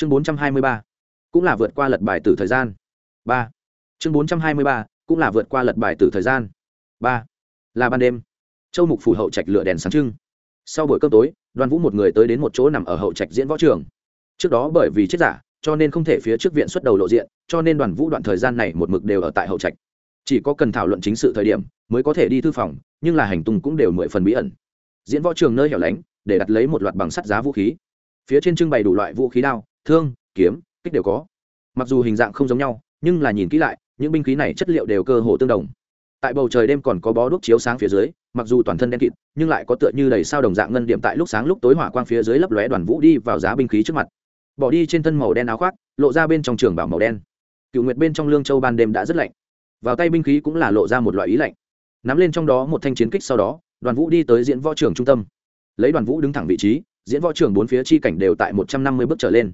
chương bốn trăm hai mươi ba, cũng là vượt qua lật bài tử thời gian. Ba. Chương bốn trăm hai mươi ba, cũng là vượt qua lật bài tử thời gian. Ba. Là ban đêm. Châu mục phủ hậu trạch lửa đèn sáng trưng. Sau buổi cơm tối, đoàn vũ một người tới đến một chỗ nằm ở hậu trạch diễn võ trường. Trước đó bởi vì chết giả, cho nên không thể phía trước viện xuất đầu lộ diện, cho nên đoàn vũ đoạn thời gian này một mực đều ở tại hậu trạch. Chỉ có cần thảo luận chính sự thời điểm, mới có thể đi thư phòng, nhưng là hành tung cũng đều mười phần bí ẩn. Diễn võ trường nơi hẻo lánh, để đặt lấy một loạt bằng sắt giá vũ khí. Phía trên trưng bày đủ loại vũ khí đao thương, kiếm, kích đều có. Mặc dù hình dạng không giống nhau, nhưng là nhìn kỹ lại, những binh khí này chất liệu đều cơ hồ tương đồng. Tại bầu trời đêm còn có bó đuốc chiếu sáng phía dưới, mặc dù toàn thân đen kịt, nhưng lại có tựa như đầy sao đồng dạng ngân điểm tại lúc sáng lúc tối hỏa quang phía dưới lấp lóe đoàn vũ đi vào giá binh khí trước mặt. Bỏ đi trên thân màu đen áo khoác, lộ ra bên trong trường bảo màu đen. Cựu nguyệt bên trong lương châu ban đêm đã rất lạnh. Vào tay binh khí cũng là lộ ra một loại ý lạnh. Nắm lên trong đó một thanh chiến kích sau đó, đoàn vũ đi tới diễn võ trường trung tâm. Lấy đoàn vũ đứng thẳng vị trí, diễn võ trường bốn phía chi cảnh đều tại một trăm năm mươi bước trở lên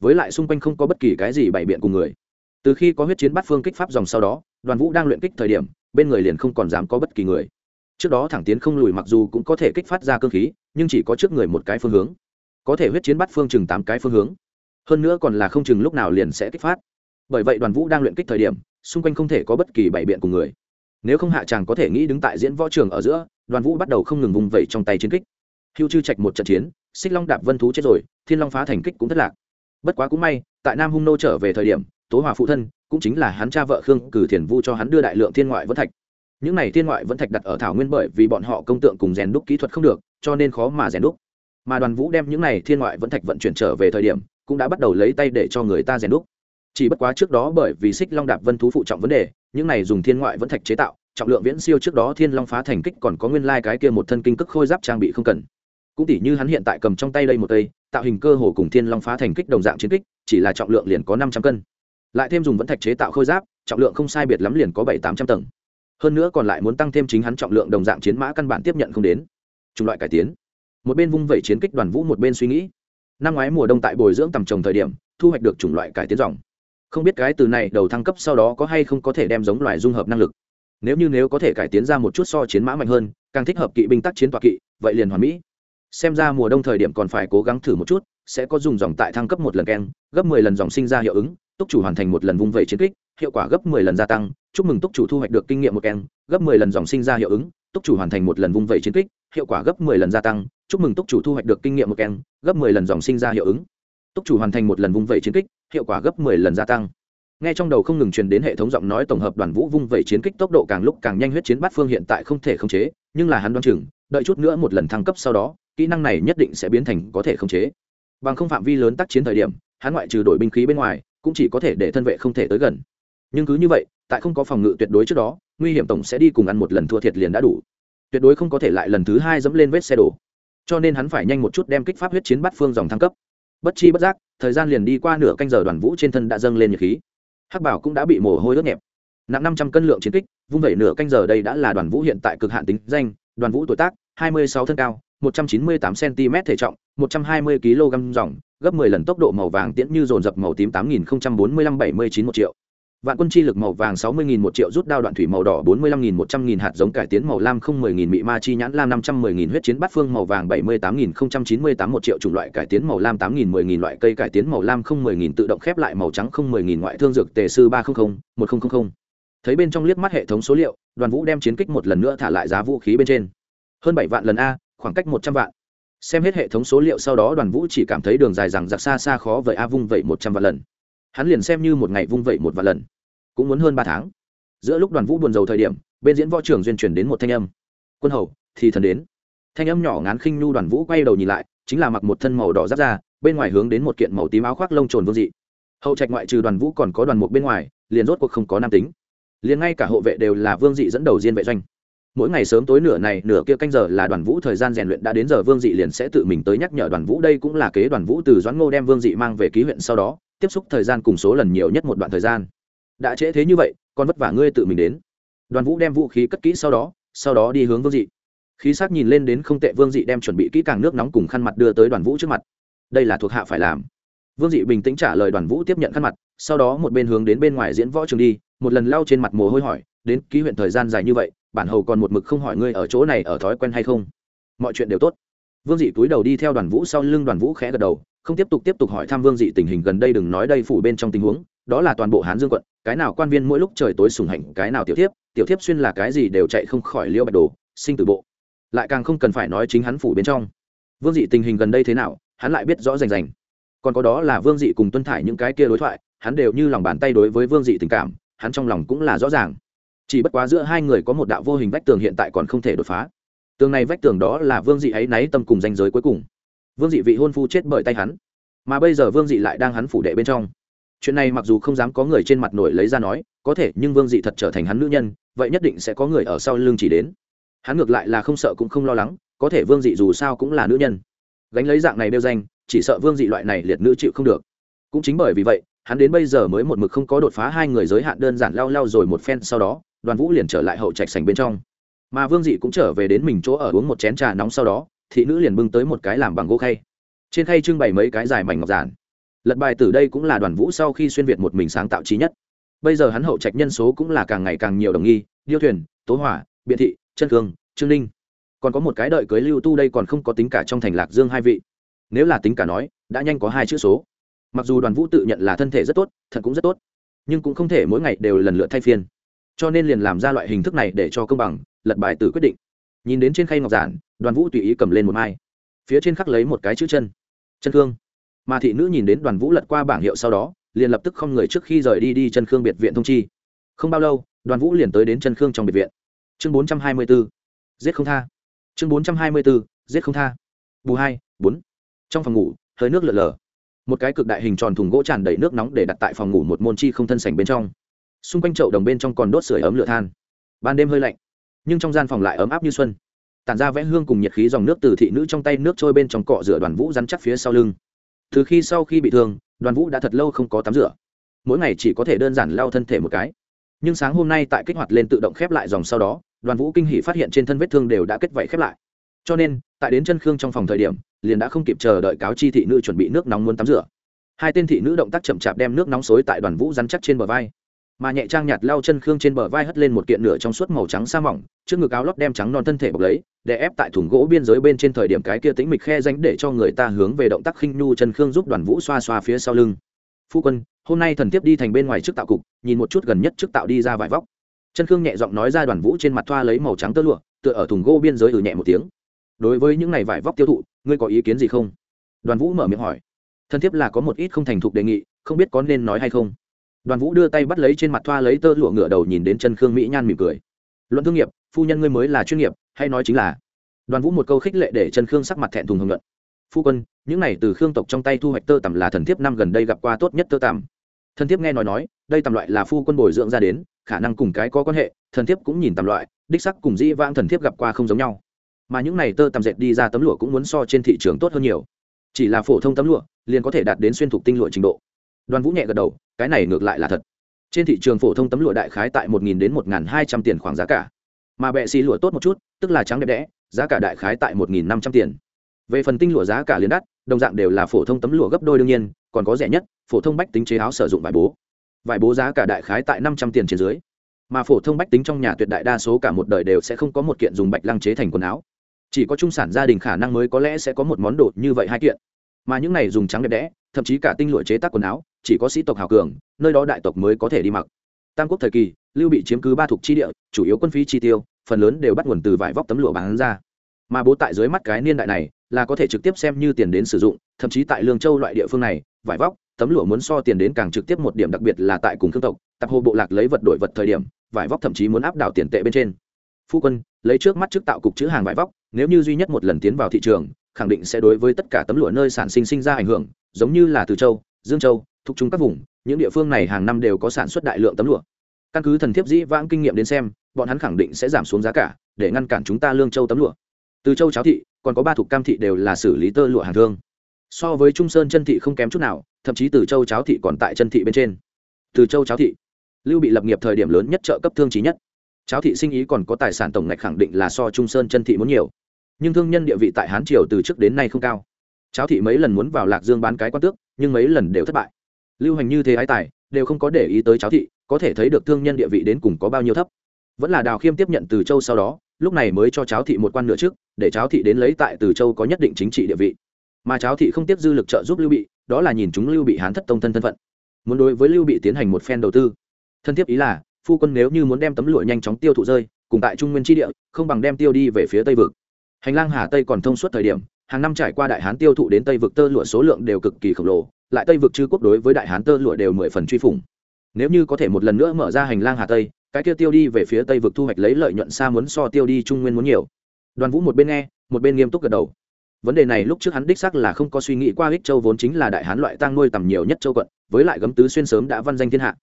với lại xung quanh không có bất kỳ cái gì bày biện cùng người. Từ khi có huyết chiến bắt phương kích pháp dòng sau đó, đoàn vũ đang luyện kích thời điểm, bên người liền không còn dám có bất kỳ người. Trước đó thẳng tiến không lùi mặc dù cũng có thể kích phát ra cơ khí, nhưng chỉ có trước người một cái phương hướng. Có thể huyết chiến bắt phương chừng tám cái phương hướng. Hơn nữa còn là không chừng lúc nào liền sẽ kích phát. Bởi vậy đoàn vũ đang luyện kích thời điểm, xung quanh không thể có bất kỳ bày biện cùng người. Nếu không hạ chàng có thể nghĩ đứng tại diễn võ trường ở giữa, đoàn vũ bắt đầu không ngừng vùng vẩy trong tay chiến kích. Hưu chư trạch một trận chiến, xích long đạp vân thú chết rồi, thiên long phá thành kích cũng thất lạc bất quá cũng may, tại nam hung nô trở về thời điểm, tố hòa phụ thân cũng chính là hắn cha vợ khương cử thiền vu cho hắn đưa đại lượng thiên ngoại vẫn thạch. Những này thiên ngoại vẫn thạch đặt ở thảo nguyên bởi vì bọn họ công tượng cùng rèn đúc kỹ thuật không được, cho nên khó mà rèn đúc. Mà đoàn vũ đem những này thiên ngoại vẫn thạch vận chuyển trở về thời điểm, cũng đã bắt đầu lấy tay để cho người ta rèn đúc. Chỉ bất quá trước đó bởi vì xích long đạp vân thú phụ trọng vấn đề, những này dùng thiên ngoại vẫn thạch chế tạo, trọng lượng viễn siêu trước đó thiên long phá thành kích còn có nguyên lai cái kia một thân kinh cức khôi giáp trang bị không cần. Cũng tỉ như hắn hiện tại cầm trong tay đây một tay tạo hình cơ hồ cùng thiên long phá thành kích đồng dạng chiến kích, chỉ là trọng lượng liền có năm trăm cân. Lại thêm dùng vẫn thạch chế tạo khôi giáp, trọng lượng không sai biệt lắm liền có bảy tám trăm tầng. Hơn nữa còn lại muốn tăng thêm chính hắn trọng lượng đồng dạng chiến mã căn bản tiếp nhận không đến. Chủng loại cải tiến. Một bên vung vẩy chiến kích đoàn vũ, một bên suy nghĩ. Năm ngoái mùa đông tại bồi dưỡng tầm trồng thời điểm, thu hoạch được chủng loại cải tiến dòng. Không biết cái từ này đầu thăng cấp sau đó có hay không có thể đem giống loài dung hợp năng lực. Nếu như nếu có thể cải tiến ra một chút so chiến mã mạnh hơn, càng thích hợp kỵ binh tác chiến tọa kỵ, vậy liền hoàn mỹ xem ra mùa đông thời điểm còn phải cố gắng thử một chút, sẽ có dùng dòng tại thăng cấp một lần keng, gấp mười lần dòng sinh ra hiệu ứng, túc chủ hoàn thành một lần vung vẩy chiến kích, hiệu quả gấp mười lần gia tăng. Chúc mừng túc chủ thu hoạch được kinh nghiệm một keng, gấp mười lần dòng sinh ra hiệu ứng, túc chủ hoàn thành một lần vung vẩy chiến kích, hiệu quả gấp mười lần gia tăng. Chúc mừng túc chủ thu hoạch được kinh nghiệm một keng, gấp mười lần dòng sinh ra hiệu ứng. Túc chủ hoàn thành một lần vung vẩy chiến kích, hiệu quả gấp mười lần gia tăng. Nghe trong đầu không ngừng truyền đến hệ thống giọng nói tổng hợp đoàn vũ vung vẩy chiến kích tốc độ càng lúc càng nhanh, huyết chiến bát phương hiện tại không thể khống chế, nhưng là hắn đoán chừng, đợi chút nữa một lần thăng cấp sau đó kỹ năng này nhất định sẽ biến thành có thể khống chế. Bằng không phạm vi lớn tác chiến thời điểm, hắn ngoại trừ đổi binh khí bên ngoài, cũng chỉ có thể để thân vệ không thể tới gần. Nhưng cứ như vậy, tại không có phòng ngự tuyệt đối trước đó, nguy hiểm tổng sẽ đi cùng ăn một lần thua thiệt liền đã đủ. Tuyệt đối không có thể lại lần thứ hai dẫm lên vết xe đổ. Cho nên hắn phải nhanh một chút đem kích pháp huyết chiến bắt phương dòng thăng cấp. Bất chi bất giác, thời gian liền đi qua nửa canh giờ đoàn vũ trên thân đã dâng lên nhiệt khí. Hắc bảo cũng đã bị mồ hôi ướt nhẹp. Nặng năm trăm cân lượng chiến kích, vung vẩy nửa canh giờ đây đã là đoàn vũ hiện tại cực hạn tính danh, đoàn vũ tuổi tác hai mươi sáu thân cao một trăm chín mươi tám cm thể trọng một trăm hai mươi kg dòng gấp 10 lần tốc độ màu vàng tiễn như dồn dập màu tím 8045 79 một triệu. Vạn quân chi lực màu vàng 60000 một triệu rút đao đoạn thủy màu đỏ 45000 100000 hạt giống cải tiến màu lam không 10000 mị ma chi nhãn lam 500000 huyết chiến bát phương màu vàng 78098 một triệu chủng loại cải tiến màu lam 8000 10000 loại cây cải tiến màu lam không 10000 tự động khép lại màu trắng không 10000 ngoại thương dược tề sư 300 1000. Thấy bên trong liếc mắt hệ thống số liệu, Đoàn Vũ đem chiến kích một lần nữa thả lại giá vũ khí bên trên. Hơn bảy vạn lần a, khoảng cách 100 vạn. Xem hết hệ thống số liệu sau đó đoàn vũ chỉ cảm thấy đường dài rằng giặc xa xa khó vậy a vung vậy một trăm vạn lần. Hắn liền xem như một ngày vung vậy một vạn lần. Cũng muốn hơn ba tháng. Giữa lúc đoàn vũ buồn rầu thời điểm bên diễn võ trưởng duyên chuyển đến một thanh âm. Quân hầu thì thần đến. Thanh âm nhỏ ngán khinh nhu đoàn vũ quay đầu nhìn lại chính là mặc một thân màu đỏ giáp ra bên ngoài hướng đến một kiện màu tím áo khoác lông trồn vương dị. Hậu trạch ngoại trừ đoàn vũ còn có đoàn mục bên ngoài liền rốt cuộc không có nam tính. Liền ngay cả hộ vệ đều là vương dị dẫn đầu diên vệ doanh mỗi ngày sớm tối nửa này, nửa kia canh giờ là đoàn vũ thời gian rèn luyện đã đến giờ, vương dị liền sẽ tự mình tới nhắc nhở đoàn vũ. Đây cũng là kế đoàn vũ từ doãn ngô đem vương dị mang về ký huyện sau đó, tiếp xúc thời gian cùng số lần nhiều nhất một đoạn thời gian. Đã trễ thế như vậy còn vất vả ngươi tự mình đến. Đoàn vũ đem vũ khí cất kỹ sau đó sau đó đi hướng vương dị. Khí sắc nhìn lên đến không tệ, vương dị đem chuẩn bị kỹ càng nước nóng cùng khăn mặt đưa tới đoàn vũ trước mặt. Đây là thuộc hạ phải làm. Vương dị bình tĩnh trả lời đoàn vũ tiếp nhận khăn mặt, sau đó một bên hướng đến bên ngoài diễn võ trường đi, một lần lau trên mặt mồ hôi hỏi, đến ký huyện thời gian dài như vậy bản hầu còn một mực không hỏi ngươi ở chỗ này ở thói quen hay không. Mọi chuyện đều tốt. Vương dị túi đầu đi theo đoàn vũ sau lưng, đoàn vũ khẽ gật đầu, không tiếp tục tiếp tục hỏi thăm vương dị tình hình gần đây, đừng nói đây phủ bên trong tình huống, đó là toàn bộ hán dương quận, cái nào quan viên mỗi lúc trời tối sùng hạnh, cái nào tiểu thiếp tiểu thiếp xuyên là cái gì đều chạy không khỏi liêu bạch đồ, sinh tử bộ. Lại càng không cần phải nói chính hắn phủ bên trong. Vương dị tình hình gần đây thế nào, hắn lại biết rõ rành rành. Còn có đó là vương dị cùng tuân thải những cái kia đối thoại, hắn đều như lòng bàn tay đối với vương dị tình cảm, hắn trong lòng cũng là rõ ràng chỉ bất quá giữa hai người có một đạo vô hình vách tường hiện tại còn không thể đột phá. Tường này vách tường đó là vương dị ấy náy tâm cùng danh giới cuối cùng. Vương dị vị hôn phu chết bởi tay hắn, mà bây giờ vương dị lại đang hắn phủ đệ bên trong. Chuyện này mặc dù không dám có người trên mặt nổi lấy ra nói, có thể, nhưng vương dị thật trở thành hắn nữ nhân, vậy nhất định sẽ có người ở sau lưng chỉ đến. Hắn ngược lại là không sợ cũng không lo lắng, có thể vương dị dù sao cũng là nữ nhân. Gánh lấy dạng này đeo danh, chỉ sợ vương dị loại này liệt nữ chịu không được. Cũng chính bởi vì vậy, hắn đến bây giờ mới một mực không có đột phá hai người giới hạn đơn giản lao lao rồi một phen sau đó đoàn vũ liền trở lại hậu trạch sành bên trong. Mà vương dị cũng trở về đến mình chỗ ở uống một chén trà nóng sau đó, thị nữ liền bưng tới một cái làm bằng gỗ khay. Trên khay trưng bày mấy cái dài mảnh ngọc giản. Lật bài từ đây cũng là đoàn vũ sau khi xuyên việt một mình sáng tạo trí nhất. Bây giờ hắn hậu trạch nhân số cũng là càng ngày càng nhiều đồng nghi, điêu thuyền, tố hỏa, biện thị, chân thương trương ninh. Còn có một cái đợi cưới lưu tu đây còn không có tính cả trong thành lạc dương hai vị. Nếu là tính cả nói, đã nhanh có hai chữ số. Mặc dù đoàn vũ tự nhận là thân thể rất tốt, thật cũng rất tốt, nhưng cũng không thể mỗi ngày đều lần lượt thay phiên cho nên liền làm ra loại hình thức này để cho công bằng, lật bài tử quyết định. Nhìn đến trên khay ngọc giản, đoàn vũ tùy ý cầm lên một mai. Phía trên khắc lấy một cái chữ chân. Chân khương. Mà thị nữ nhìn đến đoàn vũ lật qua bảng hiệu sau đó, liền lập tức không người trước khi rời đi đi chân khương biệt viện thông chi. Không bao lâu, đoàn vũ liền tới đến chân khương trong biệt viện. Chương bốn trăm hai mươi b ố giết không tha. Chương bốn trăm hai mươi b ố giết không tha. Bù hai, bốn. Trong phòng ngủ, hơi nước lợn lờ một cái cực đại hình tròn thùng gỗ tràn đầy nước nóng để đặt tại phòng ngủ một môn chi không thân sành bên trong xung quanh chậu đồng bên trong còn đốt sưởi ấm lửa than. Ban đêm hơi lạnh, nhưng trong gian phòng lại ấm áp như xuân. Tản ra vẽ hương cùng nhiệt khí dòng nước từ thị nữ trong tay nước trôi bên trong cọ rửa đoàn vũ rắn chắc phía sau lưng. Từ khi sau khi bị thương, đoàn vũ đã thật lâu không có tắm rửa. Mỗi ngày chỉ có thể đơn giản lau thân thể một cái. Nhưng sáng hôm nay tại kích hoạt lên tự động khép lại dòng sau đó, đoàn vũ kinh hỉ phát hiện trên thân vết thương đều đã kết vảy khép lại. Cho nên, tại đến chân khương trong phòng thời điểm, liền đã không kịp chờ đợi cáo chi thị nữ chuẩn bị nước nóng muốn tắm rửa. Hai tên thị nữ động tác chậm chạp đem nước nóng xối tại đoàn vũ rắn chắc trên bờ vai mà nhẹ trang nhạt lao chân khương trên bờ vai hất lên một kiện nửa trong suốt màu trắng sa mỏng, trước ngực áo lót đem trắng non thân thể bọc lấy, để ép tại thùng gỗ biên giới bên trên thời điểm cái kia tĩnh mịch khe danh để cho người ta hướng về động tác khinh nhu chân khương giúp đoàn vũ xoa xoa phía sau lưng. Phu quân, hôm nay thần tiếp đi thành bên ngoài trước tạo cục, nhìn một chút gần nhất trước tạo đi ra vải vóc. Chân khương nhẹ giọng nói ra đoàn vũ trên mặt thoa lấy màu trắng tơ lụa, tựa ở thùng gỗ biên giới ừ nhẹ một tiếng. Đối với những này vải vóc tiêu thụ, ngươi có ý kiến gì không? Đoàn vũ mở miệng hỏi. Thân thiết là có một ít không thành thục đề nghị, không biết có nên nói hay không đoàn vũ đưa tay bắt lấy trên mặt thoa lấy tơ lụa ngựa đầu nhìn đến chân khương mỹ nhan mỉm cười. Luận thương nghiệp, phu nhân ngươi mới là chuyên nghiệp, hay nói chính là? Đoàn vũ một câu khích lệ để chân khương sắc mặt thẹn thùng hưởng luận phu quân, những này từ khương tộc trong tay thu hoạch tơ tằm là thần thiếp năm gần đây gặp qua tốt nhất tơ tằm. Thần thiếp nghe nói nói, đây tầm loại là phu quân bồi dưỡng ra đến, khả năng cùng cái có quan hệ, thần thiếp cũng nhìn tầm loại, đích sắc cùng dĩ vãng thần thiếp gặp qua không giống nhau. Mà những này tơ tằm dệt đi ra tấm lụa cũng muốn so trên thị trường tốt hơn nhiều. Chỉ là phổ thông tấm lụa, liền có thể đạt đến xuyên thục tinh lụa trình độ đoàn vũ nhẹ gật đầu, cái này ngược lại là thật. Trên thị trường phổ thông tấm lụa đại khái tại một nghìn đến một nghìn hai trăm tiền khoảng giá cả. Mà bệ xì lụa tốt một chút, tức là trắng đẹp đẽ, giá cả đại khái tại một nghìn năm trăm tiền. Về phần tinh lụa giá cả liền đắt, đồng dạng đều là phổ thông tấm lụa gấp đôi đương nhiên, còn có rẻ nhất, phổ thông bách tính chế áo sử dụng vải bố. Vải bố giá cả đại khái tại năm trăm tiền trên dưới. Mà phổ thông bách tính trong nhà tuyệt đại đa số cả một đời đều sẽ không có một kiện dùng bạch lăng chế thành quần áo. Chỉ có trung sản gia đình khả năng mới có lẽ sẽ có một món đồ như vậy hai kiện mà những này dùng trắng đẹp đẽ, thậm chí cả tinh lụa chế tác quần áo, chỉ có sĩ tộc hào cường, nơi đó đại tộc mới có thể đi mặc. Tam quốc thời kỳ, lưu bị chiếm cứ ba thuộc chi địa, chủ yếu quân phí chi tiêu, phần lớn đều bắt nguồn từ vải vóc tấm lụa bán ra. Mà bố tại dưới mắt cái niên đại này, là có thể trực tiếp xem như tiền đến sử dụng, thậm chí tại lương châu loại địa phương này, vải vóc, tấm lụa muốn so tiền đến càng trực tiếp một điểm, đặc biệt là tại cùng thương tộc tập hồ bộ lạc lấy vật đổi vật thời điểm, vải vóc thậm chí muốn áp đảo tiền tệ bên trên. Phu quân, lấy trước mắt trước tạo cục chữ hàng vải vóc, nếu như duy nhất một lần tiến vào thị trường khẳng định sẽ đối với tất cả tấm lụa nơi sản sinh sinh ra ảnh hưởng, giống như là từ châu, dương châu thuộc chúng các vùng, những địa phương này hàng năm đều có sản xuất đại lượng tấm lụa. Căn cứ thần thiếp dĩ vãng kinh nghiệm đến xem, bọn hắn khẳng định sẽ giảm xuống giá cả để ngăn cản chúng ta lương châu tấm lụa. Từ châu cháo thị, còn có ba thuộc cam thị đều là xử lý tơ lụa hàng thương. So với trung sơn chân thị không kém chút nào, thậm chí từ châu cháo thị còn tại chân thị bên trên. Từ châu cháo thị, lưu bị lập nghiệp thời điểm lớn nhất trợ cấp thương trí nhất. Cháo thị sinh ý còn có tài sản tổng ngạch khẳng định là so trung sơn chân thị muốn nhiều nhưng thương nhân địa vị tại hán triều từ trước đến nay không cao. Cháo thị mấy lần muốn vào lạc dương bán cái quan tước, nhưng mấy lần đều thất bại. Lưu hành như thế ái tài, đều không có để ý tới cháo thị, có thể thấy được thương nhân địa vị đến cùng có bao nhiêu thấp. Vẫn là đào khiêm tiếp nhận từ châu sau đó, lúc này mới cho cháo thị một quan nửa trước, để cháo thị đến lấy tại từ châu có nhất định chính trị địa vị. Mà cháo thị không tiếp dư lực trợ giúp lưu bị, đó là nhìn chúng lưu bị hán thất tông thân thân phận. Muốn đối với lưu bị tiến hành một phen đầu tư. Thân thiết ý là, phu quân nếu như muốn đem tấm lụa nhanh chóng tiêu thụ rơi, cùng tại trung nguyên tri địa, không bằng đem tiêu đi về phía tây vực hành lang hà tây còn thông suốt thời điểm, hàng năm trải qua đại hán tiêu thụ đến tây vực tơ lụa số lượng đều cực kỳ khổng lồ, lại tây vực chư quốc đối với đại hán tơ lụa đều mười phần truy phủng. Nếu như có thể một lần nữa mở ra hành lang hà tây, cái kia tiêu đi về phía tây vực thu hoạch lấy lợi nhuận xa muốn so tiêu đi trung nguyên muốn nhiều. Đoàn vũ một bên nghe, một bên nghiêm túc gật đầu. Vấn đề này lúc trước hắn đích xác là không có suy nghĩ qua ích châu vốn chính là đại hán loại tang nuôi tầm nhiều nhất châu quận, với lại gấm tứ xuyên sớm đã văn danh thiên hạ.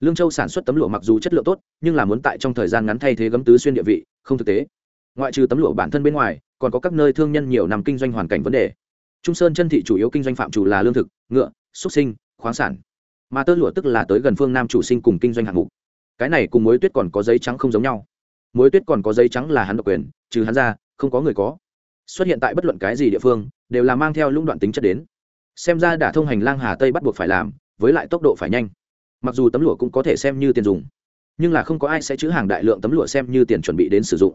Lương châu sản xuất tấm lụa mặc dù chất lượng tốt, nhưng là muốn tại trong thời gian ngắn thay thế gấm tứ xuyên địa vị, không thực tế. Ngoại trừ tấm lụa bản thân bên ngoài còn có các nơi thương nhân nhiều năm kinh doanh hoàn cảnh vấn đề. Trung sơn chân thị chủ yếu kinh doanh phạm chủ là lương thực, ngựa, xúc sinh, khoáng sản. Mà tơ lụa tức là tới gần phương nam chủ sinh cùng kinh doanh hạng mục. Cái này cùng mối tuyết còn có giấy trắng không giống nhau. Mối tuyết còn có giấy trắng là hắn độc quyền, trừ hắn ra, không có người có. Xuất hiện tại bất luận cái gì địa phương, đều là mang theo lũng đoạn tính chất đến. Xem ra đả thông hành lang hà tây bắt buộc phải làm, với lại tốc độ phải nhanh. Mặc dù tấm lụa cũng có thể xem như tiền dùng, nhưng là không có ai sẽ chữ hàng đại lượng tấm lụa xem như tiền chuẩn bị đến sử dụng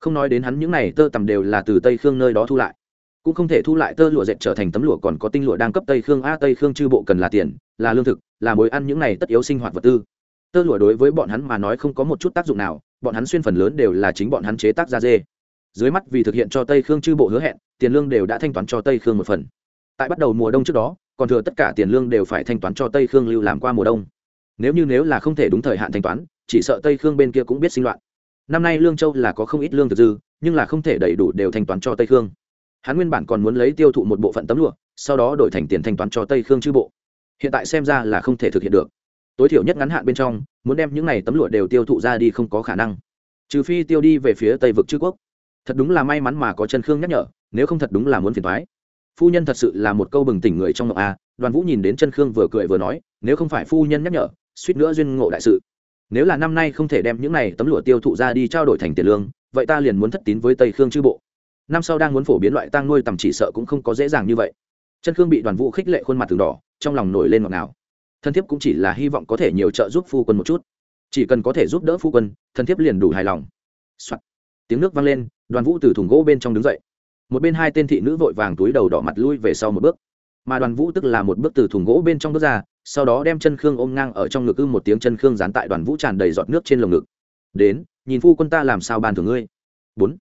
không nói đến hắn những này tơ tầm đều là từ tây khương nơi đó thu lại. Cũng không thể thu lại tơ lụa dệt trở thành tấm lụa còn có tinh lụa đang cấp tây khương. A, tây khương chư bộ cần là tiền, là lương thực, là mối ăn những này tất yếu sinh hoạt vật tư. Tơ lụa đối với bọn hắn mà nói không có một chút tác dụng nào, bọn hắn xuyên phần lớn đều là chính bọn hắn chế tác ra dê. Dưới mắt vì thực hiện cho tây khương chư bộ hứa hẹn, tiền lương đều đã thanh toán cho tây khương một phần. Tại bắt đầu mùa đông trước đó, còn thừa tất cả tiền lương đều phải thanh toán cho tây khương lưu làm qua mùa đông. Nếu như nếu là không thể đúng thời hạn thanh toán, chỉ sợ tây khương bên kia cũng biết sinh loạn năm nay lương châu là có không ít lương thực dư, nhưng là không thể đầy đủ đều thanh toán cho tây khương. Hắn nguyên bản còn muốn lấy tiêu thụ một bộ phận tấm lụa, sau đó đổi thành tiền thanh toán cho tây khương chư bộ. Hiện tại xem ra là không thể thực hiện được. Tối thiểu nhất ngắn hạn bên trong, muốn đem những này tấm lụa đều tiêu thụ ra đi không có khả năng. Trừ phi tiêu đi về phía tây vực chư quốc. Thật đúng là may mắn mà có chân khương nhắc nhở, nếu không thật đúng là muốn phiền thoái phu nhân thật sự là một câu bừng tỉnh người trong ngọc a, đoàn vũ nhìn đến chân khương vừa cười vừa nói, nếu không phải phu nhân nhắc nhở, suýt nữa duyên ngộ đại sự nếu là năm nay không thể đem những này tấm lụa tiêu thụ ra đi trao đổi thành tiền lương, vậy ta liền muốn thất tín với tây khương chư bộ. Năm sau đang muốn phổ biến loại tang nuôi tầm chỉ sợ cũng không có dễ dàng như vậy. Chân khương bị đoàn vũ khích lệ khuôn mặt từng đỏ, trong lòng nổi lên ngọt ngào. Thân thiếp cũng chỉ là hy vọng có thể nhiều trợ giúp phu quân một chút. Chỉ cần có thể giúp đỡ phu quân, thân thiếp liền đủ hài lòng、Soạn. tiếng nước vang lên, đoàn vũ từ thùng gỗ bên trong đứng dậy. Một bên hai tên thị nữ vội vàng túi đầu đỏ mặt lui về sau một bước. Mà đoàn vũ tức là một bước từ thùng gỗ bên trong bước ra sau đó đem chân khương ôm ngang ở trong ngực ư một tiếng chân khương dán tại đoàn vũ tràn đầy giọt nước trên lồng ngực. Đến, nhìn phu quân ta làm sao bàn thưởng ngươi. Bốn.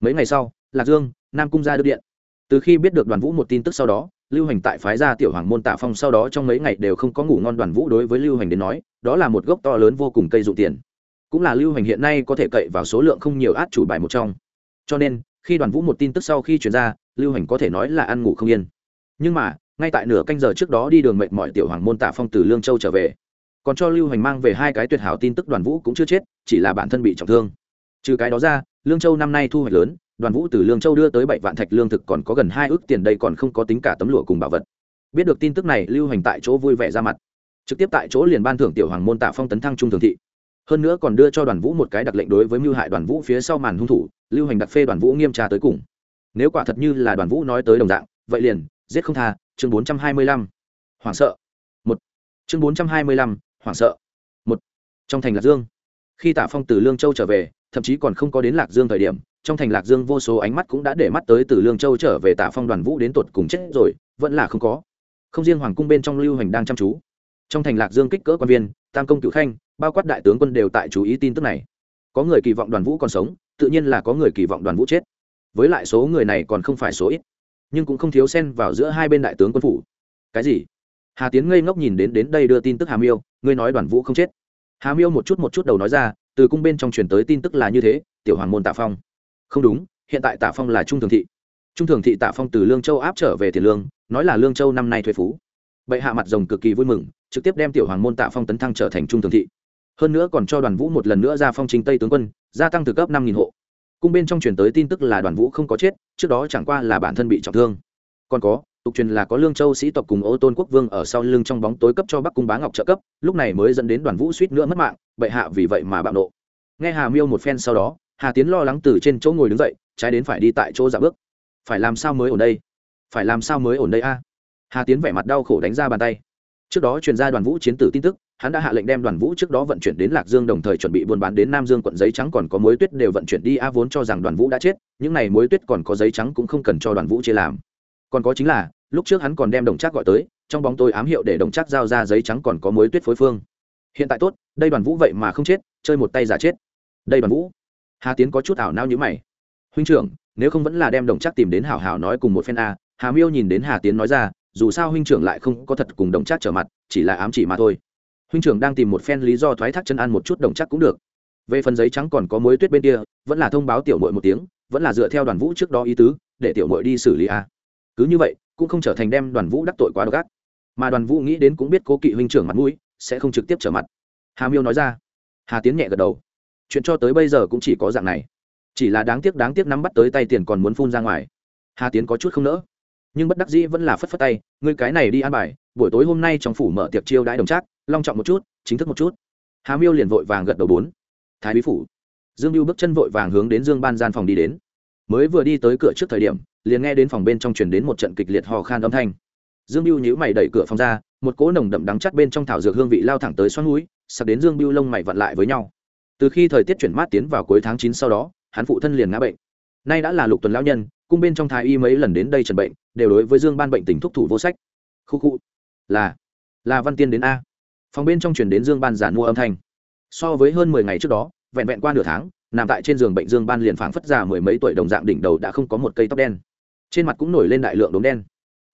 Mấy ngày sau, lạc dương, nam cung ra đưa điện. Từ khi biết được đoàn vũ một tin tức sau đó, lưu hành tại phái gia tiểu hoàng môn tạ phong sau đó trong mấy ngày đều không có ngủ ngon đoàn vũ đối với lưu hành đến nói, đó là một gốc to lớn vô cùng cây dụ tiền. Cũng là lưu hành hiện nay có thể cậy vào số lượng không nhiều át chủ bài một trong. Cho nên, khi đoàn vũ một tin tức sau khi chuyển ra, lưu hành có thể nói là ăn ngủ không yên. Nhưng mà ngay tại nửa canh giờ trước đó đi đường mệt mỏi tiểu hoàng môn tạ phong từ lương châu trở về còn cho lưu hành mang về hai cái tuyệt hảo tin tức đoàn vũ cũng chưa chết chỉ là bản thân bị trọng thương trừ cái đó ra lương châu năm nay thu hoạch lớn đoàn vũ từ lương châu đưa tới bảy vạn thạch lương thực còn có gần hai ước tiền đây còn không có tính cả tấm lụa cùng bảo vật biết được tin tức này lưu hành tại chỗ vui vẻ ra mặt trực tiếp tại chỗ liền ban thưởng tiểu hoàng môn tạ phong tấn thăng trung thường thị hơn nữa còn đưa cho đoàn vũ một cái đặc lệnh đối với mưu hại đoàn vũ phía sau màn hung thủ lưu hành đặc phê đoàn vũ nghiêm tra tới cùng nếu quả thật như là đoàn vũ nói tới đồng dạng vậy liền giết không tha chương bốn trăm hai mươi lăm, hoảng sợ. Một. Chương bốn trăm hai mươi lăm, hoảng sợ. Một. Trong thành lạc dương, khi tạ phong từ lương châu trở về, thậm chí còn không có đến lạc dương thời điểm, trong thành lạc dương vô số ánh mắt cũng đã để mắt tới từ lương châu trở về tạ phong đoàn vũ đến tột cùng chết rồi, vẫn là không có. Không riêng hoàng cung bên trong lưu hành đang chăm chú. Trong thành lạc dương kích cỡ quan viên, tam công cửu khanh, bao quát đại tướng quân đều tại chú ý tin tức này. Có người kỳ vọng đoàn vũ còn sống, tự nhiên là có người kỳ vọng đoàn vũ chết. Với lại số người này còn không phải số ít nhưng cũng không thiếu xen vào giữa hai bên đại tướng quân phủ. Cái gì? Hà tiến ngây ngốc nhìn đến đến đây đưa tin tức hà miêu, ngươi nói đoàn vũ không chết. Hà miêu một chút một chút đầu nói ra, từ cung bên trong truyền tới tin tức là như thế, tiểu hoàng môn tạ phong. Không đúng, hiện tại tạ phong là trung thường thị. Trung thường thị tạ phong từ lương châu áp trở về tiền lương, nói là lương châu năm nay thuế phú. Bệ hạ mặt rồng cực kỳ vui mừng, trực tiếp đem tiểu hoàng môn tạ phong tấn thăng trở thành trung thường thị. Hơn nữa còn cho đoàn vũ một lần nữa ra phong chính tây tướng quân, gia tăng từ cấp năm hộ cung bên trong truyền tới tin tức là đoàn vũ không có chết, trước đó chẳng qua là bản thân bị trọng thương. Còn có, tục truyền là có lương châu sĩ tộc cùng ô tôn quốc vương ở sau lưng trong bóng tối cấp cho bắc cung bá ngọc trợ cấp, lúc này mới dẫn đến đoàn vũ suýt nữa mất mạng, bệ hạ vì vậy mà bạo nộ. Nghe hà miêu một phen sau đó, hà tiến lo lắng từ trên chỗ ngồi đứng dậy, trái đến phải đi tại chỗ dạ bước. Phải làm sao mới ổn đây? Phải làm sao mới ổn đây a? Hà tiến vẻ mặt đau khổ đánh ra bàn tay. Trước đó truyền ra đoàn vũ chiến tử tin tức hắn đã hạ lệnh đem đoàn vũ trước đó vận chuyển đến lạc dương đồng thời chuẩn bị buôn bán đến nam dương quận giấy trắng, còn có mối tuyết đều vận chuyển đi, a, vốn cho rằng đoàn vũ đã chết, những n à y mối tuyết còn có giấy trắng cũng không cần cho đoàn vũ chia làm. Còn có chính là, lúc trước hắn còn đem đồng trác gọi tới, trong bóng tôi ám hiệu để đồng trác giao ra giấy trắng còn có mối tuyết phối phương. Hiện tại tốt, đây đoàn vũ vậy mà không chết, chơi một tay giả chết. Đây đoàn vũ. Hà tiến có chút ảo nao như mày. Huynh trưởng, nếu không vẫn là đem đồng trác tìm đến hảo hảo nói cùng một phen a, hà miêu nhìn đến hà tiến nói ra, dù sao huynh trưởng lại không có thật cùng đồng trác trở mặt, chỉ là ám chỉ mà thôi huynh trưởng đang tìm một phen lý do thoái thác chân ăn một chút đồng chắc cũng được. Về phần giấy trắng còn có mối tuyết bên kia, vẫn là thông báo tiểu mội một tiếng, vẫn là dựa theo đoàn vũ trước đó ý tứ, để tiểu mội đi xử lý a. Cứ như vậy, cũng không trở thành đem đoàn vũ đắc tội quá độc ác. Mà đoàn vũ nghĩ đến cũng biết cố kỵ huynh trưởng mặt mũi, sẽ không trực tiếp trở mặt. Hà miêu nói ra. Hà tiến nhẹ gật đầu. Chuyện cho tới bây giờ cũng chỉ có dạng này. Chỉ là đáng tiếc đáng tiếc nắm bắt tới tay tiền còn muốn phun ra ngoài. Hà tiến có chút không nỡ. Nhưng bất đắc dĩ vẫn là phất phất tay. Ngươi cái này đi ăn bài, buổi tối hôm nay trong phủ mở tiệc chiêu đãi đồng trác long trọng một chút, chính thức một chút. Hà miêu liền vội vàng gật đầu bốn. Thái bí phủ. Dương mưu bước chân vội vàng hướng đến dương ban gian phòng đi đến. Mới vừa đi tới cửa trước thời điểm, liền nghe đến phòng bên trong truyền đến một trận kịch liệt hò khan âm thanh. Dương mưu nhíu mày đẩy cửa phòng ra, một cỗ nồng đậm đắng chắt bên trong thảo dược hương vị lao thẳng tới xoắn núi sặc đến dương mưu lông mày vặn lại với nhau. Từ khi thời tiết chuyển mát tiến vào cuối tháng chín sau đó, hắn phụ thân liền ngã bệnh. Nay đã là lục tuần lão nhân, cung bên trong thái y mấy lần đến đây trần bệnh, đều đối với dương ban bệnh tình thúc thủ vô sách. Khu khu. Là là văn tiên đến a phòng bên trong chuyển đến dương ban giản mua âm thanh. So với hơn mười ngày trước đó, vẹn vẹn qua nửa tháng, nằm tại trên giường bệnh dương ban liền phảng phất già mười mấy tuổi đồng dạng đỉnh đầu đã không có một cây tóc đen. Trên mặt cũng nổi lên đại lượng đốm đen.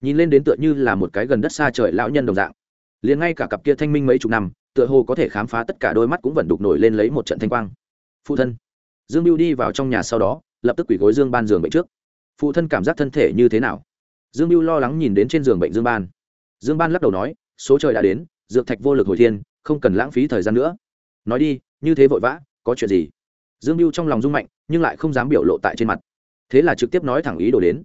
Nhìn lên đến tựa như là một cái gần đất xa trời lão nhân đồng dạng. Liền ngay cả cặp kia thanh minh mấy chục năm, tựa hồ có thể khám phá tất cả đôi mắt cũng vẫn đục nổi lên lấy một trận thanh quang. Phụ thân. Dương biêu đi vào trong nhà sau đó, lập tức quỳ gối dương ban giường bệnh trước. Phụ thân cảm giác thân thể như thế nào? Dương biêu lo lắng nhìn đến trên giường bệnh dương ban. Dương ban lắc đầu nói, số trời đã đến dược thạch vô lực hồi thiên, không cần lãng phí thời gian nữa. Nói đi, như thế vội vã, có chuyện gì? Dương mưu trong lòng rung mạnh, nhưng lại không dám biểu lộ tại trên mặt. Thế là trực tiếp nói thẳng ý đồ đến.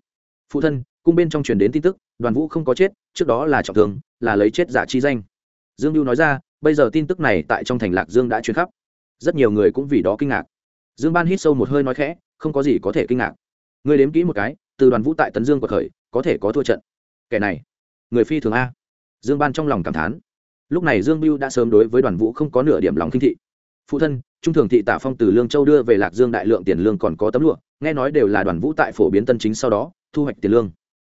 Phụ thân, cung bên trong truyền đến tin tức, đoàn vũ không có chết, trước đó là trọng thương, là lấy chết giả chi danh. Dương mưu nói ra, bây giờ tin tức này tại trong thành lạc dương đã truyền khắp. Rất nhiều người cũng vì đó kinh ngạc. Dương ban hít sâu một hơi nói khẽ, không có gì có thể kinh ngạc. Người đếm kỹ một cái, từ đoàn vũ tại tấn dương của khởi, có thể có thua trận. Kẻ này, người phi thường a. Dương ban trong lòng cảm thán lúc này dương mưu đã sớm đối với đoàn vũ không có nửa điểm lòng kinh thị. Phụ thân, trung thường thị Tả phong từ lương châu đưa về lạc dương đại lượng tiền lương còn có tấm lụa, nghe nói đều là đoàn vũ tại phổ biến tân chính sau đó, thu hoạch tiền lương.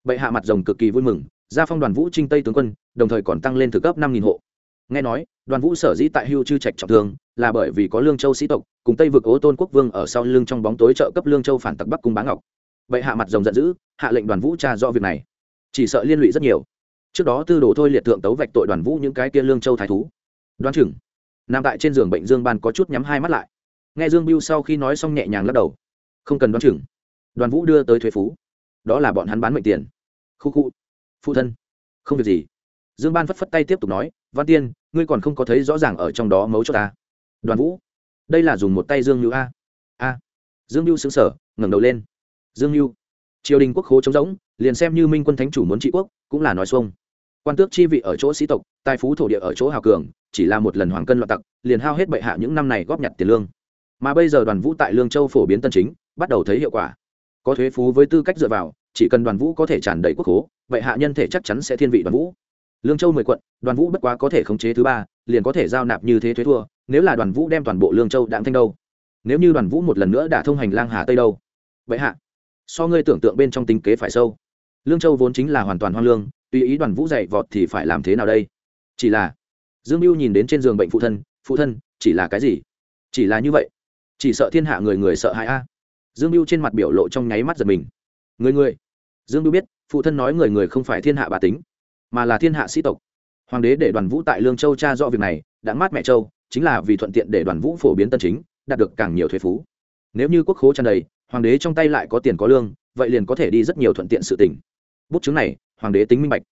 Bệ hạ mặt rồng cực kỳ vui mừng, gia phong đoàn vũ trinh tây tướng quân, đồng thời còn tăng lên thực cấp năm nghìn hộ. Nghe nói, đoàn vũ sở dĩ tại hưu chư trạch trọng thương, là bởi vì có lương châu sĩ tộc, cùng tây vực ố tôn quốc vương ở sau lưng trong bóng tối trợ cấp lương châu phản tặc bắc cung bá ngọc. Bệ hạ mặt rồng giận dữ, hạ lệnh đoàn vũ tra do việc này. Chỉ sợ liên lụy rất nhiều trước đó tư đồ thôi liệt thượng tấu vạch tội đoàn vũ những cái kia lương châu thái thú. Đoán chừng, nằm tại trên giường bệnh dương ban có chút nhắm hai mắt lại. Nghe dương biêu sau khi nói xong nhẹ nhàng lắc đầu. Không cần đoán chừng. Đoàn vũ đưa tới thuế phú. Đó là bọn hắn bán mệnh tiền. Khu khu. Phụ thân. Không việc gì. Dương ban phất phất tay tiếp tục nói, văn tiên, ngươi còn không có thấy rõ ràng ở trong đó mấu cho ta. Đoàn vũ. Đây là dùng một tay dương lưu a. A. Dương lưu xứng sở ngẩng đầu lên. Dương lưu triều đình quốc khố trống rỗng, liền xem như minh quân thánh chủ muốn trị quốc, cũng là nói xuông. Quan tước chi vị ở chỗ sĩ tộc, tài phú thổ địa ở chỗ hào cường, chỉ là một lần hoàng cân loạn tặc, liền hao hết bệ hạ những năm này góp nhặt tiền lương. Mà bây giờ đoàn vũ tại lương châu phổ biến tân chính, bắt đầu thấy hiệu quả. Có thuế phú với tư cách dựa vào, chỉ cần đoàn vũ có thể tràn đầy quốc khố vậy hạ nhân thể chắc chắn sẽ thiên vị đoàn vũ. Lương châu mười quận, đoàn vũ bất quá có thể khống chế thứ ba, liền có thể giao nạp như thế thuế thua, nếu là đoàn vũ đem toàn bộ lương châu đạm thanh đâu. Nếu như đoàn vũ một lần nữa đã thông hành lang hà tây đâu. Vậy hạ so ngươi tưởng tượng bên trong tính kế phải sâu. Lương châu vốn chính là hoàn toàn hoang lương, tùy ý đoàn vũ dạy vọt thì phải làm thế nào đây? Chỉ là, dương mưu nhìn đến trên giường bệnh phụ thân phụ thân, chỉ là cái gì? Chỉ là như vậy? Chỉ sợ thiên hạ người người sợ hãi a. Dương mưu trên mặt biểu lộ trong nháy mắt giật mình. Người người. Dương mưu biết, phụ thân nói người người không phải thiên hạ bà tính, mà là thiên hạ sĩ tộc. Hoàng đế để đoàn vũ tại lương châu cha rõ việc này, đã mát mẹ châu, chính là vì thuận tiện để đoàn vũ phổ biến tân chính, đạt được càng nhiều thuế phú. Nếu như quốc khố tràn đầy hoàng đế trong tay lại có tiền có lương, vậy liền có thể đi rất nhiều thuận tiện sự tình. Bút chứng này, hoàng đế tính minh bạch.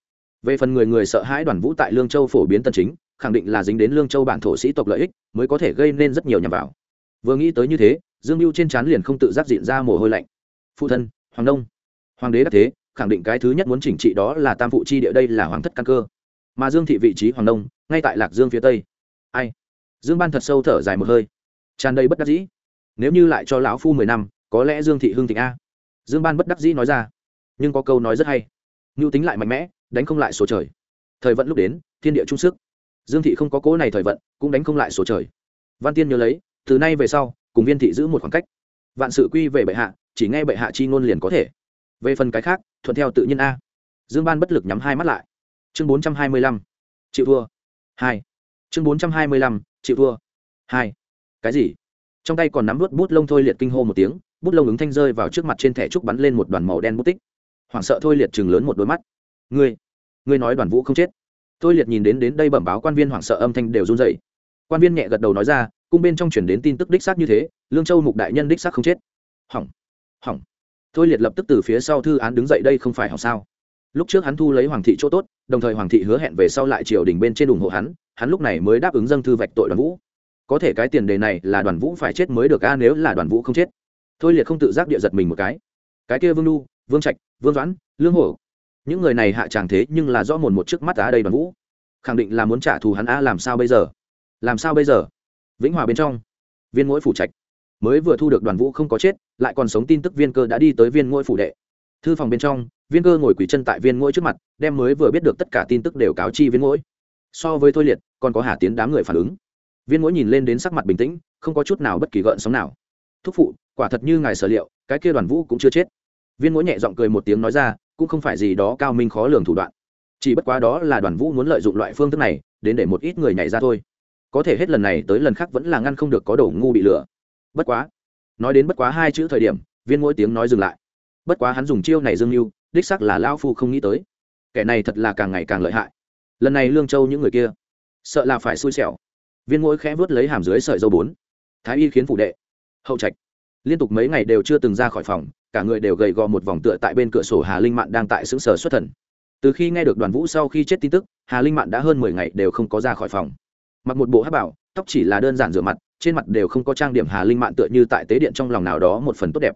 Về phần người người sợ hãi đoàn vũ tại lương châu phổ biến tân chính, khẳng định là dính đến lương châu bản thổ sĩ tộc lợi ích, mới có thể gây nên rất nhiều nhằm vào. Vừa nghĩ tới như thế, dương mưu trên trán liền không tự giác diện ra mồ hôi lạnh. Phụ thân, hoàng đông. Hoàng đế đã thế, khẳng định cái thứ nhất muốn chỉnh trị đó là tam phụ chi địa đây là hoàng thất căn cơ. Mà dương thị vị trí hoàng đông, ngay tại lạc dương phía tây. Ai? Dương ban thật sâu thở dài một hơi. Tràn đầy bất đắc dĩ. Nếu như lại cho lão phu mười năm có lẽ dương thị Hưng thịnh a. Dương ban bất đắc dĩ nói ra. Nhưng có câu nói rất hay. Ngưu tính lại mạnh mẽ, đánh không lại số trời. Thời vận lúc đến, thiên địa trung sức. Dương thị không có cố này thời vận, cũng đánh không lại số trời. Văn tiên nhớ lấy, từ nay về sau, cùng viên thị giữ một khoảng cách. Vạn sự quy về bệ hạ, chỉ nghe bệ hạ chi ngôn liền có thể. Về phần cái khác, thuận theo tự nhiên a. Dương ban bất lực nhắm hai mắt lại. Chương bốn trăm hai mươi lăm. Chịu thua. Hai. Chương bốn trăm hai mươi lăm. Chịu thua. Hai. Cái gì? Trong tay còn nắm vớt bút lông thôi liệt kinh hô một tiếng bút lông ứng thanh rơi vào trước mặt trên thẻ trúc bắn lên một đoàn màu đen bút tích. Hoảng sợ thôi liệt chừng lớn một đôi mắt. Ngươi ngươi nói đoàn vũ không chết. Thôi liệt nhìn đến đến đây bẩm báo quan viên hoảng sợ âm thanh đều run dậy quan viên nhẹ gật đầu nói ra, cung bên trong chuyển đến tin tức đích xác như thế, lương châu mục đại nhân đích xác không chết. Hỏng hỏng. Thôi liệt lập tức từ phía sau thư án đứng dậy, đây không phải hỏng sao? Lúc trước hắn thu lấy hoàng thị chỗ tốt, đồng thời hoàng thị hứa hẹn về sau lại triều đình bên trên ủng hộ hắn hắn lúc này mới đáp ứng dâng thư vạch tội đoàn vũ. Có thể cái tiền đề này là đoàn vũ phải chết mới được a, nếu là đoàn vũ không chết thôi liệt không tự giác địa giật mình một cái. Cái kia vương lu vương trạch, vương doãn, lương hổ. Những người này hạ tràng thế nhưng là rõ mồn một trước mắt á đây đoàn vũ. Khẳng định là muốn trả thù hắn a làm sao bây giờ? Làm sao bây giờ? Vĩnh hòa bên trong, viên mỗi phủ trạch mới vừa thu được đoàn vũ không có chết, lại còn sống tin tức viên cơ đã đi tới viên ngôi phủ đệ. Thư phòng bên trong, viên cơ ngồi quỳ chân tại viên ngôi trước mặt, đem mới vừa biết được tất cả tin tức đều cáo chi viên ngôi. So với thôi liệt, còn có hà tiến đám người phản ứng. Viên ngôi nhìn lên đến sắc mặt bình tĩnh, không có chút nào bất kỳ gợn sóng nào. Thúc phụ quả thật như ngài sở liệu, cái kia đoàn vũ cũng chưa chết. Viên mũi nhẹ giọng cười một tiếng nói ra, cũng không phải gì đó cao minh khó lường thủ đoạn. Chỉ bất quá đó là đoàn vũ muốn lợi dụng loại phương thức này, đến để một ít người nhảy ra thôi. Có thể hết lần này tới lần khác vẫn là ngăn không được có đồ ngu bị lừa. Bất quá, nói đến bất quá hai chữ thời điểm, viên mỗi tiếng nói dừng lại. Bất quá hắn dùng chiêu này dương mưu, đích sắc là lao phu không nghĩ tới. Kẻ này thật là càng ngày càng lợi hại. Lần này lương châu những người kia, sợ là phải xui xẻo. Viên mỗi khẽ vớt lấy hàm dưới sợi dâu bốn. Thái y khiến phủ đệ. Hậu trạch liên tục mấy ngày đều chưa từng ra khỏi phòng, cả người đều gầy gò một vòng tựa tại bên cửa sổ hà linh mạn đang tại xứng sở xuất thần. Từ khi nghe được đoàn vũ sau khi chết tin tức, hà linh mạn đã hơn mười ngày đều không có ra khỏi phòng. Mặc một bộ hát bảo, tóc chỉ là đơn giản rửa mặt, trên mặt đều không có trang điểm hà linh mạn tựa như tại tế điện trong lòng nào đó một phần tốt đẹp.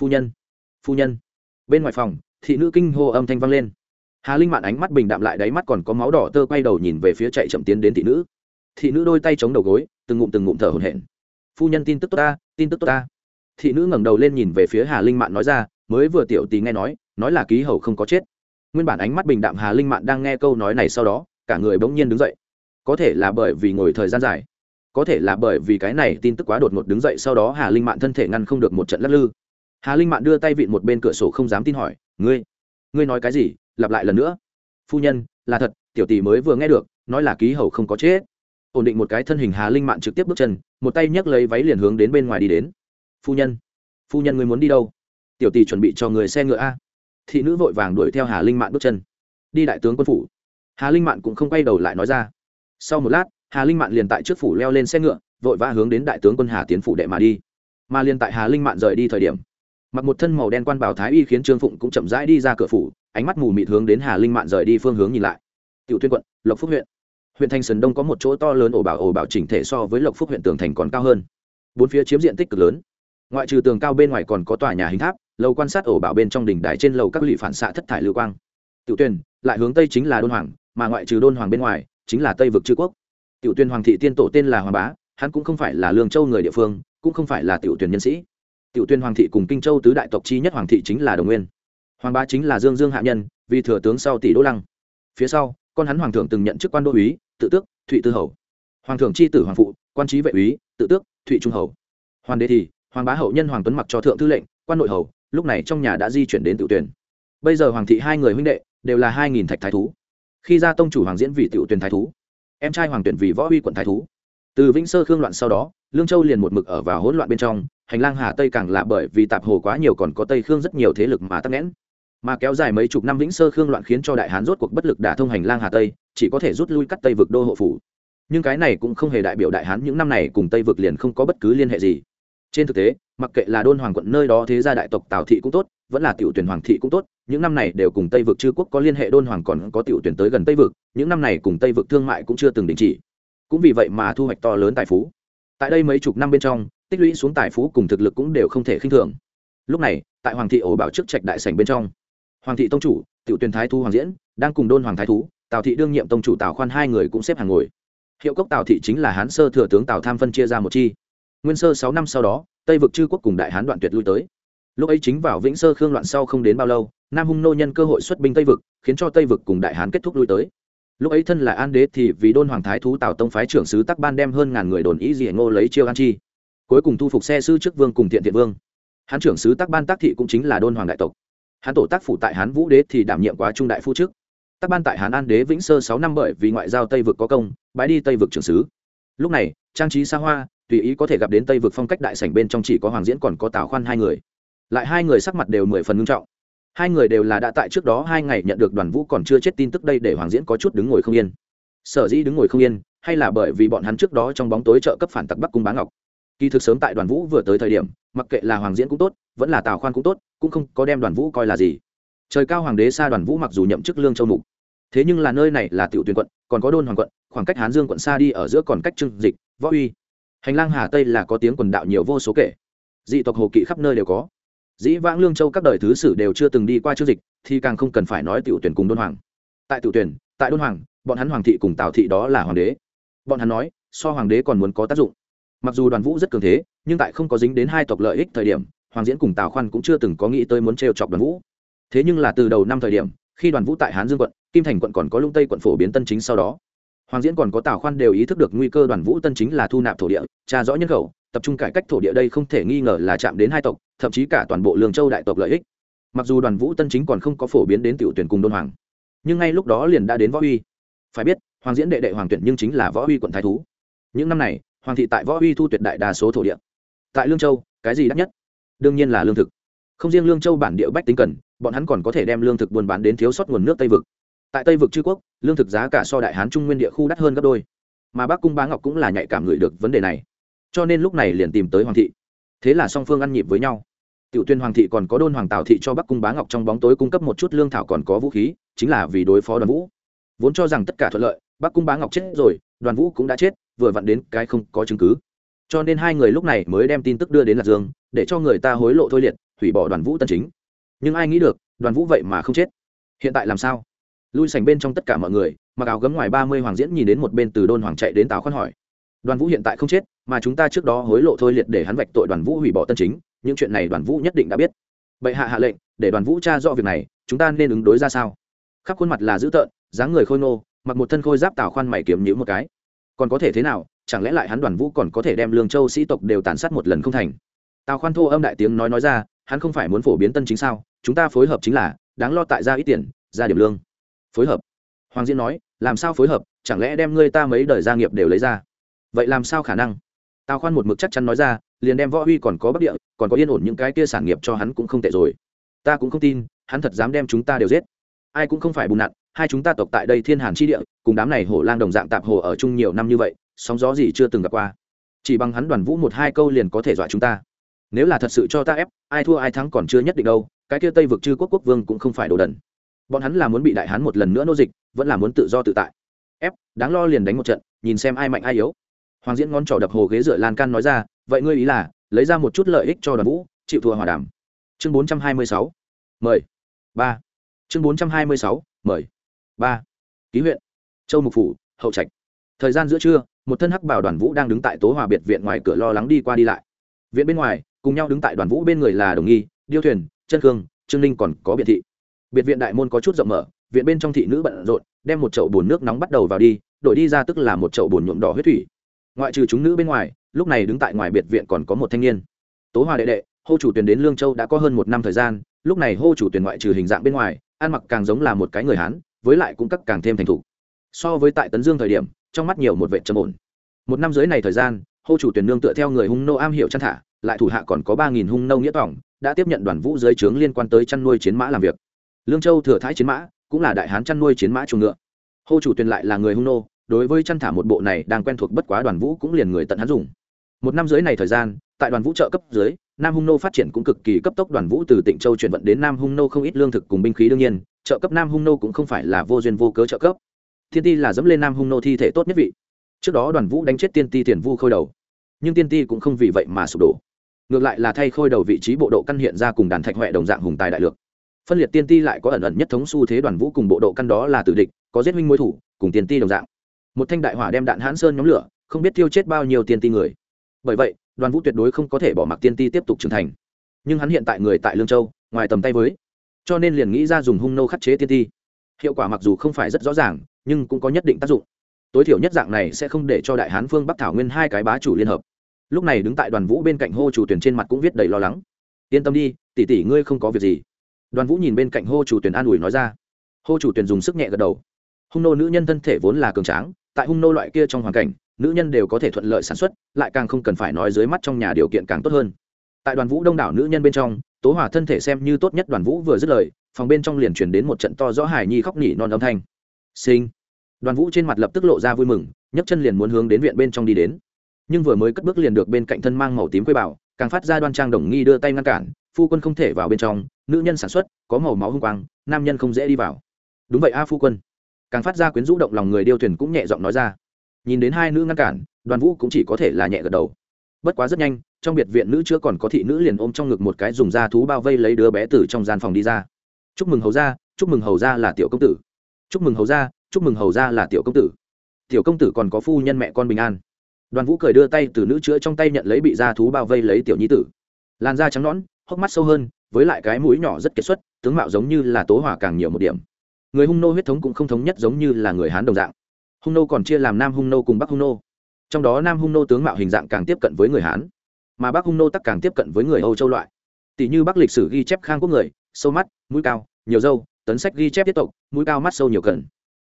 Phu nhân phu nhân. Bên ngoài phòng, thị nữ kinh hô âm thanh vang lên. Hà linh mạn ánh mắt bình đạm lại đáy mắt còn có máu đỏ tơ quay đầu nhìn về phía chạy chậm tiến đến thị nữ. Thị nữ đôi tay chống đầu gối, từng ngụm từng ngụm thở hổn hển. Phu nhân, tin tức tốt ta, tin tức tốt ta thị nữ ngẩng đầu lên nhìn về phía hà linh mạn nói ra, mới vừa tiểu tì nghe nói nói là ký hầu không có chết. Nguyên bản ánh mắt bình đạm hà linh mạn đang nghe câu nói này sau đó, cả người bỗng nhiên đứng dậy. Có thể là bởi vì ngồi thời gian dài, có thể là bởi vì cái này tin tức quá đột ngột đứng dậy sau đó hà linh mạn thân thể ngăn không được một trận lắc lư. Hà linh mạn đưa tay vịn một bên cửa sổ không dám tin hỏi, ngươi ngươi nói cái gì? Lặp lại lần nữa. Phu nhân, là thật, tiểu tỷ mới vừa nghe được, nói là ký hầu không có chết. Ổn định một cái thân hình hà linh mạn trực tiếp bước chân, một tay nhấc lấy váy liền hướng đến bên ngoài đi đến phu nhân phu nhân người muốn đi đâu? Tiểu tỷ chuẩn bị cho người xe ngựa a. Thị nữ vội vàng đuổi theo hà linh mạn bước chân. Đi đại tướng quân phủ. Hà linh mạn cũng không quay đầu lại nói ra. Sau một lát, hà linh mạn liền tại trước phủ leo lên xe ngựa, vội vã hướng đến đại tướng quân hà tiến phủ đệ mà đi. Mà liền tại hà linh mạn rời đi thời điểm, mặc một thân màu đen quan bảo thái y khiến trương phụng cũng chậm rãi đi ra cửa phủ, ánh mắt mù mịt hướng đến hà linh mạn rời đi phương hướng nhìn lại. Tiểu tuyên quận, lộc phúc huyện. Huyện thanh sơn đông có một chỗ to lớn ổ bảo ổ bảo chỉnh thể so với lộc phúc huyện tường thành còn cao hơn. Bốn phía chiếm diện tích cực lớn ngoại trừ tường cao bên ngoài còn có tòa nhà hình tháp, lầu quan sát ổ bảo bên trong đỉnh đài trên lầu các lụy phản xạ thất thải lưu quang. Tiểu tuyên lại hướng tây chính là đôn hoàng, mà ngoại trừ đôn hoàng bên ngoài, chính là tây vực chư quốc. Tiểu tuyên hoàng thị tiên tổ tên là hoàng bá, hắn cũng không phải là lương châu người địa phương, cũng không phải là tiểu tuyển nhân sĩ. Tiểu tuyên hoàng thị cùng kinh châu tứ đại tộc chi nhất hoàng thị chính là đồng nguyên. Hoàng bá chính là dương dương hạ nhân, vì thừa tướng sau tỷ đỗ lăng. Phía sau, con hắn hoàng thượng từng nhận chức quan đô úy, tự tước, thụy tư hầu. Hoàng thượng c h i tử hoàng phụ, quan trí vệ úy, tự tước, thụy trung hầu. Hoàng đế thì hoàng bá hậu nhân hoàng tuấn mặc cho thượng thư lệnh, quan nội hầu, lúc này trong nhà đã di chuyển đến tự tuyển. Bây giờ hoàng thị hai người huynh đệ đều là hai nghìn thạch thái thú. Khi ra tông chủ hoàng diễn vì Tự tuyển thái thú, em trai hoàng tuyển vì võ uy quận thái thú. Từ vĩnh sơ khương loạn sau đó, lương châu liền một mực ở vào hỗn loạn bên trong, hành lang hà tây càng là bởi vì tạp hồ quá nhiều còn có tây khương rất nhiều thế lực mà tắc nghẽn. Mà kéo dài mấy chục năm vĩnh sơ khương loạn khiến cho đại hán rốt cuộc bất lực đả thông hành lang hà tây, chỉ có thể rút lui cắt tây vực đô hộ phủ. Nhưng cái này cũng không hề đại biểu đại hán những năm này cùng tây vực liền không có bất cứ liên hệ gì trên thực tế, mặc kệ là đôn hoàng quận nơi đó thế gia đại tộc tào thị cũng tốt, vẫn là tiểu tuyển hoàng thị cũng tốt, những năm này đều cùng tây vực chư quốc có liên hệ, đôn hoàng còn có tiểu tuyển tới gần tây vực, những năm này cùng tây vực thương mại cũng chưa từng đình chỉ. Cũng vì vậy mà thu hoạch to lớn tài phú. Tại đây mấy chục năm bên trong, tích lũy xuống tài phú cùng thực lực cũng đều không thể khinh thường. Lúc này, tại hoàng thị ổ bảo chức trạch đại sảnh bên trong, hoàng thị tông chủ, tiểu tuyển thái thu hoàng diễn, đang cùng đôn hoàng thái thú, tào thị đương nhiệm tông chủ tào khoan hai người cũng xếp hàng ngồi. Hiệu cốc tào thị chính là hán sơ thừa tướng tào tham phân chia ra một chi nguyên sơ sáu năm sau đó, tây vực chư quốc cùng đại hán đoạn tuyệt lui tới. Lúc ấy chính vào vĩnh sơ khương loạn sau không đến bao lâu, nam hung nô nhân cơ hội xuất binh tây vực, khiến cho tây vực cùng đại hán kết thúc lui tới. Lúc ấy thân là an đế thì vì đôn hoàng thái thú tào tông phái trưởng sứ tắc ban đem hơn ngàn người đồn ý gì ngô lấy chiêu an chi. Cuối cùng thu phục xe sư trước vương cùng thiện thiện vương. Hán trưởng sứ tắc ban tác thị cũng chính là đôn hoàng đại tộc. Hán tổ tác phủ tại hán vũ đế thì đảm nhiệm quá trung đại phu chức Tắc ban tại hán an đế vĩnh sơ sáu năm bởi vì ngoại giao tây vực có công bãi đi tây vực trưởng sứ. Lúc này, trang trí xa hoa tùy ý có thể gặp đến tây vực phong cách đại sảnh bên trong chỉ có hoàng diễn còn có tào khoan hai người lại hai người sắc mặt đều mười phần nghiêm trọng hai người đều là đã tại trước đó hai ngày nhận được đoàn vũ còn chưa chết tin tức đây để hoàng diễn có chút đứng ngồi không yên sở dĩ đứng ngồi không yên hay là bởi vì bọn hắn trước đó trong bóng tối trợ cấp phản tặc bắc cung bá ngọc kỳ thực sớm tại đoàn vũ vừa tới thời điểm mặc kệ là hoàng diễn cũng tốt vẫn là tào khoan cũng tốt cũng không có đem đoàn vũ coi là gì trời cao hoàng đế xa đoàn vũ mặc dù nhậm chức lương châu mục thế nhưng là nơi này là tiểu tuyển quận còn có đôn hoàng quận khoảng cách hán dương quận xa đi ở giữa còn cách trưng dịch võ uy hành lang hà tây là có tiếng quần đạo nhiều vô số kể. Dị tộc hồ kỵ khắp nơi đều có. Dĩ vãng lương châu các đời thứ sử đều chưa từng đi qua chương dịch, thì càng không cần phải nói tiểu tuyển cùng đôn hoàng. Tại tiểu tuyển, tại đôn hoàng, bọn hắn hoàng thị cùng tào thị đó là hoàng đế. Bọn hắn nói, so hoàng đế còn muốn có tác dụng. Mặc dù đoàn vũ rất cường thế, nhưng tại không có dính đến hai tộc lợi ích thời điểm, hoàng diễn cùng tào khoan cũng chưa từng có nghĩ tới muốn trêu chọc đoàn vũ. Thế nhưng là từ đầu năm thời điểm, khi đoàn vũ tại hán dương quận, kim thành quận còn có lung tây quận phổ biến tân chính sau đó hoàng diễn còn có tào khoan đều ý thức được nguy cơ đoàn vũ tân chính là thu nạp thổ địa, tra rõ nhân khẩu, tập trung cải cách thổ địa đây không thể nghi ngờ là chạm đến hai tộc, thậm chí cả toàn bộ lương châu đại tộc lợi ích. Mặc dù đoàn vũ tân chính còn không có phổ biến đến tiểu tuyển cùng đôn hoàng, nhưng ngay lúc đó liền đã đến võ uy. Phải biết, hoàng diễn đệ đệ hoàng tuyển nhưng chính là võ uy quận thái thú. Những năm này, hoàng thị tại võ uy thu tuyệt đại đa số thổ địa. Tại lương châu, cái gì đắt nhất? Đương nhiên là lương thực. Không riêng lương châu bản địa bách tính cần, bọn hắn còn có thể đem lương thực buôn bán đến thiếu sót nguồn nước tây vực tại tây vực chư quốc, lương thực giá cả so đại hán trung nguyên địa khu đắt hơn gấp đôi. Mà bác cung bá ngọc cũng là nhạy cảm ngửi được vấn đề này. Cho nên lúc này liền tìm tới hoàng thị. Thế là song phương ăn nhịp với nhau. Tiểu tuyên hoàng thị còn có đôn hoàng tào thị cho bắc cung bá ngọc trong bóng tối cung cấp một chút lương thảo còn có vũ khí, chính là vì đối phó đoàn vũ. Vốn cho rằng tất cả thuận lợi, bắc cung bá ngọc chết rồi, đoàn vũ cũng đã chết, vừa vặn đến cái không có chứng cứ. Cho nên hai người lúc này mới đem tin tức đưa đến lạc dương, để cho người ta hối lộ thôi liệt, hủy bỏ đoàn vũ tân chính. Nhưng ai nghĩ được, đoàn vũ vậy mà không chết. Hiện tại làm sao? Lui sành bên trong tất cả mọi người, mặc áo gấm ngoài ba mươi hoàng diễn nhìn đến một bên từ đôn hoàng chạy đến tào khoan hỏi. Đoàn vũ hiện tại không chết, mà chúng ta trước đó hối lộ thôi liệt để hắn vạch tội đoàn vũ hủy bỏ tân chính, những chuyện này đoàn vũ nhất định đã biết. Bệ hạ hạ lệnh, để đoàn vũ tra rõ việc này, chúng ta nên ứng đối ra sao? Khắp khuôn mặt là dữ tợn, dáng người khôi nô mặc một thân khôi giáp tào khoan mày kiếm nhữ một cái. Còn có thể thế nào, chẳng lẽ lại hắn đoàn vũ còn có thể đem lương châu sĩ tộc đều tàn sát một lần không thành? Tào khoan thô âm đại tiếng nói nói ra, hắn không phải muốn phổ biến tân chính sao, chúng ta phối hợp chính là, đáng lo tại ra ít tiền ra điểm lương phối hợp. Hoàng diễn nói, làm sao phối hợp? Chẳng lẽ đem ngươi ta mấy đời gia nghiệp đều lấy ra? Vậy làm sao khả năng? Tào khoan một mực chắc chắn nói ra, liền đem võ huy còn có bắc địa, còn có yên ổn những cái kia sản nghiệp cho hắn cũng không tệ rồi. Ta cũng không tin, hắn thật dám đem chúng ta đều giết. Ai cũng không phải bùn nặn, hai chúng ta tộc tại đây thiên hàn chi địa, cùng đám này hổ lang đồng dạng tạp hồ ở chung nhiều năm như vậy, sóng gió gì chưa từng gặp qua. Chỉ bằng hắn đoàn vũ một hai câu liền có thể dọa chúng ta. Nếu là thật sự cho ta ép, ai thua ai thắng còn chưa nhất định đâu, cái kia tây vực chư quốc quốc vương cũng không phải đồ đần bọn hắn là muốn bị đại hán một lần nữa nô dịch, vẫn là muốn tự do tự tại. Ép, đáng lo liền đánh một trận, nhìn xem ai mạnh ai yếu. Hoàng diễn ngón trỏ đập hồ ghế dựa lan can nói ra, vậy ngươi ý là, lấy ra một chút lợi ích cho đoàn vũ, chịu thua hòa đàm. Chương bốn trăm hai mươi sáu. Mời. Ba. Chương bốn trăm hai mươi sáu. Mời. Ba. Ký huyện. Châu mục phủ, hậu trạch. Thời gian giữa trưa, một thân hắc bảo đoàn vũ đang đứng tại tố hòa biệt viện ngoài cửa lo lắng đi qua đi lại. Viện bên ngoài, cùng nhau đứng tại đoàn vũ bên người là đồng nghi, điêu thuyền, chân khương, trương ninh còn có biệt thị biệt viện đại môn có chút rộng mở, viện bên trong thị nữ bận rộn, đem một chậu bùn nước nóng bắt đầu vào đi, đổi đi ra tức là một chậu bùn nhuộm đỏ huyết thủy. Ngoại trừ chúng nữ bên ngoài, lúc này đứng tại ngoài biệt viện còn có một thanh niên. Tố hòa đệ đệ, hô chủ tuyển đến lương châu đã có hơn một năm thời gian, lúc này hô chủ tuyển ngoại trừ hình dạng bên ngoài, ăn mặc càng giống là một cái người hán, với lại cũng cắt càng thêm thành thục. So với tại tấn dương thời điểm, trong mắt nhiều một vệ trầm ổn. Một năm dưới này thời gian, hô chủ tuyển nương tựa theo người hung nô am hiểu chăn thả, lại thủ hạ còn có ba nghìn hung nô nghĩa tỏng đã tiếp nhận đoàn vũ dưới trướng liên quan tới chăn nuôi chiến mã làm việc lương châu thừa thái chiến mã, cũng là đại hán chăn nuôi chiến mã chuồng ngựa. Hô chủ tuyền lại là người hung nô, đối với chăn thả một bộ này đang quen thuộc bất quá đoàn vũ cũng liền người tận hắn dùng. Một năm dưới này thời gian, tại đoàn vũ trợ cấp dưới, nam hung nô phát triển cũng cực kỳ cấp tốc, đoàn vũ từ tỉnh châu chuyển vận đến nam hung nô không ít lương thực cùng binh khí đương nhiên, trợ cấp nam hung nô cũng không phải là vô duyên vô cớ trợ cấp. Thiên ti là dẫm lên nam hung nô thi thể tốt nhất vị. Trước đó đoàn vũ đánh chết tiên ti tiền vu khôi đầu, nhưng tiên ti cũng không vì vậy mà sụp đổ. Ngược lại là thay khôi đầu vị trí bộ độ căn hiện ra cùng đàn thạch huệ đồng dạng hùng tài đại lược phân liệt tiên ti lại có ẩn ẩn nhất thống xu thế đoàn vũ cùng bộ độ căn đó là tử địch, có giết huynh mối thủ, cùng tiên ti đồng dạng. Một thanh đại hỏa đem đạn hãn sơn nhóm lửa, không biết tiêu chết bao nhiêu tiên ti người. Bởi vậy, đoàn vũ tuyệt đối không có thể bỏ mặc tiên ti tiếp tục trưởng thành. Nhưng hắn hiện tại người tại lương châu, ngoài tầm tay với. Cho nên liền nghĩ ra dùng hung nô khắc chế tiên ti. Hiệu quả mặc dù không phải rất rõ ràng, nhưng cũng có nhất định tác dụng. Tối thiểu nhất dạng này sẽ không để cho đại hán phương bắc thảo nguyên hai cái bá chủ liên hợp. Lúc này đứng tại đoàn vũ bên cạnh hô chủ tuyển trên mặt cũng viết đầy lo lắng. Yên tâm đi, tỷ tỷ ngươi không có việc gì đoàn vũ nhìn bên cạnh hô chủ tuyển an ủi nói ra. Hô chủ tuyển dùng sức nhẹ gật đầu. Hung nô nữ nhân thân thể vốn là cường tráng, tại hung nô loại kia trong hoàn cảnh, nữ nhân đều có thể thuận lợi sản xuất, lại càng không cần phải nói dưới mắt trong nhà điều kiện càng tốt hơn. Tại đoàn vũ đông đảo nữ nhân bên trong, tố hỏa thân thể xem như tốt nhất đoàn vũ vừa dứt lời, phòng bên trong liền chuyển đến một trận to rõ hài nhi khóc nỉ non âm thanh. Sinh đoàn vũ trên mặt lập tức lộ ra vui mừng, nhấc chân liền muốn hướng đến viện bên trong đi đến. Nhưng vừa mới cất bước liền được bên cạnh thân mang màu tím quê bảo, càng phát ra đoan trang đồng nghi đưa tay ngăn cản phu quân không thể vào bên trong, nữ nhân sản xuất, có màu máu hung quang, nam nhân không dễ đi vào. Đúng vậy a phu quân. Càng phát ra quyến rũ động lòng người điêu thuyền cũng nhẹ giọng nói ra. Nhìn đến hai nữ ngăn cản, đoàn vũ cũng chỉ có thể là nhẹ gật đầu. Bất quá rất nhanh, trong biệt viện nữ chưa còn có thị nữ liền ôm trong ngực một cái dùng da thú bao vây lấy đứa bé từ trong gian phòng đi ra. Chúc mừng hầu ra chúc mừng hầu ra là tiểu công tử. Chúc mừng hầu ra chúc mừng hầu ra là tiểu công tử. Tiểu công tử còn có phu nhân mẹ con bình an. Đoàn vũ cười đưa tay từ nữ chữa trong tay nhận lấy bị da thú bao vây lấy tiểu nhi tử. Làn da trắng nõn hốc mắt sâu hơn, với lại cái mũi nhỏ rất kiệt xuất, tướng mạo giống như là tố hỏa càng nhiều một điểm. Người hung nô huyết thống cũng không thống nhất giống như là người hán đồng dạng. Hung nô còn chia làm nam hung nô cùng bắc hung nô. Trong đó nam hung nô tướng mạo hình dạng càng tiếp cận với người hán, mà bắc hung nô tắc càng tiếp cận với người âu châu loại. Tỷ như bắc lịch sử ghi chép khang quốc người, sâu mắt, mũi cao, nhiều dâu tấn sách ghi chép tiếp tục mũi cao mắt sâu nhiều cần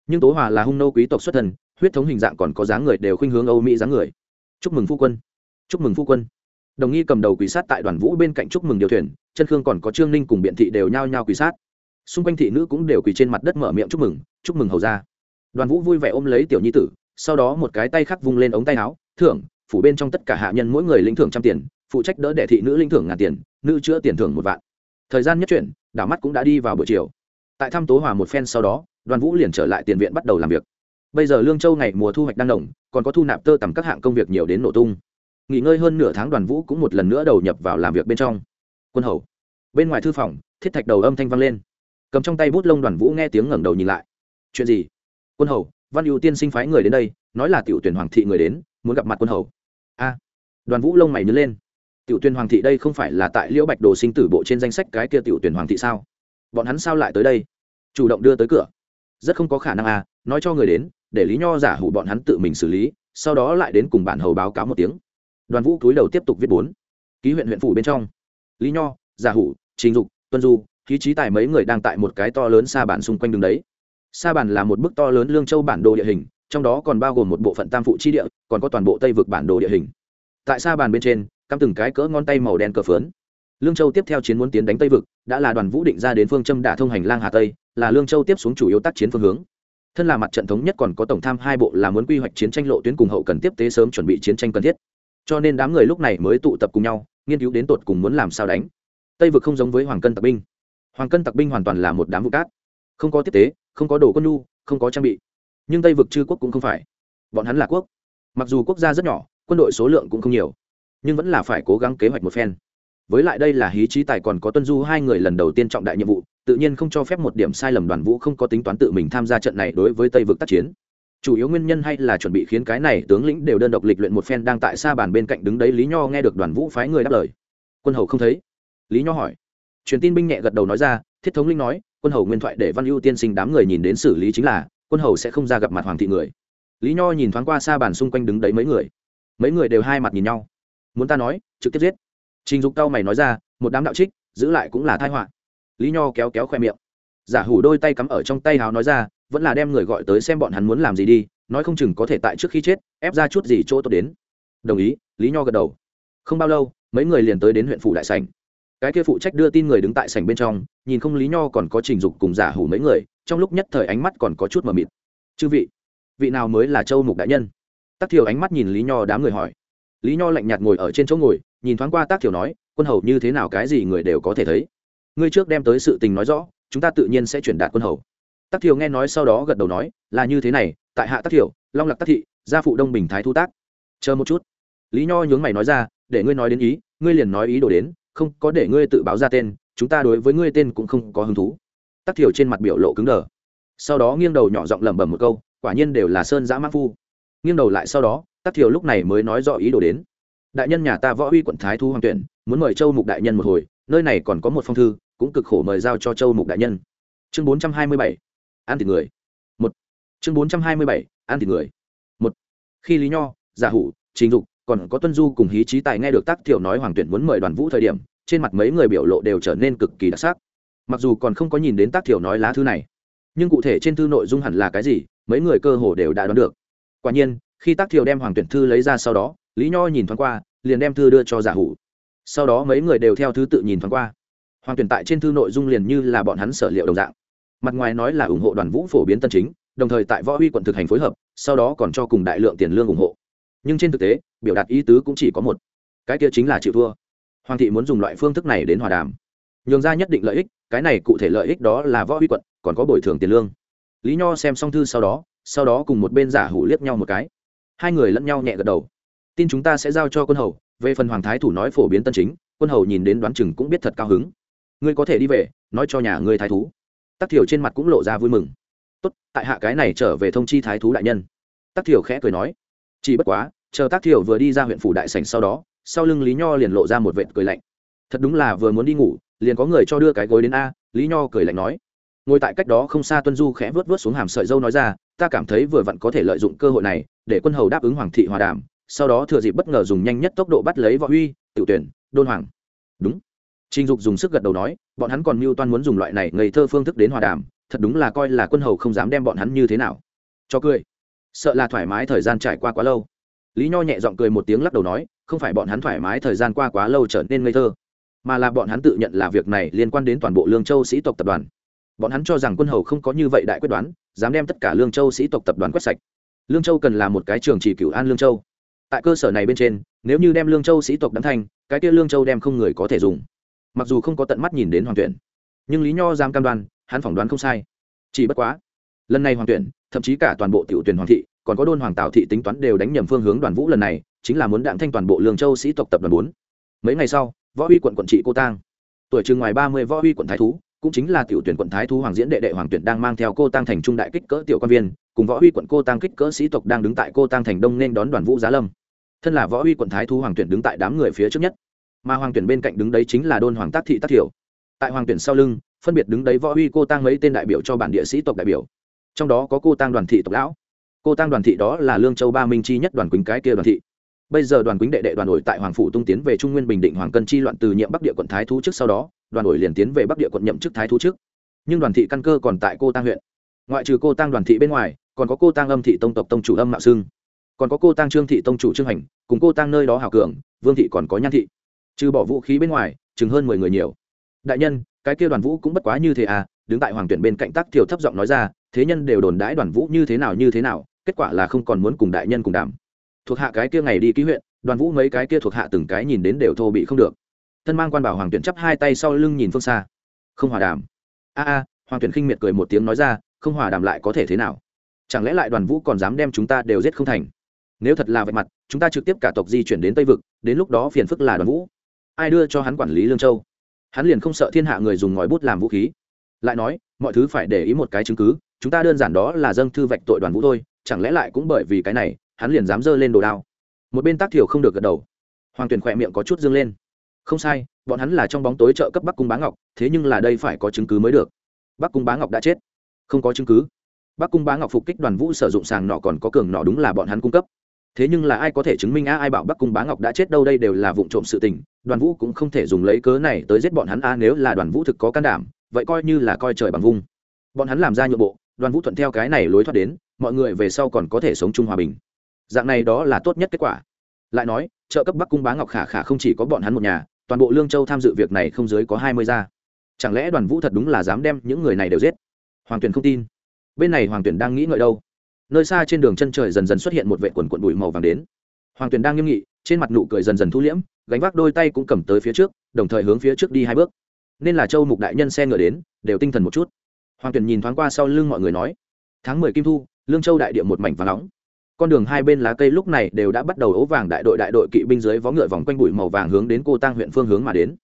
nhưng tố hòa là hung nô quý tộc xuất thân, huyết thống hình dạng còn có dáng người đều khuynh hướng âu mỹ dáng người. Chúc mừng phu quân. Chúc mừng phu quân đồng nghi cầm đầu quỷ sát tại đoàn vũ bên cạnh chúc mừng điều thuyền, chân khương còn có trương ninh cùng biện thị đều nhao nhao quỷ sát. Xung quanh thị nữ cũng đều quỳ trên mặt đất mở miệng chúc mừng chúc mừng hầu ra đoàn vũ vui vẻ ôm lấy tiểu nhi tử, sau đó một cái tay khắc vung lên ống tay áo, thưởng, phủ bên trong tất cả hạ nhân mỗi người lĩnh thưởng trăm tiền, phụ trách đỡ đệ thị nữ lĩnh thưởng ngàn tiền, nữ chữa tiền thưởng một vạn. Thời gian nhất chuyển, đảo mắt cũng đã đi vào buổi chiều. Tại thăm tố hòa một phen sau đó, đoàn vũ liền trở lại tiền viện bắt đầu làm việc. Bây giờ lương châu ngày mùa thu hoạch đang nồng còn có thu nạp tơ tầm các hạng công việc nhiều đến nổ tung nghỉ ngơi hơn nửa tháng đoàn vũ cũng một lần nữa đầu nhập vào làm việc bên trong. Quân hầu. Bên ngoài thư phòng, thiết thạch đầu âm thanh vang lên. Cầm trong tay bút lông đoàn vũ nghe tiếng ngẩng đầu nhìn lại. Chuyện gì? Quân hầu, văn ưu tiên sinh phái người đến đây, nói là tiểu tuyển hoàng thị người đến, muốn gặp mặt quân hầu. A. Đoàn vũ lông mày nhớ lên. Tiểu tuyển hoàng thị đây không phải là tại liễu bạch đồ sinh tử bộ trên danh sách cái kia tiểu tuyển hoàng thị sao? Bọn hắn sao lại tới đây? Chủ động đưa tới cửa. Rất không có khả năng à nói cho người đến, để lý nho giả hủ bọn hắn tự mình xử lý, sau đó lại đến cùng bản hầu báo cáo một tiếng đoàn vũ cúi đầu tiếp tục viết bốn. Ký huyện huyện phủ bên trong. Lý nho, giả hủ, trình dục, tuân du, khí trí tài mấy người đang tại một cái to lớn xa bản xung quanh đường đấy. Sa bản là một bức to lớn lương châu bản đồ địa hình, trong đó còn bao gồm một bộ phận tam phụ chi địa, còn có toàn bộ tây vực bản đồ địa hình. Tại sa bàn bên trên, cắm từng cái cỡ ngón tay màu đen cờ phớn. Lương châu tiếp theo chiến muốn tiến đánh tây vực, đã là đoàn vũ định ra đến phương châm đả thông hành lang hà tây, là lương châu tiếp xuống chủ yếu tác chiến phương hướng. Thân là mặt trận thống nhất còn có tổng tham hai bộ là muốn quy hoạch chiến tranh lộ tuyến cùng hậu cần tiếp tế sớm chuẩn bị chiến tranh cần thiết cho nên đám người lúc này mới tụ tập cùng nhau, nghiên cứu đến tột cùng muốn làm sao đánh. Tây vực không giống với hoàng cân tặc binh. Hoàng cân tặc binh hoàn toàn là một đám vụ cát. Không có tiếp tế, không có đồ quân nhu, không có trang bị. Nhưng tây vực chư quốc cũng không phải. Bọn hắn là quốc. Mặc dù quốc gia rất nhỏ, quân đội số lượng cũng không nhiều, nhưng vẫn là phải cố gắng kế hoạch một phen. Với lại đây là hí trí tài còn có tuân du hai người lần đầu tiên trọng đại nhiệm vụ, tự nhiên không cho phép một điểm sai lầm đoàn vũ không có tính toán tự mình tham gia trận này đối với tây vực tác chiến chủ yếu nguyên nhân hay là chuẩn bị khiến cái này tướng lĩnh đều đơn độc lịch luyện một phen đang tại xa bàn bên cạnh đứng đấy lý nho nghe được đoàn vũ phái người đáp lời. Quân hầu không thấy. Lý nho hỏi. Truyền tin binh nhẹ gật đầu nói ra, thiết thống linh nói, quân hầu nguyên thoại để văn ưu tiên sinh đám người nhìn đến xử lý chính là, quân hầu sẽ không ra gặp mặt hoàng thị người. Lý nho nhìn thoáng qua xa bàn xung quanh đứng đấy mấy người. Mấy người đều hai mặt nhìn nhau. Muốn ta nói, trực tiếp giết. Trình dục cao mày nói ra, một đám đạo trích, giữ lại cũng là thai họa. Lý nho kéo kéo khoe miệng. Giả hủ đôi tay cắm ở trong tay hào nói ra vẫn là đem người gọi tới xem bọn hắn muốn làm gì đi, nói không chừng có thể tại trước khi chết, ép ra chút gì chỗ tốt đến. Đồng ý, lý nho gật đầu. Không bao lâu, mấy người liền tới đến huyện phủ đại sảnh. Cái kia phụ trách đưa tin người đứng tại sảnh bên trong, nhìn không lý nho còn có trình dục cùng giả hủ mấy người, trong lúc nhất thời ánh mắt còn có chút mờ mịt. Chư vị vị nào mới là châu mục đại nhân? Tác thiểu ánh mắt nhìn lý nho đám người hỏi. Lý nho lạnh nhạt ngồi ở trên chỗ ngồi, nhìn thoáng qua tác thiểu nói, quân hầu như thế nào cái gì người đều có thể thấy. Ngươi trước đem tới sự tình nói rõ, chúng ta tự nhiên sẽ chuyển đạt quân hầu tác Thiều nghe nói sau đó gật đầu nói là như thế này tại hạ tác Thiều, long lạc tác thị gia phụ đông bình thái thu tác. Chờ một chút. Lý nho nhướng mày nói ra để ngươi nói đến ý ngươi liền nói ý đồ đến không có để ngươi tự báo ra tên chúng ta đối với ngươi tên cũng không có hứng thú. Tắc Thiều trên mặt biểu lộ cứng đờ. Sau đó nghiêng đầu nhỏ giọng lẩm bẩm một câu quả nhiên đều là sơn giã mã phu. Nghiêng đầu lại sau đó tắc Thiều lúc này mới nói rõ ý đồ đến. Đại nhân nhà ta võ uy quận thái thu hoàng tuyển muốn mời châu mục đại nhân một hồi nơi này còn có một phong thư cũng cực khổ mời giao cho châu mục đại nhân. Chương bốn trăm hai mươi bảy ăn thịt người. Một. Chương bốn trăm hai mươi bảy, ăn thịt người. Một. Khi lý nho, giả hủ, trình dục, còn có tuân du cùng hí trí tài nghe được tác thiểu nói hoàng tuyển muốn mời đoàn vũ thời điểm, trên mặt mấy người biểu lộ đều trở nên cực kỳ đặc sắc. Mặc dù còn không có nhìn đến tác thiểu nói lá thư này, nhưng cụ thể trên thư nội dung hẳn là cái gì, mấy người cơ hồ đều đã đoán được. Quả nhiên, khi tác thiểu đem hoàng tuyển thư lấy ra sau đó, lý nho nhìn thoáng qua, liền đem thư đưa cho giả hủ. Sau đó mấy người đều theo thứ tự nhìn thoáng qua. Hoàng tuyển tại trên thư nội dung liền như là bọn hắn sở liệu đồng dạng mặt ngoài nói là ủng hộ đoàn vũ phổ biến tân chính, đồng thời tại võ huy quận thực hành phối hợp, sau đó còn cho cùng đại lượng tiền lương ủng hộ. Nhưng trên thực tế, biểu đạt ý tứ cũng chỉ có một. Cái kia chính là chịu thua. Hoàng thị muốn dùng loại phương thức này đến hòa đàm. Nhường ra nhất định lợi ích, cái này cụ thể lợi ích đó là võ huy quận, còn có bồi thường tiền lương. Lý nho xem xong thư sau đó sau đó cùng một bên giả hủ liếc nhau một cái. Hai người lẫn nhau nhẹ gật đầu. Tin chúng ta sẽ giao cho quân hầu, về phần hoàng thái thủ nói phổ biến tân chính, quân hầu nhìn đến đoán chừng cũng biết thật cao hứng. Ngươi có thể đi về, nói cho nhà ngươi thái thú tắc thiểu trên mặt cũng lộ ra vui mừng. Tốt, tại hạ cái này trở về thông chi thái thú đại nhân. Tắc thiểu khẽ cười nói. Chỉ bất quá, chờ tác thiểu vừa đi ra huyện phủ đại sảnh sau đó, sau lưng lý nho liền lộ ra một vệt cười lạnh. Thật đúng là vừa muốn đi ngủ, liền có người cho đưa cái gối đến a, lý nho cười lạnh nói. Ngồi tại cách đó không xa tuân du khẽ vớt vớt xuống hàm sợi dâu nói ra, ta cảm thấy vừa vặn có thể lợi dụng cơ hội này, để quân hầu đáp ứng hoàng thị hòa đàm, sau đó thừa dịp bất ngờ dùng nhanh nhất tốc độ bắt lấy võ huy tự tuyển, đôn hoàng. Đúng. Trình Dục dùng sức gật đầu nói, bọn hắn còn mưu toan muốn dùng loại này ngây thơ phương thức đến hòa đàm, thật đúng là coi là quân hầu không dám đem bọn hắn như thế nào. Cho cười. Sợ là thoải mái thời gian trải qua quá lâu. Lý Nho nhẹ giọng cười một tiếng lắc đầu nói, không phải bọn hắn thoải mái thời gian qua quá lâu trở nên ngây thơ, mà là bọn hắn tự nhận là việc này liên quan đến toàn bộ Lương Châu sĩ tộc tập đoàn. Bọn hắn cho rằng quân hầu không có như vậy đại quyết đoán, dám đem tất cả Lương Châu sĩ tộc tập đoàn quét sạch. Lương Châu cần là một cái trường chỉ cửu an Lương Châu. Tại cơ sở này bên trên, nếu như đem Lương Châu sĩ tộc đắm thành, cái kia Lương Châu đem không người có thể dùng mặc dù không có tận mắt nhìn đến hoàng tuyển, nhưng lý nho dám cam đoan, hắn phỏng đoán không sai. Chỉ bất quá, lần này hoàng tuyển, thậm chí cả toàn bộ tiểu tuyển hoàng thị, còn có đôn hoàng tào thị tính toán đều đánh nhầm phương hướng đoàn vũ lần này, chính là muốn đạn thanh toàn bộ lương châu sĩ tộc tập đoàn bốn. Mấy ngày sau, võ huy quận quận trị cô tang. Tuổi chừng ngoài ba mươi võ huy quận thái thú, cũng chính là tiểu tuyển quận thái thú hoàng diễn đệ đệ hoàng tuyển đang mang theo cô tăng thành trung đại kích cỡ tiểu quan viên, cùng võ huy quận cô tăng kích cỡ sĩ tộc đang đứng tại cô tăng thành đông nên đón đoàn vũ giá lâm. Thân là võ huy quận thái thú hoàng tuyển đứng tại đám người phía trước nhất mà hoàng tuyển bên cạnh đứng đấy chính là đôn hoàng tác thị tác thiểu. Tại hoàng tuyển sau lưng, phân biệt đứng đấy võ uy cô tăng mấy tên đại biểu cho bản địa sĩ tộc đại biểu. Trong đó có cô tăng đoàn thị tộc lão. Cô tăng đoàn thị đó là lương châu ba minh chi nhất đoàn quýnh cái kia đoàn thị. Bây giờ đoàn quýnh đệ đệ đoàn ổi tại hoàng phủ tung tiến về trung nguyên bình định hoàng cân chi loạn từ nhiệm bắc địa quận thái thú trước sau đó, đoàn ổi liền tiến về bắc địa quận nhậm chức thái thú trước. Nhưng đoàn thị căn cơ còn tại cô tăng huyện. Ngoại trừ cô tăng đoàn thị bên ngoài, còn có cô tăng âm thị tông tộc tông chủ âm mạo xưng còn có cô tăng trương thị tông chủ trương hành, cùng cô tăng nơi đó hào cường, vương thị còn có nhan thị trừ bỏ vũ khí bên ngoài, chừng hơn mười người nhiều. Đại nhân, cái kia đoàn vũ cũng bất quá như thế à đứng tại hoàng tuyển bên cạnh tác thiều thấp giọng nói ra, thế nhân đều đồn đãi đoàn vũ như thế nào như thế nào, kết quả là không còn muốn cùng đại nhân cùng đàm. Thuộc hạ cái kia ngày đi ký huyện, đoàn vũ mấy cái kia thuộc hạ từng cái nhìn đến đều thô bị không được. Thân mang quan bảo hoàng tuyển chắp hai tay sau lưng nhìn phương xa. Không hòa đàm. A a, hoàng tuyển khinh miệt cười một tiếng nói ra, không hòa đàm lại có thể thế nào? Chẳng lẽ lại đoàn vũ còn dám đem chúng ta đều giết không thành? Nếu thật là vậy mặt, chúng ta trực tiếp cả tộc di chuyển đến tây vực, đến lúc đó phiền phức là đoàn vũ ai đưa cho hắn quản lý lương châu hắn liền không sợ thiên hạ người dùng ngòi bút làm vũ khí lại nói mọi thứ phải để ý một cái chứng cứ chúng ta đơn giản đó là dâng thư vạch tội đoàn vũ thôi chẳng lẽ lại cũng bởi vì cái này hắn liền dám dơ lên đồ đao một bên tác thiểu không được gật đầu hoàng tuyền khỏe miệng có chút dương lên không sai bọn hắn là trong bóng tối trợ cấp bắc cung bá ngọc thế nhưng là đây phải có chứng cứ mới được bắc cung bá ngọc đã chết không có chứng cứ bắc cung bá ngọc phục kích đoàn vũ sử dụng sàng nọ còn có cường nọ đúng là bọn hắn cung cấp thế nhưng là ai có thể chứng minh a ai bảo bắc cung bá ngọc đã chết đâu đây đều là vụ trộm sự tình đoàn vũ cũng không thể dùng lấy cớ này tới giết bọn hắn. A, nếu là đoàn vũ thực có can đảm, vậy coi như là coi trời bằng vung. Bọn hắn làm ra nhượng bộ, đoàn vũ thuận theo cái này lối thoát đến, mọi người về sau còn có thể sống chung hòa bình. Dạng này đó là tốt nhất kết quả. Lại nói, trợ cấp bắc cung bá ngọc khả khả không chỉ có bọn hắn một nhà, toàn bộ lương châu tham dự việc này không dưới có hai mươi gia. Chẳng lẽ đoàn vũ thật đúng là dám đem những người này đều giết? Hoàng tuyển không tin. Bên này hoàng tuyển đang nghĩ ngợi đâu. Nơi xa trên đường chân trời dần dần xuất hiện một vệ quần quận bụi màu vàng đến hoàng tuyền đang nghiêm nghị, trên mặt nụ cười dần dần thu liễm, gánh vác đôi tay cũng cầm tới phía trước, đồng thời hướng phía trước đi hai bước. Nên là châu mục đại nhân xe ngựa đến, đều tinh thần một chút. Hoàng tuyền nhìn thoáng qua sau lưng mọi người nói, tháng mười kim thu, lương châu đại địa một mảnh vàng nóng. Con đường hai bên lá cây lúc này đều đã bắt đầu ố vàng đại đội đại đội kỵ binh dưới vó ngựa vòng quanh bụi màu vàng hướng đến cô tăng huyện phương hướng mà đến.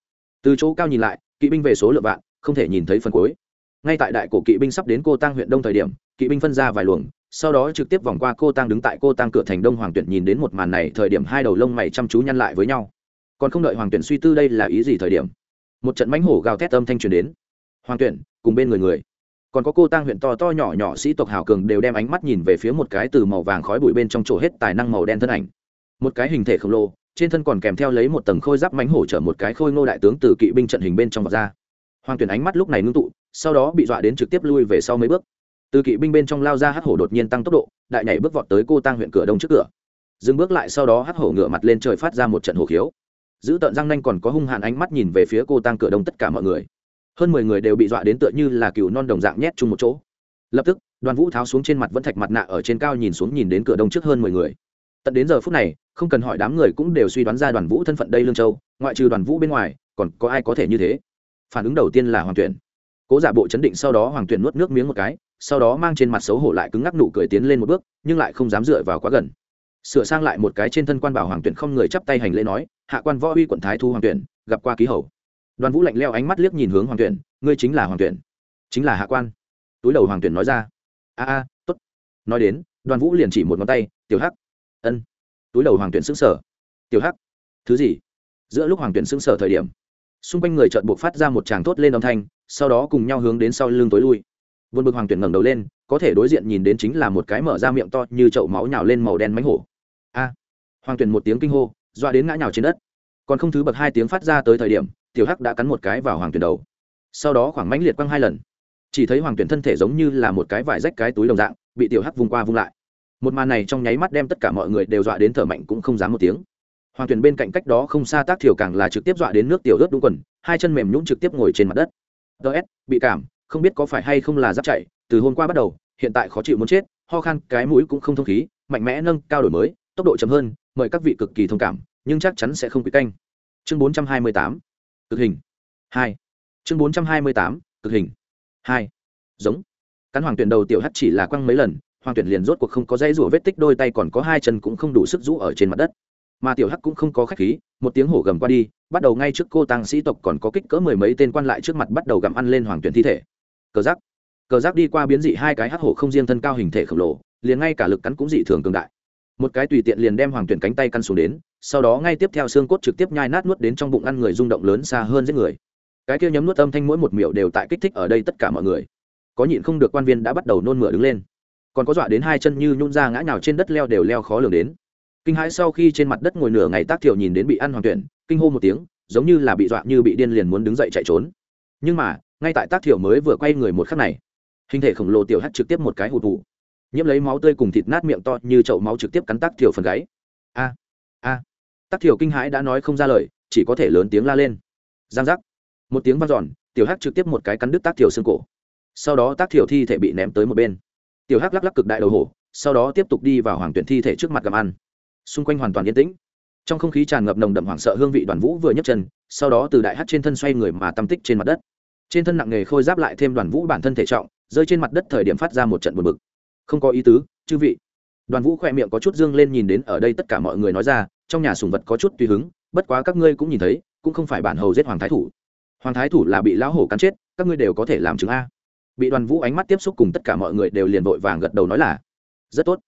Từ chỗ cao nhìn lại, kỵ binh về số lượng vạn, không thể nhìn thấy phần cuối. Ngay tại đại cổ kỵ binh sắp đến cô tăng huyện đông thời điểm, kỵ binh phân ra vài luồng sau đó trực tiếp vòng qua cô tăng đứng tại cô tăng cửa thành đông hoàng tuyển nhìn đến một màn này, thời điểm hai đầu lông mày chăm chú nhăn lại với nhau. Còn không đợi hoàng tuyển suy tư đây là ý gì thời điểm, một trận mánh hổ gào thét âm thanh truyền đến. Hoàng tuyển, cùng bên người người. Còn có cô tăng huyện to to nhỏ nhỏ sĩ tộc hào cường đều đem ánh mắt nhìn về phía một cái từ màu vàng khói bụi bên trong chỗ hết tài năng màu đen thân ảnh. Một cái hình thể khổng lồ, trên thân còn kèm theo lấy một tầng khôi giáp mánh hổ chở một cái khôi ngô đại tướng từ kỵ binh trận hình bên trong vọt ra. Hoàng tuyển ánh mắt lúc này ngưng tụ, sau đó bị dọa đến trực tiếp lui về sau mấy bước từ kỵ binh bên trong lao ra hắc hổ đột nhiên tăng tốc độ, đại nhảy bước vọt tới cô tăng huyện cửa đông trước cửa. Dừng bước lại sau đó hắc hổ ngửa mặt lên trời phát ra một trận hổ khiếu. Giữ tợn răng nanh còn có hung hàn ánh mắt nhìn về phía cô tăng cửa đông tất cả mọi người. Hơn mười người đều bị dọa đến tựa như là cừu non đồng dạng nhét chung một chỗ. Lập tức, đoàn vũ tháo xuống trên mặt vẫn thạch mặt nạ ở trên cao nhìn xuống nhìn đến cửa đông trước hơn mười người. Tận đến giờ phút này, không cần hỏi đám người cũng đều suy đoán ra đoàn vũ thân phận đây lương châu, ngoại trừ đoàn vũ bên ngoài, còn có ai có thể như thế? Phản ứng đầu tiên là hoàng tuyển cố giả bộ chấn định sau đó hoàng tuyển nuốt nước miếng một cái, sau đó mang trên mặt xấu hổ lại cứng ngắc nụ cười tiến lên một bước, nhưng lại không dám dựa vào quá gần. Sửa sang lại một cái trên thân quan bảo hoàng tuyển không người chắp tay hành lễ nói, hạ quan võ uy quận thái thu hoàng tuyển, gặp qua ký hầu. Đoàn vũ lạnh leo ánh mắt liếc nhìn hướng hoàng tuyển, ngươi chính là hoàng tuyển? Chính là hạ quan. Túi đầu hoàng tuyển nói ra. A a t ố t nói đến, đoàn vũ liền chỉ một ngón tay, tiểu hắc. Ân. Túi đầu hoàng tuyển xứng sở tiểu hắc. Thứ gì? Giữa lúc hoàng tuyển xứng sở thời điểm, xung quanh người trợn buộc phát ra một tràng thốt lên âm thanh sau đó cùng nhau hướng đến sau lưng tối lui. Vượt bực hoàng tuyển ngẩng đầu lên, có thể đối diện nhìn đến chính là một cái mở ra miệng to như chậu máu nhào lên màu đen mánh hổ. A! Hoàng tuyển một tiếng kinh hô, dọa đến ngã nhào trên đất. Còn không thứ bậc hai tiếng phát ra tới thời điểm, tiểu hắc đã cắn một cái vào hoàng tuyển đầu. Sau đó khoảng mãnh liệt quăng hai lần. Chỉ thấy hoàng tuyển thân thể giống như là một cái vải rách cái túi đồng dạng, bị tiểu hắc vung qua vung lại. Một màn này trong nháy mắt đem tất cả mọi người đều dọa đến thở mạnh cũng không dám một tiếng. Hoàng tuyển bên cạnh cách đó không xa tác thiểu càng là trực tiếp dọa đến nước tiểu rớt đúng quần, hai chân mềm nhũng trực tiếp ngồi trên mặt đất ts bị cảm, không biết có phải hay không là giáp chạy, từ hôm qua bắt đầu, hiện tại khó chịu muốn chết, ho khan cái mũi cũng không thông khí, mạnh mẽ nâng cao đổi mới, tốc độ chậm hơn, mời các vị cực kỳ thông cảm, nhưng chắc chắn sẽ không bị canh. Chương 428 cực hình. Hai. Chương 428 cực hình. Hai. Giống. Cắn hoàng tuyển đầu tiểu hắt chỉ là quăng mấy lần, hoàng tuyển liền rốt cuộc không có dây rủa vết tích, đôi tay còn có hai chân cũng không đủ sức rũ ở trên mặt đất. Mà tiểu hắc cũng không có khách khí, một tiếng hổ gầm qua đi bắt đầu ngay trước cô tăng sĩ tộc còn có kích cỡ mười mấy tên quan lại trước mặt bắt đầu gặm ăn lên hoàng tuyển thi thể. Cờ giác. Cờ giác đi qua biến dị hai cái hắc hổ không riêng thân cao hình thể khổng lồ, liền ngay cả lực cắn cũng dị thường cường đại. Một cái tùy tiện liền đem hoàng tuyển cánh tay căn xuống đến, sau đó ngay tiếp theo xương cốt trực tiếp nhai nát nuốt đến trong bụng ăn người rung động lớn xa hơn giết người. Cái kia nhấm nuốt âm thanh mỗi một miệu đều tại kích thích ở đây tất cả mọi người. Có nhịn không được quan viên đã bắt đầu nôn mửa đứng lên. Còn có dọa đến hai chân như nhún ra ngã nhào trên đất leo đều leo khó lường đến. Kinh hãi sau khi trên mặt đất ngồi nửa ngày tác thiểu nhìn đến bị ăn hoàng tuyển kinh hô một tiếng, giống như là bị dọa như bị điên liền muốn đứng dậy chạy trốn. Nhưng mà, ngay tại tác thiểu mới vừa quay người một khắc này, hình thể khổng lồ tiểu hắt trực tiếp một cái hụt hụ. Nhiễm lấy máu tươi cùng thịt nát miệng to như chậu máu trực tiếp cắn tác thiểu phần gáy. A a. Tác thiểu kinh hãi đã nói không ra lời, chỉ có thể lớn tiếng la lên. Giang giác. Một tiếng vang giòn tiểu hắc trực tiếp một cái cắn đứt tác thiểu xương cổ. Sau đó tác thiểu thi thể bị ném tới một bên. Tiểu hắc lắc lắc cực đại đầu hổ, sau đó tiếp tục đi vào hoàng tuyển thi thể trước mặt gặm ăn. Xung quanh hoàn toàn yên tĩnh trong không khí tràn ngập nồng đậm hoảng sợ, hương vị đoàn vũ vừa nhấc chân, sau đó từ đại hát trên thân xoay người mà tâm tích trên mặt đất. Trên thân nặng nghề khôi giáp lại thêm đoàn vũ bản thân thể trọng, rơi trên mặt đất thời điểm phát ra một trận buồn bực. Không có ý tứ, chư vị. Đoàn vũ khỏe miệng có chút dương lên nhìn đến ở đây tất cả mọi người nói ra, trong nhà sùng vật có chút tùy hứng, bất quá các ngươi cũng nhìn thấy, cũng không phải bản hầu giết hoàng thái thủ. Hoàng thái thủ là bị lão hổ cắn chết, các ngươi đều có thể làm chứng a. Bị đoàn vũ ánh mắt tiếp xúc cùng tất cả mọi người đều liền vội vàng gật đầu nói là, rất tốt.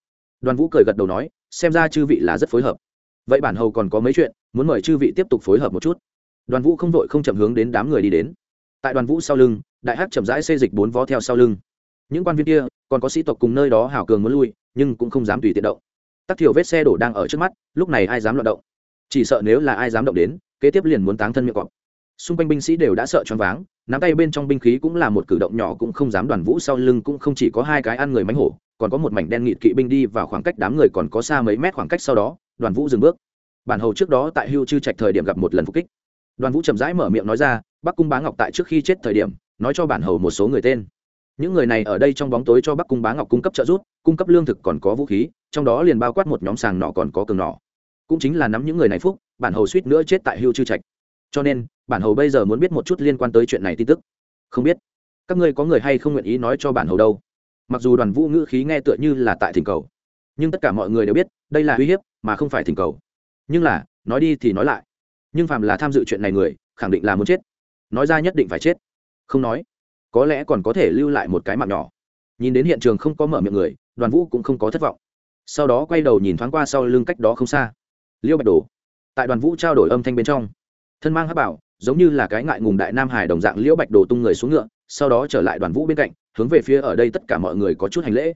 Đoàn vũ cười gật đầu nói, xem ra chư vị là rất phối hợp vậy bản hầu còn có mấy chuyện, muốn mời chư vị tiếp tục phối hợp một chút. Đoàn vũ không vội không chậm hướng đến đám người đi đến. Tại đoàn vũ sau lưng, đại hắc chậm rãi xây dịch bốn vó theo sau lưng. Những quan viên kia, còn có sĩ tộc cùng nơi đó hảo cường muốn lui, nhưng cũng không dám tùy tiện động. Tắc thiểu vết xe đổ đang ở trước mắt, lúc này ai dám loạt động? Chỉ sợ nếu là ai dám động đến, kế tiếp liền muốn táng thân miệng cọp. Xung quanh binh sĩ đều đã sợ choáng váng, nắm tay bên trong binh khí cũng là một cử động nhỏ cũng không dám đoàn vũ sau lưng cũng không chỉ có hai cái ăn người mánh hổ, còn có một mảnh đen nghịt kỵ binh đi vào khoảng cách đám người còn có xa mấy mét khoảng cách sau đó đoàn vũ dừng bước. Bản hầu trước đó tại hưu chư trạch thời điểm gặp một lần phục kích. Đoàn vũ chậm rãi mở miệng nói ra, bắc cung bá ngọc tại trước khi chết thời điểm, nói cho bản hầu một số người tên. Những người này ở đây trong bóng tối cho bắc cung bá ngọc cung cấp trợ giúp, cung cấp lương thực còn có vũ khí, trong đó liền bao quát một nhóm sàng nọ còn có cường nọ. Cũng chính là nắm những người này phúc, bản hầu suýt nữa chết tại hưu chư trạch. Cho nên, bản hầu bây giờ muốn biết một chút liên quan tới chuyện này tin tức. Không biết, các ngươi có người hay không nguyện ý nói cho bản hầu đâu? Mặc dù đoàn vũ ngữ khí nghe tựa như là tại thỉnh cầu, nhưng tất cả mọi người đều biết, đây là uy hiếp mà không phải thỉnh cầu. Nhưng là, nói đi thì nói lại. Nhưng phạm là tham dự chuyện này người, khẳng định là muốn chết. Nói ra nhất định phải chết. Không nói, có lẽ còn có thể lưu lại một cái mạng nhỏ. Nhìn đến hiện trường không có mở miệng người, đoàn vũ cũng không có thất vọng. Sau đó quay đầu nhìn thoáng qua sau lưng cách đó không xa. Liêu bạch đồ tại đoàn vũ trao đổi âm thanh bên trong, thân mang hát bảo, giống như là cái ngại ngùng đại nam hải đồng dạng liễu bạch đồ tung người xuống ngựa, sau đó trở lại đoàn vũ bên cạnh, hướng về phía ở đây tất cả mọi người có chút hành lễ.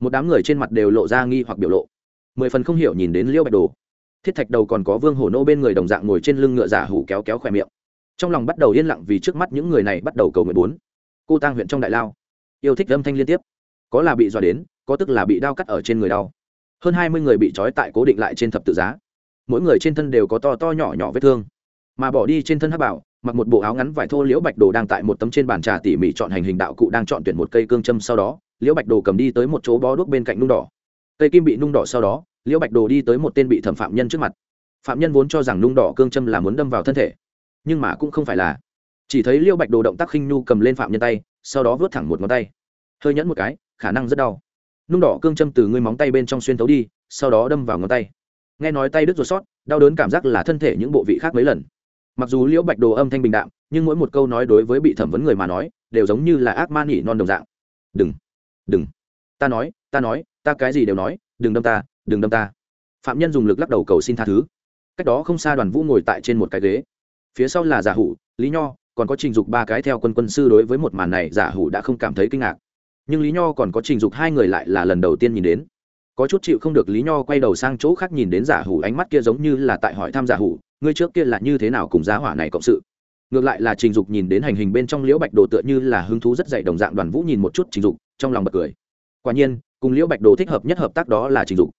Một đám người trên mặt đều lộ ra nghi hoặc biểu lộ mười phần không hiểu nhìn đến liễu bạch đồ. Thiết thạch đầu còn có vương hổ nô bên người đồng dạng ngồi trên lưng ngựa giả hủ kéo kéo khỏe miệng. Trong lòng bắt đầu yên lặng vì trước mắt những người này bắt đầu cầu nguyện bốn. Cô tang huyện trong đại lao, yêu thích âm thanh liên tiếp. Có là bị dọa đến, có tức là bị đau cắt ở trên người đau. Hơn hai mươi người bị trói tại cố định lại trên thập tự giá. Mỗi người trên thân đều có to to nhỏ nhỏ vết thương. Mà bỏ đi trên thân hắc bảo, mặc một bộ áo ngắn vải thô, liễu bạch đồ đang tại một tấm trên bàn trà tỉ mỉ chọn hành hình đạo cụ đang chọn tuyển một cây cương châm sau đó, liễu bạch đồ cầm đi tới một chỗ bó đuốc bên cạnh nung đỏ. Cây kim bị nung đỏ sau đó liễu bạch đồ đi tới một tên bị thẩm phạm nhân trước mặt. Phạm nhân vốn cho rằng nung đỏ cương châm là muốn đâm vào thân thể, nhưng mà cũng không phải là. Chỉ thấy liễu bạch đồ động tác khinh nhu cầm lên phạm nhân tay, sau đó vớt thẳng một ngón tay. Hơi nhẫn một cái, khả năng rất đau. Nung đỏ cương châm từ ngươi móng tay bên trong xuyên thấu đi, sau đó đâm vào ngón tay. Nghe nói tay đứt ruột sót, đau đớn cảm giác là thân thể những bộ vị khác mấy lần. Mặc dù liễu bạch đồ âm thanh bình đạm, nhưng mỗi một câu nói đối với bị thẩm vấn người mà nói, đều giống như là ác ma nhỉ non đồng dạng. Đừng đừng, ta nói ta nói, ta cái gì đều nói, đừng đâm ta đừng đâm ta. Phạm nhân dùng lực lắc đầu cầu xin tha thứ. Cách đó không xa đoàn vũ ngồi tại trên một cái ghế. Phía sau là giả hủ, lý nho, còn có trình dục ba cái theo quân quân sư đối với một màn này giả hủ đã không cảm thấy kinh ngạc. Nhưng lý nho còn có trình dục hai người lại là lần đầu tiên nhìn đến. Có chút chịu không được lý nho quay đầu sang chỗ khác nhìn đến giả hủ, ánh mắt kia giống như là tại hỏi thăm giả hủ, ngươi trước kia là như thế nào cùng giá hỏa này cộng sự? Ngược lại là trình dục nhìn đến hành hình bên trong liễu bạch đồ tựa như là hứng thú rất dạy đồng dạng đoàn vũ nhìn một chút trình dục, trong lòng bật cười. Quả nhiên, cùng liễu bạch đồ thích hợp nhất hợp tác đó là trình dục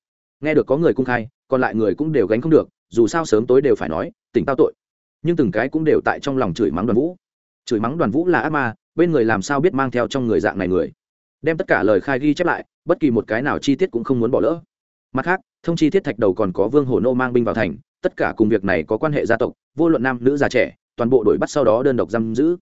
nghe được có người cung khai, còn lại người cũng đều gánh không được, dù sao sớm tối đều phải nói, tỉnh tao tội. Nhưng từng cái cũng đều tại trong lòng chửi mắng đoàn vũ. Chửi mắng đoàn vũ là ác ma, bên người làm sao biết mang theo trong người dạng này người. Đem tất cả lời khai ghi chép lại, bất kỳ một cái nào chi tiết cũng không muốn bỏ lỡ. Mặt khác, thông chi thiết thạch đầu còn có vương hồ nô mang binh vào thành, tất cả cùng việc này có quan hệ gia tộc, vô luận nam nữ già trẻ, toàn bộ đổi bắt sau đó đơn độc giam giữ.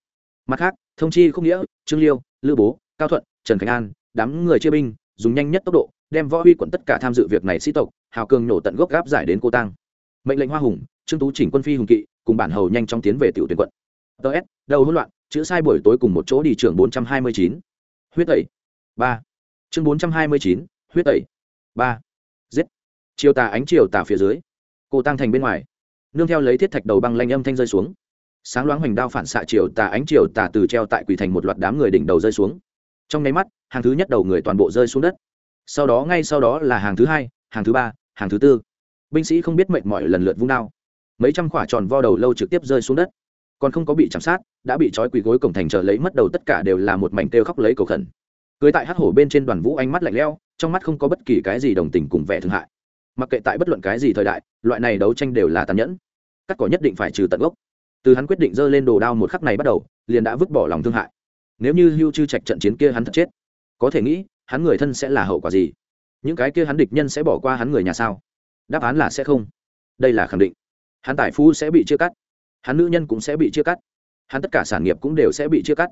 Mặt khác, thông chi không nghĩa, trương liêu, lữ bố, cao thuận, trần khánh an, đám người chia binh dùng nhanh nhất tốc độ, đem võ huy quận tất cả tham dự việc này sĩ tộc, hào cường nổ tận gốc gáp giải đến cô tăng mệnh lệnh hoa hùng, trương tú chỉnh quân phi hùng kỵ, cùng bản hầu nhanh chóng tiến về tiểu tuyển quận. Ts đầu hỗn loạn, chữ sai buổi tối cùng một chỗ đi trường bốn trăm hai mươi chín. Huyết tẩy, ba. Chương bốn trăm hai mươi chín, huyết tẩy, ba. Giết chiều tà ánh chiều tà phía dưới, cô tăng thành bên ngoài. Nương theo lấy thiết thạch đầu băng lanh âm thanh rơi xuống. Sáng loáng hoành đao phản xạ chiều tà ánh chiều tà từ treo tại quỷ thành một loạt đám người đỉnh đầu rơi xuống trong nháy mắt, hàng thứ nhất đầu người toàn bộ rơi xuống đất. Sau đó ngay sau đó là hàng thứ hai, hàng thứ ba, hàng thứ tư. Binh sĩ không biết mệnh mọi lần lượt vung đao. Mấy trăm quả tròn vo đầu lâu trực tiếp rơi xuống đất. Còn không có bị chạm sát, đã bị trói quỳ gối cổng thành chờ lấy mất đầu tất cả đều là một mảnh kêu khóc lấy cầu khẩn. Cưới tại hát hổ bên trên đoàn vũ ánh mắt lạnh leo trong mắt không có bất kỳ cái gì đồng tình cùng vẻ thương hại. Mặc kệ tại bất luận cái gì thời đại, loại này đấu tranh đều là tàn nhẫn. Cắt cỏ nhất định phải trừ tận gốc. Từ hắn quyết định dơ lên đồ đao một khắc này bắt đầu, liền đã vứt bỏ lòng thương hại nếu như hưu chư trạch trận chiến kia hắn thật chết, có thể nghĩ, hắn người thân sẽ là hậu quả gì? Những cái kia hắn địch nhân sẽ bỏ qua hắn người nhà sao? Đáp án là sẽ không. Đây là khẳng định. Hắn tài phú sẽ bị chia cắt. Hắn nữ nhân cũng sẽ bị chia cắt. Hắn tất cả sản nghiệp cũng đều sẽ bị chia cắt.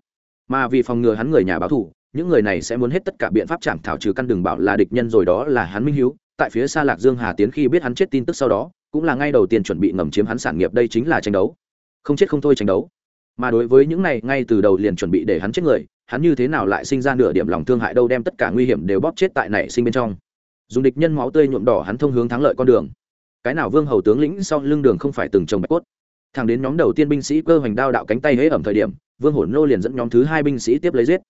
Mà vì phòng ngừa hắn người nhà báo thù, những người này sẽ muốn hết tất cả biện pháp chạm thảo trừ căn đường bảo là địch nhân rồi đó là hắn minh hiếu. Tại phía xa lạc dương hà tiến khi biết hắn chết tin tức sau đó, cũng là ngay đầu tiên chuẩn bị ngầm chiếm hắn sản nghiệp đây chính là tranh đấu. Không chết không thôi tranh đấu mà đối với những này, ngay từ đầu liền chuẩn bị để hắn chết người, hắn như thế nào lại sinh ra nửa điểm lòng thương hại đâu đem tất cả nguy hiểm đều bóp chết tại nảy sinh bên trong. Dùng địch nhân máu tươi nhuộm đỏ hắn thông hướng thắng lợi con đường. Cái nào vương hầu tướng lĩnh sau lưng đường không phải từng trồng bạch cốt. Thẳng đến nhóm đầu tiên binh sĩ cơ hoành đao đạo cánh tay hễ ẩm thời điểm, vương hổn nô liền dẫn nhóm thứ hai binh sĩ tiếp lấy giết.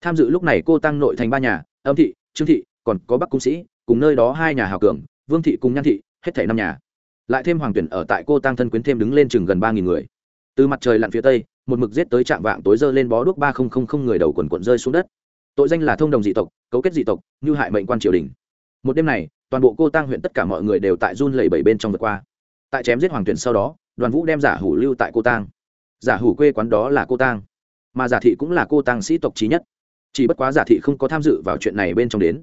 Tham dự lúc này cô tăng nội thành ba nhà, âm thị, trương thị, còn có bắc cung sĩ, cùng nơi đó hai nhà hào cường, vương thị cùng nhan thị, hết thảy năm nhà. Lại thêm hoàng tuyển ở tại cô tăng thân quyến thêm đứng lên chừng gần ba nghìn người từ mặt trời lặn phía tây, một mực giết tới trạm vạng tối dơ lên bó đuốc ba không không không người đầu quần quận rơi xuống đất. Tội danh là thông đồng dị tộc, cấu kết dị tộc, như hại mệnh quan triều đình. Một đêm này, toàn bộ cô tăng huyện tất cả mọi người đều tại run lẩy bẩy bên trong vượt qua. Tại chém giết hoàng tuyển sau đó, đoàn vũ đem giả hủ lưu tại cô tăng giả hủ quê quán đó là cô tăng mà giả thị cũng là cô tăng sĩ tộc trí nhất. Chỉ bất quá giả thị không có tham dự vào chuyện này bên trong đến.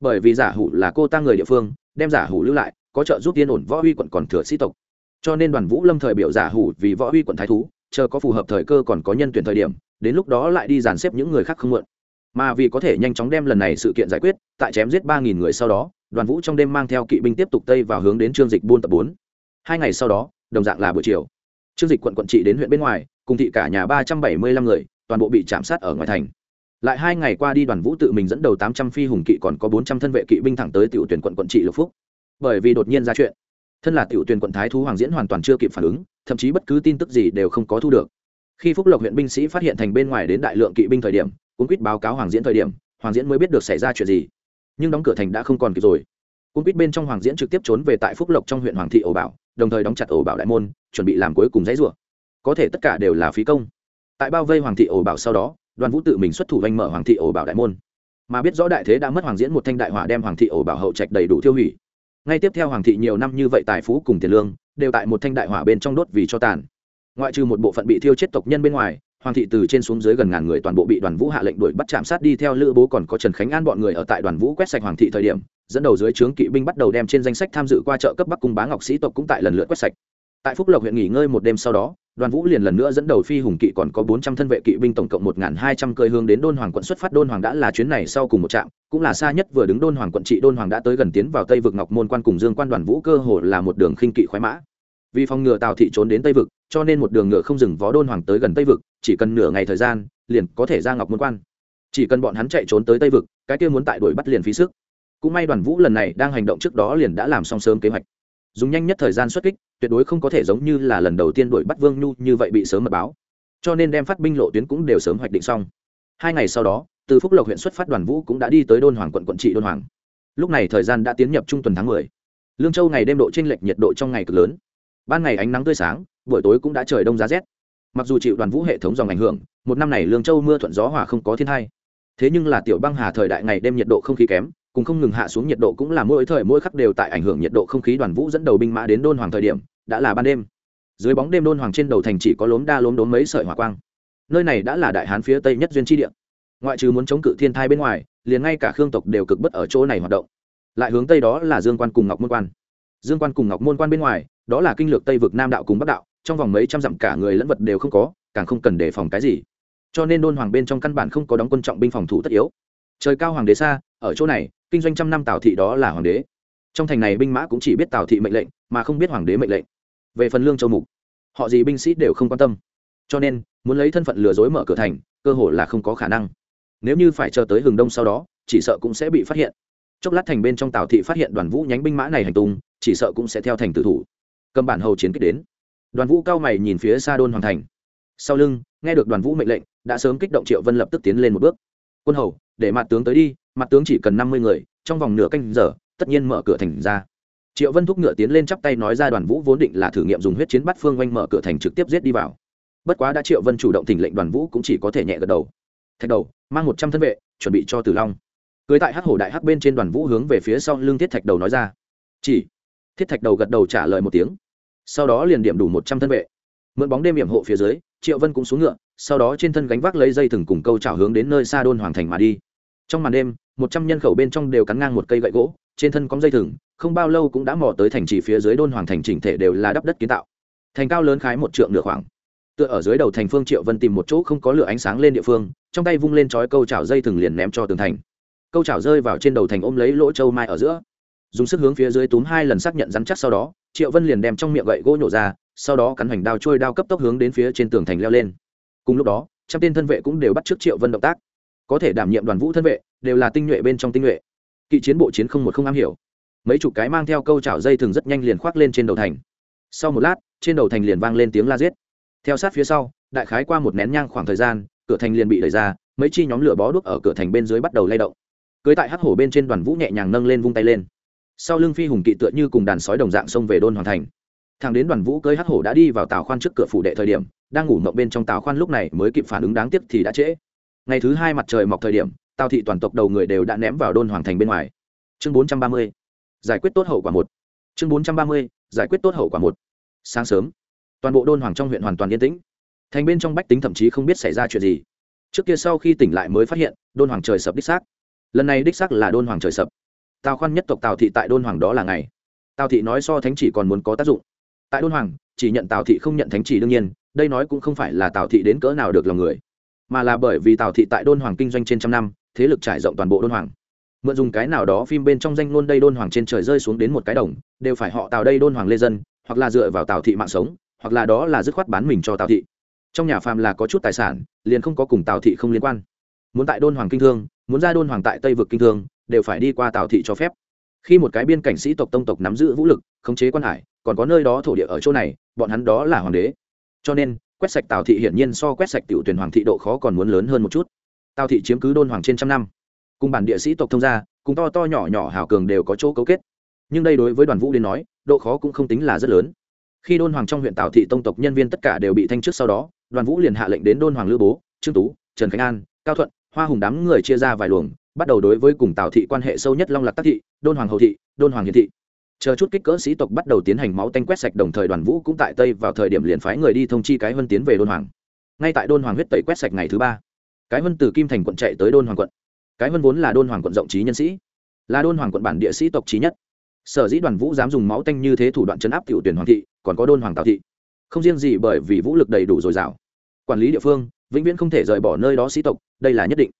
Bởi vì giả hủ là cô tăng người địa phương, đem giả hủ lưu lại, có trợ giúp yên ổn võ huy quận còn thừa sĩ tộc cho nên đoàn vũ lâm thời biểu giả hủ vì võ uy quận thái thú, chờ có phù hợp thời cơ còn có nhân tuyển thời điểm, đến lúc đó lại đi dàn xếp những người khác không mượn. Mà vì có thể nhanh chóng đem lần này sự kiện giải quyết, tại chém giết ba nghìn người sau đó, đoàn vũ trong đêm mang theo kỵ binh tiếp tục tây vào hướng đến trương dịch buôn tập bốn. Hai ngày sau đó, đồng dạng là buổi chiều. Trương dịch quận quận trị đến huyện bên ngoài, cùng thị cả nhà ba trăm bảy mươi lăm người, toàn bộ bị chạm sát ở ngoài thành. Lại hai ngày qua đi, đoàn vũ tự mình dẫn đầu tám trăm phi hùng kỵ còn có bốn trăm thân vệ kỵ binh thẳng tới tiểu tuyển quận quận trị lục phúc. Bởi vì đột nhiên ra chuyện thân là tiểu tuyển quận thái thú hoàng diễn hoàn toàn chưa kịp phản ứng, thậm chí bất cứ tin tức gì đều không có thu được. Khi phúc lộc huyện binh sĩ phát hiện thành bên ngoài đến đại lượng kỵ binh thời điểm cũng quýt báo cáo hoàng diễn thời điểm, hoàng diễn mới biết được xảy ra chuyện gì. Nhưng đóng cửa thành đã không còn kịp rồi. Cũng quýt bên trong hoàng diễn trực tiếp trốn về tại phúc lộc trong huyện hoàng thị ổ bảo, đồng thời đóng chặt ổ bảo đại môn, chuẩn bị làm cuối cùng dãy rủa. Có thể tất cả đều là phí công. Tại bao vây hoàng thị ổ bảo sau đó, đoàn vũ tự mình xuất thủ vanh mở hoàng thị ổ bảo đại môn. Mà biết rõ đại thế đã mất hoàng diễn một thanh đại hỏa đem hoàng thị ổ bảo hậu trạch đầy đủ tiêu hủy ngay tiếp theo hoàng thị nhiều năm như vậy tài phú cùng tiền lương, đều tại một thanh đại hỏa bên trong đốt vì cho tàn. Ngoại trừ một bộ phận bị thiêu chết tộc nhân bên ngoài, hoàng thị từ trên xuống dưới gần ngàn người toàn bộ bị đoàn vũ hạ lệnh đuổi bắt chạm sát đi theo lữ bố còn có trần khánh an bọn người ở tại đoàn vũ quét sạch hoàng thị thời điểm, dẫn đầu dưới trướng kỵ binh bắt đầu đem trên danh sách tham dự qua chợ cấp bắc cung bá ngọc sĩ tộc cũng tại lần lượt quét sạch. Tại phúc lộc huyện nghỉ ngơi một đêm sau đó đoàn vũ liền lần nữa dẫn đầu phi hùng kỵ còn có bốn trăm thân vệ kỵ binh tổng cộng một hai trăm cơi hướng đến đôn hoàng quận xuất phát. Đôn hoàng đã là chuyến này sau cùng một trạm, cũng là xa nhất vừa đứng. Đôn hoàng quận trị đôn hoàng đã tới gần tiến vào tây vực ngọc môn quan cùng dương quan. Đoàn vũ cơ hồ là một đường khinh kỵ khoái mã. Vì phòng ngừa tào thị trốn đến tây vực, cho nên một đường ngựa không dừng vó đôn hoàng tới gần tây vực, chỉ cần nửa ngày thời gian, liền có thể ra ngọc môn quan. Chỉ cần bọn hắn chạy trốn tới tây vực, cái kia muốn tại đuổi bắt liền phí sức. Cũng may đoàn vũ lần này đang hành động trước đó liền đã làm xong sớm kế hoạch. Dùng nhanh nhất thời gian xuất kích tuyệt đối không có thể giống như là lần đầu tiên đuổi bắt vương nhu như vậy bị sớm mật báo. Cho nên đem phát binh lộ tuyến cũng đều sớm hoạch định xong. Hai ngày sau đó, từ phúc lộc huyện xuất phát đoàn vũ cũng đã đi tới đôn hoàng quận quận trị đôn hoàng. Lúc này thời gian đã tiến nhập trung tuần tháng mười. Lương châu ngày đêm độ t r ê n lệch nhiệt độ trong ngày cực lớn. Ban ngày ánh nắng tươi sáng, buổi tối cũng đã trời đông giá rét. Mặc dù chịu đoàn vũ hệ thống dòng ảnh hưởng, một năm này lương châu mưa thuận gió hòa không có thiên hai thế nhưng là tiểu băng hà thời đại ngày đêm nhiệt độ không khí kém cùng không ngừng hạ xuống nhiệt độ cũng là mỗi thời mỗi khắc đều tại ảnh hưởng nhiệt độ không khí đoàn vũ dẫn đầu binh mã đến đôn hoàng thời điểm, đã là ban đêm. Dưới bóng đêm đôn hoàng trên đầu thành chỉ có lốm đa lốm đốm mấy sợi hỏa quang. Nơi này đã là đại hán phía tây nhất duyên tri địa. Ngoại trừ muốn chống cự thiên thai bên ngoài, liền ngay cả khương tộc đều cực bất ở chỗ này hoạt động. Lại hướng tây đó là dương quan cùng ngọc môn quan. Dương quan cùng ngọc môn quan bên ngoài, đó là kinh lược tây vực nam đạo cùng bắc đạo, trong vòng mấy trăm dặm cả người lẫn vật đều không có, càng không cần đề phòng cái gì. Cho nên đôn hoàng bên trong căn bản không có đóng quân trọng binh phòng thủ tất yếu. Trời cao hoàng đế xa, ở chỗ này kinh doanh trăm năm tào thị đó là hoàng đế. Trong thành này binh mã cũng chỉ biết tào thị mệnh lệnh, mà không biết hoàng đế mệnh lệnh. Về phần lương châu mục, họ gì binh sĩ đều không quan tâm. Cho nên, muốn lấy thân phận lừa dối mở cửa thành, cơ hội là không có khả năng. Nếu như phải chờ tới hừng đông sau đó, chỉ sợ cũng sẽ bị phát hiện. Chốc lát thành bên trong tào thị phát hiện đoàn vũ nhánh binh mã này hành tung, chỉ sợ cũng sẽ theo thành tử thủ. Cầm bản hầu chiến kích đến. Đoàn vũ cao mày nhìn phía xa đôn hoàng thành. Sau lưng, nghe được đoàn vũ mệnh lệnh, đã sớm kích động triệu vân lập tức tiến lên một bước. Quân hầu, để mặt tướng tới đi mặt tướng chỉ cần năm mươi người, trong vòng nửa canh giờ, tất nhiên mở cửa thành ra. Triệu vân thúc ngựa tiến lên chắp tay nói ra đoàn vũ vốn định là thử nghiệm dùng huyết chiến bắt phương oanh mở cửa thành trực tiếp giết đi vào. Bất quá đã triệu vân chủ động thỉnh lệnh đoàn vũ cũng chỉ có thể nhẹ gật đầu. Thạch đầu, mang một trăm thân vệ, chuẩn bị cho tử long. Cưới tại hắc hổ đại hắc bên trên đoàn vũ hướng về phía sau lưng thiết thạch đầu nói ra. Chỉ. Thiết thạch đầu gật đầu trả lời một tiếng. Sau đó liền điểm đủ một trăm thân vệ. Mượn bóng đêm hiểm hộ phía dưới, triệu vân cũng xuống ngựa, sau đó trên thân gánh vác lấy dây thừng cùng câu trào hướng đến nơi xa đôn hoàng thành mà đi. Trong màn đêm một trăm nhân khẩu bên trong đều cắn ngang một cây gậy gỗ, trên thân có dây thừng, không bao lâu cũng đã mò tới thành trì phía dưới đôn hoàng thành chỉnh thể đều là đắp đất kiến tạo. Thành cao lớn khái một trượng nửa khoảng. Tựa ở dưới đầu thành phương triệu vân tìm một chỗ không có lửa ánh sáng lên địa phương, trong tay vung lên trói câu chảo dây thừng liền ném cho tường thành. Câu chảo rơi vào trên đầu thành ôm lấy lỗ châu mai ở giữa. Dùng sức hướng phía dưới túm hai lần xác nhận rắn chắc sau đó, triệu vân liền đem trong miệng gậy gỗ nhổ ra, sau đó cắn hoành đao trôi đao cấp tốc hướng đến phía trên tường thành leo lên. Cùng lúc đó, trăm tên thân vệ cũng đều bắt trước triệu vân động tác có thể đảm nhiệm đoàn vũ thân vệ, đều là tinh nhuệ bên trong tinh nhuệ. Kỵ chiến bộ chiến không một không am hiểu. Mấy chục cái mang theo câu chảo dây thường rất nhanh liền khoác lên trên đầu thành. Sau một lát, trên đầu thành liền vang lên tiếng la giết. Theo sát phía sau, đại khái qua một nén nhang khoảng thời gian, cửa thành liền bị đẩy ra, mấy chi nhóm lửa bó đuốc ở cửa thành bên dưới bắt đầu lay động. Cưới tại hắc hổ bên trên đoàn vũ nhẹ nhàng nâng lên vung tay lên. Sau lưng phi hùng kỵ tựa như cùng đàn sói đồng dạng xông về đôn hoàn thành. Thằng đến đoàn vũ cưới hắc hổ đã đi vào tàu khoan trước cửa phủ đệ thời điểm, đang ngủ mộng bên trong tàu khoan lúc này mới kịp phản ứng đáng tiếc thì đã trễ ngày thứ hai mặt trời mọc thời điểm, tào thị toàn tộc đầu người đều đã ném vào đôn hoàng thành bên ngoài. Chương bốn trăm ba mươi, giải quyết tốt hậu quả một. Chương bốn trăm ba mươi, giải quyết tốt hậu quả một. Sáng sớm, toàn bộ đôn hoàng trong huyện hoàn toàn yên tĩnh. Thành bên trong bách tính thậm chí không biết xảy ra chuyện gì. Trước kia sau khi tỉnh lại mới phát hiện, đôn hoàng trời sập đích xác. Lần này đích xác là đôn hoàng trời sập. Tào khoan nhất tộc tào thị tại đôn hoàng đó là ngày. Tào thị nói so thánh chỉ còn muốn có tác dụng. Tại đôn hoàng, chỉ nhận tào thị không nhận thánh chỉ đương nhiên, đây nói cũng không phải là tào thị đến cỡ nào được lòng người mà là bởi vì tào thị tại đôn hoàng kinh doanh trên trăm năm, thế lực trải rộng toàn bộ đôn hoàng. Mượn dùng cái nào đó phim bên trong danh luôn đây đôn hoàng trên trời rơi xuống đến một cái đồng, đều phải họ tào đây đôn hoàng lê dân, hoặc là dựa vào tào thị mạng sống, hoặc là đó là dứt khoát bán mình cho tào thị. Trong nhà phàm là có chút tài sản, liền không có cùng tào thị không liên quan. Muốn tại đôn hoàng kinh thương, muốn ra đôn hoàng tại tây vực kinh thương, đều phải đi qua tào thị cho phép. Khi một cái biên cảnh sĩ tộc tông tộc nắm giữ vũ lực, khống chế quan hải, còn có nơi đó thổ địa ở chỗ này, bọn hắn đó là hoàng đế. Cho nên quét sạch tào thị hiển nhiên so quét sạch tiểu tuyển hoàng thị độ khó còn muốn lớn hơn một chút. Tào thị chiếm cứ đôn hoàng trên trăm năm. Cùng bản địa sĩ tộc thông gia, cùng to to nhỏ nhỏ hào cường đều có chỗ cấu kết. Nhưng đây đối với đoàn vũ đến nói, độ khó cũng không tính là rất lớn. Khi đôn hoàng trong huyện tào thị tông tộc nhân viên tất cả đều bị thanh trước sau đó, đoàn vũ liền hạ lệnh đến đôn hoàng lữ bố, trương tú, trần khánh an, cao thuận, hoa hùng đám người chia ra vài luồng, bắt đầu đối với cùng tào thị quan hệ sâu nhất long lạc tác thị, đôn hoàng hậu thị, đôn hoàng hiền thị chờ chút kích cỡ sĩ tộc bắt đầu tiến hành máu tanh quét sạch đồng thời đoàn vũ cũng tại tây vào thời điểm liền phái người đi thông chi cái vân tiến về đôn hoàng. Ngay tại đôn hoàng huyết tẩy quét sạch ngày thứ ba, cái vân từ kim thành quận chạy tới đôn hoàng quận. Cái vân vốn là đôn hoàng quận rộng trí nhân sĩ, là đôn hoàng quận bản địa sĩ tộc trí nhất. Sở dĩ đoàn vũ dám dùng máu tanh như thế thủ đoạn chấn áp cựu tuyển hoàng thị, còn có đôn hoàng tào thị. Không riêng gì bởi vì vũ lực đầy đủ dồi dào, quản lý địa phương, vĩnh viễn không thể rời bỏ nơi đó sĩ tộc, đây là nhất định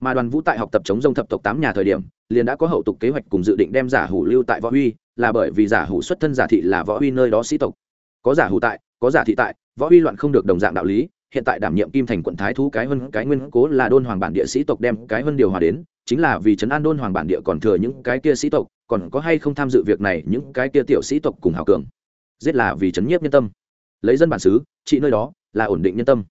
mà đoàn vũ tại học tập chống dông thập tộc tám nhà thời điểm, liền đã có hậu tục kế hoạch cùng dự định đem giả hủ lưu tại võ huy, là bởi vì giả hủ xuất thân giả thị là võ huy nơi đó sĩ tộc. Có giả hủ tại, có giả thị tại, võ huy loạn không được đồng dạng đạo lý, hiện tại đảm nhiệm kim thành quận thái thú cái hơn cái nguyên cố là đôn hoàng bản địa sĩ tộc đem cái hơn điều hòa đến, chính là vì trấn an đôn hoàng bản địa còn thừa những cái kia sĩ tộc, còn có hay không tham dự việc này những cái kia tiểu sĩ tộc cùng hào cường. Giết là vì trấn nhiếp nhân tâm. Lấy dân bản xứ, trị nơi đó, là ổn định nhân tâm.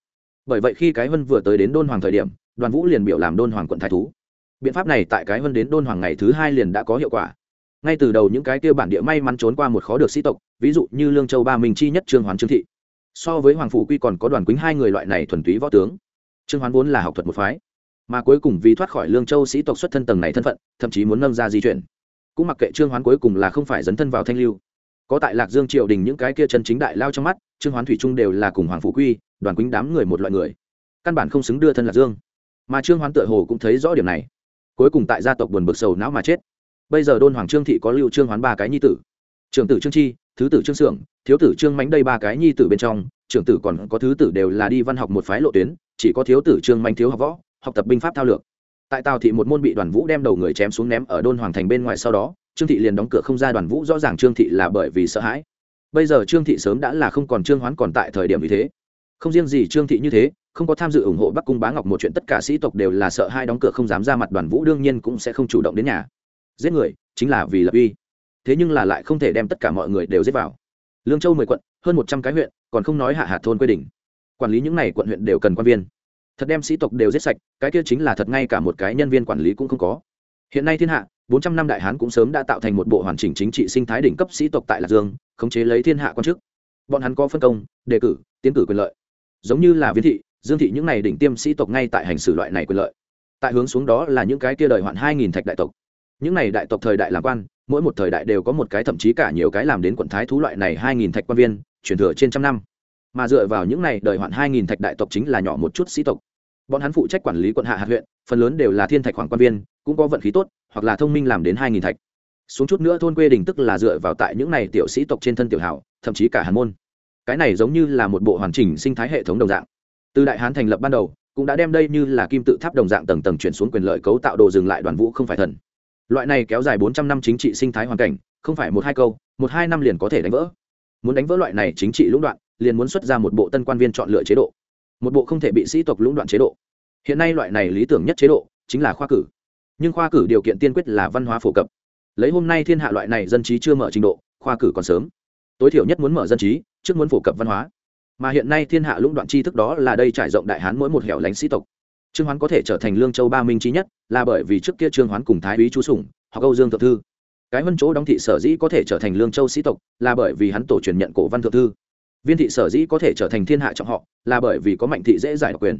Bởi vậy khi cái hơn vừa tới đến đôn hoàng thời điểm đoàn vũ liền biểu làm đôn hoàng quận thái thú. Biện pháp này tại cái vân đến đôn hoàng ngày thứ hai liền đã có hiệu quả. Ngay từ đầu những cái kia bản địa may mắn trốn qua một khó được sĩ tộc, ví dụ như lương châu ba minh chi nhất trương Hoán trương thị. So với hoàng phủ quy còn có đoàn quýnh hai người loại này thuần túy võ tướng. Trương hoán vốn là học thuật một phái, mà cuối cùng vì thoát khỏi lương châu sĩ tộc xuất thân tầng này thân phận, thậm chí muốn nâng ra di chuyển. Cũng mặc kệ trương hoán cuối cùng là không phải dấn thân vào thanh lưu. Có tại lạc dương triều đình những cái kia chân chính đại lao trong mắt, trương hoán thủy trung đều là cùng hoàng phủ quy, đoàn quýnh đám người một loại người. Căn bản không xứng đưa thân lạc dương mà trương hoán tựa hồ cũng thấy rõ điểm này. Cuối cùng tại gia tộc buồn bực sầu não mà chết. Bây giờ đôn hoàng trương thị có lưu trương hoán ba cái nhi tử. Trưởng tử trương chi, thứ tử trương sưởng thiếu tử trương mánh đây ba cái nhi tử bên trong, trưởng tử còn có thứ tử đều là đi văn học một phái lộ tuyến, chỉ có thiếu tử trương mánh thiếu học võ, học tập binh pháp thao lược. Tại tào thị một môn bị đoàn vũ đem đầu người chém xuống ném ở đôn hoàng thành bên ngoài sau đó, trương thị liền đóng cửa không ra đoàn vũ rõ ràng trương thị là bởi vì sợ hãi. Bây giờ trương thị sớm đã là không còn trương hoán còn tại thời điểm như thế. Không riêng gì trương thị như thế không có tham dự ủng hộ bắc cung bá ngọc một chuyện, tất cả sĩ tộc đều là sợ hai đóng cửa không dám ra mặt, đoàn vũ đương nhiên cũng sẽ không chủ động đến nhà. Giết người, chính là vì lập uy. Thế nhưng là lại không thể đem tất cả mọi người đều giết vào. Lương châu mười quận, hơn một trăm cái huyện, còn không nói hạ hạt thôn quê đỉnh. Quản lý những này quận huyện đều cần quan viên. Thật đem sĩ tộc đều giết sạch, cái kia chính là thật ngay cả một cái nhân viên quản lý cũng không có. Hiện nay thiên hạ, bốn trăm năm đại hán cũng sớm đã tạo thành một bộ hoàn chỉnh chính trị sinh thái đỉnh cấp sĩ tộc tại lạc dương, khống chế lấy thiên hạ quan chức. Bọn hắn có phân công, đề cử, tiến cử quyền lợi. Giống như là viên thị dương thị những này đỉnh tiêm sĩ tộc ngay tại hành xử loại này quyền lợi. Tại hướng xuống đó là những cái kia đời hoạn hai nghìn thạch đại tộc. Những này đại tộc thời đại làm quan, mỗi một thời đại đều có một cái thậm chí cả nhiều cái làm đến quận thái thú loại này hai nghìn thạch quan viên, truyền thừa trên trăm năm. Mà dựa vào những này đời hoạn hai nghìn thạch đại tộc chính là nhỏ một chút sĩ tộc. Bọn hắn phụ trách quản lý quận hạ hạt huyện, phần lớn đều là thiên thạch hoàng quan viên, cũng có vận khí tốt, hoặc là thông minh làm đến hai nghìn thạch. Xuống chút nữa thôn quê đình tức là dựa vào tại những này tiểu sĩ tộc trên thân tiểu hảo, thậm chí cả hàn môn. Cái này giống như là một bộ hoàn chỉnh sinh thái hệ thống đồng dạng từ đại hán thành lập ban đầu, cũng đã đem đây như là kim tự tháp đồng dạng tầng tầng chuyển xuống quyền lợi cấu tạo đồ dừng lại đoàn vũ không phải thần. Loại này kéo dài bốn trăm năm chính trị sinh thái hoàn cảnh, không phải một hai câu, một hai năm liền có thể đánh vỡ. Muốn đánh vỡ loại này chính trị lũng đoạn, liền muốn xuất ra một bộ tân quan viên chọn lựa chế độ. Một bộ không thể bị sĩ tộc lũng đoạn chế độ. Hiện nay loại này lý tưởng nhất chế độ, chính là khoa cử. Nhưng khoa cử điều kiện tiên quyết là văn hóa phổ cập. Lấy hôm nay thiên hạ loại này dân trí chưa mở trình độ, khoa cử còn sớm. Tối thiểu nhất muốn mở dân trí, trước muốn phổ cập văn hóa mà hiện nay thiên hạ lũng đoạn tri thức đó là đây trải rộng đại hán mỗi một hẻo lánh sĩ tộc. Trương hoán có thể trở thành lương châu ba minh trí nhất, là bởi vì trước kia trương hoán cùng thái úy chú sủng, hoặc âu dương thượng thư. Cái vân chỗ đóng thị sở dĩ có thể trở thành lương châu sĩ tộc, là bởi vì hắn tổ truyền nhận cổ văn thượng thư. Viên thị sở dĩ có thể trở thành thiên hạ trọng họ, là bởi vì có mạnh thị dễ giải độc quyền.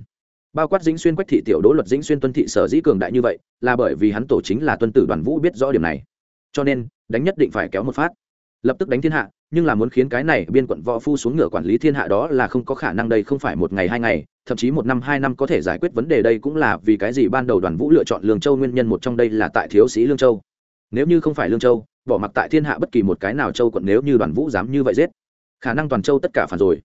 Bao quát dĩnh xuyên quách thị tiểu đỗ luật dĩnh xuyên tuân thị sở dĩ cường đại như vậy, là bởi vì hắn tổ chính là tuân tử đoàn vũ biết rõ điểm này. Cho nên, đánh nhất định phải kéo một phát lập tức đánh thiên hạ, nhưng là muốn khiến cái này biên quận võ phu xuống ngựa quản lý thiên hạ đó là không có khả năng đây không phải một ngày hai ngày, thậm chí một năm hai năm có thể giải quyết vấn đề đây cũng là vì cái gì ban đầu đoàn vũ lựa chọn lương châu nguyên nhân một trong đây là tại thiếu sĩ lương châu. Nếu như không phải lương châu, bỏ mặc tại thiên hạ bất kỳ một cái nào châu quận nếu như đoàn vũ dám như vậy giết, khả năng toàn châu tất cả phản rồi.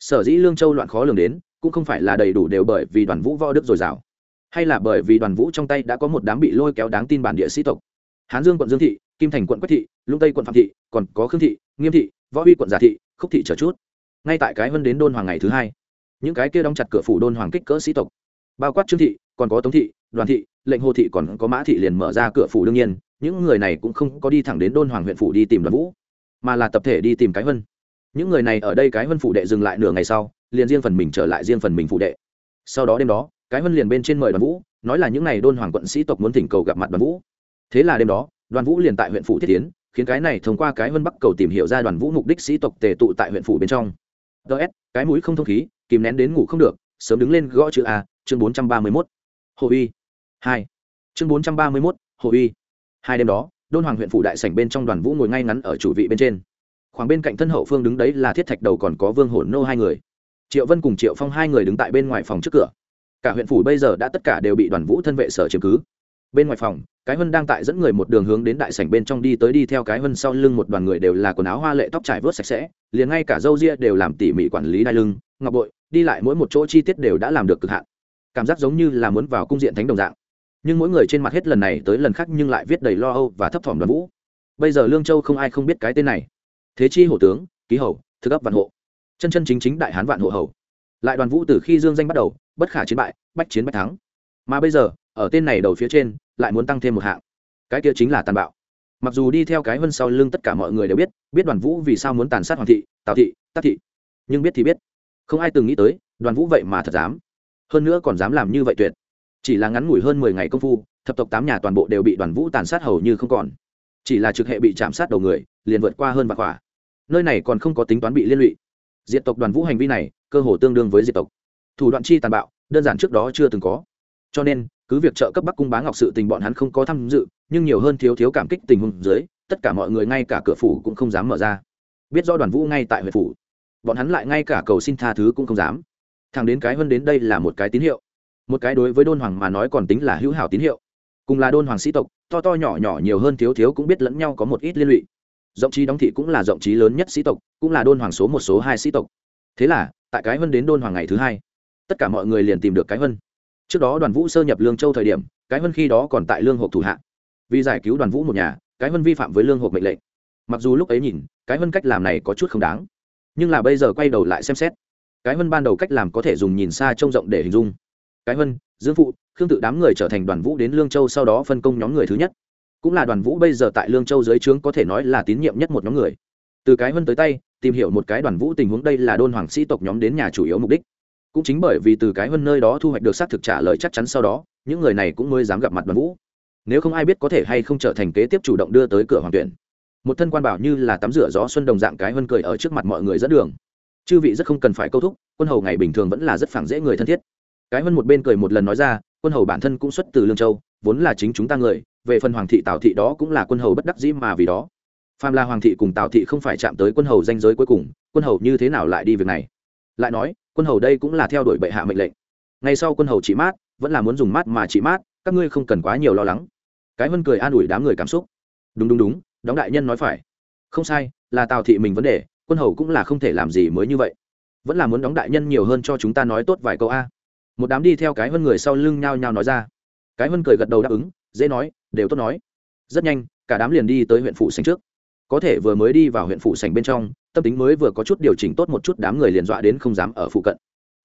Sở dĩ lương châu loạn khó lường đến, cũng không phải là đầy đủ đều bởi vì đoàn vũ võ đức dồi dào, hay là bởi vì đoàn vũ trong tay đã có một đám bị lôi kéo đáng tin bản địa sĩ tộc. Hán dương quận dương thị kim thành quận quách thị, lũng tây quận phạm thị, còn có khương thị, nghiêm thị, võ huy quận giả thị, khúc thị trở chút. Ngay tại cái vân đến đôn hoàng ngày thứ hai, những cái kia đóng chặt cửa phủ đôn hoàng kích cỡ sĩ tộc, bao quát trương thị, còn có tống thị, đoàn thị, lệnh hồ thị còn có mã thị liền mở ra cửa phủ đương nhiên, những người này cũng không có đi thẳng đến đôn hoàng huyện phủ đi tìm đoàn vũ, mà là tập thể đi tìm cái vân. Những người này ở đây cái vân phủ đệ dừng lại nửa ngày sau, liền riêng phần mình trở lại riêng phần mình phủ đệ. Sau đó đêm đó, cái vân liền bên trên mời đoàn vũ, nói là những n à y đôn hoàng quận sĩ tộc muốn thỉnh cầu gặp mặt đoàn vũ. Thế là đêm đó đoàn vũ liền tại huyện phủ thiết tiến, khiến cái này thông qua cái vân bắc cầu tìm hiểu ra đoàn vũ mục đích sĩ tộc tề tụ tại huyện phủ bên trong. Ts cái mũi không thông khí, kìm nén đến ngủ không được, sớm đứng lên gõ chữ a, chương bốn trăm ba mươi mốt, hồ uy. Hai. Chương bốn trăm ba mươi mốt, hồ uy. Hai đêm đó, đôn hoàng huyện phủ đại sảnh bên trong đoàn vũ ngồi ngay ngắn ở chủ vị bên trên. Khoảng bên cạnh thân hậu phương đứng đấy là thiết thạch đầu còn có vương hổn nô hai người. Triệu vân cùng triệu phong hai người đứng tại bên ngoài phòng trước cửa. Cả huyện phủ bây giờ đã tất cả đều bị đoàn vũ thân vệ sở chiếm cứ bên ngoài phòng, cái hân đang tại dẫn người một đường hướng đến đại sảnh bên trong đi tới đi theo cái hân sau lưng một đoàn người đều là quần áo hoa lệ tóc trải vớt sạch sẽ, liền ngay cả râu ria đều làm tỉ mỉ quản lý đai lưng, ngọc bội, đi lại mỗi một chỗ chi tiết đều đã làm được cực hạn. Cảm giác giống như là muốn vào cung diện thánh đồng dạng. Nhưng mỗi người trên mặt hết lần này tới lần khác nhưng lại viết đầy lo âu và thấp thỏm đoàn vũ. Bây giờ lương châu không ai không biết cái tên này. Thế chi hổ tướng, ký hầu, thực ấp vạn hộ. Chân chân chính chính đại hán vạn hộ hầu. Lại đoàn vũ từ khi dương danh bắt đầu, bất khả chiến bại, bách chiến bách thắng. Mà bây giờ, ở tên này đầu phía trên lại muốn tăng thêm một hạng. Cái kia chính là tàn bạo. Mặc dù đi theo cái vân sau lưng tất cả mọi người đều biết biết đoàn vũ vì sao muốn tàn sát hoàng thị, tào thị tắc thị. Nhưng biết thì biết. Không ai từng nghĩ tới, đoàn vũ vậy mà thật dám. Hơn nữa còn dám làm như vậy tuyệt. Chỉ là ngắn ngủi hơn mười ngày công phu, thập tộc tám nhà toàn bộ đều bị đoàn vũ tàn sát hầu như không còn. Chỉ là trực hệ bị chạm sát đầu người, liền vượt qua hơn vạn khỏa nơi này còn không có tính toán bị liên lụy. Diện tộc đoàn vũ hành vi này, cơ hồ tương đương với diệt tộc. Thủ đoạn chi tàn bạo, đơn giản trước đó chưa từng có. Cho nên cứ việc trợ cấp bắc cung bá ngọc sự tình bọn hắn không có tham dự, nhưng nhiều hơn thiếu thiếu cảm kích tình huống dưới, tất cả mọi người ngay cả cửa phủ cũng không dám mở ra. Biết do đoàn vũ ngay tại huyện phủ, bọn hắn lại ngay cả cầu xin tha thứ cũng không dám. Thằng đến cái hơn đến đây là một cái tín hiệu. Một cái đối với đôn hoàng mà nói còn tính là hữu hảo tín hiệu. Cùng là đôn hoàng sĩ tộc, to to nhỏ nhỏ nhiều hơn thiếu thiếu cũng biết lẫn nhau có một ít liên lụy. Rộng trí đóng thị cũng là rộng trí lớn nhất sĩ tộc, cũng là đôn hoàng số một số hai sĩ tộc. Thế là, tại cái vân đến đôn hoàng ngày thứ hai, tất cả mọi người liền tìm được cái vân trước đó đoàn vũ sơ nhập lương châu thời điểm, cái huân khi đó còn tại lương hộp thủ hạ. Vì giải cứu đoàn vũ một nhà, cái huân vi phạm với lương hộp mệnh lệnh. Mặc dù lúc ấy nhìn, cái huân cách làm này có chút không đáng. Nhưng là bây giờ quay đầu lại xem xét, cái huân ban đầu cách làm có thể dùng nhìn xa trông rộng để hình dung. Cái huân, dương phụ, khương tự đám người trở thành đoàn vũ đến lương châu sau đó phân công nhóm người thứ nhất. Cũng là đoàn vũ bây giờ tại lương châu dưới trướng có thể nói là tín nhiệm nhất một nhóm người. Từ cái huân tới tay, tìm hiểu một cái đoàn vũ tình huống đây là đôn hoàng sĩ tộc nhóm đến nhà chủ yếu mục đích cũng chính bởi vì từ cái hơn nơi đó thu hoạch được xác thực trả lời chắc chắn sau đó, những người này cũng mới dám gặp mặt đoàn vũ. Nếu không ai biết có thể hay không trở thành kế tiếp chủ động đưa tới cửa hoàng tuyển. Một thân quan bảo như là tắm rửa gió xuân đồng dạng cái hơn cười ở trước mặt mọi người dẫn đường. Chư vị rất không cần phải câu thúc, quân hầu ngày bình thường vẫn là rất phẳng dễ người thân thiết. Cái hơn một bên cười một lần nói ra, quân hầu bản thân cũng xuất từ lương châu, vốn là chính chúng ta người, về phần hoàng thị tào thị đó cũng là quân hầu bất đắc dĩ mà vì đó. Phàm là hoàng thị cùng tào thị không phải chạm tới quân hầu danh giới cuối cùng, quân hầu như thế nào lại đi việc này? Lại nói quân hầu đây cũng là theo đuổi bệ hạ mệnh lệnh. Ngay sau quân hầu chỉ mát, vẫn là muốn dùng mát mà chỉ mát, các ngươi không cần quá nhiều lo lắng. Cái vân cười an ủi đám người cảm xúc. Đúng đúng đúng, đóng đại nhân nói phải. Không sai, là tào thị mình vấn đề, quân hầu cũng là không thể làm gì mới như vậy. Vẫn là muốn đóng đại nhân nhiều hơn cho chúng ta nói tốt vài câu a. Một đám đi theo cái vân người sau lưng nhao nhao nói ra. Cái vân cười gật đầu đáp ứng, dễ nói, đều tốt nói. Rất nhanh, cả đám liền đi tới huyện phủ sành trước. Có thể vừa mới đi vào huyện phủ sành bên trong tâm tính mới vừa có chút điều chỉnh tốt một chút đám người liền dọa đến không dám ở phụ cận.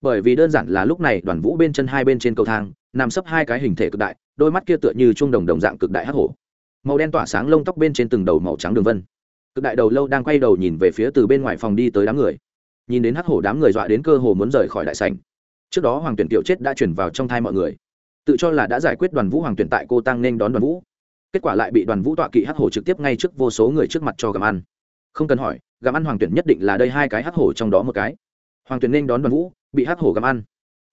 Bởi vì đơn giản là lúc này đoàn vũ bên chân hai bên trên cầu thang, nằm sấp hai cái hình thể cực đại, đôi mắt kia tựa như trung đồng đồng dạng cực đại hắc hổ. Màu đen tỏa sáng lông tóc bên trên từng đầu màu trắng đường vân. Cực đại đầu lâu đang quay đầu nhìn về phía từ bên ngoài phòng đi tới đám người. Nhìn đến hắc hổ đám người dọa đến cơ hồ muốn rời khỏi đại sảnh. Trước đó hoàng tuyển kiệu chết đã chuyển vào trong thai mọi người. Tự cho là đã giải quyết đoàn vũ hoàng tuyển tại cô tăng nên đón đoàn vũ. Kết quả lại bị đoàn vũ tọa kỵ hắc hổ trực tiếp ngay trước vô số người trước mặt cho gặm ăn không cần hỏi, gặm ăn hoàng tuyển nhất định là đây hai cái hắc hổ trong đó một cái. Hoàng tuyển nên đón đoàn vũ, bị hắc hổ gặm ăn.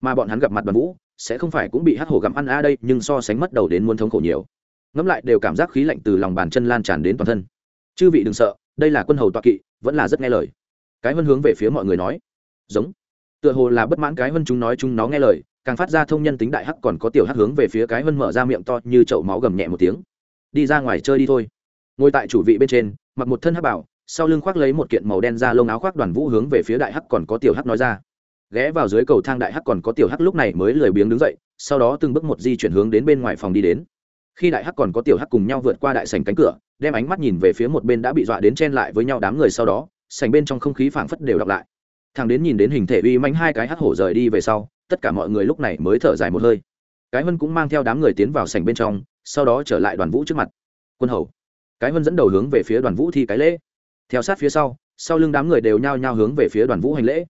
Mà bọn hắn gặp mặt đoàn vũ, sẽ không phải cũng bị hắc hổ gặm ăn a đây, nhưng so sánh mất đầu đến muốn thống khổ nhiều. Ngẫm lại đều cảm giác khí lạnh từ lòng bàn chân lan tràn đến toàn thân. Chư vị đừng sợ, đây là quân hầu tọa kỵ, vẫn là rất nghe lời. Cái vân hướng về phía mọi người nói. Giống. Tựa hồ là bất mãn cái vân chúng nói chúng nó nghe lời, càng phát ra thông nhân tính đại hắc còn có tiểu hắc hướng về phía cái vân mở ra miệng to như chậu máu gầm nhẹ một tiếng. Đi ra ngoài chơi đi thôi. Ngồi tại chủ vị bên trên, mặc một thân hắc bảo sau lưng khoác lấy một kiện màu đen ra lông áo khoác đoàn vũ hướng về phía đại hắc còn có tiểu hắc nói ra. Ghé vào dưới cầu thang đại hắc còn có tiểu hắc lúc này mới lười biếng đứng dậy, sau đó từng bước một di chuyển hướng đến bên ngoài phòng đi đến. Khi đại hắc còn có tiểu hắc cùng nhau vượt qua đại sành cánh cửa, đem ánh mắt nhìn về phía một bên đã bị dọa đến chen lại với nhau đám người sau đó sành bên trong không khí phảng phất đều đọc lại. Thằng đến nhìn đến hình thể uy manh hai cái hắc hổ rời đi về sau, tất cả mọi người lúc này mới thở dài một hơi. Cái vân cũng mang theo đám người tiến vào sành bên trong, sau đó trở lại đoàn vũ trước mặt. Quân hầu. Cái vân dẫn đầu hướng về phía đoàn vũ thi cái lễ theo sát phía sau sau lưng đám người đều nhao nhao hướng về phía đoàn vũ hành lễ.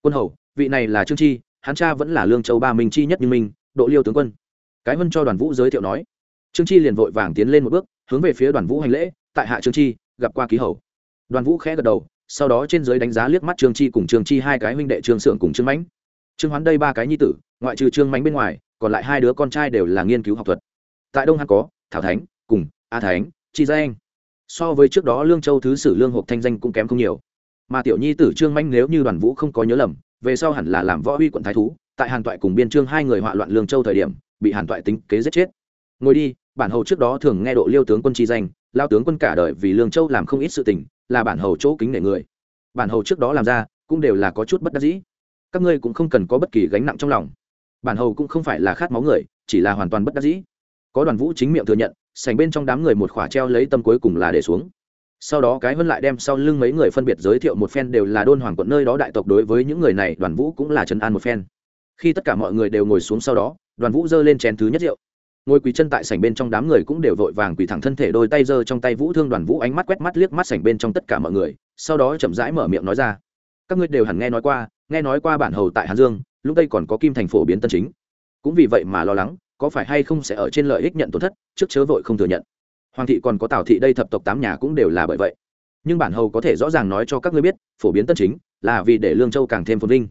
Quân hầu, vị này là trương chi hán cha vẫn là lương châu ba minh chi nhất như minh, độ liêu tướng quân. Cái vân cho đoàn vũ giới thiệu nói. Trương chi liền vội vàng tiến lên một bước, hướng về phía đoàn vũ hành lễ, tại hạ trương chi, gặp qua ký hầu. Đoàn vũ khẽ gật đầu, sau đó trên giới đánh giá liếc mắt trương chi cùng trương chi hai cái huynh đệ trương sưởng cùng trương mãnh. Trương hoán đây ba cái nhi tử, ngoại trừ trương mãnh bên ngoài, còn lại hai đứa con trai đều là nghiên cứu học thuật. Tại đông hắn có, thảo thánh, cùng, a thánh, chi gia anh so với trước đó lương châu thứ sử lương hộp thanh danh cũng kém không nhiều. Mà tiểu nhi tử trương manh nếu như đoàn vũ không có nhớ lầm, về sau hẳn là làm võ huy quận thái thú, tại hàn toại cùng biên trương hai người họa loạn lương châu thời điểm, bị hàn toại tính kế giết chết. Ngồi đi, bản hầu trước đó thường nghe độ liêu tướng quân chi danh, lao tướng quân cả đời vì lương châu làm không ít sự tình, là bản hầu chỗ kính nể người. Bản hầu trước đó làm ra, cũng đều là có chút bất đắc dĩ. Các ngươi cũng không cần có bất kỳ gánh nặng trong lòng. Bản hầu cũng không phải là khát máu người, chỉ là hoàn toàn bất đắc dĩ có đoàn vũ chính miệng thừa nhận sành bên trong đám người một khỏa treo lấy tâm cuối cùng là để xuống. Sau đó cái vân lại đem sau lưng mấy người phân biệt giới thiệu một phen đều là đôn hoàng quận nơi đó đại tộc đối với những người này, đoàn vũ cũng là trấn an một phen. Khi tất cả mọi người đều ngồi xuống sau đó, đoàn vũ giơ lên chén thứ nhất rượu. Ngồi quỳ chân tại sảnh bên trong đám người cũng đều vội vàng quỳ thẳng thân thể đôi tay giơ trong tay vũ thương đoàn vũ ánh mắt quét mắt liếc mắt sảnh bên trong tất cả mọi người, sau đó chậm rãi mở miệng nói ra. Các ngươi đều hẳn nghe nói qua, nghe nói qua bản hầu tại hàn dương, lúc đây còn có kim thành phổ biến tân chính. Cũng vì vậy mà lo lắng có phải hay không sẽ ở trên lợi ích nhận tổn thất, trước chớ vội không thừa nhận. Hoàng thị còn có tào thị đây thập tộc tám nhà cũng đều là bởi vậy. Nhưng bản hầu có thể rõ ràng nói cho các ngươi biết, phổ biến tân chính là vì để lương châu càng thêm phồn vinh.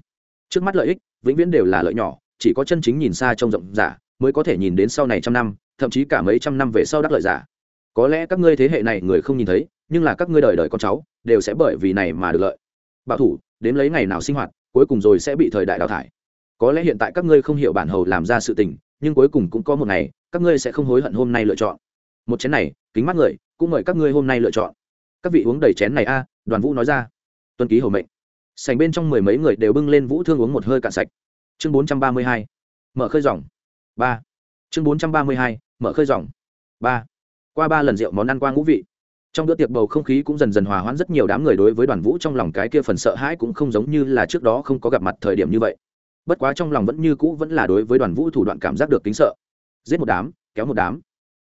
Trước mắt lợi ích, vĩnh viễn đều là lợi nhỏ, chỉ có chân chính nhìn xa trông rộng giả mới có thể nhìn đến sau này trăm năm, thậm chí cả mấy trăm năm về sau đắc lợi giả. Có lẽ các ngươi thế hệ này người không nhìn thấy, nhưng là các ngươi đời đời con cháu đều sẽ bởi vì này mà được lợi. Bảo thủ đến lấy ngày nào sinh hoạt, cuối cùng rồi sẽ bị thời đại đào thải. Có lẽ hiện tại các ngươi không hiểu bản hầu làm ra sự tình nhưng cuối cùng cũng có một ngày, các ngươi sẽ không hối hận hôm nay lựa chọn. Một chén này, kính mắt người, cũng mời các ngươi hôm nay lựa chọn. Các vị uống đầy chén này a, đoàn vũ nói ra. Tuân ký hầu mệnh. Sành bên trong mười mấy người đều bưng lên vũ thương uống một hơi cạn sạch. Chương bốn trăm ba mươi hai. Mở khơi dòng. Ba. Chương bốn trăm ba mươi hai. Mở khơi dòng. Ba. Qua ba lần rượu món ăn qua ngũ vị. Trong bữa tiệc bầu không khí cũng dần dần hòa hoãn rất nhiều đám người đối với đoàn vũ trong lòng cái kia phần sợ hãi cũng không giống như là trước đó không có gặp mặt thời điểm như vậy bất quá trong lòng vẫn như cũ vẫn là đối với đoàn vũ thủ đoạn cảm giác được kính sợ. Giết một đám, kéo một đám.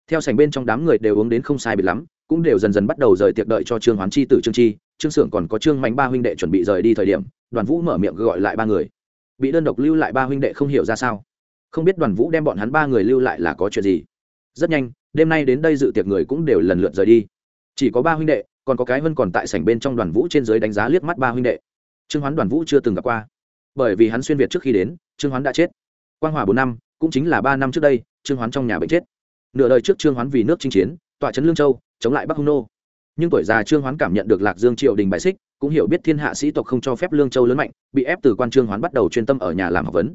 Theo sành bên trong đám người đều uống đến không sai biệt lắm, cũng đều dần dần bắt đầu rời tiệc đợi cho trương hoán chi từ trương chi, trương Sưởng còn có trương mạnh ba huynh đệ chuẩn bị rời đi thời điểm, đoàn vũ mở miệng gọi lại ba người. Bị đơn độc lưu lại ba huynh đệ không hiểu ra sao. Không biết đoàn vũ đem bọn hắn ba người lưu lại là có chuyện gì. Rất nhanh, đêm nay đến đây dự tiệc người cũng đều lần lượt rời đi. Chỉ có ba huynh đệ, còn có cái vân còn tại sảnh bên trong đoàn vũ trên giới đánh giá liếc mắt ba huynh đệ. Trương hoán đoàn vũ chưa từng gặp qua bởi vì hắn xuyên việt trước khi đến, trương hoán đã chết. Quang hòa bốn năm, cũng chính là ba năm trước đây, trương hoán trong nhà bệnh chết. Nửa đời trước trương hoán vì nước chinh chiến, tọa trấn lương châu, chống lại bắc hung nô. Nhưng tuổi già trương hoán cảm nhận được lạc dương triệu đình bài xích, cũng hiểu biết thiên hạ sĩ tộc không cho phép lương châu lớn mạnh, bị ép từ quan trương hoán bắt đầu chuyên tâm ở nhà làm học vấn.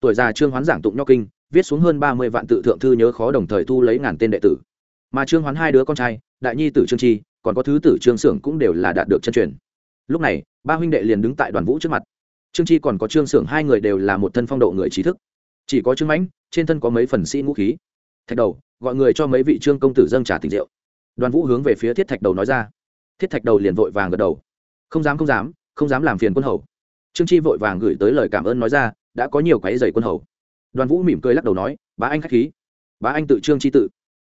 Tuổi già trương hoán giảng tụng nho kinh, viết xuống hơn ba mươi vạn tự thượng thư nhớ khó đồng thời thu lấy ngàn tên đệ tử. Mà trương hoán hai đứa con trai, đại nhi tử trương chi, còn có thứ tử trương sưởng cũng đều là đạt được chân truyền. Lúc này, ba huynh đệ liền đứng tại đoàn vũ trước mặt trương chi còn có trương xưởng hai người đều là một thân phong độ người trí thức. Chỉ có trương mãnh, trên thân có mấy phần sĩ ngũ khí. Thạch đầu, gọi người cho mấy vị trương công tử dâng trả tình rượu. Đoàn vũ hướng về phía thiết thạch đầu nói ra. Thiết thạch đầu liền vội vàng gật đầu. Không dám không dám không dám làm phiền quân hầu. Trương chi vội vàng gửi tới lời cảm ơn nói ra, đã có nhiều quái dày quân hầu. Đoàn vũ mỉm cười lắc đầu nói, bá anh k h á c h khí. Bá anh tự trương chi tự.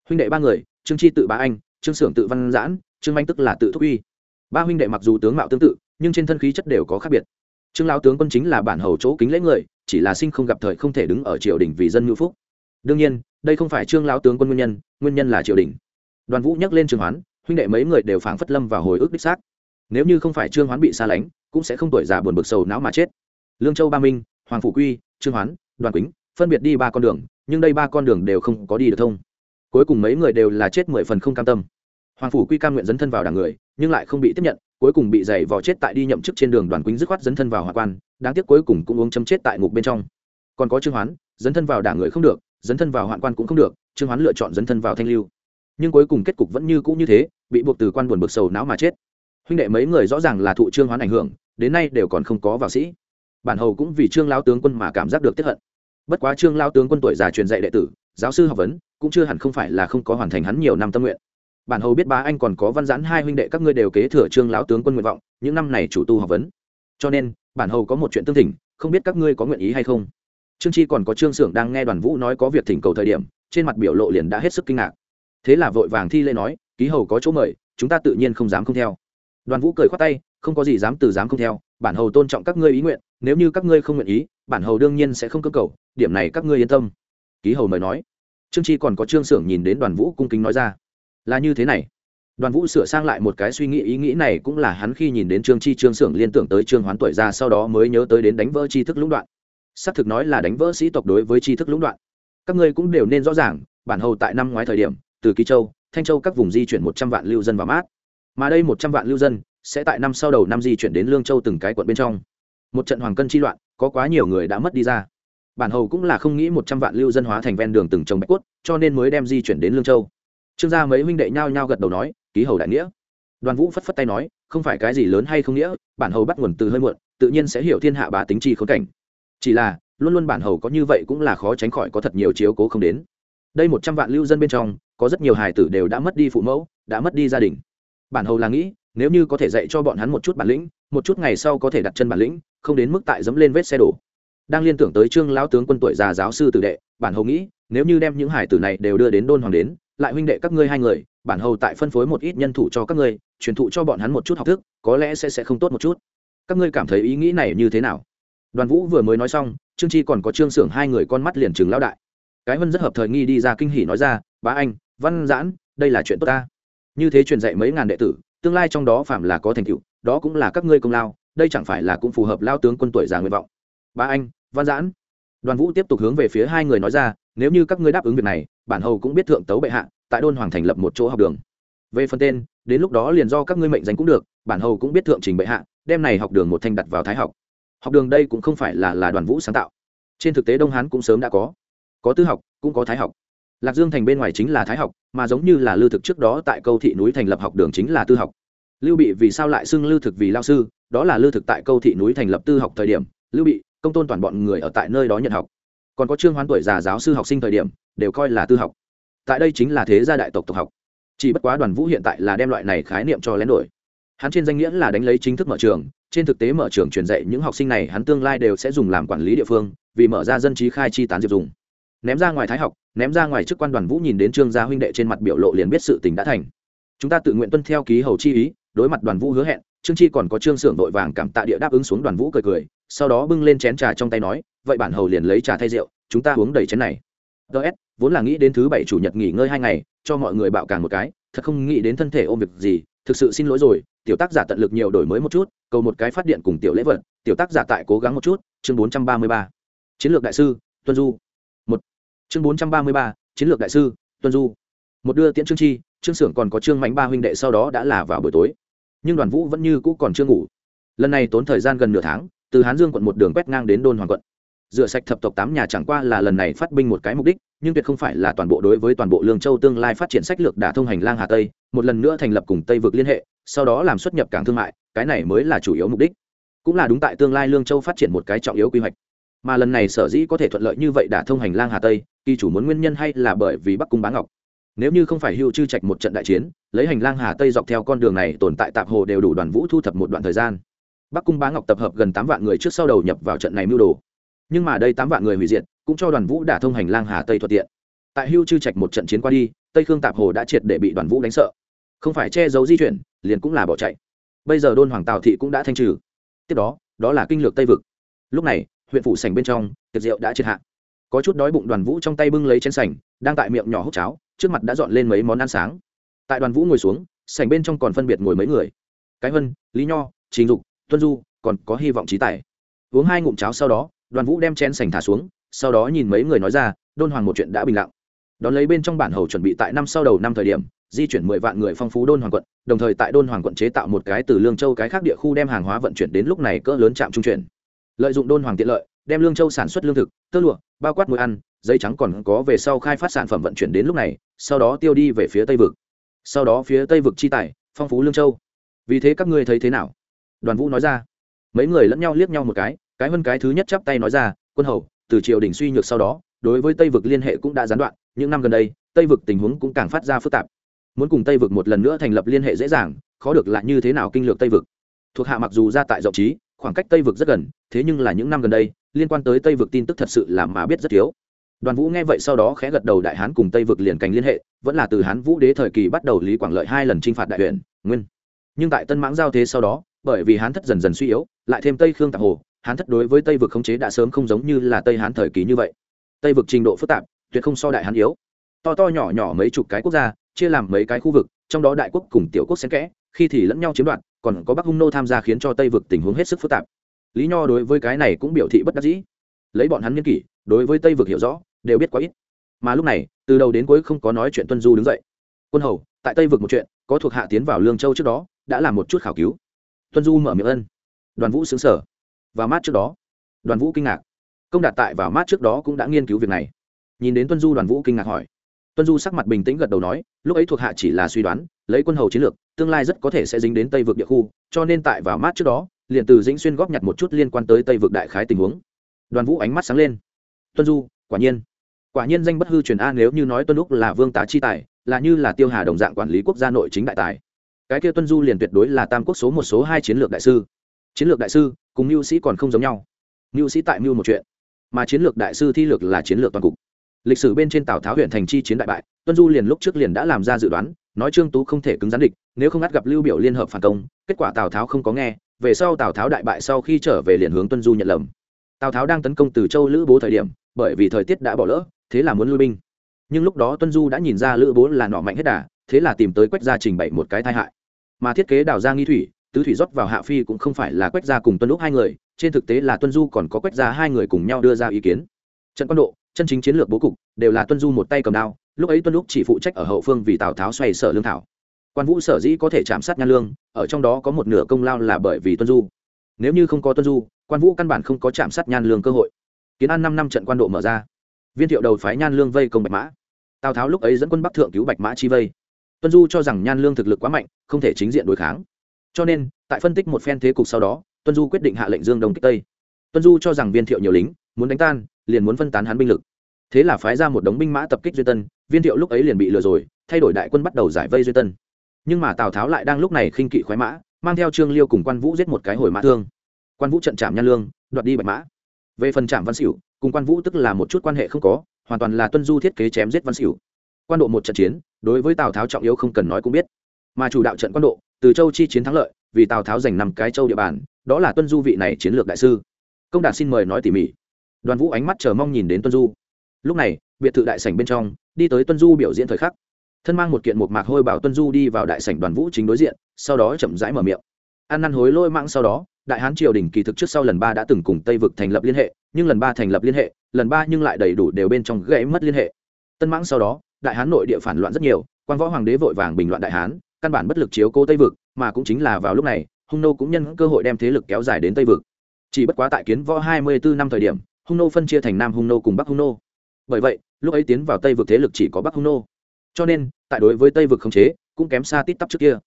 Huynh đệ ba người, trương chi tự bá anh, trương xưởng tự văn giãn, trương anh tức là tự thúc uy. Ba huynh đệ mặc dù tướng mạo tương tự, nhưng trên thân khí chất đều có khác biệt trương Lão tướng quân chính là bản hầu chỗ kính lễ người, chỉ là sinh không gặp thời không thể đứng ở triều đình vì dân ngữ phúc. Đương nhiên, đây không phải trương Lão tướng quân nguyên nhân nguyên nhân là triều đình. Đoàn vũ nhắc lên Trương hoán, huynh đệ mấy người đều phảng phất lâm vào hồi ức đích xác. Nếu như không phải trương hoán bị xa lánh, cũng sẽ không tuổi già buồn bực sầu não mà chết. Lương châu ba minh, hoàng phủ quy, trương hoán, đoàn quýnh, phân biệt đi ba con đường, nhưng đây ba con đường đều không có đi được thông. Cuối cùng mấy người đều là chết mười phần không cam tâm. Hoàng phủ quy cam nguyện dấn thân vào đảng người, nhưng lại không bị tiếp nhận cuối cùng bị giày vò chết tại đi nhậm chức trên đường đoàn quýnh dứt khoát dấn thân vào hòa quan, đáng tiếc cuối cùng cũng uống chấm chết tại ngục bên trong. Còn có trương hoán, dấn thân vào đảng người không được, dấn thân vào hoạn quan cũng không được, trương hoán lựa chọn dấn thân vào thanh lưu. Nhưng cuối cùng kết cục vẫn như cũ như thế, bị buộc từ quan buồn bực sầu não mà chết. Huynh đệ mấy người rõ ràng là thụ trương hoán ảnh hưởng, đến nay đều còn không có vào sĩ. Bản hầu cũng vì trương lao tướng quân mà cảm giác được tiếp hận. Bất quá trương lao tướng quân tuổi già truyền dạy đệ tử, giáo sư học vấn, cũng chưa hẳn không phải là không có hoàn thành hắn nhiều năm tâm nguyện bản hầu biết ba anh còn có văn giãn hai huynh đệ các ngươi đều kế thừa trương lão tướng quân nguyện vọng, những năm này chủ tu học vấn. Cho nên, bản hầu có một chuyện tương thỉnh, không biết các ngươi có nguyện ý hay không? Trương chi còn có trương xưởng đang nghe đoàn vũ nói có việc thỉnh cầu thời điểm, trên mặt biểu lộ liền đã hết sức kinh ngạc. Thế là vội vàng thi lễ nói, ký hầu có chỗ mời, chúng ta tự nhiên không dám không theo. Đoàn vũ cười khoát tay, không có gì dám từ dám không theo, bản hầu tôn trọng các ngươi ý nguyện, nếu như các ngươi không nguyện ý, bản hầu đương nhiên sẽ không cơ cầu, điểm này các ngươi yên tâm. Ký hầu mời nói. Trương chi còn có trương xưởng nhìn đến đoàn vũ cung kính nói ra là như thế này. Đoàn vũ sửa sang lại một cái suy nghĩ, ý nghĩ này cũng là hắn khi nhìn đến trương chi trương xưởng liên tưởng tới trương hoán tuổi ra sau đó mới nhớ tới đến đánh vỡ tri thức lũng đoạn. Xác thực nói là đánh vỡ sĩ tộc đối với tri thức lũng đoạn. Các ngươi cũng đều nên rõ ràng, bản hầu tại năm ngoái thời điểm, từ kỳ châu, thanh châu các vùng di chuyển một trăm vạn lưu dân vào mát. Mà đây một trăm vạn lưu dân sẽ tại năm sau đầu năm di chuyển đến lương châu từng cái quận bên trong. Một trận hoàng cân chi loạn, có quá nhiều người đã mất đi ra. Bản hầu cũng là không nghĩ một trăm vạn lưu dân hóa thành ven đường từng trồng bạch quất cho nên mới đem di chuyển đến lương châu trương gia mấy huynh đệ nhao nhao gật đầu nói, ký hầu đại nghĩa. Đoàn vũ phất phất tay nói, không phải cái gì lớn hay không nghĩa, bản hầu bắt nguồn từ hơi muộn, tự nhiên sẽ hiểu thiên hạ bá tính chi khốn cảnh. Chỉ là, luôn luôn bản hầu có như vậy cũng là khó tránh khỏi có thật nhiều chiếu cố không đến. Đây một trăm vạn lưu dân bên trong, có rất nhiều hài tử đều đã mất đi phụ mẫu, đã mất đi gia đình. Bản hầu là nghĩ, nếu như có thể dạy cho bọn hắn một chút bản lĩnh, một chút ngày sau có thể đặt chân bản lĩnh, không đến mức tại dẫm lên vết xe đổ. Đang liên tưởng tới trương lão tướng quân tuổi già giáo sư tử đệ, bản hầu nghĩ, nếu như đem những hải tử này đều đưa đến đôn hoàng đến lại huynh đệ các ngươi hai người, bản hầu tại phân phối một ít nhân thủ cho các ngươi, truyền thụ cho bọn hắn một chút học thức, có lẽ sẽ sẽ không tốt một chút. Các ngươi cảm thấy ý nghĩ này như thế nào? Đoàn vũ vừa mới nói xong, trương chi còn có trương xưởng hai người con mắt liền chừng lão đại. Cái vân rất hợp thời nghi đi ra kinh hỉ nói ra, bá anh, văn giãn, đây là chuyện tốt ta. Như thế truyền dạy mấy ngàn đệ tử, tương lai trong đó phạm là có thành tựu, đó cũng là các ngươi công lao, đây chẳng phải là cũng phù hợp lao tướng quân tuổi già nguyện vọng. Bá anh, văn giãn đoàn vũ tiếp tục hướng về phía hai người nói ra, nếu như các ngươi đáp ứng việc này, bản hầu cũng biết thượng tấu bệ hạ, tại đôn hoàng thành lập một chỗ học đường. Về phần tên, đến lúc đó liền do các ngươi mệnh danh cũng được, bản hầu cũng biết thượng trình bệ hạ, đem này học đường một thanh đặt vào thái học. Học đường đây cũng không phải là là đoàn vũ sáng tạo. Trên thực tế đông hán cũng sớm đã có. Có tư học, cũng có thái học. Lạc dương thành bên ngoài chính là thái học, mà giống như là lưu thực trước đó tại câu thị núi thành lập học đường chính là tư học. Lưu bị vì sao lại xưng lưu thực vì lao sư, đó là lưu thực tại câu thị núi thành lập tư học thời điểm, lưu bị công tôn toàn bọn người ở tại nơi đó nhận học. Còn có trương hoán tuổi già giáo sư học sinh thời điểm, đều coi là tư học. Tại đây chính là thế gia đại tộc tộc học. Chỉ bất quá đoàn vũ hiện tại là đem loại này khái niệm cho lén đổi. Hắn trên danh nghĩa là đánh lấy chính thức mở trường, trên thực tế mở trường truyền dạy những học sinh này hắn tương lai đều sẽ dùng làm quản lý địa phương, vì mở ra dân trí khai chi tán diệp dùng. Ném ra ngoài thái học, ném ra ngoài chức quan đoàn vũ nhìn đến trương gia huynh đệ trên mặt biểu lộ liền biết sự tình đã thành. Chúng ta tự nguyện tuân theo ký hầu chi ý đối mặt đoàn vũ hứa hẹn, trương chi còn có trương xưởng vội vàng cảm tạ địa đáp ứng xuống đoàn vũ cười cười, sau đó bưng lên chén trà trong tay nói, vậy bản hầu liền lấy trà thay rượu, chúng ta uống đầy chén này. Ts vốn là nghĩ đến thứ bảy chủ nhật nghỉ ngơi hai ngày, cho mọi người bạo càng một cái, thật không nghĩ đến thân thể ôm việc gì, thực sự xin lỗi rồi, tiểu tác giả tận lực nhiều đổi mới một chút, cầu một cái phát điện cùng tiểu lễ vật, tiểu tác giả tại cố gắng một chút, chương bốn trăm ba mươi ba. Chiến lược đại sư, tuân du. Một. Chương bốn trăm ba mươi ba, chiến lược đại sư, tuân du. Một đưa tiễn trương chi trương xưởng còn có trương mánh ba huynh đệ sau đó đã là vào buổi tối. Nhưng đoàn vũ vẫn như cũ còn chưa ngủ. Lần này tốn thời gian gần nửa tháng, từ hán dương quận một đường quét ngang đến đôn hoàng quận. Rửa sạch thập tộc tám nhà chẳng qua là lần này phát binh một cái mục đích, nhưng tuyệt không phải là toàn bộ đối với toàn bộ lương châu tương lai phát triển sách lược đả thông hành lang hà tây, một lần nữa thành lập cùng tây vực liên hệ, sau đó làm xuất nhập cảng thương mại, cái này mới là chủ yếu mục đích. Cũng là đúng tại tương lai lương châu phát triển một cái trọng yếu quy hoạch. Mà lần này sở dĩ có thể thuận lợi như vậy đả thông hành lang hà tây, kỳ chủ muốn nguyên nhân hay là bởi vì bắc cung bá ngọc? Nếu như không phải hưu chư trạch một trận đại chiến, lấy hành lang hà tây dọc theo con đường này tồn tại tạp hồ đều đủ đoàn vũ thu thập một đoạn thời gian. Bắc cung bá ngọc tập hợp gần tám vạn người trước sau đầu nhập vào trận này mưu đồ. Nhưng mà đây tám vạn người hủy diệt, cũng cho đoàn vũ đả thông hành lang hà tây thuận tiện. Tại hưu chư trạch một trận chiến qua đi, tây khương tạp hồ đã triệt để bị đoàn vũ đánh sợ. Không phải che giấu di chuyển, liền cũng là bỏ chạy. Bây giờ đôn hoàng tào thị cũng đã thanh trừ. Tiếp đó đó là kinh lược tây vực. Lúc này, huyện phủ sành bên trong, tiệc rượu đã triệt hạ có chút đói bụng đoàn vũ trong tay bưng lấy chén sành, đang tại miệng nhỏ hút cháo, trước mặt đã dọn lên mấy món ăn sáng. Tại đoàn vũ ngồi xuống, sành bên trong còn phân biệt ngồi mấy người. Cái vân, lý nho, trình dục, tuân du, còn có hy vọng trí tài. Uống hai ngụm cháo sau đó, đoàn vũ đem chén sành thả xuống, sau đó nhìn mấy người nói ra, đôn hoàng một chuyện đã bình lặng. Đón lấy bên trong bản hầu chuẩn bị tại năm sau đầu năm thời điểm, di chuyển mười vạn người phong phú đôn hoàng quận, đồng thời tại đôn hoàng quận chế tạo một cái từ lương châu cái khác địa khu đem hàng hóa vận chuyển đến lúc này cỡ lớn trạm trung chuyển. Lợi dụng đôn hoàng tiện lợi đem lương châu sản xuất lương thực, tơ lụa, bao quát mũi ăn, giấy trắng còn có về sau khai phát sản phẩm vận chuyển đến lúc này, sau đó tiêu đi về phía tây vực. Sau đó phía tây vực chi tài, phong phú lương châu. Vì thế các ngươi thấy thế nào? Đoàn vũ nói ra. Mấy người lẫn nhau liếc nhau một cái cái hơn cái thứ nhất chắp tay nói ra, quân hầu, từ triều đình suy nhược sau đó, đối với tây vực liên hệ cũng đã gián đoạn, những năm gần đây, tây vực tình huống cũng càng phát ra phức tạp. Muốn cùng tây vực một lần nữa thành lập liên hệ dễ dàng, khó được lại như thế nào kinh lược tây vực. Thuộc hạ mặc dù ra tại rộng trí, khoảng cách tây vực rất gần, thế nhưng là những năm gần đây liên quan tới tây vực tin tức thật sự là mà biết rất thiếu. Đoàn vũ nghe vậy sau đó khẽ gật đầu đại hán cùng tây vực liền cành liên hệ, vẫn là từ hán vũ đế thời kỳ bắt đầu lý quảng lợi hai lần t r i n h phạt đại huyện, nguyên. Nhưng tại tân mãng giao thế sau đó, bởi vì hán thất dần dần suy yếu, lại thêm tây khương tạp hồ, hán thất đối với tây vực khống chế đã sớm không giống như là tây hán thời kỳ như vậy. Tây vực trình độ phức tạp, tuyệt không so đại hán yếu. To to nhỏ nhỏ mấy chục cái quốc gia, chia làm mấy cái khu vực, trong đó đại quốc cùng tiểu quốc xen kẽ, khi thì lẫn nhau chiếm đoạt, còn có bắc hung nô tham gia khiến cho tây vực tình huống hết sức phức tạp lý nho đối với cái này cũng biểu thị bất đắc dĩ. Lấy bọn hắn n kỷ, đối với tây vực hiểu rõ, đều biết quá ít. Mà lúc này, từ đầu đến cuối không có nói chuyện tuân du đứng dậy. Quân hầu, tại tây vực một chuyện, có thuộc hạ tiến vào lương châu trước đó, đã làm một chút khảo cứu. Tuân du mở miệng ân. Đoàn vũ xứng sở và mát trước đó. Đoàn vũ kinh ngạc. Công đạt tại vào mát trước đó cũng đã nghiên cứu việc này. Nhìn đến tuân du, đoàn vũ kinh ngạc hỏi. Tuân du sắc mặt bình tĩnh gật đầu nói, lúc ấy thuộc hạ chỉ là suy đoán, lấy quân hầu chiến lược, tương lai rất có thể sẽ dính đến tây vực địa khu, cho nên tại vào mát trước đó liền từ dĩnh xuyên góp nhặt một chút liên quan tới tây vực đại khái tình huống. Đoàn vũ ánh mắt sáng lên. Tuân du, quả nhiên. Quả nhiên danh bất hư truyền a nếu như nói tuân lúc là vương tá chi tài, là như là tiêu hà đồng dạng quản lý quốc gia nội chính đại tài. Cái kia tuân du liền tuyệt đối là tam quốc số một số hai chiến lược đại sư. Chiến lược đại sư cùng mưu sĩ còn không giống nhau. Mưu sĩ tại mưu một chuyện, mà chiến lược đại sư thi lược là chiến lược toàn cục. Lịch sử bên trên tào tháo huyện thành chi chiến đại bại, tuân du liền lúc trước liền đã làm ra dự đoán, nói trương tú không thể cứng rắn địch, nếu không ngắt gặp lưu biểu liên hợp phản công, kết quả tào tháo không có nghe về sau tào tháo đại bại sau khi trở về liền hướng tuân du nhận lầm. Tào tháo đang tấn công từ châu lữ bố thời điểm, bởi vì thời tiết đã bỏ lỡ, thế là muốn lui binh. Nhưng lúc đó tuân du đã nhìn ra lữ bố là nọ mạnh hết đà, thế là tìm tới quách gia trình bày một cái tai hại. Mà thiết kế đào ra nghi thủy, tứ thủy rót vào hạ phi cũng không phải là quách gia cùng tuân lúc hai người, trên thực tế là tuân du còn có quách gia hai người cùng nhau đưa ra ý kiến. Trận quan độ, chân chính chiến lược bố cục, đều là tuân du một tay cầm đao, lúc ấy tuân lúc chỉ phụ trách ở hậu phương vì tào tháo xoay sở lương thảo quan vũ sở dĩ có thể chạm sát nhan lương, ở trong đó có một nửa công lao là bởi vì tuân du. Nếu như không có tuân du, quan vũ căn bản không có chạm sát nhan lương cơ hội. Kiến an năm năm trận quan độ mở ra. Viên thiệu đầu phái nhan lương vây công bạch mã. Tào tháo lúc ấy dẫn quân bắc thượng cứu bạch mã chi vây. Tuân du cho rằng nhan lương thực lực quá mạnh, không thể chính diện đối kháng. Cho nên, tại phân tích một phen thế cục sau đó, tuân du quyết định hạ lệnh dương đông kích tây. Tuân du cho rằng viên thiệu nhiều lính, muốn đánh tan, liền muốn phân tán hắn binh lực. Thế là phái ra một đống binh mã tập kích duy tân, viên thiệu lúc ấy liền bị lừa rồi, thay đổi đại quân bắt đầu giải vây duy tân nhưng mà tào tháo lại đang lúc này khinh kỵ khoái mã mang theo trương liêu cùng quan vũ giết một cái hồi mã thương quan vũ trận chạm nhan lương đoạt đi bạch mã về phần trạm văn xỉu cùng quan vũ tức là một chút quan hệ không có hoàn toàn là tuân du thiết kế chém giết văn xỉu quan độ một trận chiến đối với tào tháo trọng yếu không cần nói cũng biết mà chủ đạo trận quan độ từ châu chi chiến thắng lợi vì tào tháo giành năm cái châu địa bàn đó là tuân du vị này chiến lược đại sư công đạt xin mời nói tỉ mỉ đoàn vũ ánh mắt chờ mong nhìn đến tuân du lúc này biệt thự đại sảnh bên trong đi tới tuân du biểu diễn thời khắc thân mang một kiện một mạc hôi bảo tuân du đi vào đại sảnh đoàn vũ chính đối diện, sau đó chậm rãi mở miệng. Ăn năn hối lôi mạng sau đó, đại hán triều đình kỳ thực trước sau lần ba đã từng cùng tây vực thành lập liên hệ, nhưng lần ba thành lập liên hệ, lần ba nhưng lại đầy đủ đều bên trong gãy mất liên hệ. Tân mãng sau đó, đại hán nội địa phản loạn rất nhiều, quan võ hoàng đế vội vàng bình loạn đại hán, căn bản bất lực chiếu cố tây vực, mà cũng chính là vào lúc này, hung nô cũng nhân cơ hội đem thế lực kéo dài đến tây vực. Chỉ bất quá tại kiến võ hai mươi bốn năm thời điểm, hung nô phân chia thành nam hung nô cùng bắc hung nô. Bởi vậy, lúc ấy tiến vào tây vực thế lực chỉ có bắc hung nô cho nên, tại đối với tây vực khống chế, cũng kém xa tít tắp trước kia.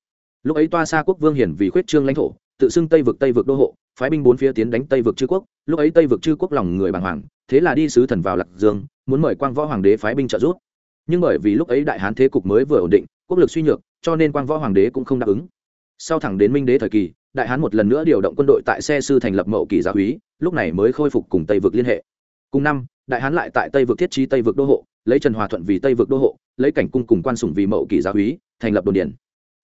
Lúc ấy toa xa quốc vương hiển vì khuyết trương lãnh thổ, tự xưng tây vực tây vực đô hộ, phái binh bốn phía tiến đánh tây vực chư quốc. Lúc ấy tây vực chư quốc lòng người bàng hoàng, thế là đi sứ thần vào lạc dương, muốn mời quang võ hoàng đế phái binh trợ giúp. Nhưng bởi vì lúc ấy đại hán thế cục mới vừa ổn định, quốc lực suy nhược, cho nên quang võ hoàng đế cũng không đáp ứng. Sau thẳng đến minh đế thời kỳ, đại hán một lần nữa điều động quân đội tại xe sư thành lập mậu kỳ gia húy lúc này mới khôi phục cùng tây vực liên hệ. Cùng năm, đại hán lại tại tây vực thiết trí tây vực đô hộ lấy trần hòa thuận vì tây vực đô hộ, lấy cảnh cung cùng quan sủng vì mậu Kỷ gia úy thành lập đồn điển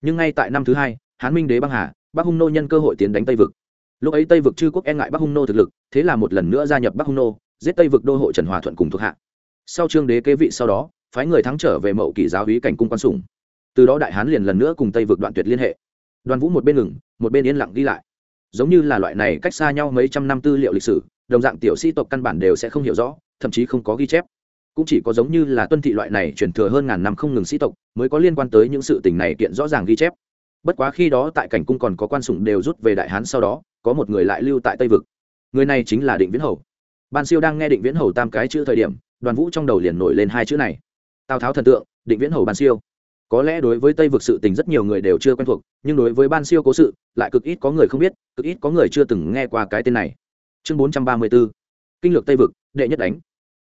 nhưng ngay tại năm thứ hai, hán minh đế băng hà, bắc hung nô nhân cơ hội tiến đánh tây vực. Lúc ấy tây vực chư quốc e ngại bắc hung nô thực lực, thế là một lần nữa gia nhập bắc hung nô, giết tây vực đô hộ trần hòa thuận cùng thuộc hạ. Sau trương đế kế vị sau đó, phái người thắng trở về mậu Kỷ giáo hí cảnh cung quan sủng. Từ đó đại hán liền lần nữa cùng tây vực đoạn tuyệt liên hệ. Đoàn vũ một bên ngừng, một bên yên lặng ghi lại. Giống như là loại này cách xa nhau mấy trăm năm tư liệu lịch sử, đồng dạng tiểu sĩ tộc căn bản đều sẽ không hiểu rõ, thậm chí không có ghi chép cũng chỉ có giống như là tuân thị loại này truyền thừa hơn ngàn năm không ngừng sĩ tộc mới có liên quan tới những sự tình này kiện rõ ràng ghi chép. Bất quá khi đó tại cảnh cung còn có quan sủng đều rút về đại hán sau đó, có một người lại lưu tại tây vực. Người này chính là định viễn hầu. Ban siêu đang nghe định viễn hầu tam cái chữ thời điểm, đoàn vũ trong đầu liền nổi lên hai chữ này. Tào tháo thần tượng, định viễn hầu ban siêu. Có lẽ đối với tây vực sự tình rất nhiều người đều chưa quen thuộc, nhưng đối với ban siêu cố sự, lại cực ít có người không biết, cực ít có người chưa từng nghe qua cái tên này. Chương bốn trăm ba mươi b ố kinh lược tây vực, đệ nhất đánh.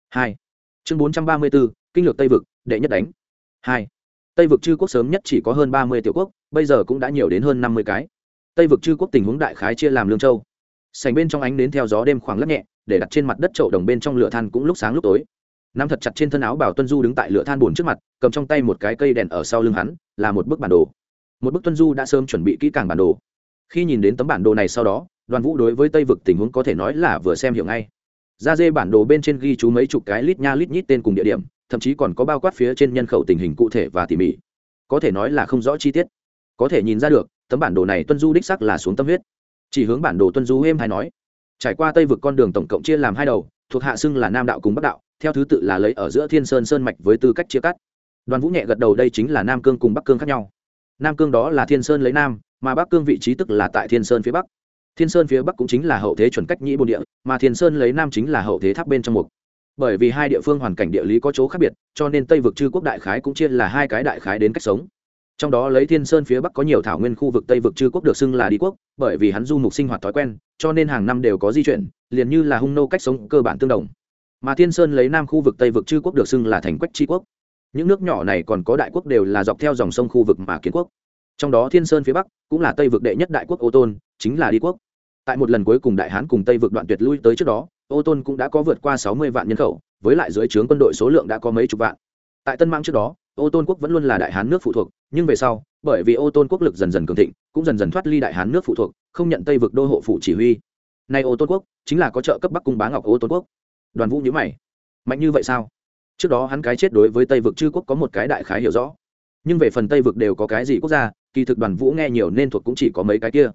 Hai chương bốn trăm ba mươi b ố kinh lược tây vực, đệ nhất đánh. Hai. Tây vực chư quốc sớm nhất chỉ có hơn ba mươi tiểu quốc, bây giờ cũng đã nhiều đến hơn năm mươi cái. Tây vực chư quốc tình huống đại khái chia làm lương châu. Sành bên trong ánh đến theo gió đêm khoảng lắc nhẹ, để đặt trên mặt đất chậu đồng bên trong lửa than cũng lúc sáng lúc tối. Nắm thật chặt trên thân áo bảo tuân du đứng tại lửa than buồn trước mặt, cầm trong tay một cái cây đèn ở sau lưng hắn, là một bức bản đồ. Một bức tuân du đã sớm chuẩn bị kỹ càng bản đồ. Khi nhìn đến tấm bản đồ này sau đó, đoàn vũ đối với tây vực tình huống có thể nói là vừa xem hiểu ngay ra dê bản đồ bên trên ghi chú mấy chục cái lít nha lít nhít tên cùng địa điểm, thậm chí còn có bao quát phía trên nhân khẩu tình hình cụ thể và tỉ mỉ. Có thể nói là không rõ chi tiết. Có thể nhìn ra được, tấm bản đồ này tuân du đích sắc là xuống tâm huyết. Chỉ hướng bản đồ tuân du êm hay nói, trải qua tây vực con đường tổng cộng chia làm hai đầu, thuộc hạ xưng là nam đạo cùng bắc đạo, theo thứ tự là lấy ở giữa thiên sơn sơn mạch với tư cách chia cắt. Đoàn vũ nhẹ gật đầu đây chính là nam cương cùng bắc cương khác nhau. Nam cương đó là thiên sơn lấy nam, mà bắc cương vị trí tức là tại thiên sơn phía bắc thiên sơn phía bắc cũng chính là hậu thế chuẩn cách nhĩ bồn địa, mà thiên sơn lấy nam chính là hậu thế tháp bên trong mục. Bởi vì hai địa phương hoàn cảnh địa lý có chỗ khác biệt, cho nên tây vực chư quốc đại khái cũng chia là hai cái đại khái đến cách sống. Trong đó lấy thiên sơn phía bắc có nhiều thảo nguyên khu vực tây vực chư quốc được xưng là đi quốc, bởi vì hắn du mục sinh hoạt thói quen, cho nên hàng năm đều có di chuyển, liền như là hung nô cách sống cơ bản tương đồng. Mà thiên sơn lấy nam khu vực tây vực chư quốc được xưng là thành quách tri quốc. Những nước nhỏ này còn có đại quốc đều là dọc theo dòng sông khu vực mà kiến quốc. Trong đó thiên sơn phía bắc cũng là tây vực đệ nhất đại quốc ô tôn chính là đi quốc. Tại một lần cuối cùng đại hán cùng tây vực đoạn tuyệt lui tới trước đó, ô tôn cũng đã có vượt qua sáu mươi vạn nhân khẩu, với lại dưới trướng quân đội số lượng đã có mấy chục vạn. Tại tân mãng trước đó, ô tôn quốc vẫn luôn là đại hán nước phụ thuộc, nhưng về sau, bởi vì ô tôn quốc lực dần dần cường thịnh, cũng dần dần thoát ly đại hán nước phụ thuộc, không nhận tây vực đô hộ phụ chỉ huy. Nay ô tôn quốc chính là có trợ cấp bắc cung bá ngọc ô tôn quốc. Đoàn vũ nhữ mày. Mạnh như vậy sao? Trước đó hắn cái chết đối với tây vực chư quốc có một cái đại khái hiểu rõ. Nhưng về phần tây vực đều có cái gì quốc gia, kỳ thực đoàn vũ nghe nhiều nên thuộc cũng chỉ có mấy cái kia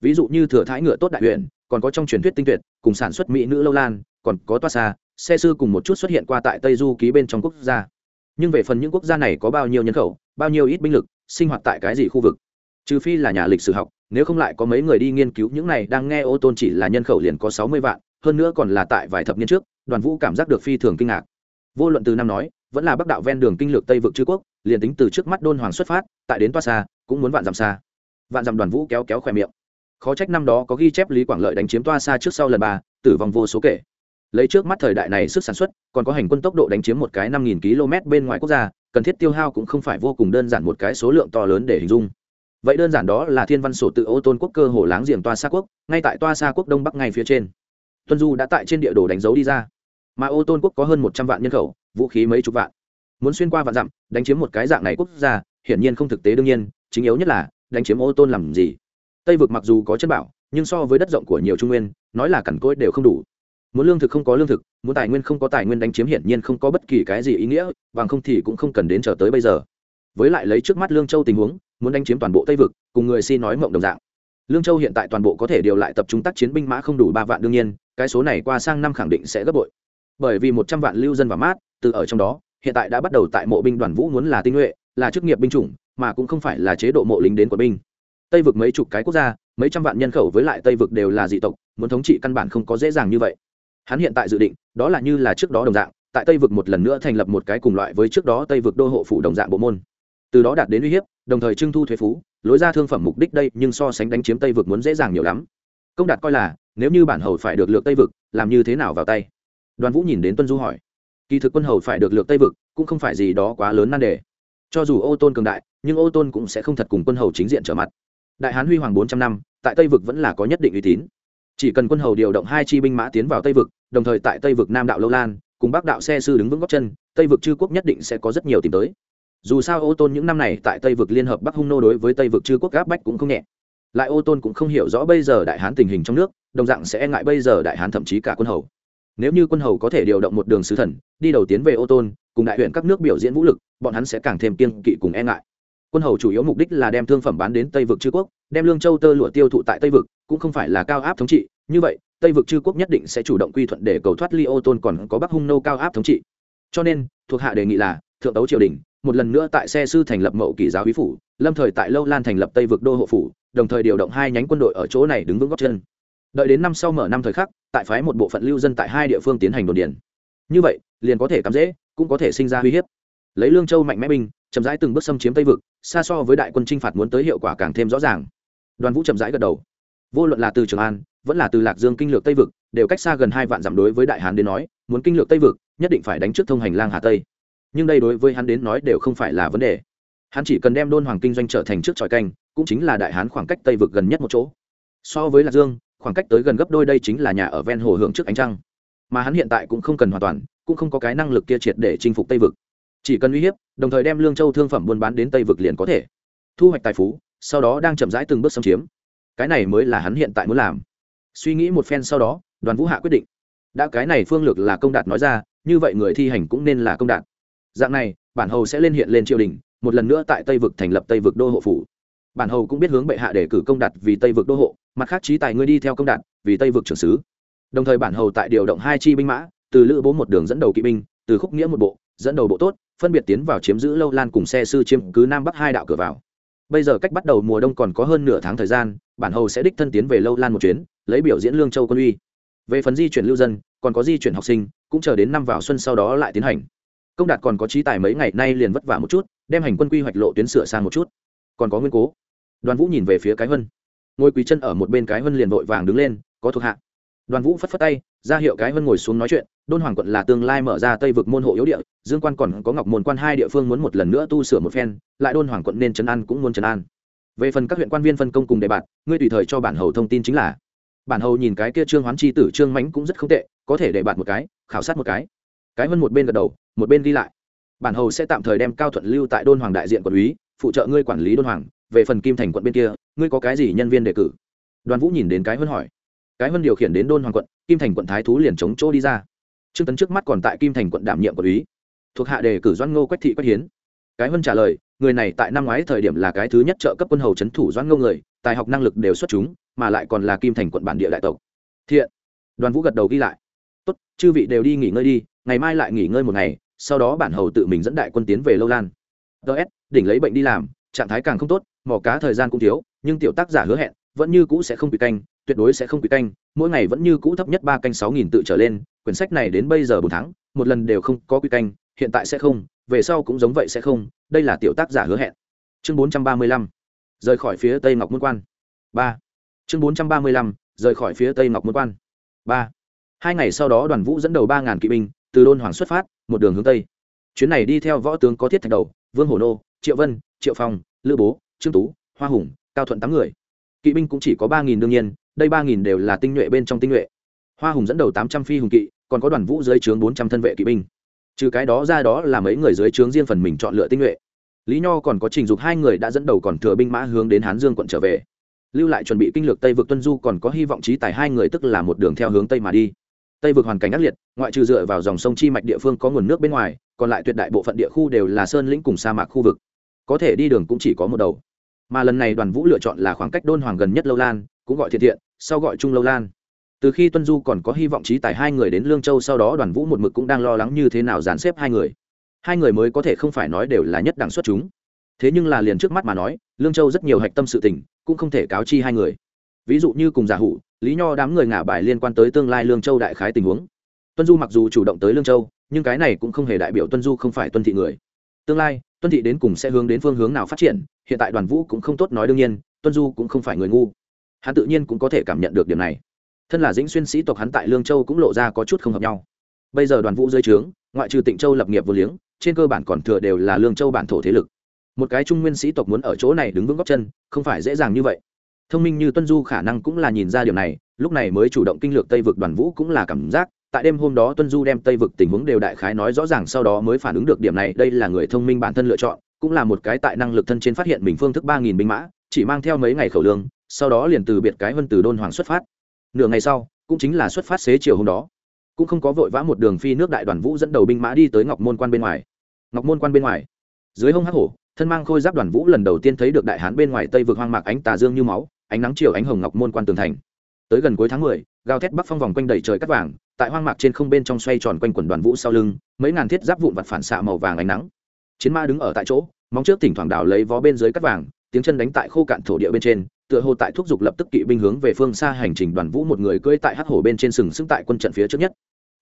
ví dụ như thừa thái ngựa tốt đại huyện còn có trong truyền thuyết tinh tuyệt, cùng sản xuất mỹ nữ lâu lan, còn có toa xa, xe sư cùng một chút xuất hiện qua tại tây du ký bên trong quốc gia. Nhưng về phần những quốc gia này có bao nhiêu nhân khẩu, bao nhiêu ít binh lực, sinh hoạt tại cái gì khu vực? Trừ phi là nhà lịch sử học, nếu không lại có mấy người đi nghiên cứu những này đang nghe ô tôn chỉ là nhân khẩu liền có sáu mươi vạn, hơn nữa còn là tại vài thập niên trước, đoàn vũ cảm giác được phi thường kinh ngạc. Vô luận từ năm nói, vẫn là bắc đạo ven đường kinh lược tây vực chư quốc, liền tính từ trước mắt đôn hoàng xuất phát, tại đến toa xa, cũng muốn vạn dặm xa. Vạn dặm đoàn vũ kéo kéo khỏe miệng khó trách năm đó có ghi chép lý quảng lợi đánh chiếm toa xa trước sau lần ba, tử vong vô số kể. Lấy trước mắt thời đại này sức sản xuất, còn có hành quân tốc độ đánh chiếm một cái năm nghìn km bên ngoài quốc gia, cần thiết tiêu hao cũng không phải vô cùng đơn giản một cái số lượng to lớn để hình dung. Vậy đơn giản đó là thiên văn sổ tự ô tôn quốc cơ hồ láng giềng toa xa quốc, ngay tại toa xa quốc đông bắc ngay phía trên. Tuân du đã tại trên địa đồ đánh dấu đi ra. Mà ô tôn quốc có hơn một trăm vạn nhân khẩu, vũ khí mấy chục vạn. Muốn xuyên qua vạn dặm, đánh chiếm một cái dạng này quốc gia, hiển nhiên không thực tế đương nhiên, chính yếu nhất là, đánh chiếm ô tôn làm gì? Tây vực mặc dù có chất bảo, nhưng so với đất rộng của nhiều trung nguyên, nói là cằn cỗi đều không đủ. Muốn lương thực không có lương thực, muốn tài nguyên không có tài nguyên đánh chiếm hiển nhiên không có bất kỳ cái gì ý nghĩa, bằng không thì cũng không cần đến chờ tới bây giờ. Với lại lấy trước mắt lương châu tình huống, muốn đánh chiếm toàn bộ tây vực, cùng người xin nói mộng đồng dạng. Lương châu hiện tại toàn bộ có thể điều lại tập trung tác chiến binh mã không đủ ba vạn đương nhiên, cái số này qua sang năm khẳng định sẽ gấp bội. Bởi vì một trăm vạn lưu dân và mát, từ ở trong đó, hiện tại đã bắt đầu tại mộ binh đoàn vũ muốn là tinh nhuệ, là chức nghiệp binh chủng, mà cũng không phải là chế độ mộ lính đến của binh tây vực mấy chục cái quốc gia, mấy trăm vạn nhân khẩu với lại tây vực đều là dị tộc, muốn thống trị căn bản không có dễ dàng như vậy. Hắn hiện tại dự định, đó là như là trước đó đồng dạng, tại tây vực một lần nữa thành lập một cái cùng loại với trước đó tây vực đô hộ phủ đồng dạng bộ môn. Từ đó đạt đến uy hiếp, đồng thời trưng thu thuế phú, lối ra thương phẩm mục đích đây, nhưng so sánh đánh chiếm tây vực muốn dễ dàng nhiều lắm. Công đạt coi là, nếu như bản hầu phải được lược tây vực, làm như thế nào vào tay? Đoàn vũ nhìn đến tuân du hỏi. Kỳ thực quân hầu phải được lược tây vực, cũng không phải gì đó quá lớn nan đề. Cho dù ô tôn cường đại, nhưng ô tôn cũng sẽ không thật cùng quân hầu chính diện trở mặt đại hán huy hoàng bốn trăm năm, tại tây vực vẫn là có nhất định uy tín. Chỉ cần quân hầu điều động hai chi binh mã tiến vào tây vực, đồng thời tại tây vực nam đạo lâu lan, cùng bắc đạo xe sư đứng vững góc chân, tây vực chư quốc nhất định sẽ có rất nhiều tìm tới. Dù sao ô tôn những năm này tại tây vực liên hợp bắc hung nô đối với tây vực chư quốc gáp bách cũng không nhẹ. Lại ô tôn cũng không hiểu rõ bây giờ đại hán tình hình trong nước, đồng dạng sẽ e ngại bây giờ đại hán thậm chí cả quân hầu. Nếu như quân hầu có thể điều động một đường sứ thần, đi đầu tiến về ô tôn, cùng đại huyện các nước biểu diễn vũ lực, bọn hắn sẽ càng thêm kiên kỵ cùng e ngại quân hầu chủ yếu mục đích là đem thương phẩm bán đến tây vực chư quốc, đem lương châu tơ lụa tiêu thụ tại tây vực, cũng không phải là cao áp thống trị. Như vậy, tây vực chư quốc nhất định sẽ chủ động quy thuận để cầu thoát li ô tôn còn có bắc hung nô cao áp thống trị. Cho nên, thuộc hạ đề nghị là, thượng tấu triều đình, một lần nữa tại xe sư thành lập mậu kỷ giáo hí phủ, lâm thời tại lâu lan thành lập tây vực đô hộ phủ, đồng thời điều động hai nhánh quân đội ở chỗ này đứng vững góc chân. Đợi đến năm sau mở năm thời khắc, tại phái một bộ phận lưu dân tại hai địa phương tiến hành đồn điền. Như vậy, liền có thể cắm dễ cũng có thể sinh ra uy hiếp. Lấy lương châu mạnh mẽ binh, chậm rãi từng bước xâm chiếm tây vực xa so với đại quân chinh phạt muốn tới hiệu quả càng thêm rõ ràng. Đoàn vũ chậm rãi gật đầu. Vô luận là từ trường an, vẫn là từ lạc dương kinh lược tây vực, đều cách xa gần hai vạn dặm đối với đại hán đến nói, muốn kinh lược tây vực, nhất định phải đánh trước thông hành lang hà tây. Nhưng đây đối với hắn đến nói đều không phải là vấn đề. Hắn chỉ cần đem đôn hoàng kinh doanh trở thành trước tròi canh, cũng chính là đại hán khoảng cách tây vực gần nhất một chỗ. So với lạc dương, khoảng cách tới gần gấp đôi đây chính là nhà ở ven hồ hưởng trước ánh trăng. Mà hắn hiện tại cũng không cần hoàn toàn, cũng không có cái năng lực kia triệt để chinh phục tây vực chỉ cần uy hiếp, đồng thời đem lương châu thương phẩm buôn bán đến tây vực liền có thể. Thu hoạch tài phú, sau đó đang chậm rãi từng bước xâm chiếm. Cái này mới là hắn hiện tại muốn làm. Suy nghĩ một phen sau đó, đoàn vũ hạ quyết định. Đã cái này phương lược là công đạt nói ra, như vậy người thi hành cũng nên là công đạt. Dạng này, bản hầu sẽ lên hiện lên triều đình, một lần nữa tại tây vực thành lập tây vực đô hộ phủ. Bản hầu cũng biết hướng bệ hạ để cử công đạt vì tây vực đô hộ, mặt khác trí tài ngươi đi theo công đạt vì tây vực trưởng sứ. Đồng thời bản hầu tại điều động hai chi binh mã, từ lữ bố một đường dẫn đầu kỵ binh, từ khúc nghĩa một bộ, dẫn đầu bộ tốt phân biệt tiến vào chiếm giữ lâu lan cùng xe sư chiếm cứ nam bắc hai đạo cửa vào. Bây giờ cách bắt đầu mùa đông còn có hơn nửa tháng thời gian bản hầu sẽ đích thân tiến về lâu lan một chuyến lấy biểu diễn lương châu quân uy. Về phần di chuyển lưu dân còn có di chuyển học sinh cũng chờ đến năm vào xuân sau đó lại tiến hành. Công đạt còn có trí tài mấy ngày nay liền vất vả một chút đem hành quân quy hoạch lộ tuyến sửa sang một chút. Còn có nguyên cố. Đoàn vũ nhìn về phía cái hân, ngồi quý chân ở một bên cái hân liền vội vàng đứng lên có thuộc hạ. Đoàn vũ phất phất tay ra hiệu cái vân ngồi xuống nói chuyện, đôn hoàng quận là tương lai mở ra tây vực môn hộ yếu địa, dương quan còn có ngọc môn quan hai địa phương muốn một lần nữa tu sửa một phen, lại đôn hoàng quận nên trấn an cũng muốn trấn an. Về phần các huyện quan viên phân công cùng đề bạt, ngươi tùy thời cho bản hầu thông tin chính là. Bản hầu nhìn cái kia trương hoán chi tử, trương mãnh cũng rất không tệ, có thể đề bạt một cái, khảo sát một cái. Cái vân một bên gật đầu, một bên ghi lại. Bản hầu sẽ tạm thời đem cao thuận lưu tại đôn hoàng đại diện quận úy, phụ trợ ngươi quản lý đôn hoàng, về phần kim thành quận bên kia, ngươi có cái gì nhân viên đề cử? Đoàn vũ nhìn đến cái vân hỏi cái vân điều khiển đến đôn hoàng quận kim thành quận thái thú liền chống chỗ đi ra. Trương tấn trước mắt còn tại kim thành quận đảm nhiệm quản lý, thuộc hạ đề cử doan ngô quách thị quách hiến. Cái vân trả lời người này tại năm ngoái thời điểm là cái thứ nhất trợ cấp quân hầu c h ấ n thủ doan ngô người tài học năng lực đều xuất chúng mà lại còn là kim thành quận bản địa đại tộc. Thiện. Đoàn vũ gật đầu ghi lại. Tốt chư vị đều đi nghỉ ngơi đi ngày mai lại nghỉ ngơi một ngày sau đó bản hầu tự mình dẫn đại quân tiến về lâu lan. Ts đỉnh lấy bệnh đi làm trạng thái càng không tốt mỏ cá thời gian cũng thiếu nhưng tiểu tác giả hứa hẹn vẫn như cũ sẽ không bị canh, tuyệt đối sẽ không bị canh, mỗi ngày vẫn như cũ thấp nhất ba canh sáu nghìn tự trở lên, quyển sách này đến bây giờ bốn tháng, một lần đều không có quy canh, hiện tại sẽ không, về sau cũng giống vậy sẽ không, đây là tiểu tác giả hứa hẹn. Chương bốn trăm ba mươi lăm, rời khỏi phía tây ngọc môn quan. Ba. Chương bốn trăm ba mươi lăm, rời khỏi phía tây ngọc môn quan. Ba. Hai ngày sau đó đoàn vũ dẫn đầu ba ngàn kỵ binh, từ đôn hoàng xuất phát, một đường hướng tây. Chuyến này đi theo võ tướng có thiết thạch đầu, vương hổ nô, triệu vân, triệu phong, lữ bố, trương tú, hoa hùng, cao thuận tám người kỵ binh cũng chỉ có ba nghìn đương nhiên, đây ba nghìn đều là tinh nhuệ bên trong tinh nhuệ. Hoa hùng dẫn đầu tám trăm phi hùng kỵ, còn có đoàn vũ dưới trướng bốn trăm thân vệ kỵ binh. Trừ cái đó ra đó là mấy người dưới trướng riêng phần mình chọn lựa tinh nhuệ. Lý nho còn có trình dục hai người đã dẫn đầu còn thừa binh mã hướng đến hán dương quận trở về. Lưu lại chuẩn bị kinh lược tây vực tuân du còn có hy vọng trí tài hai người tức là một đường theo hướng tây mà đi. Tây vực hoàn cảnh ác liệt, ngoại trừ dựa vào dòng sông chi mạch địa phương có nguồn nước bên ngoài, còn lại tuyệt đại bộ phận địa khu đều là sơn lĩnh cùng sa mạc khu vực. Có thể đi đường cũng chỉ có một đầu mà lần này đoàn vũ lựa chọn là khoảng cách đôn hoàng gần nhất lâu lan, cũng gọi thiện thiện, sau gọi trung lâu lan. Từ khi tuân du còn có hy vọng trí tài hai người đến lương châu sau đó đoàn vũ một mực cũng đang lo lắng như thế nào dàn xếp hai người. Hai người mới có thể không phải nói đều là nhất đẳng xuất chúng. Thế nhưng là liền trước mắt mà nói, lương châu rất nhiều hạch tâm sự tình, cũng không thể cáo chi hai người. Ví dụ như cùng giả hủ, lý nho đám người ngả bài liên quan tới tương lai lương châu đại khái tình huống. Tuân du mặc dù chủ động tới lương châu, nhưng cái này cũng không hề đại biểu tuân du không phải tuân thị người tương lai, tuân thị đến cùng sẽ hướng đến phương hướng nào phát triển, hiện tại đoàn vũ cũng không tốt nói đương nhiên, tuân du cũng không phải người ngu. Hắn tự nhiên cũng có thể cảm nhận được điểm này. Thân là dĩnh xuyên sĩ tộc hắn tại lương châu cũng lộ ra có chút không hợp nhau. Bây giờ đoàn vũ dưới trướng, ngoại trừ tịnh châu lập nghiệp vô liếng, trên cơ bản còn thừa đều là lương châu bản thổ thế lực. Một cái trung nguyên sĩ tộc muốn ở chỗ này đứng vững góc chân, không phải dễ dàng như vậy. Thông minh như tuân du khả năng cũng là nhìn ra điều này, lúc này mới chủ động kinh lược tây vực đoàn vũ cũng là cảm giác tại đêm hôm đó tuân du đem tây vực tình huống đều đại khái nói rõ ràng, sau đó mới phản ứng được điểm này, đây là người thông minh bản thân lựa chọn, cũng là một cái tại năng lực thân trên phát hiện mình phương thức ba nghìn binh mã, chỉ mang theo mấy ngày khẩu lương, sau đó liền từ biệt cái vân từ đôn hoàng xuất phát. Nửa ngày sau, cũng chính là xuất phát xế chiều hôm đó. Cũng không có vội vã một đường phi nước đại đoàn vũ dẫn đầu binh mã đi tới ngọc môn quan bên ngoài. Ngọc môn quan bên ngoài. Dưới hông hắc hổ, thân mang khôi giáp đoàn vũ lần đầu tiên thấy được đại hán bên ngoài tây vực hoang mạc ánh tà dương như máu, ánh nắng chiều ánh hồng ngọc môn quan tường thành. Tới gần cuối tháng mười gào thét bắc phong vòng quanh đầy trời cắt vàng, tại hoang mạc trên không bên trong xoay tròn quanh quần đoàn vũ sau lưng, mấy ngàn thiết giáp vụn vặt phản xạ màu vàng ánh nắng. Chiến ma đứng ở tại chỗ, móng trước thỉnh thoảng đảo lấy vó bên dưới cắt vàng, tiếng chân đánh tại khô cạn thổ địa bên trên, tựa hồ tại thúc giục lập tức kỵ binh hướng về phương xa hành trình đoàn vũ một người cưỡi tại hắc hổ bên trên sừng sững tại quân trận phía trước nhất.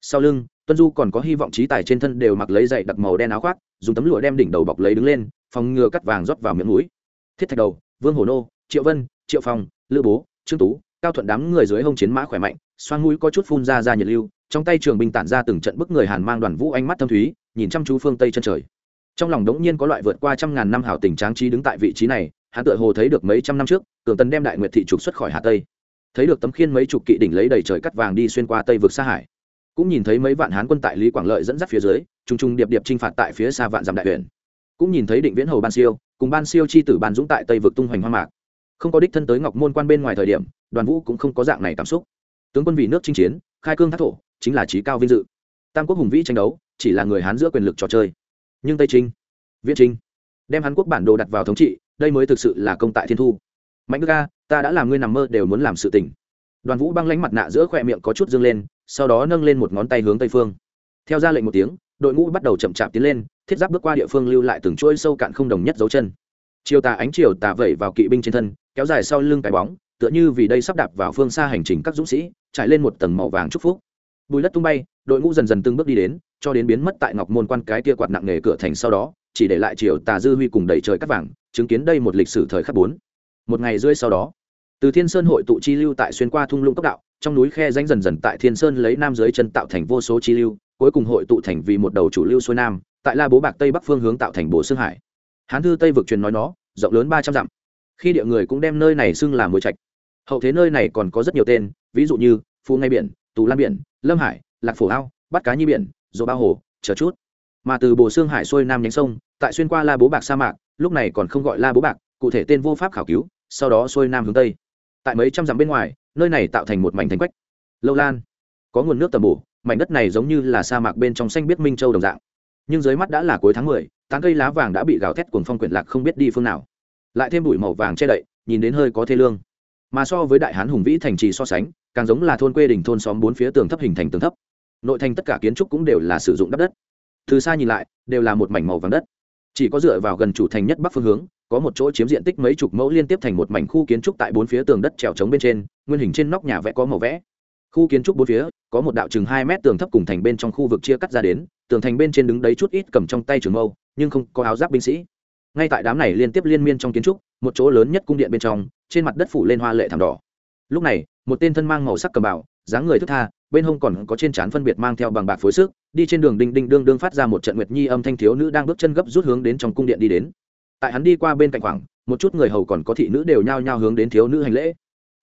Sau lưng, tuân du còn có hy vọng trí tài trên thân đều mặc lấy dậy đặc màu đen áo khoác, dùng tấm lụa đem đỉnh đầu bọc lấy đứng lên, phòng ngừa cắt vàng rót vào miệng mũi. Thiết thạch đầu, vương hồ nô, triệu vân, triệu phong, lữ bố, trương tú cao thuận đám người dưới hông chiến mã khỏe mạnh xoan mũi có chút phun ra ra nhiệt lưu, trong tay trường binh tản ra từng trận bức người hàn mang đoàn vũ ánh mắt thâm thúy, nhìn chăm chú phương tây chân trời. Trong lòng đống nhiên có loại vượt qua trăm ngàn năm hảo tình tráng trí đứng tại vị trí này, hắn tựa hồ thấy được mấy trăm năm trước, cường tần đem đại nguyệt thị trục xuất khỏi hà tây. Thấy được tấm khiên mấy chục kỵ đỉnh lấy đầy trời cắt vàng đi xuyên qua tây vực xa hải. Cũng nhìn thấy mấy vạn hán quân tại lý quảng lợi dẫn dắt phía dưới trung trung điệp điệp chinh phạt tại phía xa vạn dặm đại huyện. Cũng nhìn thấy định viễn hầu ban siêu, cùng ban siêu chi tử ban dũng tại tây vực tung hoành hoa mạc không có đích thân tới ngọc môn quan bên ngoài thời điểm, đoàn vũ cũng không có dạng này cảm xúc. Tướng quân vì nước chinh chiến, khai cương thác thổ, chính là trí cao vinh dự. Tam quốc hùng vĩ tranh đấu, chỉ là người hán giữa quyền lực trò chơi. Nhưng tây trinh, viễn trinh, đem hán quốc bản đồ đặt vào thống trị, đây mới thực sự là công tại thiên thu. Mạnh đức ca, ta đã làm ngươi nằm mơ đều muốn làm sự tỉnh. đoàn vũ băng lánh mặt nạ giữa khoe miệng có chút dương lên, sau đó nâng lên một ngón tay hướng tây phương. Theo ra lệnh một tiếng, đội ngũ bắt đầu chậm chạp tiến lên, thiết giáp bước qua địa phương lưu lại từng chuỗi sâu cạn không đồng nhất dấu chân. Chiều tà ánh chiều tà vẩy vào kỵ binh trên thân kéo dài sau lưng cái bóng, tựa như vì đây sắp đạp vào phương xa hành trình các dũng sĩ, trải lên một tầng màu vàng chúc phúc. Bùi đất tung bay, đội ngũ dần dần từng bước đi đến, cho đến biến mất tại ngọc môn quan cái kia quạt nặng nề cửa thành sau đó, chỉ để lại chiều tà dư huy cùng đẩy trời cắt vàng, chứng kiến đây một lịch sử thời khắc bốn. Một ngày rưỡi sau đó, từ thiên sơn hội tụ chi lưu tại xuyên qua thung lũng tốc đạo, trong núi khe danh dần dần tại thiên sơn lấy nam dưới chân tạo thành vô số chi lưu, cuối cùng hội tụ thành vì một đầu chủ lưu xuôi nam, tại la bố bạc tây bắc phương hướng tạo thành bộ xương hải. Hán thư tây vực truyền nói nó, rộng lớn ba trăm dặm khi địa người cũng đem nơi này xưng là mối trạch. Hậu thế nơi này còn có rất nhiều tên, ví dụ như phu ngay biển, tù lan biển, lâm hải, lạc phổ ao bắt cá nhi biển, dỗ bao hồ, chờ chút. Mà từ bồ xương hải xuôi nam nhánh sông, tại xuyên qua la bố bạc sa mạc, lúc này còn không gọi la bố bạc, cụ thể tên vô pháp khảo cứu, sau đó xuôi nam hướng tây. Tại mấy trăm dặm bên ngoài, nơi này tạo thành một mảnh thành quách. Lâu lan. Có nguồn nước tầm bổ, mảnh đất này giống như là sa mạc bên trong xanh biết minh châu đồng dạng. Nhưng dưới mắt đã là cuối tháng mười, tán cây lá vàng đã bị gào thét cuồng phong quyển lạc không biết đi phương nào lại thêm bụi màu vàng che đậy, nhìn đến hơi có thê lương. Mà so với đại hán hùng vĩ thành trì so sánh, càng giống là thôn quê đình thôn xóm bốn phía tường thấp hình thành tường thấp. Nội thành tất cả kiến trúc cũng đều là sử dụng đắp đất. Từ xa nhìn lại, đều là một mảnh màu vàng đất. Chỉ có dựa vào gần chủ thành nhất bắc phương hướng, có một chỗ chiếm diện tích mấy chục mẫu liên tiếp thành một mảnh khu kiến trúc tại bốn phía tường đất trèo trống bên trên, nguyên hình trên nóc nhà vẽ có màu vẽ. Khu kiến trúc bốn phía, có một đạo chừng hai mét tường thấp cùng thành bên trong khu vực chia cắt ra đến, tường thành bên trên đứng đấy chút ít cầm trong tay trường mâu, nhưng không có áo giáp binh sĩ ngay tại đám này liên tiếp liên miên trong kiến trúc, một chỗ lớn nhất cung điện bên trong, trên mặt đất phủ lên hoa lệ thảm đỏ. Lúc này, một tên thân mang màu sắc cầm bảo dáng người thức tha, bên hông còn có trên trán phân biệt mang theo bằng bạc phối sức, đi trên đường đinh đinh đương đương phát ra một trận nguyệt nhi âm thanh thiếu nữ đang bước chân gấp rút hướng đến trong cung điện đi đến. Tại hắn đi qua bên cạnh khoảng, một chút người hầu còn có thị nữ đều nhao nhao hướng đến thiếu nữ hành lễ.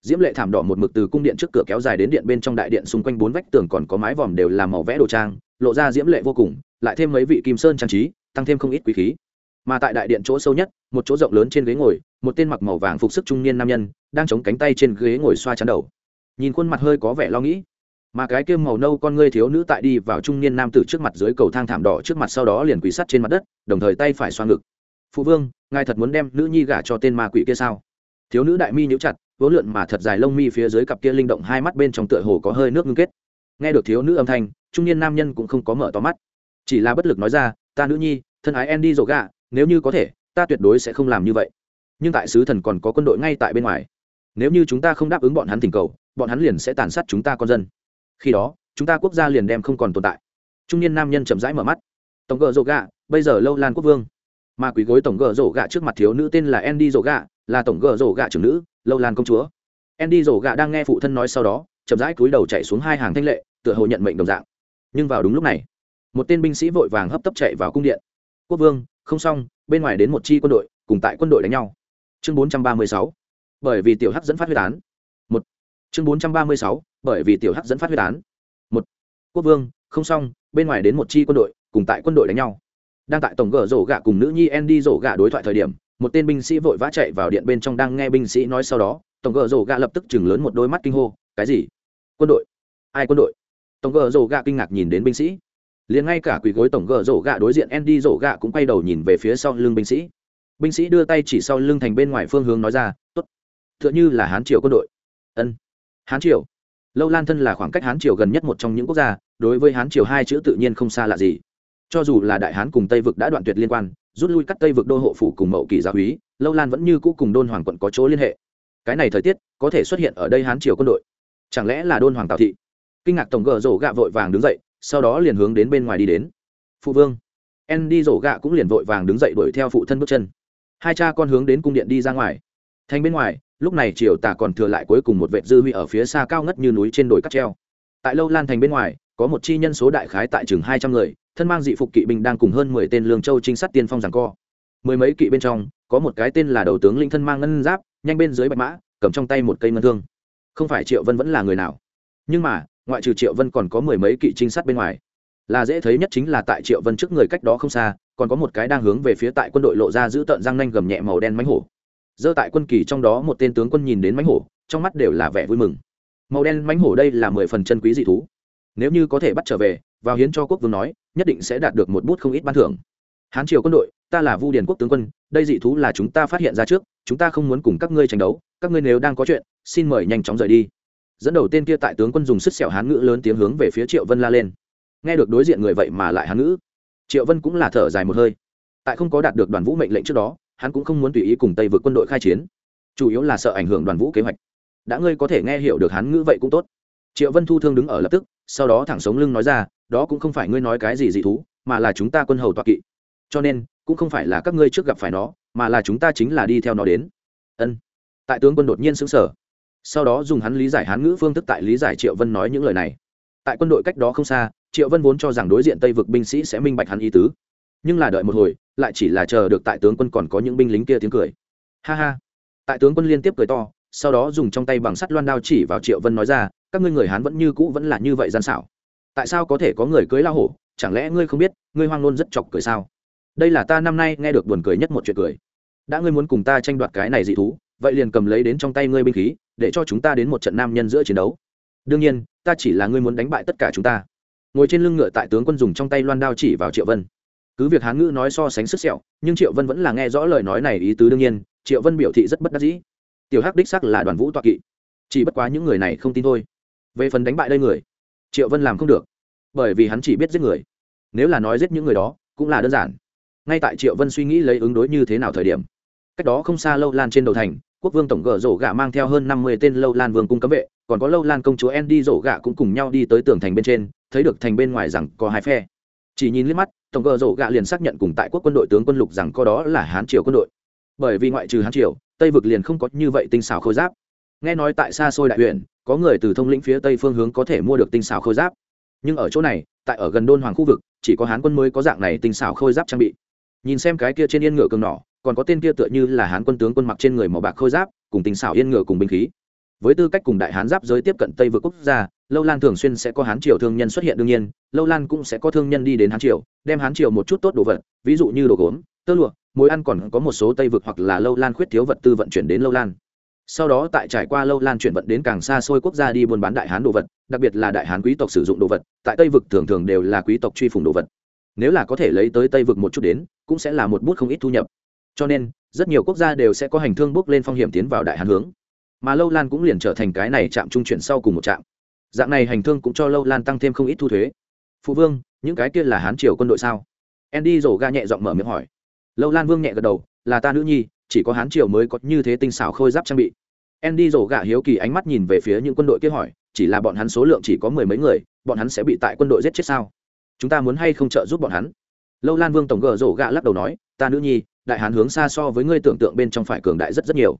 Diễm lệ thảm đỏ một mực từ cung điện trước cửa kéo dài đến điện bên trong đại điện xung quanh bốn vách tường còn có mái vòm đều làm màu vẽ đồ trang, lộ ra diễm lệ vô cùng, lại thêm mấy vị kim sơn trang trí, tăng thêm không ít quý khí mà tại đại điện chỗ sâu nhất, một chỗ rộng lớn trên ghế ngồi, một tên mặc màu vàng phục sức trung niên nam nhân, đang chống cánh tay trên ghế ngồi xoa chắn đầu. Nhìn khuôn mặt hơi có vẻ lo nghĩ. Mà cái kia màu nâu con ngươi thiếu nữ tại đi vào trung niên nam tử trước mặt dưới cầu thang thảm đỏ trước mặt sau đó liền quỳ sắt trên mặt đất, đồng thời tay phải xoa ngực. Phụ vương, ngài thật muốn đem nữ nhi gả cho tên ma quỷ kia sao? Thiếu nữ đại mi nhíu chặt vốn lượn mà thật dài lông mi phía dưới cặp kia linh động hai mắt bên trong tựa hồ có hơi nước ngưng kết. Nghe được thiếu nữ âm thanh, trung niên nam nhân cũng không có mở to mắt. Chỉ là bất lực nói ra, ta nữ nhi, thân ái en đi rổ gạ nếu như có thể, ta tuyệt đối sẽ không làm như vậy. Nhưng tại sứ thần còn có quân đội ngay tại bên ngoài. Nếu như chúng ta không đáp ứng bọn hắn tình cầu, bọn hắn liền sẽ tàn sát chúng ta con dân. Khi đó, chúng ta quốc gia liền đem không còn tồn tại. Trung niên nam nhân chậm rãi mở mắt. Tổng gờ rổ gạ, bây giờ lâu lan quốc vương. Mà quý gối tổng gờ rổ gạ trước mặt thiếu nữ tên là andy rổ gạ, là tổng gờ rổ gạ trưởng nữ, lâu lan công chúa. Andy rổ gạ đang nghe phụ thân nói sau đó, chậm rãi cúi đầu chạy xuống hai hàng thanh lệ, tựa hồ nhận mệnh đồng dạng. Nhưng vào đúng lúc này, một tên binh sĩ vội vàng hấp tấp chạy vào cung điện. Quốc vương không xong, bên ngoài đến một chi quân đội, cùng tại quân đội đánh nhau. Chương bốn trăm ba mươi sáu, bởi vì tiểu hắc dẫn phát huyết án. Một. Chương bốn trăm ba mươi sáu, bởi vì tiểu hắc dẫn phát huyết án. Một. Quốc vương, không xong, bên ngoài đến một chi quân đội, cùng tại quân đội đánh nhau. Đang tại tổng gờ rổ gạ cùng nữ nhi andy rổ gạ đối thoại thời điểm, một tên binh sĩ vội vã chạy vào điện bên trong đang nghe binh sĩ nói sau đó, tổng gờ rổ gạ lập tức chừng lớn một đôi mắt kinh hô, cái gì? Quân đội? Ai quân đội? Tổng gờ rổ gạ kinh ngạc nhìn đến binh sĩ liền ngay cả quỷ gối tổng gờ rổ gạ đối diện andy rổ gạ cũng quay đầu nhìn về phía sau lưng binh sĩ. Binh sĩ đưa tay chỉ sau lưng thành bên ngoài phương hướng nói ra, tốt t h ư ợ n h ư là hán triều quân đội. Ân, hán triều? Lâu lan thân là khoảng cách hán triều gần nhất một trong những quốc gia, đối với hán triều hai chữ tự nhiên không xa lạ gì. Cho dù là đại hán cùng tây vực đã đoạn tuyệt liên quan, rút lui cắt tây vực đô hộ phủ cùng mậu kỳ gia húy lâu lan vẫn như cũ cùng đôn hoàng quận có chỗ liên hệ. Cái này thời tiết có thể xuất hiện ở đây hán triều quân đội. Chẳng lẽ là đôn hoàng tào thị? Kinh ngạc tổng gờ rổ gạ vội vàng đứng dậy sau đó liền hướng đến bên ngoài đi đến. Phụ vương. En đi rổ gạ cũng liền vội vàng đứng dậy đuổi theo phụ thân bước chân. Hai cha con hướng đến cung điện đi ra ngoài. Thành bên ngoài, lúc này triều tả còn thừa lại cuối cùng một vệ dư huy ở phía xa cao ngất như núi trên đồi cắt treo. Tại lâu lan thành bên ngoài, có một chi nhân số đại khái tại chừng hai trăm người, thân mang dị phục kỵ binh đang cùng hơn mười tên lương châu trinh sát tiên phong giằng co. Mười mấy kỵ bên trong, có một cái tên là đầu tướng linh thân mang ngân giáp, nhanh bên dưới bạch mã, cầm trong tay một cây ngân thương. Không phải triệu vân vẫn là người nào. Nhưng mà ngoại trừ triệu vân còn có mười mấy kỵ trinh sát bên ngoài. Là dễ thấy nhất chính là tại triệu vân trước người cách đó không xa, còn có một cái đang hướng về phía tại quân đội lộ ra giữ tợn răng nanh gầm nhẹ màu đen mánh hổ. Dơ tại quân kỳ trong đó một tên tướng quân nhìn đến mánh hổ, trong mắt đều là vẻ vui mừng. Màu đen mánh hổ đây là mười phần chân quý dị thú. Nếu như có thể bắt trở về, vào hiến cho quốc vương nói, nhất định sẽ đạt được một bút không ít ban thưởng. Hán triều quân đội, ta là vu điền quốc tướng quân, đây dị thú là chúng ta phát hiện ra trước, chúng ta không muốn cùng các ngươi tranh đấu, các ngươi nếu đang có chuyện, xin mời nhanh chóng rời đi dẫn đầu tên kia tại tướng quân dùng sức sẹo hán ngữ lớn tiếng hướng về phía triệu vân la lên. Nghe được đối diện người vậy mà lại hán ngữ, triệu vân cũng là thở dài một hơi. Tại không có đạt được đoàn vũ mệnh lệnh trước đó, hắn cũng không muốn tùy ý cùng tây vượt quân đội khai chiến. Chủ yếu là sợ ảnh hưởng đoàn vũ kế hoạch. Đã ngươi có thể nghe hiểu được hán ngữ vậy cũng tốt. Triệu vân thu thương đứng ở lập tức, sau đó thẳng sống lưng nói ra, đó cũng không phải ngươi nói cái gì dị thú, mà là chúng ta quân hầu toa kỵ. Cho nên, cũng không phải là các ngươi trước gặp phải nó, mà là chúng ta chính là đi theo nó đến. Ân. Tại tướng quân đột nhiên xứng sở sau đó dùng hắn lý giải hán ngữ phương thức tại lý giải triệu vân nói những lời này. Tại quân đội cách đó không xa, triệu vân vốn cho rằng đối diện tây vực binh sĩ sẽ minh bạch hắn ý tứ. Nhưng là đợi một hồi, lại chỉ là chờ được tại tướng quân còn có những binh lính kia tiếng cười. Ha ha. Tại tướng quân liên tiếp cười to, sau đó dùng trong tay bằng sắt loan đao chỉ vào triệu vân nói ra, các ngươi người hán vẫn như cũ vẫn là như vậy gian xảo. Tại sao có thể có người cưới lao hổ? Chẳng lẽ ngươi không biết, ngươi hoang nôn rất chọc cười sao? Đây là ta năm nay nghe được buồn cười nhất một chuyện cười. Đã ngươi muốn cùng ta tranh đoạt cái này dị thú vậy liền cầm lấy đến trong tay ngươi binh khí, để cho chúng ta đến một trận nam nhân giữa chiến đấu. Đương nhiên, ta chỉ là ngươi muốn đánh bại tất cả chúng ta. Ngồi trên lưng ngựa tại tướng quân dùng trong tay loan đao chỉ vào triệu vân. Cứ việc hán ngữ nói so sánh sức sẹo, nhưng triệu vân vẫn là nghe rõ lời nói này ý tứ đương nhiên, triệu vân biểu thị rất bất đắc dĩ. Tiểu hắc đích sắc là đoàn vũ toạ kỵ. Chỉ bất quá những người này không tin thôi. Về phần đánh bại đây người, triệu vân làm không được. Bởi vì hắn chỉ biết giết người. Nếu là nói giết những người đó, cũng là đơn giản. Ngay tại triệu vân suy nghĩ lấy ứng đối như thế nào thời điểm, cách đó không xa lâu lan trên đầu thành quốc vương tổng gờ rổ gạ mang theo hơn năm mươi tên lâu lan vương cung cấm vệ, còn có lâu lan công chúa en đi rổ gạ cũng cùng nhau đi tới tường thành bên trên, thấy được thành bên ngoài rằng có hai phe. Chỉ nhìn liếc mắt, tổng gờ rổ gạ liền xác nhận cùng tại quốc quân đội tướng quân lục rằng có đó là hán triều quân đội. Bởi vì ngoại trừ hán triều, tây vực liền không có như vậy tinh xảo khôi giáp. Nghe nói tại xa xôi đại huyện, có người từ thông lĩnh phía tây phương hướng có thể mua được tinh xảo khôi giáp. Nhưng ở chỗ này, tại ở gần đôn hoàng khu vực, chỉ có hán quân mới có dạng này tinh xảo khôi giáp trang bị. Nhìn xem cái kia trên yên ngựa cường nỏ còn có tên kia tựa như là hán quân tướng quân mặc trên người màu bạc khôi giáp, cùng tình xảo yên ngựa cùng binh khí. Với tư cách cùng đại hán giáp giới tiếp cận tây vượt quốc gia, lâu lan thường xuyên sẽ có hán triều thương nhân xuất hiện đương nhiên, lâu lan cũng sẽ có thương nhân đi đến hán triều, đem hán triều một chút tốt đồ vật, ví dụ như đồ gốm, tơ lụa, mối ăn còn có một số tây vực hoặc là lâu lan khuyết thiếu vật tư vận chuyển đến lâu lan. Sau đó tại trải qua lâu lan chuyển vận đến càng xa xôi quốc gia đi buôn bán đại hán đồ vật, đặc biệt là đại hán quý tộc sử dụng đồ vật, tại tây vực thường thường đều là quý tộc truy phủng đồ vật. Nếu là có thể lấy tới tây vực một chút đến, cũng sẽ là một bút không ít thu nhập cho nên, rất nhiều quốc gia đều sẽ có hành thương bước lên phong hiểm tiến vào đại hàn hướng. Mà lâu lan cũng liền trở thành cái này chạm trung chuyển sau cùng một trạm. Dạng này hành thương cũng cho lâu lan tăng thêm không ít thu thuế. Phụ vương, những cái kia là hán triều quân đội sao? Andy rổ ga nhẹ giọng mở miệng hỏi. Lâu lan vương nhẹ gật đầu, là ta nữ nhi, chỉ có hán triều mới có như thế tinh xảo khôi giáp trang bị. Andy rổ gạ hiếu kỳ ánh mắt nhìn về phía những quân đội kia hỏi, chỉ là bọn hắn số lượng chỉ có mười mấy người, bọn hắn sẽ bị tại quân đội giết chết sao? Chúng ta muốn hay không trợ giúp bọn hắn? Lâu lan vương tổng gờ rổ gạ lắc đầu nói, ta nữ nhi đại hán hướng xa so với ngươi tưởng tượng bên trong phải cường đại rất rất nhiều.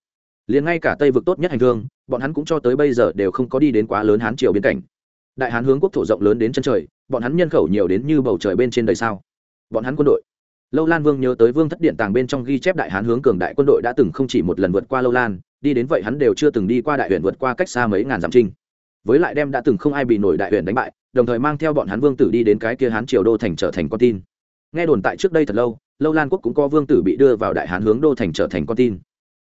Liền ngay cả tây vực tốt nhất hành thương bọn hắn cũng cho tới bây giờ đều không có đi đến quá lớn hán triều biên cảnh. Đại hán hướng quốc thổ rộng lớn đến chân trời, bọn hắn nhân khẩu nhiều đến như bầu trời bên trên đời sao? Bọn hắn quân đội. Lâu lan vương nhớ tới vương thất điện tàng bên trong ghi chép đại hán hướng cường đại quân đội đã từng không chỉ một lần vượt qua lâu lan, đi đến vậy hắn đều chưa từng đi qua đại huyện vượt qua cách xa mấy ngàn dặm trinh. Với lại đem đã từng không ai bị nổi đại huyện đánh bại, đồng thời mang theo bọn hắn vương tử đi đến cái kia hán triều đô thành trở thành con tin. Nghe đồn tại trước đây thật lâu lâu lan quốc cũng có vương tử bị đưa vào đại hán hướng đô thành trở thành con tin.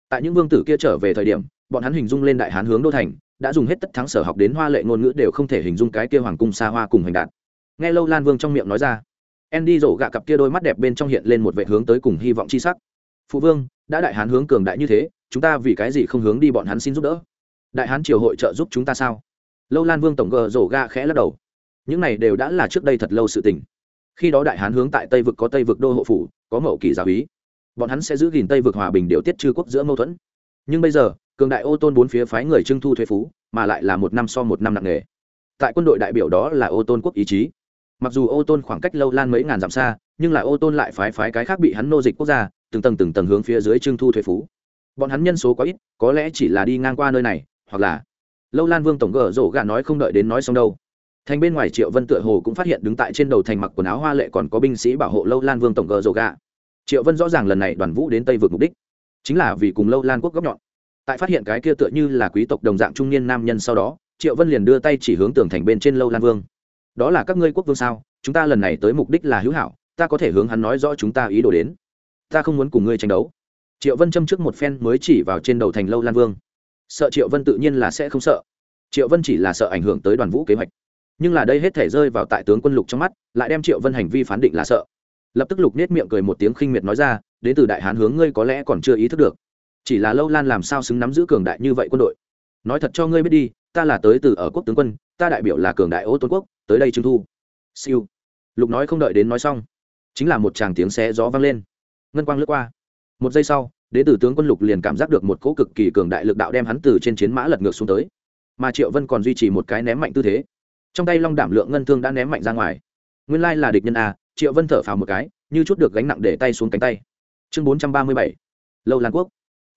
tại những vương tử kia trở về thời điểm, bọn hắn hình dung lên đại hán hướng đô thành, đã dùng hết tất thắng sở học đến hoa lệ ngôn ngữ đều không thể hình dung cái kia hoàng cung xa hoa cùng hành đạt. nghe lâu lan vương trong miệng nói ra, andy rổ gạ cặp kia đôi mắt đẹp bên trong hiện lên một vệ hướng tới cùng hy vọng c h i sắc. Phụ vương, đã đại hán hướng cường đại như thế, chúng ta vì cái gì không hướng đi bọn hắn xin giúp đỡ? Đại hán triều hội trợ giúp chúng ta sao? Lâu lan vương tổng gờ rổ gạ khẽ lắc đầu. Những này đều đã là trước đây thật lâu sự tình. Khi đó đại hán hướng tại tây vực có tây vực đô hộ phủ có mậu kỳ giáo ý bọn hắn sẽ giữ gìn tây vực hòa bình điều tiết chư quốc giữa mâu thuẫn. Nhưng bây giờ, cường đại ô tôn bốn phía phái người trưng thu thuế phú, mà lại là một năm so một năm nặng nề. Tại quân đội đại biểu đó là ô tôn quốc ý chí. Mặc dù ô tôn khoảng cách lâu lan mấy ngàn dặm xa, nhưng là ô tôn lại phái phái cái khác bị hắn nô dịch quốc gia, từng tầng từng tầng hướng phía dưới trưng thu thuế phú. Bọn hắn nhân số có ít, có lẽ chỉ là đi ngang qua nơi này, hoặc là lâu lan vương tổng gờ rổ gà nói không đợi đến nói xong đâu thành bên ngoài triệu vân tựa hồ cũng phát hiện đứng tại trên đầu thành mặc quần áo hoa lệ còn có binh sĩ bảo hộ lâu lan vương tổng gờ rổ gà triệu vân rõ ràng lần này đoàn vũ đến tây vượt mục đích, chính là vì cùng lâu lan quốc góc nhọn. Tại phát hiện cái kia tựa như là quý tộc đồng dạng trung niên nam nhân sau đó, triệu vân liền đưa tay chỉ hướng tường thành bên trên lâu lan vương. Đó là các ngươi quốc vương sao? Chúng ta lần này tới mục đích là hữu hảo, ta có thể hướng hắn nói rõ chúng ta ý đồ đến. Ta không muốn cùng ngươi tranh đấu. Triệu vân châm trước một phen mới chỉ vào trên đầu thành lâu lan vương. Sợ triệu vân tự nhiên là sẽ không sợ. Triệu vân chỉ là sợ ảnh hưởng tới đoàn vũ kế hoạch nhưng là đây hết thể rơi vào tại tướng quân lục trong mắt, lại đem triệu vân hành vi phán định là sợ. Lập tức lục nết miệng cười một tiếng khinh miệt nói ra, đến từ đại hán hướng ngươi có lẽ còn chưa ý thức được. Chỉ là lâu lan làm sao xứng nắm giữ cường đại như vậy quân đội. Nói thật cho ngươi biết đi, ta là tới từ ở quốc tướng quân, ta đại biểu là cường đại ô tôn quốc, tới đây trưng thu. Siêu. Lục nói không đợi đến nói xong, chính là một tràng tiếng xé gió vang lên. Ngân quang lướt qua. Một giây sau, đến từ tướng quân lục liền cảm giác được một cỗ cực kỳ cường đại lực đạo đem hắn từ trên chiến mã lật ngược xuống tới. Mà triệu vân còn duy trì một cái ném mạnh tư thế trong tay long đảm lượng ngân thương đã ném mạnh ra ngoài. Nguyên lai là địch nhân à? triệu vân thở phào một cái, như chút được gánh nặng để tay xuống cánh tay. Chương bốn trăm ba mươi bảy, lâu lan quốc.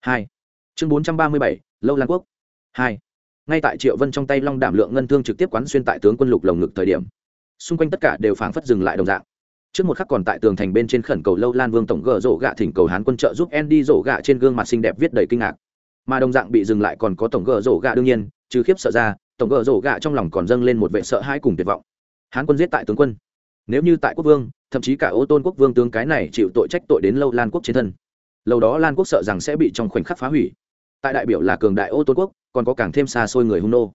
Hai. Chương bốn trăm ba mươi bảy, lâu lan quốc. Hai. Ngay tại triệu vân trong tay long đảm lượng ngân thương trực tiếp quán xuyên tại tướng quân lục lồng ngực thời điểm, xung quanh tất cả đều phảng phất dừng lại đồng dạng. Trước một khắc còn tại tường thành bên trên khẩn cầu lâu lan vương tổng gờ rổ gạ thỉnh cầu hán quân trợ giúp andy rổ gạ trên gương mặt xinh đẹp viết đầy kinh ngạc. Mà đồng dạng bị dừng lại còn có tổng gờ rổ gạ đương nhiên, trừ khiếp sợ ra tổng gờ rổ gạ trong lòng còn dâng lên một vệ sợ hãi cùng tuyệt vọng. Hán quân giết tại tướng quân. Nếu như tại quốc vương, thậm chí cả ô tôn quốc vương tướng cái này chịu tội trách tội đến lâu lan quốc trên thân. Lâu đó lan quốc sợ rằng sẽ bị trong khoảnh khắc phá hủy. Tại đại biểu là cường đại ô tôn quốc, còn có càng thêm xa xôi người hung nô.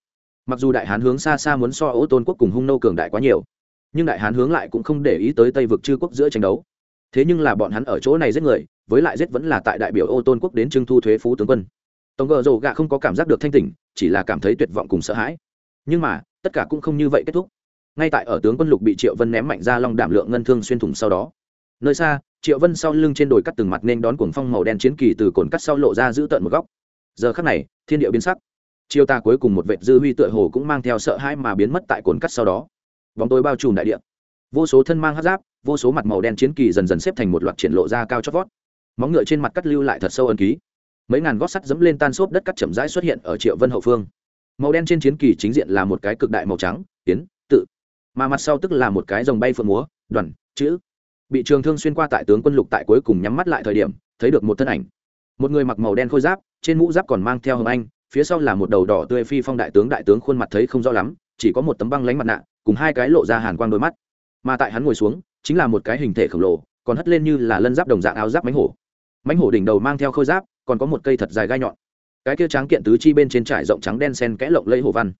Mặc dù đại hán hướng xa xa muốn so ô tôn quốc cùng hung nô cường đại quá nhiều, nhưng đại hán hướng lại cũng không để ý tới tây vực chư quốc giữa tranh đấu. Thế nhưng là bọn hắn ở chỗ này giết người, với lại giết vẫn là tại đại biểu ô tôn quốc đến trưng thu thuế phú tướng quân tổng gờ rổ gạ không có cảm giác được thanh tỉnh, chỉ là cảm thấy tuyệt vọng cùng sợ hãi. Nhưng mà, tất cả cũng không như vậy kết thúc. Ngay tại ở tướng quân lục bị triệu vân ném mạnh ra long đảm lượng ngân thương xuyên thủng sau đó. Nơi xa, triệu vân sau lưng trên đồi cắt từng mặt nên đón cuồng phong màu đen chiến kỳ từ cồn cắt sau lộ ra giữ tận một góc. Giờ khắc này, thiên địa biến sắc. Chiêu ta cuối cùng một vệ dư huy tựa hồ cũng mang theo sợ hãi mà biến mất tại cồn cắt sau đó. Bóng tối bao trùm đại địa. Vô số thân mang hát giáp, vô số mặt màu đen chiến kỳ dần dần xếp thành một loạt triển lộ ra cao chót vót. Móng ngựa trên mặt cắt lưu lại thật sâu ân ký mấy ngàn gót sắt dẫm lên tan xốp đất cắt chậm rãi xuất hiện ở triệu vân hậu phương. Màu đen trên chiến kỳ chính diện là một cái cực đại màu trắng tiến tự. Mà mặt sau tức là một cái dòng bay phượng múa, đoàn, chữ. Bị trường thương xuyên qua tại tướng quân lục tại cuối cùng nhắm mắt lại thời điểm, thấy được một thân ảnh. Một người mặc màu đen khôi giáp, trên mũ giáp còn mang theo hồng anh, phía sau là một đầu đỏ tươi phi phong đại tướng đại tướng khuôn mặt thấy không rõ lắm, chỉ có một tấm băng lánh mặt nạ, cùng hai cái lộ ra hàn quang đôi mắt. Mà tại hắn ngồi xuống, chính là một cái hình thể khổng lồ, còn hất lên như là lân giáp đồng dạng áo giáp mánh hổ. Mánh hổ đỉnh đầu mang theo khôi giáp còn có một cây thật dài gai nhọn. Cái kia tráng kiện tứ chi bên trên trải rộng trắng đen sen kẽ lộng lẫy hổ văn.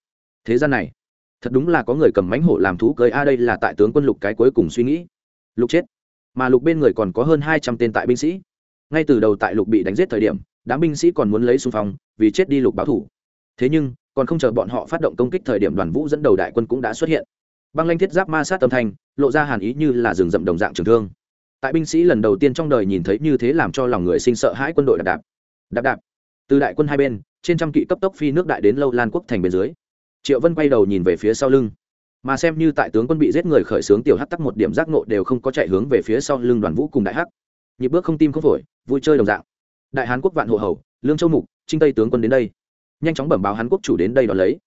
Thế gian này, thật đúng là có người cầm mánh hổ làm thú cưới, a, đây là tại tướng quân lục cái cuối cùng suy nghĩ. Lục chết. Mà lục bên người còn có hơn hai trăm tên tại binh sĩ. Ngay từ đầu tại lục bị đánh giết thời điểm, đám binh sĩ còn muốn lấy xung phong, vì chết đi lục báo thủ. Thế nhưng, còn không chờ bọn họ phát động công kích thời điểm đoàn vũ dẫn đầu đại quân cũng đã xuất hiện. Băng lanh thiết giáp ma sát tâm thanh, lộ ra hàn ý như là rừng rậm đồng dạng trường thương. Tại binh sĩ lần đầu tiên trong đời nhìn thấy như thế làm cho lòng người sinh sợ hãi quân đội đạp đạp đạp đạp. Từ đại quân hai bên, trên trăm kỵ cấp tốc phi nước đại đến lâu lan quốc thành bên dưới. Triệu vân quay đầu nhìn về phía sau lưng. Mà xem như tại tướng quân bị giết người khởi xướng tiểu hắc tắc một điểm giác nộ đều không có chạy hướng về phía sau lưng đoàn vũ cùng đại hắc. Nhịp bước không tim không phổi, vui chơi đồng dạng. Đại hán quốc vạn hộ hầu, lương châu mục, trinh tây tướng quân đến đây. Nhanh chóng bẩm báo hán quốc chủ đến đây đón lấy.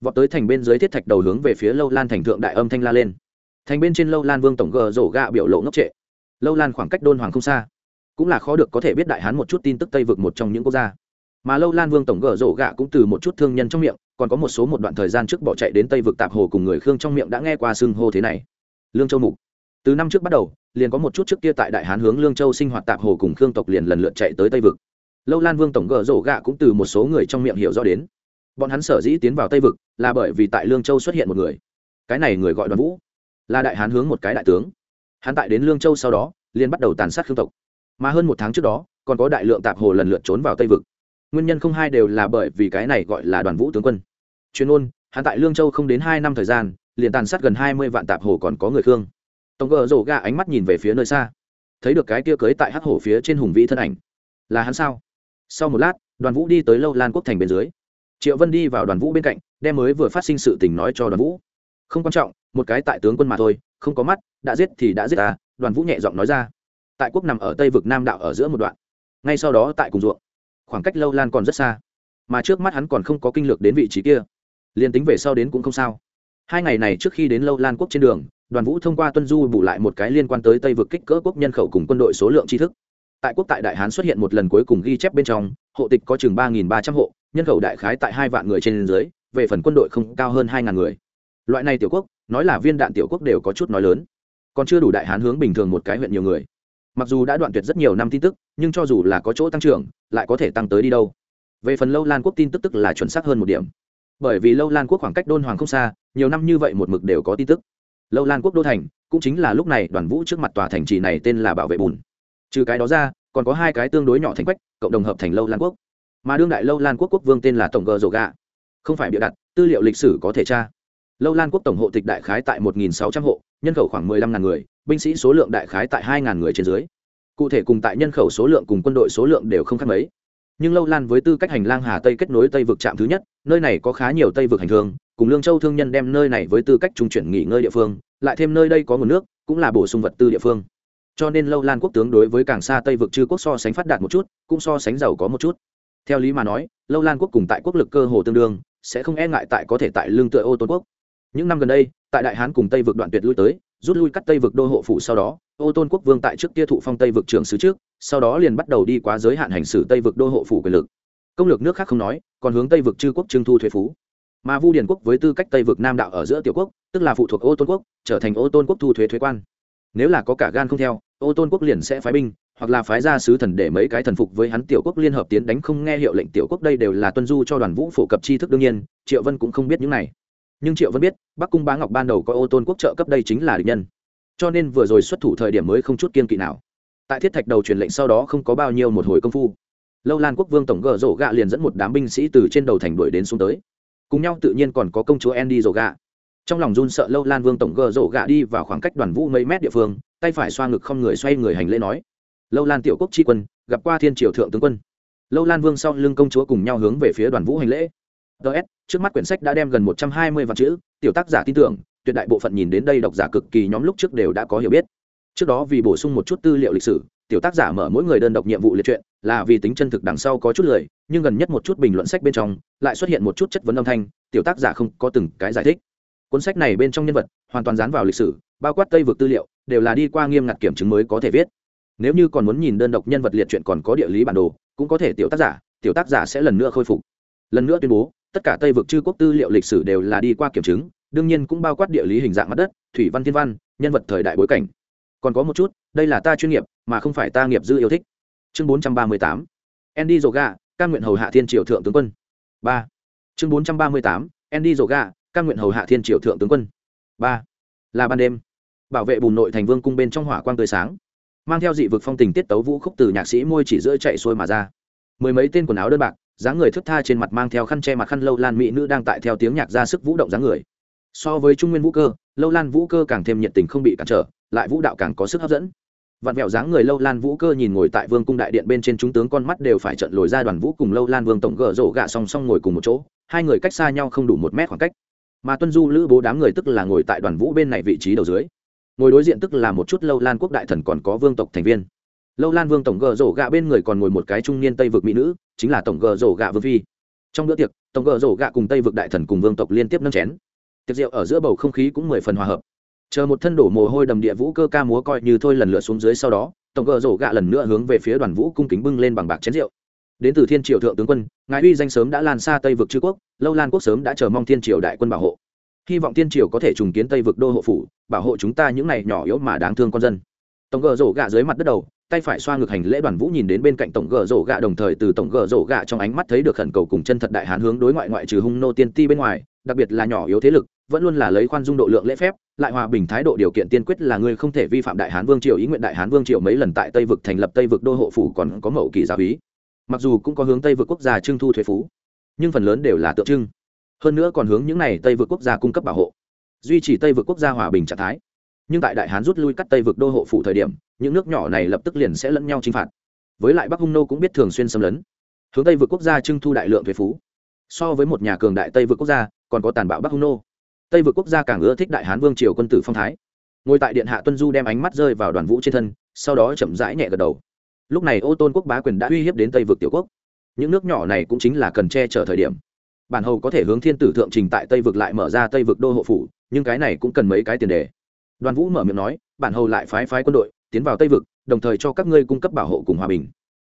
Vọt tới thành bên dưới thiết thạch đầu hướng về phía lâu lan thành thượng đại âm thanh la lên. Thành bên trên lâu lan vương tổng gờ rổ gạ biểu lộ ngốc trệ. Lâu lan khoảng cách đôn hoàng không xa cũng là khó được có thể biết đại hán một chút tin tức tây vực một trong những quốc gia. Mà lâu lan vương tổng gở rổ gạ cũng từ một chút thương nhân trong miệng, còn có một số một đoạn thời gian trước bỏ chạy đến tây vực tạp hồ cùng người khương trong miệng đã nghe qua xưng hô thế này. Lương châu mục. Từ năm trước bắt đầu, liền có một chút trước kia tại đại hán hướng lương châu sinh hoạt tạp hồ cùng khương tộc liền lần lượt chạy tới tây vực. Lâu lan vương tổng gở rổ gạ cũng từ một số người trong miệng hiểu rõ đến. Bọn hắn sở dĩ tiến vào tây vực là bởi vì tại lương châu xuất hiện một người. Cái này người gọi đoàn vũ, là đại hán hướng một cái đại tướng. Hắn tại đến lương châu sau đó, liền bắt đầu tàn sát khương tộc mà hơn một tháng trước đó, còn có đại lượng tạp hồ lần lượt trốn vào tây vực. Nguyên nhân không hai đều là bởi vì cái này gọi là đoàn vũ tướng quân. Chuyên ôn hắn tại lương châu không đến hai năm thời gian, liền tàn sát gần hai mươi vạn tạp hồ còn có người khương. Tổng gờ rổ ga ánh mắt nhìn về phía nơi xa. Thấy được cái kia cưới tại hắc hổ phía trên hùng vĩ thân ảnh. Là hắn sao? Sau một lát, đoàn vũ đi tới lâu lan quốc thành bên dưới. Triệu vân đi vào đoàn vũ bên cạnh, đem mới vừa phát sinh sự tình nói cho đoàn vũ. Không quan trọng, một cái tại tướng quân mà thôi, không có mắt, đã giết thì đã giết ta, đoàn vũ nhẹ giọng nói ra tại quốc nằm ở tây vực nam đạo ở giữa một đoạn. Ngay sau đó tại cùng ruộng. Khoảng cách lâu lan còn rất xa. Mà trước mắt hắn còn không có kinh lược đến vị trí kia. Liền tính về sau đến cũng không sao. Hai ngày này trước khi đến lâu lan quốc trên đường, đoàn vũ thông qua tuân du bù lại một cái liên quan tới tây vực kích cỡ quốc nhân khẩu cùng quân đội số lượng tri thức. Tại quốc tại đại hán xuất hiện một lần cuối cùng ghi chép bên trong, hộ tịch có chừng ba nghìn ba trăm hộ, nhân khẩu đại khái tại hai vạn người trên dưới, về phần quân đội không cao hơn hai ngàn người. Loại này tiểu quốc, nói là viên đạn tiểu quốc đều có chút nói lớn. Còn chưa đủ đại hán hướng bình thường một cái huyện nhiều người mặc dù đã đoạn tuyệt rất nhiều năm tin tức, nhưng cho dù là có chỗ tăng trưởng, lại có thể tăng tới đi đâu. Về phần lâu lan quốc tin tức tức là chuẩn xác hơn một điểm. Bởi vì lâu lan quốc khoảng cách đôn hoàng không xa, nhiều năm như vậy một mực đều có tin tức. Lâu lan quốc đô thành, cũng chính là lúc này đoàn vũ trước mặt tòa thành trì này tên là bảo vệ bùn. Trừ cái đó ra, còn có hai cái tương đối nhỏ thành quách, cộng đồng hợp thành lâu lan quốc. Mà đương đại lâu lan quốc quốc vương tên là tổng gờ rổ gà không phải bịa đặt, tư liệu lịch sử có thể tra lâu lan quốc tổng hộ tịch đại khái tại một nghìn sáu trăm hộ, nhân khẩu khoảng mười lăm ngàn người, binh sĩ số lượng đại khái tại hai ngàn người trên dưới. Cụ thể cùng tại nhân khẩu số lượng cùng quân đội số lượng đều không khác mấy. Nhưng lâu lan với tư cách hành lang hà tây kết nối tây vực trạm thứ nhất, nơi này có khá nhiều tây vực hành thương cùng lương châu thương nhân đem nơi này với tư cách trung chuyển nghỉ ngơi địa phương, lại thêm nơi đây có nguồn nước, cũng là bổ sung vật tư địa phương. Cho nên lâu lan quốc tướng đối với càng xa tây vực chư quốc so sánh phát đạt một chút, cũng so sánh giàu có một chút. Theo lý mà nói, lâu lan quốc cùng tại quốc lực cơ hồ tương đương, sẽ không e ngại tại có thể tại lương tựa ô tôn quốc những năm gần đây, tại đại hán cùng tây vực đoạn tuyệt lui tới, rút lui cắt tây vực đô hộ phủ sau đó, ô tôn quốc vương tại trước kia thụ phong tây vực trưởng sứ trước, sau đó liền bắt đầu đi quá giới hạn hành xử tây vực đô hộ phủ quyền lực. Công lược nước khác không nói, còn hướng tây vực chư quốc trưng thu thuế phú. Mà vu điền quốc với tư cách tây vực nam đạo ở giữa tiểu quốc, tức là phụ thuộc ô tôn quốc, trở thành ô tôn quốc thu thuế thuế quan. Nếu là có cả gan không theo, ô tôn quốc liền sẽ phái binh, hoặc là phái ra sứ thần để mấy cái thần phục với hắn tiểu quốc liên hợp tiến đánh không nghe hiệu lệnh tiểu quốc. Đây đều là tuân du cho đoàn vũ phổ cập tri thức đương nhiên, triệu vân cũng không biết những này nhưng triệu vẫn biết, bắc cung bá ngọc ban đầu có ô tôn quốc trợ cấp đây chính là địch nhân. Cho nên vừa rồi xuất thủ thời điểm mới không chút kiên kỵ nào. Tại thiết thạch đầu truyền lệnh sau đó không có bao nhiêu một hồi công phu. Lâu lan quốc vương tổng gờ rổ gạ liền dẫn một đám binh sĩ từ trên đầu thành đuổi đến xuống tới. Cùng nhau tự nhiên còn có công chúa andy rổ gạ. Trong lòng run sợ lâu lan vương tổng gờ rổ gạ đi vào khoảng cách đoàn vũ mấy mét địa phương, tay phải xoa ngực không người xoay người hành lễ nói. Lâu lan tiểu quốc tri quân, gặp qua thiên triều thượng tướng quân. Lâu lan vương sau lưng công chúa cùng nhau hướng về phía đoàn vũ hành lễ ts trước mắt quyển sách đã đem gần một trăm hai mươi vạn chữ, tiểu tác giả tin tưởng, tuyệt đại bộ phận nhìn đến đây độc giả cực kỳ nhóm lúc trước đều đã có hiểu biết. Trước đó vì bổ sung một chút tư liệu lịch sử, tiểu tác giả mở mỗi người đơn độc nhiệm vụ liệt truyện là vì tính chân thực đằng sau có chút lời, nhưng gần nhất một chút bình luận sách bên trong, lại xuất hiện một chút chất vấn âm thanh, tiểu tác giả không có từng cái giải thích. Cuốn sách này bên trong nhân vật, hoàn toàn dán vào lịch sử, bao quát tây vực tư liệu, đều là đi qua nghiêm ngặt kiểm chứng mới có thể viết. Nếu như còn muốn nhìn đơn độc nhân vật liệt truyện còn có địa lý bản đồ, cũng có thể tiểu tác giả, tiểu tác giả sẽ lần nữa khôi phục. Lần nữa tuyên bố tất cả tây vực chư quốc tư liệu lịch sử đều là đi qua kiểm chứng đương nhiên cũng bao quát địa lý hình dạng mặt đất thủy văn thiên văn nhân vật thời đại bối cảnh. Còn có một chút đây là ta chuyên nghiệp mà không phải ta nghiệp dư yêu thích. Chương bốn trăm ba mươi tám. Andy Zoga, căn nguyện hầu hạ thiên triều thượng tướng quân. Ba. Chương bốn trăm ba mươi tám. Andy Zoga, căn nguyện hầu hạ thiên triều thượng tướng quân. Ba. Là ban đêm. Bảo vệ bùn nội thành vương cung bên trong hỏa quang tươi sáng. Mang theo dị vực phong tình tiết tấu vũ khúc từ nhạc sĩ môi chỉ giữa chạy xuôi mà ra. Mười mấy tên quần áo đơn bạc dáng người thức tha trên mặt mang theo khăn che mặt khăn lâu lan mỹ nữ đang tại theo tiếng nhạc ra sức vũ động dáng người. So với trung nguyên vũ cơ, lâu lan vũ cơ càng thêm nhiệt tình không bị cản trở, lại vũ đạo càng có sức hấp dẫn. Vặn vẹo dáng người lâu lan vũ cơ nhìn ngồi tại vương cung đại điện bên trên chúng tướng con mắt đều phải trận lồi ra đoàn vũ cùng lâu lan vương tổng gỡ rổ gạ song song ngồi cùng một chỗ, hai người cách xa nhau không đủ một mét khoảng cách. Mà tuân du lữ bố đám người tức là ngồi tại đoàn vũ bên này vị trí đầu dưới. Ngồi đối diện tức là một chút lâu lan quốc đại thần còn có vương tộc thành viên lâu lan vương tổng gờ rổ gạ bên người còn ngồi một cái trung niên tây vực mỹ nữ chính là tổng gờ rổ gạ vương phi trong bữa tiệc tổng gờ rổ gạ cùng tây vực đại thần cùng vương tộc liên tiếp nâng chén tiệc rượu ở giữa bầu không khí cũng mười phần hòa hợp chờ một thân đổ mồ hôi đầm địa vũ cơ ca múa coi như thôi lần lượt xuống dưới sau đó tổng gờ rổ gạ lần nữa hướng về phía đoàn vũ cung kính bưng lên bằng bạc chén rượu đến từ thiên triều thượng tướng quân ngài uy danh sớm đã lan xa tây vực chư quốc lâu lan quốc sớm đã chờ mong thiên triều đại quân bảo hộ hy vọng thiên triều có thể trùng kiến tây vực đô hộ phủ bảo hộ chúng ta những này nhỏ yếu mà đáng thương con dân tổng gờ rổ gạ dưới mặt đất đầu tay phải xoa ngược hành lễ đoàn vũ nhìn đến bên cạnh tổng gờ rổ gạ đồng thời từ tổng gờ rổ gạ trong ánh mắt thấy được khẩn cầu cùng chân thật đại hán hướng đối ngoại ngoại trừ hung nô tiên ti bên ngoài, đặc biệt là nhỏ yếu thế lực, vẫn luôn là lấy khoan dung độ lượng lễ phép, lại hòa bình thái độ điều kiện tiên quyết là người không thể vi phạm đại hán vương triều ý nguyện đại hán vương triều mấy lần tại tây vực thành lập tây vực đô hộ phủ còn có mậu kỳ giáo ý mặc dù cũng có hướng tây vực quốc gia trưng thu thuế phú, nhưng phần lớn đều là tượng trưng. Hơn nữa còn hướng những này tây vực quốc gia cung cấp bảo hộ. Duy trì tây vực quốc gia hòa bình trạng thái nhưng tại đại hán rút lui cắt tây vực đô hộ phủ thời điểm, những nước nhỏ này lập tức liền sẽ lẫn nhau chinh phạt. Với lại bắc hung nô cũng biết thường xuyên xâm lấn. Hướng tây vực quốc gia trưng thu đại lượng thuế phú. So với một nhà cường đại tây vực quốc gia, còn có tàn bạo bắc hung nô. Tây vực quốc gia càng ưa thích đại hán vương triều quân tử phong thái. Ngồi tại điện hạ tuân du đem ánh mắt rơi vào đoàn vũ trên thân, sau đó chậm rãi nhẹ gật đầu. Lúc này ô tôn quốc bá quyền đã uy hiếp đến tây vực tiểu quốc. Những nước nhỏ này cũng chính là cần che chở thời điểm. Bản hầu có thể hướng thiên tử thượng trình tại tây vực lại mở ra tây vực đô hộ phủ, nhưng cái này cũng cần mấy cái tiền đề đoàn vũ mở miệng nói, bản hầu lại phái phái quân đội, tiến vào tây vực, đồng thời cho các ngươi cung cấp bảo hộ cùng hòa bình.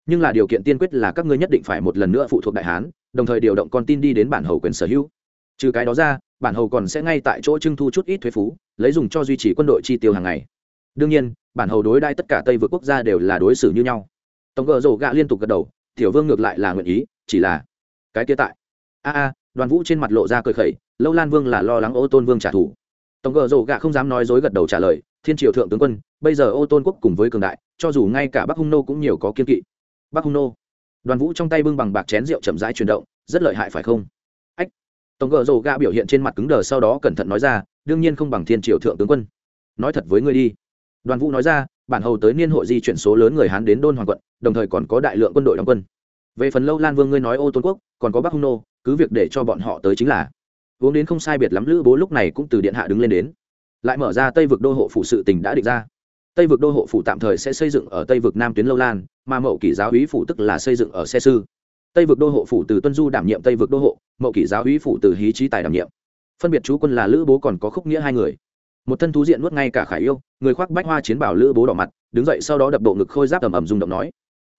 Nhưng là điều kiện tiên quyết là các ngươi nhất định phải một lần nữa phụ thuộc đại hán, đồng thời điều động con tin đi đến bản hầu quyền sở hữu. Trừ cái đó ra, bản hầu còn sẽ ngay tại chỗ trưng thu chút ít thuế phú, lấy dùng cho duy trì quân đội chi tiêu hàng ngày. Đương nhiên, bản hầu đối đai tất cả tây vượt quốc gia đều là đối xử như nhau. Tổng gờ rổ gạ liên tục gật đầu, tiểu vương ngược lại là nguyện ý, chỉ là cái kia tại. A a, đoàn vũ trên mặt lộ ra cười khẩy, lâu lan vương là lo lắng ô tôn vương trả thù tổng gờ rổ gạ không dám nói dối gật đầu trả lời, thiên triều thượng tướng quân, bây giờ ô tôn quốc cùng với cường đại, cho dù ngay cả bắc hung nô cũng nhiều có kiên kỵ. Bắc hung nô. Đoàn vũ trong tay bưng bằng bạc chén rượu chậm rãi chuyển động, rất lợi hại phải không? Ách. Tổng gờ rổ gạ biểu hiện trên mặt cứng đờ sau đó cẩn thận nói ra, đương nhiên không bằng thiên triều thượng tướng quân. Nói thật với ngươi đi. Đoàn vũ nói ra, bản hầu tới niên hội di chuyển số lớn người hán đến đôn hoàng quận, đồng thời còn có đại lượng quân đội đóng quân. Về phần lâu lan vương ngươi nói ô tôn quốc, còn có bắc hung nô, cứ việc để cho bọn họ tới chính là uống đến không sai biệt lắm lữ bố lúc này cũng từ điện hạ đứng lên đến. Lại mở ra tây vực đô hộ phủ sự tình đã định ra. Tây vực đô hộ phủ tạm thời sẽ xây dựng ở tây vực nam tuyến lâu lan, mà mậu kỷ giáo hí phủ tức là xây dựng ở xe sư. Tây vực đô hộ phủ từ tuân du đảm nhiệm tây vực đô hộ, mậu kỷ giáo hí phủ từ hí trí tài đảm nhiệm. Phân biệt chú quân là lữ bố còn có khúc nghĩa hai người. Một thân thú diện nuốt ngay cả khải yêu, người khoác bách hoa chiến bảo lữ bố đỏ mặt, đứng dậy sau đó đập bộ ngực khôi giáp ầm ầm rung động nói.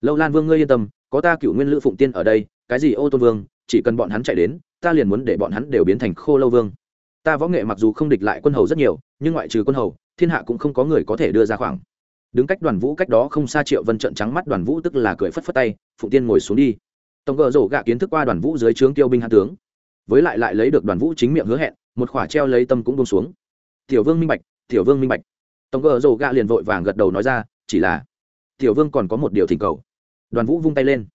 Lâu lan vương, ngươi yên tâm, có ta cựu nguyên lữ phụng tiên ở đây, cái gì ô tôn vương chỉ cần bọn hắn chạy đến, ta liền muốn để bọn hắn đều biến thành khô lâu vương. Ta võ nghệ mặc dù không địch lại quân hầu rất nhiều, nhưng ngoại trừ quân hầu, thiên hạ cũng không có người có thể đưa ra khoảng. Đứng cách đoàn vũ cách đó không xa triệu vân trận trắng mắt, đoàn vũ tức là cười phất phất tay, phụng tiên ngồi xuống đi. Tổng gờ rổ gạ kiến thức qua đoàn vũ dưới trướng tiêu binh hạ tướng. Với lại lại lấy được đoàn vũ chính miệng hứa hẹn, một khỏa treo lấy tâm cũng bông xuống. Tiểu vương minh bạch, tiểu vương minh bạch. Tổng gờ rổ gạ liền vội vàng gật đầu nói ra, chỉ là, tiểu vương còn có một điều thỉnh cầu. Đoàn vũ vung tay lên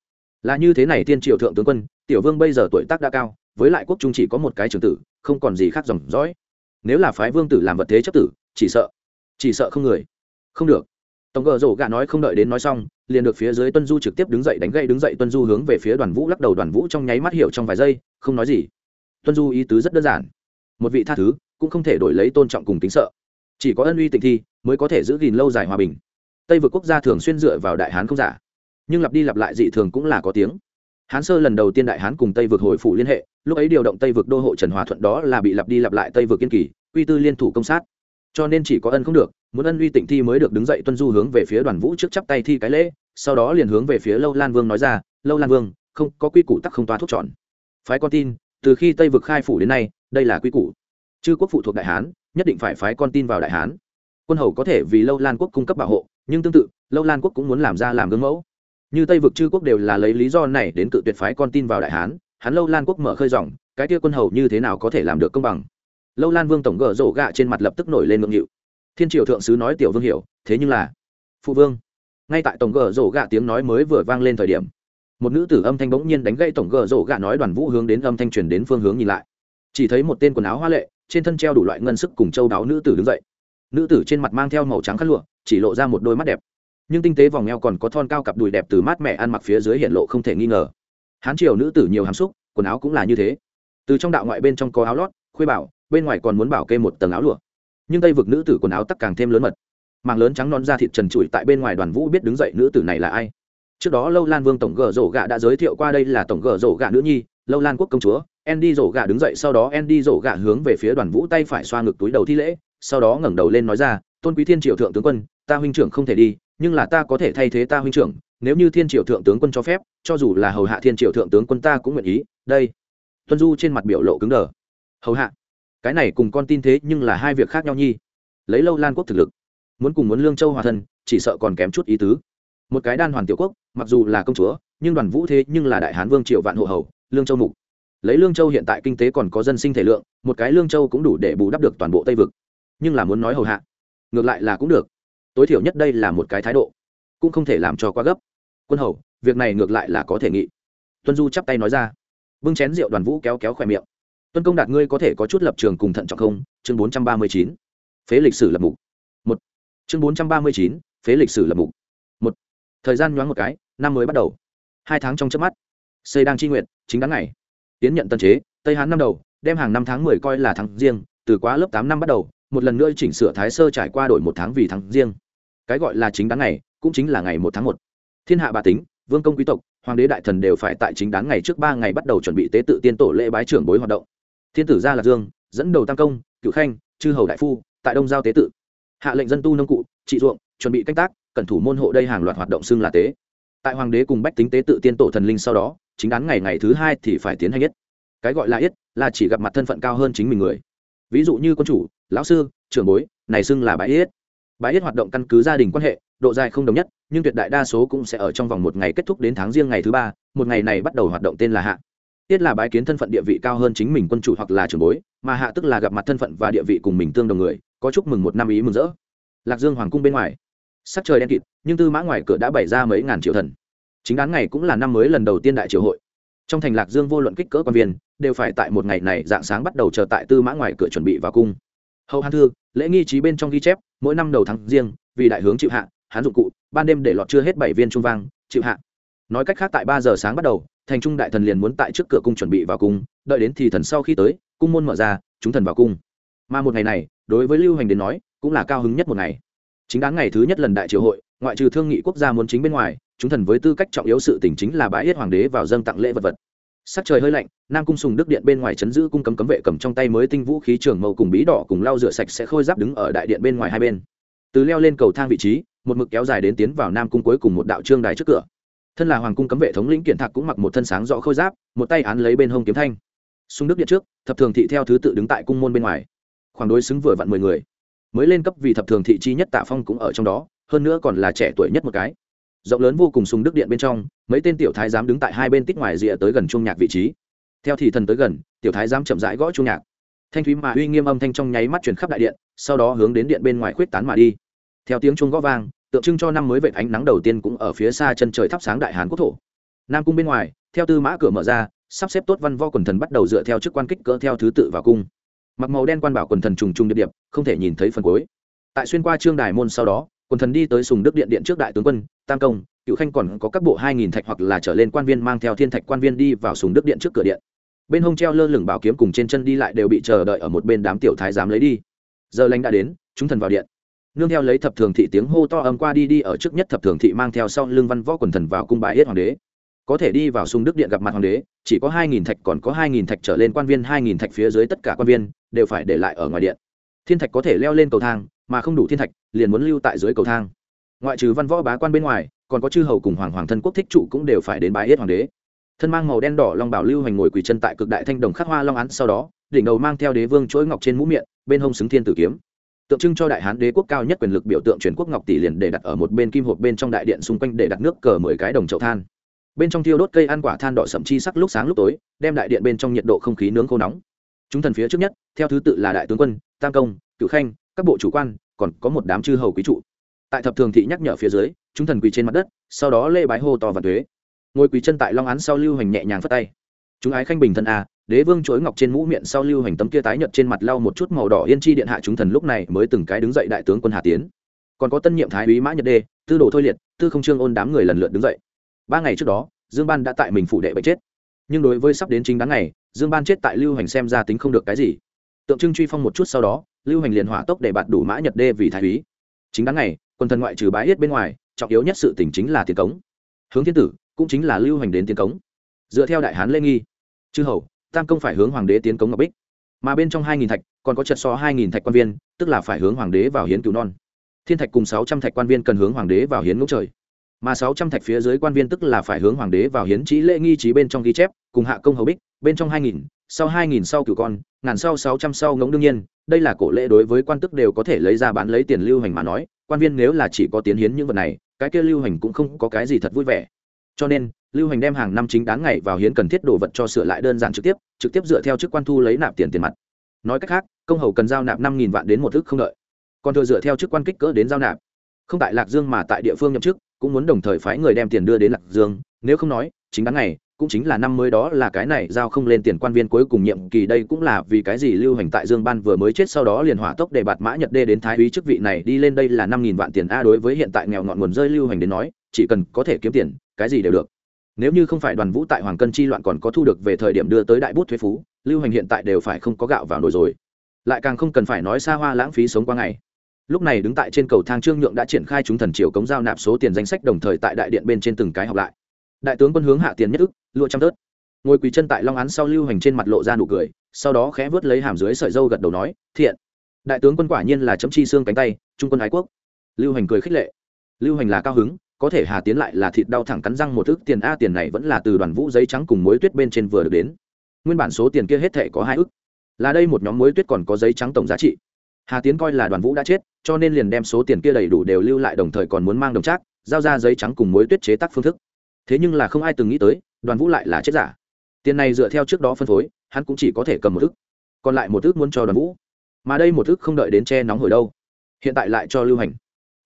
là như thế này tiên triệu thượng tướng quân, tiểu vương bây giờ tuổi tác đã cao, với lại quốc trung chỉ có một cái trường tử, không còn gì khác dòng dõi. Nếu là phái vương tử làm vật thế chấp tử, chỉ sợ chỉ sợ không người. Không được. Tổng gờ rổ gà nói không đợi đến nói xong, liền được phía dưới tuân du trực tiếp đứng dậy đánh gậy, đứng dậy tuân du hướng về phía đoàn vũ, lắc đầu đoàn vũ trong nháy mắt hiểu trong vài giây, không nói gì. Tuân du ý tứ rất đơn giản. Một vị tha thứ, cũng không thể đổi lấy tôn trọng cùng tính sợ. Chỉ có ân uy tình thi, mới có thể giữ gìn lâu dài hòa bình. Tây vượt quốc gia thường xuyên dựa vào đại hán không giả nhưng lặp đi lặp lại dị thường cũng là có tiếng. Hán sơ lần đầu tiên đại hán cùng tây vượt hồi phủ liên hệ, lúc ấy điều động tây vượt đô hộ trần hòa thuận đó là bị lặp đi lặp lại tây vượt kiên kỳ, quy tư liên thủ công sát. Cho nên chỉ có ân không được, muốn ân uy tịnh thi mới được đứng dậy tuân du hướng về phía đoàn vũ trước chắp tay thi cái lễ, sau đó liền hướng về phía lâu lan vương nói ra, lâu lan vương, không, có quy củ tắc không toa thuốc chọn phái con tin, từ khi tây vực khai phủ đến nay, đây là quy củ. Chư quốc phụ thuộc đại hán, nhất định phải phái con tin vào đại hán. Quân hầu có thể vì lâu lan quốc cung cấp bảo hộ, nhưng tương tự, lâu lan quốc cũng muốn làm ra làm gương mẫu như tây vực chư quốc đều là lấy lý do này đến cự tuyệt phái con tin vào đại hán, hắn lâu lan quốc mở khơi dòng, cái kia quân hầu như thế nào có thể làm được công bằng? Lâu lan vương tổng gờ rổ gạ trên mặt lập tức nổi lên ngượng nghịu. Thiên triều thượng sứ nói tiểu vương hiểu, thế nhưng là phụ vương. Ngay tại tổng gờ rổ gạ tiếng nói mới vừa vang lên thời điểm, một nữ tử âm thanh bỗng nhiên đánh gây tổng gờ rổ gạ nói đoàn vũ hướng đến âm thanh truyền đến phương hướng nhìn lại. Chỉ thấy một tên quần áo hoa lệ, trên thân treo đủ loại ngân sức cùng châu đáo nữ tử đứng dậy. Nữ tử trên mặt mang theo màu trắng khăn lụa, chỉ lộ ra một đôi mắt đẹp nhưng tinh tế vòng eo còn có thon cao cặp đùi đẹp từ mát mẻ ăn mặc phía dưới hiện lộ không thể nghi ngờ. Hán triều nữ tử nhiều hàm xúc, quần áo cũng là như thế. Từ trong đạo ngoại bên trong có áo lót, khuê bảo, bên ngoài còn muốn bảo kê một tầng áo lụa. Nhưng tây vực nữ tử quần áo tắc càng thêm lớn mật. Màng lớn trắng non da thịt trần trụi tại bên ngoài đoàn vũ biết đứng dậy nữ tử này là ai. Trước đó lâu lan vương tổng gờ rổ gạ đã giới thiệu qua đây là tổng gờ rổ gạ nữ nhi, lâu lan quốc công chúa. Andy rổ gạ đứng dậy, sau đó andy rổ gạ hướng về phía đoàn vũ tay phải xoa ngực túi đầu thi lễ, sau đó ngẩng đầu lên nói ra, tôn quý thiên triều thượng tướng quân, ta huynh trưởng không thể đi nhưng là ta có thể thay thế ta huynh trưởng, nếu như thiên triều thượng tướng quân cho phép, cho dù là hầu hạ thiên triều thượng tướng quân ta cũng nguyện ý, đây. Tuân du trên mặt biểu lộ cứng đờ. Hầu hạ. Cái này cùng con tin thế nhưng là hai việc khác nhau nhi. Lấy lâu lan quốc thực lực. Muốn cùng muốn lương châu hòa thân, chỉ sợ còn kém chút ý tứ. Một cái đan hoàn tiểu quốc, mặc dù là công chúa, nhưng đoàn vũ thế nhưng là đại hán vương triệu vạn hộ hầu, lương châu mục. Lấy lương châu hiện tại kinh tế còn có dân sinh thể lượng, một cái lương châu cũng đủ để bù đắp được toàn bộ tây vực. Nhưng là muốn nói hầu hạ, ngược lại là cũng được tối thiểu nhất đây là một cái thái độ, cũng không thể làm cho quá gấp. Quân hầu, việc này ngược lại là có thể nghị. Tuân du chắp tay nói ra. Bưng chén rượu đoàn vũ kéo kéo khỏe miệng. Tuân công đạt ngươi có thể có chút lập trường cùng thận trọng không? Chương bốn trăm ba mươi chín. Phế lịch sử lập mục. Một. Chương bốn trăm ba mươi chín. Phế lịch sử lập mục. Một. Thời gian nhoáng một cái, năm mới bắt đầu. Hai tháng trong trước mắt. Xây đang chi nguyện, chính đáng ngày. Tiến nhận tân chế, tây hán năm đầu, đem hàng năm tháng mười coi là tháng riêng, từ quá lớp tám năm bắt đầu, một lần nữa chỉnh sửa thái sơ trải qua đổi một tháng vì tháng riêng cái gọi là chính đáng ngày, cũng chính là ngày một tháng một. Thiên hạ bà tính, vương công quý tộc, hoàng đế đại thần đều phải tại chính đáng ngày trước ba ngày bắt đầu chuẩn bị tế tự tiên tổ lễ bái trưởng bối hoạt động. Thiên tử gia lạc dương, dẫn đầu tam công cựu khanh, chư hầu đại phu, tại đông giao tế tự. Hạ lệnh dân tu nông cụ, trị ruộng, chuẩn bị canh tác, cẩn thủ môn hộ đây hàng loạt hoạt động xưng là tế. Tại hoàng đế cùng bách tính tế tự tiên tổ thần linh sau đó, chính đáng ngày ngày thứ hai thì phải tiến hành yết. Cái gọi là yết là chỉ gặp mặt thân phận cao hơn chính mình người. Ví dụ như quân chủ, lão sư, trưởng bối, này xưng là bãi yết bãi yết hoạt động căn cứ gia đình quan hệ, độ dài không đồng nhất, nhưng tuyệt đại đa số cũng sẽ ở trong vòng một ngày kết thúc đến tháng riêng ngày thứ ba, một ngày này bắt đầu hoạt động tên là hạ. Tiết là bái kiến thân phận địa vị cao hơn chính mình quân chủ hoặc là trưởng bối, mà hạ tức là gặp mặt thân phận và địa vị cùng mình tương đồng người, có chúc mừng một năm ý mừng rỡ. Lạc dương hoàng cung bên ngoài. Sắc trời đen kịt, nhưng tư mã ngoài cửa đã bày ra mấy ngàn triệu thần. Chính đáng ngày cũng là năm mới lần đầu tiên đại triều hội. Trong thành lạc dương vô luận kích cỡ quan viên, đều phải tại một ngày này dạng sáng bắt đầu chờ tại tư mã ngoài cửa chuẩn bị vào cung. Hậu hán thư lễ nghi trí bên trong ghi chép, mỗi năm đầu tháng riêng, vì đại hướng chịu hạ, hán dụng cụ, ban đêm để lọt chưa hết bảy viên trung vang, chịu hạ. Nói cách khác tại ba giờ sáng bắt đầu, thành trung đại thần liền muốn tại trước cửa cung chuẩn bị vào cung, đợi đến thì thần sau khi tới, cung môn mở ra, chúng thần vào cung. Mà một ngày này, đối với lưu hành đến nói, cũng là cao hứng nhất một ngày. Chính đáng ngày thứ nhất lần đại triều hội, ngoại trừ thương nghị quốc gia muốn chính bên ngoài, chúng thần với tư cách trọng yếu sự tỉnh chính là bãi yết hoàng đế vào dâng tặng lễ vật vật sắc trời hơi lạnh, nam cung sùng đức điện bên ngoài chấn giữ cung cấm cấm vệ cầm trong tay mới tinh vũ khí trường màu cùng bí đỏ cùng lau rửa sạch sẽ khôi giáp đứng ở đại điện bên ngoài hai bên. Từ leo lên cầu thang vị trí, một mực kéo dài đến tiến vào nam cung cuối cùng một đạo trương đài trước cửa. Thân là hoàng cung cấm vệ thống lĩnh kiện thạc cũng mặc một thân sáng rõ khôi giáp, một tay án lấy bên hông kiếm thanh. Sung đức điện trước, thập thường thị theo thứ tự đứng tại cung môn bên ngoài. Khoảng đối xứng vừa vặn mười người. Mới lên cấp vì thập thường thị chi nhất tạ phong cũng ở trong đó, hơn nữa còn là trẻ tuổi nhất một cái rộng lớn vô cùng sùng đức điện bên trong, mấy tên tiểu thái giám đứng tại hai bên tích ngoài rìa tới gần trung nhạc vị trí. Theo thì thần tới gần, tiểu thái giám chậm rãi gõ trung nhạc. Thanh thúy mà uy nghiêm âm thanh trong nháy mắt chuyển khắp đại điện, sau đó hướng đến điện bên ngoài khuyết tán mà đi. Theo tiếng chuông gõ vang, tượng trưng cho năm mới vệt ánh nắng đầu tiên cũng ở phía xa chân trời thắp sáng đại hàn quốc thổ. Nam cung bên ngoài, theo tư mã cửa mở ra, sắp xếp tốt văn vo quần thần bắt đầu dựa theo chức quan kích cỡ theo thứ tự vào cung. Mặc màu đen quan bảo quần thần trùng trùng điệp điệp, không thể nhìn thấy phần cuối. Tại xuyên qua trương đài môn sau đó quần thần đi tới sùng đức điện điện trước đại tướng quân, tam công, cựu khanh còn có các bộ hai nghìn thạch hoặc là trở lên quan viên mang theo thiên thạch quan viên đi vào sùng đức điện trước cửa điện. Bên hông treo lơ lửng bảo kiếm cùng trên chân đi lại đều bị chờ đợi ở một bên đám tiểu thái giám lấy đi. Giờ lãnh đã đến, chúng thần vào điện. Nương theo lấy thập thường thị tiếng hô to âm qua đi đi ở trước nhất thập thường thị mang theo sau lương văn võ quần thần vào cung bãi hết hoàng đế. Có thể đi vào sung đức điện gặp mặt hoàng đế, chỉ có hai nghìn thạch còn có hai nghìn thạch trở lên quan viên, hai nghìn thạch phía dưới tất cả quan viên đều phải để lại ở ngoài điện. Thiên thạch có thể leo lên cầu thang mà không đủ thiên thạch, liền muốn lưu tại dưới cầu thang. Ngoại trừ văn võ bá quan bên ngoài, còn có chư hầu cùng hoàng hoàng thân quốc thích trụ cũng đều phải đến bái yết hoàng đế. Thân mang màu đen đỏ long bảo lưu hành ngồi quỳ chân tại cực đại thanh đồng khắc hoa long án sau đó, đỉnh đầu mang theo đế vương chuỗi ngọc trên mũ miệng, bên hông xứng thiên tử kiếm. Tượng trưng cho đại hán đế quốc cao nhất quyền lực biểu tượng truyền quốc ngọc tỷ liền để đặt ở một bên kim hộp bên trong đại điện xung quanh để đặt nước cờ mười cái đồng chậu than. Bên trong thiêu đốt cây ăn quả than đỏ sậm chi sắc lúc sáng lúc tối, đem đại điện bên trong nhiệt độ không khí nướng khô nóng. Chúng thần phía trước nhất, theo thứ tự là đại tướng quân, tam công cựu khanh các bộ chủ quan, còn có một đám chư hầu quý trụ. Tại thập thường thị nhắc nhở phía dưới, chúng thần quỳ trên mặt đất, sau đó lê bái hô to và thuế ngồi quỳ chân tại long án sau lưu hành nhẹ nhàng phất tay. Chúng ái khanh bình thân a, đế vương chối ngọc trên mũ miệng sau lưu hành tấm kia tái nhợt trên mặt lau một chút màu đỏ yên chi điện hạ chúng thần lúc này mới từng cái đứng dậy đại tướng quân hà tiến. Còn có tân nhiệm thái úy mã nhật đê, tư đồ thôi liệt, tư không trương ôn đám người lần lượt đứng dậy. Ba ngày trước đó, dương ban đã tại mình phủ đệ bệnh chết. Nhưng đối với sắp đến chính đáng ngày, dương ban chết tại lưu hành xem ra tính không được cái gì. Tượng trưng truy phong một chút sau đó lưu hành liền hỏa tốc để bạt đủ mã nhật đê vì thái úy. Chính đáng này quân thần ngoại trừ bái yết bên ngoài, trọng yếu nhất sự tỉnh chính là tiền cống. Hướng thiên tử, cũng chính là lưu hành đến tiến cống. Dựa theo đại hán lê nghi, chư hầu, tam công phải hướng hoàng đế tiến cống ngọc bích. Mà bên trong hai nghìn thạch, còn có chật so hai nghìn thạch quan viên, tức là phải hướng hoàng đế vào hiến cứu non. Thiên thạch cùng sáu trăm thạch quan viên cần hướng hoàng đế vào hiến ngũ trời. Mà sáu trăm thạch phía dưới quan viên tức là phải hướng hoàng đế vào hiến trí lễ nghi trí bên trong ghi chép, cùng hạ công hầu bích bên trong hai nghìn, sau hai nghìn sau cửu con, ngàn sau sáu trăm sau ngỗng đương nhiên, đây là cổ lễ đối với quan tức đều có thể lấy ra bán lấy tiền lưu hành mà nói, quan viên nếu là chỉ có tiến hiến những vật này, cái kia lưu hành cũng không có cái gì thật vui vẻ. Cho nên, lưu hành đem hàng năm chính đáng ngày vào hiến cần thiết đồ vật cho sửa lại đơn giản trực tiếp trực tiếp dựa theo chức quan thu lấy nạp tiền tiền mặt. Nói cách khác, công hầu cần giao nạp năm nghìn vạn đến một thức không đợi. Còn thừa dựa theo chức quan kích cỡ đến giao nạp. Không tại lạc dương mà tại địa phương nhậm chức, cũng muốn đồng thời phái người đem tiền đưa đến lạc dương, nếu không nói, chính đáng ngày cũng chính là năm mới đó là cái này giao không lên tiền quan viên cuối cùng nhiệm kỳ, đây cũng là vì cái gì lưu hành tại dương ban vừa mới chết sau đó liền hỏa tốc để bạt mã nhật đê đến thái úy chức vị này, đi lên đây là năm nghìn vạn tiền a đối với hiện tại nghèo ngọn nguồn rơi lưu hành đến nói, chỉ cần có thể kiếm tiền, cái gì đều được. Nếu như không phải đoàn vũ tại hoàng cân chi loạn còn có thu được về thời điểm đưa tới đại bút thuế phú, lưu hành hiện tại đều phải không có gạo vào nồi rồi. Lại càng không cần phải nói xa hoa lãng phí sống qua ngày. Lúc này đứng tại trên cầu thang trương nhượng đã triển khai chúng thần triều cống giao nạp số tiền danh sách đồng thời tại đại điện bên trên từng cái học lại đại tướng quân hướng hạ tiền nhất ức, lụa trăm tớt. Ngồi quỳ chân tại long án sau lưu hành trên mặt lộ ra nụ cười, sau đó khẽ vớt lấy hàm dưới sợi dâu gật đầu nói, thiện. Đại tướng quân quả nhiên là chấm chi xương cánh tay, trung quân ái quốc. Lưu hành cười khích lệ. Lưu hành là cao hứng, có thể hà tiến lại là thịt đau thẳng cắn răng một ức tiền a tiền này vẫn là từ đoàn vũ giấy trắng cùng muối tuyết bên trên vừa được đến. Nguyên bản số tiền kia hết thể có hai ức. Là đây một nhóm muối tuyết còn có giấy trắng tổng giá trị. Hà tiến coi là đoàn vũ đã chết, cho nên liền đem số tiền kia đầy đủ đều lưu lại, đồng thời còn muốn mang đồng trác, giao ra giấy trắng cùng muối tuyết chế tác phương thức thế nhưng là không ai từng nghĩ tới, đoàn vũ lại là chết giả. Tiền này dựa theo trước đó phân phối, hắn cũng chỉ có thể cầm một ức. Còn lại một ức muốn cho đoàn vũ. Mà đây một ức không đợi đến che nóng hồi đâu. Hiện tại lại cho lưu hành.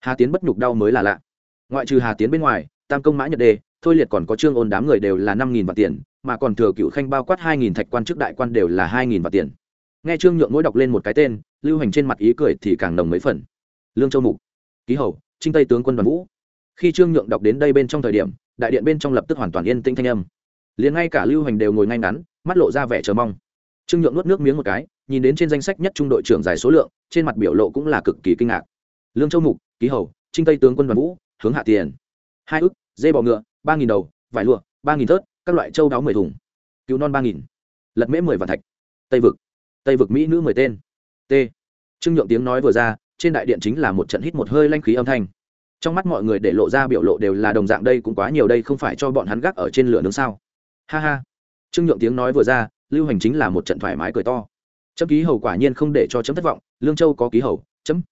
Hà tiến bất nhục đau mới là lạ. Ngoại trừ hà tiến bên ngoài, tam công mã nhật đề, thôi liệt còn có trương ôn đám người đều là năm nghìn vạn tiền, mà còn thừa cựu khanh bao quát hai nghìn thạch quan chức đại quan đều là hai nghìn vạn tiền. Nghe trương nhượng mỗi đọc lên một cái tên, lưu hành trên mặt ý cười thì càng nồng mấy phần. Lương châu mục. Ký hầu, trinh tây tướng quân đoàn vũ. Khi trương nhượng đọc đến đây bên trong thời điểm đại điện bên trong lập tức hoàn toàn yên tĩnh thanh âm. Liền ngay cả lưu hành đều ngồi ngay ngắn, mắt lộ ra vẻ chờ mong. Trương nhượng nuốt nước miếng một cái, nhìn đến trên danh sách nhất trung đội trưởng giải số lượng, trên mặt biểu lộ cũng là cực kỳ kinh ngạc. Lương châu mục, ký hầu, trinh tây tướng quân đoàn vũ, hướng hạ tiền. Hai ức, dê bò ngựa, ba nghìn đầu, vải lụa, ba nghìn thớt, các loại châu đáo mười thùng. Cứu non ba nghìn. Lật mễ mười vạn thạch. Tây vực. Tây vực mỹ nữ mười tên. T. Trương nhượng tiếng nói vừa ra, trên đại điện chính là một trận hít một hơi lanh khí âm thanh trong mắt mọi người để lộ ra biểu lộ đều là đồng dạng đây cũng quá nhiều đây không phải cho bọn hắn gác ở trên lửa nướng sao. Ha ha. Trương nhượng tiếng nói vừa ra, lưu hành chính là một trận thoải mái cười to. Chấm ký hầu quả nhiên không để cho chấm thất vọng, lương châu có ký hầu, chấm.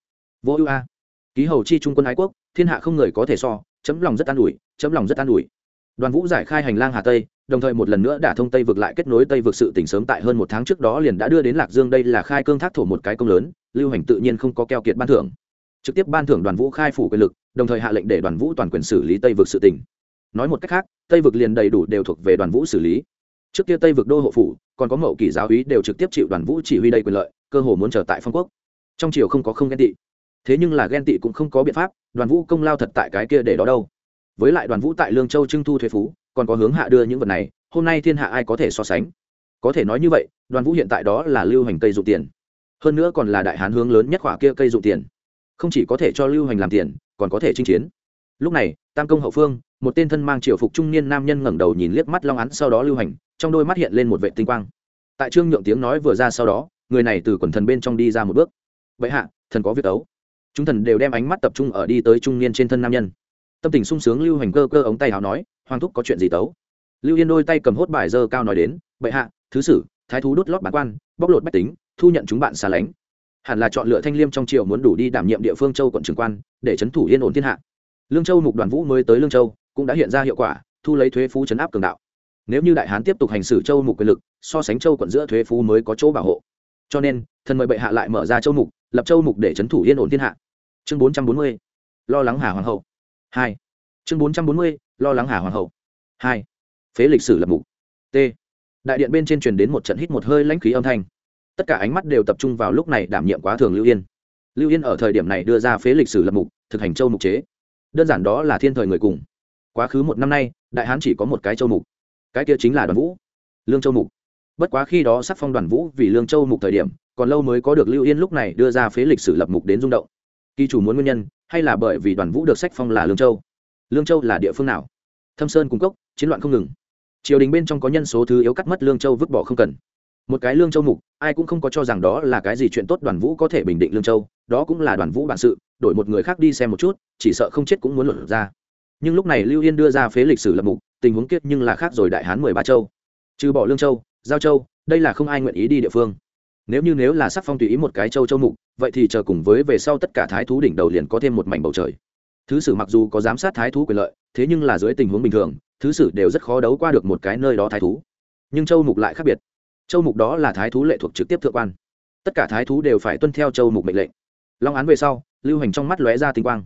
Vô ưu a. Ký hầu chi trung quân ái quốc, thiên hạ không người có thể so, chấm lòng rất an ủi, chấm lòng rất an ủi. Đoàn vũ giải khai hành lang hà tây, đồng thời một lần nữa đả thông tây vực lại kết nối tây vực sự tỉnh sớm tại hơn một tháng trước đó liền đã đưa đến lạc dương, đây là khai cương thác thổ một cái công lớn, lưu hành tự nhiên không có keo kiệt ban thưởng. Trực tiếp ban thưởng đoàn vũ khai phủ quyền lực đồng thời hạ lệnh để đoàn vũ toàn quyền xử lý tây vực sự tỉnh nói một cách khác, tây vực liền đầy đủ đều thuộc về đoàn vũ xử lý. Trước kia tây vực đô hộ phủ, còn có mậu kỷ giáo úy đều trực tiếp chịu đoàn vũ chỉ huy đây quyền lợi, cơ hồ muốn trở tại phong quốc. Trong triều không có không ghen tị. Thế nhưng là ghen tị cũng không có biện pháp, đoàn vũ công lao thật tại cái kia để đó đâu. Với lại đoàn vũ tại lương châu trưng thu thuế phú, còn có hướng hạ đưa những vật này, hôm nay thiên hạ ai có thể so sánh? Có thể nói như vậy, đoàn vũ hiện tại đó là lưu hành cây dụng tiền. Hơn nữa còn là đại hán hướng lớn nhất khỏa kia cây dụng tiền. Không chỉ có thể cho lưu hành làm tiền còn có thể chinh chiến. Lúc này, tam công hậu phương, một tên thân mang triều phục trung niên nam nhân ngẩng đầu nhìn liếc mắt long án sau đó lưu hành, trong đôi mắt hiện lên một vệ tinh quang. Tại trương nhượng tiếng nói vừa ra sau đó, người này từ quần thần bên trong đi ra một bước. Vậy hạ, thần có việc ấu. Chúng thần đều đem ánh mắt tập trung ở đi tới trung niên trên thân nam nhân. Tâm tình sung sướng lưu hành cơ cơ ống tay hào nói, hoàng thúc có chuyện gì tấu? Lưu yên đôi tay cầm hốt bài dơ cao nói đến, bệ hạ, thứ sử, thái thú đốt lót bản quan, bóc lột bách tính, thu nhận chúng bạn xa lánh hẳn là chọn lựa thanh liêm trong triều muốn đủ đi đảm nhiệm địa phương châu quận trường quan, để trấn thủ yên ổn thiên hạ. Lương châu mục đoàn vũ mới tới lương châu, cũng đã hiện ra hiệu quả, thu lấy thuế phú chấn áp cường đạo. Nếu như đại hán tiếp tục hành xử châu mục quyền lực, so sánh châu quận giữa thuế phú mới có chỗ bảo hộ. Cho nên, thần mời bệ hạ lại mở ra châu mục, lập châu mục để trấn thủ yên ổn thiên hạ. Chương bốn trăm bốn mươi, lo lắng hà hoàng hậu. Hai. Chương bốn trăm bốn mươi, lo lắng hà hoàng hậu. Hai. Phế lịch sử lập mục. T. Đại điện bên trên truyền đến một trận hít một hơi lãnh khí âm thanh tất cả ánh mắt đều tập trung vào lúc này đảm nhiệm quá thường lưu yên. Lưu yên ở thời điểm này đưa ra phế lịch sử lập mục, thực hành châu mục chế. Đơn giản đó là thiên thời người cùng. Quá khứ một năm nay, đại hán chỉ có một cái châu mục. Cái kia chính là đoàn vũ. Lương châu mục. Bất quá khi đó sắc phong đoàn vũ vì lương châu mục thời điểm, còn lâu mới có được lưu yên lúc này đưa ra phế lịch sử lập mục đến rung động. Kỳ chủ muốn nguyên nhân, hay là bởi vì đoàn vũ được sách phong là lương châu? Lương châu là địa phương nào? Thâm sơn cung cốc, chiến loạn không ngừng. Triều đình bên trong có nhân số thứ yếu cắt mất lương châu vứt bỏ không cần một cái lương châu mục, ai cũng không có cho rằng đó là cái gì chuyện tốt, đoàn vũ có thể bình định lương châu, đó cũng là đoàn vũ bản sự, đổi một người khác đi xem một chút, chỉ sợ không chết cũng muốn luận ra. Nhưng lúc này lưu yên đưa ra phế lịch sử lập mục, tình huống kiết nhưng là khác rồi đại hán mười ba châu. Trừ bỏ lương châu, giao châu, đây là không ai nguyện ý đi địa phương. Nếu như nếu là sắc phong tùy ý một cái châu châu mục, vậy thì chờ cùng với về sau tất cả thái thú đỉnh đầu liền có thêm một mảnh bầu trời. Thứ sử mặc dù có giám sát thái thú quyền lợi, thế nhưng là dưới tình huống bình thường, thứ sử đều rất khó đấu qua được một cái nơi đó thái thú. Nhưng châu mục lại khác biệt châu mục đó là thái thú lệ thuộc trực tiếp thượng quan. Tất cả thái thú đều phải tuân theo châu mục mệnh lệnh. Long án về sau, lưu hành trong mắt lóe ra tinh quang.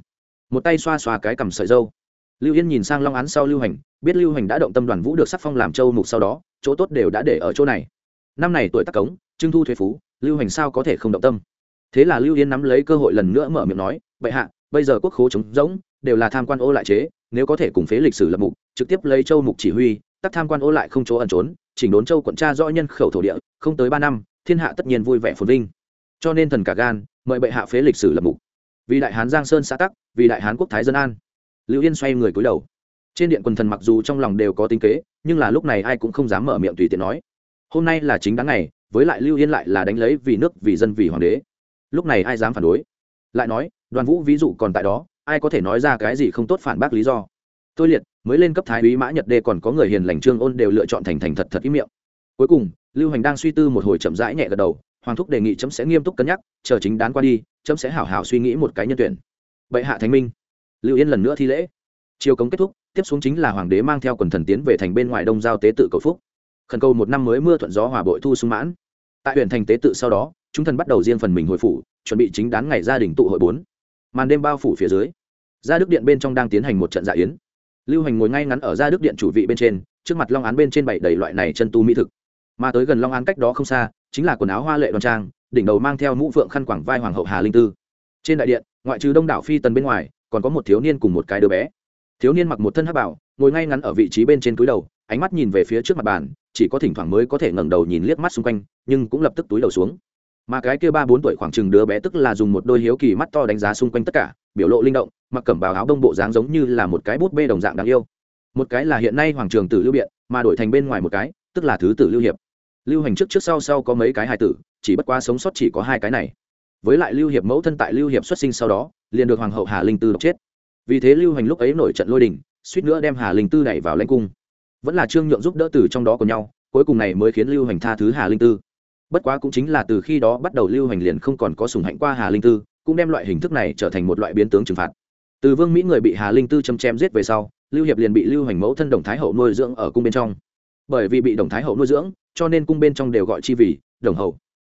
Một tay xoa xoa cái cầm sợi dâu. Lưu yên nhìn sang long án sau lưu hành, biết lưu hành đã động tâm đoàn vũ được sắc phong làm châu mục sau đó, chỗ tốt đều đã để ở chỗ này. Năm này tuổi tắc cống, trưng thu thuế phú, lưu hành sao có thể không động tâm? Thế là lưu yên nắm lấy cơ hội lần nữa mở miệng nói, bệ hạ, bây giờ quốc khố trống rỗng, đều là tham quan ô lại chế, nếu có thể cùng phế lịch sử lập mục, trực tiếp lấy châu mục chỉ huy, tắc tham quan ô lại không chỗ ẩn trốn chỉnh đốn châu quận tra rõ nhân khẩu thổ địa, không tới ba năm, thiên hạ tất nhiên vui vẻ phồn vinh. Cho nên thần cả gan, mời bệ hạ phế lịch sử lập mục. Vì đại hán giang sơn xã tắc, vì đại hán quốc thái dân an. Lưu yên xoay người cúi đầu. Trên điện quần thần mặc dù trong lòng đều có tính kế, nhưng là lúc này ai cũng không dám mở miệng tùy tiện nói. Hôm nay là chính đáng ngày, với lại lưu yên lại là đánh lấy vì nước, vì dân, vì hoàng đế. Lúc này ai dám phản đối? Lại nói, đoàn vũ ví dụ còn tại đó, ai có thể nói ra cái gì không tốt phản bác lý do? Tôi liệt mới lên cấp thái úy mã nhật đê còn có người hiền lành trương ôn đều lựa chọn thành thành thật thật ý miệng. Cuối cùng, lưu hành đang suy tư một hồi chậm rãi nhẹ gật đầu, hoàng thúc đề nghị chấm sẽ nghiêm túc cân nhắc, chờ chính đán qua đi, chấm sẽ hảo hảo suy nghĩ một cái nhân tuyển. Bệ hạ thánh minh. Lưu yên lần nữa thi lễ. Chiều cống kết thúc, tiếp xuống chính là hoàng đế mang theo quần thần tiến về thành bên ngoài đông giao tế tự cầu phúc. Khẩn cầu một năm mới mưa thuận gió hòa bội thu sung mãn. Tại huyện thành tế tự sau đó, chúng thần bắt đầu riêng phần mình hồi phủ, chuẩn bị chính đán ngày gia đình tụ hội bốn. Màn đêm bao phủ phía dưới, gia đức điện bên trong đang tiến hành một trận dạ yến lưu hành ngồi ngay ngắn ở gia đức điện chủ vị bên trên, trước mặt long án bên trên bảy đầy loại này chân tu mỹ thực. Mà tới gần long án cách đó không xa, chính là quần áo hoa lệ đoan trang, đỉnh đầu mang theo mũ phượng khăn quảng vai hoàng hậu hà linh tư. Trên đại điện, ngoại trừ đông đảo phi tần bên ngoài, còn có một thiếu niên cùng một cái đứa bé. Thiếu niên mặc một thân hắc bảo, ngồi ngay ngắn ở vị trí bên trên túi đầu, ánh mắt nhìn về phía trước mặt bàn, chỉ có thỉnh thoảng mới có thể ngẩng đầu nhìn liếc mắt xung quanh, nhưng cũng lập tức túi đầu xuống mà cái kia ba bốn tuổi khoảng chừng đứa bé tức là dùng một đôi hiếu kỳ mắt to đánh giá xung quanh tất cả, biểu lộ linh động, mặc cẩm bào áo đông bộ dáng giống như là một cái bút bê đồng dạng đáng yêu. Một cái là hiện nay hoàng trường tử lưu biện, mà đổi thành bên ngoài một cái, tức là thứ tử lưu hiệp. Lưu hành trước trước sau sau có mấy cái hài tử, chỉ bất quá sống sót chỉ có hai cái này. Với lại lưu hiệp mẫu thân tại lưu hiệp xuất sinh sau đó, liền được hoàng hậu hà linh tư độc chết. Vì thế lưu hành lúc ấy nổi trận lôi đình, suýt nữa đem hà linh tư đẩy vào lãnh cung. Vẫn là trương nhượng giúp đỡ từ trong đó của nhau, cuối cùng này mới khiến lưu hành tha thứ hà linh tư bất quá cũng chính là từ khi đó bắt đầu lưu hành liền không còn có sùng hạnh qua hà linh tư, cũng đem loại hình thức này trở thành một loại biến tướng trừng phạt. Từ vương mỹ người bị hà linh tư châm chém giết về sau, lưu hiệp liền bị lưu hành mẫu thân đồng thái hậu nuôi dưỡng ở cung bên trong. Bởi vì bị đồng thái hậu nuôi dưỡng, cho nên cung bên trong đều gọi chi vì đồng hậu.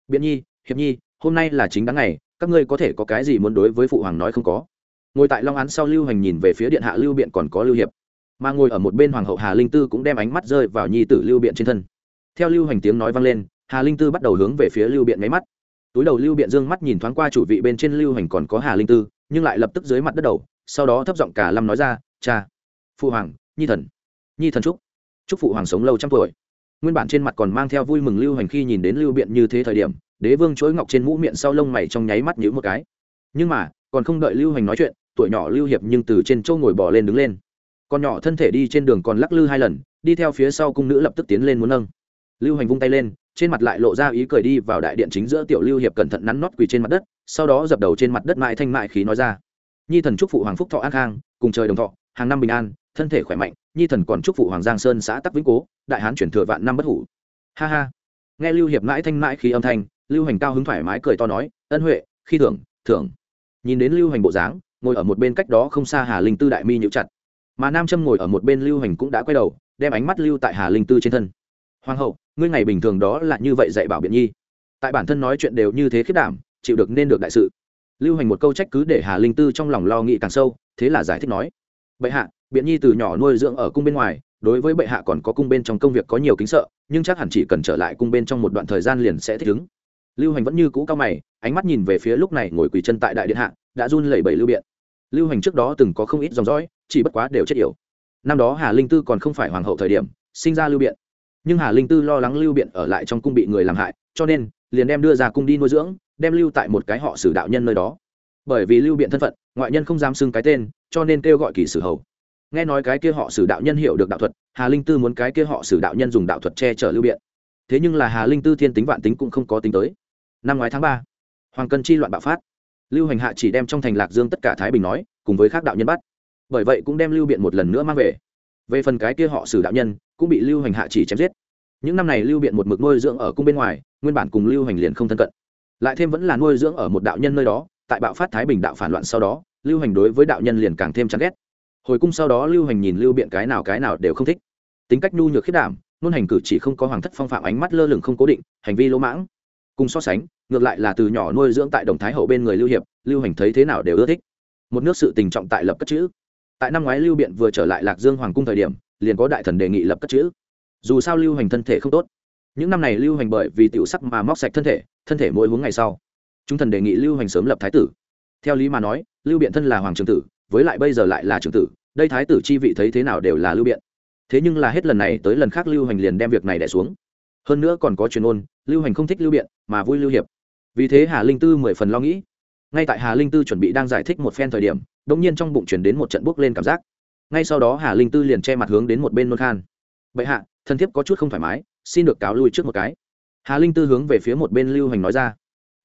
Biện nhi, hiệp nhi, hôm nay là chính đáng ngày, các ngươi có thể có cái gì muốn đối với phụ hoàng nói không có? Ngồi tại long án sau lưu hành nhìn về phía điện hạ lưu biện còn có lưu hiệp. Mà ngồi ở một bên hoàng hậu hà linh tư cũng đem ánh mắt rơi vào nhi tử lưu biện trên thân. Theo lưu hành tiếng nói vang lên hà linh tư bắt đầu hướng về phía lưu biện máy mắt. Túi đầu lưu biện dương mắt nhìn thoáng qua chủ vị bên trên lưu hành còn có hà linh tư, nhưng lại lập tức dưới mặt đất đầu, sau đó thấp giọng cả lâm nói ra, cha phụ hoàng, nhi thần nhi thần chúc chúc phụ hoàng sống lâu trăm tuổi. Nguyên bản trên mặt còn mang theo vui mừng lưu hành khi nhìn đến lưu biện như thế thời điểm, đế vương chuỗi ngọc trên mũ miệng sau lông mày trong nháy mắt nhíu một cái. Nhưng mà, còn không đợi lưu hành nói chuyện, tuổi nhỏ lưu hiệp nhưng từ trên châu ngồi bỏ lên đứng lên. Con nhỏ thân thể đi trên đường còn lắc lư hai lần, đi theo phía sau cung nữ lập tức tiến lên muốn nâng. Lưu hành vung tay lên trên mặt lại lộ ra ý cười đi vào đại điện chính giữa tiểu lưu hiệp cẩn thận nắn nót quỳ trên mặt đất, sau đó dập đầu trên mặt đất mãi thanh mại khí nói ra. Nhi thần chúc phụ hoàng phúc thọ an khang, cùng trời đồng thọ, hàng năm bình an, thân thể khỏe mạnh, nhi thần còn chúc phụ hoàng giang sơn xã tắc vĩnh cố, đại hán chuyển thừa vạn năm bất hủ. Ha ha. Nghe lưu hiệp mãi thanh mãi khí âm thanh, lưu hành cao hứng thoải mái cười to nói, ân huệ, khi thưởng thưởng. Nhìn đến lưu hành bộ dáng, ngồi ở một bên cách đó không xa hà linh tư đại mi nhũ chặt. Mà nam châm ngồi ở một bên lưu hành cũng đã quay đầu, đem ánh mắt lưu tại hà linh tư trên thân hoàng hậu, ngươi ngày bình thường đó là như vậy dạy bảo biện nhi. Tại bản thân nói chuyện đều như thế khiết đảm, chịu được nên được đại sự. Lưu hành một câu trách cứ để hà linh tư trong lòng lo nghĩ càng sâu, thế là giải thích nói. Bệ hạ, biện nhi từ nhỏ nuôi dưỡng ở cung bên ngoài, đối với bệ hạ còn có cung bên trong công việc có nhiều kính sợ, nhưng chắc hẳn chỉ cần trở lại cung bên trong một đoạn thời gian liền sẽ thích ứng. Lưu hành vẫn như cũ cao mày, ánh mắt nhìn về phía lúc này ngồi quỳ chân tại đại điện hạ, đã run lẩy bẩy lưu biện. Lưu hành trước đó từng có không ít dòng dõi, chỉ bất quá đều chết yểu. Năm đó hà linh tư còn không phải hoàng hậu thời điểm, sinh ra lưu biện nhưng hà linh tư lo lắng lưu biện ở lại trong cung bị người làm hại, cho nên liền đem đưa ra cung đi nuôi dưỡng, đem lưu tại một cái họ sử đạo nhân nơi đó. Bởi vì lưu biện thân phận, ngoại nhân không dám xưng cái tên, cho nên kêu gọi kỳ sử hầu. Nghe nói cái kia họ sử đạo nhân hiểu được đạo thuật, hà linh tư muốn cái kia họ sử đạo nhân dùng đạo thuật che chở lưu biện. Thế nhưng là hà linh tư thiên tính vạn tính cũng không có tính tới. Năm ngoái tháng ba, hoàng cân chi loạn bạo phát. Lưu hành hạ chỉ đem trong thành lạc dương tất cả thái bình nói, cùng với các đạo nhân bắt. Bởi vậy cũng đem lưu biện một lần nữa mang về về phần cái kia họ sử đạo nhân, cũng bị lưu hành hạ chỉ chém giết. Những năm này lưu biện một mực nuôi dưỡng ở cung bên ngoài, nguyên bản cùng lưu hành liền không thân cận. Lại thêm vẫn là nuôi dưỡng ở một đạo nhân nơi đó, tại bạo phát thái bình đạo phản loạn sau đó, lưu hành đối với đạo nhân liền càng thêm chán ghét. Hồi cung sau đó lưu hành nhìn lưu biện cái nào cái nào đều không thích. Tính cách nhu nhược khiết đảm nôn hành cử chỉ không có hoàng thất phong phạm ánh mắt lơ lửng không cố định, hành vi lỗ mãng. Cùng so sánh, ngược lại là từ nhỏ nuôi dưỡng tại đồng thái hậu bên người lưu hiệp, lưu hành thấy thế nào đều ưa thích. Một nước sự tình trọng tại lập cất chữ tại năm ngoái lưu biện vừa trở lại lạc dương hoàng cung thời điểm, liền có đại thần đề nghị lập cất chữ. Dù sao lưu hành thân thể không tốt. Những năm này lưu hành bởi vì tiểu sắc mà móc sạch thân thể thân thể mỗi hướng ngày sau. Chúng thần đề nghị lưu hành sớm lập thái tử. Theo lý mà nói, lưu biện thân là hoàng trường tử, với lại bây giờ lại là trường tử, đây thái tử chi vị thấy thế nào đều là lưu biện. Thế nhưng là hết lần này tới lần khác lưu hành liền đem việc này đẻ xuống. Hơn nữa còn có truyền ôn, lưu hành không thích lưu biện, mà vui lưu hiệp. Vì thế hà linh tư mười phần lo nghĩ. Ngay tại hà linh tư chuẩn bị đang giải thích một phen thời điểm đ ỗ n g nhiên trong bụng chuyển đến một trận bước lên cảm giác. Ngay sau đó hà linh tư liền che mặt hướng đến một bên nôn khan. Bệ hạ thân thiết có chút không thoải mái, xin được cáo lui trước một cái. Hà linh tư hướng về phía một bên lưu hành nói ra.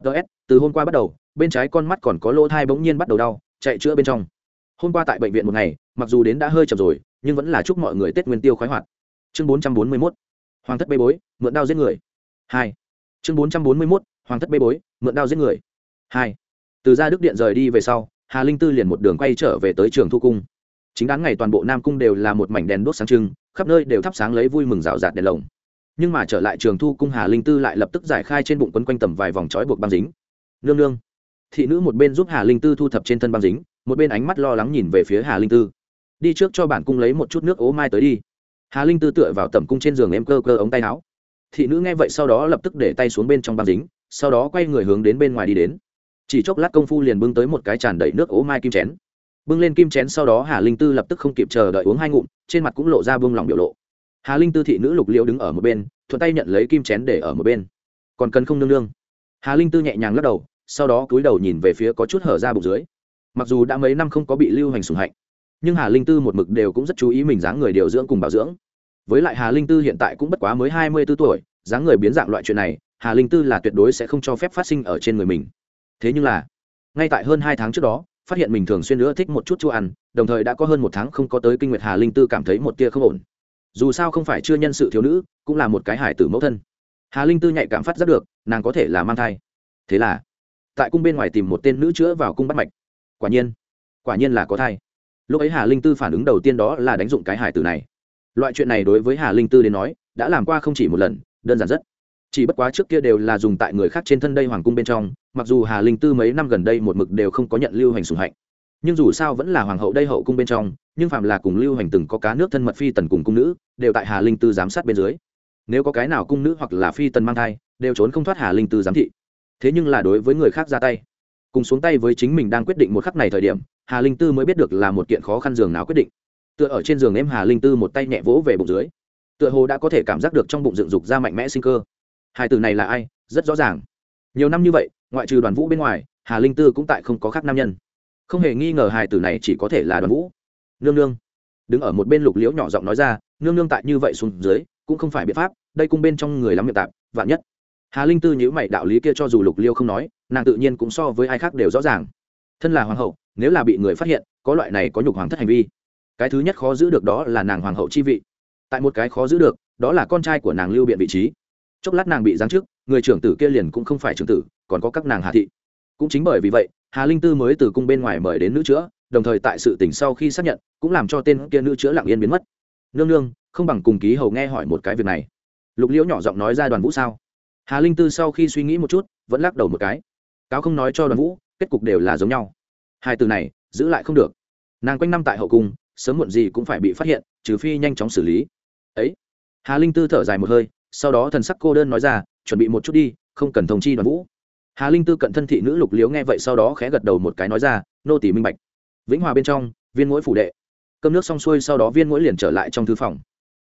Ts từ hôm qua bắt đầu, bên trái con mắt còn có lỗ thai bỗng nhiên bắt đầu đau, chạy chữa bên trong. Hôm qua tại bệnh viện một ngày, mặc dù đến đã hơi chậm rồi, nhưng vẫn là chúc mọi người tết nguyên tiêu khoái hoạt. Chương bốn trăm bốn mươi mốt, hoàng thất bê bối, mượn đao giết người. Hai. Chương bốn trăm bốn mươi mốt, hoàng thất bê bối, mượn đao giết người. Hai. Từ gia đức điện rời đi về sau hà linh tư liền một đường quay trở về tới trường thu cung. Chính đáng ngày toàn bộ nam cung đều là một mảnh đèn đốt sáng trưng, khắp nơi đều thắp sáng lấy vui mừng rào rạt đèn lồng. Nhưng mà trở lại trường thu cung, hà linh tư lại lập tức giải khai trên bụng quấn quanh tầm vài vòng trói buộc băng dính. Nương nương. Thị nữ một bên giúp hà linh tư thu thập trên thân băng dính, một bên ánh mắt lo lắng nhìn về phía hà linh tư. Đi trước cho bản cung lấy một chút nước ố mai tới đi. Hà linh tư tựa vào tầm cung trên giường em cơ cơ ống tay áo. Thị nữ nghe vậy sau đó lập tức để tay xuống bên trong băng dính, sau đó quay người hướng đến bên ngoài đi đến chỉ chốc lát công phu liền bưng tới một cái tràn đầy nước ố mai kim chén. Bưng lên kim chén sau đó hà linh tư lập tức không kịp chờ đợi uống hai ngụm, trên mặt cũng lộ ra buông lòng biểu lộ. Hà linh tư thị nữ lục liễu đứng ở một bên, thuận tay nhận lấy kim chén để ở một bên. Còn cần không nương nương? Hà linh tư nhẹ nhàng lắc đầu, sau đó cúi đầu nhìn về phía có chút hở ra bụng dưới. Mặc dù đã mấy năm không có bị lưu hành sùng hạnh, nhưng hà linh tư một mực đều cũng rất chú ý mình dáng người điều dưỡng cùng bảo dưỡng. Với lại hà linh tư hiện tại cũng bất quá mới hai mươi b ố tuổi, dáng người biến dạng loại chuyện này, hà linh tư là tuyệt đối sẽ không cho phép phát sinh ở trên người mình thế nhưng là, ngay tại hơn hai tháng trước đó, phát hiện mình thường xuyên nữa thích một chút chua ăn, đồng thời đã có hơn một tháng không có tới kinh nguyệt hà linh tư cảm thấy một tia không ổn. Dù sao không phải chưa nhân sự thiếu nữ, cũng là một cái hải tử mẫu thân. Hà linh tư nhạy cảm phát giác được, nàng có thể là mang thai. Thế là, tại cung bên ngoài tìm một tên nữ chữa vào cung bắt mạch. Quả nhiên quả nhiên là có thai. Lúc ấy hà linh tư phản ứng đầu tiên đó là đánh dụng cái hải tử này. Loại chuyện này đối với hà linh tư đến nói, đã làm qua không chỉ một lần, đơn giản rất chỉ bất quá trước kia đều là dùng tại người khác trên thân đây hoàng cung bên trong, mặc dù hà linh tư mấy năm gần đây một mực đều không có nhận lưu hành sùng hạnh. Nhưng dù sao vẫn là hoàng hậu đây hậu cung bên trong, nhưng phạm là cùng lưu hành từng có cá nước thân mật phi tần cùng cung nữ, đều tại hà linh tư giám sát bên dưới. Nếu có cái nào cung nữ hoặc là phi tần mang thai, đều trốn không thoát hà linh tư giám thị. Thế nhưng là đối với người khác ra tay. Cùng xuống tay với chính mình đang quyết định một khắc này thời điểm, hà linh tư mới biết được là một kiện khó khăn giường nào quyết định. Tựa ở trên giường em hà linh tư một tay nhẹ vỗ về bụng dưới. Tựa hồ đã có thể cảm giác được trong bụng dựng dục ra mạnh mẽ sinh cơ hai từ này là ai? Rất rõ ràng. Nhiều năm như vậy, ngoại trừ đoàn vũ bên ngoài, hà linh tư cũng tại không có khác nam nhân. Không hề nghi ngờ hài tử này chỉ có thể là đoàn vũ. Nương nương. Đứng ở một bên lục liễu nhỏ giọng nói ra, nương nương tại như vậy xuống dưới, cũng không phải biện pháp, đây cung bên trong người lắm miệng tạp, vạn nhất. Hà linh tư nhữ mày, đạo lý kia cho dù lục liêu không nói, nàng tự nhiên cũng so với ai khác đều rõ ràng. Thân là hoàng hậu, nếu là bị người phát hiện, có loại này có nhục hoàng thất hành vi. Cái thứ nhất khó giữ được đó là nàng hoàng hậu chi vị. Tại một cái khó giữ được, đó là con trai của nàng lưu biện vị trí chốc lát nàng bị giáng trước người trưởng tử kia liền cũng không phải trưởng tử, còn có các nàng hà thị. Cũng chính bởi vì vậy, hà linh tư mới từ cung bên ngoài mời đến nữ chữa, đồng thời tại sự tỉnh sau khi xác nhận, cũng làm cho tên kia nữ chữa lặng yên biến mất. Nương nương, không bằng cùng ký hầu nghe hỏi một cái việc này. Lục liễu nhỏ giọng nói ra đoàn vũ sao? Hà linh tư sau khi suy nghĩ một chút, vẫn lắc đầu một cái. Cáo không nói cho đoàn vũ, kết cục đều là giống nhau. Hai từ này, giữ lại không được. Nàng quanh năm tại hậu cung, sớm muộn gì cũng phải bị phát hiện, trừ phi nhanh chóng xử lý. Ấy. Hà linh tư thở dài một hơi sau đó thần sắc cô đơn nói ra, chuẩn bị một chút đi, không cần thông chi đoàn vũ. Hà linh tư cận thân thị nữ lục liếu nghe vậy sau đó khẽ gật đầu một cái nói ra, nô tỷ minh bạch. Vĩnh hòa bên trong, viên mũi phủ đệ. Cơm nước xong xuôi sau đó viên mũi liền trở lại trong thư phòng.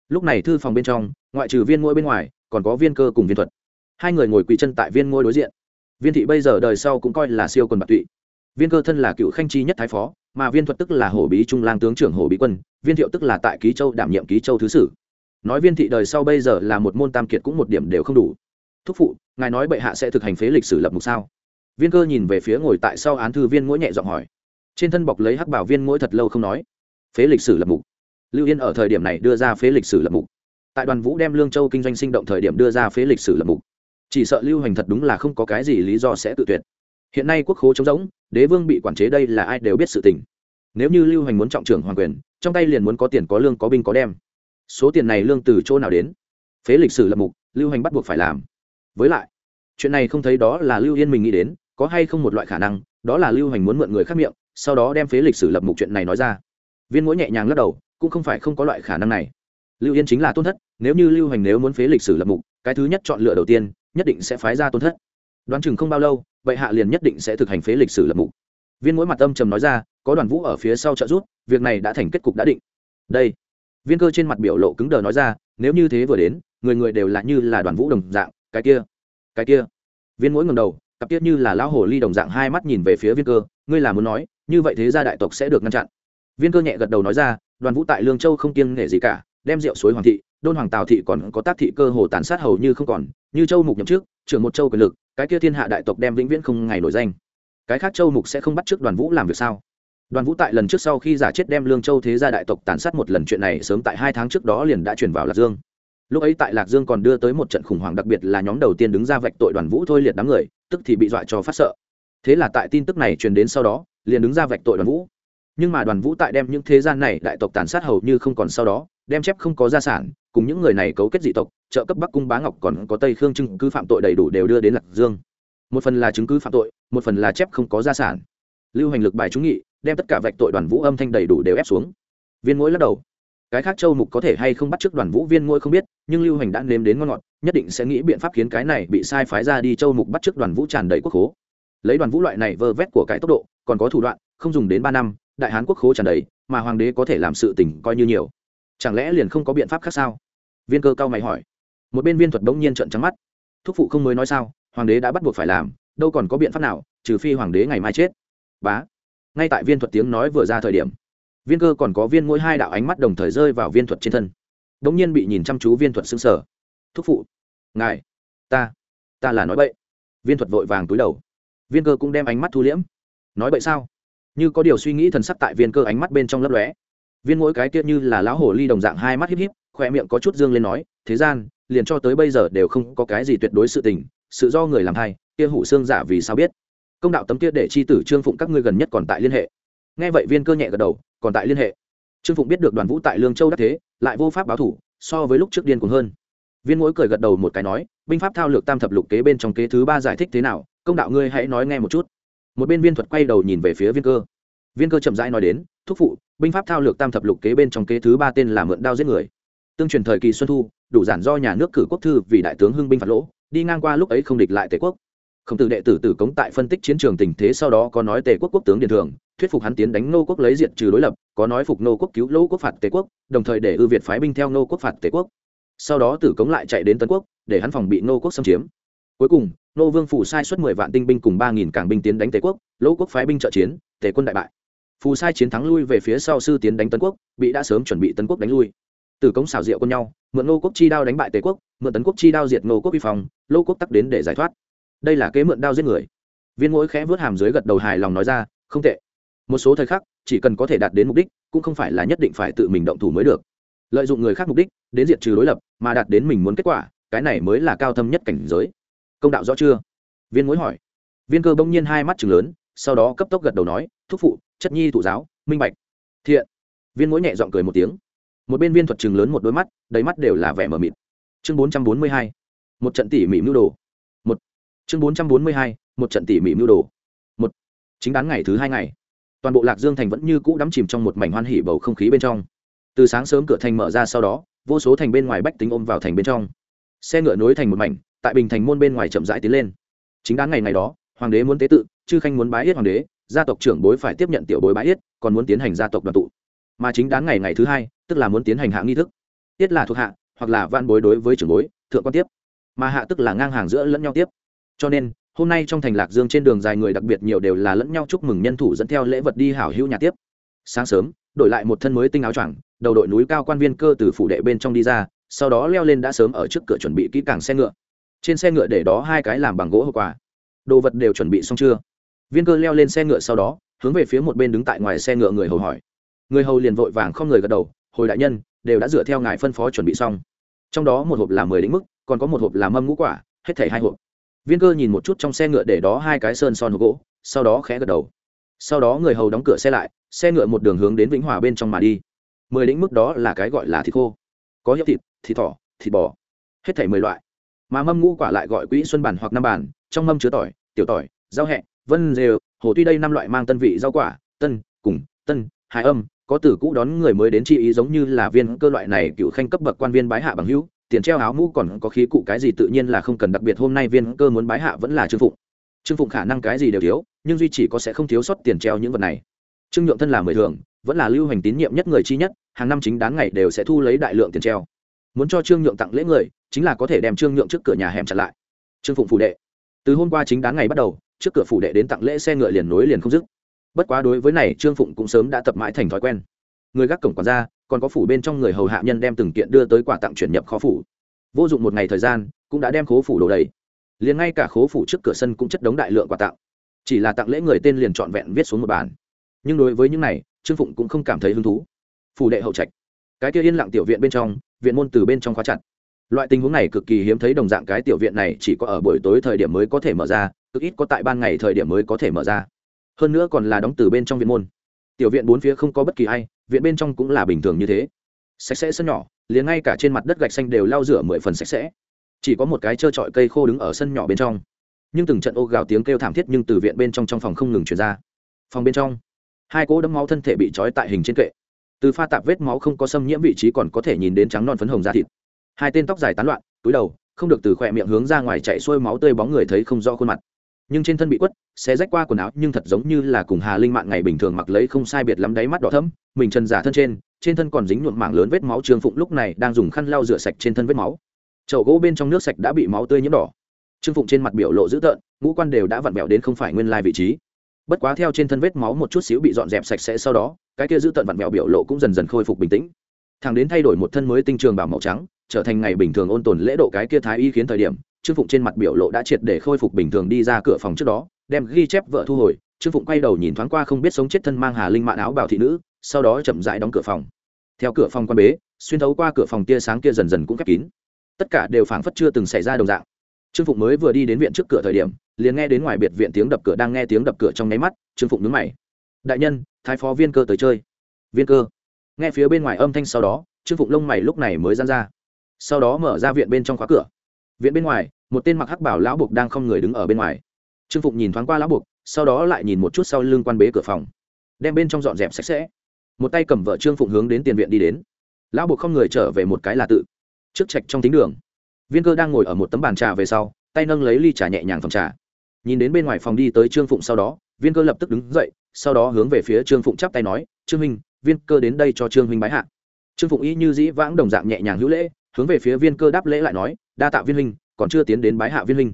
Lúc này thư phòng bên trong, ngoại trừ viên mũi bên ngoài, còn có viên cơ cùng viên thuật. Hai người ngồi quỳ chân tại viên ngôi đối diện. Viên thị bây giờ đời sau cũng coi là siêu quần bạc tụy. Viên cơ thân là cựu khanh chi nhất thái phó, mà viên thuật tức là hổ bí trung lang tướng trưởng hổ bí quân, viên thiệu tức là tại ký châu đảm nhiệm ký châu thứ sử nói viên thị đời sau bây giờ là một môn tam kiệt cũng một điểm đều không đủ. Thúc phụ, ngài nói bệ hạ sẽ thực hành phế lịch sử lập mục sao? Viên cơ nhìn về phía ngồi tại sau án thư viên mỗi nhẹ giọng hỏi. Trên thân bọc lấy hắc bảo viên mỗi thật lâu không nói. Phế lịch sử lập mục. Lưu yên ở thời điểm này đưa ra phế lịch sử lập mục. Tại đoàn vũ đem lương châu kinh doanh sinh động thời điểm đưa ra phế lịch sử lập mục. Chỉ sợ lưu hành thật đúng là không có cái gì lý do sẽ tự tuyệt. Hiện nay quốc khố trống rỗng, đế vương bị quản chế đây là ai đều biết sự tình. Nếu như lưu hành muốn trọng trưởng hoàng quyền, trong tay liền muốn có tiền có lương có binh có đem số tiền này lương từ chỗ nào đến? Phế lịch sử lập mục, lưu hành bắt buộc phải làm. Với lại, chuyện này không thấy đó là lưu yên mình nghĩ đến, có hay không một loại khả năng, đó là lưu hành muốn mượn người khác miệng, sau đó đem phế lịch sử lập mục chuyện này nói ra. Viên mỗi nhẹ nhàng lắc đầu, cũng không phải không có loại khả năng này. Lưu yên chính là tôn thất, nếu như lưu hành nếu muốn phế lịch sử lập mục, cái thứ nhất chọn lựa đầu tiên, nhất định sẽ phái ra tôn thất. Đoán chừng không bao lâu, vậy hạ liền nhất định sẽ thực hành phế lịch sử lập mục. Viên mỗi mặt âm trầm nói ra, có đoàn vũ ở phía sau trợ giúp, việc này đã thành kết cục đã định. Đây viên cơ trên mặt biểu lộ cứng đờ nói ra, nếu như thế vừa đến, người người đều là như là đoàn vũ đồng dạng, cái kia cái kia. Viên mỗi ngầm đầu, cặp tiết như là lão hồ ly đồng dạng hai mắt nhìn về phía viên cơ, ngươi là muốn nói, như vậy thế gia đại tộc sẽ được ngăn chặn. Viên cơ nhẹ gật đầu nói ra, đoàn vũ tại lương châu không kiêng nghệ gì cả, đem rượu suối hoàng thị, đôn hoàng tào thị còn có tác thị cơ hồ tàn sát hầu như không còn, như châu mục nhậm trước trưởng một châu quyền lực, cái kia thiên hạ đại tộc đem vĩnh viễn không ngày nổi danh. Cái khác châu mục sẽ không bắt trước đoàn vũ làm việc sao? Đoàn vũ tại lần trước sau khi giả chết đem lương châu thế gia đại tộc tàn sát một lần, chuyện này sớm tại hai tháng trước đó liền đã chuyển vào lạc dương. Lúc ấy tại lạc dương còn đưa tới một trận khủng hoảng, đặc biệt là nhóm đầu tiên đứng ra vạch tội đoàn vũ thôi liệt đám người, tức thì bị dọa cho phát sợ. Thế là tại tin tức này truyền đến sau đó, liền đứng ra vạch tội đoàn vũ. Nhưng mà đoàn vũ tại đem những thế gian này đại tộc tàn sát hầu như không còn sau đó, đem chép không có gia sản, cùng những người này cấu kết dị tộc, trợ cấp bắc cung bá ngọc còn có tây khương trưng cứ phạm tội đầy đủ đều đưa đến lạc dương. Một phần là chứng cứ phạm tội, một phần là chép không có gia sản. Lưu hành lực bài trúng nghị đem tất cả vạch tội đoàn vũ âm thanh đầy đủ đều ép xuống. Viên mũi lắc đầu. Cái khác châu mục có thể hay không bắt trước đoàn vũ viên mũi không biết, nhưng lưu hành đã nếm đến ngon ngọt, nhất định sẽ nghĩ biện pháp khiến cái này bị sai phái ra đi châu mục bắt trước đoàn vũ tràn đầy quốc khố. Lấy đoàn vũ loại này vơ vét của cái tốc độ, còn có thủ đoạn, không dùng đến ba năm, đại hán quốc khố tràn đầy, mà hoàng đế có thể làm sự tình coi như nhiều. Chẳng lẽ liền không có biện pháp khác sao? Viên cơ cao mày hỏi. Một bên viên thuật bỗng nhiên trợn trắng mắt. Thúc phụ không mới nói sao, hoàng đế đã bắt buộc phải làm, đâu còn có biện pháp nào, trừ phi hoàng đế ngày mai chết. Bá ngay tại viên thuật tiếng nói vừa ra thời điểm, viên cơ còn có viên mỗi hai đạo ánh mắt đồng thời rơi vào viên thuật trên thân. Đ ỗ n g nhiên bị nhìn chăm chú viên thuật xứng sở thúc phụ, ngài, ta ta là nói bậy. Viên thuật vội vàng túi đầu. Viên cơ cũng đem ánh mắt thu liễm. Nói bậy sao? Như có điều suy nghĩ thần sắc tại viên cơ ánh mắt bên trong lấp lóe. Viên mỗi cái kia như là lão hồ ly đồng dạng hai mắt híp híp khoe miệng có chút dương lên nói, thế gian, liền cho tới bây giờ đều không có cái gì tuyệt đối sự tình, sự do người làm thay kia hủ xương giả vì sao biết? Công đạo tấm kia để chi tử trương phụng các ngươi gần nhất còn tại liên hệ. Nghe vậy viên cơ nhẹ gật đầu, còn tại liên hệ. Trương phụng biết được đoàn vũ tại lương châu đắc thế, lại vô pháp báo thủ, so với lúc trước điên cuồng hơn. Viên mỗi cười gật đầu một cái nói, binh pháp thao lược tam thập lục kế bên trong kế thứ ba giải thích thế nào, công đạo ngươi hãy nói nghe một chút. Một bên viên thuật quay đầu nhìn về phía viên cơ. Viên cơ chậm rãi nói đến, thúc phụ, binh pháp thao lược tam thập lục kế bên trong kế thứ ba tên là mượn đao giết người. Tương truyền thời kỳ xuân thu, đủ giản do nhà nước cử quốc thư vì đại tướng hưng binh phạt lỗ, đi ngang qua lúc ấy không địch lại tề quốc khổng tử đệ tử tử cống tại phân tích chiến trường tình thế sau đó có nói tề quốc quốc tướng điền thường, thuyết phục hắn tiến đánh nô quốc lấy diện trừ đối lập, có nói phục nô quốc cứu lỗ quốc phạt tề quốc, đồng thời để ưu việt phái binh theo nô quốc phạt tề quốc. Sau đó tử cống lại chạy đến tân quốc, để hắn phòng bị nô quốc xâm chiếm. Cuối cùng nô vương phủ sai xuất mười vạn tinh binh cùng ba nghìn cảng binh tiến đánh tề quốc, lỗ quốc phái binh trợ chiến, tề quân đại bại. Phù sai chiến thắng lui về phía sau sư tiến đánh tân quốc, bị đã sớm chuẩn bị tân quốc đánh lui. Tử cống xảo diệu quân nhau, mượn nô quốc chi đao đánh bại tề quốc, mượn tấn quốc chi đao diệt nô quốc vi phòng lô quốc tắc đến để giải thoát đây là kế mượn đao giết người. Viên mỗi khẽ vớt hàm dưới gật đầu hài lòng nói ra, không tệ. Một số thời khắc, chỉ cần có thể đạt đến mục đích, cũng không phải là nhất định phải tự mình động thủ mới được. Lợi dụng người khác mục đích, đến diệt trừ đối lập, mà đạt đến mình muốn kết quả, cái này mới là cao thâm nhất cảnh giới. Công đạo rõ chưa? Viên mối hỏi. Viên cơ bỗng nhiên hai mắt chừng lớn, sau đó cấp tốc gật đầu nói, thúc phụ, chất nhi thụ giáo, minh bạch. Thiện. Viên mối nhẹ g i ọ n g cười một tiếng. Một bên viên thuật chừng lớn một đôi mắt, đầy mắt đều là vẻ mờ mịt. Chương bốn trăm bốn mươi hai. Một trận tỉ mỉ mưu đồ chương bốn trăm bốn mươi hai, một trận tỉ mỉ mưu đồ. Một. Chính đáng ngày thứ hai ngày. Toàn bộ lạc dương thành vẫn như cũ đắm chìm trong một mảnh hoan hỉ bầu không khí bên trong. Từ sáng sớm cửa thành mở ra sau đó, vô số thành bên ngoài bách tính ôm vào thành bên trong. Xe ngựa nối thành một mảnh, tại bình thành môn bên ngoài chậm rãi tiến lên. Chính đáng ngày ngày đó, hoàng đế muốn tế tự, chư khanh muốn bái yết hoàng đế, gia tộc trưởng bối phải tiếp nhận tiểu bối bái yết, còn muốn tiến hành gia tộc đoàn tụ. Mà chính đáng ngày ngày thứ hai, tức là muốn tiến hành hạ nghi thức. Tiết là thuộc hạ, hoặc là van bối đối với trưởng bối, thượng quan tiếp. Mà hạ tức là ngang hàng giữa lẫn nhau tiếp cho nên, hôm nay trong thành lạc dương trên đường dài người đặc biệt nhiều đều là lẫn nhau chúc mừng nhân thủ dẫn theo lễ vật đi hảo hữu nhà tiếp. Sáng sớm, đổi lại một thân mới tinh áo choàng, đầu đội núi cao quan viên cơ từ phủ đệ bên trong đi ra, sau đó leo lên đã sớm ở trước cửa chuẩn bị kỹ càng xe ngựa. Trên xe ngựa để đó hai cái làm bằng gỗ hậu quả đồ vật đều chuẩn bị xong chưa? Viên cơ leo lên xe ngựa sau đó, hướng về phía một bên đứng tại ngoài xe ngựa người hầu hỏi. Người hầu liền vội vàng không người gật đầu, hồi đại nhân, đều đã dựa theo ngài phân phó chuẩn bị xong. Trong đó một hộp là mười đĩnh mức, còn có một hộp là mâm ngũ quả, hết thảy hai hộp viên cơ nhìn một chút trong xe ngựa để đó hai cái sơn son hộp gỗ, sau đó khẽ gật đầu. Sau đó người hầu đóng cửa xe lại, xe ngựa một đường hướng đến vĩnh hòa bên trong mà đi. Mười lĩnh mức đó là cái gọi là thịt khô. Có hiệu thịt thịt thỏ, thịt bò. Hết thảy mười loại. Mà mâm ngũ quả lại gọi quỹ xuân bản hoặc năm bản, trong mâm chứa tỏi, tiểu tỏi, rau hẹ, vân rêu, hồ tuy đây năm loại mang tân vị rau quả, tân, cùng, tân hải âm, có từ cũ đón người mới đến chi ý giống như là viên cơ loại này cựu khanh cấp bậc quan viên bái hạ bằng hữu tiền treo áo mũ còn có khí cụ cái gì tự nhiên là không cần, đặc biệt hôm nay viên cơ muốn bái hạ vẫn là trương phụng. Trương phụng khả năng cái gì đều thiếu, nhưng duy chỉ có sẽ không thiếu sót tiền treo những vật này. Trương nhượng thân là mười thường vẫn là lưu hành tín nhiệm nhất người chi nhất, hàng năm chính đáng ngày đều sẽ thu lấy đại lượng tiền treo. Muốn cho trương nhượng tặng lễ người, chính là có thể đem trương nhượng trước cửa nhà hẻm chặn lại. Trương phụng phủ đệ. Từ hôm qua chính đáng ngày bắt đầu, trước cửa phủ đệ đến tặng lễ xe ngựa liền nối liền không dứt. Bất quá đối với này, trương phụng cũng sớm đã tập mãi thành thói quen. Người gác cổng quản gia còn có phủ bên trong người hầu hạ nhân đem từng kiện đưa tới quà tặng chuyển nhập kho phủ. Vô dụng một ngày thời gian, cũng đã đem khố phủ đổ đầy. Liền ngay cả khố phủ trước cửa sân cũng chất đống đại lượng quà tặng. Chỉ là tặng lễ người tên liền trọn vẹn viết xuống một bản. Nhưng đối với những này, trương phụng cũng không cảm thấy hứng thú. Phủ đệ hậu trạch. Cái kia yên lặng tiểu viện bên trong, viện môn từ bên trong khóa chặt. Loại tình huống này cực kỳ hiếm thấy đồng dạng cái tiểu viện này chỉ có ở buổi tối thời điểm mới có thể mở ra, cực ít có tại ban ngày thời điểm mới có thể mở ra. Hơn nữa còn là đóng từ bên trong viện môn. Tiểu viện bốn phía không có bất kỳ ai viện bên trong cũng là bình thường như thế. Sạch sẽ sân nhỏ, liền ngay cả trên mặt đất gạch xanh đều lau rửa mười phần sạch sẽ. Chỉ có một cái trơ trọi cây khô đứng ở sân nhỏ bên trong. Nhưng từng trận ô gào tiếng kêu thảm thiết nhưng từ viện bên trong trong phòng không ngừng chuyển ra. Phòng bên trong, hai cỗ đấm máu thân thể bị trói tại hình trên kệ. Từ pha tạp vết máu không có xâm nhiễm vị trí còn có thể nhìn đến trắng non phấn hồng da thịt. Hai tên tóc dài tán loạn, túi đầu, không được từ khỏe miệng hướng ra ngoài chạy xuôi máu tươi bóng người thấy không rõ khuôn mặt. Nhưng trên thân bị quất, xé rách qua quần áo nhưng thật giống như là cùng hà linh mạng ngày bình thường mặc lấy không sai biệt lắm đáy mắt đỏ thấm mình trần giả thân trên trên thân còn dính nhuộm mảng lớn vết máu trương phụng lúc này đang dùng khăn lau rửa sạch trên thân vết máu. Chậu gỗ bên trong nước sạch đã bị máu tươi nhiễm đỏ. Trương phụng trên mặt biểu lộ dữ tợn, ngũ quan đều đã vặn vẹo đến không phải nguyên lai vị trí. Bất quá theo trên thân vết máu một chút xíu bị dọn dẹp sạch sẽ sau đó, cái kia dữ tợn vặn vẹo biểu lộ cũng dần dần khôi phục bình tĩnh. Thằng đến thay đổi một thân mới tinh trường bảo màu trắng, trở thành ngày bình thường ôn tồn lễ độ cái kia thái y khiến thời điểm, trương phụng trên mặt biểu lộ đã triệt để khôi phục bình thường đi ra cửa phòng trước đó, đem ghi chép vợ thu hồi. Trương phụng quay đầu nhìn thoáng qua không biết sống chết thân mang hà linh mạn áo bảo thị nữ sau đó chậm rãi đóng cửa phòng. Theo cửa phòng quan bế, xuyên thấu qua cửa phòng tia sáng kia dần dần cũng khép kín. Tất cả đều phảng phất chưa từng xảy ra đồng dạng. Trương phụng mới vừa đi đến viện trước cửa thời điểm, liền nghe đến ngoài biệt viện tiếng đập cửa đang nghe tiếng đập cửa trong nháy mắt, trương phụng nhướng mày. Đại nhân, thái phó viên cơ tới chơi. Viên cơ? Nghe phía bên ngoài âm thanh sau đó, trương phụng lông mày lúc này mới dán ra. Sau đó mở ra viện bên trong khóa cửa. Viện bên ngoài, một tên mặc hắc bảo lão buộc đang không người đứng ở bên ngoài. Trương phụng nhìn thoáng qua lão buộc, sau đó lại nhìn một chút sau lưng quan bế cửa phòng. Đem bên trong dọn dẹp sạch sẽ một tay cầm vợ trương phụng hướng đến tiền viện đi đến lão buộc không người trở về một cái là tự trước trạch trong tính đường viên cơ đang ngồi ở một tấm bàn trà về sau tay nâng lấy ly trà nhẹ nhàng phòng trà nhìn đến bên ngoài phòng đi tới trương phụng sau đó viên cơ lập tức đứng dậy sau đó hướng về phía trương phụng chắp tay nói trương minh viên cơ đến đây cho trương minh bái hạ trương phụng y như dĩ vãng đồng dạng nhẹ nhàng hữu lễ hướng về phía viên cơ đáp lễ lại nói đa tạ viên minh còn chưa tiến đến bái hạ viên minh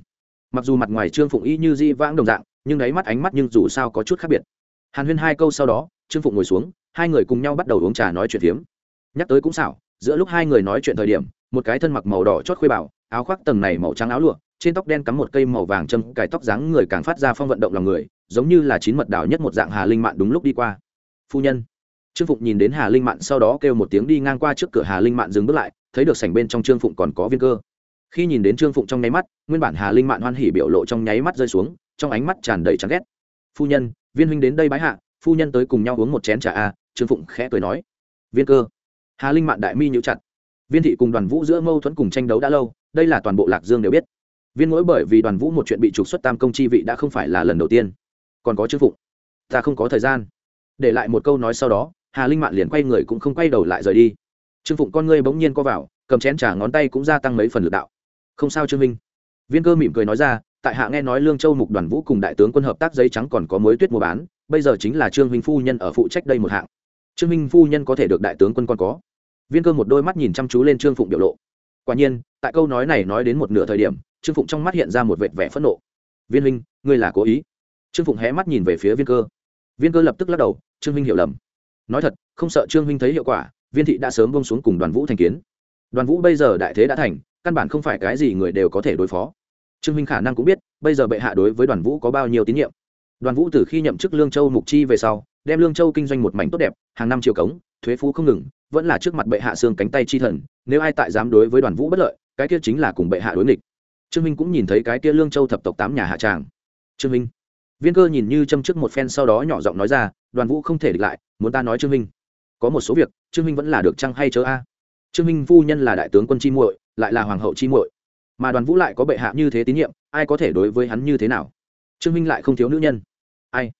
mặc dù mặt ngoài trương phụng y như dĩ vãng đồng dạng nhưng đáy mắt ánh mắt nhưng dù sao có chút khác biệt hàn huyên hai câu sau đó trương phụng ngồi xuống hai người cùng nhau bắt đầu uống trà nói chuyện phiếm. Nhắc tới cũng xảo, giữa lúc hai người nói chuyện thời điểm, một cái thân mặc màu đỏ chót khuê bảo, áo khoác tầng này màu trắng áo lụa, trên tóc đen cắm một cây màu vàng châm, cài tóc dáng người càng phát ra phong vận động lòng người, giống như là chín mật đảo nhất một dạng hà linh mạn đúng lúc đi qua. Phu nhân, trương phụng nhìn đến hà linh mạn sau đó kêu một tiếng đi ngang qua trước cửa hà linh mạn dừng bước lại, thấy được sảnh bên trong trương phụng còn có viên cơ. Khi nhìn đến trương phụng trong nháy mắt, nguyên bản hà linh mạn hoan hỉ biểu lộ trong nháy mắt rơi xuống, trong ánh mắt tràn đầy chán ghét. Phu nhân, viên huynh đến đây bái hạ, phu nhân tới cùng nhau uống một chén trà a trương phụng khẽ cười nói, viên cơ. Hà linh mạn đại mi nhũ chặt. Viên thị cùng đoàn vũ giữa mâu thuẫn cùng tranh đấu đã lâu, đây là toàn bộ lạc dương đều biết. Viên mỗi bởi vì đoàn vũ một chuyện bị trục xuất tam công chi vị đã không phải là lần đầu tiên. Còn có Trương phụng, ta không có thời gian. Để lại một câu nói sau đó, hà linh mạn liền quay người cũng không quay đầu lại rời đi. Trương phụng con ngươi bỗng nhiên co vào, cầm chén trả ngón tay cũng gia tăng mấy phần lực đạo. Không sao trương minh. Viên cơ mỉm cười nói ra, tại hạ nghe nói lương châu mục đoàn vũ cùng đại tướng quân hợp tác giấy trắng còn có mối tuyết mua bán, bây giờ chính là trương minh phu nhân ở phụ trách đây một hạng trương minh phu nhân có thể được đại tướng quân con có. Viên cơ một đôi mắt nhìn chăm chú lên trương phụng biểu lộ. Quả nhiên, tại câu nói này nói đến một nửa thời điểm, trương phụng trong mắt hiện ra một vệt vẻ phẫn nộ. Viên huynh, ngươi là cố ý? Trương phụng hé mắt nhìn về phía viên cơ. Viên cơ lập tức lắc đầu, trương huynh hiểu lầm. Nói thật, không sợ trương huynh thấy hiệu quả, viên thị đã sớm bông xuống cùng đoàn vũ thành kiến. Đoàn vũ bây giờ đại thế đã thành, căn bản không phải cái gì người đều có thể đối phó. Trương huynh khả năng cũng biết, bây giờ bệ hạ đối với đoàn vũ có bao nhiêu tín nhiệm đoàn vũ từ khi nhậm chức lương châu mục chi về sau, đem lương châu kinh doanh một mảnh tốt đẹp, hàng năm triệu cống, thuế phú không ngừng, vẫn là trước mặt bệ hạ xương cánh tay chi thần, nếu ai tại dám đối với đoàn vũ bất lợi, cái kia chính là cùng bệ hạ đối nghịch. Trương minh cũng nhìn thấy cái kia lương châu thập tộc tám nhà hạ tràng. Trương minh. Viên cơ nhìn như châm trước một phen sau đó nhỏ giọng nói ra, đoàn vũ không thể địch lại, muốn ta nói trương minh. Có một số việc, trương minh vẫn là được chăng hay chớ a? Trương minh phu nhân là đại tướng quân chi muội, lại là hoàng hậu chi muội. Mà đoàn vũ lại có bệ hạ như thế tín nhiệm, ai có thể đối với hắn như thế nào? Trương minh lại không thiếu nữ nhân ai?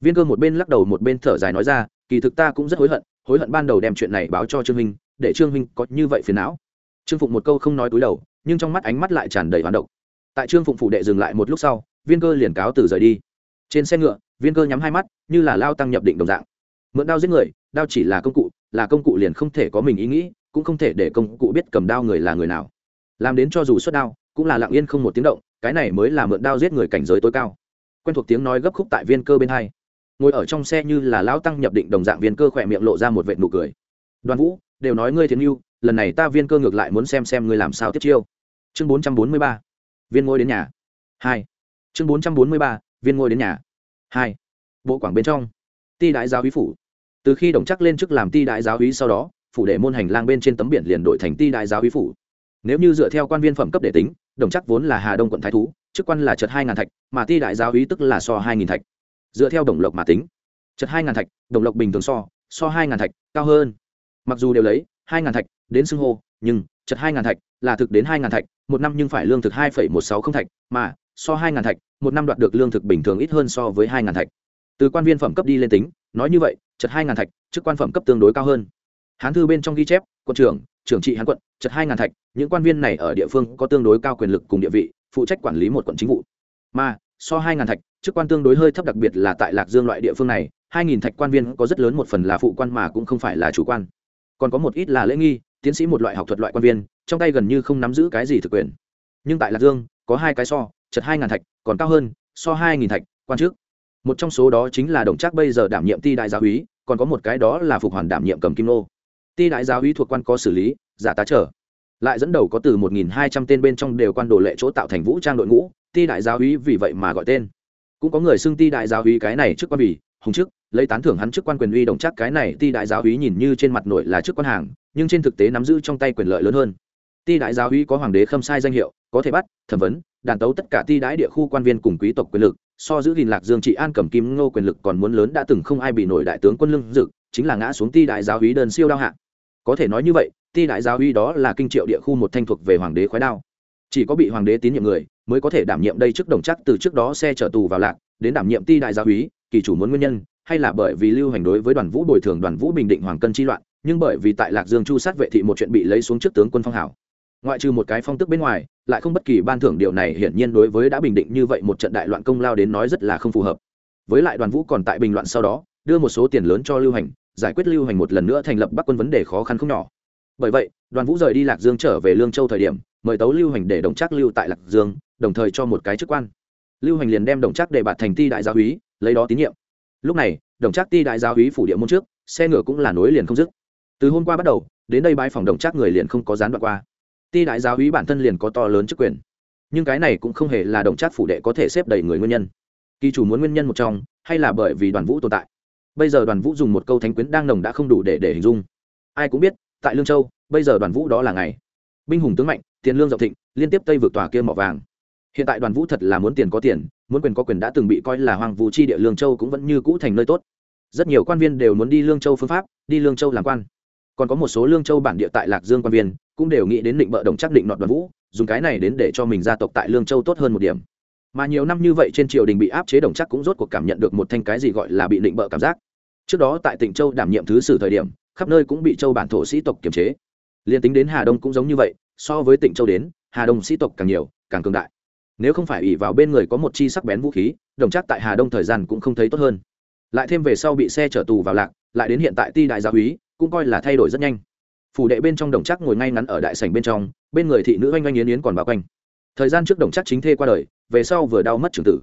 Viên cơ một bên lắc đầu một bên thở dài nói ra, kỳ thực ta cũng rất hối hận hối hận ban đầu đem chuyện này báo cho trương minh, để trương minh có như vậy phiền não. Trương phụng một câu không nói túi đầu, nhưng trong mắt ánh mắt lại tràn đầy hoán độc. Tại trương phụng phụ đệ dừng lại một lúc sau, viên cơ liền cáo từ rời đi. Trên xe ngựa, viên cơ nhắm hai mắt, như là lao tăng nhập định đồng dạng. Mượn đao giết người, đao chỉ là công cụ, là công cụ liền không thể có mình ý nghĩ, cũng không thể để công cụ biết cầm đao người là người nào. Làm đến cho dù xuất đao, cũng là lặng yên không một tiếng động, cái này mới là mượn đao giết người cảnh giới tối cao quen thuộc tiếng nói gấp khúc tại viên cơ bên hai. Ngồi ở trong xe như là lão tăng nhập định đồng dạng viên cơ khỏe miệng lộ ra một vệt nụ cười. Đoàn vũ, đều nói ngươi thiên yêu lần này ta viên cơ ngược lại muốn xem xem ngươi làm sao tiếp chiêu. Chương bốn trăm bốn mươi ba, viên ngôi đến nhà. Hai. Chương bốn trăm bốn mươi ba, viên ngôi đến nhà. Hai. Bộ quảng bên trong. Ti đại giáo hí phủ. Từ khi đồng chắc lên chức làm ti đại giáo hí sau đó, phủ để môn hành lang bên trên tấm biển liền đổi thành ti đại giáo hí phủ. Nếu như dựa theo quan viên phẩm cấp để tính, đồng chắc vốn là hà đông quận thái thú chức quan là chật hai ngàn thạch mà ti đại giáo ý tức là so hai nghìn thạch dựa theo đồng lộc mà tính chật hai ngàn thạch đồng lộc bình thường so so hai ngàn thạch cao hơn mặc dù đều lấy hai ngàn thạch đến xưng hô nhưng chật hai ngàn thạch là thực đến hai ngàn thạch một năm nhưng phải lương thực hai phẩy một sáu không thạch mà so hai ngàn thạch một năm đoạt được lương thực bình thường ít hơn so với hai ngàn thạch từ quan viên phẩm cấp đi lên tính nói như vậy chật hai ngàn thạch chức quan phẩm cấp tương đối cao hơn hán thư bên trong ghi chép quận trưởng trưởng trị hán quận chật hai ngàn thạch những quan viên này ở địa phương có tương đối cao quyền lực cùng địa vị phụ trách quản lý một quận chính vụ. Mà, so hai ngàn thạch, chức quan tương đối hơi thấp, đặc biệt là tại lạc dương loại địa phương này, hai nghìn thạch quan viên có rất lớn một phần là phụ quan mà cũng không phải là chủ quan. Còn có một ít là lễ nghi, tiến sĩ một loại học thuật loại quan viên, trong tay gần như không nắm giữ cái gì thực quyền. Nhưng tại lạc dương, có hai cái so, chật hai ngàn thạch, còn cao hơn, so hai nghìn thạch, quan trước. Một trong số đó chính là đồng trác bây giờ đảm nhiệm ti đại giáo úy, còn có một cái đó là phục hoàn đảm nhiệm cầm kim nô. Ti đại giáo úy thuộc quan có xử lý, giả tá trở lại dẫn đầu có từ một nghìn hai trăm tên bên trong đều quan đồ lệ chỗ tạo thành vũ trang đội ngũ, ti đại giáo úy vì vậy mà gọi tên. Cũng có người xưng ti đại giáo úy cái này trước quan bì hùng chức, lấy tán thưởng hắn chức quan quyền uy đồng chắc cái này ti đại giáo úy nhìn như trên mặt nổi là chức quan hàng, nhưng trên thực tế nắm giữ trong tay quyền lợi lớn hơn. Ti đại giáo úy có hoàng đế khâm sai danh hiệu, có thể bắt, thẩm vấn, đàn tấu tất cả ti đái địa khu quan viên cùng quý tộc quyền lực, so giữ gìn lạc dương trị an cầm kim ngô quyền lực còn muốn lớn đã từng không ai bị nổi đại tướng quân lương dực chính là ngã xuống ti đại giáo úy đơn siêu đao hạ. Có thể nói như vậy ti đại giáo Uy đó là kinh triệu địa khu một thanh thuộc về hoàng đế khoái đao. Chỉ có bị hoàng đế tín nhiệm người mới có thể đảm nhiệm đây trước đồng chắc từ trước đó xe chở tù vào lạc, đến đảm nhiệm ti đại giáo Uy, kỳ chủ muốn nguyên nhân, hay là bởi vì lưu hành đối với đoàn vũ bồi thường đoàn vũ bình định hoàng cân chi loạn, nhưng bởi vì tại lạc dương chu sát vệ thị một chuyện bị lấy xuống trước tướng quân phong hảo. Ngoại trừ một cái phong tức bên ngoài, lại không bất kỳ ban thưởng điều này hiển nhiên đối với đã bình định như vậy một trận đại loạn công lao đến nói rất là không phù hợp. Với lại đoàn vũ còn tại bình loạn sau đó, đưa một số tiền lớn cho lưu hành, giải quyết lưu hành một lần nữa thành lập bắc quân vấn đề khó khăn không nhỏ bởi vậy, đoàn vũ rời đi lạc dương trở về lương châu thời điểm, mời tấu lưu hành để đồng trác lưu tại lạc dương, đồng thời cho một cái chức quan. Lưu hành liền đem đồng trác để bạt thành ti đại gia úy, lấy đó tín nhiệm. Lúc này, đồng trác ti đại gia úy phủ địa môn trước, xe ngựa cũng là nối liền không dứt. Từ hôm qua bắt đầu, đến đây bãi phòng đồng trác người liền không có gián đoạn qua. Ti đại giáo úy bản thân liền có to lớn chức quyền. Nhưng cái này cũng không hề là đồng trác phủ đệ có thể xếp đầy người nguyên nhân. Kỳ chủ muốn nguyên nhân một trong, hay là bởi vì đoàn vũ tồn tại? Bây giờ đoàn vũ dùng một câu thánh quyến đang nồng đã không đủ để để hình dung. Ai cũng biết tại lương châu bây giờ đoàn vũ đó là ngày binh hùng tướng mạnh tiền lương rộng thịnh liên tiếp tây vượt tòa kia mỏ vàng hiện tại đoàn vũ thật là muốn tiền có tiền muốn quyền có quyền đã từng bị coi là hoàng vũ chi địa lương châu cũng vẫn như cũ thành nơi tốt rất nhiều quan viên đều muốn đi lương châu phương pháp đi lương châu làm quan còn có một số lương châu bản địa tại lạc dương quan viên cũng đều nghĩ đến định bợ đồng chắc định nọt đoàn vũ dùng cái này đến để cho mình gia tộc tại lương châu tốt hơn một điểm mà nhiều năm như vậy trên triều đình bị áp chế đồng chắc cũng rốt cuộc cảm nhận được một thanh cái gì gọi là bị định bợ cảm giác trước đó tại tỉnh châu đảm nhiệm thứ sử thời điểm khắp nơi cũng bị châu bản thổ sĩ tộc kiềm chế. Liền tính đến hà đông cũng giống như vậy, so với tỉnh châu đến, hà đông sĩ tộc càng nhiều, càng cường đại. Nếu không phải ủy vào bên người có một chi sắc bén vũ khí, đồng chắc tại hà đông thời gian cũng không thấy tốt hơn. Lại thêm về sau bị xe chở tù vào lạc, lại đến hiện tại ti đại gia úy, cũng coi là thay đổi rất nhanh. Phủ đệ bên trong đồng chắc ngồi ngay ngắn ở đại sảnh bên trong, bên người thị nữ oanh oanh yến yến còn bao quanh. Thời gian trước đồng chắc chính thê qua đời, về sau vừa đau mất trường tử.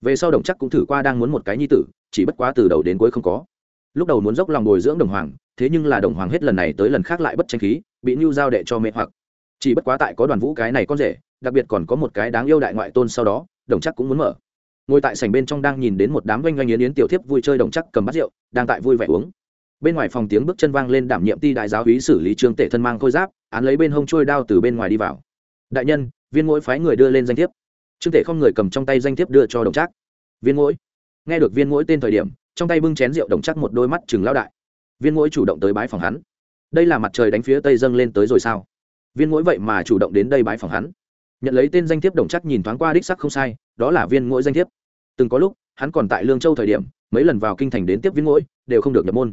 Về sau đồng chắc cũng thử qua đang muốn một cái nhi tử, chỉ bất quá từ đầu đến cuối không có. Lúc đầu muốn dốc lòng bồi dưỡng đồng hoàng thế nhưng là đồng hoàng hết lần này tới lần khác lại bất tranh khí, bị nhu giao đệ cho mẹ hoặc. Chỉ bất quá tại có đoàn vũ cái này con rể, đặc biệt còn có một cái đáng yêu đại ngoại tôn sau đó, đồng chắc cũng muốn mở. Ngồi tại sảnh bên trong đang nhìn đến một đám oanh oanh yến yến tiểu thiếp vui chơi đồng chắc cầm bát rượu, đang tại vui vẻ uống. Bên ngoài phòng tiếng bước chân vang lên đảm nhiệm ti đại giáo hí xử lý trương tể thân mang khôi giáp, án lấy bên hông trôi đao từ bên ngoài đi vào. Đại nhân, viên mỗi phái người đưa lên danh thiếp. Trương tể không người cầm trong tay danh thiếp đưa cho đồng trác viên mỗi nghe được viên mỗi tên thời điểm, trong tay bưng chén rượu đồng chắc một đôi mắt chừng lao đại viên mũi chủ động tới bái phòng hắn. Đây là mặt trời đánh phía tây dâng lên tới rồi sao? Viên mũi vậy mà chủ động đến đây bái phòng hắn. Nhận lấy tên danh thiếp đồng chắc nhìn thoáng qua đích sắc không sai, đó là viên mũi danh thiếp. Từng có lúc, hắn còn tại lương châu thời điểm, mấy lần vào kinh thành đến tiếp viên mũi đều không được nhập môn.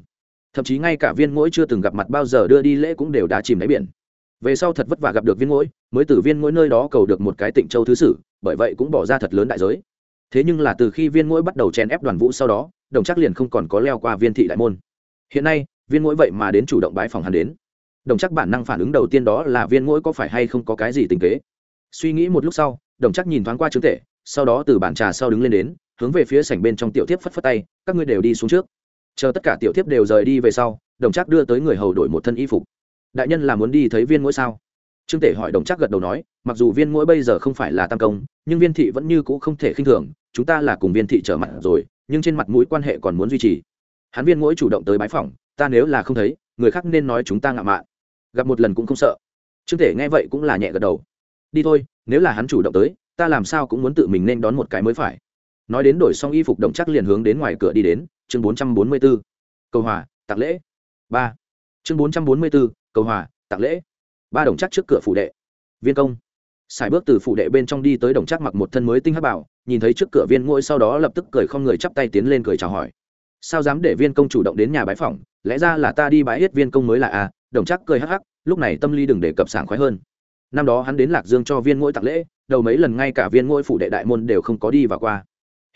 Thậm chí ngay cả viên mũi chưa từng gặp mặt bao giờ đưa đi lễ cũng đều đã chìm đáy biển. Về sau thật vất vả gặp được viên mũi mới từ viên mũi nơi đó cầu được một cái tịnh châu thứ sử, bởi vậy cũng bỏ ra thật lớn đại giới. Thế nhưng là từ khi viên mũi bắt đầu chèn ép đoàn vũ sau đó, đồng chắc liền không còn có leo qua viên thị đại môn hiện nay, viên mũi vậy mà đến chủ động bái phòng hắn đến. Đồng chắc bản năng phản ứng đầu tiên đó là viên mũi có phải hay không có cái gì tình kế? Suy nghĩ một lúc sau, đồng chắc nhìn thoáng qua chứng tệ, sau đó từ bàn trà sau đứng lên đến, hướng về phía sảnh bên trong tiểu tiếp phất phất tay, các ngươi đều đi xuống trước. Chờ tất cả tiểu thiếp đều rời đi về sau, đồng chắc đưa tới người hầu đổi một thân y phục. Đại nhân là muốn đi thấy viên mũi sao? Trương tể hỏi đồng chắc gật đầu nói, mặc dù viên mũi bây giờ không phải là tam công, nhưng viên thị vẫn như c ũ không thể khinh thường, chúng ta là cùng viên thị trở mặt rồi, nhưng trên mặt mũi quan hệ còn muốn duy trì hắn viên mỗi chủ động tới bái phòng ta nếu là không thấy, người khác nên nói chúng ta ngạo mạn. Gặp một lần cũng không sợ. Trương thể nghe vậy cũng là nhẹ gật đầu. Đi thôi, nếu là hắn chủ động tới, ta làm sao cũng muốn tự mình nên đón một cái mới phải. Nói đến đổi xong y phục đồng chắc liền hướng đến ngoài cửa đi đến, chương bốn trăm bốn mươi b ố cầu hòa tạc lễ. Ba. Chương bốn trăm bốn mươi b ố cầu hòa tạc lễ. Ba đồng chắc trước cửa phủ đệ. Viên công. Xài bước từ phủ đệ bên trong đi tới đồng chắc mặc một thân mới tinh hắc bảo, nhìn thấy trước cửa viên ngôi sau đó lập tức cười không người chắp tay tiến lên cười chào hỏi sao dám để viên công chủ động đến nhà bái phỏng? Lẽ ra là ta đi bái hết viên công mới là a đồng chắc cười hắc hắc, lúc này tâm lý đừng để cập sảng khoái hơn. Năm đó hắn đến lạc dương cho viên ngỗi tặng lễ, đầu mấy lần ngay cả viên ngỗi phủ đệ đại môn đều không có đi và qua.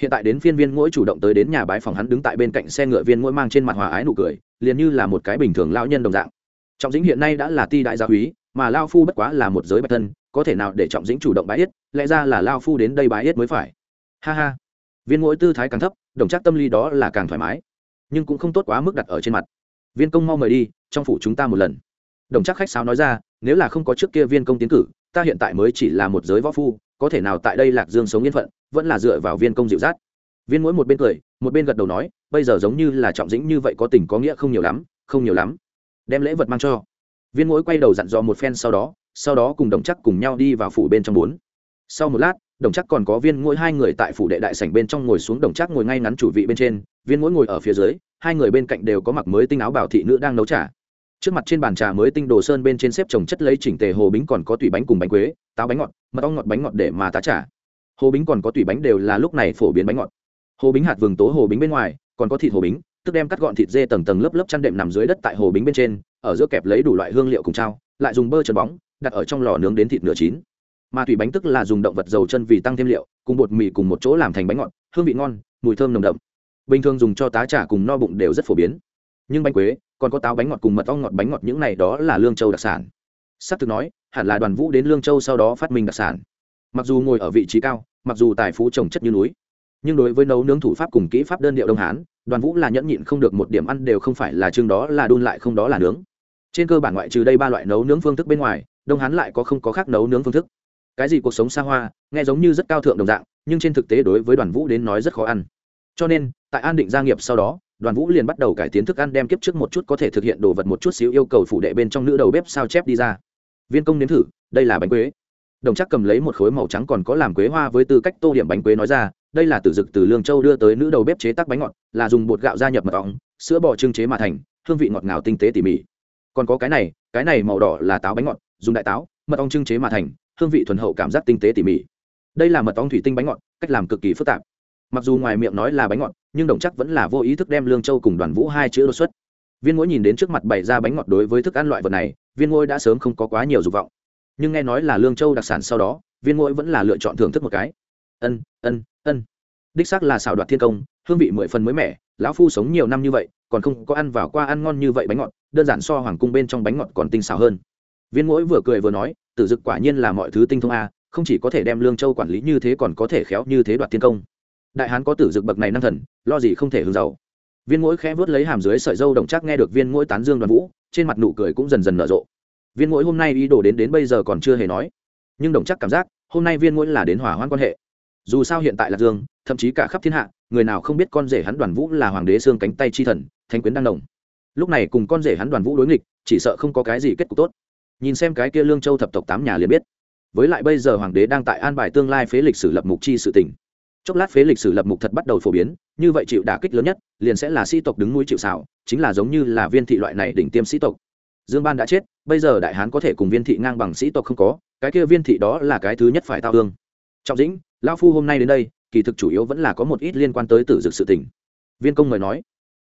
Hiện tại đến phiên viên ngỗi chủ động tới đến nhà bái phòng hắn đứng tại bên cạnh xe ngựa viên ngỗi mang trên mặt hòa ái nụ cười, liền như là một cái bình thường lão nhân đồng dạng. Trọng dĩnh hiện nay đã là ti đại gia úy mà lao phu bất quá là một giới bạch thân, có thể nào để trọng dĩnh chủ động bái yết? Lẽ ra là lao phu đến đây bái yết mới phải. Ha ha. Viên ngỗi tư thái càng thấp đồng chắc tâm lý đó là càng thoải mái, nhưng cũng không tốt quá mức đặt ở trên mặt. Viên công mau mời đi, trong phủ chúng ta một lần. Đồng chắc khách sáo nói ra, nếu là không có trước kia viên công tiến cử, ta hiện tại mới chỉ là một giới võ phu, có thể nào tại đây lạc dương sống yên phận, vẫn là dựa vào viên công dịu dắt. Viên mỗi một bên cười, một bên gật đầu nói, bây giờ giống như là trọng dĩnh như vậy có tình có nghĩa không nhiều lắm, không nhiều lắm. Đem lễ vật mang cho. Viên mỗi quay đầu dặn dò một phen sau đó sau đó cùng đồng chắc cùng nhau đi vào phủ bên trong bốn. Sau một lát đồng chắc còn có viên mỗi hai người tại phủ đệ đại sảnh bên trong ngồi xuống, đồng chắc ngồi ngay ngắn chủ vị bên trên, viên mỗi ngồi ở phía dưới, hai người bên cạnh đều có mặc mới tinh áo bảo thị nữ đang nấu trà. Trước mặt trên bàn trà mới tinh đồ sơn bên trên xếp trồng chất lấy chỉnh tề hồ bính còn có tủy bánh cùng bánh quế, táo bánh ngọt, mật ong ngọt bánh ngọt để mà tá trà. Hồ bính còn có tủy bánh đều là lúc này phổ biến bánh ngọt. Hồ bính hạt vừng tố hồ bính bên ngoài, còn có thịt hồ bính, tức đem cắt gọn thịt dê tầng tầng lớp lớp chăn đệm nằm dưới đất tại hồ bính bên trên, ở giữa kẹp lấy đủ loại hương liệu cùng trao, lại dùng bơ trần bóng, đặt ở trong lò nướng đến thịt nửa chín mà thủy bánh tức là dùng động vật dầu chân vì tăng thêm liệu, cùng bột mì cùng một chỗ làm thành bánh ngọt, hương vị ngon, mùi thơm nồng đậm. Bình thường dùng cho tá trà cùng no bụng đều rất phổ biến. Nhưng bánh quế còn có táo bánh ngọt cùng mật ong ngọt bánh ngọt, những này đó là lương châu đặc sản. Sắp thực nói, hẳn là đoàn vũ đến lương châu sau đó phát minh đặc sản. Mặc dù ngồi ở vị trí cao, mặc dù tài phú trồng chất như núi, nhưng đối với nấu nướng thủ pháp cùng kỹ pháp đơn điệu đông hán, đoàn vũ là nhẫn nhịn không được một điểm ăn đều không phải là chương đó là đun lại không đó là nướng. Trên cơ bản ngoại trừ đây ba loại nấu nướng phương thức bên ngoài, đông hán lại có không có khác nấu nướng phương thức cái gì cuộc sống xa hoa, nghe giống như rất cao thượng đồng dạng, nhưng trên thực tế đối với đoàn vũ đến nói rất khó ăn. Cho nên, tại an định gia nghiệp sau đó, đoàn vũ liền bắt đầu cải tiến thức ăn đem kiếp trước một chút có thể thực hiện đồ vật một chút xíu yêu cầu phủ đệ bên trong nữ đầu bếp sao chép đi ra. Viên công nếm thử, đây là bánh quế. Đồng chắc cầm lấy một khối màu trắng còn có làm quế hoa với tư cách tô điểm bánh quế nói ra, đây là từ dực từ lương châu đưa tới nữ đầu bếp chế tác bánh ngọt, là dùng bột gạo gia nhập mật ong, sữa bò trưng chế mà thành, hương vị ngọt ngào tinh tế tỉ mỉ. Còn có cái này cái này màu đỏ là táo bánh ngọt, dùng đại táo, mật ong trưng chế mà thành hương vị thuần hậu cảm giác tinh tế tỉ mỉ. Đây là mật ong thủy tinh bánh ngọt, cách làm cực kỳ phức tạp. Mặc dù ngoài miệng nói là bánh ngọt, nhưng đồng chắc vẫn là vô ý thức đem lương châu cùng đoàn vũ hai chữ đột xuất. Viên ngỗi nhìn đến trước mặt bày ra bánh ngọt đối với thức ăn loại vật này, viên ngôi đã sớm không có quá nhiều dục vọng. Nhưng nghe nói là lương châu đặc sản sau đó, viên ngỗi vẫn là lựa chọn thưởng thức một cái. Ân ân ân. Đích xác là xào đoạt thiên công, hương vị mười phần mới mẻ, lão phu sống nhiều năm như vậy, còn không có ăn vào qua ăn ngon như vậy bánh ngọt, đơn giản so hoàng cung bên trong bánh ngọt còn tinh xào hơn viên mỗi vừa cười vừa nói, tử dực quả nhiên là mọi thứ tinh thông a, không chỉ có thể đem lương châu quản lý như thế còn có thể khéo như thế đoạt thiên công. Đại hán có tử dực bậc này năng thần, lo gì không thể hưởng giàu. Viên mỗi khẽ vớt lấy hàm dưới sợi dâu đồng chắc nghe được viên mỗi tán dương đoàn vũ, trên mặt nụ cười cũng dần dần nở rộ. Viên mỗi hôm nay ý đồ đến đến bây giờ còn chưa hề nói, nhưng đồng chắc cảm giác, hôm nay viên mỗi là đến hỏa hoãn quan hệ. Dù sao hiện tại là dương, thậm chí cả khắp thiên hạ, người nào không biết con rể hắn đoàn vũ là hoàng đế xương cánh tay chi thần thanh quyến đang đồng. Lúc này cùng con rể hắn đoàn vũ đối nghịch, chỉ sợ không có cái gì kết cục tốt nhìn xem cái kia lương châu thập tộc tám nhà liền biết. Với lại bây giờ hoàng đế đang tại an bài tương lai phế lịch sử lập mục chi sự tỉnh chốc lát phế lịch sử lập mục thật bắt đầu phổ biến, như vậy chịu đả kích lớn nhất, liền sẽ là sĩ tộc đứng núi chịu xảo chính là giống như là viên thị loại này đỉnh tiêm sĩ tộc. Dương ban đã chết, bây giờ đại hán có thể cùng viên thị ngang bằng sĩ tộc không có, cái kia viên thị đó là cái thứ nhất phải tao hương trọng dĩnh lao phu hôm nay đến đây, kỳ thực chủ yếu vẫn là có một ít liên quan tới tử dực sự tỉnh viên công mời nói.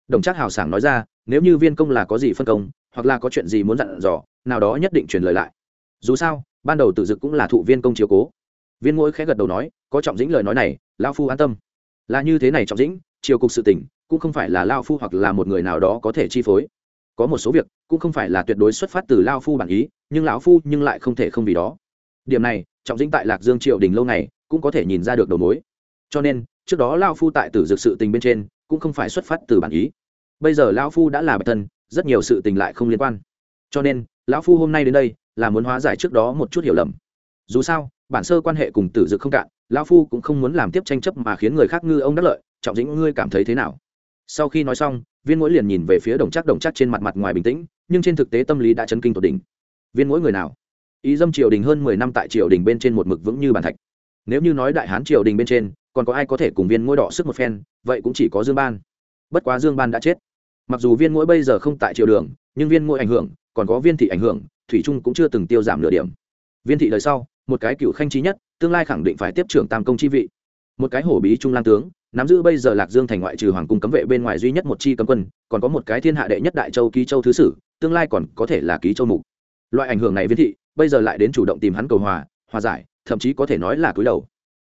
Đồng trác hào sảng nói ra, nếu như viên công là có gì phân công hoặc là có chuyện gì muốn dặn dò, nào đó nhất định truyền lời lại. Dù sao, ban đầu tử dực cũng là thụ viên công chiếu cố. Viên mỗi khẽ gật đầu nói, có trọng dĩnh lời nói này lao phu an tâm. Là như thế này trọng dĩnh chiều cục sự tỉnh, cũng không phải là lao phu hoặc là một người nào đó có thể chi phối. Có một số việc, cũng không phải là tuyệt đối xuất phát từ lao phu bản ý, nhưng lão phu nhưng lại không thể không vì đó. Điểm này, trọng dĩnh tại lạc dương triều đình lâu này cũng có thể nhìn ra được đầu mối. Cho nên, trước đó lao phu tại tử dược sự tình bên trên, cũng không phải xuất phát từ bản ý. Bây giờ lao phu đã là bạch thân rất nhiều sự tình lại không liên quan. Cho nên, lão phu hôm nay đến đây là muốn hóa giải trước đó một chút hiểu lầm. Dù sao, bản sơ quan hệ cùng tử dực không cạn, lão phu cũng không muốn làm tiếp tranh chấp mà khiến người khác ngư ông đắc lợi. Trọng dĩnh, ngươi cảm thấy thế nào? Sau khi nói xong, viên mỗi liền nhìn về phía đồng chắc đồng chắc trên mặt mặt ngoài bình tĩnh, nhưng trên thực tế tâm lý đã chấn kinh tột đỉnh. Viên mỗi người nào? Ý dâm triều đình hơn mười năm tại triều đình bên trên một mực vững như bàn thạch. Nếu như nói đại hán triều đình bên trên, còn có ai có thể cùng viên mỗi đỏ sức một phen, vậy cũng chỉ có dương ban. Bất quá dương ban đã chết mặc dù viên mỗi bây giờ không tại triều đường, nhưng viên ngôi ảnh hưởng, còn có viên thị ảnh hưởng, thủy trung cũng chưa từng tiêu giảm nửa điểm. Viên thị đời sau, một cái cựu khanh trí nhất, tương lai khẳng định phải tiếp trưởng tam công chi vị. Một cái hổ bí trung lang tướng, nắm giữ bây giờ lạc dương thành ngoại trừ hoàng cung cấm vệ bên ngoài duy nhất một chi cấm quân, còn có một cái thiên hạ đệ nhất đại châu ký châu thứ sử, tương lai còn có thể là ký châu mục. Loại ảnh hưởng này viên thị, bây giờ lại đến chủ động tìm hắn cầu hòa hòa giải, thậm chí có thể nói là cúi đầu.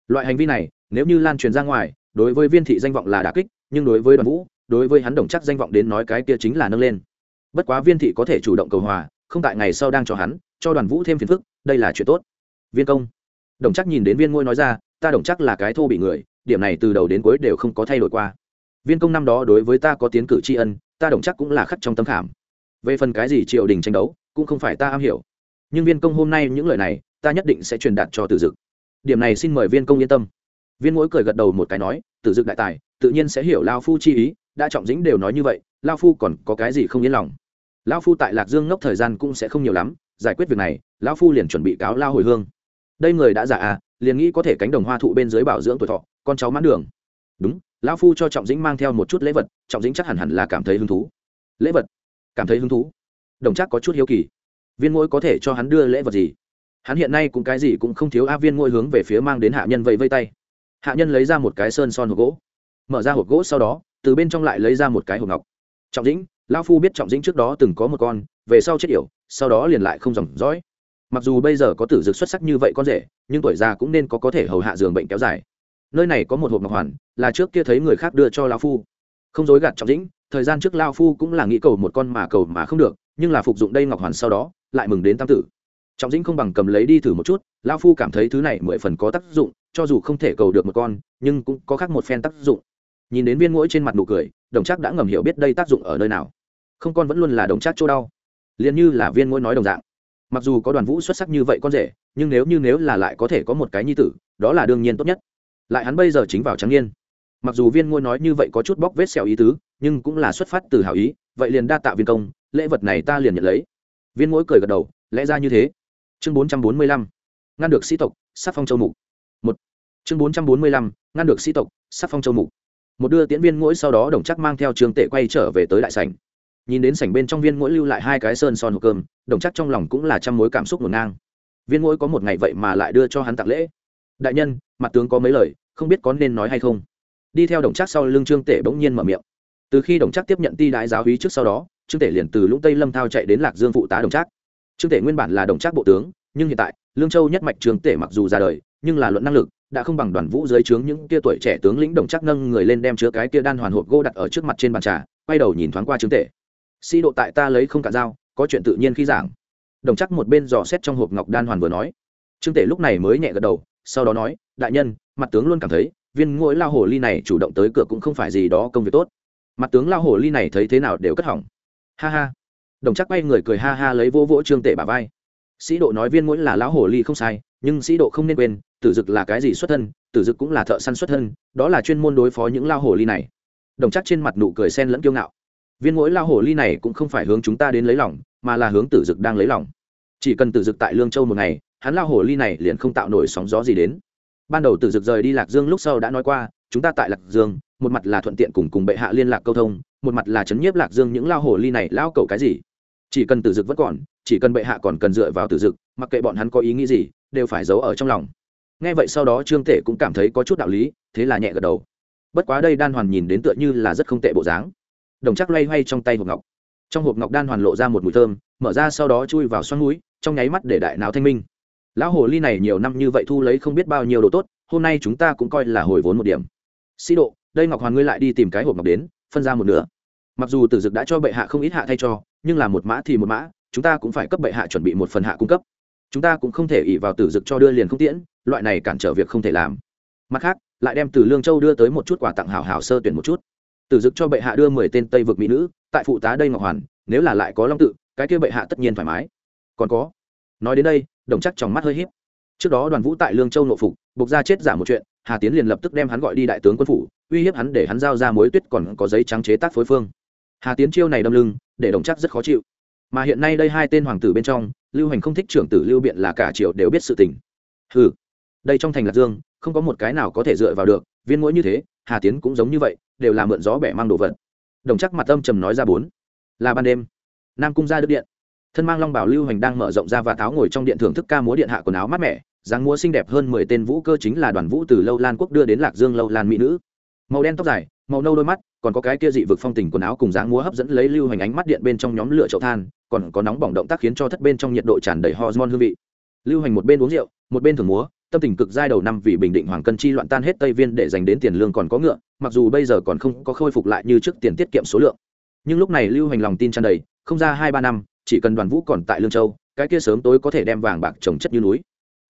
Loại hành vi này, nếu như lan truyền ra ngoài, đối với viên thị danh vọng là đà kích, nhưng đối với đoàn vũ đối với hắn đồng chắc danh vọng đến nói cái kia chính là nâng lên. Bất quá viên thị có thể chủ động cầu hòa, không tại ngày sau đang cho hắn, cho đoàn vũ thêm phiền phức, đây là chuyện tốt. Viên công. Đồng chắc nhìn đến viên ngôi nói ra, ta đồng chắc là cái thô bị người, điểm này từ đầu đến cuối đều không có thay đổi qua. Viên công năm đó đối với ta có tiến cử tri ân, ta đồng chắc cũng là khắc trong tâm khảm. Về phần cái gì triều đình tranh đấu, cũng không phải ta am hiểu. Nhưng viên công hôm nay những lời này, ta nhất định sẽ truyền đạt cho tử dực. Điểm này xin mời viên công yên tâm. Viên mỗi cười gật đầu một cái nói, tử dực đại tài, tự nhiên sẽ hiểu lao phu chi ý đã trọng dĩnh đều nói như vậy, lao phu còn có cái gì không yên lòng? Lao phu tại lạc dương ngốc thời gian cũng sẽ không nhiều lắm, giải quyết việc này, lao phu liền chuẩn bị cáo lao hồi hương. Đây người đã già à liền nghĩ có thể cánh đồng hoa thụ bên dưới bảo dưỡng tuổi thọ, con cháu mãn đường. Đúng, lao phu cho trọng dĩnh mang theo một chút lễ vật, trọng dĩnh chắc hẳn hẳn là cảm thấy hứng thú. Lễ vật? Cảm thấy hứng thú? Đồng chắc có chút hiếu kỳ. Viên ngôi có thể cho hắn đưa lễ vật gì? Hắn hiện nay cũng cái gì cũng không thiếu a viên ngôi hướng về phía mang đến hạ nhân vẫy vây tay. Hạ nhân lấy ra một cái sơn son hộp gỗ. Mở ra hộp gỗ sau đó từ bên trong lại lấy ra một cái hộp ngọc. Trọng dĩnh, lão phu biết trọng dĩnh trước đó từng có một con, về sau chết yểu, sau đó liền lại không dòng dõi. Mặc dù bây giờ có tử dược xuất sắc như vậy con rể, nhưng tuổi già cũng nên có có thể hầu hạ giường bệnh kéo dài. Nơi này có một hộp ngọc hoàn, là trước kia thấy người khác đưa cho lao phu. Không dối gạt trọng dĩnh, thời gian trước lao phu cũng là nghĩ cầu một con mà cầu mà không được, nhưng là phục dụng đây ngọc hoàn sau đó, lại mừng đến tam tử. Trọng dĩnh không bằng cầm lấy đi thử một chút lao phu cảm thấy thứ này mười phần có tác dụng, cho dù không thể cầu được một con, nhưng cũng có khác một phen tác dụng nhìn đến viên mũi trên mặt nụ cười, đồng chắc đã ngầm hiểu biết đây tác dụng ở nơi nào. Không con vẫn luôn là đồng chắc chỗ đau. Liền như là viên mũi nói đồng dạng. Mặc dù có đoàn vũ xuất sắc như vậy con rể, nhưng nếu như nếu là lại có thể có một cái nhi tử, đó là đương nhiên tốt nhất. Lại hắn bây giờ chính vào trắng niên. Mặc dù viên ngôi nói như vậy có chút bóc vết xẹo ý tứ, nhưng cũng là xuất phát từ hảo ý, vậy liền đa tạ viên công, lễ vật này ta liền nhận lấy. Viên ngôi cười gật đầu, lẽ ra như thế. Chương bốn trăm bốn mươi lăm, ngăn được sĩ tộc sắc phong châu mục. Một. Chương bốn trăm bốn mươi lăm, ngăn được sĩ tộc sắc phong châu mục một đưa tiễn viên mỗi sau đó đồng chắc mang theo trường tệ quay trở về tới đại sảnh. Nhìn đến sảnh bên trong viên mỗi lưu lại hai cái sơn son hộp cơm, đồng chắc trong lòng cũng là trăm mối cảm xúc ngổn ngang. Viên mỗi có một ngày vậy mà lại đưa cho hắn tặng lễ. Đại nhân, mặt tướng có mấy lời, không biết có nên nói hay không? Đi theo đồng chắc sau lưng trương tể bỗng nhiên mở miệng. Từ khi đồng chắc tiếp nhận ti đại giáo hí trước sau đó trương tể liền từ lũng tây lâm thao chạy đến lạc dương phụ tá đồng chắc. Trương tể nguyên bản là đồng chắc bộ tướng, nhưng hiện tại, lương châu nhất mạch trương tể mặc dù ra đời, nhưng là luận năng lực đã không bằng đoàn vũ dưới trướng những kia tuổi trẻ tướng lĩnh đồng chắc nâng người lên đem chứa cái kia đan hoàn hộp gỗ đặt ở trước mặt trên bàn trà, quay đầu nhìn thoáng qua trương tể. Sĩ độ tại ta lấy không cả dao, có chuyện tự nhiên khi giảng. Đồng chắc một bên dò xét trong hộp ngọc đan hoàn vừa nói. Trương tể lúc này mới nhẹ gật đầu, sau đó nói, đại nhân, mặt tướng luôn cảm thấy, viên ngỗi lao hồ ly này chủ động tới cửa cũng không phải gì đó công việc tốt. Mặt tướng lao hồ ly này thấy thế nào đều cất hỏng. Ha ha. Đồng chắc quay người cười ha ha lấy vô vỗ trương tể bà vai sĩ độ nói viên mỗi là lão hồ ly không sai, nhưng sĩ độ không nên quên, tử dực là cái gì xuất thân, tử dực cũng là thợ săn xuất thân, đó là chuyên môn đối phó những lao hồ ly này. Đồng chắc trên mặt nụ cười sen lẫn kiêu ngạo. Viên mỗi lao hồ ly này cũng không phải hướng chúng ta đến lấy lòng, mà là hướng tử dực đang lấy lòng. Chỉ cần tử dực tại lương châu một ngày, hắn lao hồ ly này liền không tạo nổi sóng gió gì đến. Ban đầu tử dực rời đi lạc dương lúc sau đã nói qua, chúng ta tại lạc dương, một mặt là thuận tiện cùng cùng bệ hạ liên lạc câu thông, một mặt là chấn nhiếp lạc dương những lao hồ ly này lao cầu cái gì? Chỉ cần tử dực vẫn còn chỉ cần bệ hạ còn cần dựa vào tử dực, mặc kệ bọn hắn có ý nghĩ gì, đều phải giấu ở trong lòng. Nghe vậy sau đó trương tể cũng cảm thấy có chút đạo lý, thế là nhẹ gật đầu. Bất quá đây đan hoàn nhìn đến tựa như là rất không tệ bộ dáng. Đồng chắc loay hoay trong tay hộp ngọc. Trong hộp ngọc đan hoàn lộ ra một mùi thơm, mở ra sau đó chui vào xoắn núi, trong nháy mắt để đại não thanh minh. Lão hồ ly này nhiều năm như vậy thu lấy không biết bao nhiêu đồ tốt, hôm nay chúng ta cũng coi là hồi vốn một điểm. Sĩ độ, đây ngọc hoàn ngươi lại đi tìm cái hộp ngọc đến, phân ra một nửa. Mặc dù tử dực đã cho bệ hạ không ít hạ thay cho, nhưng là một mã thì một mã chúng ta cũng phải cấp bệ hạ chuẩn bị một phần hạ cung cấp. Chúng ta cũng không thể ỉ vào tử dực cho đưa liền không tiễn, loại này cản trở việc không thể làm. Mặt khác, lại đem từ lương châu đưa tới một chút quà tặng hảo hảo sơ tuyển một chút. Tử dực cho bệ hạ đưa mười tên tây vực mỹ nữ, tại phụ tá đây ngọc hoàn, nếu là lại có long tự, cái kia bệ hạ tất nhiên thoải mái. Còn có, nói đến đây, đồng chắc trong mắt hơi hiếp trước đó đoàn vũ tại lương châu nội phục, buộc ra chết giả một chuyện, hà tiến liền lập tức đem hắn gọi đi đại tướng quân phủ, uy hiếp hắn để hắn giao ra mối tuyết còn có giấy trắng chế tác phối phương. Hà tiến chiêu này đâm lưng, để đồng chắc rất khó chịu mà hiện nay đây hai tên hoàng tử bên trong, lưu hành không thích trưởng tử lưu biện là cả triều đều biết sự tình. Ừ đây trong thành lạc dương, không có một cái nào có thể dựa vào được, viên mũi như thế, hà tiến cũng giống như vậy, đều là mượn gió bẻ mang đồ vật. Đồng chắc mặt âm trầm nói ra bốn, là ban đêm. Nam cung ra đức điện. Thân mang long bảo lưu hành đang mở rộng ra và tháo ngồi trong điện thưởng thức ca múa điện hạ quần áo mát mẻ, dáng múa xinh đẹp hơn mười tên vũ cơ chính là đoàn vũ từ lâu lan quốc đưa đến lạc dương lâu lan mỹ nữ. Màu đen tóc dài màu nâu đôi mắt còn có cái kia dị vực phong tình quần áo cùng dáng múa hấp dẫn lấy lưu hành ánh mắt điện bên trong nhóm lửa chậu than còn có nóng bỏng động tác khiến cho thất bên trong nhiệt độ tràn đầy hormone hương vị. Lưu hành một bên uống rượu một bên thường múa tâm tình cực giai đầu năm vì bình định hoàng cân chi loạn tan hết tây viên để dành đến tiền lương còn có ngựa mặc dù bây giờ còn không có khôi phục lại như trước tiền tiết kiệm số lượng. Nhưng lúc này lưu hành lòng tin tràn đầy không ra hai ba năm chỉ cần đoàn vũ còn tại lương châu cái kia sớm tối có thể đem vàng bạc trồng chất như núi.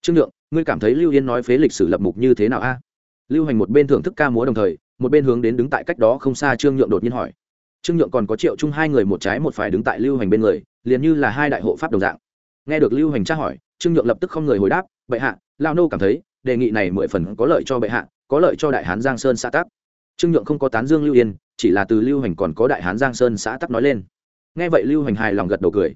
Trương Lượng, ngươi cảm thấy lưu yên nói phế lịch sử lập mục như thế nào a? Lưu hành một bên thưởng thức ca múa đồng thời một bên hướng đến đứng tại cách đó không xa trương nhượng đột nhiên hỏi. Trương nhượng còn có triệu chung hai người một trái một phải đứng tại lưu hành bên người, liền như là hai đại hộ pháp đồng dạng. Nghe được lưu hành tra hỏi, trương nhượng lập tức không người hồi đáp, bệ hạ lao nô cảm thấy, đề nghị này mười phần có lợi cho bệ hạ, có lợi cho đại hán giang sơn xã tắc. Trương nhượng không có tán dương lưu yên, chỉ là từ lưu hành còn có đại hán giang sơn xã tắc nói lên. Nghe vậy lưu hành hài lòng gật đầu cười.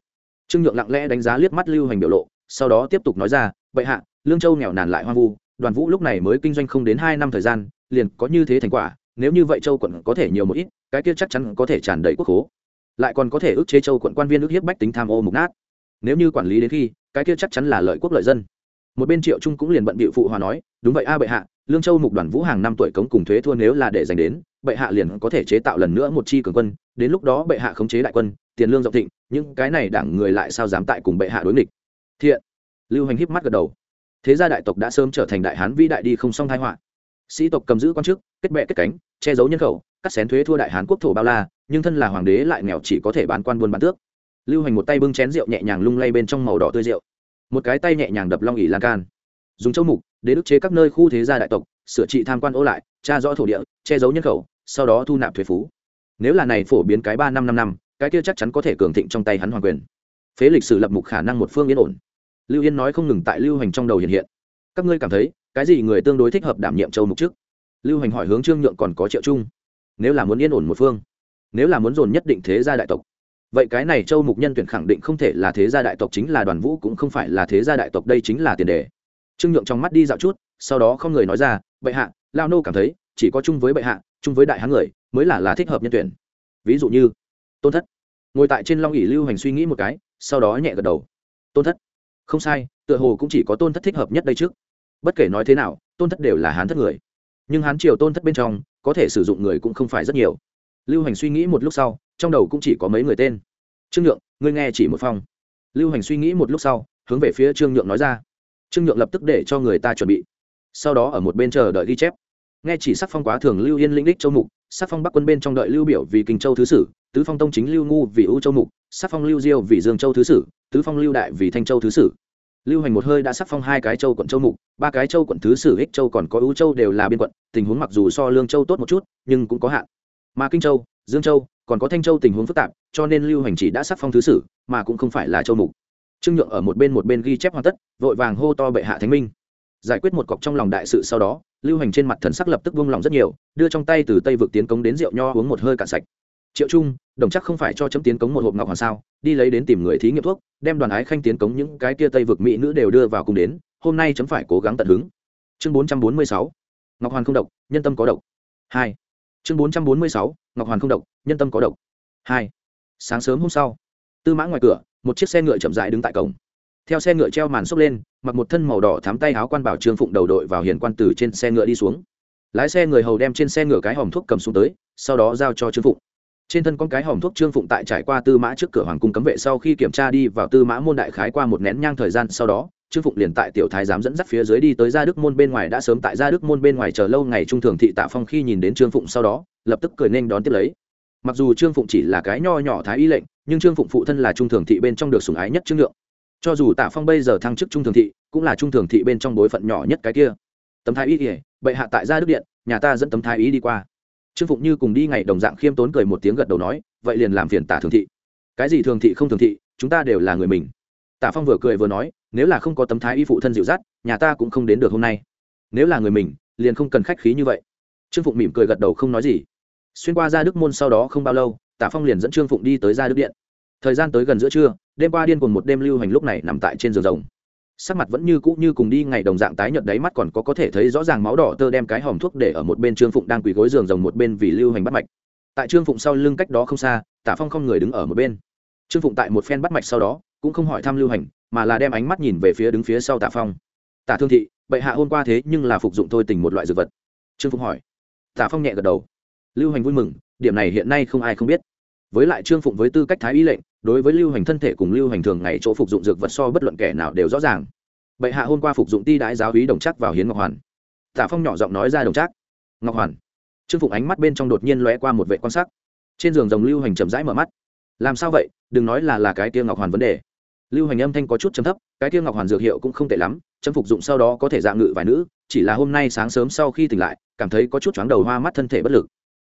Trương nhượng lặng lẽ đánh giá liếc mắt lưu hành biểu lộ, sau đó tiếp tục nói ra, bệ hạ, lương châu nghèo nàn lại hoang vu, đoàn vũ lúc này mới kinh doanh không đến hai năm thời gian liền có như thế thành quả, nếu như vậy châu quận có thể nhiều một ít, cái kia chắc chắn có thể tràn đầy quốc khố. Lại còn có thể ức chế châu quận quan viên ức hiếp bách tính tham ô mục nát. Nếu như quản lý đến khi, cái kia chắc chắn là lợi quốc lợi dân. Một bên triệu trung cũng liền bận bịu phụ hòa nói, đúng vậy a bệ hạ, lương châu mục đoàn vũ hàng năm tuổi cống cùng thuế thua nếu là để dành đến, bệ hạ liền có thể chế tạo lần nữa một chi cường quân, đến lúc đó bệ hạ khống chế đại quân, tiền lương rộng thịnh, những cái này đảng người lại sao dám tại cùng bệ hạ đối nghịch? Thiện. Lưu hành híp mắt gật đầu. Thế gia đại tộc đã sớm trở thành đại hán vĩ đại đi không song thái họa sĩ tộc cầm giữ quan chức, kết bệ kết cánh, che giấu nhân khẩu, cắt xén thuế thua đại hán quốc thổ bao la, nhưng thân là hoàng đế lại nghèo chỉ có thể bán quan buôn bán tước. Lưu hành một tay bưng chén rượu nhẹ nhàng lung lay bên trong màu đỏ tươi rượu. Một cái tay nhẹ nhàng đập long ỉ lan can. Dùng châu mục để đức chế các nơi khu thế gia đại tộc, sửa trị tham quan ô lại, tra rõ thổ địa, che giấu nhân khẩu, sau đó thu nạp thuế phú. Nếu là này phổ biến cái ba năm năm năm, cái kia chắc chắn có thể cường thịnh trong tay hắn hoàng quyền. Phế lịch sử lập mục khả năng một phương yên ổn. Lưu yên nói không ngừng tại lưu hành trong đầu hiện hiện. Các ngươi cảm thấy cái gì người tương đối thích hợp đảm nhiệm châu mục trước? Lưu hành hỏi hướng trương nhượng còn có triệu trung. Nếu là muốn yên ổn một phương, nếu là muốn dồn nhất định thế gia đại tộc. Vậy cái này châu mục nhân tuyển khẳng định không thể là thế gia đại tộc chính là đoàn vũ cũng không phải là thế gia đại tộc đây chính là tiền đề. Trương nhượng trong mắt đi dạo chút, sau đó không người nói ra, bệ hạ, lao nô cảm thấy, chỉ có chung với bệ hạ, chung với đại hán người, mới là là thích hợp nhân tuyển. Ví dụ như, tôn thất. Ngồi tại trên long ỉ lưu hành suy nghĩ một cái, sau đó nhẹ gật đầu. Tôn thất. Không sai, tựa hồ cũng chỉ có tôn thất thích hợp nhất đây trước bất kể nói thế nào, tôn thất đều là hán thất người. Nhưng hán triều tôn thất bên trong, có thể sử dụng người cũng không phải rất nhiều. Lưu hành suy nghĩ một lúc sau, trong đầu cũng chỉ có mấy người tên. Trương nhượng, ngươi nghe chỉ một phong. Lưu hành suy nghĩ một lúc sau, hướng về phía trương nhượng nói ra. Trương nhượng lập tức để cho người ta chuẩn bị. Sau đó ở một bên chờ đợi ghi chép. Nghe chỉ sắc phong quá thường lưu yên lĩnh đích châu mục, sắc phong bắc quân bên trong đợi lưu biểu vì kinh châu thứ sử, tứ phong tông chính lưu ngu vì ưu châu mục, sắc phong lưu diêu vì dương châu thứ sử, tứ phong lưu đại vì thanh châu thứ sử lưu hành một hơi đã sắc phong hai cái châu quận châu mục, ba cái châu quận thứ sử ích châu còn có ưu châu đều là biên quận, tình huống mặc dù so lương châu tốt một chút, nhưng cũng có hạn. Mà kinh châu, dương châu, còn có thanh châu tình huống phức tạp, cho nên lưu hành chỉ đã sắc phong thứ sử, mà cũng không phải là châu mục. Trương nhượng ở một bên một bên ghi chép hoàn tất, vội vàng hô to bệ hạ thánh minh. Giải quyết một cọc trong lòng đại sự sau đó, lưu hành trên mặt thần sắc lập tức buông lòng rất nhiều, đưa trong tay từ tây vực tiến cống đến rượu nho uống một hơi cạn sạch triệu trung, đồng chắc không phải cho chấm tiến cống một hộp ngọc hoàng sao, đi lấy đến tìm người thí nghiệm thuốc, đem đoàn ái khanh tiến cống những cái kia tây vực mỹ nữ đều đưa vào cùng đến, hôm nay chấm phải cố gắng tận hứng. Chương bốn trăm bốn mươi sáu, ngọc hoàn không độc, nhân tâm có độc. Hai. Chương bốn trăm bốn mươi sáu, ngọc hoàn không độc, nhân tâm có độc. Hai. Sáng sớm hôm sau, tư mã ngoài cửa, một chiếc xe ngựa chậm dại đứng tại cổng. Theo xe ngựa treo màn xốc lên, mặc một thân màu đỏ thám tay áo quan bảo trương phụng đầu đội vào hiền quan từ trên xe ngựa đi xuống. Lái xe người hầu đem trên xe ngựa cái hòm thuốc cầm xuống tới, sau đó giao cho trương phụng trên thân con cái hòm thuốc trương phụng tại trải qua tư mã trước cửa hoàng cung cấm vệ sau khi kiểm tra đi vào tư mã môn đại khái qua một nén nhang thời gian sau đó, trương phụng liền tại tiểu thái giám dẫn dắt phía dưới đi tới gia đức môn bên ngoài đã sớm tại gia đức môn bên ngoài chờ lâu ngày trung thường thị tạ phong khi nhìn đến trương phụng sau đó, lập tức cười nên đón tiếp lấy. Mặc dù trương phụng chỉ là cái nho nhỏ thái y lệnh, nhưng trương phụng phụ thân là trung thường thị bên trong được sủng ái nhất trương lượng. Cho dù tạ phong bây giờ thăng chức trung thường thị, cũng là trung thường thị bên trong bối phận nhỏ nhất cái kia. Tấm thái y kể bệ hạ tại gia đức điện, nhà ta dẫn tấm thái y đi qua trương phụng như cùng đi ngày đồng dạng khiêm tốn cười một tiếng gật đầu nói, vậy liền làm phiền tả thường thị. Cái gì thường thị không thường thị, chúng ta đều là người mình. Tả phong vừa cười vừa nói, nếu là không có tấm thái y phụ thân dịu dắt, nhà ta cũng không đến được hôm nay. Nếu là người mình, liền không cần khách khí như vậy. Trương phụng mỉm cười gật đầu không nói gì. Xuyên qua ra đức môn sau đó không bao lâu, tả phong liền dẫn trương phụng đi tới ra đức điện. Thời gian tới gần giữa trưa, đêm qua điên cùng một đêm lưu hành lúc này nằm tại trên giường rồng sắc mặt vẫn như cũ như cùng đi ngày đồng dạng tái nhợt đáy mắt còn có có thể thấy rõ ràng máu đỏ tơ đem cái hòm thuốc để ở một bên trương phụng đang quỳ gối giường rồng một bên vì lưu hành bắt mạch. Tại trương phụng sau lưng cách đó không xa, tả phong không người đứng ở một bên. Trương phụng tại một phen bắt mạch sau đó, cũng không hỏi thăm lưu hành, mà là đem ánh mắt nhìn về phía đứng phía sau tả phong. Tả thương thị, bệ hạ hôm qua thế nhưng là phục dụng thôi tình một loại dược vật. Trương phụng hỏi. Tả phong nhẹ gật đầu. Lưu hành vui mừng, điểm này hiện nay không ai không biết với lại trương phụng với tư cách thái y lệnh, đối với lưu hành thân thể cùng lưu hành thường ngày chỗ phục dụng dược vật so bất luận kẻ nào đều rõ ràng. Bệ hạ hôm qua phục dụng ti đái giáo hí đồng chắc vào hiến ngọc hoàn. Tả phong nhỏ giọng nói ra đồng chắc. Ngọc hoàn. Trương phụng ánh mắt bên trong đột nhiên lóe qua một vệ quan sắc. Trên giường rồng lưu hành chậm rãi mở mắt. Làm sao vậy? Đừng nói là là cái tiêu ngọc hoàn vấn đề. Lưu hành âm thanh có chút chấm thấp, cái tiêu ngọc hoàn dược hiệu cũng không tệ lắm, chấm phục dụng sau đó có thể dạng ngự vài nữ, chỉ là hôm nay sáng sớm sau khi tỉnh lại, cảm thấy có chút chóng đầu hoa mắt thân thể bất lực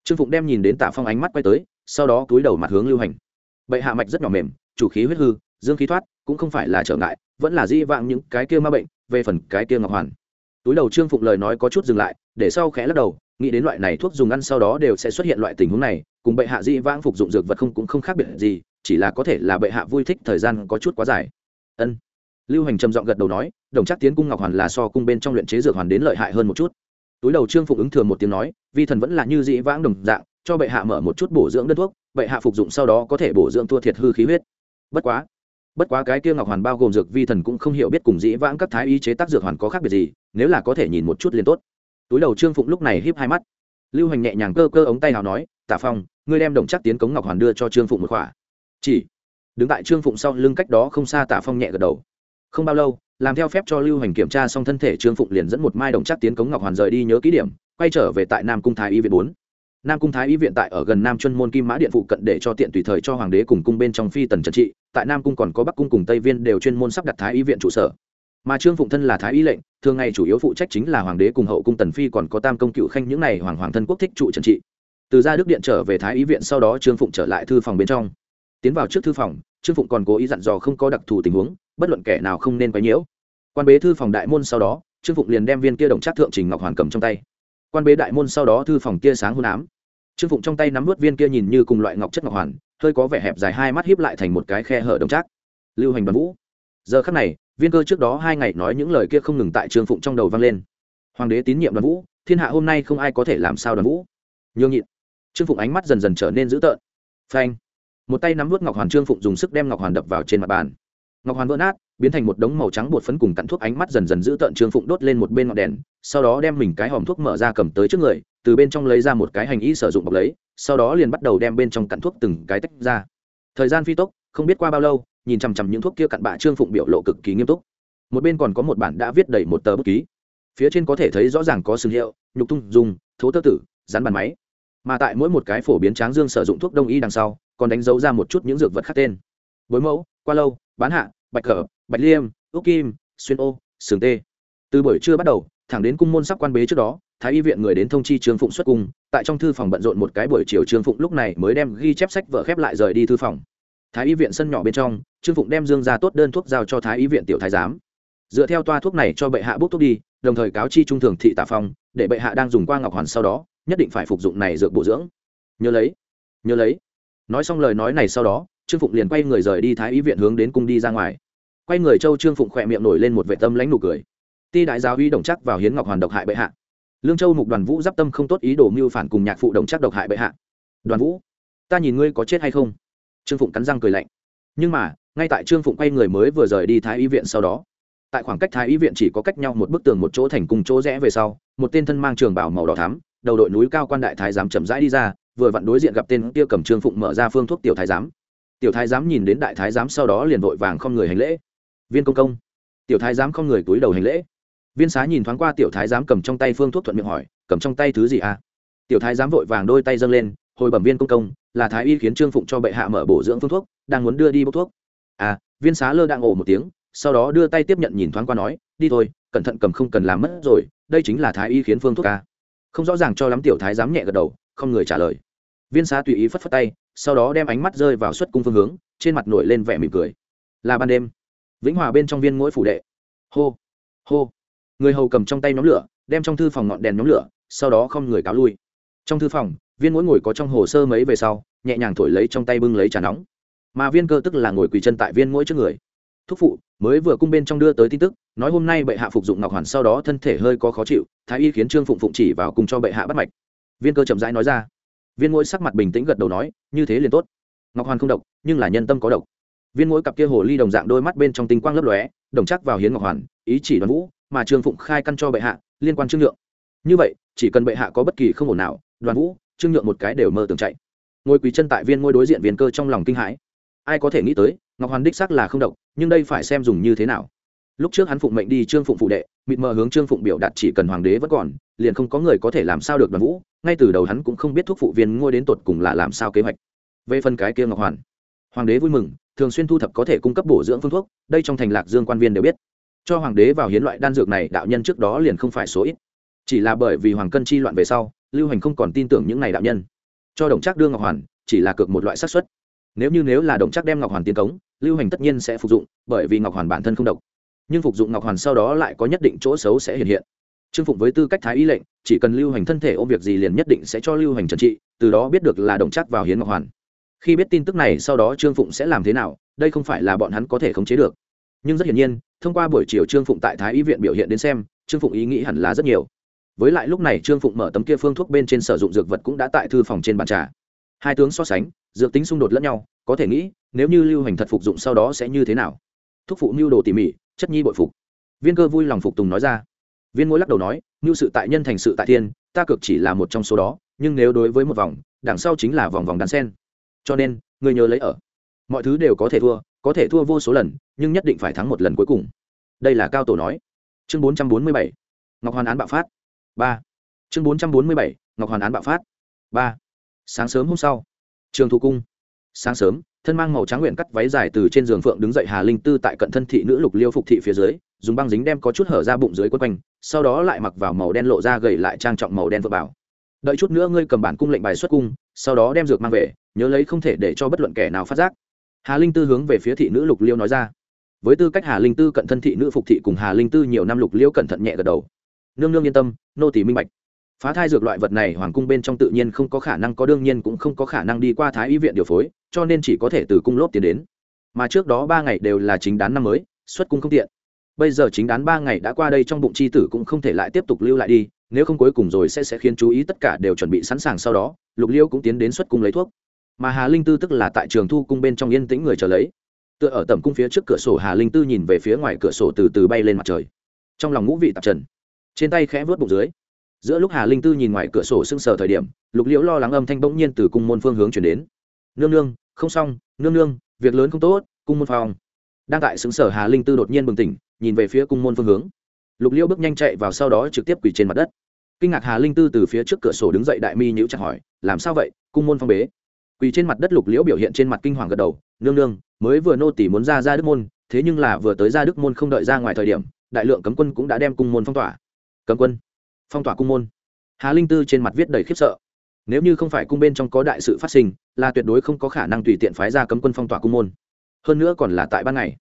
trương phụng đem nhìn đến tạ phong ánh mắt quay tới, sau đó túi đầu mặt hướng lưu hành. Bệ hạ mạch rất nhỏ mềm, chủ khí huyết hư, dương khí thoát, cũng không phải là trở ngại, vẫn là di vãng những cái kia ma bệnh, về phần cái kia ngọc hoàn. Túi đầu trương phụng lời nói có chút dừng lại, để sau khẽ lắc đầu, nghĩ đến loại này thuốc dùng ăn sau đó đều sẽ xuất hiện loại tình huống này, cùng bệ hạ di vãng phục dụng dược vật không cũng không khác biệt gì, chỉ là có thể là bệ hạ vui thích thời gian có chút quá dài. Ân. Lưu hành trầm giọng gật đầu nói, đồng chắc tiến cung ngọc hoàn là so cung bên trong luyện chế dược hoàn đến lợi hại hơn một chút túi đầu trương phụng ứng thừa một tiếng nói, vi thần vẫn là như dĩ vãng đồng dạng, cho bệ hạ mở một chút bổ dưỡng đơn thuốc, bệ hạ phục dụng sau đó có thể bổ dưỡng thua thiệt hư khí huyết. Bất quá bất quá cái kia ngọc hoàn bao gồm dược vi thần cũng không hiểu biết cùng dĩ vãng các thái y chế tác dược hoàn có khác biệt gì, nếu là có thể nhìn một chút liền tốt. Túi đầu trương phụng lúc này híp hai mắt. Lưu hành nhẹ nhàng cơ cơ ống tay nào nói tạ phong, ngươi đem đồng chắc tiến cống ngọc hoàn đưa cho trương phụng một khỏa. Chỉ. Đứng tại trương phụng sau lưng cách đó không xa tạ phong nhẹ gật đầu không bao lâu, làm theo phép cho lưu hành kiểm tra xong thân thể, trương phụng liền dẫn một mai đồng chắc tiến cống ngọc hoàn rời đi nhớ ký điểm, quay trở về tại nam cung thái y viện bốn. Nam cung thái y viện tại ở gần nam chuân môn kim mã điện phụ cận để cho tiện tùy thời cho hoàng đế cùng cung bên trong phi tần trần trị, tại nam cung còn có bắc cung cùng tây viên đều chuyên môn sắp đặt thái y viện trụ sở. Mà trương phụng thân là thái y lệnh, thường ngày chủ yếu phụ trách chính là hoàng đế cùng hậu cung tần phi còn có tam công cựu khanh những này hoàng hoàng thân quốc thích trụ trần trị. Từ ra đức điện trở về thái y viện sau đó trương phụng trở lại thư phòng bên trong. Tiến vào trước thư phòng, trương phụng còn cố ý dặn dò không có đặc thù tình huống bất luận kẻ nào không nên quấy nhiễu. Quan bế thư phòng đại môn sau đó, trương phụng liền đem viên kia đồng trác thượng trình ngọc hoàn cầm trong tay. Quan bế đại môn sau đó thư phòng kia sáng hôn ám. Trương phụng trong tay nắm vớt viên kia nhìn như cùng loại ngọc chất ngọc hoàn, hơi có vẻ hẹp dài hai mắt hiếp lại thành một cái khe hở đồng trác. Lưu hành đoàn vũ. Giờ khắc này, viên cơ trước đó hai ngày nói những lời kia không ngừng tại trương phụng trong đầu vang lên. Hoàng đế tín nhiệm đoàn vũ, thiên hạ hôm nay không ai có thể làm sao đoàn vũ. Nhường nhịn. Trương phụng ánh mắt dần dần trở nên dữ tợn. Phanh. Một tay nắm vớt ngọc hoàn trương phụng dùng sức đem ngọc hoàn đập vào trên mặt bàn ngọc hoàn vỡ nát, biến thành một đống màu trắng bột phấn cùng cặn thuốc ánh mắt dần dần giữ tợn trương phụng đốt lên một bên ngọn đèn, sau đó đem mình cái hòm thuốc mở ra cầm tới trước người, từ bên trong lấy ra một cái hành y sử dụng bọc lấy, sau đó liền bắt đầu đem bên trong cặn thuốc từng cái tách ra. Thời gian phi tốc, không biết qua bao lâu, nhìn chằm chằm những thuốc kia cặn bạ trương phụng biểu lộ cực kỳ nghiêm túc. Một bên còn có một bản đã viết đầy một tờ bút ký. Phía trên có thể thấy rõ ràng có sừng hiệu, nhục tung, dùng, thố tơ tử dán bàn máy. Mà tại mỗi một cái phổ biến tráng dương sử dụng thuốc đông y đằng sau, còn đánh dấu ra một chút những dược vật khác tên. Bối mẫu, qua lâu, bán hạ bạch cờ, bạch liêm, ước kim, xuyên ô, sừng tê. Từ buổi trưa bắt đầu, thẳng đến cung môn sắp quan bế trước đó, thái y viện người đến thông chi trương phụng xuất cung. Tại trong thư phòng bận rộn một cái buổi chiều, trương phụng lúc này mới đem ghi chép sách vợ khép lại rời đi thư phòng. Thái y viện sân nhỏ bên trong, trương phụng đem dương ra tốt đơn thuốc giao cho thái y viện tiểu thái giám. Dựa theo toa thuốc này cho bệ hạ bốc thuốc đi, đồng thời cáo chi trung thường thị tạ phong, để bệ hạ đang dùng qua ngọc hoàn sau đó, nhất định phải phục dụng này dược bổ dưỡng. Nhớ lấy nhớ lấy. Nói xong lời nói này sau đó, trương phụng liền quay người rời đi thái y viện hướng đến cung đi ra ngoài quay người châu trương phụng khỏe miệng nổi lên một vệ tâm lãnh nụ cười. Ti đại giáo uy đồng chắc vào hiến ngọc hoàn độc hại bệ hạ. Lương châu mục đoàn vũ giáp tâm không tốt ý đồ mưu phản cùng nhạc phụ đồng chắc độc hại bệ hạ. Đoàn vũ, ta nhìn ngươi có chết hay không? Trương phụng cắn răng cười lạnh. Nhưng mà, ngay tại trương phụng quay người mới vừa rời đi thái y viện sau đó, tại khoảng cách thái y viện chỉ có cách nhau một bức tường một chỗ thành cùng chỗ rẽ về sau, một tên thân mang trường bảo màu đỏ thắm, đầu đội núi cao quan đại thái giám chậm rãi đi ra, vừa vặn đối diện gặp tên kia cầm trương phụng mở ra phương thuốc tiểu thái giám. Tiểu thái giám nhìn đến đại thái giám sau đó liền vội vàng không người hành lễ viên công công. Tiểu thái giám không người túi đầu hành lễ. Viên xá nhìn thoáng qua tiểu thái giám cầm trong tay phương thuốc thuận miệng hỏi, cầm trong tay thứ gì à? Tiểu thái giám vội vàng đôi tay dâng lên, hồi bẩm viên công công, là thái y khiến trương phụng cho bệ hạ mở bổ dưỡng phương thuốc, đang muốn đưa đi bốc thuốc. À viên xá lơ đang ổ một tiếng, sau đó đưa tay tiếp nhận nhìn thoáng qua nói, đi thôi, cẩn thận cầm không cần làm mất rồi, đây chính là thái y khiến phương thuốc à? không rõ ràng cho lắm tiểu thái giám nhẹ gật đầu, không người trả lời. Viên xá tùy ý phất phất tay, sau đó đem ánh mắt rơi vào xuất cung phương hướng, trên mặt nổi lên vẻ mỉm cười. Là ban đêm vĩnh hòa bên trong viên mỗi phủ đệ. Hô hô. Người hầu cầm trong tay nhóm lửa, đem trong thư phòng ngọn đèn nhóm lửa, sau đó không người cáo lui. Trong thư phòng, viên mỗi ngồi có trong hồ sơ mấy về sau, nhẹ nhàng thổi lấy trong tay bưng lấy trà nóng. Mà viên cơ tức là ngồi quỳ chân tại viên mỗi trước người. Thúc phụ, mới vừa cung bên trong đưa tới tin tức, nói hôm nay bệ hạ phục dụng ngọc hoàn, sau đó thân thể hơi có khó chịu, thái y khiến trương phụng phụng chỉ vào cùng cho bệ hạ bắt mạch. Viên cơ chậm rãi nói ra. Viên mỗi sắc mặt bình tĩnh gật đầu nói, như thế liền tốt. Ngọc hoàn không độc, nhưng là nhân tâm có độc viên mỗi cặp kia hồ ly đồng dạng đôi mắt bên trong tinh quang lấp lóe, đồng chắc vào hiến ngọc hoàn, ý chỉ đoàn vũ, mà trương phụng khai căn cho bệ hạ, liên quan trương nhượng. Như vậy, chỉ cần bệ hạ có bất kỳ không ổn nào đoàn vũ, trương nhượng một cái đều mơ tưởng chạy. Ngồi quý chân tại viên ngôi đối diện viên cơ trong lòng kinh hãi. Ai có thể nghĩ tới, ngọc hoàn đích xác là không độc, nhưng đây phải xem dùng như thế nào. Lúc trước hắn phụng mệnh đi trương phụng phụ đệ, mịt mờ hướng trương phụng biểu đạt chỉ cần hoàng đế vẫn còn, liền không có người có thể làm sao được đoàn vũ, ngay từ đầu hắn cũng không biết thuốc phụ viên ngôi đến tột cùng là làm sao kế hoạch. Về phần cái kia ngọc hoàn, hoàng đế vui mừng thường xuyên thu thập có thể cung cấp bổ dưỡng phương thuốc, đây trong thành lạc dương quan viên đều biết. Cho hoàng đế vào hiến loại đan dược này, đạo nhân trước đó liền không phải số ít. Chỉ là bởi vì hoàng cân chi loạn về sau, lưu hành không còn tin tưởng những này đạo nhân. Cho đồng trác đưa ngọc hoàn, chỉ là cược một loại xác suất. Nếu như nếu là đồng trác đem ngọc hoàn tiến cống, lưu hành tất nhiên sẽ phục dụng, bởi vì ngọc hoàn bản thân không độc. Nhưng phục dụng ngọc hoàn sau đó lại có nhất định chỗ xấu sẽ hiện hiện. Trương phụng với tư cách thái y lệnh, chỉ cần lưu hành thân thể ôm việc gì liền nhất định sẽ cho lưu hành trần trị, từ đó biết được là đồng trác vào hiến ngọc hoàn khi biết tin tức này, sau đó trương phụng sẽ làm thế nào, đây không phải là bọn hắn có thể khống chế được. Nhưng rất hiển nhiên, thông qua buổi chiều trương phụng tại thái y viện biểu hiện đến xem, trương phụng ý nghĩ hẳn là rất nhiều. Với lại lúc này trương phụng mở tấm kia phương thuốc bên trên sử dụng dược vật cũng đã tại thư phòng trên bàn trà. Hai tướng so sánh, dược tính xung đột lẫn nhau, có thể nghĩ, nếu như lưu hành thật phục dụng sau đó sẽ như thế nào? Thúc phụ mưu đồ tỉ mỉ, chất nhi bội phục. Viên cơ vui lòng phục tùng nói ra. Viên ngôi lắc đầu nói, mưu sự tại nhân thành sự tại thiên, ta cực chỉ là một trong số đó, nhưng nếu đối với một vòng, đằng sau chính là vòng vòng đàn sen cho nên người nhớ lấy ở. Mọi thứ đều có thể thua, có thể thua vô số lần, nhưng nhất định phải thắng một lần cuối cùng. Đây là cao tổ nói. Chương bốn trăm bốn mươi bảy, ngọc hoàn án bạo phát. Ba. Chương bốn trăm bốn mươi bảy, ngọc hoàn án bạo phát. Ba. Sáng sớm hôm sau, trường thu cung. Sáng sớm, thân mang màu trắng nguyện cắt váy dài từ trên giường phượng đứng dậy hà linh tư tại cận thân thị nữ lục liêu phục thị phía dưới, dùng băng dính đem có chút hở ra bụng dưới quấn quanh, sau đó lại mặc vào màu đen lộ ra gầy lại trang trọng màu đen vợ bảo đợi chút nữa ngươi cầm bản cung lệnh bài xuất cung, sau đó đem dược mang về, nhớ lấy không thể để cho bất luận kẻ nào phát giác. Hà linh tư hướng về phía thị nữ lục liêu nói ra. Với tư cách hà linh tư cận thân thị nữ phục thị cùng hà linh tư nhiều năm lục liêu cẩn thận nhẹ gật đầu. Nương nương yên tâm, nô tỷ minh bạch. Phá thai dược loại vật này hoàng cung bên trong tự nhiên không có khả năng có, đương nhiên cũng không có khả năng đi qua thái y viện điều phối, cho nên chỉ có thể từ cung lốp tiến đến. Mà trước đó ba ngày đều là chính đán năm mới, xuất cung không tiện. Bây giờ chính đán ba ngày đã qua đây trong bụng c h i tử cũng không thể lại tiếp tục lưu lại đi nếu không cuối cùng rồi sẽ sẽ khiến chú ý tất cả đều chuẩn bị sẵn sàng sau đó, lục liêu cũng tiến đến xuất cung lấy thuốc. Mà hà linh tư tức là tại trường thu cung bên trong yên tĩnh người chờ lấy. Tựa ở tầm cung phía trước cửa sổ, hà linh tư nhìn về phía ngoài cửa sổ từ từ bay lên mặt trời. Trong lòng ngũ vị tạp trần, trên tay khẽ vớt bụng dưới. Giữa lúc hà linh tư nhìn ngoài cửa sổ sưng sờ thời điểm, lục liễu lo lắng âm thanh bỗng nhiên từ cung môn phương hướng chuyển đến. Nương nương, không xong, nương nương, việc lớn không tốt, cung môn phòng. Đang tại xứng sở hà linh tư đột nhiên bừng tỉnh, nhìn về phía cung môn phương hướng lục liễu bước nhanh chạy vào sau đó trực tiếp quỳ trên mặt đất. Kinh ngạc hà linh tư từ phía trước cửa sổ đứng dậy đại mi nhữ chặt hỏi, làm sao vậy? Cung môn phong bế. Quỳ trên mặt đất lục liễu biểu hiện trên mặt kinh hoàng gật đầu, nương nương, mới vừa nô tỷ muốn ra ra đức môn, thế nhưng là vừa tới ra đức môn không đợi ra ngoài thời điểm, đại lượng cấm quân cũng đã đem cung môn phong tỏa. Cấm quân? Phong tỏa cung môn? Hà linh tư trên mặt viết đầy khiếp sợ. Nếu như không phải cung bên trong có đại sự phát sinh, là tuyệt đối không có khả năng tùy tiện phái ra cấm quân phong tỏa cung môn. Hơn nữa còn là tại ban ngày.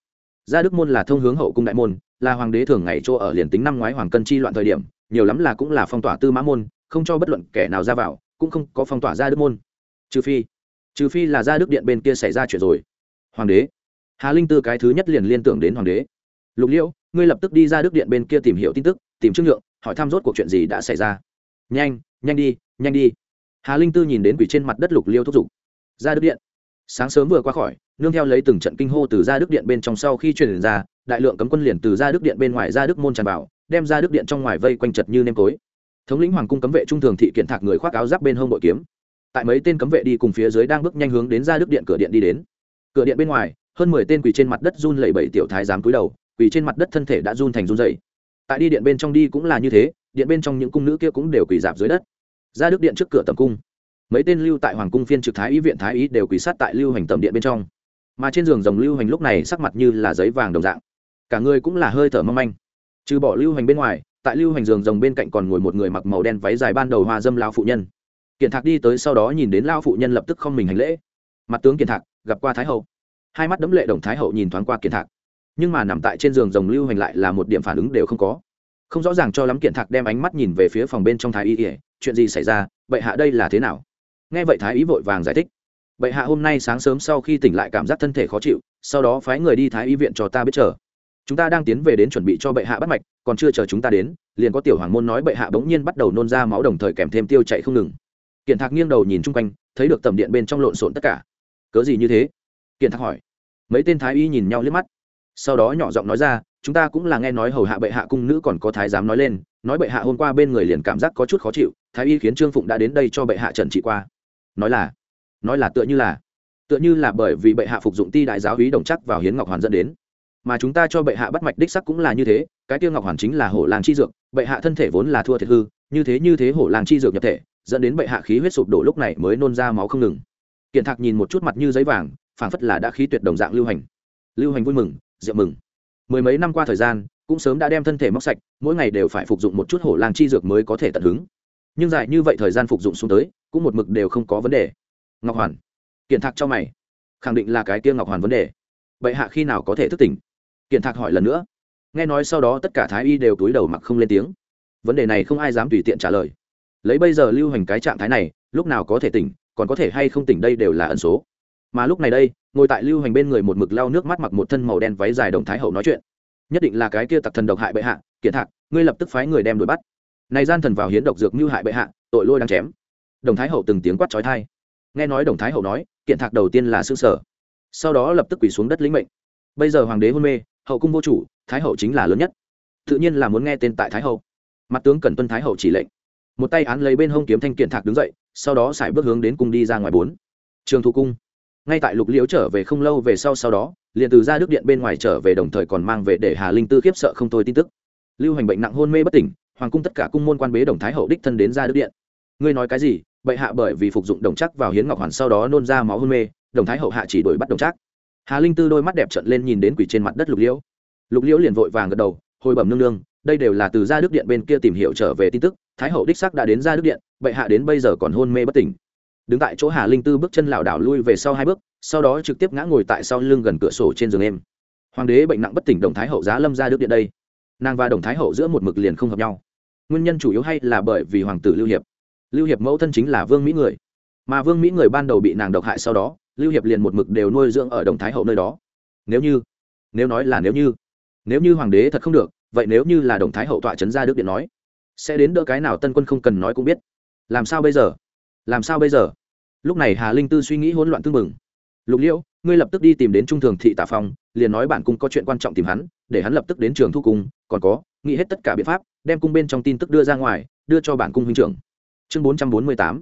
Gia đức môn là thông hướng hậu cung đại môn là hoàng đế thường ngày chỗ ở liền tính năm ngoái hoàng cân chi loạn thời điểm, nhiều lắm là cũng là phong tỏa tư mã môn, không cho bất luận kẻ nào ra vào, cũng không có phong tỏa gia đức môn. Trừ phi trừ phi là gia đức điện bên kia xảy ra chuyện rồi. Hoàng đế. Hà linh tư cái thứ nhất liền liên tưởng đến hoàng đế. Lục liễu, ngươi lập tức đi ra đức điện bên kia tìm hiểu tin tức, tìm trương nhượng, hỏi thăm rốt cuộc chuyện gì đã xảy ra. Nhanh nhanh đi nhanh đi. Hà linh tư nhìn đến quỷ trên mặt đất lục liêu thúc giục. Ra đức điện. Sáng sớm vừa qua khỏi, nương theo lấy từng trận kinh hô từ ra đức điện bên trong sau khi truyền ra đại lượng cấm quân liền từ ra đức điện bên ngoài ra đức môn tràn vào, đem ra đức điện trong ngoài vây quanh chật như nêm tối. Thống lĩnh hoàng cung cấm vệ trung thường thị kiện thạc người khoác áo giáp bên hông bội kiếm. Tại mấy tên cấm vệ đi cùng phía dưới đang bước nhanh hướng đến ra đức điện cửa điện đi đến. Cửa điện bên ngoài, hơn mười tên quỳ trên mặt đất run lẩy bẩy tiểu thái giám cúi đầu, quỳ trên mặt đất thân thể đã run thành run dày tại đi điện bên trong đi cũng là như thế, điện bên trong những cung nữ kia cũng đều quỳ dạp dưới đất. Ra đức điện trước cửa tầm cung, mấy tên lưu tại hoàng cung phiên trực thái y viện thái y đều quỳ sát tại lưu hành tầm điện bên trong. Mà trên giường dòng lưu hành lúc này sắc mặt như là giấy vàng đồng dạng cả người cũng là hơi thở mong manh. Trừ bỏ lưu hành bên ngoài, tại lưu hành giường rồng bên cạnh còn ngồi một người mặc màu đen váy dài ban đầu hoa dâm lao phụ nhân. Kiện thạc đi tới sau đó nhìn đến lao phụ nhân lập tức không mình hành lễ. Mặt tướng kiện thạc, gặp qua thái hậu. Hai mắt đấm lệ đồng thái hậu nhìn thoáng qua kiện thạc. Nhưng mà nằm tại trên giường rồng lưu hành lại là một điểm phản ứng đều không có. Không rõ ràng cho lắm kiện thạc đem ánh mắt nhìn về phía phòng bên trong thái y ỉa chuyện gì xảy ra, bệ hạ đây là thế nào? Nghe vậy thái y vội vàng giải thích. Bệ hạ hôm nay sáng sớm sau khi tỉnh lại cảm giác thân thể khó chịu, sau đó phái người đi thái y viện cho ta biết chờ chúng ta đang tiến về đến chuẩn bị cho bệ hạ bắt mạch, còn chưa chờ chúng ta đến, liền có tiểu hoàng môn nói bệ hạ bỗng nhiên bắt đầu nôn ra máu đồng thời kèm thêm tiêu chạy không ngừng. Kiện thạc nghiêng đầu nhìn chung quanh, thấy được tầm điện bên trong lộn xộn tất cả. Cớ gì như thế? Kiện thạc hỏi. Mấy tên thái y nhìn nhau liếc mắt. Sau đó nhỏ giọng nói ra, chúng ta cũng là nghe nói hầu hạ bệ hạ cung nữ còn có thái giám nói lên, nói bệ hạ hôm qua bên người liền cảm giác có chút khó chịu, thái y khiến trương phụng đã đến đây cho bệ hạ trần trị qua. Nói là nói là tựa như là, tựa như là bởi vì bệ hạ phục dụng ti đại giáo hí đồng chắc vào hiến ngọc hoàn dẫn đến mà chúng ta cho bệ hạ bắt mạch đích sắc cũng là như thế, cái tiêu ngọc hoàn chính là hổ làng chi dược, bệ hạ thân thể vốn là thua thiệt hư, như thế như thế hổ làng chi dược nhập thể, dẫn đến bệ hạ khí huyết sụp đổ lúc này mới nôn ra máu không ngừng. Kiện thạc nhìn một chút mặt như giấy vàng, phảng phất là đã khí tuyệt đồng dạng lưu hành. Lưu hành vui mừng, rượu mừng. Mười mấy năm qua thời gian, cũng sớm đã đem thân thể móc sạch, mỗi ngày đều phải phục dụng một chút hổ lang chi dược mới có thể tận hứng. Nhưng dài như vậy thời gian phục dụng xuống tới, cũng một mực đều không có vấn đề. Ngọc hoàn. Kiện thạc cho mày. Khẳng định là cái tiêu ngọc hoàn vấn đề. Bệ hạ khi nào có thể thức tỉnh? Kiện thạc hỏi lần nữa. Nghe nói sau đó tất cả thái y đều túi đầu mặc không lên tiếng. Vấn đề này không ai dám tùy tiện trả lời. Lấy bây giờ lưu hành cái trạng thái này, lúc nào có thể tỉnh, còn có thể hay không tỉnh đây đều là ẩn số. Mà lúc này đây, ngồi tại lưu hành bên người một mực lau nước mắt mặc một thân màu đen váy dài đồng thái hậu nói chuyện. Nhất định là cái kia tặc thần độc hại bệ hạ, kiện thạc, ngươi lập tức phái người đem đuổi bắt. Này gian thần vào hiến độc dược mưu hại bệ hạ, tội lôi đang chém. Đồng thái hậu từng tiếng quát trói thai. Nghe nói đồng thái hậu nói, kiện thạc đầu tiên là xương sở. Sau đó lập tức quỳ xuống đất lĩnh mệnh. Bây giờ hoàng đế hôn mê hậu cung vô chủ, thái hậu chính là lớn nhất. Tự nhiên là muốn nghe tên tại thái hậu. Mặt tướng cần tuân thái hậu chỉ lệnh. Một tay án lấy bên hông kiếm thanh kiện thạc đứng dậy, sau đó xài bước hướng đến cung đi ra ngoài bốn. Trường thu cung. Ngay tại lục liễu trở về không lâu về sau sau đó, liền từ ra đức điện bên ngoài trở về đồng thời còn mang về để hà linh tư khiếp sợ không thôi tin tức. Lưu hành bệnh nặng hôn mê bất tỉnh, hoàng cung tất cả cung môn quan bế đồng thái hậu đích thân đến ra đức điện. Ngươi nói cái gì? Bệ hạ bởi vì phục dụng đồng chắc vào hiến ngọc hoàn sau đó nôn ra máu hôn mê, đồng thái hậu hạ chỉ đổi bắt đồng chắc hà linh tư đôi mắt đẹp trận lên nhìn đến quỷ trên mặt đất lục liễu. Lục liễu liền vội vàng gật đầu, hồi bẩm nương nương, đây đều là từ gia đức điện bên kia tìm hiểu trở về tin tức, thái hậu đích sắc đã đến gia đức điện, bệ hạ đến bây giờ còn hôn mê bất tỉnh. Đứng tại chỗ hà linh tư bước chân lảo đảo lui về sau hai bước, sau đó trực tiếp ngã ngồi tại sau lưng gần cửa sổ trên giường em. Hoàng đế bệnh nặng bất tỉnh đồng thái hậu giá lâm ra đức điện đây. Nàng và đồng thái hậu giữa một mực liền không hợp nhau. Nguyên nhân chủ yếu hay là bởi vì hoàng tử lưu hiệp. Lưu hiệp mẫu thân chính là vương mỹ người. Mà vương mỹ người ban đầu bị nàng độc hại sau đó lưu hiệp liền một mực đều nuôi dưỡng ở đồng thái hậu nơi đó. Nếu như, nếu nói là nếu như nếu như hoàng đế thật không được, vậy nếu như là đồng thái hậu tọa trấn ra đức điện nói, sẽ đến đỡ cái nào tân quân không cần nói cũng biết. Làm sao bây giờ? Làm sao bây giờ? Lúc này hà linh tư suy nghĩ hỗn loạn tương mừng lục liễu, ngươi lập tức đi tìm đến trung thường thị tạ phong, liền nói bản cung có chuyện quan trọng tìm hắn, để hắn lập tức đến trường thu cung, còn có, nghĩ hết tất cả biện pháp, đem cung bên trong tin tức đưa ra ngoài, đưa cho bản cung huynh trưởng. Chương bốn trăm bốn mươi tám,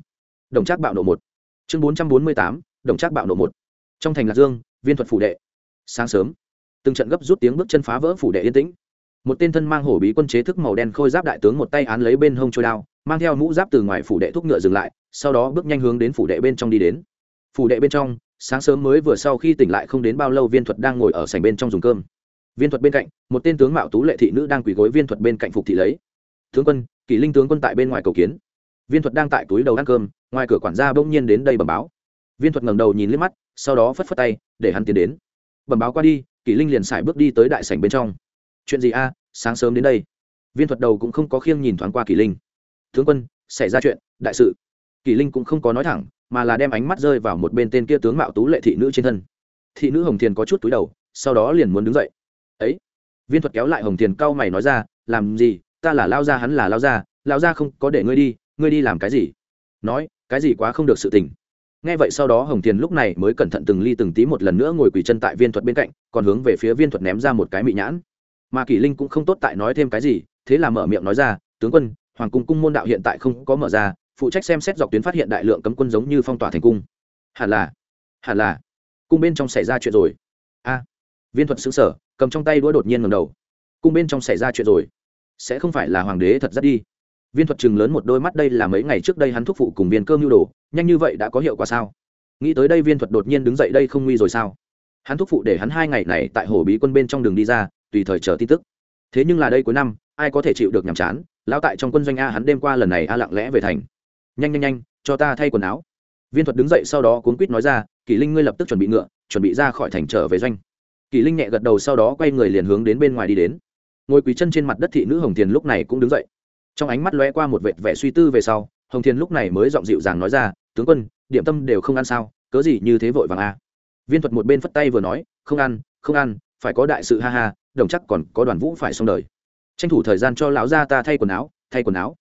đồng trác bạo nộ một. Chương bốn trăm bốn mươi tám đồng trác bạo nộ một. Trong thành lạc dương, viên thuật phủ đệ. Sáng sớm, từng trận gấp rút tiếng bước chân phá vỡ phủ đệ yên tĩnh. Một tên thân mang hổ bí quân chế thức màu đen khôi giáp đại tướng một tay án lấy bên hông trôi đao, mang theo mũ giáp từ ngoài phủ đệ thúc ngựa dừng lại, sau đó bước nhanh hướng đến phủ đệ bên trong đi đến. Phủ đệ bên trong, sáng sớm mới vừa sau khi tỉnh lại không đến bao lâu viên thuật đang ngồi ở sảnh bên trong dùng cơm. Viên thuật bên cạnh, một tên tướng mạo tú lệ thị nữ đang quỳ gối viên thuật bên cạnh phục thị lấy. Tướng quân, kỷ linh tướng quân tại bên ngoài cầu kiến. Viên thuật đang tại túi đầu ăn cơm, ngoài cửa quản gia bỗng nhiên đến đây bẩm báo viên thuật ngẩng đầu nhìn liếc mắt, sau đó phất phất tay, để hắn tiến đến. Bẩm báo qua đi, kỷ linh liền xài bước đi tới đại sảnh bên trong. Chuyện gì a? Sáng sớm đến đây. Viên thuật đầu cũng không có khiêng nhìn thoáng qua kỷ linh. Tướng quân, xảy ra chuyện, đại sự. Kỷ linh cũng không có nói thẳng, mà là đem ánh mắt rơi vào một bên tên kia tướng mạo tú lệ thị nữ trên thân. Thị nữ hồng thiền có chút túi đầu, sau đó liền muốn đứng dậy. Ấy? Viên thuật kéo lại hồng thiền cau mày nói ra, làm gì? Ta là lao gia, hắn là lao gia lao gia không có để ngươi đi ngươi đi làm cái gì? Nói, cái gì quá không được sự tình nghe vậy sau đó hồng thiền lúc này mới cẩn thận từng ly từng tí một lần nữa ngồi quỳ chân tại viên thuật bên cạnh, còn hướng về phía viên thuật ném ra một cái mị nhãn. Mà kỷ linh cũng không tốt tại nói thêm cái gì, thế là mở miệng nói ra, tướng quân, hoàng cung cung môn đạo hiện tại không có mở ra, phụ trách xem xét dọc tuyến phát hiện đại lượng cấm quân giống như phong tỏa thành cung. Hẳn là hẳn là, cung bên trong xảy ra chuyện rồi. A. Viên thuật xứng sở cầm trong tay đũa đột nhiên ngầm đầu. Cung bên trong xảy ra chuyện rồi. Sẽ không phải là hoàng đế thật dắt đi viên thuật chừng lớn một đôi mắt đây là mấy ngày trước đây hắn thúc phụ cùng viên cơm nhu đồ, nhanh như vậy đã có hiệu quả sao? Nghĩ tới đây viên thuật đột nhiên đứng dậy đây không nguy rồi sao? Hắn thúc phụ để hắn hai ngày này tại hồ bí quân bên trong đường đi ra, tùy thời chờ tin tức. Thế nhưng là đây cuối năm, ai có thể chịu được nhàm chán? Lao tại trong quân doanh a hắn đêm qua lần này a lặng lẽ về thành. Nhanh nhanh nhanh, cho ta thay quần áo. Viên thuật đứng dậy sau đó cuốn quýt nói ra, kỷ linh ngươi lập tức chuẩn bị ngựa, chuẩn bị ra khỏi thành trở về doanh. Kỷ linh nhẹ gật đầu sau đó quay người liền hướng đến bên ngoài đi đến. Ngồi quý chân trên mặt đất thị nữ hồng thiền lúc này cũng đứng dậy trong ánh mắt lóe qua một vệt vẻ suy tư về sau, hồng Thiên lúc này mới giọng dịu dàng nói ra, tướng quân, điểm tâm đều không ăn sao? Cớ gì như thế vội vàng a viên thuật một bên phất tay vừa nói, không ăn không ăn, phải có đại sự ha ha, đồng chắc còn có đoàn vũ phải xong đời. Tranh thủ thời gian cho lão gia ta thay quần áo, thay quần áo.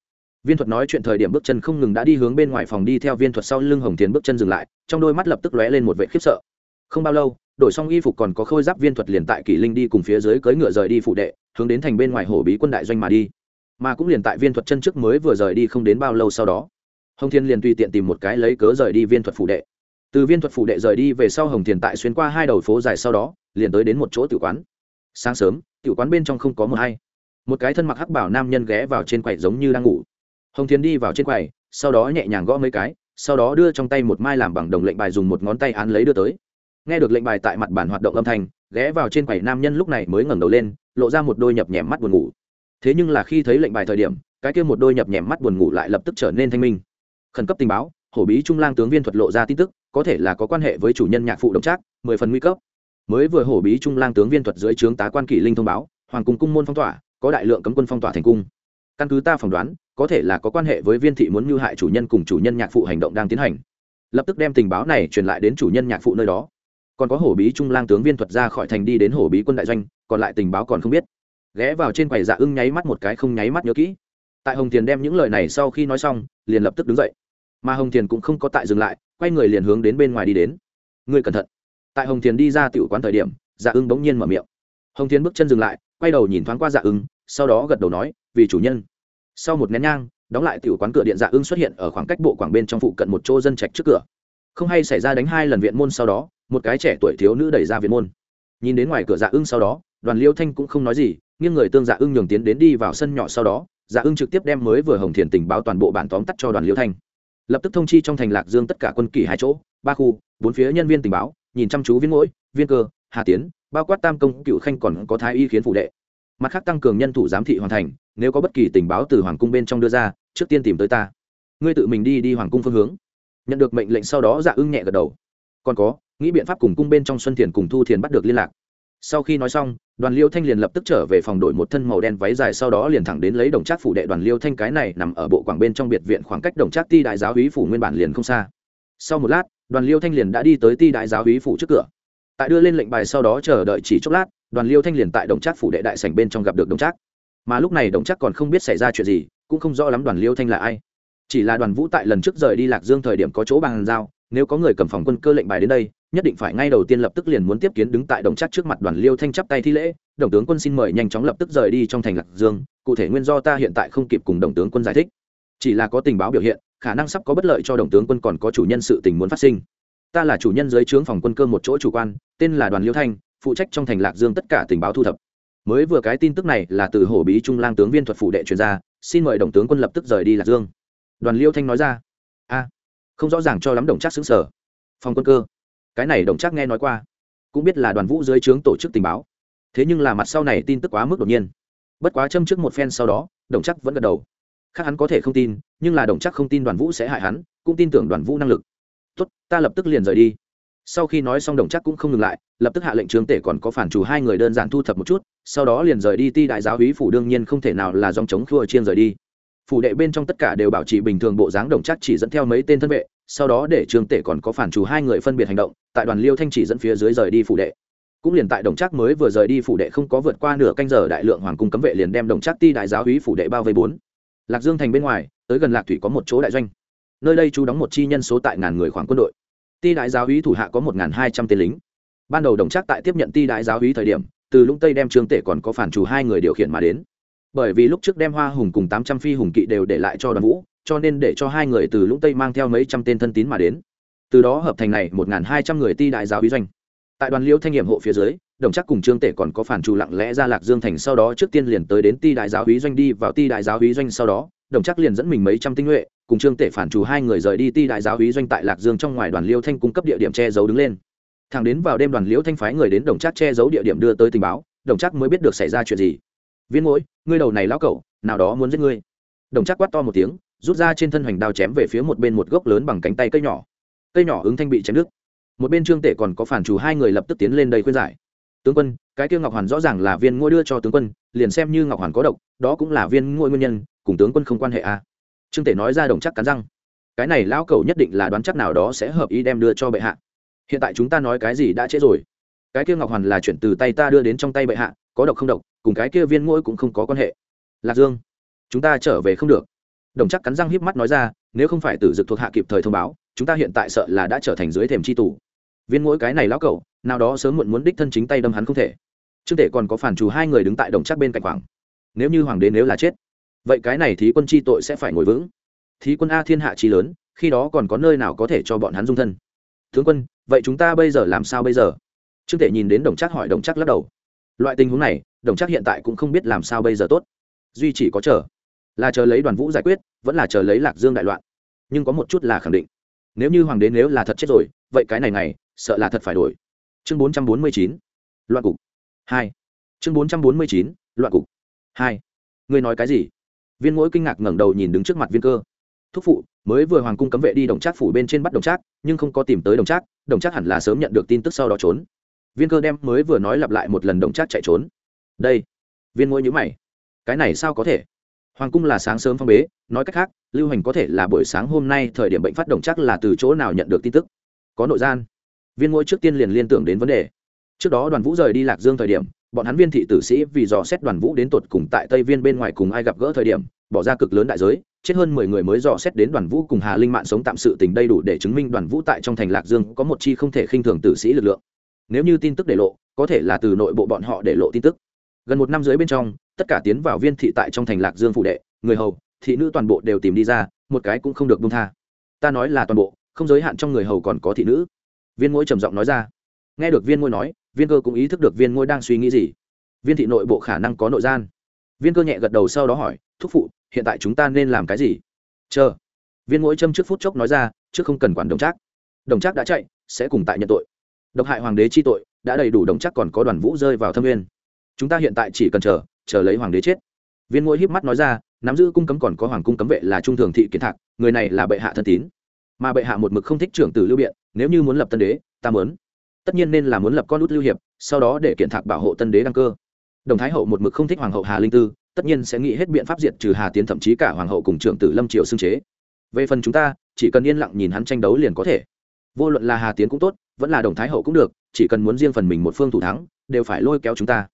Viên thuật nói chuyện thời điểm bước chân không ngừng đã đi hướng bên ngoài phòng đi theo viên thuật sau lưng hồng thiền bước chân dừng lại, trong đôi mắt lập tức lóe lên một vệ khiếp sợ. Không bao lâu, đổi xong y phục còn có khôi giáp viên thuật liền tại kỷ linh đi cùng phía dưới cưỡi ngựa rời đi phụ đệ, hướng đến thành bên ngoài hổ bí quân đại doanh mà đi mà cũng liền tại viên thuật chân trước mới vừa rời đi không đến bao lâu sau đó, hồng thiên liền tùy tiện tìm một cái lấy cớ rời đi viên thuật phụ đệ. Từ viên thuật phụ đệ rời đi về sau hồng Thiên tại xuyên qua hai đầu phố dài sau đó, liền tới đến một chỗ tử quán. Sáng sớm tử quán bên trong không có mờ hay. Một cái thân mặc hắc bảo nam nhân ghé vào trên quầy giống như đang ngủ. Hồng Thiên đi vào trên quầy, sau đó nhẹ nhàng gõ mấy cái, sau đó đưa trong tay một mai làm bằng đồng lệnh bài dùng một ngón tay án lấy đưa tới. Nghe được lệnh bài tại mặt bản hoạt động âm thanh, ghé vào trên quầy nam nhân lúc này mới ngẩng đầu lên, lộ ra một đôi nhập nhèm mắt buồn ngủ thế nhưng là khi thấy lệnh bài thời điểm, cái kia một đôi nhập nhèm mắt buồn ngủ lại lập tức trở nên thanh minh. Khẩn cấp tình báo, hổ bí trung lang tướng viên thuật lộ ra tin tức, có thể là có quan hệ với chủ nhân nhạc phụ đồng trác, mười phần nguy cấp. Mới vừa hổ bí trung lang tướng viên thuật dưới trướng tá quan kỷ linh thông báo, hoàng cung cung môn phong tỏa, có đại lượng cấm quân phong tỏa thành cung. Căn cứ ta phỏng đoán, có thể là có quan hệ với viên thị muốn mưu hại chủ nhân cùng chủ nhân nhạc phụ hành động đang tiến hành. Lập tức đem tình báo này truyền lại đến chủ nhân nhạc phụ nơi đó. Còn có hổ bí trung lang tướng viên thuật ra khỏi thành đi đến hổ bí quân đại doanh, còn lại tình báo còn không biết ghé vào trên quầy dạ ưng nháy mắt một cái không nháy mắt nhớ kỹ. Tại hồng thiền đem những lời này sau khi nói xong, liền lập tức đứng dậy. Mà hồng thiền cũng không có tại dừng lại, quay người liền hướng đến bên ngoài đi đến. Ngươi cẩn thận. Tại hồng thiền đi ra tiểu quán thời điểm dạ ưng bỗng nhiên mở miệng. Hồng thiền bước chân dừng lại, quay đầu nhìn thoáng qua dạ ưng, sau đó gật đầu nói, vì chủ nhân. Sau một nén nhang, đóng lại tiểu quán cửa điện dạ ưng xuất hiện ở khoảng cách bộ quảng bên trong phụ cận một chỗ dân trạch trước cửa. Không hay xảy ra đánh hai lần viện môn sau đó, một cái trẻ tuổi thiếu nữ đẩy ra viện môn. Nhìn đến ngoài cửa dạ ưng sau đó đoàn liêu thanh cũng không nói gì, nghiêng người tương dạ ưng nhường tiến đến đi vào sân nhỏ sau đó dạ ưng trực tiếp đem mới vừa hồng thiền tình báo toàn bộ bản tóm tắt cho đoàn liêu thanh. Lập tức thông chi trong thành lạc dương tất cả quân kỳ hai chỗ, ba khu, bốn phía nhân viên tình báo, nhìn chăm chú viên mỗi viên cơ, hà tiến, bao quát tam công, cựu khanh còn có thái y khiến phụ đệ. Mặt khác tăng cường nhân thủ giám thị hoàn thành, nếu có bất kỳ tình báo từ hoàng cung bên trong đưa ra, trước tiên tìm tới ta. Ngươi tự mình đi đi hoàng cung phương hướng. Nhận được mệnh lệnh sau đó dạ ưng nhẹ gật đầu. Còn có, nghĩ biện pháp cùng cung bên trong xuân thiền cùng thu thiền bắt được liên lạc. Sau khi nói xong đoàn liêu thanh liền lập tức trở về phòng đổi một thân màu đen váy dài, sau đó liền thẳng đến lấy đồng trác phủ đệ đoàn liêu thanh cái này nằm ở bộ quảng bên trong biệt viện khoảng cách đồng trác ti đại giáo hí phủ nguyên bản liền không xa. Sau một lát, đoàn liêu thanh liền đã đi tới ti đại giáo hí phủ trước cửa. Tại đưa lên lệnh bài sau đó chờ đợi chỉ chốc lát, đoàn liêu thanh liền tại đồng trác phủ đệ đại sảnh bên trong gặp được đồng trác. Mà lúc này đồng trác còn không biết xảy ra chuyện gì, cũng không rõ lắm đoàn liêu thanh là ai. Chỉ là đoàn vũ tại lần trước rời đi lạc dương thời điểm có chỗ bàn giao, nếu có người cầm phòng quân cơ lệnh bài đến đây nhất định phải ngay đầu tiên lập tức liền muốn tiếp kiến đứng tại đồng chắc trước mặt đoàn liêu thanh chắp tay thi lễ đồng tướng quân xin mời nhanh chóng lập tức rời đi trong thành lạc dương cụ thể nguyên do ta hiện tại không kịp cùng đồng tướng quân giải thích. Chỉ là có tình báo biểu hiện khả năng sắp có bất lợi cho đồng tướng quân còn có chủ nhân sự tình muốn phát sinh. Ta là chủ nhân dưới trướng phòng quân cơ một chỗ chủ quan tên là đoàn liêu thanh phụ trách trong thành lạc dương tất cả tình báo thu thập. Mới vừa cái tin tức này là từ hổ bí trung lang tướng viên thuật phụ đệ truyền ra, xin mời đồng tướng quân lập tức rời đi lạc dương. Đoàn liêu thanh nói ra a không rõ ràng cho lắm đồng chắc xứng sở. Phòng quân cơ cái này đồng chắc nghe nói qua, cũng biết là đoàn vũ dưới trướng tổ chức tình báo. Thế nhưng là mặt sau này tin tức quá mức đột nhiên. Bất quá châm trước một phen sau đó, đồng chắc vẫn gật đầu. Khác hắn có thể không tin, nhưng là đồng chắc không tin đoàn vũ sẽ hại hắn, cũng tin tưởng đoàn vũ năng lực. Tốt, ta lập tức liền rời đi. Sau khi nói xong đồng chắc cũng không ngừng lại, lập tức hạ lệnh trương tể còn có phản chủ hai người đơn giản thu thập một chút, sau đó liền rời đi ti đại giáo hí phủ đương nhiên không thể nào là dòng chống khua chiên rời đi. Phủ đệ bên trong tất cả đều bảo trì bình thường bộ dáng, đồng chắc chỉ dẫn theo mấy tên thân vệ sau đó để trương tể còn có phản chủ hai người phân biệt hành động, tại đoàn liêu thanh chỉ dẫn phía dưới rời đi phủ đệ. Cũng liền tại đồng Trác mới vừa rời đi phủ đệ không có vượt qua nửa canh giờ đại lượng hoàng cung cấm vệ liền đem đồng Trác ti đại giáo hí phủ đệ bao vây bốn. Lạc dương thành bên ngoài, tới gần lạc thủy có một chỗ đại doanh. Nơi đây chú đóng một chi nhân số tại ngàn người khoảng quân đội. Ti đại giáo hí thủ hạ có một hai trăm tên lính. Ban đầu đồng Trác tại tiếp nhận ti đại giáo hí thời điểm, từ lũng tây đem trương tể còn có phản chủ hai người điều khiển mà đến. Bởi vì lúc trước đem hoa hùng cùng tám trăm phi hùng kỵ đều để lại cho đoàn vũ cho nên để cho hai người từ lũng tây mang theo mấy trăm tên thân tín mà đến. Từ đó hợp thành này một n hai trăm người ti đại giáo uy doanh. Tại đoàn liễu thanh nghiệm hộ phía dưới, đồng chắc cùng trương tể còn có phản trù lặng lẽ ra lạc dương thành sau đó trước tiên liền tới đến ti đại giáo hí doanh đi, vào ti đại giáo hí doanh sau đó, đồng chắc liền dẫn mình mấy trăm tinh nhuệ, cùng trương tể phản trù hai người rời đi ti đại giáo hí doanh tại lạc dương trong ngoài đoàn liêu thanh cung cấp địa điểm che giấu đứng lên. Thẳng đến vào đêm đoàn liễu thanh phái người đến đồng chắc che giấu địa điểm đưa tới tình báo, đồng chắc mới biết được xảy ra chuyện gì. Viên mỗi ngươi đầu này lão cẩu, nào đó muốn giết ngươi đồng chắc quát to một tiếng, rút ra trên thân hoành đao chém về phía một bên một gốc lớn bằng cánh tay cây nhỏ. Cây nhỏ ứng thanh bị chém đứt. Một bên trương tể còn có phản chủ hai người lập tức tiến lên đây khuyên giải. Tướng quân, cái kia ngọc hoàn rõ ràng là viên ngôi đưa cho tướng quân, liền xem như ngọc hoàn có độc, đó cũng là viên ngôi nguyên nhân, cùng tướng quân không quan hệ à. trương tể nói ra đồng chắc cắn răng. Cái này lão cầu nhất định là đoán chắc nào đó sẽ hợp ý đem đưa cho bệ hạ. Hiện tại chúng ta nói cái gì đã trễ rồi? Cái kia ngọc hoàn là chuyển từ tay ta đưa đến trong tay bệ hạ, có độc không độc, cùng cái kia viên ngôi cũng không có quan hệ. Lạc dương chúng ta trở về không được. Đồng chắc cắn răng híp mắt nói ra, nếu không phải tử dực thuộc hạ kịp thời thông báo, chúng ta hiện tại sợ là đã trở thành dưới thềm c h i tù. Viên mỗi cái này lão cẩu, nào đó sớm muộn muốn đích thân chính tay đâm hắn không thể. Trương tể còn có phản chủ hai người đứng tại đồng chắc bên cạnh khoảng nếu như hoàng đế nếu là chết, vậy cái này thí quân chi tội sẽ phải ngồi vững. Thí quân a thiên hạ chi lớn, khi đó còn có nơi nào có thể cho bọn hắn dung thân? Tướng quân, vậy chúng ta bây giờ làm sao bây giờ? Trương tể nhìn đến đồng chắc hỏi, đồng chắc lắc đầu. Loại tình huống này, đồng chắc hiện tại cũng không biết làm sao bây giờ tốt. Duy chỉ có chờ là chờ lấy đoàn vũ giải quyết, vẫn là chờ lấy lạc dương đại loạn. Nhưng có một chút là khẳng định. Nếu như hoàng đế nếu là thật chết rồi, vậy cái này này sợ là thật phải đổi. Chương bốn trăm bốn mươi chín, loạn cục. Hai. Chương bốn trăm bốn mươi chín, loạn cục. Hai. Ngươi nói cái gì? Viên mỗi kinh ngạc ngẩng đầu nhìn đứng trước mặt viên cơ. Thúc phụ, mới vừa hoàng cung cấm vệ đi đồng trác phủ bên trên bắt đồng trác, nhưng không có tìm tới đồng trác đồng trác hẳn là sớm nhận được tin tức sau đó trốn. Viên cơ đem mới vừa nói lặp lại một lần đồng trác chạy trốn. Đây. Viên mỗi nhữ mày. Cái này sao có thể? Hoàng cung là sáng sớm phong bế, nói cách khác, lưu hành có thể là buổi sáng hôm nay thời điểm bệnh phát động chắc là từ chỗ nào nhận được tin tức. Có nội gian. Viên ngôi trước tiên liền liên tưởng đến vấn đề. Trước đó đoàn vũ rời đi lạc dương thời điểm, bọn hắn viên thị tử sĩ vì dò xét đoàn vũ đến tột cùng tại tây viên bên ngoài cùng ai gặp gỡ thời điểm, bỏ ra cực lớn đại giới, chết hơn mười người mới dò xét đến đoàn vũ cùng hà linh mạng sống tạm sự tình đầy đủ để chứng minh đoàn vũ tại trong thành lạc dương có một chi không thể khinh thường tử sĩ lực lượng. Nếu như tin tức để lộ, có thể là từ nội bộ bọn họ để lộ tin tức gần một năm dưới bên trong, tất cả tiến vào viên thị tại trong thành lạc dương phụ đệ, người hầu, thị nữ toàn bộ đều tìm đi ra, một cái cũng không được bung tha. Ta nói là toàn bộ, không giới hạn trong người hầu còn có thị nữ. Viên ngôi trầm giọng nói ra. Nghe được viên ngôi nói, viên cơ cũng ý thức được viên ngôi đang suy nghĩ gì. Viên thị nội bộ khả năng có nội gian. Viên cơ nhẹ gật đầu sau đó hỏi, thúc phụ, hiện tại chúng ta nên làm cái gì? Chờ. Viên ngôi châm trước phút chốc nói ra, trước không cần quản đồng trác. Đồng trác đã chạy, sẽ cùng tại nhận tội. Độc hại hoàng đế chi tội, đã đầy đủ đồng trác còn có đoàn vũ rơi vào thâm nguyên chúng ta hiện tại chỉ cần chờ chờ lấy hoàng đế chết. Viên ngôi híp mắt nói ra, nắm giữ cung cấm còn có hoàng cung cấm vệ là trung thường thị kiến thạc, người này là bệ hạ thân tín. Mà bệ hạ một mực không thích trưởng tử lưu biện, nếu như muốn lập tân đế, ta muốn. Tất nhiên nên là muốn lập con út lưu hiệp, sau đó để kiện thạc bảo hộ tân đế đăng cơ. Đồng thái hậu một mực không thích hoàng hậu hà linh tư, tất nhiên sẽ nghĩ hết biện pháp diệt trừ hà tiến, thậm chí cả hoàng hậu cùng trưởng tử lâm triều xưng chế. Về phần chúng ta, chỉ cần yên lặng nhìn hắn tranh đấu liền có thể. Vô luận là hà tiến cũng tốt, vẫn là đồng thái hậu cũng được, chỉ cần muốn riêng phần mình một phương thủ thắng, đều phải lôi kéo chúng ta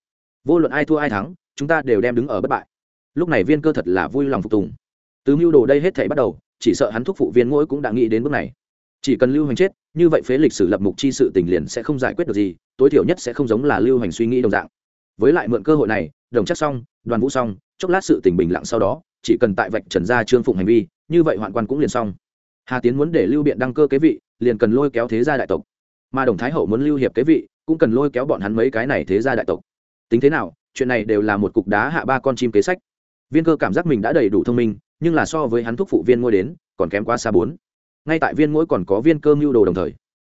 vô luận ai thua ai thắng, chúng ta đều đem đứng ở bất bại. Lúc này viên cơ thật là vui lòng phục tùng. Từ mưu đồ đây hết thể bắt đầu, chỉ sợ hắn thúc phụ viên ngỗi cũng đã nghĩ đến bước này. Chỉ cần lưu hành chết, như vậy phế lịch sử lập mục chi sự tình liền sẽ không giải quyết được gì, tối thiểu nhất sẽ không giống là lưu hành suy nghĩ đồng dạng. Với lại mượn cơ hội này, đồng chắc xong, đoàn vũ xong, chốc lát sự tình bình lặng sau đó, chỉ cần tại vạch trần ra trương phụng hành vi, như vậy hoạn quan cũng liền xong. Hà tiến muốn để lưu biện đăng cơ kế vị, liền cần lôi kéo thế gia đại tộc. Mà đồng thái hậu muốn lưu hiệp kế vị, cũng cần lôi kéo bọn hắn mấy cái này thế gia đại tộc tính thế nào, chuyện này đều là một cục đá hạ ba con chim kế sách. Viên cơ cảm giác mình đã đầy đủ thông minh, nhưng là so với hắn thúc phụ viên ngôi đến, còn kém quá xa bốn. Ngay tại viên mỗi còn có viên cơ mưu đồ đồng thời,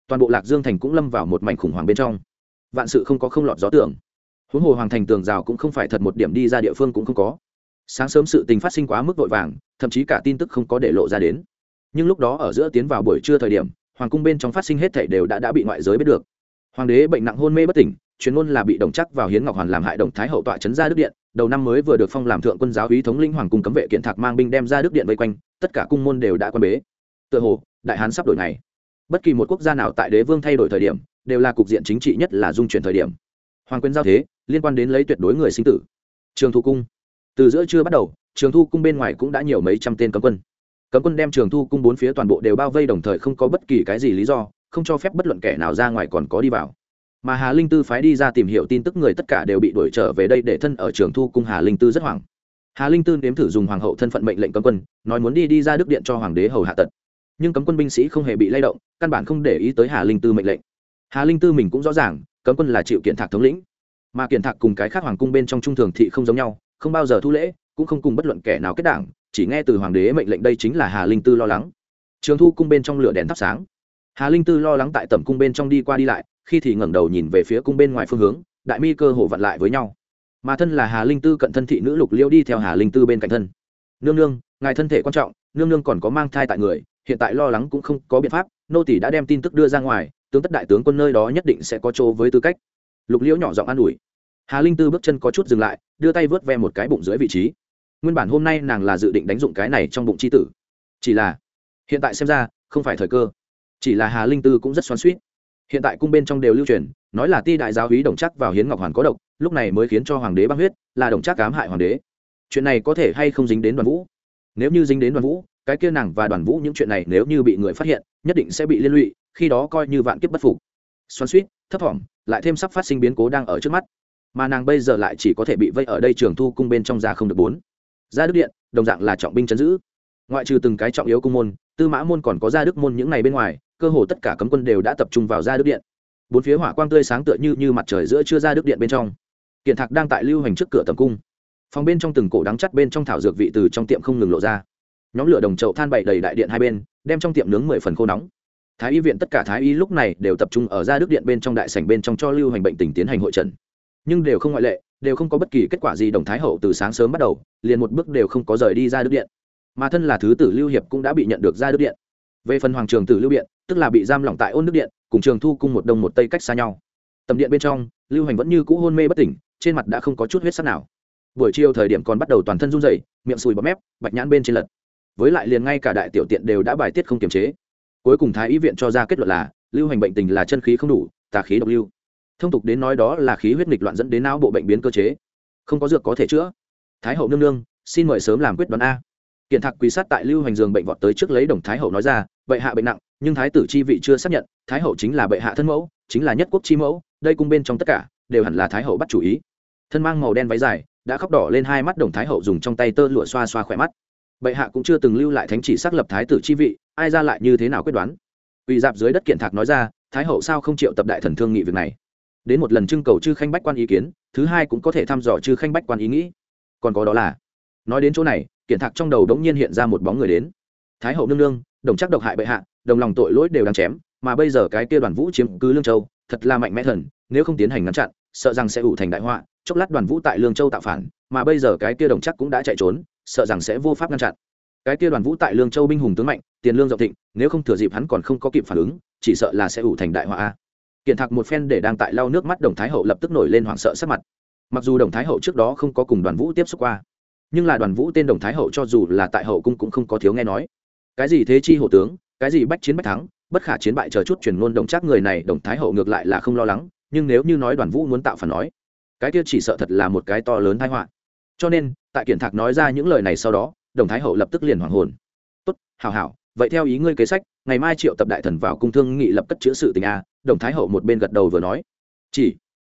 toàn bộ lạc dương thành cũng lâm vào một mảnh khủng hoảng bên trong. Vạn sự không có không lọt gió tưởng. Huống hồ hoàng thành tường rào cũng không phải thật một điểm đi ra địa phương cũng không có. Sáng sớm sự tình phát sinh quá mức vội vàng, thậm chí cả tin tức không có để lộ ra đến. Nhưng lúc đó ở giữa tiến vào buổi trưa thời điểm, hoàng cung bên trong phát sinh hết thảy đều đã đã bị ngoại giới biết được. Hoàng đế bệnh nặng hôn mê bất tỉnh chuyên môn là bị đồng chắc vào hiến ngọc hoàn làm hại đồng thái hậu tọa trấn ra đức điện, đầu năm mới vừa được phong làm thượng quân giáo úy thống linh hoàng cung cấm vệ kiện thạc mang binh đem ra đức điện vây quanh, tất cả cung môn đều đã quan bế. Tựa hồ, đại hán sắp đổi ngày. Bất kỳ một quốc gia nào tại đế vương thay đổi thời điểm, đều là cục diện chính trị nhất là dung chuyển thời điểm. Hoàng quyền giao thế, liên quan đến lấy tuyệt đối người sinh tử. Trường thu cung. Từ giữa trưa bắt đầu, trường thu cung bên ngoài cũng đã nhiều mấy trăm tên cấm quân. Cấm quân đem trường thu cung bốn phía toàn bộ đều bao vây đồng thời không có bất kỳ cái gì lý do, không cho phép bất luận kẻ nào ra ngoài còn có đi vào mà hà linh tư phái đi ra tìm hiểu tin tức người tất cả đều bị đuổi trở về đây để thân ở trường thu cung hà linh tư rất hoảng. Hà linh tư nếm thử dùng hoàng hậu thân phận mệnh lệnh cấm quân, nói muốn đi đi ra đức điện cho hoàng đế hầu hạ tật nhưng cấm quân binh sĩ không hề bị lay động, căn bản không để ý tới hà linh tư mệnh lệnh. Hà linh tư mình cũng rõ ràng, cấm quân là chịu kiện thạc thống lĩnh. Mà kiện thạc cùng cái khác hoàng cung bên trong trung thường thị không giống nhau, không bao giờ thu lễ, cũng không cùng bất luận kẻ nào kết đảng, chỉ nghe từ hoàng đế mệnh lệnh đây chính là hà linh tư lo lắng. Trường thu cung bên trong lửa đèn thắp sáng. Hà linh tư lo lắng tại tẩm cung bên trong đi qua đi lại khi thì ngẩng đầu nhìn về phía cung bên ngoài phương hướng, đại mi cơ hồ vặn lại với nhau. Mà thân là hà linh tư cận thân thị nữ lục liêu đi theo hà linh tư bên cạnh thân. Nương nương, ngài thân thể quan trọng, nương nương còn có mang thai tại người, hiện tại lo lắng cũng không có biện pháp, nô tỷ đã đem tin tức đưa ra ngoài, tướng tất đại tướng quân nơi đó nhất định sẽ có chỗ với tư cách. Lục liễu nhỏ giọng an ủi. Hà linh tư bước chân có chút dừng lại, đưa tay vớt ve một cái bụng dưới vị trí. Nguyên bản hôm nay nàng là dự định đánh dụng cái này trong bụng c h i tử. Chỉ là, hiện tại xem ra, không phải thời cơ. Chỉ là hà linh tư cũng rất xoắn suýt hiện tại cung bên trong đều lưu truyền, nói là ti đại giáo hí đồng chắc vào hiến ngọc hoàn có độc, lúc này mới khiến cho hoàng đế băng huyết, là đồng chắc cám hại hoàng đế. Chuyện này có thể hay không dính đến đoàn vũ? Nếu như dính đến đoàn vũ, cái kia nàng và đoàn vũ những chuyện này nếu như bị người phát hiện, nhất định sẽ bị liên lụy, khi đó coi như vạn kiếp bất phục. Xoắn suýt thấp thỏm, lại thêm sắp phát sinh biến cố đang ở trước mắt. Mà nàng bây giờ lại chỉ có thể bị vây ở đây trường thu cung bên trong ra không được bốn. Gia đức điện, đồng dạng là trọng binh chấn giữ. Ngoại trừ từng cái trọng yếu cung môn, tư mã môn còn có gia đức môn những này bên ngoài cơ hồ tất cả cấm quân đều đã tập trung vào gia đức điện. Bốn phía hỏa quang tươi sáng tựa như như mặt trời giữa chưa ra đức điện bên trong. Kiện thạc đang tại lưu hành trước cửa tầm cung. Phòng bên trong từng cổ đắng chắt bên trong thảo dược vị từ trong tiệm không ngừng lộ ra. Nhóm lửa đồng chậu than bậy đầy đại điện hai bên, đem trong tiệm nướng mười phần khô nóng. Thái y viện tất cả thái y lúc này đều tập trung ở ra đức điện bên trong đại sảnh bên trong cho lưu hành bệnh tình tiến hành hội trần nhưng đều không ngoại lệ, đều không có bất kỳ kết quả gì đồng thái hậu từ sáng sớm bắt đầu, liền một bước đều không có rời đi ra đức điện. Mà thân là thứ tử lưu hiệp cũng đã bị nhận được ra đức điện. Về phần hoàng trường tử lưu biện tức là bị giam lỏng tại ôn nước điện, cùng trường thu cung một đông một tây cách xa nhau. Tầm điện bên trong, lưu hành vẫn như cũ hôn mê bất tỉnh, trên mặt đã không có chút huyết sắc nào. Buổi chiều thời điểm còn bắt đầu toàn thân run rẩy, miệng sùi bọt mép, bạch nhãn bên trên lật. Với lại liền ngay cả đại tiểu tiện đều đã bài tiết không kiềm chế. Cuối cùng thái y viện cho ra kết luận là, lưu hành bệnh tình là chân khí không đủ, tà khí độc lưu. Thông tục đến nói đó là khí huyết nghịch loạn dẫn đến não bộ bệnh biến cơ chế. Không có dược có thể chữa. Thái hậu nương nương, xin mời sớm làm quyết đoán a. Kiện thạc quý sát tại lưu hành giường bệnh vọt tới trước lấy đồng thái hậu nói ra, vậy hạ bệnh nặng nhưng thái tử chi vị chưa xác nhận, thái hậu chính là bệ hạ thân mẫu, chính là nhất quốc chi mẫu, đây cung bên trong tất cả, đều hẳn là thái hậu bắt chủ ý. Thân mang màu đen váy dài, đã khóc đỏ lên hai mắt đồng thái hậu dùng trong tay tơ lụa xoa xoa khỏe mắt. Bệ hạ cũng chưa từng lưu lại thánh chỉ xác lập thái tử chi vị, ai ra lại như thế nào quyết đoán? Ủy dạp dưới đất kiện thạc nói ra, thái hậu sao không chịu tập đại thần thương nghị việc này? Đến một lần trưng cầu chư khanh bách quan ý kiến, thứ hai cũng có thể thăm dò chư khanh bách quan ý nghĩ. Còn có đó là, nói đến chỗ này, kiện thạc trong đầu đống nhiên hiện ra một bóng người đến. Thái hậu nương nương, đồng chắc độc hại bệ hạ đồng lòng tội lỗi đều đang chém, mà bây giờ cái kia đoàn vũ chiếm cứ lương châu, thật là mạnh mẽ thần, nếu không tiến hành ngăn chặn, sợ rằng sẽ ủ thành đại họa, chốc lát đoàn vũ tại lương châu tạo phản, mà bây giờ cái kia đồng chắc cũng đã chạy trốn, sợ rằng sẽ vô pháp ngăn chặn. Cái kia đoàn vũ tại lương châu binh hùng tướng mạnh, tiền lương rộng thịnh, nếu không thừa dịp hắn còn không có kịp phản ứng, chỉ sợ là sẽ ủ thành đại họa kiện thạc một phen để đang tại lau nước mắt đồng thái hậu lập tức nổi lên hoảng sợ sắc mặt. Mặc dù đồng thái hậu trước đó không có cùng đoàn vũ tiếp xúc qua, nhưng là đoàn vũ tên đồng thái hậu cho dù là tại hậu cung cũng không có thiếu nghe nói. Cái gì thế chi hổ tướng cái gì bách chiến bách thắng, bất khả chiến bại chờ chút truyền ngôn đồng chắc người này, đồng thái hậu ngược lại là không lo lắng, nhưng nếu như nói đoàn vũ muốn tạo phản nói, cái kia chỉ sợ thật là một cái to lớn thái họa. Cho nên, tại kiển thạc nói ra những lời này sau đó, đồng thái hậu lập tức liền hoàng hồn. Tốt, hảo hảo, vậy theo ý ngươi kế sách, ngày mai triệu tập đại thần vào cung thương nghị lập cất chữa sự tình a. Đồng thái hậu một bên gật đầu vừa nói. Chỉ.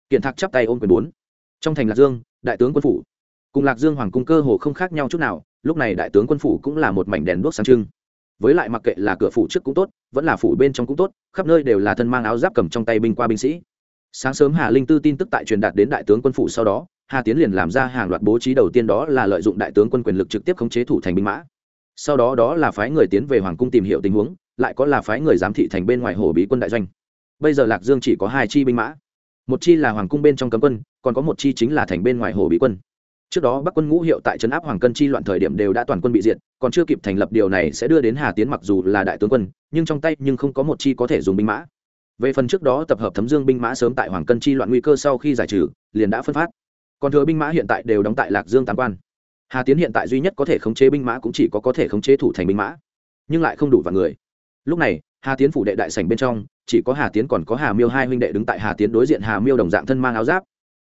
Kiển thạc chắp tay ôm quyền bốn. Trong thành lạc dương, đại tướng quân phủ. Cùng lạc dương hoàng cung cơ hồ không khác nhau chút nào, lúc này đại tướng quân phủ cũng là một mảnh đèn đuốc sáng trưng với lại mặc kệ là cửa phủ trước cũng tốt, vẫn là phủ bên trong cũng tốt, khắp nơi đều là thân mang áo giáp cầm trong tay binh qua binh sĩ. Sáng sớm hà linh tư tin tức tại truyền đạt đến đại tướng quân phủ sau đó, hà tiến liền làm ra hàng loạt bố trí đầu tiên đó là lợi dụng đại tướng quân quyền lực trực tiếp khống chế thủ thành binh mã. Sau đó đó là phái người tiến về hoàng cung tìm hiểu tình huống, lại có là phái người giám thị thành bên ngoài hồ bí quân đại doanh. Bây giờ lạc dương chỉ có hai chi binh mã. Một chi là hoàng cung bên trong cấm quân, còn có một chi chính là thành bên ngoài hồ bí quân. Trước đó bắc quân ngũ hiệu tại trấn áp hoàng cân chi loạn thời điểm đều đã toàn quân bị diệt còn chưa kịp thành lập điều này sẽ đưa đến hà tiến mặc dù là đại tướng quân, nhưng trong tay nhưng không có một chi có thể dùng binh mã. Về phần trước đó tập hợp thấm dương binh mã sớm tại hoàng cân chi loạn nguy cơ sau khi giải trừ, liền đã phân phát. Còn thừa binh mã hiện tại đều đóng tại lạc dương tam quan. Hà tiến hiện tại duy nhất có thể khống chế binh mã cũng chỉ có có thể khống chế thủ thành binh mã, nhưng lại không đủ vào người. Lúc này, hà tiến phủ đệ đại sảnh bên trong, chỉ có hà tiến còn có hà miêu hai huynh đệ đứng tại hà tiến đối diện hà miêu đồng dạng thân mang áo giáp.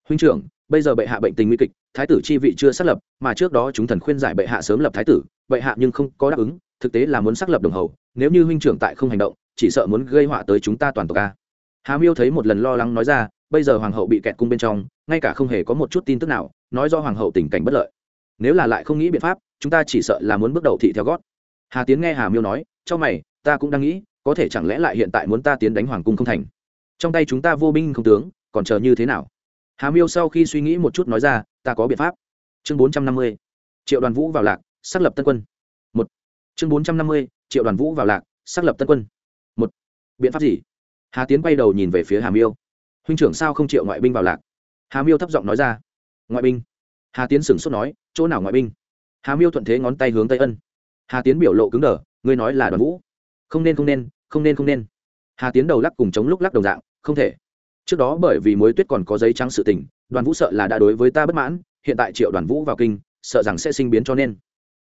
Huynh trưởng, bây giờ bệ hạ bệnh tình nguy kịch, thái tử chi vị chưa xác lập, mà trước đó chúng thần khuyên giải bệ hạ sớm lập thái tử bệ hạ nhưng không có đáp ứng, thực tế là muốn xác lập đồng hầu, nếu như huynh trưởng tại không hành động, chỉ sợ muốn gây họa tới chúng ta toàn tộc a. Hà miêu thấy một lần lo lắng nói ra, bây giờ hoàng hậu bị kẹt cung bên trong, ngay cả không hề có một chút tin tức nào, nói do hoàng hậu tình cảnh bất lợi. Nếu là lại không nghĩ biện pháp, chúng ta chỉ sợ là muốn bước đầu thị theo gót. Hà tiến nghe hà miêu nói trong mày, ta cũng đang nghĩ, có thể chẳng lẽ lại hiện tại muốn ta tiến đánh hoàng cung không thành? Trong tay chúng ta vô binh không tướng, còn chờ như thế nào? Hà miêu sau khi suy nghĩ một chút nói ra, ta có biện pháp. Chương bốn trăm năm mươi, triệu đoàn vũ vào lạc xác lập tân quân. Một. Chương bốn trăm năm mươi, triệu đoàn vũ vào lạc, xác lập tân quân. Một. Biện pháp gì? Hà tiến quay đầu nhìn về phía hà miêu. Huynh trưởng sao không triệu ngoại binh vào lạc? Hà miêu thấp giọng nói ra. Ngoại binh. Hà tiến sửng sốt nói, chỗ nào ngoại binh? Hà miêu thuận thế ngón tay hướng tây ân. Hà tiến biểu lộ cứng đờ, ngươi nói là đoàn vũ. Không nên không nên không nên không nên. Hà tiến đầu lắc cùng chống lúc lắc đồng dạng, không thể. Trước đó bởi vì mối tuyết còn có giấy trắng sự tình, đoàn vũ sợ là đã đối với ta bất mãn, hiện tại triệu đoàn vũ vào kinh, sợ rằng sẽ sinh biến cho nên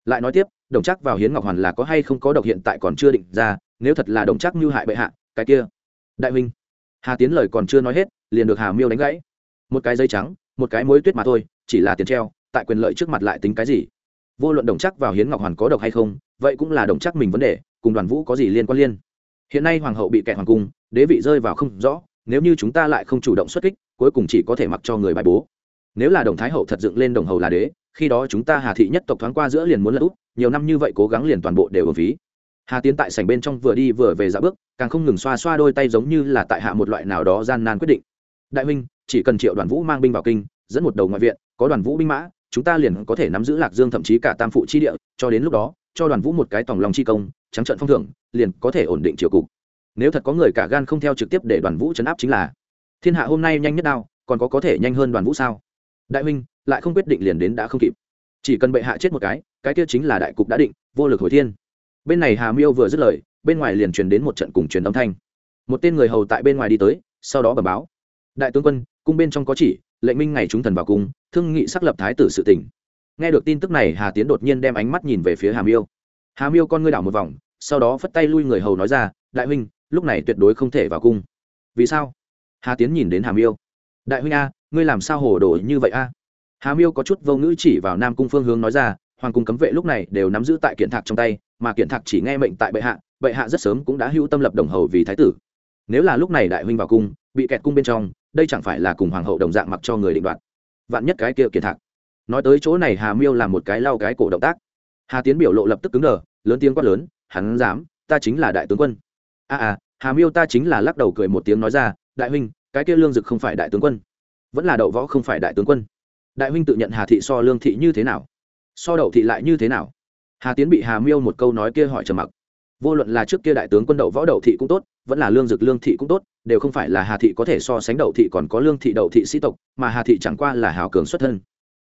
lại nói tiếp, đồng chắc vào hiến ngọc hoàn là có hay không có độc hiện tại còn chưa định ra, nếu thật là đồng chắc mưu hại bệ hạ, cái kia. Đại huynh. Hà tiến lời còn chưa nói hết, liền được hà miêu đánh gãy. Một cái dây trắng, một cái mối tuyết mà thôi, chỉ là tiền treo, tại quyền lợi trước mặt lại tính cái gì? Vô luận đồng chắc vào hiến ngọc hoàn có độc hay không, vậy cũng là đồng chắc mình vấn đề, cùng đoàn vũ có gì liên quan liên? Hiện nay hoàng hậu bị kẹt hoàng cung, đế vị rơi vào không rõ, nếu như chúng ta lại không chủ động xuất kích, cuối cùng chỉ có thể mặc cho người bài bố nếu là đồng thái hậu thật dựng lên đồng hầu là đế, khi đó chúng ta hà thị nhất tộc thoáng qua giữa liền muốn lật úp, nhiều năm như vậy cố gắng liền toàn bộ đều ở phí hà tiến tại sảnh bên trong vừa đi vừa về dạ bước, càng không ngừng xoa xoa đôi tay giống như là tại hạ một loại nào đó gian nan quyết định. Đại huynh, chỉ cần triệu đoàn vũ mang binh vào kinh, dẫn một đầu ngoại viện, có đoàn vũ binh mã, chúng ta liền có thể nắm giữ lạc dương thậm chí cả tam phụ chi địa, cho đến lúc đó, cho đoàn vũ một cái tòng lòng chi công, trắng trận phong thưởng, liền có thể ổn định triều cục. Nếu thật có người cả gan không theo trực tiếp để đoàn vũ chấn áp chính là, thiên hạ hôm nay nhanh nhất đao còn có có thể nhanh hơn đoàn vũ sao? Đại huynh, lại không quyết định liền đến đã không kịp. Chỉ cần bệ hạ chết một cái cái kia chính là đại cục đã định, vô lực hồi thiên. Bên này hà miêu vừa dứt lời, bên ngoài liền truyền đến một trận cùng truyền âm thanh. Một tên người hầu tại bên ngoài đi tới, sau đó bẩm báo. Đại tướng quân, cung bên trong có chỉ, lệnh minh ngày chúng thần vào cung, thương nghị xác lập thái tử sự tỉnh. Nghe được tin tức này, hà tiến đột nhiên đem ánh mắt nhìn về phía hà miêu. Hà miêu con ngươi đảo một vòng, sau đó phất tay lui người hầu nói ra, đại huynh, lúc này tuyệt đối không thể vào cung. Vì sao? Hà tiến nhìn đến hà miêu. Đại huynh a ngươi làm sao hồ đồ như vậy a? Hà miêu có chút vô ngữ chỉ vào nam cung phương hướng nói ra hoàng cung cấm vệ lúc này đều nắm giữ tại kiện thạc trong tay mà kiện thạc chỉ nghe mệnh tại bệ hạ bệ hạ rất sớm cũng đã hữu tâm lập đồng hầu vì thái tử. Nếu là lúc này đại huynh vào cung bị kẹt cung bên trong đây chẳng phải là cùng hoàng hậu đồng dạng mặc cho người định đoạt. Vạn nhất cái kia kiện thạc. Nói tới chỗ này hà miêu làm một cái lau cái cổ động tác. Hà tiến biểu lộ lập tức cứng đờ lớn tiếng quát lớn hắn dám ta chính là đại tướng quân. A à, à hà miêu ta chính là lắc đầu cười một tiếng nói ra đại huynh cái kia lương dực không phải đại tướng quân vẫn là đậu võ không phải đại tướng quân. Đại huynh tự nhận hà thị so lương thị như thế nào? So đậu thị lại như thế nào? Hà tiến bị hà miêu một câu nói kia hỏi trầm mặc. Vô luận là trước kia đại tướng quân đậu võ đậu thị cũng tốt, vẫn là lương dực lương thị cũng tốt, đều không phải là hà thị có thể so sánh đậu thị còn có lương thị đậu thị sĩ tộc, mà hà thị chẳng qua là hào cường xuất thân.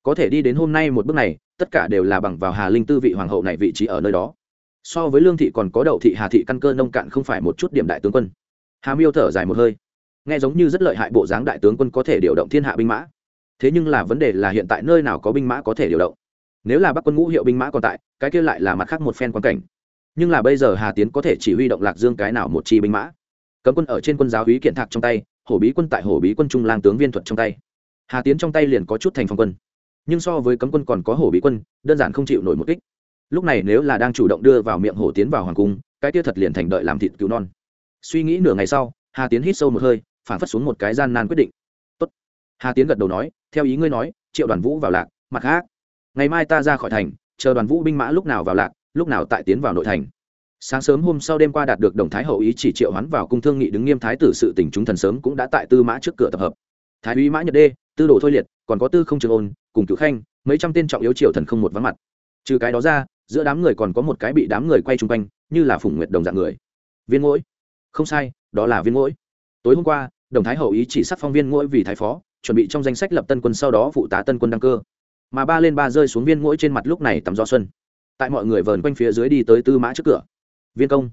Có thể đi đến hôm nay một bước này, tất cả đều là bằng vào hà linh tư vị hoàng hậu này vị trí ở nơi đó. So với lương thị còn có đậu thị hà thị căn cơ nông cạn không phải một chút điểm đại tướng quân. Hà miêu thở dài một hơi nghe giống như rất lợi hại bộ dáng đại tướng quân có thể điều động thiên hạ binh mã. Thế nhưng là vấn đề là hiện tại nơi nào có binh mã có thể điều động. Nếu là bắc quân ngũ hiệu binh mã còn tại, cái kia lại là mặt khác một phen quan cảnh. Nhưng là bây giờ hà tiến có thể chỉ huy động lạc dương cái nào một chi binh mã? Cấm quân ở trên quân giáo hí kiện thạc trong tay, hổ bí quân tại hổ bí quân trung lang tướng viên thuật trong tay. Hà tiến trong tay liền có chút thành phòng quân. Nhưng so với cấm quân còn có hổ bí quân, đơn giản không chịu nổi một kích. Lúc này nếu là đang chủ động đưa vào miệng hổ tiến vào hoàng cung, cái kia thật liền thành đợi làm thịt cứu non. Suy nghĩ nửa ngày sau, hà tiến hít sâu một hơi phản phất xuống một cái gian nan quyết định. Tốt. hà tiến gật đầu nói, theo ý ngươi nói, triệu đoàn vũ vào lạc, mặt khác. Ngày mai ta ra khỏi thành, chờ đoàn vũ binh mã lúc nào vào lạc, lúc nào tại tiến vào nội thành. Sáng sớm hôm sau đêm qua đạt được đồng thái hậu ý chỉ triệu hoán vào cung thương nghị đứng nghiêm thái tử sự tỉnh chúng thần sớm cũng đã tại tư mã trước cửa tập hợp. Thái úy mã nhật đê, tư đồ thôi liệt, còn có tư không trường ôn, cùng cựu khanh, mấy trăm tên trọng yếu triều thần không một vắng mặt. Trừ cái đó ra, giữa đám người còn có một cái bị đám người quay chung quanh, như là phủng nguyệt đồng dạng người. Viên ngỗi. Không sai, đó là viên ngỗi tối hôm qua, đồng thái hậu ý chỉ sắc phong viên ngỗi vì thái phó, chuẩn bị trong danh sách lập tân quân sau đó phụ tá tân quân đăng cơ. Mà ba lên ba rơi xuống viên ngỗi trên mặt lúc này tắm gió xuân. Tại mọi người vờn quanh phía dưới đi tới tư mã trước cửa. Viên công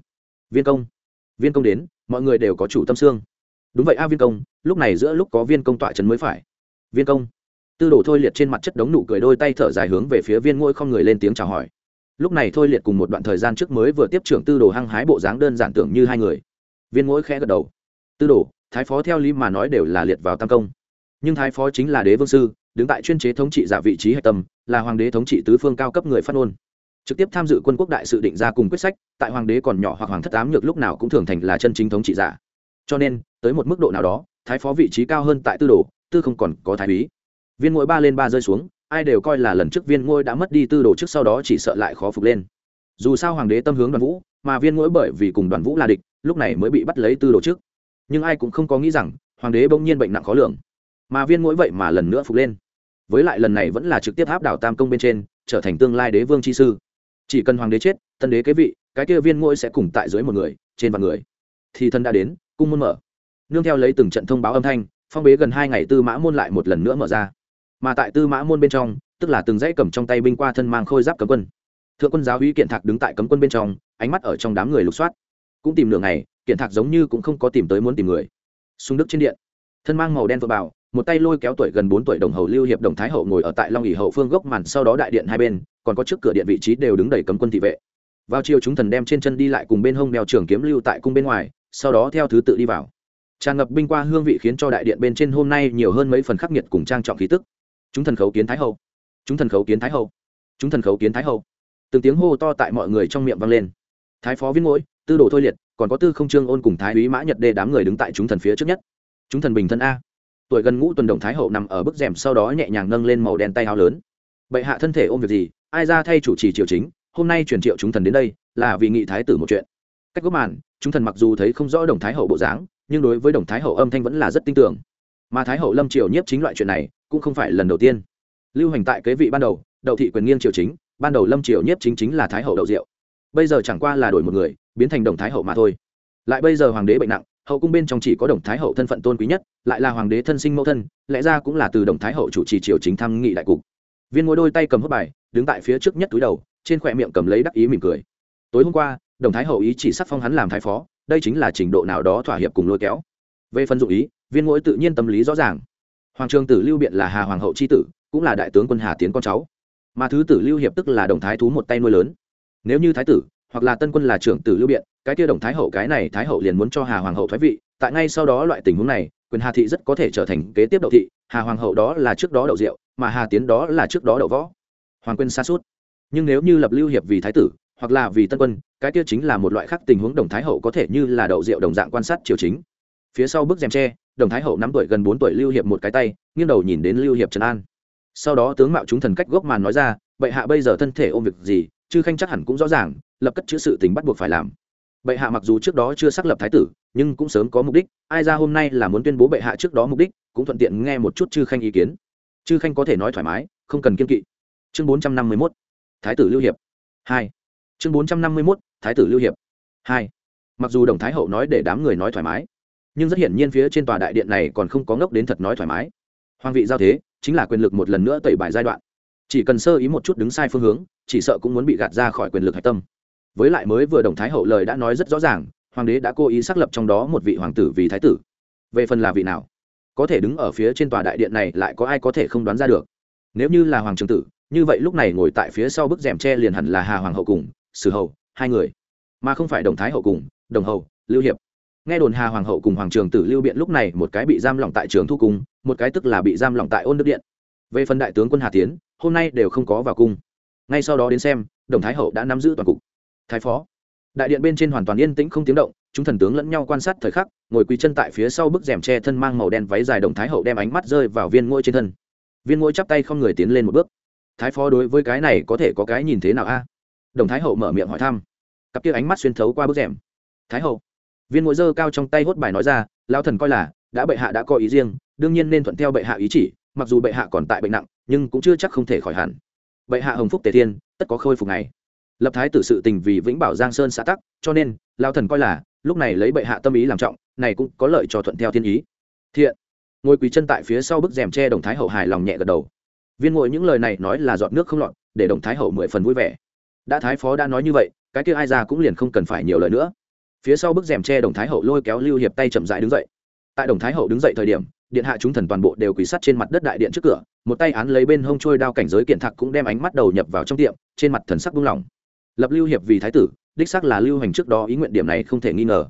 viên công viên công đến, mọi người đều có chủ tâm xương. Đúng vậy a, viên công, lúc này giữa lúc có viên công tọa trấn mới phải. Viên công, tư đồ thôi liệt trên mặt chất đống nụ cười đôi tay thở dài hướng về phía viên ngôi không người lên tiếng chào hỏi. Lúc này thôi liệt cùng một đoạn thời gian trước mới vừa tiếp trưởng tư đồ hăng hái bộ dáng đơn giản tưởng như hai người. Viên ngỗi khẽ gật đầu tư đồ, thái phó theo lý mà nói đều là liệt vào tam công. Nhưng thái phó chính là đế vương sư, đứng tại chuyên chế thống trị giả vị trí hạch tâm, là hoàng đế thống trị tứ phương cao cấp người phát ngôn. Trực tiếp tham dự quân quốc đại sự định ra cùng quyết sách, tại hoàng đế còn nhỏ hoặc hoàng thất tám nhược lúc nào cũng thường thành là chân chính thống trị giả. Cho nên, tới một mức độ nào đó, thái phó vị trí cao hơn tại tư đồ, tư không còn có thái úy. Viên ngôi ba lên ba rơi xuống, ai đều coi là lần trước viên ngôi đã mất đi tư đồ trước sau đó chỉ sợ lại khó phục lên. Dù sao hoàng đế tâm hướng đoàn vũ, mà viên ngôi bởi vì cùng đoàn vũ là địch, lúc này mới bị bắt lấy tư đồ trước nhưng ai cũng không có nghĩ rằng hoàng đế bỗng nhiên bệnh nặng khó lường. Mà viên mỗi vậy mà lần nữa phục lên. Với lại lần này vẫn là trực tiếp áp đảo tam công bên trên, trở thành tương lai đế vương chi sư. Chỉ cần hoàng đế chết tân đế kế vị, cái kia viên ngôi sẽ cùng tại dưới một người, trên vạn người. Thì thân đã đến, cung môn mở. Nương theo lấy từng trận thông báo âm thanh, phong bế gần hai ngày tư mã môn lại một lần nữa mở ra. Mà tại tư mã môn bên trong, tức là từng dãy cầm trong tay binh qua thân mang khôi giáp cấm quân. Thượng quân giáo uy kiện thạc đứng tại cấm quân bên trong, ánh mắt ở trong đám người lục soát. Cũng tìm đường này kiện thạc giống như cũng không có tìm tới muốn tìm người. Xung đức trên điện, thân mang màu đen vừa bảo một tay lôi kéo tuổi gần bốn tuổi đồng hầu lưu hiệp đồng thái hậu ngồi ở tại long ỉ hậu phương gốc màn sau đó đại điện hai bên, còn có trước cửa điện vị trí đều đứng đầy cấm quân thị vệ. Vào chiều chúng thần đem trên chân đi lại cùng bên hông đeo trường kiếm lưu tại cung bên ngoài, sau đó theo thứ tự đi vào. Tràn ngập binh qua hương vị khiến cho đại điện bên trên hôm nay nhiều hơn mấy phần khắc nghiệt cùng trang trọng khí tức. Chúng thần khấu kiến thái hậu. Chúng thần khấu kiến thái hậu. Chúng thần khấu kiến thái hậu. Từng tiếng hô to tại mọi người trong miệng vang lên. Thái phó viên mỗi tư đồ thôi liệt còn có tư không trương ôn cùng thái úy mã nhật đê đám người đứng tại chúng thần phía trước nhất. Chúng thần bình thân a. Tuổi gần ngũ tuần đồng thái hậu nằm ở bức rèm sau đó nhẹ nhàng nâng lên màu đen tay áo lớn. Bệ hạ thân thể ôm việc gì? Ai ra thay chủ trì triều chính? Hôm nay truyền triệu chúng thần đến đây, là vì nghị thái tử một chuyện. Cách gốc màn, chúng thần mặc dù thấy không rõ đồng thái hậu bộ dáng, nhưng đối với đồng thái hậu âm thanh vẫn là rất tin tưởng. Mà thái hậu lâm triều nhiếp chính loại chuyện này, cũng không phải lần đầu tiên. Lưu hành tại kế vị ban đầu, đậu thị quyền nghiêng triều chính, ban đầu lâm triều nhiếp chính chính là thái hậu đậu diệu bây giờ chẳng qua là đổi một người, biến thành đồng thái hậu mà thôi. Lại bây giờ hoàng đế bệnh nặng, hậu cung bên trong chỉ có đồng thái hậu thân phận tôn quý nhất, lại là hoàng đế thân sinh mẫu thân, lẽ ra cũng là từ đồng thái hậu chủ trì triều chính thăng nghị đại cục. Viên ngôi đôi tay cầm hớp bài, đứng tại phía trước nhất túi đầu, trên khỏe miệng cầm lấy đắc ý mỉm cười. Tối hôm qua, đồng thái hậu ý chỉ sắc phong hắn làm thái phó, đây chính là trình độ nào đó thỏa hiệp cùng lôi kéo. Về phần dụng ý, viên ngỗi tự nhiên tâm lý rõ ràng. Hoàng trường tử lưu biện là hà hoàng hậu c h i tử, cũng là đại tướng quân hà tiến con cháu. Mà thứ tử lưu hiệp tức là đồng thái thú một tay nuôi lớn nếu như thái tử, hoặc là tân quân là trưởng tử lưu biện, cái kia đồng thái hậu, cái này thái hậu liền muốn cho hà hoàng hậu thoái vị, tại ngay sau đó loại tình huống này, quyền hà thị rất có thể trở thành kế tiếp đậu thị, hà hoàng hậu đó là trước đó đậu diệu mà hà tiến đó là trước đó đậu võ. Hoàng quân xa suốt nhưng nếu như lập lưu hiệp vì thái tử, hoặc là vì tân quân, cái kia chính là một loại khác tình huống đồng thái hậu có thể như là đậu rượu đồng dạng quan sát triều chính. Phía sau bức rèm tre, đồng thái hậu năm tuổi gần bốn tuổi lưu hiệp một cái tay, nghiêng đầu nhìn đến lưu hiệp trần an. Sau đó tướng mạo chúng thần cách gốc màn nói ra, bệ hạ bây giờ thân thể ôm việc gì chư khanh chắc hẳn cũng rõ ràng, lập cất chữ sự tình bắt buộc phải làm. Bệ hạ mặc dù trước đó chưa xác lập thái tử, nhưng cũng sớm có mục đích, ai ra hôm nay là muốn tuyên bố bệ hạ trước đó mục đích, cũng thuận tiện nghe một chút chư khanh ý kiến. Chư khanh có thể nói thoải mái, không cần kiên kỵ. Chương bốn trăm năm mươi mốt, thái tử lưu hiệp. Hai. Chương bốn trăm năm mươi mốt, thái tử lưu hiệp. Hai. Mặc dù đồng thái hậu nói để đám người nói thoải mái, nhưng rất hiển nhiên phía trên tòa đại điện này còn không có ngốc đến thật nói thoải mái. Hoàng vị giao thế, chính là quyền lực một lần nữa tẩy bài giai đoạn. Chỉ cần sơ ý một chút đứng sai phương hướng chỉ sợ cũng muốn bị gạt ra khỏi quyền lực hạch tâm. Với lại mới vừa đồng thái hậu lời đã nói rất rõ ràng, hoàng đế đã cố ý xác lập trong đó một vị hoàng tử vì thái tử. Về phần là vị nào, có thể đứng ở phía trên tòa đại điện này lại có ai có thể không đoán ra được. Nếu như là hoàng trường tử, như vậy lúc này ngồi tại phía sau bức rèm tre liền hẳn là hà hoàng hậu cùng, sử hầu, hai người. Mà không phải đồng thái hậu cùng, đồng hầu, lưu hiệp. Nghe đồn hà hoàng hậu cùng hoàng trường tử lưu biện lúc này một cái bị giam lỏng tại trường thu cung, một cái tức là bị giam lỏng tại ôn đức điện. Về phần đại tướng quân hà tiến, hôm nay đều không có vào cung ngay sau đó đến xem, đồng thái hậu đã nắm giữ toàn cục. Thái phó. Đại điện bên trên hoàn toàn yên tĩnh không tiếng động, chúng thần tướng lẫn nhau quan sát thời khắc, ngồi quỳ chân tại phía sau bức rèm tre thân mang màu đen váy dài đồng thái hậu đem ánh mắt rơi vào viên ngôi trên thân. Viên ngôi chắp tay không người tiến lên một bước. Thái phó đối với cái này có thể có cái nhìn thế nào a? Đồng thái hậu mở miệng hỏi thăm. Cặp kia ánh mắt xuyên thấu qua bức rèm. Thái hậu. Viên ngôi dơ cao trong tay hốt bài nói ra, lão thần coi là, đã bệ hạ đã có ý riêng, đương nhiên nên thuận theo bệ hạ ý chỉ, mặc dù bệ hạ còn tại bệnh nặng, nhưng cũng chưa chắc không thể khỏi hẳn bệ hạ hồng phúc tề thiên, tất có khôi phục này lập thái tử sự tình vì vĩnh bảo giang sơn xã tắc, cho nên lao thần coi là, lúc này lấy bệ hạ tâm ý làm trọng, này cũng có lợi cho thuận theo thiên ý. Thiện. Ngồi quỳ chân tại phía sau bức rèm tre đồng thái hậu hài lòng nhẹ gật đầu. Viên ngồi những lời này nói là dọn nước không lọt, để đồng thái hậu mười phần vui vẻ. Đã thái phó đã nói như vậy, cái kia ai ra cũng liền không cần phải nhiều lời nữa. Phía sau bức rèm tre đồng thái hậu lôi kéo lưu hiệp tay chậm rãi đứng dậy. Tại đồng thái hậu đứng dậy thời điểm điện hạ chúng thần toàn bộ đều quỳ sát trên mặt đất đại điện trước cửa, một tay án lấy bên hông trôi đao cảnh giới kiện thạc cũng đem ánh mắt đầu nhập vào trong tiệm, trên mặt thần sắc buông lỏng. Lập lưu hiệp vì thái tử, đích xác là lưu hành trước đó ý nguyện điểm này không thể nghi ngờ.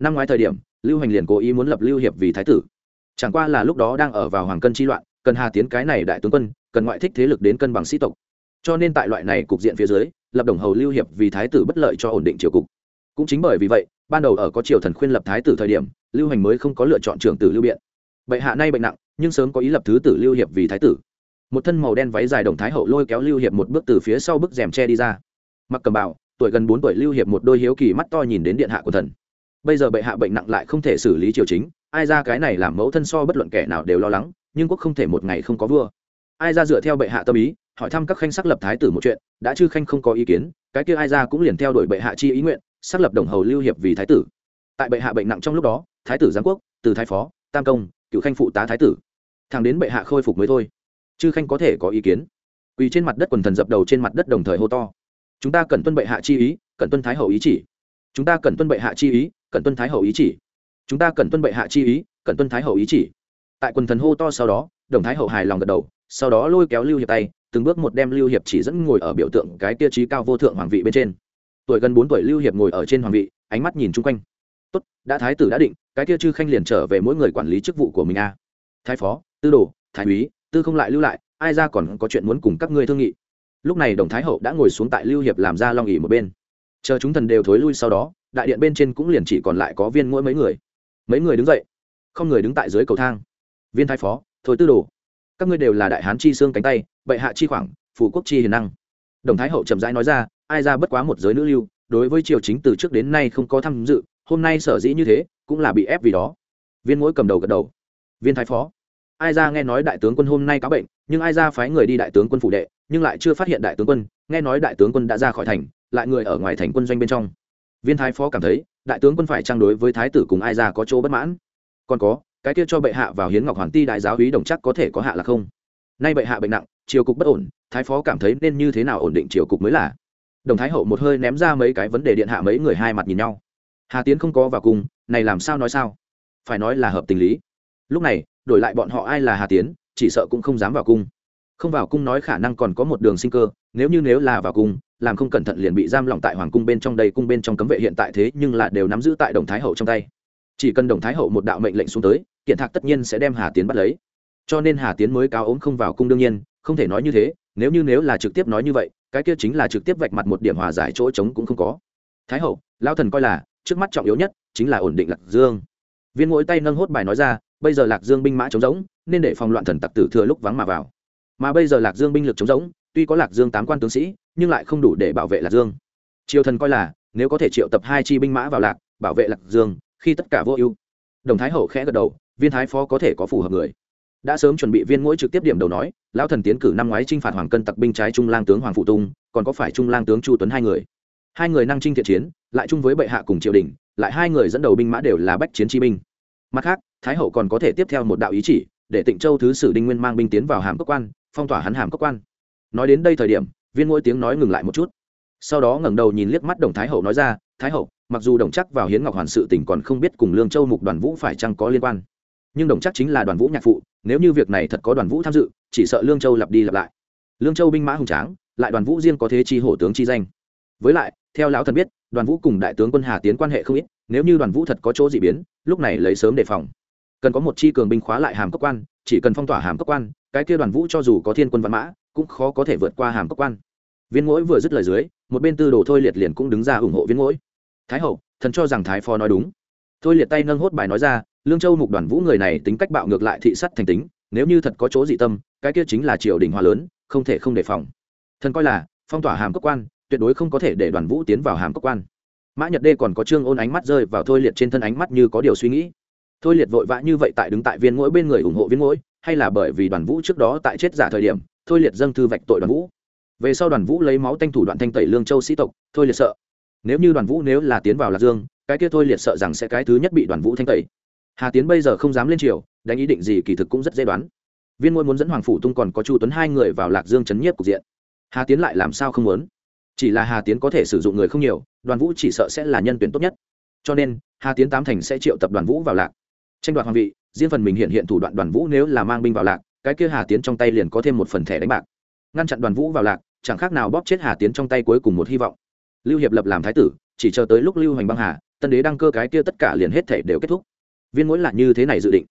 Năm ngoái thời điểm, lưu hành liền cố ý muốn lập lưu hiệp vì thái tử. Chẳng qua là lúc đó đang ở vào hoàng cân chi loạn, cần hà tiến cái này đại tướng quân, cần ngoại thích thế lực đến cân bằng sĩ tộc. Cho nên tại loại này cục diện phía dưới, lập đồng hầu lưu hiệp vì thái tử bất lợi cho ổn định triều cục. Cũng chính bởi vì vậy, ban đầu ở có triều thần khuyên lập thái tử thời điểm, lưu hành mới không có lựa chọn trưởng tử lưu biện bệ hạ nay bệnh nặng, nhưng sớm có ý lập thứ tử lưu hiệp vì thái tử. Một thân màu đen váy dài đồng thái hậu lôi kéo lưu hiệp một bước từ phía sau bức rèm tre đi ra. Mặc cầm bảo tuổi gần bốn tuổi lưu hiệp một đôi hiếu kỳ mắt to nhìn đến điện hạ của thần. Bây giờ bệ hạ bệnh nặng lại không thể xử lý triều chính, ai ra cái này làm mẫu thân so bất luận kẻ nào đều lo lắng, nhưng quốc không thể một ngày không có vua. Ai ra dựa theo bệ hạ tâm ý, hỏi thăm các khanh xác lập thái tử một chuyện, đã chư khanh không có ý kiến, cái kia ai ra cũng liền theo đuổi bệ hạ chi ý nguyện, xác lập đồng hầu lưu hiệp vì thái tử. Tại bệ hạ bệnh nặng trong lúc đó, thái tử giáng quốc, từ thái phó, tam công cựu khanh phụ tá thái tử. Thằng đến bệ hạ khôi phục mới thôi. Chư khanh có thể có ý kiến? Quỳ trên mặt đất quần thần dập đầu trên mặt đất đồng thời hô to. Chúng ta cần tuân bệ hạ chi ý, cần tuân thái hậu ý chỉ. Chúng ta cần tuân bệ hạ chi ý, cần tuân thái hậu ý chỉ. Chúng ta cần tuân bệ hạ chi ý, cần tuân thái hậu ý chỉ. Tại quần thần hô to sau đó, đồng thái hậu hài lòng gật đầu, sau đó lôi kéo lưu hiệp tay, từng bước một đem lưu hiệp chỉ dẫn ngồi ở biểu tượng cái tiêu chí cao vô thượng hoàng vị bên trên. Tuổi gần bốn tuổi lưu hiệp ngồi ở trên hoàng vị, ánh mắt nhìn chung quanh tốt, đã thái tử đã định, cái kia chư khanh liền trở về mỗi người quản lý chức vụ của mình a. Thái phó, tư đồ, thái úy, tư không lại lưu lại, ai ra còn có chuyện muốn cùng các ngươi thương nghị. Lúc này đồng thái hậu đã ngồi xuống tại lưu hiệp làm ra long ỉ một bên. Chờ chúng thần đều thối lui sau đó, đại điện bên trên cũng liền chỉ còn lại có viên mỗi mấy người. Mấy người đứng dậy, không người đứng tại dưới cầu thang. Viên thái phó, thôi tư đồ, các ngươi đều là đại hán chi xương cánh tay, bệ hạ chi khoảng phủ quốc chi hiền năng. Đồng thái hậu chậm rãi nói ra, ai ra bất quá một giới nữ lưu, đối với triều chính từ trước đến nay không có tham dự hôm nay sở dĩ như thế, cũng là bị ép vì đó. Viên mũi cầm đầu gật đầu. Viên thái phó, ai ra nghe nói đại tướng quân hôm nay có bệnh, nhưng ai ra phái người đi đại tướng quân phủ đệ, nhưng lại chưa phát hiện đại tướng quân, nghe nói đại tướng quân đã ra khỏi thành, lại người ở ngoài thành quân doanh bên trong. Viên thái phó cảm thấy, đại tướng quân phải trang đối với thái tử cùng ai ra có chỗ bất mãn. Còn có, cái kia cho bệ hạ vào hiến ngọc hoàng ti đại giáo hí đồng chắc có thể có hạ là không? Nay bệ hạ bệnh nặng, triều cục bất ổn, thái phó cảm thấy nên như thế nào ổn định triều cục mới là? Đồng thái hậu một hơi ném ra mấy cái vấn đề điện hạ mấy người hai mặt nhìn nhau hà tiến không có vào cùng, này làm sao nói sao? Phải nói là hợp tình lý. Lúc này, đổi lại bọn họ ai là hà tiến, chỉ sợ cũng không dám vào cung không vào cung nói khả năng còn có một đường sinh cơ, nếu như nếu là vào cung làm không cẩn thận liền bị giam lỏng tại hoàng cung bên trong đây, cung bên trong cấm vệ hiện tại thế nhưng là đều nắm giữ tại đồng thái hậu trong tay. Chỉ cần đồng thái hậu một đạo mệnh lệnh xuống tới, kiện thạc tất nhiên sẽ đem hà tiến bắt lấy. Cho nên hà tiến mới cáo ốm không vào cung đương nhiên, không thể nói như thế, nếu như nếu là trực tiếp nói như vậy, cái kia chính là trực tiếp vạch mặt một điểm hòa giải chỗ trống cũng không có. Thái hậu lao thần coi là trước mắt trọng yếu nhất chính là ổn định lạc dương. Viên mỗi tay nâng hốt bài nói ra, bây giờ lạc dương binh mã chống rỗng, nên để phòng loạn thần tặc tử thừa lúc vắng mà vào. Mà bây giờ lạc dương binh lực chống rỗng, tuy có lạc dương tám quan tướng sĩ, nhưng lại không đủ để bảo vệ lạc dương. Triều thần coi là, nếu có thể triệu tập hai chi binh mã vào lạc, bảo vệ lạc dương, khi tất cả vô ưu. Đồng thái hậu khẽ gật đầu, viên thái phó có thể có phù hợp người. Đã sớm chuẩn bị viên mỗi trực tiếp điểm đầu nói, lão thần tiến cử năm ngoái t r i n h phạt hoàng cân tặc binh trái trung lang tướng hoàng phụ tung, còn có phải trung lang tướng chu tuấn hai người. Hai người năng trinh thiện chiến lại chung với bệ hạ cùng triều đình, lại hai người dẫn đầu binh mã đều là bách chiến chi binh. Mặt khác, thái hậu còn có thể tiếp theo một đạo ý chỉ, để tịnh châu thứ sử đinh nguyên mang binh tiến vào hàm cốc quan, phong tỏa hắn hàm cốc quan. Nói đến đây thời điểm, viên ngôi tiếng nói ngừng lại một chút. Sau đó ngẩng đầu nhìn liếc mắt đồng thái hậu nói ra, thái hậu, mặc dù đồng chắc vào hiến ngọc hoàn sự tỉnh còn không biết cùng lương châu mục đoàn vũ phải chăng có liên quan, nhưng đồng chắc chính là đoàn vũ nhạc phụ, nếu như việc này thật có đoàn vũ tham dự, chỉ sợ lương châu lặp đi lặp lại. Lương châu binh mã hùng tráng, lại đoàn vũ riêng có thế chi hổ tướng chi danh. Với lại, theo lão thần biết đoàn vũ cùng đại tướng quân hà tiến quan hệ không ít, nếu như đoàn vũ thật có chỗ dị biến, lúc này lấy sớm đề phòng. Cần có một chi cường binh khóa lại hàm cấp quan, chỉ cần phong tỏa hàm cấp quan, cái kia đoàn vũ cho dù có thiên quân văn mã, cũng khó có thể vượt qua hàm cấp quan. Viên mỗi vừa dứt lời dưới, một bên tư đồ thôi liệt liền cũng đứng ra ủng hộ viên mỗi thái hậu, thần cho rằng thái phó nói đúng. Thôi liệt tay nâng hốt bài nói ra, lương châu mục đoàn vũ người này tính cách bạo ngược lại thị sắt thành tính, nếu như thật có chỗ dị tâm, cái kia chính là triều đình hoa lớn, không thể không đề phòng. Thần coi là, phong tỏa hàm cấp quan tuyệt đối không có thể để đoàn vũ tiến vào hàm cốc quan. Mã nhật đê còn có trương ôn ánh mắt rơi vào thôi liệt trên thân ánh mắt như có điều suy nghĩ. Thôi liệt vội vã như vậy tại đứng tại viên mỗi bên người ủng hộ viên mỗi hay là bởi vì đoàn vũ trước đó tại chết giả thời điểm, thôi liệt dâng thư vạch tội đoàn vũ. Về sau đoàn vũ lấy máu tanh thủ đoạn thanh tẩy lương châu sĩ tộc, thôi liệt sợ. Nếu như đoàn vũ nếu là tiến vào lạc dương, cái kia thôi liệt sợ rằng sẽ cái thứ nhất bị đoàn vũ thanh tẩy. Hà tiến bây giờ không dám lên triều, đánh ý định gì kỳ thực cũng rất dễ đoán. Viên mỗi muốn dẫn hoàng phủ tung còn có chu tuấn hai người vào lạc dương chấn nhiếp cục diện. Hà tiến lại làm sao không muốn? Chỉ là hà tiến có thể sử dụng người không nhiều, đoàn vũ chỉ sợ sẽ là nhân tuyển tốt nhất. Cho nên, hà tiến tám thành sẽ triệu tập đoàn vũ vào lạc. Tranh đoạt hoàng vị, riêng phần mình hiện hiện thủ đoạn đoàn vũ nếu là mang binh vào lạc, cái kia hà tiến trong tay liền có thêm một phần thẻ đánh bạc. Ngăn chặn đoàn vũ vào lạc, chẳng khác nào bóp chết hà tiến trong tay cuối cùng một hy vọng. Lưu hiệp lập làm thái tử, chỉ chờ tới lúc lưu hành băng hà, tân đế đăng cơ cái kia tất cả liền hết thể đều kết thúc. Viên mỗi là như thế này dự định.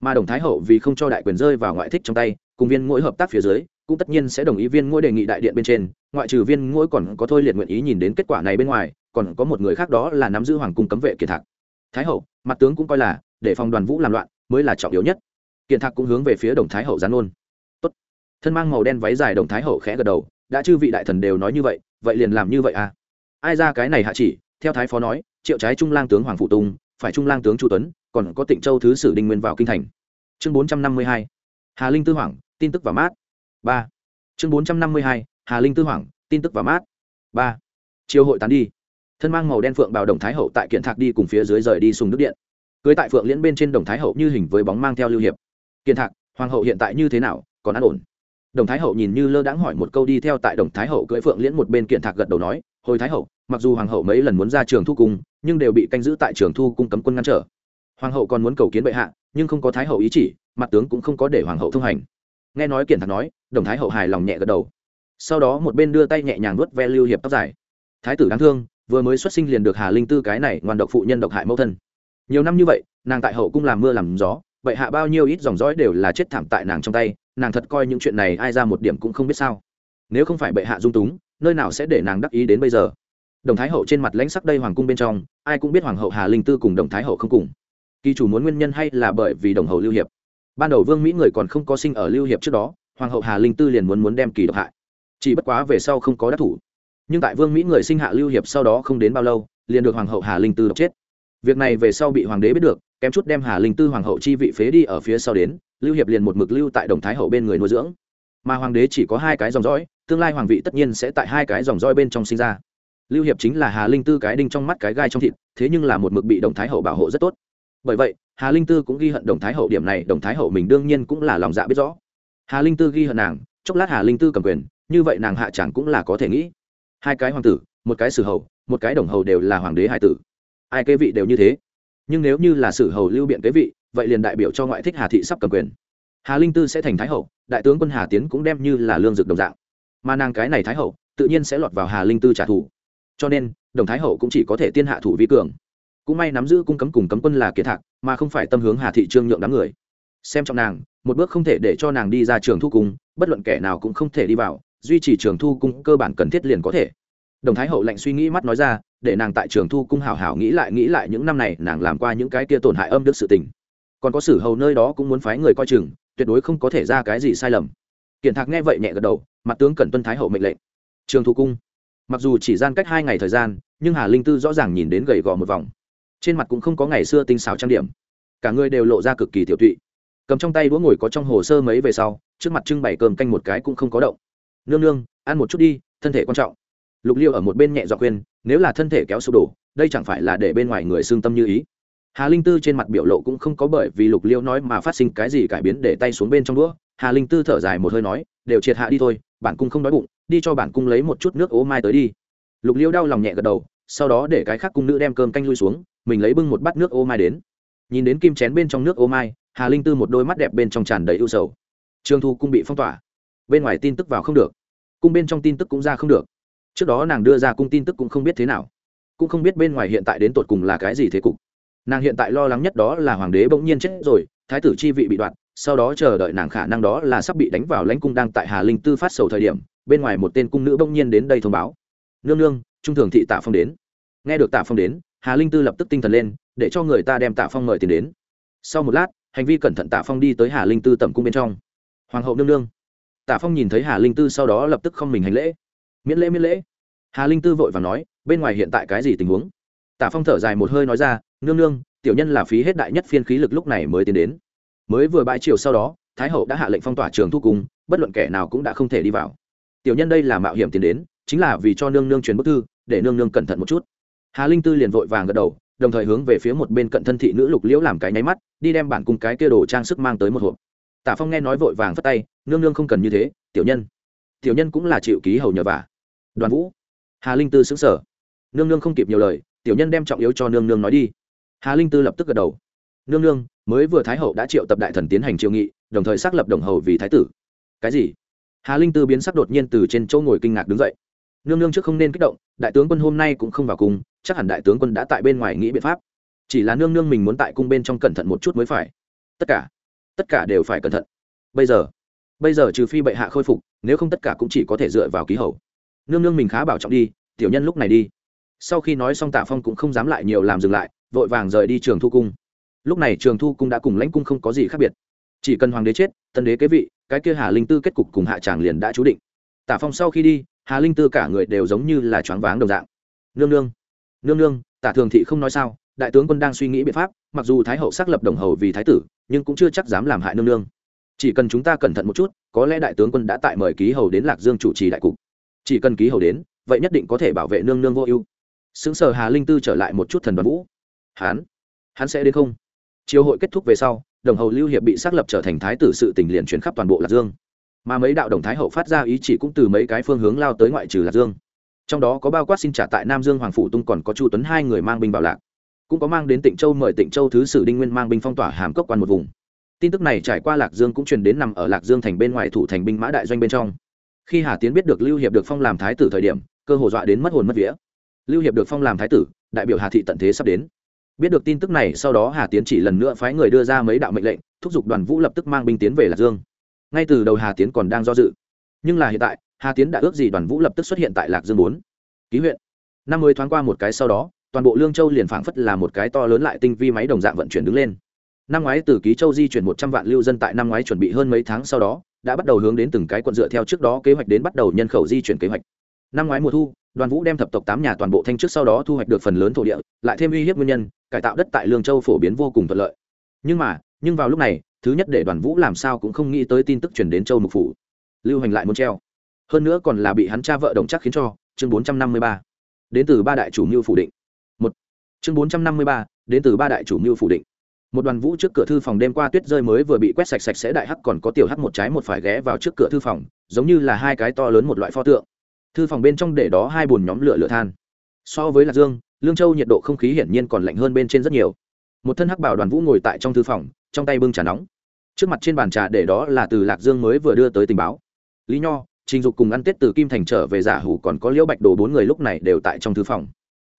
Mà đồng thái hậu vì không cho đại quyền rơi vào ngoại thích trong tay, cùng viên mỗi hợp tác phía dưới cũng tất nhiên sẽ đồng ý viên mỗi đề nghị đại điện bên trên, ngoại trừ viên mỗi còn có thôi liệt nguyện ý nhìn đến kết quả này bên ngoài, còn có một người khác đó là nắm giữ hoàng cung cấm vệ kiệt thạc. Thái hậu, mặt tướng cũng coi là, để phòng đoàn vũ làm loạn, mới là trọng yếu nhất. Kiệt thạc cũng hướng về phía đồng thái hậu gián ôn tốt. Thân mang màu đen váy dài đồng thái hậu khẽ gật đầu, đã chư vị đại thần đều nói như vậy vậy liền làm như vậy à? Ai ra cái này hạ chỉ? Theo thái phó nói, triệu trái trung lang tướng hoàng phụ tùng phải trung lang tướng chu tuấn, còn có tịnh châu thứ sử đinh nguyên vào kinh thành. Chương bốn trăm năm mươi hai. Hà linh tư hoàng tin tức và mát ba. Chương bốn trăm năm mươi hai, hà linh tư hoàng tin tức và mát. Ba. Chiều hội tán đi. Thân mang màu đen phượng bào đồng thái hậu tại kiện thạc đi cùng phía dưới rời đi sùng nước điện. Cưới tại phượng liễn bên trên đồng thái hậu như hình với bóng mang theo lưu hiệp. Kiện thạc, hoàng hậu hiện tại như thế nào, còn an ổn? Đồng thái hậu nhìn như lơ đãng hỏi một câu đi theo tại đồng thái hậu cưỡi phượng liễn một bên kiện thạc gật đầu nói, hồi thái hậu, mặc dù hoàng hậu mấy lần muốn ra trường thu cung, nhưng đều bị canh giữ tại trường thu cung cấm quân ngăn trở. Hoàng hậu còn muốn cầu kiến bệ hạ, nhưng không có thái hậu ý chỉ, mặt tướng cũng không có để hoàng hậu thông hành nghe nói kiển thạc nói, đồng thái hậu hài lòng nhẹ gật đầu. Sau đó một bên đưa tay nhẹ nhàng nuốt ve lưu hiệp tóc dài. Thái tử đáng thương, vừa mới xuất sinh liền được hà linh tư cái này ngoan độc phụ nhân độc hại mẫu thân. Nhiều năm như vậy, nàng tại hậu cung làm mưa làm gió, vậy hạ bao nhiêu ít dòng dõi đều là chết thảm tại nàng trong tay, nàng thật coi những chuyện này ai ra một điểm cũng không biết sao. Nếu không phải bệ hạ dung túng, nơi nào sẽ để nàng đắc ý đến bây giờ? Đồng thái hậu trên mặt lãnh sắc đây hoàng cung bên trong, ai cũng biết hoàng hậu hà linh tư cùng đồng thái hậu không cùng. Kỳ chủ muốn nguyên nhân hay là bởi vì đồng hầu lưu hiệp? Ban đầu vương mỹ người còn không có sinh ở lưu hiệp trước đó hoàng hậu hà linh tư liền muốn muốn đem kỳ độc hại chỉ bất quá về sau không có đắc thủ nhưng tại vương mỹ người sinh hạ lưu hiệp sau đó không đến bao lâu liền được hoàng hậu hà linh tư độc chết việc này về sau bị hoàng đế biết được kém chút đem hà linh tư hoàng hậu chi vị phế đi ở phía sau đến lưu hiệp liền một mực lưu tại đồng thái hậu bên người nuôi dưỡng mà hoàng đế chỉ có hai cái dòng dõi tương lai hoàng vị tất nhiên sẽ tại hai cái dòng dõi bên trong sinh ra lưu hiệp chính là hà linh tư cái đinh trong mắt cái gai trong thịt thế nhưng là một mực bị đồng thái hậu bảo hộ rất tốt bởi vậy hà linh tư cũng ghi hận đồng thái hậu điểm này, đồng thái hậu mình đương nhiên cũng là lòng dạ biết rõ. Hà linh tư ghi hận nàng, chốc lát hà linh tư cầm quyền, như vậy nàng hạ chẳng cũng là có thể nghĩ. Hai cái hoàng tử, một cái sử hầu, một cái đồng hầu đều là hoàng đế hai tử. Ai kế vị đều như thế. Nhưng nếu như là sử hầu lưu biện kế vị, vậy liền đại biểu cho ngoại thích hà thị sắp cầm quyền. Hà linh tư sẽ thành thái hậu, đại tướng quân hà tiến cũng đem như là lương dực đồng dạng. Mà nàng cái này thái hậu, tự nhiên sẽ lọt vào hà linh tư trả thù. Cho nên, đồng thái hậu cũng chỉ có thể tiên hạ thủ vi cường cũng may nắm giữ cung cấm cùng cấm quân là kiệt thạc, mà không phải tâm hướng hà thị trương nhượng đám người. Xem trọng nàng, một bước không thể để cho nàng đi ra trường thu cung, bất luận kẻ nào cũng không thể đi vào, duy trì trường thu cung cơ bản cần thiết liền có thể. Đồng thái hậu lạnh suy nghĩ mắt nói ra, để nàng tại trường thu cung hảo hảo nghĩ lại nghĩ lại những năm này nàng làm qua những cái kia tổn hại âm đức sự tình. Còn có sử hầu nơi đó cũng muốn phái người coi chừng, tuyệt đối không có thể ra cái gì sai lầm. Kiện thạc nghe vậy nhẹ gật đầu, mặt tướng cần tuân thái hậu mệnh lệnh. Trường thu cung. Mặc dù chỉ gian cách hai ngày thời gian, nhưng hà linh tư rõ ràng nhìn đến gầy gò một vòng trên mặt cũng không có ngày xưa tinh xảo trang điểm. Cả người đều lộ ra cực kỳ tiểu tụy. Cầm trong tay đũa ngồi có trong hồ sơ mấy về sau, trước mặt trưng bày cơm canh một cái cũng không có động. Nương nương, ăn một chút đi, thân thể quan trọng. Lục liêu ở một bên nhẹ dọc khuyên, nếu là thân thể kéo sụp đổ, đây chẳng phải là để bên ngoài người xương tâm như ý. Hà linh tư trên mặt biểu lộ cũng không có bởi vì lục liêu nói mà phát sinh cái gì cải biến để tay xuống bên trong đũa. Hà linh tư thở dài một hơi nói, đều triệt hạ đi thôi, bản cung không đói bụng, đi cho bản cung lấy một chút nước ố mai tới đi. Lục liêu đau lòng nhẹ gật đầu, sau đó để cái khác cung nữ đem cơm canh lui xuống mình lấy bưng một bát nước ô mai đến. Nhìn đến kim chén bên trong nước ô mai, hà linh tư một đôi mắt đẹp bên trong tràn đầy ưu sầu. Trường thu cung bị phong tỏa. Bên ngoài tin tức vào không được. Cung bên trong tin tức cũng ra không được. Trước đó nàng đưa ra cung tin tức cũng không biết thế nào. Cũng không biết bên ngoài hiện tại đến tột cùng là cái gì thế cục. Nàng hiện tại lo lắng nhất đó là hoàng đế bỗng nhiên chết rồi, thái tử chi vị bị đoạt, sau đó chờ đợi nàng khả năng đó là sắp bị đánh vào lãnh cung đang tại hà linh tư phát sầu thời điểm, bên ngoài một tên cung nữ bỗng nhiên đến đây thông báo. Nương nương, trung thường thị tạ phong đến. Nghe được tạ phong đến hà linh tư lập tức tinh thần lên, để cho người ta đem tạ phong mời tiền đến. Sau một lát, hành vi cẩn thận tạ phong đi tới hà linh tư tẩm cung bên trong. Hoàng hậu nương nương. Tạ phong nhìn thấy hà linh tư sau đó lập tức không mình hành lễ. Miễn lễ miễn lễ. Hà linh tư vội và nói, bên ngoài hiện tại cái gì tình huống? Tạ phong thở dài một hơi nói ra, nương nương, tiểu nhân là phí hết đại nhất phiên khí lực lúc này mới tiến đến. Mới vừa bãi chiều sau đó, thái hậu đã hạ lệnh phong tỏa trường thu cung, bất luận kẻ nào cũng đã không thể đi vào. Tiểu nhân đây là mạo hiểm tiến đến, chính là vì cho nương nương truyền bức thư, để nương nương cẩn thận một chút hà linh tư liền vội vàng gật đầu, đồng thời hướng về phía một bên cận thân thị nữ lục liễu làm cái nháy mắt, đi đem bản cung cái kia đồ trang sức mang tới một hộp. Tả phong nghe nói vội vàng phất tay, nương nương không cần như thế, tiểu nhân. Tiểu nhân cũng là chịu ký hầu nhờ vả. Đoàn vũ. Hà linh tư xứng sở nương nương không kịp nhiều lời, tiểu nhân đem trọng yếu cho nương nương nói đi. Hà linh tư lập tức gật đầu. Nương nương, mới vừa thái hậu đã triệu tập đại thần tiến hành triệu nghị, đồng thời xác lập đồng hầu vì thái tử. Cái gì? Hà linh tư biến sắc đột nhiên từ trên chỗ ngồi kinh ngạc đứng dậy nương nương trước không nên kích động, đại tướng quân hôm nay cũng không vào cung chắc hẳn đại tướng quân đã tại bên ngoài nghĩ biện pháp. Chỉ là nương nương mình muốn tại cung bên trong cẩn thận một chút mới phải. Tất cả tất cả đều phải cẩn thận. Bây giờ bây giờ trừ phi bệ hạ khôi phục, nếu không tất cả cũng chỉ có thể dựa vào ký hầu. Nương nương mình khá bảo trọng đi, tiểu nhân lúc này đi. Sau khi nói xong tạ phong cũng không dám lại nhiều làm dừng lại, vội vàng rời đi trường thu cung. Lúc này trường thu cung đã cùng lãnh cung không có gì khác biệt. Chỉ cần hoàng đế chết, tân đế kế vị, cái kia hà linh tư kết cục cùng hạ tràng liền đã chú định. Tả phong sau khi đi hà linh tư cả người đều giống như là choáng váng đồng dạng. Nương nương nương nương, tả thường thị không nói sao, đại tướng quân đang suy nghĩ biện pháp, mặc dù thái hậu xác lập đồng hầu vì thái tử, nhưng cũng chưa chắc dám làm hại nương nương. Chỉ cần chúng ta cẩn thận một chút, có lẽ đại tướng quân đã tại mời ký hầu đến lạc dương chủ trì đại cục. Chỉ cần ký hầu đến, vậy nhất định có thể bảo vệ nương nương vô ưu. Xứng sở hà linh tư trở lại một chút thần đoàn vũ. Hán, hắn sẽ đến không? Chiều hội kết thúc về sau, đồng hầu lưu hiệp bị xác lập trở thành thái tử sự tình liền chuyển khắp toàn bộ lạc dương mà mấy đạo đồng thái hậu phát ra ý chỉ cũng từ mấy cái phương hướng lao tới ngoại trừ lạc dương. Trong đó có bao quát xin trả tại nam dương hoàng phủ tung còn có chu tuấn hai người mang binh vào lạc. Cũng có mang đến tịnh châu mời tịnh châu thứ sử đinh nguyên mang binh phong tỏa hàm cốc quan một vùng. Tin tức này trải qua lạc dương cũng truyền đến nằm ở lạc dương thành bên ngoài thủ thành binh mã đại doanh bên trong. Khi hà tiến biết được lưu hiệp được phong làm thái tử thời điểm, cơ hồ dọa đến mất hồn mất vía. Lưu hiệp được phong làm thái tử, đại biểu hà thị tận thế sắp đến. Biết được tin tức này, sau đó hà tiến chỉ lần nữa phái người đưa ra mấy đạo mệnh lệnh, thúc giục đoàn vũ lập tức mang binh tiến về lạc dương ngay từ đầu hà tiến còn đang do dự. Nhưng là hiện tại, hà tiến đã ước gì đoàn vũ lập tức xuất hiện tại lạc dương bốn. Ký huyện. Năm mươi thoáng qua một cái sau đó, toàn bộ lương châu liền phảng phất là một cái to lớn lại tinh vi máy đồng dạng vận chuyển đứng lên. Năm ngoái từ ký châu di chuyển một trăm vạn lưu dân tại năm ngoái chuẩn bị hơn mấy tháng sau đó, đã bắt đầu hướng đến từng cái quận dựa theo trước đó kế hoạch đến bắt đầu nhân khẩu di chuyển kế hoạch. Năm ngoái mùa thu, đoàn vũ đem thập tộc tám nhà toàn bộ thanh trước sau đó thu hoạch được phần lớn thổ địa, lại thêm uy hiếp nguyên nhân, cải tạo đất tại lương châu phổ biến vô cùng thuận lợi. Nhưng mà, nhưng vào lúc này thứ nhất để đoàn vũ làm sao cũng không nghĩ tới tin tức chuyển đến châu mục phủ. Lưu hành lại muốn treo. Hơn nữa còn là bị hắn cha vợ đồng chắc khiến cho, chương bốn trăm năm mươi ba. Đến từ ba đại chủ mưu phủ định. Một. Chương bốn trăm năm mươi ba, đến từ ba đại chủ mưu phủ định. Một đoàn vũ trước cửa thư phòng đêm qua tuyết rơi mới vừa bị quét sạch sạch sẽ đại hắc còn có tiểu hắc một trái một phải ghé vào trước cửa thư phòng, giống như là hai cái to lớn một loại pho tượng. Thư phòng bên trong để đó hai bồn nhóm lửa lửa than. So với lạc dương, lương châu nhiệt độ không khí hiển nhiên còn lạnh hơn bên trên rất nhiều. Một thân hắc bảo đoàn vũ ngồi tại trong thư phòng trong tay bưng trà nóng. Trước mặt trên bàn trà để đó là từ lạc dương mới vừa đưa tới tình báo. Lý nho, trình dục cùng ăn tết từ kim thành trở về giả hủ còn có liễu bạch đồ bốn người lúc này đều tại trong thư phòng.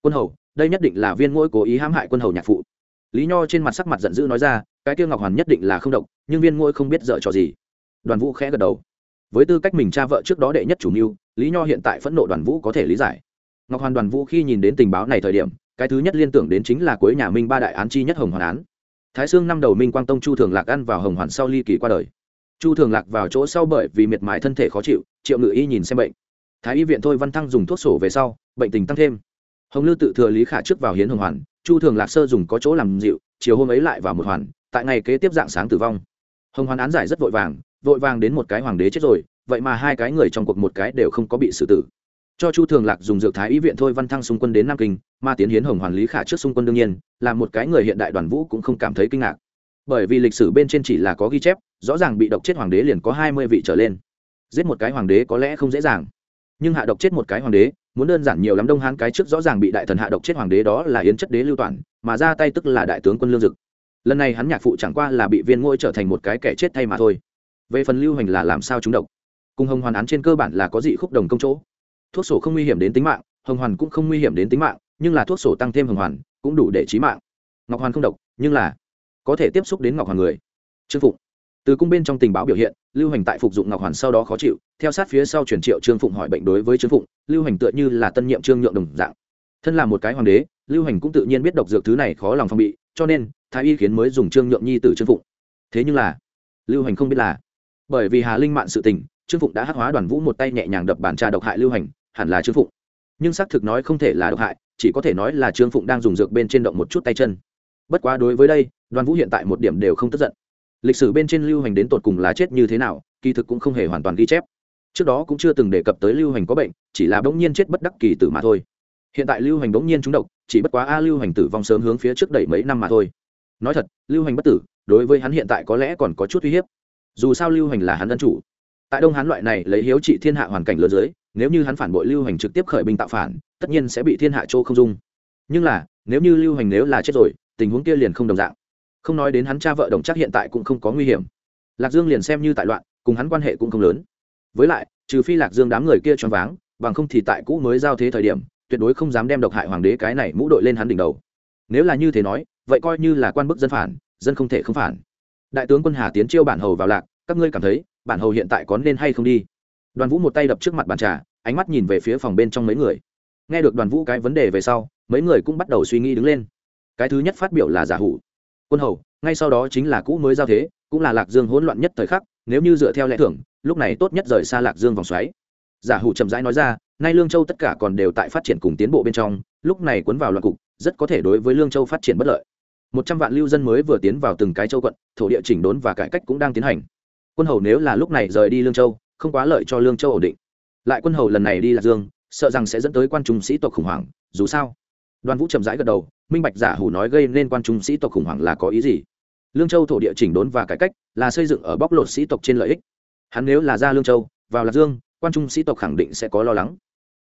Quân hầu, đây nhất định là viên ngôi cố ý hãm hại quân hầu nhạc phụ. Lý nho trên mặt sắc mặt giận dữ nói ra, cái tiêu ngọc hoàn nhất định là không động nhưng viên ngôi không biết dở trò gì. Đoàn vũ khẽ gật đầu. Với tư cách mình cha vợ trước đó đệ nhất chủ mưu, lý nho hiện tại phẫn nộ đoàn vũ có thể lý giải. Ngọc hoàn đoàn vũ khi nhìn đến tình báo này thời điểm, cái thứ nhất liên tưởng đến chính là cuối nhà minh ba đại án chi nhất hồng hoàn án thái sương năm đầu minh quang tông chu thường lạc ăn vào hồng hoàn sau ly kỳ qua đời. Chu thường lạc vào chỗ sau bởi vì miệt mài thân thể khó chịu, triệu ngự y nhìn xem bệnh. Thái y viện thôi văn thăng dùng thuốc sổ về sau, bệnh tình tăng thêm. Hồng lư tự thừa lý khả trước vào hiến hồng hoàn, chu thường lạc sơ dùng có chỗ làm dịu, chiều hôm ấy lại vào một hoàn, tại ngày kế tiếp dạng sáng tử vong. Hồng hoàn án giải rất vội vàng vội vàng đến một cái hoàng đế chết rồi, vậy mà hai cái người trong cuộc một cái đều không có bị xử tử cho chu thường lạc dùng dược thái y viện thôi văn thăng xung quân đến nam kinh mà tiến hiến hồng hoàn lý khả trước xung quân đương nhiên, là một cái người hiện đại đoàn vũ cũng không cảm thấy kinh ngạc. Bởi vì lịch sử bên trên chỉ là có ghi chép, rõ ràng bị độc chết hoàng đế liền có hai mươi vị trở lên. Giết một cái hoàng đế có lẽ không dễ dàng. Nhưng hạ độc chết một cái hoàng đế, muốn đơn giản nhiều lắm đông hán cái trước rõ ràng bị đại thần hạ độc chết hoàng đế đó là yến chất đế lưu toàn, mà ra tay tức là đại tướng quân lương dực. Lần này hắn nhạc phụ chẳng qua là bị viên ngôi trở thành một cái kẻ chết thay mà thôi. Về phần lưu hành là làm sao chúng độc? Cùng hồng hoàn án trên cơ bản là có dị khúc đồng công chỗ thuốc sổ không nguy hiểm đến tính mạng, hồng hoàn cũng không nguy hiểm đến tính mạng, nhưng là thuốc sổ tăng thêm hồng hoàn, cũng đủ để trí mạng. Ngọc hoàn không độc, nhưng là có thể tiếp xúc đến ngọc hoàn người. Trương phụng. Từ cung bên trong tình báo biểu hiện, lưu hành tại phục dụng ngọc hoàn sau đó khó chịu, theo sát phía sau truyền triệu trương phụng hỏi bệnh đối với trương phụng, lưu hành tựa như là tân nhiệm trương nhượng đồng dạng. Thân là một cái hoàng đế, lưu hành cũng tự nhiên biết độc dược thứ này khó lòng phòng bị, cho nên, thái y khiến mới dùng trương nhượng nhi từ trương phụng. Thế nhưng là, lưu hành không biết là bởi vì hà linh mạn sự tình trương phụng đã hắc hóa đoàn vũ một tay nhẹ nhàng đập bàn trà độc hại lưu hành, hẳn là trương phụng. Nhưng xác thực nói không thể là độc hại, chỉ có thể nói là trương phụng đang dùng dược bên trên động một chút tay chân. Bất quá đối với đây, đoàn vũ hiện tại một điểm đều không tức giận. Lịch sử bên trên lưu hành đến tột cùng là chết như thế nào, kỳ thực cũng không hề hoàn toàn ghi chép. Trước đó cũng chưa từng đề cập tới lưu hành có bệnh, chỉ là bỗng nhiên chết bất đắc kỳ tử mà thôi. Hiện tại lưu hành bỗng nhiên trúng độc, chỉ bất quá a lưu hành tử vong sớm hướng phía trước đầy mấy năm mà thôi. Nói thật, lưu hành bất tử, đối với hắn hiện tại có lẽ còn có chút uy hiếp. Dù sao lưu hành là hắn dân chủ tại đông hán loại này lấy hiếu trị thiên hạ hoàn cảnh lớn dưới, nếu như hắn phản bội lưu hành trực tiếp khởi binh tạo phản, tất nhiên sẽ bị thiên hạ châu không dung. Nhưng là, nếu như lưu hành nếu là chết rồi, tình huống kia liền không đồng dạng. Không nói đến hắn cha vợ đồng chắc hiện tại cũng không có nguy hiểm. Lạc dương liền xem như tại loạn, cùng hắn quan hệ cũng không lớn. Với lại, trừ phi lạc dương đám người kia choáng váng, bằng không thì tại cũ mới giao thế thời điểm, tuyệt đối không dám đem độc hại hoàng đế cái này mũ đội lên hắn đỉnh đầu. Nếu là như thế nói, vậy coi như là quan bức dân phản, dân không thể không phản. Đại tướng quân hà tiến chiêu bản hầu vào lạc, các ngươi cảm thấy bản hầu hiện tại có nên hay không đi? Đoàn vũ một tay đập trước mặt bàn trà, ánh mắt nhìn về phía phòng bên trong mấy người. Nghe được đoàn vũ cái vấn đề về sau, mấy người cũng bắt đầu suy nghĩ đứng lên. Cái thứ nhất phát biểu là giả hủ. Quân hầu, ngay sau đó chính là cũ mới giao thế, cũng là lạc dương hỗn loạn nhất thời khắc, nếu như dựa theo lẽ thưởng, lúc này tốt nhất rời xa lạc dương vòng xoáy. Giả hủ chậm rãi nói ra, nay lương châu tất cả còn đều tại phát triển cùng tiến bộ bên trong, lúc này cuốn vào loạn cục, rất có thể đối với lương châu phát triển bất lợi. Một trăm vạn lưu dân mới vừa tiến vào từng cái châu quận, thổ địa chỉnh đốn và cải cách cũng đang tiến hành quân hầu nếu là lúc này rời đi lương châu, không quá lợi cho lương châu ổn định. Lại quân hầu lần này đi lạc dương, sợ rằng sẽ dẫn tới quan trung sĩ tộc khủng hoảng, dù sao. Đoàn vũ chậm rãi gật đầu, minh bạch giả hủ nói gây nên quan trung sĩ tộc khủng hoảng là có ý gì. Lương châu thổ địa chỉnh đốn và cải cách là xây dựng ở bóc lột sĩ tộc trên lợi ích. Hắn nếu là ra lương châu, vào lạc dương, quan trung sĩ tộc khẳng định sẽ có lo lắng.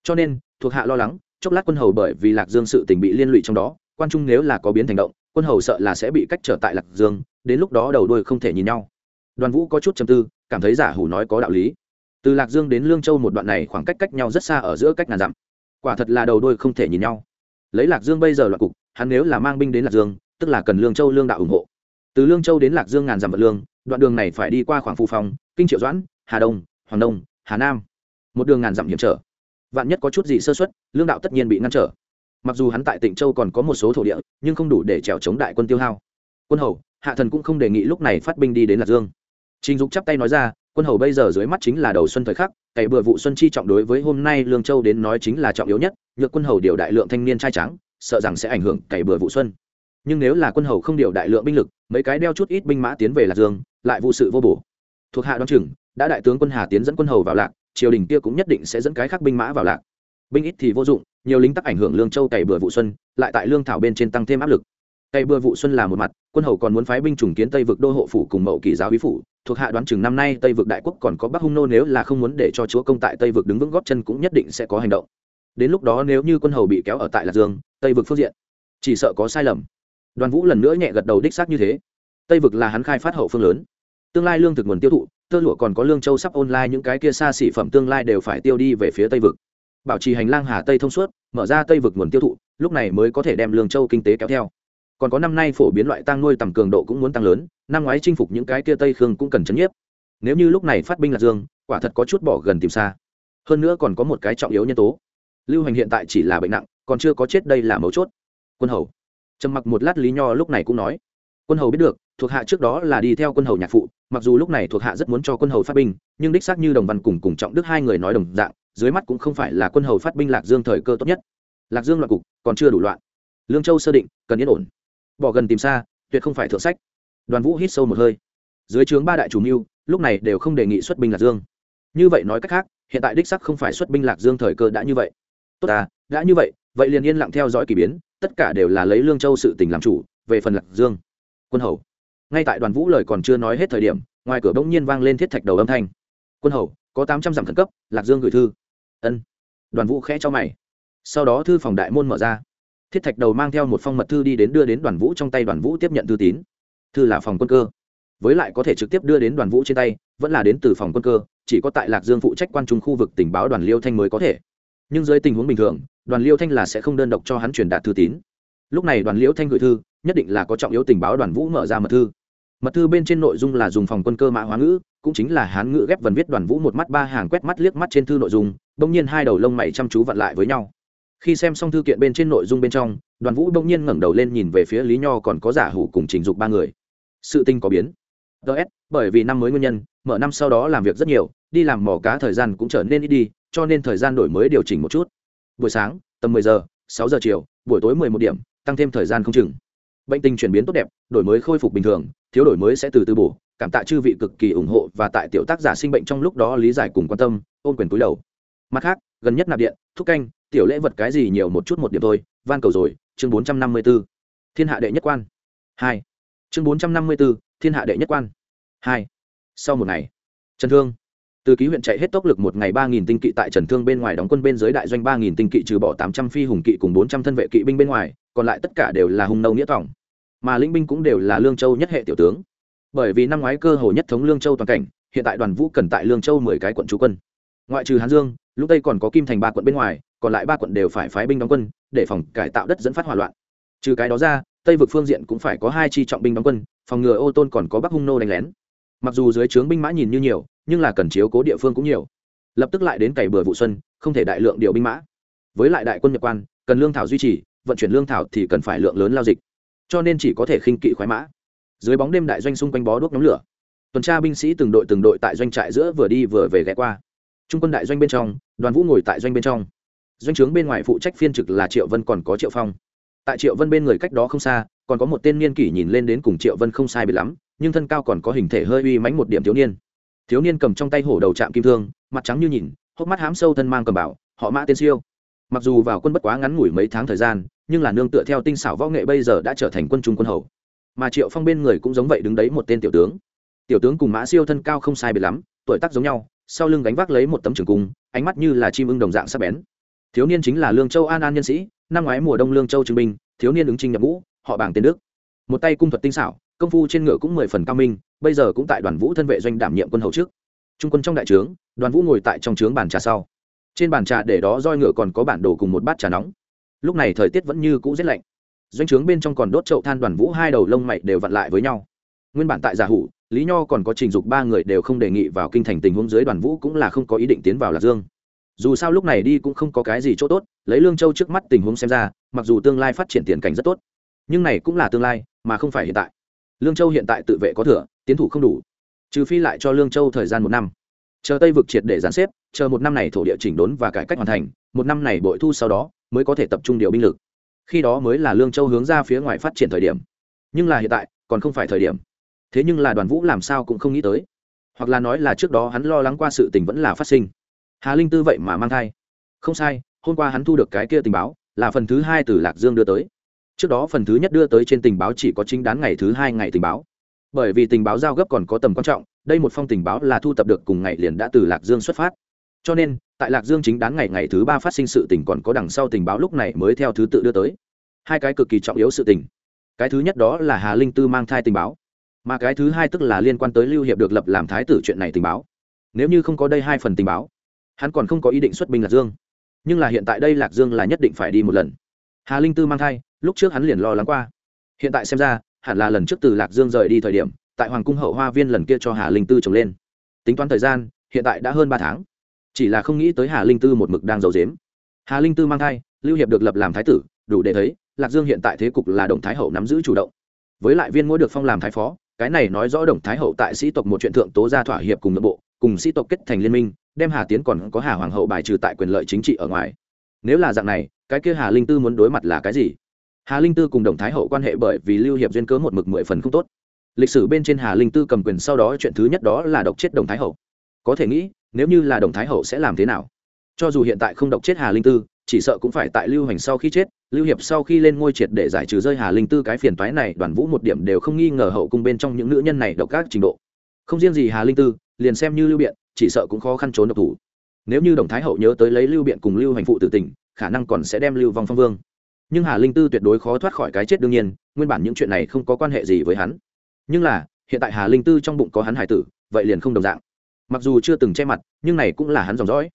Cho nên, thuộc hạ lo lắng, chốc lát quân hầu bởi vì lạc dương sự tình bị liên lụy trong đó, quan trung nếu là có biến thành động, quân hầu sợ là sẽ bị cách trở tại lạc dương, đến lúc đó đầu đuôi không thể nhìn nhau đoàn vũ có chút chầm tư, cảm thấy giả hủ nói có đạo lý. Từ lạc dương đến lương châu một đoạn này khoảng cách cách nhau rất xa ở giữa cách ngàn dặm. Quả thật là đầu đuôi không thể nhìn nhau. Lấy lạc dương bây giờ loạn cục, hắn nếu là mang binh đến lạc dương, tức là cần lương châu lương đạo ủng hộ. Từ lương châu đến lạc dương ngàn dặm vật lương, đoạn đường này phải đi qua khoảng phù phong kinh triệu doãn, hà đông, hoàng đông, hà nam. Một đường ngàn dặm hiểm trở. Vạn nhất có chút gì sơ xuất lương đạo tất nhiên bị ngăn trở. Mặc dù hắn tại tịnh châu còn có một số thổ địa, nhưng không đủ để trèo chống đại quân tiêu hao. Quân hầu, hạ thần cũng không đề nghị lúc này phát binh đi đến lạc dương trình dục chắp tay nói ra, quân hầu bây giờ dưới mắt chính là đầu xuân thời khắc, cày bừa vụ xuân chi trọng đối với hôm nay lương châu đến nói chính là trọng yếu nhất, nhược quân hầu điều đại lượng thanh niên trai trắng sợ rằng sẽ ảnh hưởng cày bừa vụ xuân. Nhưng nếu là quân hầu không điều đại lượng binh lực, mấy cái đeo chút ít binh mã tiến về lạc dương, lại vụ sự vô bổ. Thuộc hạ đoan chừng, đã đại tướng quân hà tiến dẫn quân hầu vào lạc, triều đình kia cũng nhất định sẽ dẫn cái khác binh mã vào lạc. Binh ít thì vô dụng, nhiều lính tắc ảnh hưởng lương châu cày bừa vụ xuân, lại tại lương thảo bên trên tăng thêm áp lực. Tây bừa vụ xuân là một mặt, quân hầu còn muốn phái binh chủng kiến tây vực đô hộ phủ cùng mậu kỳ giáo úy phủ. Thuộc hạ đoán chừng năm nay tây vực đại quốc còn có bắc hung nô nếu là không muốn để cho chúa công tại tây vực đứng vững góp chân cũng nhất định sẽ có hành động. Đến lúc đó nếu như quân hầu bị kéo ở tại lạc dương, tây vực phương diện, chỉ sợ có sai lầm. Đoàn vũ lần nữa nhẹ gật đầu đích xác như thế. Tây vực là hắn khai phát hậu phương lớn. Tương lai lương thực nguồn tiêu thụ, tơ lụa còn có lương châu sắp online, những cái kia xa xỉ phẩm tương lai đều phải tiêu đi về phía tây vực. Bảo trì hành lang hà tây thông suốt, mở ra tây vực nguồn tiêu thụ, lúc này mới có thể đem lương châu kinh tế kéo theo còn có năm nay phổ biến loại tăng nuôi tầm cường độ cũng muốn tăng lớn, năm ngoái chinh phục những cái kia tây khương cũng cần chấn nhiếp. Nếu như lúc này phát binh lạc dương, quả thật có chút bỏ gần tìm xa. Hơn nữa còn có một cái trọng yếu nhân tố. Lưu hành hiện tại chỉ là bệnh nặng, còn chưa có chết đây là mấu chốt. Quân hầu. Trầm mặc một lát lý nho lúc này cũng nói. Quân hầu biết được, thuộc hạ trước đó là đi theo quân hầu nhạc phụ, mặc dù lúc này thuộc hạ rất muốn cho quân hầu phát binh, nhưng đích xác như đồng văn cùng cùng trọng đức hai người nói đồng dạng, dưới mắt cũng không phải là quân hầu phát binh lạc dương thời cơ tốt nhất. Lạc dương loạn cục, còn chưa đủ loạn. Lương châu sơ định, cần yên ổn bỏ gần tìm xa, tuyệt không phải thượng sách. Đoàn vũ hít sâu một hơi. Dưới trướng ba đại chủ mưu, lúc này đều không đề nghị xuất binh lạc dương. Như vậy nói cách khác, hiện tại đích sắc không phải xuất binh lạc dương thời cơ đã như vậy. Tốt à đã như vậy vậy liền yên lặng theo dõi k ỳ biến, tất cả đều là lấy lương châu sự tình làm chủ, về phần lạc dương. Quân hầu. Ngay tại đoàn vũ lời còn chưa nói hết thời điểm, ngoài cửa bỗng nhiên vang lên thiết thạch đầu âm thanh. Quân hầu, có tám trăm dặm khẩn cấp, lạc dương gửi thư. Ân. Đoàn vũ khẽ cho mày. Sau đó thư phòng đại môn mở ra thiết thạch đầu mang theo một phong mật thư đi đến đưa đến đoàn vũ trong tay, đoàn vũ tiếp nhận thư tín. Thư là phòng quân cơ. Với lại có thể trực tiếp đưa đến đoàn vũ trên tay, vẫn là đến từ phòng quân cơ, chỉ có tại lạc dương phụ trách quan trung khu vực tình báo đoàn liêu thanh mới có thể. Nhưng dưới tình huống bình thường, đoàn liêu thanh là sẽ không đơn độc cho hắn truyền đạt thư tín. Lúc này đoàn Liêu thanh gửi thư, nhất định là có trọng yếu tình báo đoàn vũ mở ra mật thư. Mật thư bên trên nội dung là dùng phòng quân cơ mã hóa ngữ, cũng chính là hán ngữ ghép vần viết đoàn vũ một mắt ba hàng quét mắt liếc mắt trên thư nội dung, bỗng nhiên hai đầu lông mày chăm chú vặn lại với nhau khi xem xong thư kiện bên trên nội dung bên trong, đoàn vũ bỗng nhiên ngẩng đầu lên nhìn về phía lý nho còn có giả hủ cùng trình dục ba người. Sự tinh có biến. Ts bởi vì năm mới nguyên nhân, mở năm sau đó làm việc rất nhiều, đi làm mỏ cá thời gian cũng trở nên ít đi, cho nên thời gian đổi mới điều chỉnh một chút. Buổi sáng, tầm mười giờ, sáu giờ chiều, buổi tối mười một điểm, tăng thêm thời gian không chừng. Bệnh tình chuyển biến tốt đẹp, đổi mới khôi phục bình thường, thiếu đổi mới sẽ từ từ bổ, cảm tạ chư vị cực kỳ ủng hộ và tại tiểu tác giả sinh bệnh trong lúc đó lý giải cùng quan tâm, ôn quyền túi đầu mặt khác, gần nhất nạp điện, thúc canh, tiểu lễ vật cái gì nhiều một chút một điểm thôi, van cầu rồi, chương bốn trăm năm mươi b ố thiên hạ đệ nhất quan. Hai. Chương bốn trăm năm mươi b ố thiên hạ đệ nhất quan. Hai. Sau một ngày, trần thương. Từ ký huyện chạy hết tốc lực một ngày ba nghìn tinh kỵ tại trần thương bên ngoài đóng quân bên dưới đại doanh ba nghìn tinh kỵ trừ bỏ tám trăm phi hùng kỵ cùng bốn trăm thân vệ kỵ binh bên ngoài, còn lại tất cả đều là hùng nâu nghĩa tỏng mà lĩnh binh cũng đều là lương châu nhất hệ tiểu tướng. Bởi vì năm ngoái cơ hồ nhất thống lương châu toàn cảnh, hiện tại đoàn vũ cần tại lương châu mười cái quận trú quân. Ngoại trừ hán dương lúc tây còn có kim thành ba quận bên ngoài, còn lại ba quận đều phải phái binh đóng quân, để phòng cải tạo đất dẫn phát hỏa loạn. Trừ cái đó ra, tây vực phương diện cũng phải có hai chi trọng binh đóng quân, phòng ngừa ô tôn còn có bắc hung nô đánh lén. Mặc dù dưới trướng binh mã nhìn như nhiều, nhưng là cần chiếu cố địa phương cũng nhiều. Lập tức lại đến cày bừa vụ xuân, không thể đại lượng điều binh mã. Với lại đại quân nhập quan, cần lương thảo duy trì, vận chuyển lương thảo thì cần phải lượng lớn lao dịch. Cho nên chỉ có thể khinh kỵ khoái mã. Dưới bóng đêm đại doanh xung quanh bó đuốc nhóm lửa. Tuần tra binh sĩ từng đội từng đội tại doanh trại giữa vừa đi vừa về ghé qua trung quân đại doanh bên trong, đoàn vũ ngồi tại doanh bên trong. Doanh trướng bên ngoài phụ trách phiên trực là triệu vân còn có triệu phong. Tại triệu vân bên người cách đó không xa, còn có một tên niên kỷ nhìn lên đến cùng triệu vân không sai bị lắm, nhưng thân cao còn có hình thể hơi uy mãnh một điểm thiếu niên. Thiếu niên cầm trong tay hổ đầu chạm kim thương, mặt trắng như nhìn, hốc mắt hám sâu thân mang cầm bảo, họ mã tên siêu. Mặc dù vào quân bất quá ngắn ngủi mấy tháng thời gian, nhưng là nương tựa theo tinh xảo võ nghệ bây giờ đã trở thành quân trung quân hầu. Mà triệu phong bên người cũng giống vậy đứng đấy một tên tiểu tướng. Tiểu tướng cùng mã siêu thân cao không sai biệt lắm, tuổi tác giống nhau sau lưng gánh vác lấy một tấm trường cung, ánh mắt như là chim ưng đồng dạng sắc bén. Thiếu niên chính là lương châu an an nhân sĩ, năm ngoái mùa đông lương châu chứng binh, thiếu niên ứng trinh nhập ngũ, họ bảng tên đức. Một tay cung thuật tinh xảo, công phu trên ngựa cũng mười phần cao minh, bây giờ cũng tại đoàn vũ thân vệ doanh đảm nhiệm quân hầu trước. Trung quân trong đại trướng, đoàn vũ ngồi tại trong trướng bàn trà sau. Trên bàn trà để đó roi ngựa còn có bản đồ cùng một bát trà nóng. Lúc này thời tiết vẫn như cũ rét lạnh. Doanh trướng bên trong còn đốt chậu than đoàn vũ hai đầu lông mày đều vặn lại với nhau. Nguyên bản tại giả hủ lý nho còn có trình dục ba người đều không đề nghị vào kinh thành tình huống dưới đoàn vũ cũng là không có ý định tiến vào lạc dương. Dù sao lúc này đi cũng không có cái gì chỗ tốt, lấy lương châu trước mắt tình huống xem ra, mặc dù tương lai phát triển tiền cảnh rất tốt, nhưng này cũng là tương lai, mà không phải hiện tại. Lương châu hiện tại tự vệ có thừa, tiến thủ không đủ. Trừ phi lại cho lương châu thời gian một năm. Chờ tây vực triệt để gián xếp, chờ một năm này thổ địa chỉnh đốn và cải cách hoàn thành, một năm này bội thu sau đó, mới có thể tập trung điều binh lực. Khi đó mới là lương châu hướng ra phía ngoài phát triển thời điểm. Nhưng là hiện tại, còn không phải thời điểm thế nhưng là đoàn vũ làm sao cũng không nghĩ tới. Hoặc là nói là trước đó hắn lo lắng qua sự tình vẫn là phát sinh. Hà linh tư vậy mà mang thai. Không sai, hôm qua hắn thu được cái kia tình báo, là phần thứ hai từ lạc dương đưa tới. Trước đó phần thứ nhất đưa tới trên tình báo chỉ có chính đán ngày thứ hai ngày tình báo. Bởi vì tình báo giao gấp còn có tầm quan trọng, đây một phong tình báo là thu tập được cùng ngày liền đã từ lạc dương xuất phát. Cho nên, tại lạc dương chính đáng ngày ngày thứ ba phát sinh sự tình còn có đằng sau tình báo lúc này mới theo thứ tự đưa tới. Hai cái cực kỳ trọng yếu sự tình. Cái thứ nhất đó là hà linh tư mang thai tình báo mà cái thứ hai tức là liên quan tới lưu hiệp được lập làm thái tử chuyện này tình báo. Nếu như không có đây hai phần tình báo, hắn còn không có ý định xuất binh lạc dương. Nhưng là hiện tại đây lạc dương là nhất định phải đi một lần. Hà linh tư mang thai, lúc trước hắn liền lo lắng qua. Hiện tại xem ra, hẳn là lần trước từ lạc dương rời đi thời điểm, tại hoàng cung hậu hoa viên lần kia cho hà linh tư trồng lên. Tính toán thời gian, hiện tại đã hơn ba tháng. Chỉ là không nghĩ tới hà linh tư một mực đang giấu dếm hà linh tư mang thai, lưu hiệp được lập làm thái tử, đủ để thấy, lạc dương hiện tại thế cục là động thái hậu nắm giữ chủ động. Với lại viên mỗi được phong làm thái phó cái này nói rõ đồng thái hậu tại sĩ tộc một chuyện thượng tố ra thỏa hiệp cùng nội bộ, cùng sĩ tộc kết thành liên minh, đem hà tiến còn có hà hoàng hậu bài trừ tại quyền lợi chính trị ở ngoài. Nếu là dạng này, cái kia hà linh tư muốn đối mặt là cái gì? Hà linh tư cùng đồng thái hậu quan hệ bởi vì lưu hiệp duyên cớ một mực mười phần không tốt. Lịch sử bên trên hà linh tư cầm quyền sau đó chuyện thứ nhất đó là độc chết đồng thái hậu. Có thể nghĩ, nếu như là đồng thái hậu sẽ làm thế nào? Cho dù hiện tại không độc chết hà linh tư chỉ sợ cũng phải tại lưu hành sau khi chết, lưu hiệp sau khi lên ngôi triệt để giải trừ rơi hà linh tư cái phiền toái này, đoàn vũ một điểm đều không nghi ngờ hậu cung bên trong những nữ nhân này độc các trình độ. Không riêng gì hà linh tư, liền xem như lưu biện, chỉ sợ cũng khó khăn trốn độc thủ. Nếu như đồng thái hậu nhớ tới lấy lưu biện cùng lưu hành phụ tử tình, khả năng còn sẽ đem lưu vong phong vương. Nhưng hà linh tư tuyệt đối khó thoát khỏi cái chết đương nhiên, nguyên bản những chuyện này không có quan hệ gì với hắn. Nhưng là, hiện tại hà linh tư trong bụng có hắn hải tử, vậy liền không đồng dạng. Mặc dù chưa từng che mặt, nhưng này cũng là hắn dòng dõi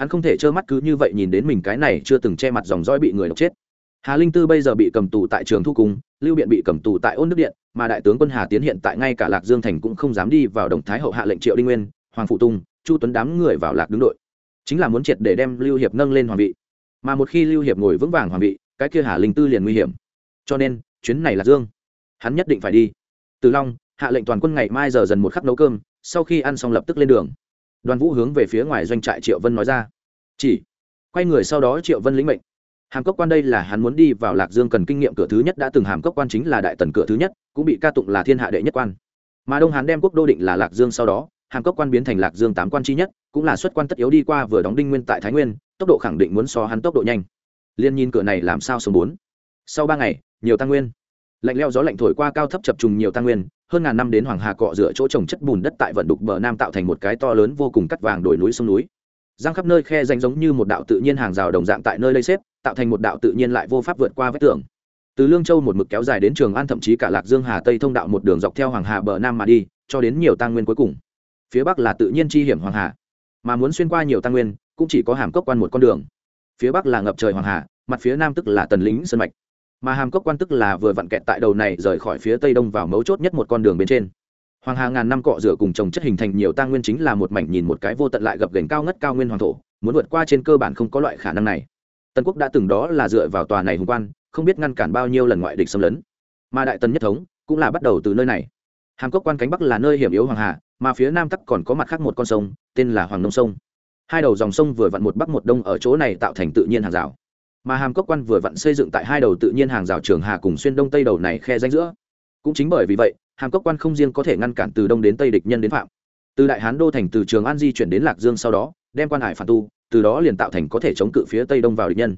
hắn không thể trơ mắt cứ như vậy nhìn đến mình cái này chưa từng che mặt dòng dõi bị người độc chết. Hà linh tư bây giờ bị cầm tù tại trường thu cung, lưu biện bị cầm tù tại ôn nước điện, mà đại tướng quân hà tiến hiện tại ngay cả lạc dương thành cũng không dám đi vào đồng thái hậu hạ lệnh triệu đinh nguyên, hoàng phụ tung chu tuấn đám người vào lạc đứng đội. Chính là muốn triệt để đem lưu hiệp nâng lên hoàng vị. Mà một khi lưu hiệp ngồi vững vàng hoàng vị, cái kia hà linh tư liền nguy hiểm. Cho nên, chuyến này là dương. Hắn nhất định phải đi. Từ long, hạ lệnh toàn quân ngày mai giờ dần một khắc nấu cơm, sau khi ăn xong lập tức lên đường đoàn vũ hướng về phía ngoài doanh trại triệu vân nói ra. Chỉ, quay người sau đó triệu vân lĩnh mệnh. Hàm cốc quan đây là hắn muốn đi vào lạc dương cần kinh nghiệm cửa thứ nhất đã từng hàm cốc quan chính là đại tần cửa thứ nhất, cũng bị ca tụng là thiên hạ đệ nhất quan. Mà đông hán đem quốc đô định là lạc dương sau đó, hàm cốc quan biến thành lạc dương tám quan chi nhất, cũng là xuất quan tất yếu đi qua vừa đóng đinh nguyên tại thái nguyên, tốc độ khẳng định muốn so hắn tốc độ nhanh. Liên nhìn cửa này làm sao sớm bốn? Sau ba ngày, nhiều tăng nguyên lạnh leo gió lạnh thổi qua cao thấp chập trùng nhiều tăng nguyên, hơn ngàn năm đến hoàng hà cọ rửa chỗ trồng chất bùn đất tại vận đục bờ nam tạo thành một cái to lớn vô cùng cắt vàng đồi núi sông núi. Giang khắp nơi khe danh giống như một đạo tự nhiên hàng rào đồng dạng tại nơi lây xếp, tạo thành một đạo tự nhiên lại vô pháp vượt qua vách tường. Từ lương châu một mực kéo dài đến trường an thậm chí cả lạc dương, hà tây thông đạo một đường dọc theo hoàng hà bờ nam mà đi, cho đến nhiều tăng nguyên cuối cùng. Phía bắc là tự nhiên chi hiểm hoàng hà, mà muốn xuyên qua nhiều tăng nguyên, cũng chỉ có hàm cốc quan một con đường. Phía bắc là ngập trời hoàng hà, mặt phía nam tức là tần lính sơn mạch mà hàm cốc quan tức là vừa vặn kẹt tại đầu này rời khỏi phía tây đông vào mấu chốt nhất một con đường bên trên. Hoàng hà ngàn năm cọ rửa cùng trồng chất hình thành nhiều tăng nguyên chính là một mảnh nhìn một cái vô tận lại gập gành cao ngất cao nguyên hoàng thổ, muốn vượt qua trên cơ bản không có loại khả năng này. Tần quốc đã từng đó là dựa vào tòa này hùng quan, không biết ngăn cản bao nhiêu lần ngoại địch xâm lấn. Mà đại tần nhất thống cũng là bắt đầu từ nơi này. Hàm cốc quan cánh bắc là nơi hiểm yếu hoàng hà, mà phía nam tắc còn có mặt khác một con sông, tên là hoàng nông sông. Hai đầu dòng sông vừa vặn một bắc một đông ở chỗ này tạo thành tự nhiên hàng rào mà hàm cốc quan vừa vặn xây dựng tại hai đầu tự nhiên hàng rào trường hà cùng xuyên đông tây đầu này khe danh giữa. Cũng chính bởi vì vậy, hàm cốc quan không riêng có thể ngăn cản từ đông đến tây địch nhân đến phạm. Từ đại hán đô thành từ trường an di chuyển đến lạc dương sau đó, đem quan hải phản tu, từ đó liền tạo thành có thể chống cự phía tây đông vào địch nhân.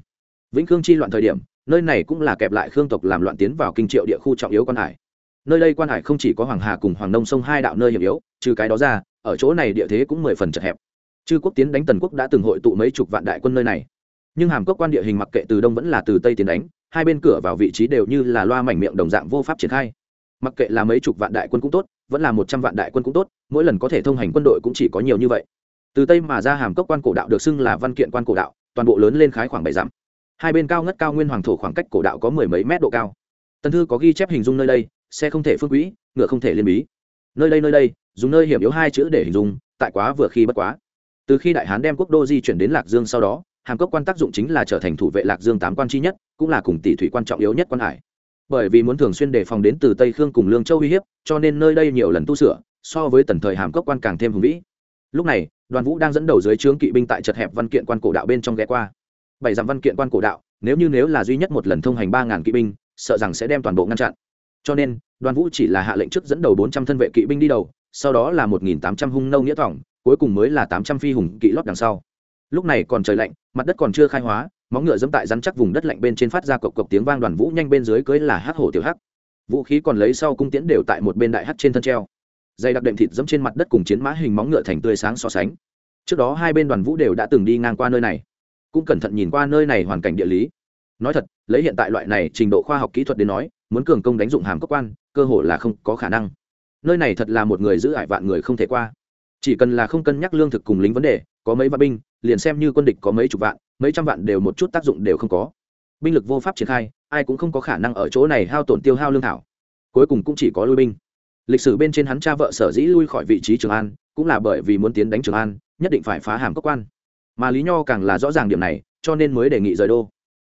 Vĩnh khương chi loạn thời điểm, nơi này cũng là kẹp lại khương tộc làm loạn tiến vào kinh triệu địa khu trọng yếu quan hải. Nơi đây quan hải không chỉ có hoàng hà cùng hoàng nông sông hai đạo nơi hiểm yếu, trừ cái đó ra, ở chỗ này địa thế cũng mười phần chật hẹp. Chư quốc tiến đánh tần quốc đã từng hội tụ mấy chục vạn đại quân nơi này nhưng hàm cốc quan địa hình mặc kệ từ đông vẫn là từ tây tiến đánh, hai bên cửa vào vị trí đều như là loa mảnh miệng đồng dạng vô pháp triển khai. Mặc kệ là mấy chục vạn đại quân cũng tốt, vẫn là một trăm vạn đại quân cũng tốt, mỗi lần có thể thông hành quân đội cũng chỉ có nhiều như vậy. Từ tây mà ra hàm cốc quan cổ đạo được xưng là văn kiện quan cổ đạo, toàn bộ lớn lên khái khoảng bảy dặm. Hai bên cao ngất cao nguyên hoàng thổ khoảng cách cổ đạo có mười mấy mét độ cao. Tân thư có ghi chép hình dung nơi đây, xe không thể phương quỹ ngựa không thể liên bí. Nơi đây nơi đây, dùng nơi hiểm yếu hai chữ để hình dung, tại quá vừa khi bất quá. Từ khi đại hán đem quốc đô di chuyển đến lạc dương sau đó hàm cốc quan tác dụng chính là trở thành thủ vệ lạc dương tám quan chi nhất, cũng là cùng tỷ thủy quan trọng yếu nhất quan hải. Bởi vì muốn thường xuyên đề phòng đến từ tây khương cùng lương châu uy hiếp, cho nên nơi đây nhiều lần tu sửa, so với tần thời hàm cốc quan càng thêm hùng vĩ. Lúc này, đoàn vũ đang dẫn đầu dưới trướng kỵ binh tại chật hẹp văn kiện quan cổ đạo bên trong ghé qua. Bảy dặm văn kiện quan cổ đạo, nếu như nếu là duy nhất một lần thông hành ba ngàn kỵ binh, sợ rằng sẽ đem toàn bộ ngăn chặn. Cho nên, đoàn vũ chỉ là hạ lệnh trước dẫn đầu bốn trăm thân vệ kỵ binh đi đầu, sau đó là một nghìn tám trăm hung nâu nghĩa thỏng, cuối cùng mới là tám trăm phi hùng kỵ lót đằng sau lúc này còn trời lạnh, mặt đất còn chưa khai hóa, móng ngựa dẫm tại rắn chắc vùng đất lạnh bên trên phát ra cộc cộc tiếng vang đoàn vũ nhanh bên dưới cưới là hắc hổ tiểu hắc. Vũ khí còn lấy sau cung tiễn đều tại một bên đại hắc trên thân treo. Dây đặc đệm thịt dẫm trên mặt đất cùng chiến mã hình móng ngựa thành tươi sáng so sánh. Trước đó hai bên đoàn vũ đều đã từng đi ngang qua nơi này. Cũng cẩn thận nhìn qua nơi này hoàn cảnh địa lý. Nói thật, lấy hiện tại loại này trình độ khoa học kỹ thuật đến nói, muốn cường công đánh dụng hàm cơ quan, cơ hội là không có khả năng. Nơi này thật là một người giữ ải vạn người không thể qua. Chỉ cần là không cân nhắc lương thực cùng lính vấn đề, có mấy vạn binh liền xem như quân địch có mấy chục vạn, mấy trăm vạn đều một chút tác dụng đều không có. Binh lực vô pháp triển khai, ai cũng không có khả năng ở chỗ này hao tổn tiêu hao lương thảo. Cuối cùng cũng chỉ có lui binh. Lịch sử bên trên hắn cha vợ sở dĩ lui khỏi vị trí trường an, cũng là bởi vì muốn tiến đánh trường an, nhất định phải phá hàm cốc quan. Mà lý nho càng là rõ ràng điểm này, cho nên mới đề nghị rời đô.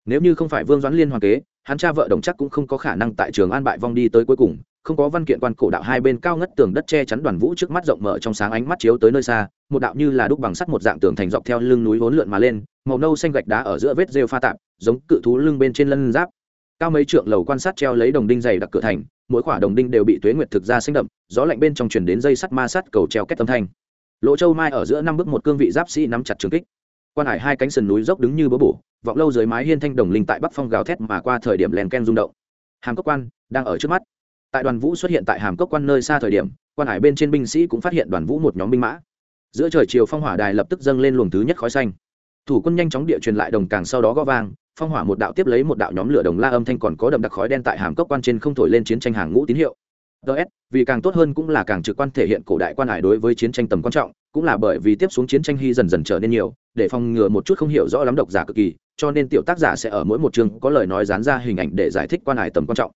Nếu như không phải vương doãn liên hoàng kế, hắn cha vợ đồng chắc cũng không có khả năng tại trường an bại vong đi tới cuối cùng không có văn kiện quan cổ đạo hai bên cao ngất tường đất che chắn đoàn vũ trước mắt rộng mở trong sáng ánh mắt chiếu tới nơi xa, một đạo như là đúc bằng sắt một dạng tường thành dọc theo lưng núi hỗn lượn mà lên, màu nâu xanh gạch đá ở giữa vết rêu pha tạp, giống cự thú lưng bên trên lân giáp. Cao mấy trượng lầu quan sát treo lấy đồng đinh dày đặc cửa thành, mỗi khỏa đồng đinh đều bị tuế nguyệt thực ra xanh đậm, gió lạnh bên trong chuyển đến dây sắt ma sắt cầu treo kết âm thanh. Lỗ châu mai ở giữa năm bước một cương vị giáp sĩ nắm chặt trường kích. Quan hải hai cánh sườn núi dốc đứng như bớ bổ, vọng lâu dưới mái hiên thanh đồng linh tại bắc phong gào thét mà qua thời điểm len ken rung động. Hàm cốc quan đang ở trước mắt tại đoàn vũ xuất hiện tại hàm cốc quan nơi xa thời điểm, quan hải bên trên binh sĩ cũng phát hiện đoàn vũ một nhóm binh mã. Giữa trời chiều phong hỏa đài lập tức dâng lên luồng thứ nhất khói xanh. Thủ quân nhanh chóng địa truyền lại đồng càng sau đó gõ vang, phong hỏa một đạo tiếp lấy một đạo nhóm lửa đồng la âm thanh còn có đậm đặc khói đen tại hàm cốc quan trên không thổi lên chiến tranh hàng ngũ tín hiệu. Ts vì càng tốt hơn cũng là càng trực quan thể hiện cổ đại quan hải đối với chiến tranh tầm quan trọng, cũng là bởi vì tiếp xuống chiến tranh hy dần dần trở nên nhiều, để phòng ngừa một chút không hiểu rõ lắm độc giả cực kỳ, cho nên tiểu tác giả sẽ ở mỗi một chương có lời nói dán ra hình ảnh để giải thích quan hải tầm quan trọng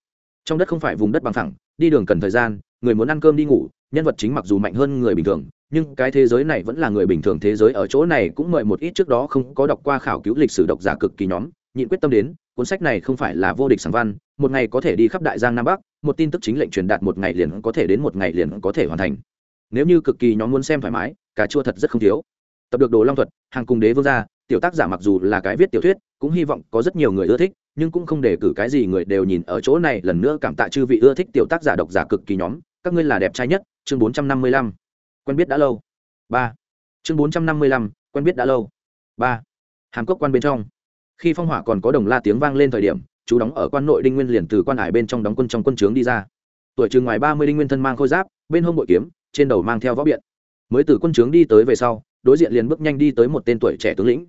trong đất không phải vùng đất bằng thẳng đi đường cần thời gian, người muốn ăn cơm đi ngủ, nhân vật chính mặc dù mạnh hơn người bình thường, nhưng cái thế giới này vẫn là người bình thường thế giới, ở chỗ này cũng mời một ít trước đó không có đọc qua khảo cứu lịch sử độc giả cực kỳ nhóm, nhịn quyết tâm đến, cuốn sách này không phải là vô địch sáng văn, một ngày có thể đi khắp đại giang nam bắc, một tin tức chính lệnh truyền đạt một ngày liền có thể đến một ngày liền có thể hoàn thành. Nếu như cực kỳ nhóm muốn xem thoải mái, cà chua thật rất không thiếu. Tập được đồ long thuật, hàng cùng đế vương gia, tiểu tác giả mặc dù là cái viết tiểu thuyết, cũng hy vọng có rất nhiều người ưa thích nhưng cũng không để cử cái gì người đều nhìn ở chỗ này. Lần nữa cảm tạ chư vị ưa thích tiểu tác giả độc giả cực kỳ nhóm. Các ngươi là đẹp trai nhất. Chương bốn trăm năm mươi lăm. Quen biết đã lâu. Ba. Chương bốn trăm năm mươi lăm. Quen biết đã lâu. Ba. Hàm cốc quan bên trong. Khi phong hỏa còn có đồng la tiếng vang lên thời điểm, chú đóng ở quan nội đinh nguyên liền từ quan hải bên trong đóng quân trong quân trướng đi ra. Tuổi chừng ngoài ba mươi đinh nguyên thân mang khôi giáp, bên hông bội kiếm, trên đầu mang theo võ biện. Mới từ quân trướng đi tới về sau, đối diện liền bước nhanh đi tới một tên tuổi trẻ tướng lĩnh.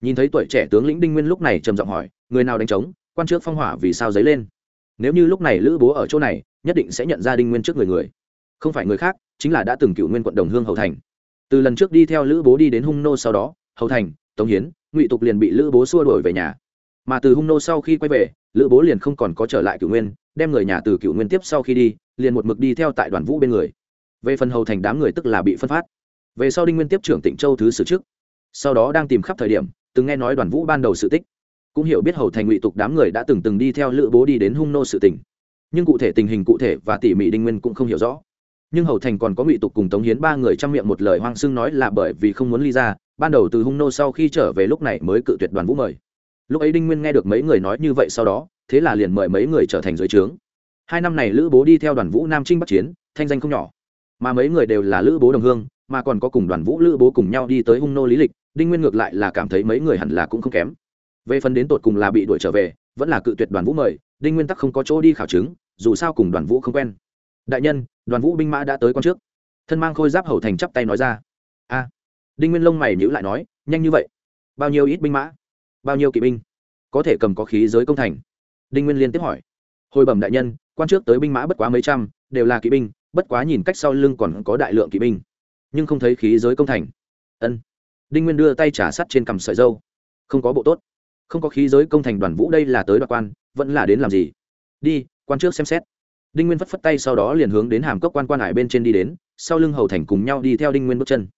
Nhìn thấy tuổi trẻ tướng lĩnh đinh nguyên lúc này trầm giọng hỏi người nào đánh trống, quan trước phong hỏa vì sao dấy lên? Nếu như lúc này lữ bố ở chỗ này, nhất định sẽ nhận ra đinh nguyên trước người người. Không phải người khác, chính là đã từng cựu nguyên quận đồng hương hầu thành. Từ lần trước đi theo lữ bố đi đến hung nô sau đó, hầu thành, tống hiến, ngụy tục liền bị lữ bố xua đuổi về nhà. Mà từ hung nô sau khi quay về, lữ bố liền không còn có trở lại cựu nguyên, đem người nhà từ cựu nguyên tiếp sau khi đi, liền một mực đi theo tại đoàn vũ bên người. Về phần hầu thành đám người tức là bị phân phát. Về sau đinh nguyên tiếp trưởng tỉnh châu thứ sử trước. Sau đó đang tìm khắp thời điểm, từng nghe nói đoàn vũ ban đầu sự tích cũng hiểu biết hầu thành ngụy tục đám người đã từng từng đi theo lữ bố đi đến hung nô sự tỉnh nhưng cụ thể tình hình cụ thể và tỉ mỉ đinh nguyên cũng không hiểu rõ. Nhưng hầu thành còn có ngụy tục cùng tống hiến ba người trong miệng một lời hoang xưng nói là bởi vì không muốn ly ra, ban đầu từ hung nô sau khi trở về lúc này mới cự tuyệt đoàn vũ mời. Lúc ấy đinh nguyên nghe được mấy người nói như vậy sau đó, thế là liền mời mấy người trở thành giới trướng. Hai năm này lữ bố đi theo đoàn vũ nam trinh bắc chiến, thanh danh không nhỏ. Mà mấy người đều là lữ bố đồng hương, mà còn có cùng đoàn vũ lữ bố cùng nhau đi tới hung nô lý lịch, đinh nguyên ngược lại là cảm thấy mấy người hẳn là cũng không kém về phần đến tột cùng là bị đuổi trở về, vẫn là cự tuyệt đoàn vũ mời, đinh nguyên tắc không có chỗ đi khảo chứng, dù sao cùng đoàn vũ không quen. Đại nhân, đoàn vũ binh mã đã tới con trước. Thân mang khôi giáp hầu thành chắp tay nói ra. A. Đinh nguyên lông mày nhữ lại nói, nhanh như vậy? Bao nhiêu ít binh mã? Bao nhiêu kỵ binh? Có thể cầm có khí giới công thành. Đinh nguyên liên tiếp hỏi. Hồi bẩm đại nhân, quan trước tới binh mã bất quá mấy trăm, đều là kỵ binh, bất quá nhìn cách sau lưng còn có đại lượng kỵ binh. Nhưng không thấy khí giới công thành. Ân. Đinh nguyên đưa tay trả sắt trên cằm sợi dâu. Không có bộ tốt không có khí giới công thành đoàn vũ đây là tới đoạt quan, vẫn là đến làm gì? Đi, quan trước xem xét. Đinh nguyên phất phất tay sau đó liền hướng đến hàm cốc quan quan hải bên trên đi đến, sau lưng hầu thành cùng nhau đi theo đinh nguyên bước chân.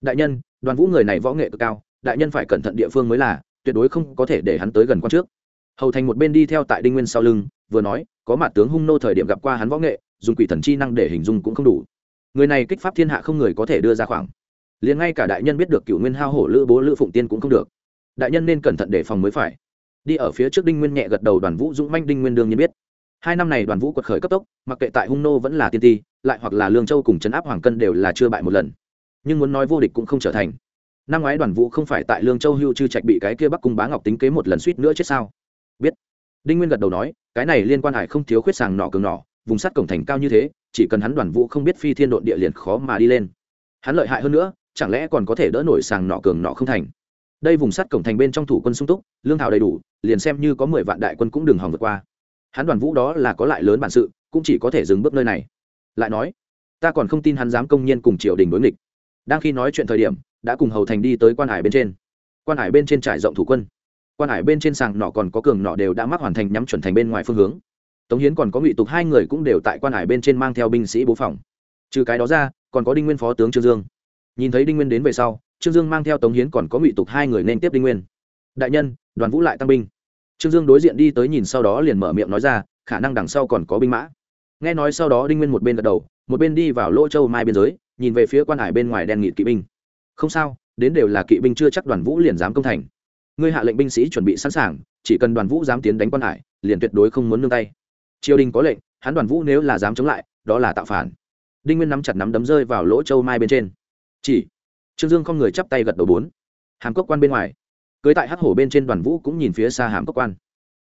Đại nhân, đoàn vũ người này võ nghệ cực cao, đại nhân phải cẩn thận địa phương mới là, tuyệt đối không có thể để hắn tới gần quan trước. Hầu thành một bên đi theo tại đinh nguyên sau lưng, vừa nói, có mặt tướng hung nô thời điểm gặp qua hắn võ nghệ, dùng quỷ thần chi năng để hình dung cũng không đủ. Người này kích pháp thiên hạ không người có thể đưa ra khoảng. Liền ngay cả đại nhân biết được cựu nguyên hao hổ lữ bố lữ phụng tiên cũng không được đại nhân nên cẩn thận để phòng mới phải. Đi ở phía trước đinh nguyên nhẹ gật đầu, đoàn vũ dũng manh đinh nguyên đương nhiên biết. Hai năm này đoàn vũ quật khởi cấp tốc, mặc kệ tại hung nô vẫn là tiên ti, lại hoặc là lương châu cùng chấn áp hoàng cân đều là chưa bại một lần. Nhưng muốn nói vô địch cũng không trở thành. Năm ngoái đoàn vũ không phải tại lương châu hưu chư trạch bị cái kia bắc cung bá ngọc tính kế một lần suýt nữa chết sao? Biết. Đinh nguyên gật đầu nói, cái này liên quan hải không thiếu khuyết sàng nọ cường nọ, vùng sắt cổng thành cao như thế, chỉ cần hắn đoàn vũ không biết phi thiên độn địa liền khó mà đi lên. Hắn lợi hại hơn nữa, chẳng lẽ còn có thể đỡ nổi sàng nọ cường nọ không thành? Đây vùng sắt cổng thành bên trong thủ quân sung túc, lương thảo đầy đủ, liền xem như có mười vạn đại quân cũng đừng hòng vượt qua. Hắn đoàn vũ đó là có lại lớn bản sự, cũng chỉ có thể dừng bước nơi này. Lại nói, ta còn không tin hắn dám công nhiên cùng triều đình đối nghịch. Đang khi nói chuyện thời điểm, đã cùng hầu thành đi tới quan hải bên trên. Quan hải bên trên trải rộng thủ quân. Quan hải bên trên sàng nọ còn có cường nọ đều đã mắc hoàn thành nhắm chuẩn thành bên ngoài phương hướng. Tống hiến còn có ngụy tục hai người cũng đều tại quan hải bên trên mang theo binh sĩ bố phòng. Trừ cái đó ra, còn có đinh nguyên phó tướng trương dương. Nhìn thấy đinh nguyên đến về sau trương dương mang theo tống hiến còn có ngụy tục hai người nên tiếp đinh nguyên. Đại nhân, đoàn vũ lại tăng binh. Trương dương đối diện đi tới nhìn sau đó liền mở miệng nói ra, khả năng đằng sau còn có binh mã. Nghe nói sau đó đinh nguyên một bên gật đầu, một bên đi vào lỗ châu mai biên giới, nhìn về phía quan hải bên ngoài đen nghịt kỵ binh. Không sao, đến đều là kỵ binh chưa chắc đoàn vũ liền dám công thành. Ngươi hạ lệnh binh sĩ chuẩn bị sẵn sàng, chỉ cần đoàn vũ dám tiến đánh quan hải, liền tuyệt đối không muốn nương tay. Triều đình có lệnh, hắn đoàn vũ nếu là dám chống lại, đó là tạo phản. Đinh nguyên nắm chặt nắm đấm rơi vào lỗ châu mai bên trên. Chỉ trương dương không người chắp tay gật đầu bốn. Hàm cốc quan bên ngoài. Cưới tại hắc hổ bên trên đoàn vũ cũng nhìn phía xa hàm cốc quan.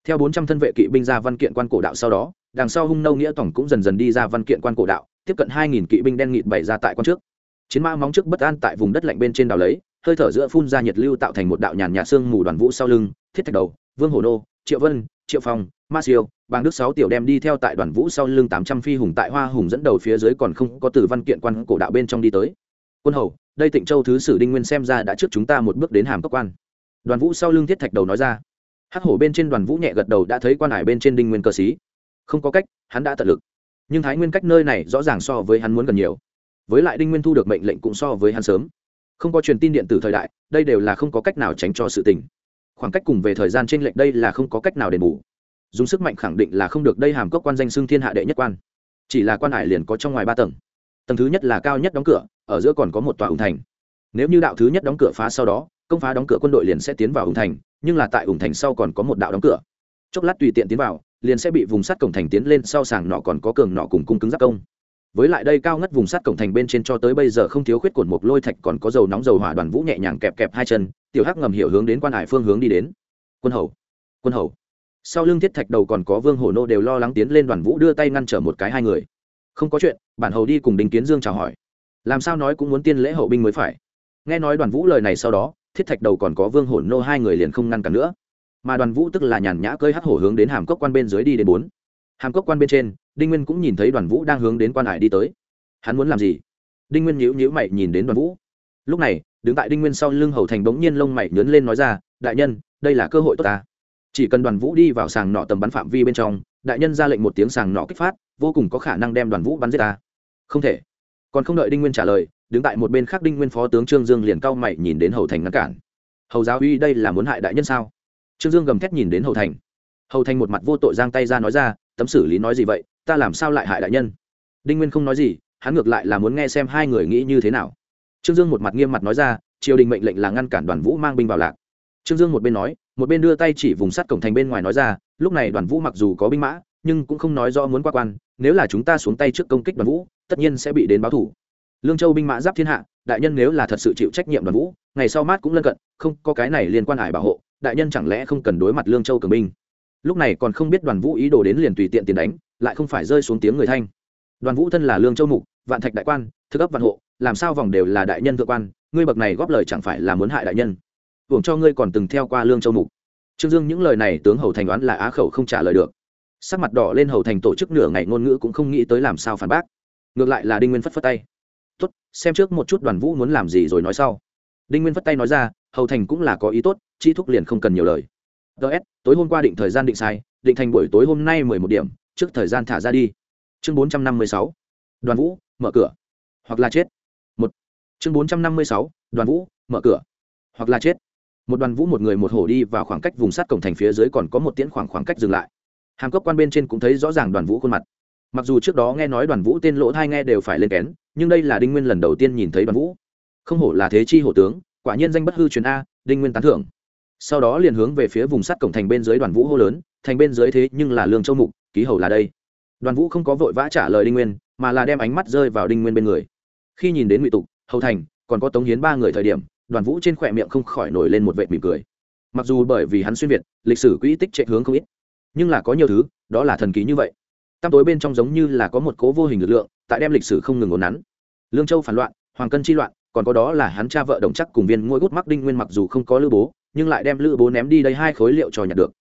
Theo bốn trăm thân vệ kỵ binh ra văn kiện quan cổ đạo sau đó, đằng sau hung nâu nghĩa tổng cũng dần dần đi ra văn kiện quan cổ đạo, tiếp cận hai nghìn kỵ binh đen nghịt bày ra tại quan trước. Chiến mã móng trước bất an tại vùng đất lạnh bên trên đảo lấy, hơi thở giữa phun ra nhiệt lưu tạo thành một đạo nhàn nhạt xương mù đoàn vũ sau lưng, thiết thạch đầu, vương hồ nô, triệu vân, triệu phong, ma siêu bang đức sáu tiểu đem đi theo tại đoàn vũ sau lưng tám trăm phi hùng tại hoa hùng dẫn đầu phía dưới còn không có từ văn kiện quan cổ đạo bên trong đi tới quân hầu, đây tịnh châu thứ sử đinh nguyên xem ra đã trước chúng ta một bước đến hàm cốc quan. Đoàn vũ sau lưng thiết thạch đầu nói ra. Hắc hổ bên trên đoàn vũ nhẹ gật đầu đã thấy quan hải bên trên đinh nguyên cơ sĩ. Không có cách, hắn đã tận lực. Nhưng thái nguyên cách nơi này rõ ràng so với hắn muốn gần nhiều. Với lại đinh nguyên thu được mệnh lệnh cũng so với hắn sớm. Không có truyền tin điện tử thời đại, đây đều là không có cách nào tránh cho sự tình. Khoảng cách cùng về thời gian trên lệnh đây là không có cách nào đền bù. Dùng sức mạnh khẳng định là không được đây hàm cốc quan danh xưng thiên hạ đệ nhất quan. Chỉ là quan hải liền có trong ngoài ba tầng. Tầng thứ nhất là cao nhất đóng cửa ở giữa còn có một tòa ủng thành. Nếu như đạo thứ nhất đóng cửa phá sau đó, công phá đóng cửa quân đội liền sẽ tiến vào ủng thành, nhưng là tại ủng thành sau còn có một đạo đóng cửa. Chốc lát tùy tiện tiến vào, liền sẽ bị vùng sắt cổng thành tiến lên, sau sàng nọ còn có cường nọ cùng cung cứng giáp công. Với lại đây cao ngất vùng sắt cổng thành bên trên cho tới bây giờ không thiếu khuyết cột một lôi thạch còn có dầu nóng dầu hỏa đoàn vũ nhẹ nhàng kẹp kẹp hai chân, tiểu hắc ngầm hiểu hướng đến quan hải phương hướng đi đến. Quân hầu quân hầu. Sau lưng thiết thạch đầu còn có vương hổ nô đều lo lắng tiến lên đoàn vũ đưa tay ngăn trở một cái hai người. Không có chuyện, bản hầu đi cùng đình kiến dương chào hỏi làm sao nói cũng muốn tiên lễ hậu binh mới phải. Nghe nói đoàn vũ lời này sau đó, thiết thạch đầu còn có vương hổ nô hai người liền không ngăn cản nữa. Mà đoàn vũ tức là nhàn nhã cơi hắc hổ hướng đến hàm cốc quan bên dưới đi đến bốn. Hàm cốc quan bên trên, đinh nguyên cũng nhìn thấy đoàn vũ đang hướng đến quan hải đi tới. Hắn muốn làm gì? Đinh nguyên nhíu nhíu mày nhìn đến đoàn vũ. Lúc này, đứng tại đinh nguyên sau lưng hầu thành bỗng nhiên lông mày nhớn lên nói ra, đại nhân, đây là cơ hội tốt ta. Chỉ cần đoàn vũ đi vào sàng nọ tầm bắn phạm vi bên trong, đại nhân ra lệnh một tiếng sàng nọ kích phát, vô cùng có khả năng đem đoàn vũ bắn giết ta. Không thể còn không đợi đinh nguyên trả lời, đứng tại một bên khác đinh nguyên phó tướng trương dương liền cau mày nhìn đến hầu thành ngăn cản. Hầu giáo uy, đây là muốn hại đại nhân sao? Trương dương gầm thét nhìn đến hầu thành. Hầu thành một mặt vô tội giang tay ra nói ra, tấm xử lý nói gì vậy? Ta làm sao lại hại đại nhân? Đinh nguyên không nói gì, hắn ngược lại là muốn nghe xem hai người nghĩ như thế nào. Trương dương một mặt nghiêm mặt nói ra, triều đình mệnh lệnh là ngăn cản đoàn vũ mang binh vào lạc. Trương dương một bên nói, một bên đưa tay chỉ vùng sắt cổng thành bên ngoài nói ra, lúc này đoàn vũ mặc dù có binh mã, nhưng cũng không nói rõ muốn qua quan, nếu là chúng ta xuống tay trước công kích đoàn vũ tất nhiên sẽ bị đến báo thủ. Lương châu binh mã giáp thiên hạ, đại nhân nếu là thật sự chịu trách nhiệm đoàn vũ, ngày sau mát cũng lân cận, không có cái này liên quan hải bảo hộ, đại nhân chẳng lẽ không cần đối mặt lương châu cường binh? Lúc này còn không biết đoàn vũ ý đồ đến liền tùy tiện tiền đánh, lại không phải rơi xuống tiếng người thanh. Đoàn vũ thân là lương châu mục, vạn thạch đại quan thức ấp vạn hộ, làm sao vòng đều là đại nhân thượng quan, ngươi bậc này góp lời chẳng phải là muốn hại đại nhân. Hưởng cho ngươi còn từng theo qua lương châu mục. Trương dương những lời này tướng hầu thành đoán là á khẩu không trả lời được. Sắc mặt đỏ lên hầu thành tổ chức nửa ngày ngôn ngữ cũng không nghĩ tới làm sao phản bác ngược lại là đinh nguyên phất phất tay. Tốt, xem trước một chút đoàn vũ muốn làm gì rồi nói sau. Đinh nguyên phất tay nói ra, hầu thành cũng là có ý tốt chi thúc liền không cần nhiều lời. Ts tối hôm qua định thời gian định sai, định thành buổi tối hôm nay mười một điểm, trước thời gian thả ra đi. Chương bốn trăm năm mươi sáu, đoàn vũ, mở cửa, hoặc là chết. Một. Chương bốn trăm năm mươi sáu, đoàn vũ, mở cửa, hoặc là chết. Một đoàn vũ một người một hổ đi vào khoảng cách vùng sát cổng thành phía dưới còn có một tiễn khoảng khoảng cách dừng lại. Hàm cốc quan bên trên cũng thấy rõ ràng đoàn vũ khuôn mặt mặc dù trước đó nghe nói đoàn vũ tên lỗ thai nghe đều phải lên kén, nhưng đây là đinh nguyên lần đầu tiên nhìn thấy đoàn vũ. Không hổ là thế chi hổ tướng, quả nhiên danh bất hư truyền a, đinh nguyên tán thưởng. Sau đó liền hướng về phía vùng sắt cổng thành bên dưới đoàn vũ hô lớn, thành bên dưới thế nhưng là lương châu mục, ký hầu là đây. Đoàn vũ không có vội vã trả lời đinh nguyên, mà là đem ánh mắt rơi vào đinh nguyên bên người. Khi nhìn đến ngụy tục, hầu thành, còn có tống hiến ba người thời điểm, đoàn vũ trên khỏe miệng không khỏi nổi lên một vệ mỉm cười. Mặc dù bởi vì hắn xuyên việt, lịch sử quỹ tích chạy hướng không ít, nhưng là có nhiều thứ, đó là thần ký như vậy tăm tối bên trong giống như là có một cố vô hình lực lượng, tại đem lịch sử không ngừng ồn nắn. Lương châu phản loạn, hoàng cân chi loạn, còn có đó là hắn cha vợ đồng chắc cùng viên ngôi gút mắc đinh nguyên mặc dù không có lữ bố, nhưng lại đem lữ bố ném đi đây hai khối liệu cho nhặt được.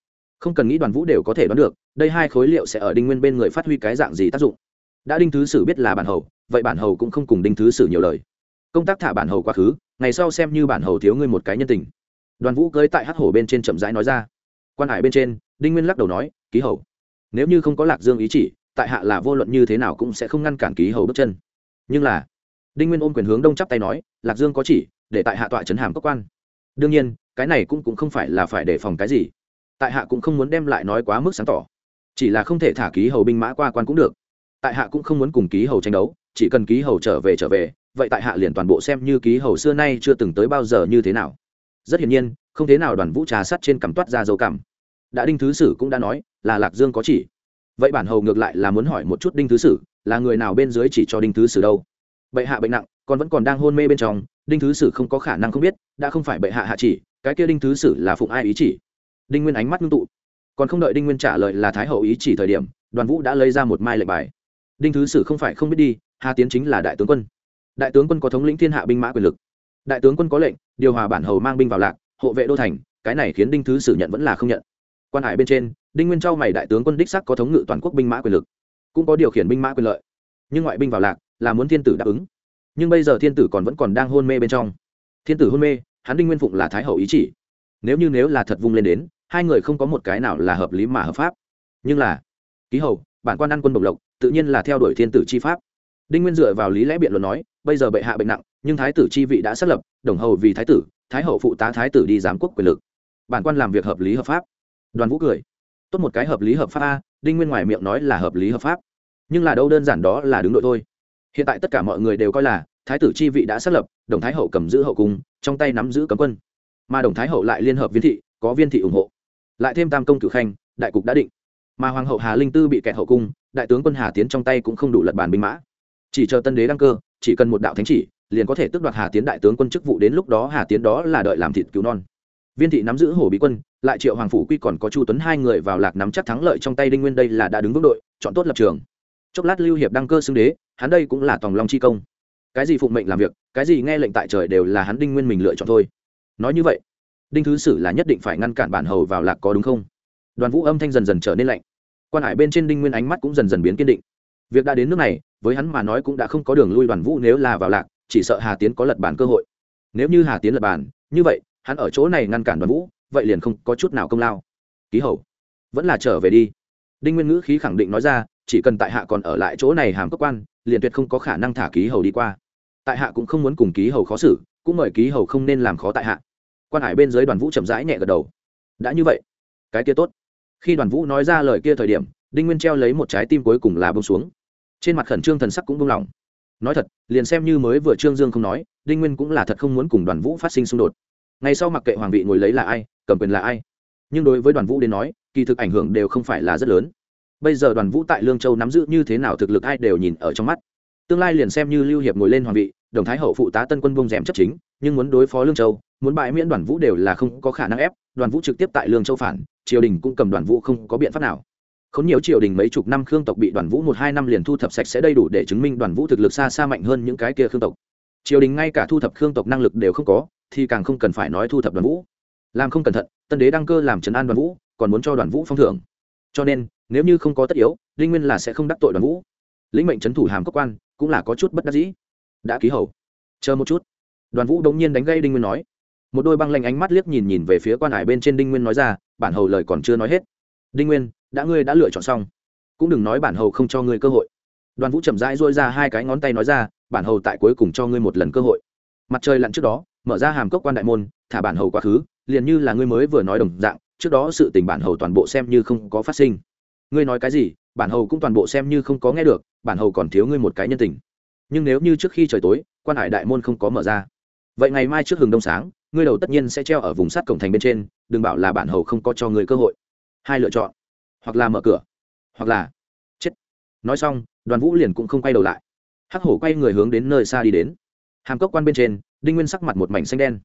Không cần nghĩ đoàn vũ đều có thể đoán được, đây hai khối liệu sẽ ở đinh nguyên bên người phát huy cái dạng gì tác dụng. Đã đinh thứ sử biết là bản hầu, vậy bản hầu cũng không cùng đinh thứ sử nhiều lời. Công tác thả bản hầu quá khứ, ngày sau xem như bản hầu thiếu ngươi một cái nhân tình. Đoàn vũ cưới tại hắc hổ bên trên chậm rãi nói ra. Quan hải bên trên, đinh nguyên lắc đầu nói, ký hầu nếu như không có lạc dương ý chỉ, tại hạ là vô luận như thế nào cũng sẽ không ngăn cản ký hầu bước chân. Nhưng là, đinh nguyên ôm quyền hướng đông chắp tay nói, lạc dương có chỉ, để tại hạ tọa chấn hàm cấp quan. Đương nhiên, cái này cũng cũng không phải là phải đề phòng cái gì. Tại hạ cũng không muốn đem lại nói quá mức sáng tỏ. Chỉ là không thể thả ký hầu binh mã qua quan cũng được. Tại hạ cũng không muốn cùng ký hầu tranh đấu, chỉ cần ký hầu trở về trở về, vậy tại hạ liền toàn bộ xem như ký hầu xưa nay chưa từng tới bao giờ như thế nào. Rất hiển nhiên, không thế nào đoàn vũ trà sắt trên cằm toát ra dấu cằm đã đinh thứ sử cũng đã nói là lạc dương có chỉ. Vậy bản hầu ngược lại là muốn hỏi một chút đinh thứ sử, là người nào bên dưới chỉ cho đinh thứ sử đâu? Bệ hạ bệnh nặng, còn vẫn còn đang hôn mê bên trong, đinh thứ sử không có khả năng không biết, đã không phải bệ hạ hạ chỉ, cái kia đinh thứ sử là phụng ai ý chỉ? Đinh nguyên ánh mắt ngưng tụ. Còn không đợi đinh nguyên trả lời là thái hậu ý chỉ thời điểm, đoàn vũ đã lấy ra một mai lệnh bài. Đinh thứ sử không phải không biết đi, hà tiến chính là đại tướng quân. Đại tướng quân có thống lĩnh thiên hạ binh mã quyền lực. Đại tướng quân có lệnh, điều hòa bản hầu mang binh vào lạc, hộ vệ đô thành, cái này khiến đinh thứ sử nhận vẫn là không nhận. Quan hải bên trên đinh nguyên trao mày đại tướng quân đích sắc có thống ngự toàn quốc binh mã quyền lực, cũng có điều khiển binh mã quyền lợi. Nhưng ngoại binh vào lạc là muốn thiên tử đáp ứng. Nhưng bây giờ thiên tử còn vẫn còn đang hôn mê bên trong. Thiên tử hôn mê, hắn đinh nguyên phụng là thái hậu ý chỉ. Nếu như nếu là thật vung lên đến, hai người không có một cái nào là hợp lý mà hợp pháp. Nhưng là, ký hầu, bản quan ăn quân bộc lộc, tự nhiên là theo đuổi thiên tử chi pháp. Đinh nguyên dựa vào lý lẽ biện luận nói, bây giờ bệ hạ bệnh nặng, nhưng thái tử chi vị đã xác lập, đồng hầu vì thái tử, thái hậu phụ tá thái tử đi giám quốc quyền lực. Bản quan làm việc hợp lý hợp pháp. Đoàn vũ cười tốt một cái hợp lý hợp pháp a, đinh nguyên ngoài miệng nói là hợp lý hợp pháp. Nhưng là đâu đơn giản đó là đứng đội thôi. Hiện tại tất cả mọi người đều coi là, thái tử chi vị đã xác lập, đồng thái hậu cầm giữ hậu cung, trong tay nắm giữ cấm quân. Mà đồng thái hậu lại liên hợp viên thị, có viên thị ủng hộ. Lại thêm tam công cử khanh, đại cục đã định. Mà hoàng hậu hà linh tư bị kẹt hậu cung, đại tướng quân hà tiến trong tay cũng không đủ lật bàn binh mã. Chỉ chờ tân đế đăng cơ, chỉ cần một đạo thánh chỉ, liền có thể tước đoạt hà tiến đại tướng quân chức vụ đến lúc đó hà tiến đó là đợi làm thịt cứu non. Viên thị nắm giữ hổ bí quân lại triệu hoàng phủ quy còn có chu tuấn hai người vào lạc nắm chắc thắng lợi trong tay đinh nguyên đây là đã đứng vững đội, chọn tốt lập trường. Chốc lát lưu hiệp đăng cơ xưng đế, hắn đây cũng là tòng long chi công. Cái gì phụng mệnh làm việc, cái gì nghe lệnh tại trời đều là hắn đinh nguyên mình lựa chọn thôi. Nói như vậy, đinh thứ sử là nhất định phải ngăn cản bản hầu vào lạc có đúng không? Đoàn vũ âm thanh dần dần trở nên lạnh. Quan hải bên trên đinh nguyên ánh mắt cũng dần dần biến kiên định. Việc đã đến nước này, với hắn mà nói cũng đã không có đường lui đoàn vũ nếu là vào lạc, chỉ sợ hà tiến có lật bản cơ hội. Nếu như hà tiến lật bản, như vậy, hắn ở chỗ này ngăn cản đoàn vũ vậy liền không có chút nào công lao. Ký hầu, vẫn là trở về đi. Đinh nguyên ngữ khí khẳng định nói ra, chỉ cần tại hạ còn ở lại chỗ này hàm cơ quan, liền tuyệt không có khả năng thả ký hầu đi qua. Tại hạ cũng không muốn cùng ký hầu khó xử, cũng mời ký hầu không nên làm khó tại hạ. Quan hải bên dưới đoàn vũ chậm rãi nhẹ gật đầu. Đã như vậy, cái kia tốt. Khi đoàn vũ nói ra lời kia thời điểm, đinh nguyên treo lấy một trái tim cuối cùng là bông xuống. Trên mặt khẩn trương thần sắc cũng bông lỏng. Nói thật, liền xem như mới vừa trương dương không nói, đinh nguyên cũng là thật không muốn cùng đoàn vũ phát sinh xung đột ngay sau mặc kệ hoàng vị ngồi lấy là ai, cầm quyền là ai. Nhưng đối với đoàn vũ đến nói, kỳ thực ảnh hưởng đều không phải là rất lớn. Bây giờ đoàn vũ tại lương châu nắm giữ như thế nào thực lực ai đều nhìn ở trong mắt. Tương lai liền xem như lưu hiệp ngồi lên hoàng vị, đồng thái hậu phụ tá tân quân bông rèm chấp chính, nhưng muốn đối phó lương châu, muốn bãi miễn đoàn vũ đều là không có khả năng ép, đoàn vũ trực tiếp tại lương châu phản, triều đình cũng cầm đoàn vũ không có biện pháp nào. Không nhiều triều đình mấy chục năm khương tộc bị đoàn vũ một hai năm liền thu thập sạch sẽ đầy đủ để chứng minh đoàn vũ thực lực xa xa mạnh hơn những cái kia khương tộc. Triều đình ngay cả thu thập khương tộc năng lực đều không có thì càng không cần phải nói thu thập đoàn vũ. Làm không cẩn thận, tân đế đăng cơ làm trấn an đoàn vũ, còn muốn cho đoàn vũ phong thưởng. Cho nên, nếu như không có tất yếu linh nguyên là sẽ không đắc tội đoàn vũ. Lĩnh mệnh trấn thủ hàm cấp quan cũng là có chút bất đắc dĩ. Đã ký hầu. Chờ một chút. Đoàn vũ đống nhiên đánh gây đinh nguyên nói. Một đôi băng lanh ánh mắt liếc nhìn nhìn về phía quan hải bên trên đinh nguyên nói ra, bản hầu lời còn chưa nói hết. Đinh nguyên, đã ngươi đã lựa chọn xong. Cũng đừng nói bản hầu không cho ngươi cơ hội. Đoàn vũ chậm rãi dôi ra hai cái ngón tay nói ra, bản hầu tại cuối cùng cho ngươi một lần cơ hội. Mặt trời lặn trước đó mở ra hàm cốc quan đại môn, thả bản hầu quá khứ, liền như là ngươi mới vừa nói đồng dạng, trước đó sự tình bản hầu toàn bộ xem như không có phát sinh. Ngươi nói cái gì, bản hầu cũng toàn bộ xem như không có nghe được, bản hầu còn thiếu ngươi một cái nhân tình. Nhưng nếu như trước khi trời tối, quan hải đại môn không có mở ra, vậy ngày mai trước hừng đông sáng, ngươi đầu tất nhiên sẽ treo ở vùng sắt cổng thành bên trên, đừng bảo là bản hầu không có cho ngươi cơ hội. Hai lựa chọn, hoặc là mở cửa, hoặc là chết. Nói xong, đoàn vũ liền cũng không quay đầu lại. Hắc hổ quay người hướng đến nơi xa đi đến. Hàm cốc quan bên trên đinh nguyên sắc mặt một mảnh xanh đen.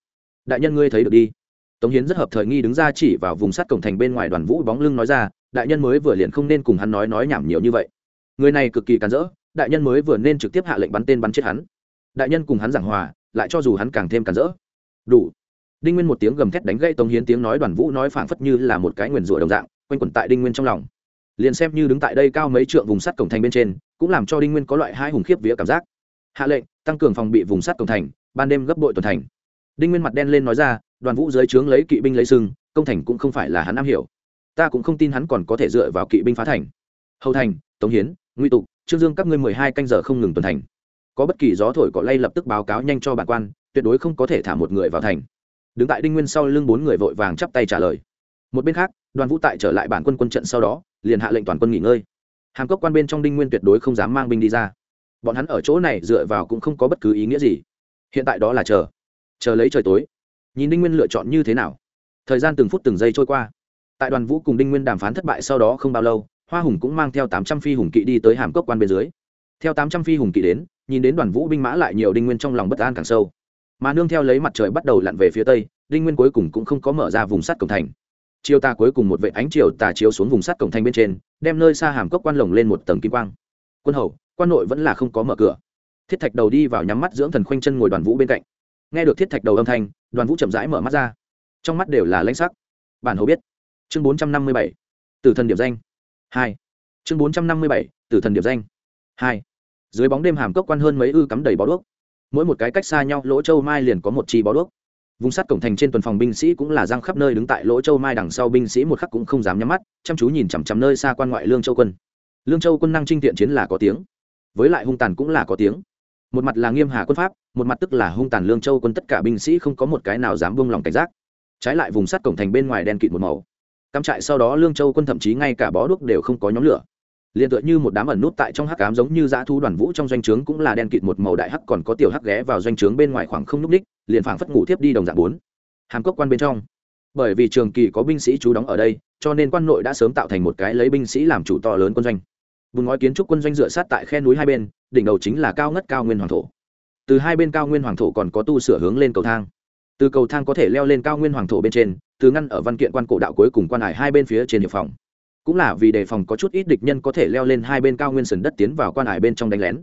Đại nhân ngươi thấy được đi. Tống hiến rất hợp thời nghi đứng ra chỉ vào vùng sắt cổng thành bên ngoài đoàn vũ bóng lưng nói ra, đại nhân mới vừa liền không nên cùng hắn nói nói nhảm nhiều như vậy. Người này cực kỳ cản rỡ, đại nhân mới vừa nên trực tiếp hạ lệnh bắn tên bắn chết hắn. Đại nhân cùng hắn giảng hòa, lại cho dù hắn càng thêm cản rỡ. Đủ. Đinh nguyên một tiếng gầm thét đánh gãy tống hiến tiếng nói đoàn vũ nói phảng phất như là một cái nguyền rủa đồng dạng, quanh quẩn tại đinh nguyên trong lòng. Liền xem như đứng tại đây cao mấy trượng vùng sắt cổng thành bên trên, cũng làm cho đinh nguyên có loại hai hùng khiếp vía cảm giác. Hạ lệnh, tăng cường phòng bị vùng sắt cổng thành ban đêm gấp bội tuần thành. Đinh nguyên mặt đen lên nói ra, đoàn vũ dưới trướng lấy kỵ binh lấy sưng công thành cũng không phải là hắn am hiểu. Ta cũng không tin hắn còn có thể dựa vào kỵ binh phá thành. Hầu thành, tống hiến, nguy tục, trương dương các ngươi mười hai canh giờ không ngừng tuần thành. Có bất kỳ gió thổi cọ lay lập tức báo cáo nhanh cho bản quan, tuyệt đối không có thể thả một người vào thành. Đứng tại đinh nguyên sau lưng bốn người vội vàng chắp tay trả lời. Một bên khác, đoàn vũ tại trở lại bản quân quân trận sau đó, liền hạ lệnh toàn quân nghỉ ngơi. Hàm cốc quan bên trong đinh nguyên tuyệt đối không dám mang binh đi ra. Bọn hắn ở chỗ này dựa vào cũng không có bất cứ ý nghĩa gì hiện tại đó là chờ. Chờ lấy trời tối. Nhìn đinh nguyên lựa chọn như thế nào? Thời gian từng phút từng giây trôi qua. Tại đoàn vũ cùng đinh nguyên đàm phán thất bại sau đó không bao lâu, hoa hùng cũng mang theo tám trăm phi hùng kỵ đi tới hàm cốc quan bên dưới. Theo tám trăm phi hùng kỵ đến, nhìn đến đoàn vũ binh mã lại nhiều đinh nguyên trong lòng bất an càng sâu. Mà nương theo lấy mặt trời bắt đầu lặn về phía tây, đinh nguyên cuối cùng cũng không có mở ra vùng sắt cổng thành. Chiều tà cuối cùng một vệ ánh chiều tà chiếu xuống vùng sắt cổng thành bên trên, đem nơi xa hàm cốc quan lồng lên một tầng kim quang. Quân hầu, quan nội vẫn là không có mở cửa thiết thạch đầu đi vào nhắm mắt dưỡng thần khoanh chân ngồi đoàn vũ bên cạnh. Nghe được thiết thạch đầu âm thanh, đoàn vũ chậm rãi mở mắt ra. Trong mắt đều là lãnh sắc. Bản hầu biết. Chương bốn trăm năm mươi bảy, tử thần Điệp danh. Hai. Chương bốn trăm năm mươi bảy, tử thần Điệp danh. Hai. Dưới bóng đêm hàm cốc quan hơn mấy ư cắm đầy bó đuốc. Mỗi một cái cách xa nhau, lỗ châu mai liền có một chi bó đuốc. Vùng sắt cổng thành trên tuần phòng binh sĩ cũng là giang khắp nơi đứng tại lỗ châu mai đằng sau binh sĩ một khắc cũng không dám nhắm mắt, chăm chú nhìn chằm chằm nơi xa quan ngoại lương châu quân. Lương châu quân năng trinh tiện chiến là có tiếng, với lại hung tàn cũng là có tiếng một mặt là nghiêm hà quân pháp, một mặt tức là hung tàn lương châu quân tất cả binh sĩ không có một cái nào dám buông lòng cảnh giác. Trái lại vùng sắt cổng thành bên ngoài đen kịt một màu. Cắm trại sau đó lương châu quân thậm chí ngay cả bó đuốc đều không có nhóm lửa. Liền tựa như một đám ẩn nút tại trong hắc cám giống như dã thu đoàn vũ trong doanh trướng cũng là đen kịt một màu đại hắc còn có tiểu hắc ghé vào doanh trướng bên ngoài khoảng không núp ních, liền phảng phất ngủ tiếp đi đồng dạng bốn. Hàm cốc quan bên trong. Bởi vì trường kỳ có binh sĩ trú đóng ở đây, cho nên quan nội đã sớm tạo thành một cái lấy binh sĩ làm chủ to lớn quân doanh vùng ngói kiến trúc quân doanh dựa sát tại khe núi hai bên, đỉnh đầu chính là cao ngất cao nguyên hoàng thổ. Từ hai bên cao nguyên hoàng thổ còn có tu sửa hướng lên cầu thang. Từ cầu thang có thể leo lên cao nguyên hoàng thổ bên trên, từ ngăn ở văn kiện quan cổ đạo cuối cùng quan hải hai bên phía trên hiệp phòng. Cũng là vì đề phòng có chút ít địch nhân có thể leo lên hai bên cao nguyên sườn đất tiến vào quan hải bên trong đánh lén.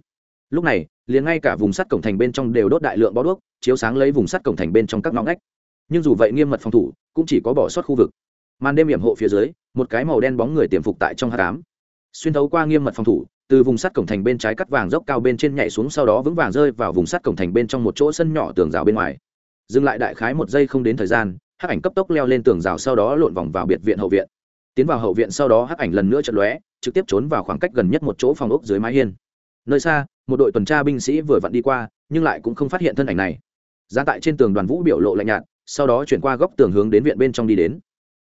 Lúc này, liền ngay cả vùng sắt cổng thành bên trong đều đốt đại lượng bó đuốc, chiếu sáng lấy vùng sắt cổng thành bên trong các ngõ ngách. Nhưng dù vậy nghiêm mật phòng thủ, cũng chỉ có bỏ sót khu vực. Màn đêm hiểm hộ phía dưới, một cái màu đen bóng người tiềm phục tại trong hắc ám xuyên thấu qua nghiêm mật phòng thủ, từ vùng sắt cổng thành bên trái cắt vàng dốc cao bên trên nhảy xuống sau đó vững vàng rơi vào vùng sắt cổng thành bên trong một chỗ sân nhỏ tường rào bên ngoài. Dừng lại đại khái một giây không đến thời gian, hắc ảnh cấp tốc leo lên tường rào sau đó lộn vòng vào biệt viện hậu viện. Tiến vào hậu viện sau đó hắc ảnh lần nữa chật lóe, trực tiếp trốn vào khoảng cách gần nhất một chỗ phòng ốc dưới mái hiên. Nơi xa, một đội tuần tra binh sĩ vừa vặn đi qua, nhưng lại cũng không phát hiện thân ảnh này. Ra tại trên tường đoàn vũ biểu lộ lạnh nhạt, sau đó chuyển qua góc tường hướng đến viện bên trong đi đến.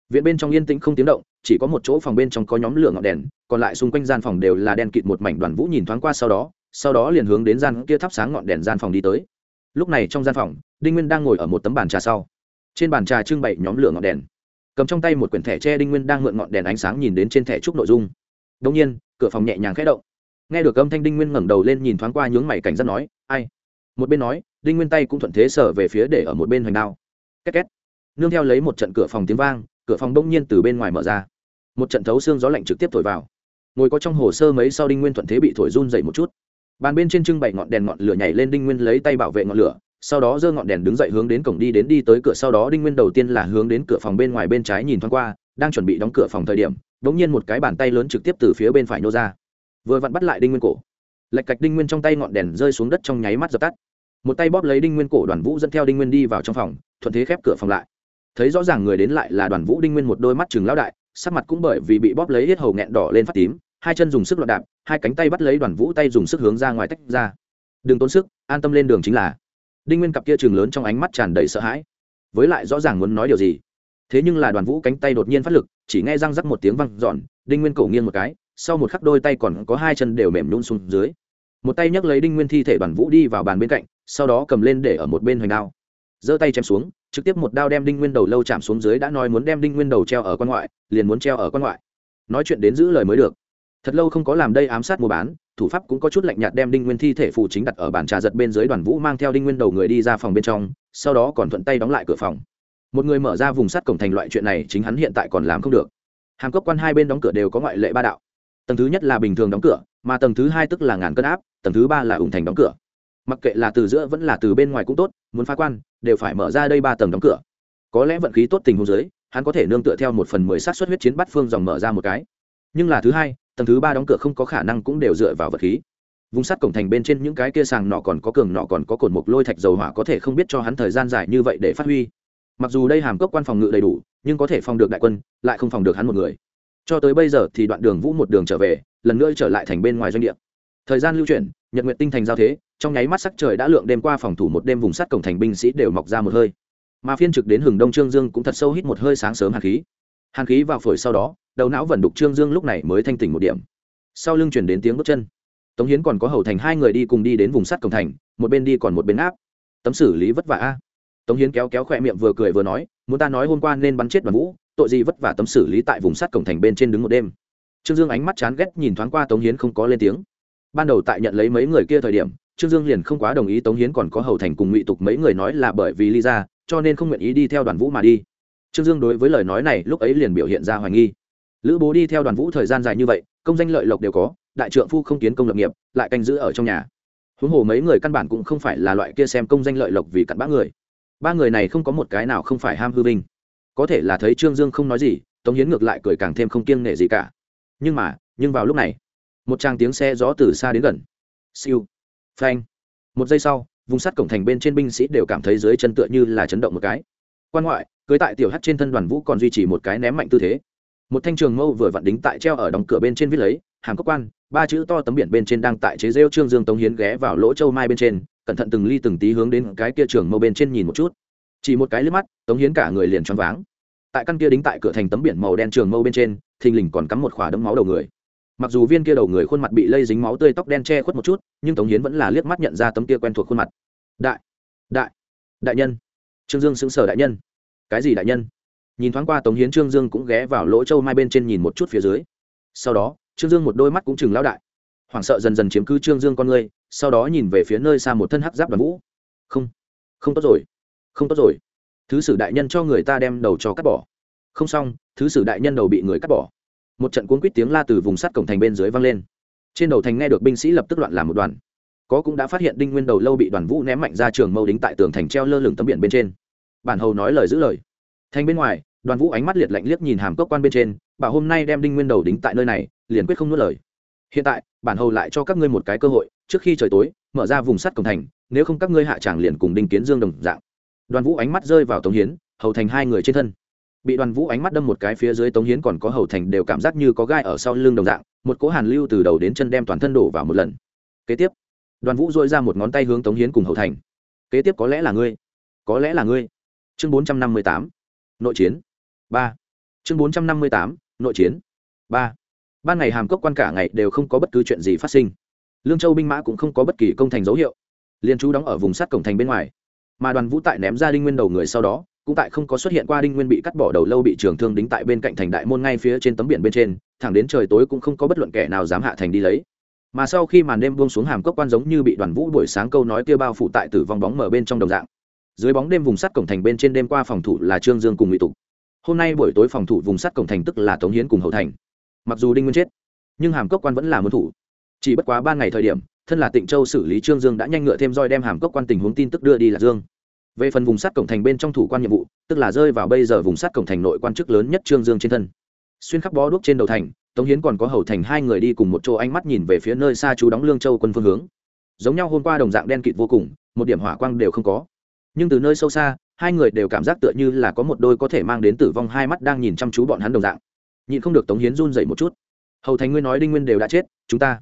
Viện bên trong yên tĩnh không tiếng động chỉ có một chỗ phòng bên trong có nhóm lửa ngọn đèn, còn lại xung quanh gian phòng đều là đen kịt một mảnh đoàn vũ nhìn thoáng qua sau đó sau đó liền hướng đến gian kia thắp sáng ngọn đèn gian phòng đi tới. Lúc này trong gian phòng, đinh nguyên đang ngồi ở một tấm bàn trà sau. Trên bàn trà trưng bày nhóm lửa ngọn đèn. Cầm trong tay một quyển thẻ tre, đinh nguyên đang mượn ngọn đèn ánh sáng nhìn đến trên thẻ trúc nội dung. Đông nhiên, cửa phòng nhẹ nhàng khẽ động. Nghe được âm thanh, đinh nguyên ngẩng đầu lên nhìn thoáng qua nhướng mày cảnh giác nói, ai? Một bên nói, đinh nguyên tay cũng thuận thế sở về phía để ở một bên hoành đao. Két két. Nương theo lấy một trận cửa phòng tiếng vang, cửa phòng đông nhiên từ bên ngoài mở ra một trận thấu xương gió lạnh trực tiếp thổi vào. Ngồi có trong hồ sơ mấy sau đinh nguyên thuận thế bị thổi run dậy một chút. Bàn bên trên trưng bày ngọn đèn ngọn lửa nhảy lên đinh nguyên lấy tay bảo vệ ngọn lửa, sau đó giơ ngọn đèn đứng dậy hướng đến cổng đi đến đi tới cửa, sau đó đinh nguyên đầu tiên là hướng đến cửa phòng bên ngoài bên trái nhìn thoáng qua, đang chuẩn bị đóng cửa phòng thời điểm đ ỗ n g nhiên một cái bàn tay lớn trực tiếp từ phía bên phải nô ra. Vừa vặn bắt lại đinh nguyên cổ. Lạch cạch đinh nguyên trong tay ngọn đèn rơi xuống đất trong nháy mắt dập tắt. Một tay bóp lấy đinh nguyên cổ, đoàn vũ dẫn theo đinh nguyên đi vào trong phòng, thuận thế khép cửa phòng lại. Thấy rõ ràng người đến lại là đoàn vũ đinh nguyên một đôi mắt chừng lão đại sắc mặt cũng bởi vì bị bóp lấy hết hầu nghẹn đỏ lên phát tím, hai chân dùng sức loạn đạp, hai cánh tay bắt lấy đoàn vũ tay dùng sức hướng ra ngoài tách ra. Đừng tốn sức, an tâm lên đường chính là. Đinh nguyên cặp kia chừng lớn trong ánh mắt tràn đầy sợ hãi. Với lại rõ ràng muốn nói điều gì? Thế nhưng là đoàn vũ cánh tay đột nhiên phát lực, chỉ nghe răng rắc một tiếng văng dọn. đinh nguyên cổ nghiêng một cái, sau một khắc đôi tay còn có hai chân đều mềm nhún xuống dưới. Một tay nhấc lấy đinh nguyên thi thể đoàn vũ đi vào bàn bên cạnh, sau đó cầm lên để ở một bên hoành đao giơ tay chém xuống, trực tiếp một đao đem đinh nguyên đầu lâu chạm xuống dưới đã nói muốn đem đinh nguyên đầu treo ở quan ngoại, liền muốn treo ở quan ngoại. Nói chuyện đến giữ lời mới được. Thật lâu không có làm đây ám sát mua bán, thủ pháp cũng có chút lạnh nhạt đem đinh nguyên thi thể phụ chính đặt ở bàn trà giật bên dưới đoàn vũ mang theo đinh nguyên đầu người đi ra phòng bên trong, sau đó còn thuận tay đóng lại cửa phòng. Một người mở ra vùng sắt cổng thành loại chuyện này chính hắn hiện tại còn làm không được. Hàm cốc quan hai bên đóng cửa đều có ngoại lệ ba đạo. Tầng thứ nhất là bình thường đóng cửa, mà tầng thứ hai tức là ngàn cân áp, tầng thứ ba là ủng thành đóng cửa. Mặc kệ là từ giữa vẫn là từ bên ngoài cũng tốt muốn phá quan, đều phải mở ra đây ba tầng đóng cửa. Có lẽ vận khí tốt tình huống dưới, hắn có thể nương tựa theo một phần mười sát xuất huyết chiến bắt phương dòng mở ra một cái. Nhưng là thứ hai, tầng thứ ba đóng cửa không có khả năng cũng đều dựa vào vật khí. Vùng sắt cổng thành bên trên những cái kia sàng nọ còn có cường nọ còn có cột mục lôi thạch dầu hỏa có thể không biết cho hắn thời gian dài như vậy để phát huy. Mặc dù đây hàm cốc quan phòng ngự đầy đủ, nhưng có thể phòng được đại quân, lại không phòng được hắn một người. Cho tới bây giờ thì đoạn đường vũ một đường trở về, lần nữa trở lại thành bên ngoài doanh địa. Thời gian lưu chuyển nhật nguyện tinh thành giao thế, trong nháy mắt sắc trời đã lượng đêm qua phòng thủ một đêm vùng sắt cổng thành binh sĩ đều mọc ra một hơi. Mà phiên trực đến hừng đông trương dương cũng thật sâu hít một hơi sáng sớm hàn khí. Hàn khí vào phổi sau đó, đầu não vẫn đục trương dương lúc này mới thanh tỉnh một điểm. Sau lưng chuyển đến tiếng bước chân. Tống hiến còn có hầu thành hai người đi cùng đi đến vùng sắt cổng thành, một bên đi còn một bên áp. Tấm xử lý vất vả a. Tống hiến kéo kéo khỏe miệng vừa cười vừa nói, muốn ta nói hôm qua nên bắn chết đoàn vũ, tội gì vất vả tấm xử lý tại vùng sắt cổng thành bên trên đứng một đêm. Trương dương ánh mắt chán ghét nhìn thoáng qua tống hiến không có lên tiếng ban đầu tại nhận lấy mấy người kia thời điểm, trương dương liền không quá đồng ý tống hiến còn có hầu thành cùng ngụy tục mấy người nói là bởi vì lisa ra cho nên không nguyện ý đi theo đoàn vũ mà đi. Trương dương đối với lời nói này lúc ấy liền biểu hiện ra hoài nghi. Lữ bố đi theo đoàn vũ thời gian dài như vậy, công danh lợi lộc đều có, đại trượng phu không kiến công lập nghiệp, lại canh giữ ở trong nhà. Huống hồ mấy người căn bản cũng không phải là loại kia xem công danh lợi lộc vì cặn bã người. Ba người này không có một cái nào không phải ham hư vinh. Có thể là thấy trương dương không nói gì, tống hiến ngược lại cười càng thêm không kiêng nể gì cả. Nhưng mà, nhưng vào lúc này một tràng tiếng xe gió từ xa đến gần. Siêu. Phanh. Một giây sau, vùng sắt cổng thành bên trên binh sĩ đều cảm thấy dưới chân tựa như là chấn động một cái. Quan ngoại, cưới tại tiểu hát trên thân đoàn vũ còn duy trì một cái ném mạnh tư thế. Một thanh trường mâu vừa vặn đính tại treo ở đóng cửa bên trên viết lấy, hàm cốc quan, ba chữ to tấm biển bên trên đang tại chế rêu trương dương tống hiến ghé vào lỗ châu mai bên trên, cẩn thận từng ly từng tí hướng đến cái kia trường mâu bên trên nhìn một chút. Chỉ một cái liếc mắt, tống hiến cả người liền choáng váng. Tại căn kia đính tại cửa thành tấm biển màu đen trường mâu bên trên, thình lình còn cắm một khỏa đấm máu đầu người mặc dù viên kia đầu người khuôn mặt bị lây dính máu tươi tóc đen che khuất một chút, nhưng tống hiến vẫn là liếc mắt nhận ra tấm kia quen thuộc khuôn mặt. Đại đại đại nhân. Trương dương xứng sở đại nhân. Cái gì đại nhân? Nhìn thoáng qua tống hiến, trương dương cũng ghé vào lỗ châu mai bên trên nhìn một chút phía dưới. Sau đó, trương dương một đôi mắt cũng chừng lão đại. Hoảng sợ dần dần chiếm cứ trương dương con người, sau đó nhìn về phía nơi xa một thân hắc giáp đoàn vũ. Không không tốt rồi, không tốt rồi. Thứ sử đại nhân cho người ta đem đầu cho cắt bỏ. Không xong, thứ sử đại nhân đầu bị người cắt bỏ một trận cuốn quýt tiếng la từ vùng sắt cổng thành bên dưới vang lên. Trên đầu thành nghe được binh sĩ lập tức loạn làm một đoàn. Có cũng đã phát hiện đinh nguyên đầu lâu bị đoàn vũ ném mạnh ra trường mâu đính tại tường thành treo lơ lửng tấm biển bên trên. Bản hầu nói lời giữ lời. Thành bên ngoài, đoàn vũ ánh mắt liệt lạnh liếc nhìn hàm cốc quan bên trên, bảo hôm nay đem đinh nguyên đầu đính tại nơi này, liền quyết không nuốt lời. Hiện tại, bản hầu lại cho các ngươi một cái cơ hội, trước khi trời tối, mở ra vùng sắt cổng thành, nếu không các ngươi hạ tràng liền cùng đinh kiến dương đồng dạng. Đoàn vũ ánh mắt rơi vào tống hiến, hầu thành hai người trên thân bị đoàn vũ ánh mắt đâm một cái phía dưới tống hiến còn có hầu thành đều cảm giác như có gai ở sau lưng đồng dạng, một cỗ hàn lưu từ đầu đến chân đem toàn thân đổ vào một lần. Kế tiếp, đoàn vũ dội ra một ngón tay hướng tống hiến cùng hầu thành. Kế tiếp có lẽ là ngươi. Có lẽ là ngươi. Chương bốn trăm năm mươi tám. Nội chiến. Ba. Chương bốn trăm năm mươi tám. Nội chiến. Ba. Ban ngày hàm cốc quan cả ngày đều không có bất cứ chuyện gì phát sinh. Lương châu binh mã cũng không có bất kỳ công thành dấu hiệu. Liên chú đóng ở vùng sát cổng thành bên ngoài. Mà đoàn vũ tại ném ra đinh nguyên đầu người sau đó cũng tại không có xuất hiện qua đinh nguyên bị cắt bỏ đầu lâu bị trường thương đính tại bên cạnh thành đại môn ngay phía trên tấm biển bên trên, thẳng đến trời tối cũng không có bất luận kẻ nào dám hạ thành đi lấy. Mà sau khi màn đêm buông xuống hàm cốc quan giống như bị đoàn vũ buổi sáng câu nói kia bao phủ tại tử vong bóng mở bên trong đồng dạng. Dưới bóng đêm vùng sắt cổng thành bên trên đêm qua phòng thủ là trương dương cùng ngụy tục hôm nay buổi tối phòng thủ vùng sắt cổng thành tức là tống hiến cùng hậu thành. Mặc dù đinh nguyên chết, nhưng hàm cốc quan vẫn là muốn thủ. Chỉ bất quá ba ngày thời điểm, thân là tịnh châu xử lý trương dương đã nhanh ngựa thêm roi đem hàm cốc quan tình huống tin tức đưa đi lạc dương về phần vùng sát cổng thành bên trong thủ quan nhiệm vụ, tức là rơi vào bây giờ vùng sát cổng thành nội quan chức lớn nhất trương dương trên thân. Xuyên khắc bó đuốc trên đầu thành, tống hiến còn có hầu thành hai người đi cùng một chỗ ánh mắt nhìn về phía nơi xa chú đóng lương châu quân phương hướng. Giống nhau hôm qua đồng dạng đen kịt vô cùng, một điểm hỏa quang đều không có. Nhưng từ nơi sâu xa, hai người đều cảm giác tựa như là có một đôi có thể mang đến tử vong hai mắt đang nhìn chăm chú bọn hắn đồng dạng. Nhìn không được tống hiến run dậy một chút. Hầu thành ngươi nói đinh nguyên đều đã chết, chúng ta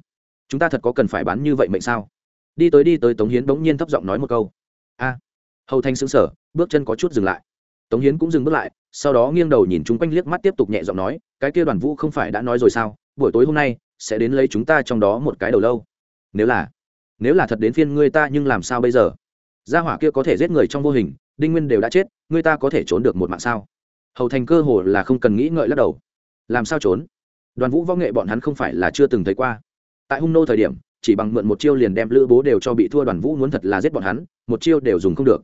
chúng ta thật có cần phải bán như vậy mệnh sao? Đi tới đi tới tống hiến bỗng nhiên thấp giọng nói một câu. A hầu Thanh xứng sở bước chân có chút dừng lại. Tống hiến cũng dừng bước lại, sau đó nghiêng đầu nhìn chung quanh liếc mắt tiếp tục nhẹ giọng nói, cái kia đoàn vũ không phải đã nói rồi sao? Buổi tối hôm nay sẽ đến lấy chúng ta trong đó một cái đầu lâu. Nếu là nếu là thật đến phiên ngươi ta nhưng làm sao bây giờ? Gia hỏa kia có thể giết người trong vô hình, đinh nguyên đều đã chết, ngươi ta có thể trốn được một mạng sao? Hầu thành cơ hồ là không cần nghĩ ngợi lắc đầu. Làm sao trốn? Đoàn vũ võ nghệ bọn hắn không phải là chưa từng thấy qua. Tại hung nô thời điểm, chỉ bằng mượn một chiêu liền đem lữ bố đều cho bị thua đoàn vũ muốn thật là giết bọn hắn, một chiêu đều dùng không được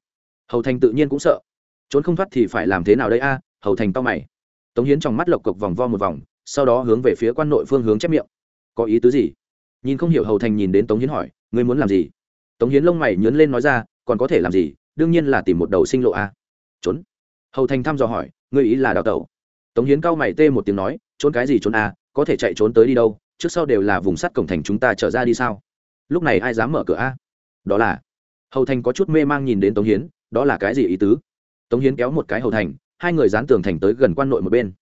hầu thành tự nhiên cũng sợ. Trốn không thoát thì phải làm thế nào đây a? À, hầu thành to mày. Tống hiến trong mắt lộc cộc vòng vo một vòng, sau đó hướng về phía quan nội phương hướng chép miệng. Có ý tứ gì? Nhìn không hiểu hầu thành nhìn đến tống hiến hỏi, ngươi muốn làm gì? Tống hiến lông mày nhớn lên nói ra, còn có thể làm gì? Đương nhiên là tìm một đầu sinh lộ a. Trốn? Hầu thành thăm dò hỏi, ngươi ý là đào tẩu? Tống hiến cao mày tê một tiếng nói, trốn cái gì trốn a? Có thể chạy trốn tới đi đâu? Trước sau đều là vùng sắt cổng thành chúng ta trở ra đi sao? Lúc này ai dám mở cửa a? Đó là hầu thành có chút mê mang nhìn đến tống hiến đó là cái gì ý tứ? Tống hiến kéo một cái hầu thành, hai người dán tường thành tới gần quan nội một bên.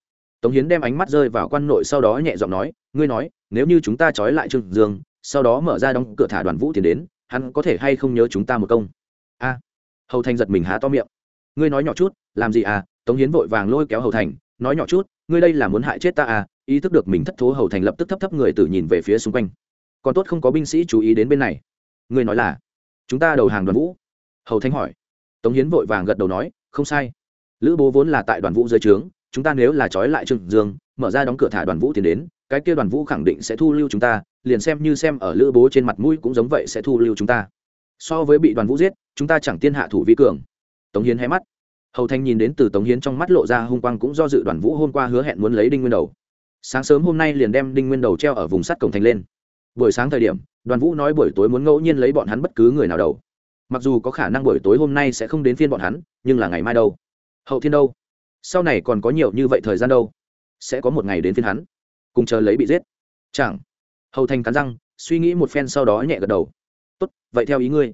Tống hiến đem ánh mắt rơi vào quan nội sau đó nhẹ giọng nói, ngươi nói, nếu như chúng ta trói lại trương dương, sau đó mở ra đóng cửa thả đoàn vũ tiến đến, hắn có thể hay không nhớ chúng ta một công? A. Hầu thành giật mình há to miệng. Ngươi nói nhỏ chút, làm gì à? Tống hiến vội vàng lôi kéo hầu thành, nói nhỏ chút, ngươi đây là muốn hại chết ta à? Ý thức được mình thất thố hầu thành lập tức thấp thấp người tử nhìn về phía xung quanh. Còn tốt không có binh sĩ chú ý đến bên này. Ngươi nói là, chúng ta đầu hàng đoàn vũ? Hầu thanh hỏi tống hiến vội vàng gật đầu nói, không sai. Lữ bố vốn là tại đoàn vũ dưới trướng, chúng ta nếu là trói lại trương dương, mở ra đóng cửa thả đoàn vũ tiến đến, cái kia đoàn vũ khẳng định sẽ thu lưu chúng ta, liền xem như xem ở lữ bố trên mặt mũi cũng giống vậy sẽ thu lưu chúng ta. So với bị đoàn vũ giết, chúng ta chẳng tiên hạ thủ vi cường. Tống hiến hé mắt. Hầu thanh nhìn đến từ tống hiến trong mắt lộ ra hung quang cũng do dự đoàn vũ hôm qua hứa hẹn muốn lấy đinh nguyên đầu. Sáng sớm hôm nay liền đem đinh nguyên đầu treo ở vùng sắt cổng thành lên. Buổi sáng thời điểm, đoàn vũ nói buổi tối muốn ngẫu nhiên lấy bọn hắn bất cứ người nào đầu mặc dù có khả năng buổi tối hôm nay sẽ không đến phiên bọn hắn, nhưng là ngày mai đâu? Hậu thiên đâu? Sau này còn có nhiều như vậy thời gian đâu? Sẽ có một ngày đến phiên hắn. Cùng chờ lấy bị giết. Chẳng. Hầu thành cắn răng, suy nghĩ một phen sau đó nhẹ gật đầu. Tốt, vậy theo ý ngươi.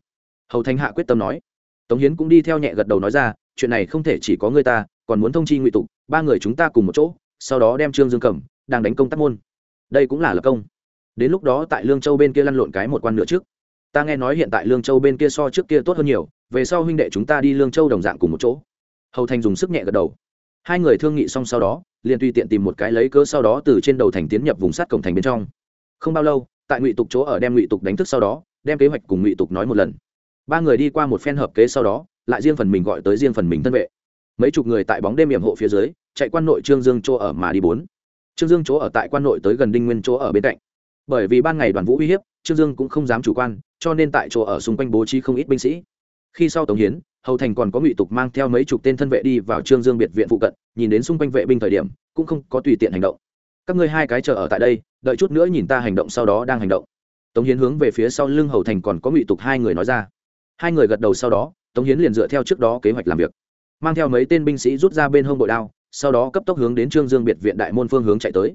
Hầu thành hạ quyết tâm nói. Tống hiến cũng đi theo nhẹ gật đầu nói ra, chuyện này không thể chỉ có ngươi ta, còn muốn thông chi ngụy tục, ba người chúng ta cùng một chỗ, sau đó đem trương dương cẩm, đang đánh công tác môn. Đây cũng là lập công. Đến lúc đó tại lương châu bên kia lăn lộn cái một quan nữa trước ta nghe nói hiện tại lương châu bên kia so trước kia tốt hơn nhiều, về sau huynh đệ chúng ta đi lương châu đồng dạng cùng một chỗ. Hầu thành dùng sức nhẹ gật đầu. Hai người thương nghị xong sau đó, liền tùy tiện tìm một cái lấy cớ sau đó từ trên đầu thành tiến nhập vùng sát cổng thành bên trong. Không bao lâu, tại ngụy tục chỗ ở đem ngụy tục đánh thức sau đó, đem kế hoạch cùng ngụy tục nói một lần. Ba người đi qua một phen hợp kế sau đó, lại riêng phần mình gọi tới riêng phần mình thân vệ. Mấy chục người tại bóng đêm hiểm hộ phía dưới, chạy quan nội trương dương chỗ ở mà đi bốn. Trương dương chỗ ở tại quan nội tới gần đinh nguyên chỗ ở bên cạnh. Bởi vì ban ngày đoàn vũ uy hiếp trương dương cũng không dám chủ quan, cho nên tại chỗ ở xung quanh bố trí không ít binh sĩ. Khi sau tống hiến, hầu thành còn có ngụy tục mang theo mấy chục tên thân vệ đi vào trương dương biệt viện phụ cận, nhìn đến xung quanh vệ binh thời điểm, cũng không có tùy tiện hành động. Các ngươi hai cái chờ ở tại đây, đợi chút nữa nhìn ta hành động sau đó đang hành động. Tống hiến hướng về phía sau lưng hầu thành còn có ngụy tục hai người nói ra. Hai người gật đầu sau đó, tống hiến liền dựa theo trước đó kế hoạch làm việc. Mang theo mấy tên binh sĩ rút ra bên hông bội đao, sau đó cấp tốc hướng đến trương dương biệt viện đại môn phương hướng chạy tới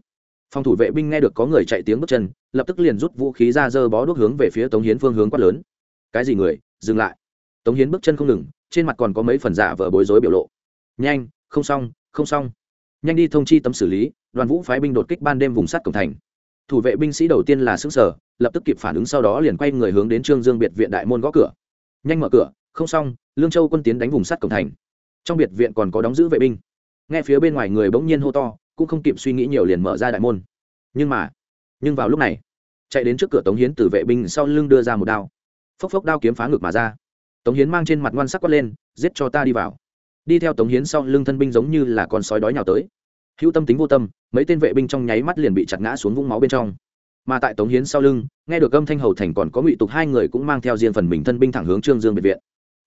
phòng thủ vệ binh nghe được có người chạy tiếng bước chân, lập tức liền rút vũ khí ra dơ bó đuốc hướng về phía tống hiến phương hướng quát lớn. Cái gì người? Dừng lại. Tống hiến bước chân không ngừng, trên mặt còn có mấy phần giả vờ bối rối biểu lộ. Nhanh, không xong không xong. Nhanh đi thông chi tấm xử lý, đoàn vũ phái binh đột kích ban đêm vùng sắt cổng thành. Thủ vệ binh sĩ đầu tiên là xứng sở lập tức kịp phản ứng sau đó liền quay người hướng đến trương dương biệt viện đại môn gõ cửa. Nhanh mở cửa, không xong, lương châu quân tiến đánh vùng sắt cổng thành. Trong biệt viện còn có đóng giữ vệ binh. Nghe phía bên ngoài người bỗng nhiên hô to cũng không kịp suy nghĩ nhiều liền mở ra đại môn. Nhưng mà, nhưng vào lúc này, chạy đến trước cửa tống hiến từ vệ binh sau lưng đưa ra một đao. Phốc phốc đao kiếm phá ngực mà ra. Tống hiến mang trên mặt ngoan sắc quát lên, giết cho ta đi vào. Đi theo tống hiến sau lưng thân binh giống như là con sói đói nhào tới. Hữu tâm tính vô tâm, mấy tên vệ binh trong nháy mắt liền bị chặt ngã xuống vũng máu bên trong. Mà tại tống hiến sau lưng, nghe được âm thanh hầu thành còn có ngụy tục hai người cũng mang theo riêng phần mình thân binh thẳng hướng trương dương biệt viện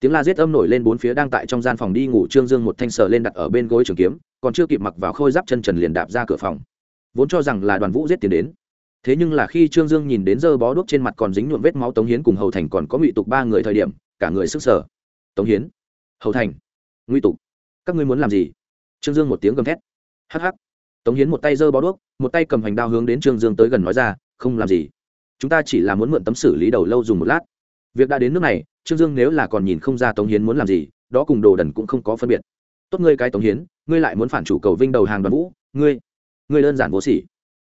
tiếng la giết âm nổi lên bốn phía đang tại trong gian phòng đi ngủ, trương dương một thanh sờ lên đặt ở bên gối trường kiếm, còn chưa kịp mặc vào khôi giáp chân trần liền đạp ra cửa phòng. Vốn cho rằng là đoàn vũ giết tiền đến. Thế nhưng là khi trương dương nhìn đến dơ bó đuốc trên mặt còn dính nhuộm vết máu tống hiến cùng hầu thành còn có ngụy tục ba người thời điểm, cả người sức sở tống hiến, hầu thành, ngụy tục, các ngươi muốn làm gì? Trương dương một tiếng gầm thét. Hh tống hiến một tay dơ bó đuốc, một tay cầm hành đao hướng đến trương dương tới gần nói ra, không làm gì. Chúng ta chỉ là muốn mượn tấm xử lý đầu lâu dùng một lát. Việc đã đến nước này trương dương nếu là còn nhìn không ra tống hiến muốn làm gì, đó cùng đồ đần cũng không có phân biệt. Tốt ngươi cái tống hiến, ngươi lại muốn phản chủ cầu vinh đầu hàng đoàn vũ, ngươi ngươi đơn giản vô sỉ.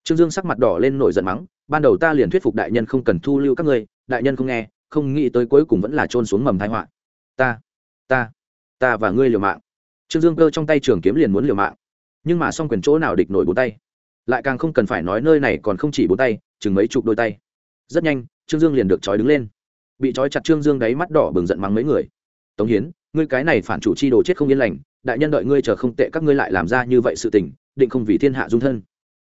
Trương dương sắc mặt đỏ lên nổi giận mắng, ban đầu ta liền thuyết phục đại nhân không cần thu lưu các ngươi, đại nhân không nghe, không nghĩ tới cuối cùng vẫn là trôn xuống mầm thái họa. Ta ta ta và ngươi liều mạng. Trương dương cơ trong tay trường kiếm liền muốn liều mạng. Nhưng mà song quyền chỗ nào địch nổi bốn tay? Lại càng không cần phải nói nơi này còn không chỉ bốn tay, chừng mấy chục đôi tay. Rất nhanh, trương dương liền được trói đứng lên bị trói chặt trương dương đáy mắt đỏ bừng giận mắng mấy người. Tống hiến, ngươi cái này phản chủ chi đồ chết không yên lành, đại nhân đợi ngươi chờ không tệ các ngươi lại làm ra như vậy sự tình, định không vì thiên hạ dung thân.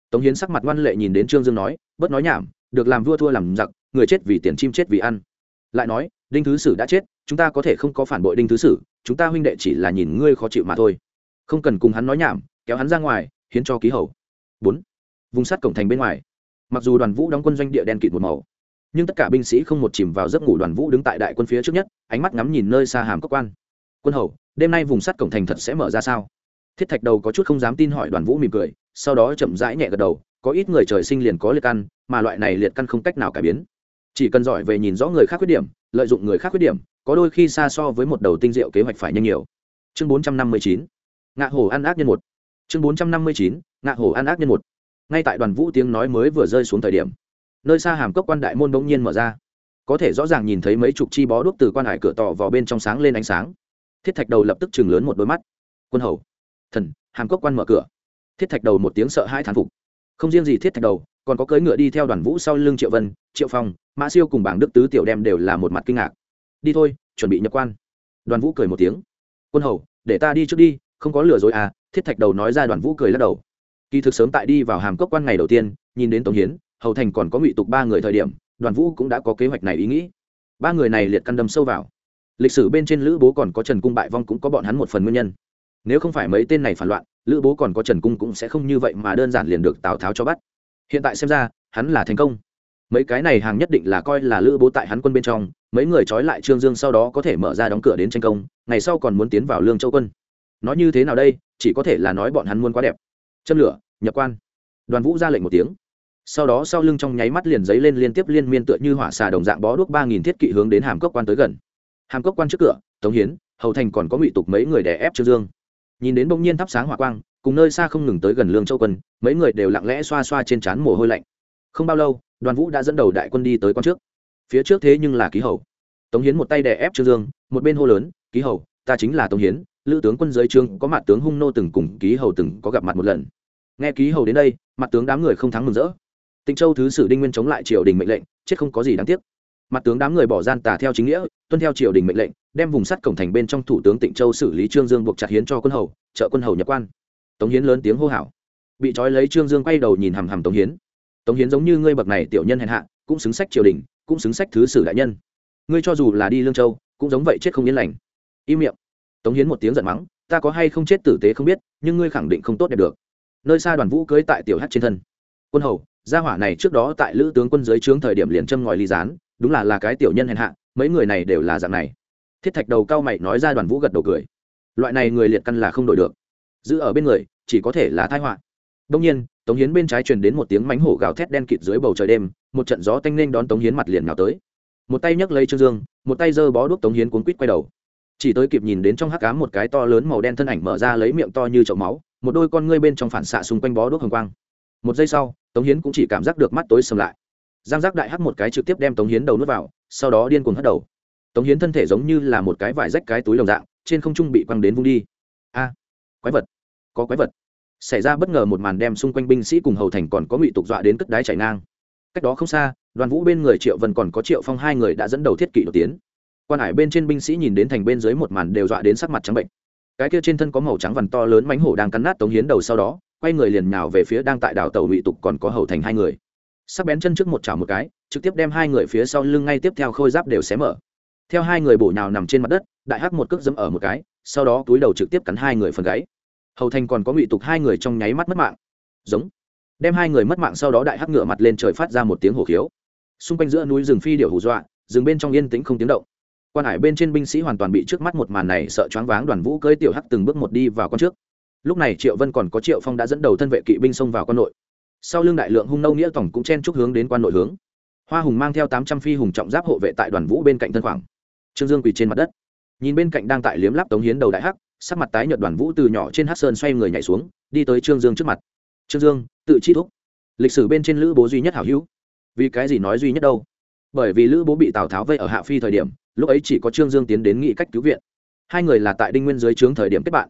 Tống hiến sắc mặt ngoan lệ nhìn đến trương dương nói, bớt nói nhảm, được làm vua thua làm giặc, người chết vì tiền chim chết vì ăn. Lại nói, đinh thứ sử đã chết, chúng ta có thể không có phản bội đinh thứ sử, chúng ta huynh đệ chỉ là nhìn ngươi khó chịu mà thôi. Không cần cùng hắn nói nhảm, kéo hắn ra ngoài, hiến cho ký hầu. Bốn, vùng sắt cổng thành bên ngoài. Mặc dù đoàn vũ đóng quân doanh địa đen kịt một màu nhưng tất cả binh sĩ không một chìm vào giấc ngủ đoàn vũ đứng tại đại quân phía trước nhất, ánh mắt ngắm nhìn nơi xa hàm cốc quan. Quân hầu, đêm nay vùng sắt cổng thành thật sẽ mở ra sao? Thiết thạch đầu có chút không dám tin hỏi đoàn vũ mỉm cười, sau đó chậm rãi nhẹ gật đầu, có ít người trời sinh liền có liệt căn, mà loại này liệt căn không cách nào cải biến. Chỉ cần giỏi về nhìn rõ người khác khuyết điểm, lợi dụng người khác khuyết điểm, có đôi khi xa so với một đầu tinh diệu kế hoạch phải nhanh nhiều. Chương bốn trăm năm mươi chín, ngạ hồ ăn ác nhân một. Chương bốn trăm năm mươi chín, ngạ hồ ăn ác nhân một. Ngay tại đoàn vũ tiếng nói mới vừa rơi xuống thời điểm nơi xa hàm cốc quan đại môn bỗng nhiên mở ra. Có thể rõ ràng nhìn thấy mấy chục chi bó đuốc từ quan hải cửa tỏ vào bên trong sáng lên ánh sáng. Thiết thạch đầu lập tức chừng lớn một đôi mắt. Quân hầu, thần, hàm cốc quan mở cửa. Thiết thạch đầu một tiếng sợ hai thán phục. Không riêng gì thiết thạch đầu, còn có cưỡi ngựa đi theo đoàn vũ sau lưng triệu vân, triệu phong, mã siêu cùng bảng đức tứ tiểu đem đều là một mặt kinh ngạc. Đi thôi, chuẩn bị nhập quan. Đoàn vũ cười một tiếng. Quân hầu, để ta đi trước đi, không có lừa dối à? Thiết thạch đầu nói ra đoàn vũ cười lắc đầu. Kỳ thực sớm tại đi vào hàm cốc quan ngày đầu tiên, nhìn đến tống hiến hầu thành còn có ngụy tục ba người thời điểm, đoàn vũ cũng đã có kế hoạch này ý nghĩ. Ba người này liệt căn đâm sâu vào. Lịch sử bên trên lữ bố còn có trần cung bại vong cũng có bọn hắn một phần nguyên nhân. Nếu không phải mấy tên này phản loạn, lữ bố còn có trần cung cũng sẽ không như vậy mà đơn giản liền được tào tháo cho bắt. Hiện tại xem ra, hắn là thành công. Mấy cái này hàng nhất định là coi là lữ bố tại hắn quân bên trong, mấy người trói lại trương dương sau đó có thể mở ra đóng cửa đến tranh công, ngày sau còn muốn tiến vào lương châu quân. Nói như thế nào đây, chỉ có thể là nói bọn hắn muốn quá đẹp. Châm lửa, nhập quan. Đoàn vũ ra lệnh một tiếng sau đó sau lưng trong nháy mắt liền giấy lên liên tiếp liên miên tựa như hỏa xà đồng dạng bó đuốc ba nghìn thiết kỵ hướng đến hàm cốc quan tới gần. Hàm cốc quan trước cửa, tống hiến, hầu thành còn có ngụy tục mấy người đè ép trương dương. Nhìn đến bỗng nhiên thắp sáng hỏa quang, cùng nơi xa không ngừng tới gần lương châu quân, mấy người đều lặng lẽ xoa xoa trên trán mồ hôi lạnh. Không bao lâu, đoàn vũ đã dẫn đầu đại quân đi tới quan trước. Phía trước thế nhưng là ký hầu. Tống hiến một tay đè ép trương dương, một bên hô lớn, ký hầu, ta chính là tống hiến, lữ tướng quân giới trương có mặt tướng hung nô từng cùng ký hầu từng có gặp mặt một lần. Nghe ký hầu đến đây, mặt tướng đám người không thắng mừng rỡ tịnh châu thứ sử đinh nguyên chống lại triều đình mệnh lệnh, chết không có gì đáng tiếc. Mặt tướng đám người bỏ gian tà theo chính nghĩa, tuân theo triều đình mệnh lệnh, đem vùng sắt cổng thành bên trong thủ tướng tịnh châu xử lý trương dương buộc chặt hiến cho quân hầu, trợ quân hầu nhập quan. Tống hiến lớn tiếng hô hào. Bị trói lấy trương dương quay đầu nhìn hằm hằm tống hiến. Tống hiến giống như ngươi bậc này tiểu nhân hèn hạ, cũng xứng sách triều đình, cũng xứng sách thứ sử đại nhân. Ngươi cho dù là đi lương châu, cũng giống vậy chết không yên lành. Im miệng. Tống hiến một tiếng giận mắng, ta có hay không chết tử tế không biết, nhưng ngươi khẳng định không tốt đẹp được. Nơi xa đoàn vũ cưới tại tiểu hát trên thân. Quân hầu gia hỏa này trước đó tại lữ tướng quân dưới trướng thời điểm liền châm ngòi ly gián, đúng là là cái tiểu nhân hèn hạ, mấy người này đều là dạng này. Thiết thạch đầu cao mày nói ra đoàn vũ gật đầu cười. Loại này người liệt căn là không đổi được. Giữ ở bên người, chỉ có thể là thai họa. Đông nhiên, tống hiến bên trái truyền đến một tiếng mánh hổ gào thét đen kịt dưới bầu trời đêm, một trận gió tanh nên đón tống hiến mặt liền nào tới. Một tay nhấc lấy trương dương, một tay giơ bó đuốc tống hiến cuốn quít quay đầu. Chỉ tới kịp nhìn đến trong hắc cám một cái to lớn màu đen thân ảnh mở ra lấy miệng to như chậu máu, một đôi con ngươi bên trong phản xạ xung quanh bó đuốc hồng quang một giây sau, tống hiến cũng chỉ cảm giác được mắt tối sầm lại. Giang giác đại hắc một cái trực tiếp đem tống hiến đầu nuốt vào, sau đó điên cuồng hất đầu. Tống hiến thân thể giống như là một cái vải rách cái túi đồng dạng, trên không trung bị quăng đến vung đi. A, quái vật, có quái vật. Xảy ra bất ngờ một màn đem xung quanh binh sĩ cùng hầu thành còn có ngụy tục dọa đến cất đáy chảy ngang. Cách đó không xa, đoàn vũ bên người triệu vân còn có triệu phong hai người đã dẫn đầu thiết kỷ đột tiến. Quan hải bên trên binh sĩ nhìn đến thành bên dưới một màn đều dọa đến sắc mặt trắng bệnh. Cái kia trên thân có màu trắng vằn to lớn mánh hổ đang cắn nát tống hiến đầu sau đó quay người liền nhào về phía đang tại đảo tàu ngụy tục còn có hầu thành hai người. Sắc bén chân trước một chảo một cái, trực tiếp đem hai người phía sau lưng ngay tiếp theo khôi giáp đều xé mở. Theo hai người bổ nhào nằm trên mặt đất, đại hắc một cước dẫm ở một cái, sau đó túi đầu trực tiếp cắn hai người phần gáy. Hầu thành còn có ngụy tục hai người trong nháy mắt mất mạng. Giống. Đem hai người mất mạng sau đó đại hắc ngửa mặt lên trời phát ra một tiếng hổ khiếu. Xung quanh giữa núi rừng phi điệu hù dọa, rừng bên trong yên tĩnh không tiếng động. Quan hải bên trên binh sĩ hoàn toàn bị trước mắt một màn này sợ choáng váng, đoàn vũ cơi tiểu hắc từng bước một đi vào con trước lúc này triệu vân còn có triệu phong đã dẫn đầu thân vệ kỵ binh xông vào quan nội. Sau lưng đại lượng hung nâu nghĩa tổng cũng chen chúc hướng đến quan nội hướng. Hoa hùng mang theo tám trăm phi hùng trọng giáp hộ vệ tại đoàn vũ bên cạnh thân khoảng. Trương dương quỳ trên mặt đất. Nhìn bên cạnh đang tại liếm lắp tống hiến đầu đại hắc, sắc mặt tái nhợt đoàn vũ từ nhỏ trên hát sơn xoay người nhảy xuống, đi tới trương dương trước mặt. Trương dương, tự chi thúc. Lịch sử bên trên lữ bố duy nhất hảo hữu. Vì cái gì nói duy nhất đâu? Bởi vì lữ bố bị tào tháo vây ở hạ phi thời điểm, lúc ấy chỉ có trương dương tiến đến nghị cách cứu viện. Hai người là tại đinh nguyên dưới trướng thời điểm kết bạn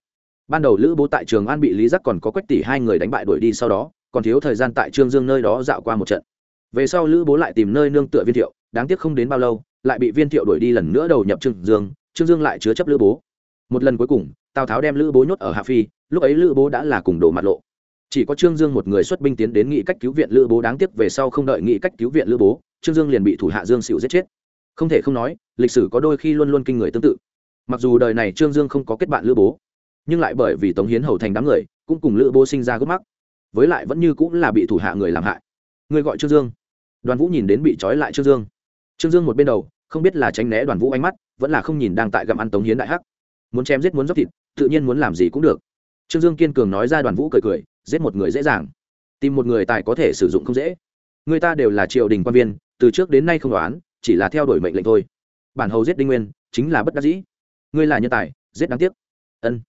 ban đầu lữ bố tại trường an bị lý giác còn có quách tỷ hai người đánh bại đuổi đi sau đó, còn thiếu thời gian tại trương dương nơi đó dạo qua một trận. Về sau lữ bố lại tìm nơi nương tựa viên thiệu, đáng tiếc không đến bao lâu, lại bị viên thiệu đuổi đi lần nữa đầu nhập trương dương trương dương lại chứa chấp lữ bố. Một lần cuối cùng, tào tháo đem lữ bố nhốt ở hạ phi, lúc ấy lữ bố đã là cùng đổ mặt lộ. Chỉ có trương dương một người xuất binh tiến đến nghị cách cứu viện lữ bố, đáng tiếc về sau không đợi nghị cách cứu viện lữ bố, trương dương liền bị thủ hạ dương xịu giết chết. Không thể không nói, lịch sử có đôi khi luôn luôn kinh người tương tự. Mặc dù đời này trương dương không có kết bạn lữ bố nhưng lại bởi vì tống hiến hầu thành đám người, cũng cùng lữ bố sinh ra gốc mắc. Với lại vẫn như cũng là bị thủ hạ người làm hại. Người gọi trương dương. Đoàn vũ nhìn đến bị trói lại trương dương. Trương dương một bên đầu, không biết là tránh né đoàn vũ ánh mắt, vẫn là không nhìn đang tại gặm ăn tống hiến đại hắc. Muốn chém giết muốn dốc thịt, tự nhiên muốn làm gì cũng được. Trương dương kiên cường nói ra đoàn vũ cười cười, giết một người dễ dàng. Tìm một người tài có thể sử dụng không dễ. Người ta đều là triều đình quan viên, từ trước đến nay không đoán, chỉ là theo đuổi mệnh lệnh thôi. Bản hầu giết đinh nguyên, chính là bất đắc dĩ. Ngươi là nhân tài, giết đáng tiếc. Ân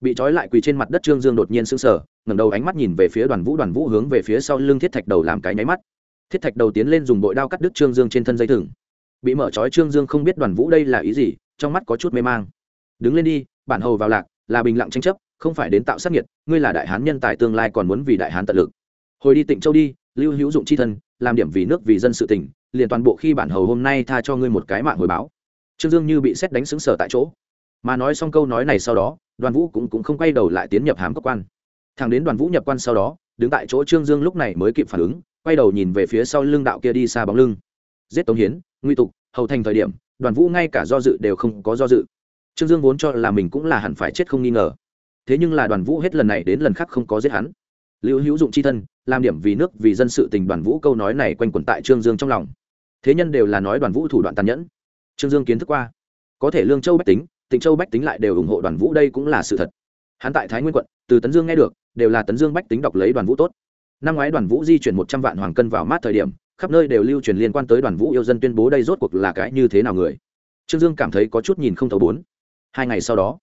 bị trói lại quỳ trên mặt đất trương dương đột nhiên sững sờ, ngẩng đầu ánh mắt nhìn về phía đoàn vũ đoàn vũ hướng về phía sau lưng thiết thạch đầu làm cái nháy mắt. Thiết thạch đầu tiến lên dùng bội đao cắt đứt trương dương trên thân dây thừng. Bị mở trói trương dương không biết đoàn vũ đây là ý gì, trong mắt có chút mê mang. Đứng lên đi, bản hầu vào lạc, là bình lặng tranh chấp, không phải đến tạo sát nhiệt ngươi là đại hán nhân tài tương lai còn muốn vì đại hán tận lực. Hồi đi tịnh châu đi, lưu hữu dụng c h i thân, làm điểm vì nước vì dân sự tỉnh liền toàn bộ khi bản hầu hôm nay tha cho ngươi một cái mạng hồi báo. Trương dương như bị xét đánh xứng sở tại chỗ mà nói xong câu nói này sau đó đoàn vũ cũng, cũng không quay đầu lại tiến nhập hàm cấp quan. Thằng đến đoàn vũ nhập quan sau đó đứng tại chỗ trương dương lúc này mới kịp phản ứng quay đầu nhìn về phía sau lưng đạo kia đi xa bóng lưng. Giết tống hiến nguy tục hầu thành thời điểm đoàn vũ ngay cả do dự đều không có do dự. Trương dương vốn cho là mình cũng là hẳn phải chết không nghi ngờ. Thế nhưng là đoàn vũ hết lần này đến lần khác không có giết hắn. Lưu hữu dụng c h i thân làm điểm vì nước vì dân sự tình đoàn vũ câu nói này quanh quẩn tại trương dương trong lòng. Thế nhân đều là nói đoàn vũ thủ đoạn tàn nhẫn. Trương dương kiến thức qua. Có thể lương châu bách tính tịnh châu bách tính lại đều ủng hộ đoàn vũ, đây cũng là sự thật. Hắn tại thái nguyên quận, từ tấn dương nghe được, đều là tấn dương bách tính đọc lấy đoàn vũ tốt. Năm ngoái đoàn vũ di chuyển một trăm vạn hoàng cân vào mát thời điểm, khắp nơi đều lưu truyền liên quan tới đoàn vũ yêu dân tuyên bố đây rốt cuộc là cái như thế nào người. Trương dương cảm thấy có chút nhìn không thấu bốn. Hai ngày sau đó,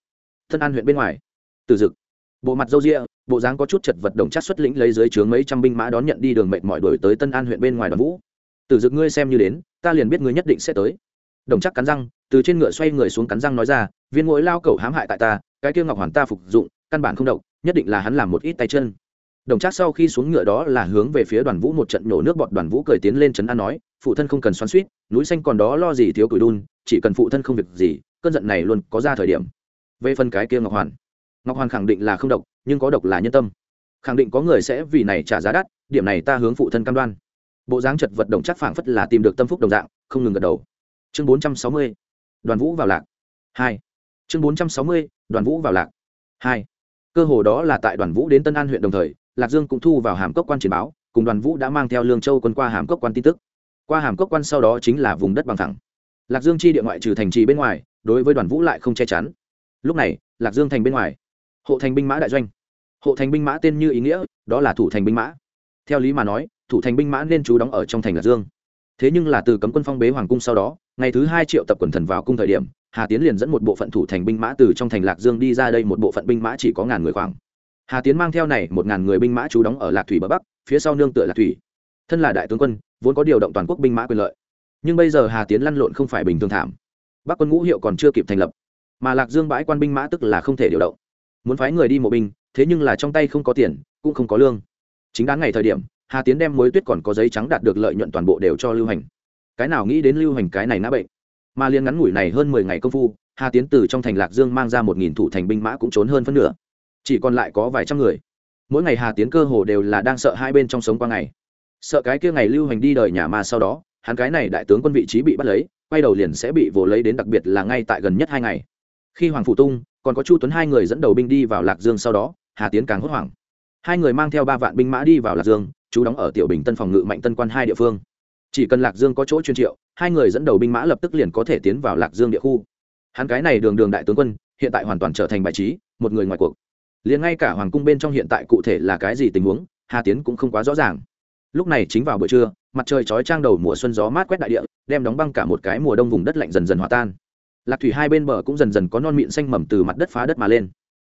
thân an huyện bên ngoài, từ dực, bộ mặt râu ria, bộ dáng có chút chật vật đồng chắc xuất lĩnh lấy dưới trướng mấy trăm binh mã đón nhận đi đường mệt mỏi đổi tới tân an huyện bên ngoài đoàn vũ. Từ dực, ngươi xem như đến, ta liền biết ngươi nhất định sẽ tới đồng chắc cắn răng, từ trên ngựa xoay người xuống cắn răng nói ra, viên mũi lao cẩu hãm hại tại ta, cái kia ngọc hoàn ta phục dụng, căn bản không độc, nhất định là hắn làm một ít tay chân. Đồng trác sau khi xuống ngựa đó là hướng về phía đoàn vũ một trận nhổ nước bọt đoàn vũ cười tiến lên trấn an nói, phụ thân không cần xoắn suýt núi xanh còn đó lo gì thiếu củi đun, chỉ cần phụ thân không việc gì, cơn giận này luôn có ra thời điểm. Về phần cái kia ngọc hoàn ngọc hoàn khẳng định là không độc, nhưng có độc là nhân tâm. Khẳng định có người sẽ vì này trả giá đắt, điểm này ta hướng phụ thân cam đoan. Bộ dáng chật vật đồng chắc phảng phất là tìm được tâm phúc đồng dạng, không ngừng gật đầu chương bốn trăm sáu mươi, đoàn vũ vào lạc. Hai. Chương bốn trăm sáu mươi, đoàn vũ vào lạc. Hai. Cơ hồ đó là tại đoàn vũ đến tân an huyện đồng thời, lạc dương cũng thu vào hàm cốc quan chiến báo, cùng đoàn vũ đã mang theo lương châu quân qua hàm cốc quan tin tức. Qua hàm cốc quan sau đó chính là vùng đất bằng thẳng. Lạc dương chi địa ngoại trừ thành trì bên ngoài, đối với đoàn vũ lại không che chắn. Lúc này, lạc dương thành bên ngoài. Hộ thành binh mã đại doanh. Hộ thành binh mã tên như ý nghĩa, đó là thủ thành binh mã. Theo lý mà nói, thủ thành binh mã nên trú đóng ở trong thành lạc dương. Thế nhưng là từ cấm quân phong bế hoàng cung sau đó ngày thứ hai triệu tập quần thần vào cung thời điểm, hà tiến liền dẫn một bộ phận thủ thành binh mã từ trong thành lạc dương đi ra đây, một bộ phận binh mã chỉ có ngàn người khoảng. Hà tiến mang theo này một ngàn người binh mã trú đóng ở lạc thủy bờ bắc, phía sau nương tựa lạc thủy. Thân là đại tướng quân, vốn có điều động toàn quốc binh mã quyền lợi. Nhưng bây giờ hà tiến lăn lộn không phải bình thường thảm. Bắc quân ngũ hiệu còn chưa kịp thành lập, mà lạc dương bãi quan binh mã tức là không thể điều động. Muốn phái người đi mộ binh, thế nhưng là trong tay không có tiền, cũng không có lương. Chính đáng ngày thời điểm, hà tiến đem mối tuyết còn có giấy trắng đạt được lợi nhuận toàn bộ đều cho lưu hành cái nào nghĩ đến lưu hành cái này ngã bệnh? Mà liên ngắn ngủi này hơn mười ngày công phu, hà tiến từ trong thành lạc dương mang ra một nghìn thủ thành binh mã cũng trốn hơn phân nửa. Chỉ còn lại có vài trăm người. Mỗi ngày hà tiến cơ hồ đều là đang sợ hai bên trong sống qua ngày. Sợ cái kia ngày lưu hành đi đời nhà ma sau đó, hắn cái này đại tướng quân vị trí bị bắt lấy, quay đầu liền sẽ bị vồ lấy đến đặc biệt là ngay tại gần nhất hai ngày. Khi hoàng phủ tung, còn có chu tuấn hai người dẫn đầu binh đi vào lạc dương sau đó, hà tiến càng hốt hoảng. Hai người mang theo ba vạn binh mã đi vào lạc dương, chú đóng ở tiểu bình tân phòng ngự mạnh tân quan hai địa phương chỉ cần lạc dương có chỗ chuyên triệu, hai người dẫn đầu binh mã lập tức liền có thể tiến vào lạc dương địa khu. Hắn cái này đường đường đại tướng quân, hiện tại hoàn toàn trở thành bài trí, một người ngoài cuộc. Liền ngay cả hoàng cung bên trong hiện tại cụ thể là cái gì tình huống, hà tiến cũng không quá rõ ràng. Lúc này chính vào buổi trưa, mặt trời chói trang đầu mùa xuân gió mát quét đại địa, đem đóng băng cả một cái mùa đông vùng đất lạnh dần dần hòa tan. Lạc thủy hai bên bờ cũng dần dần có non mịn xanh mầm từ mặt đất phá đất mà lên.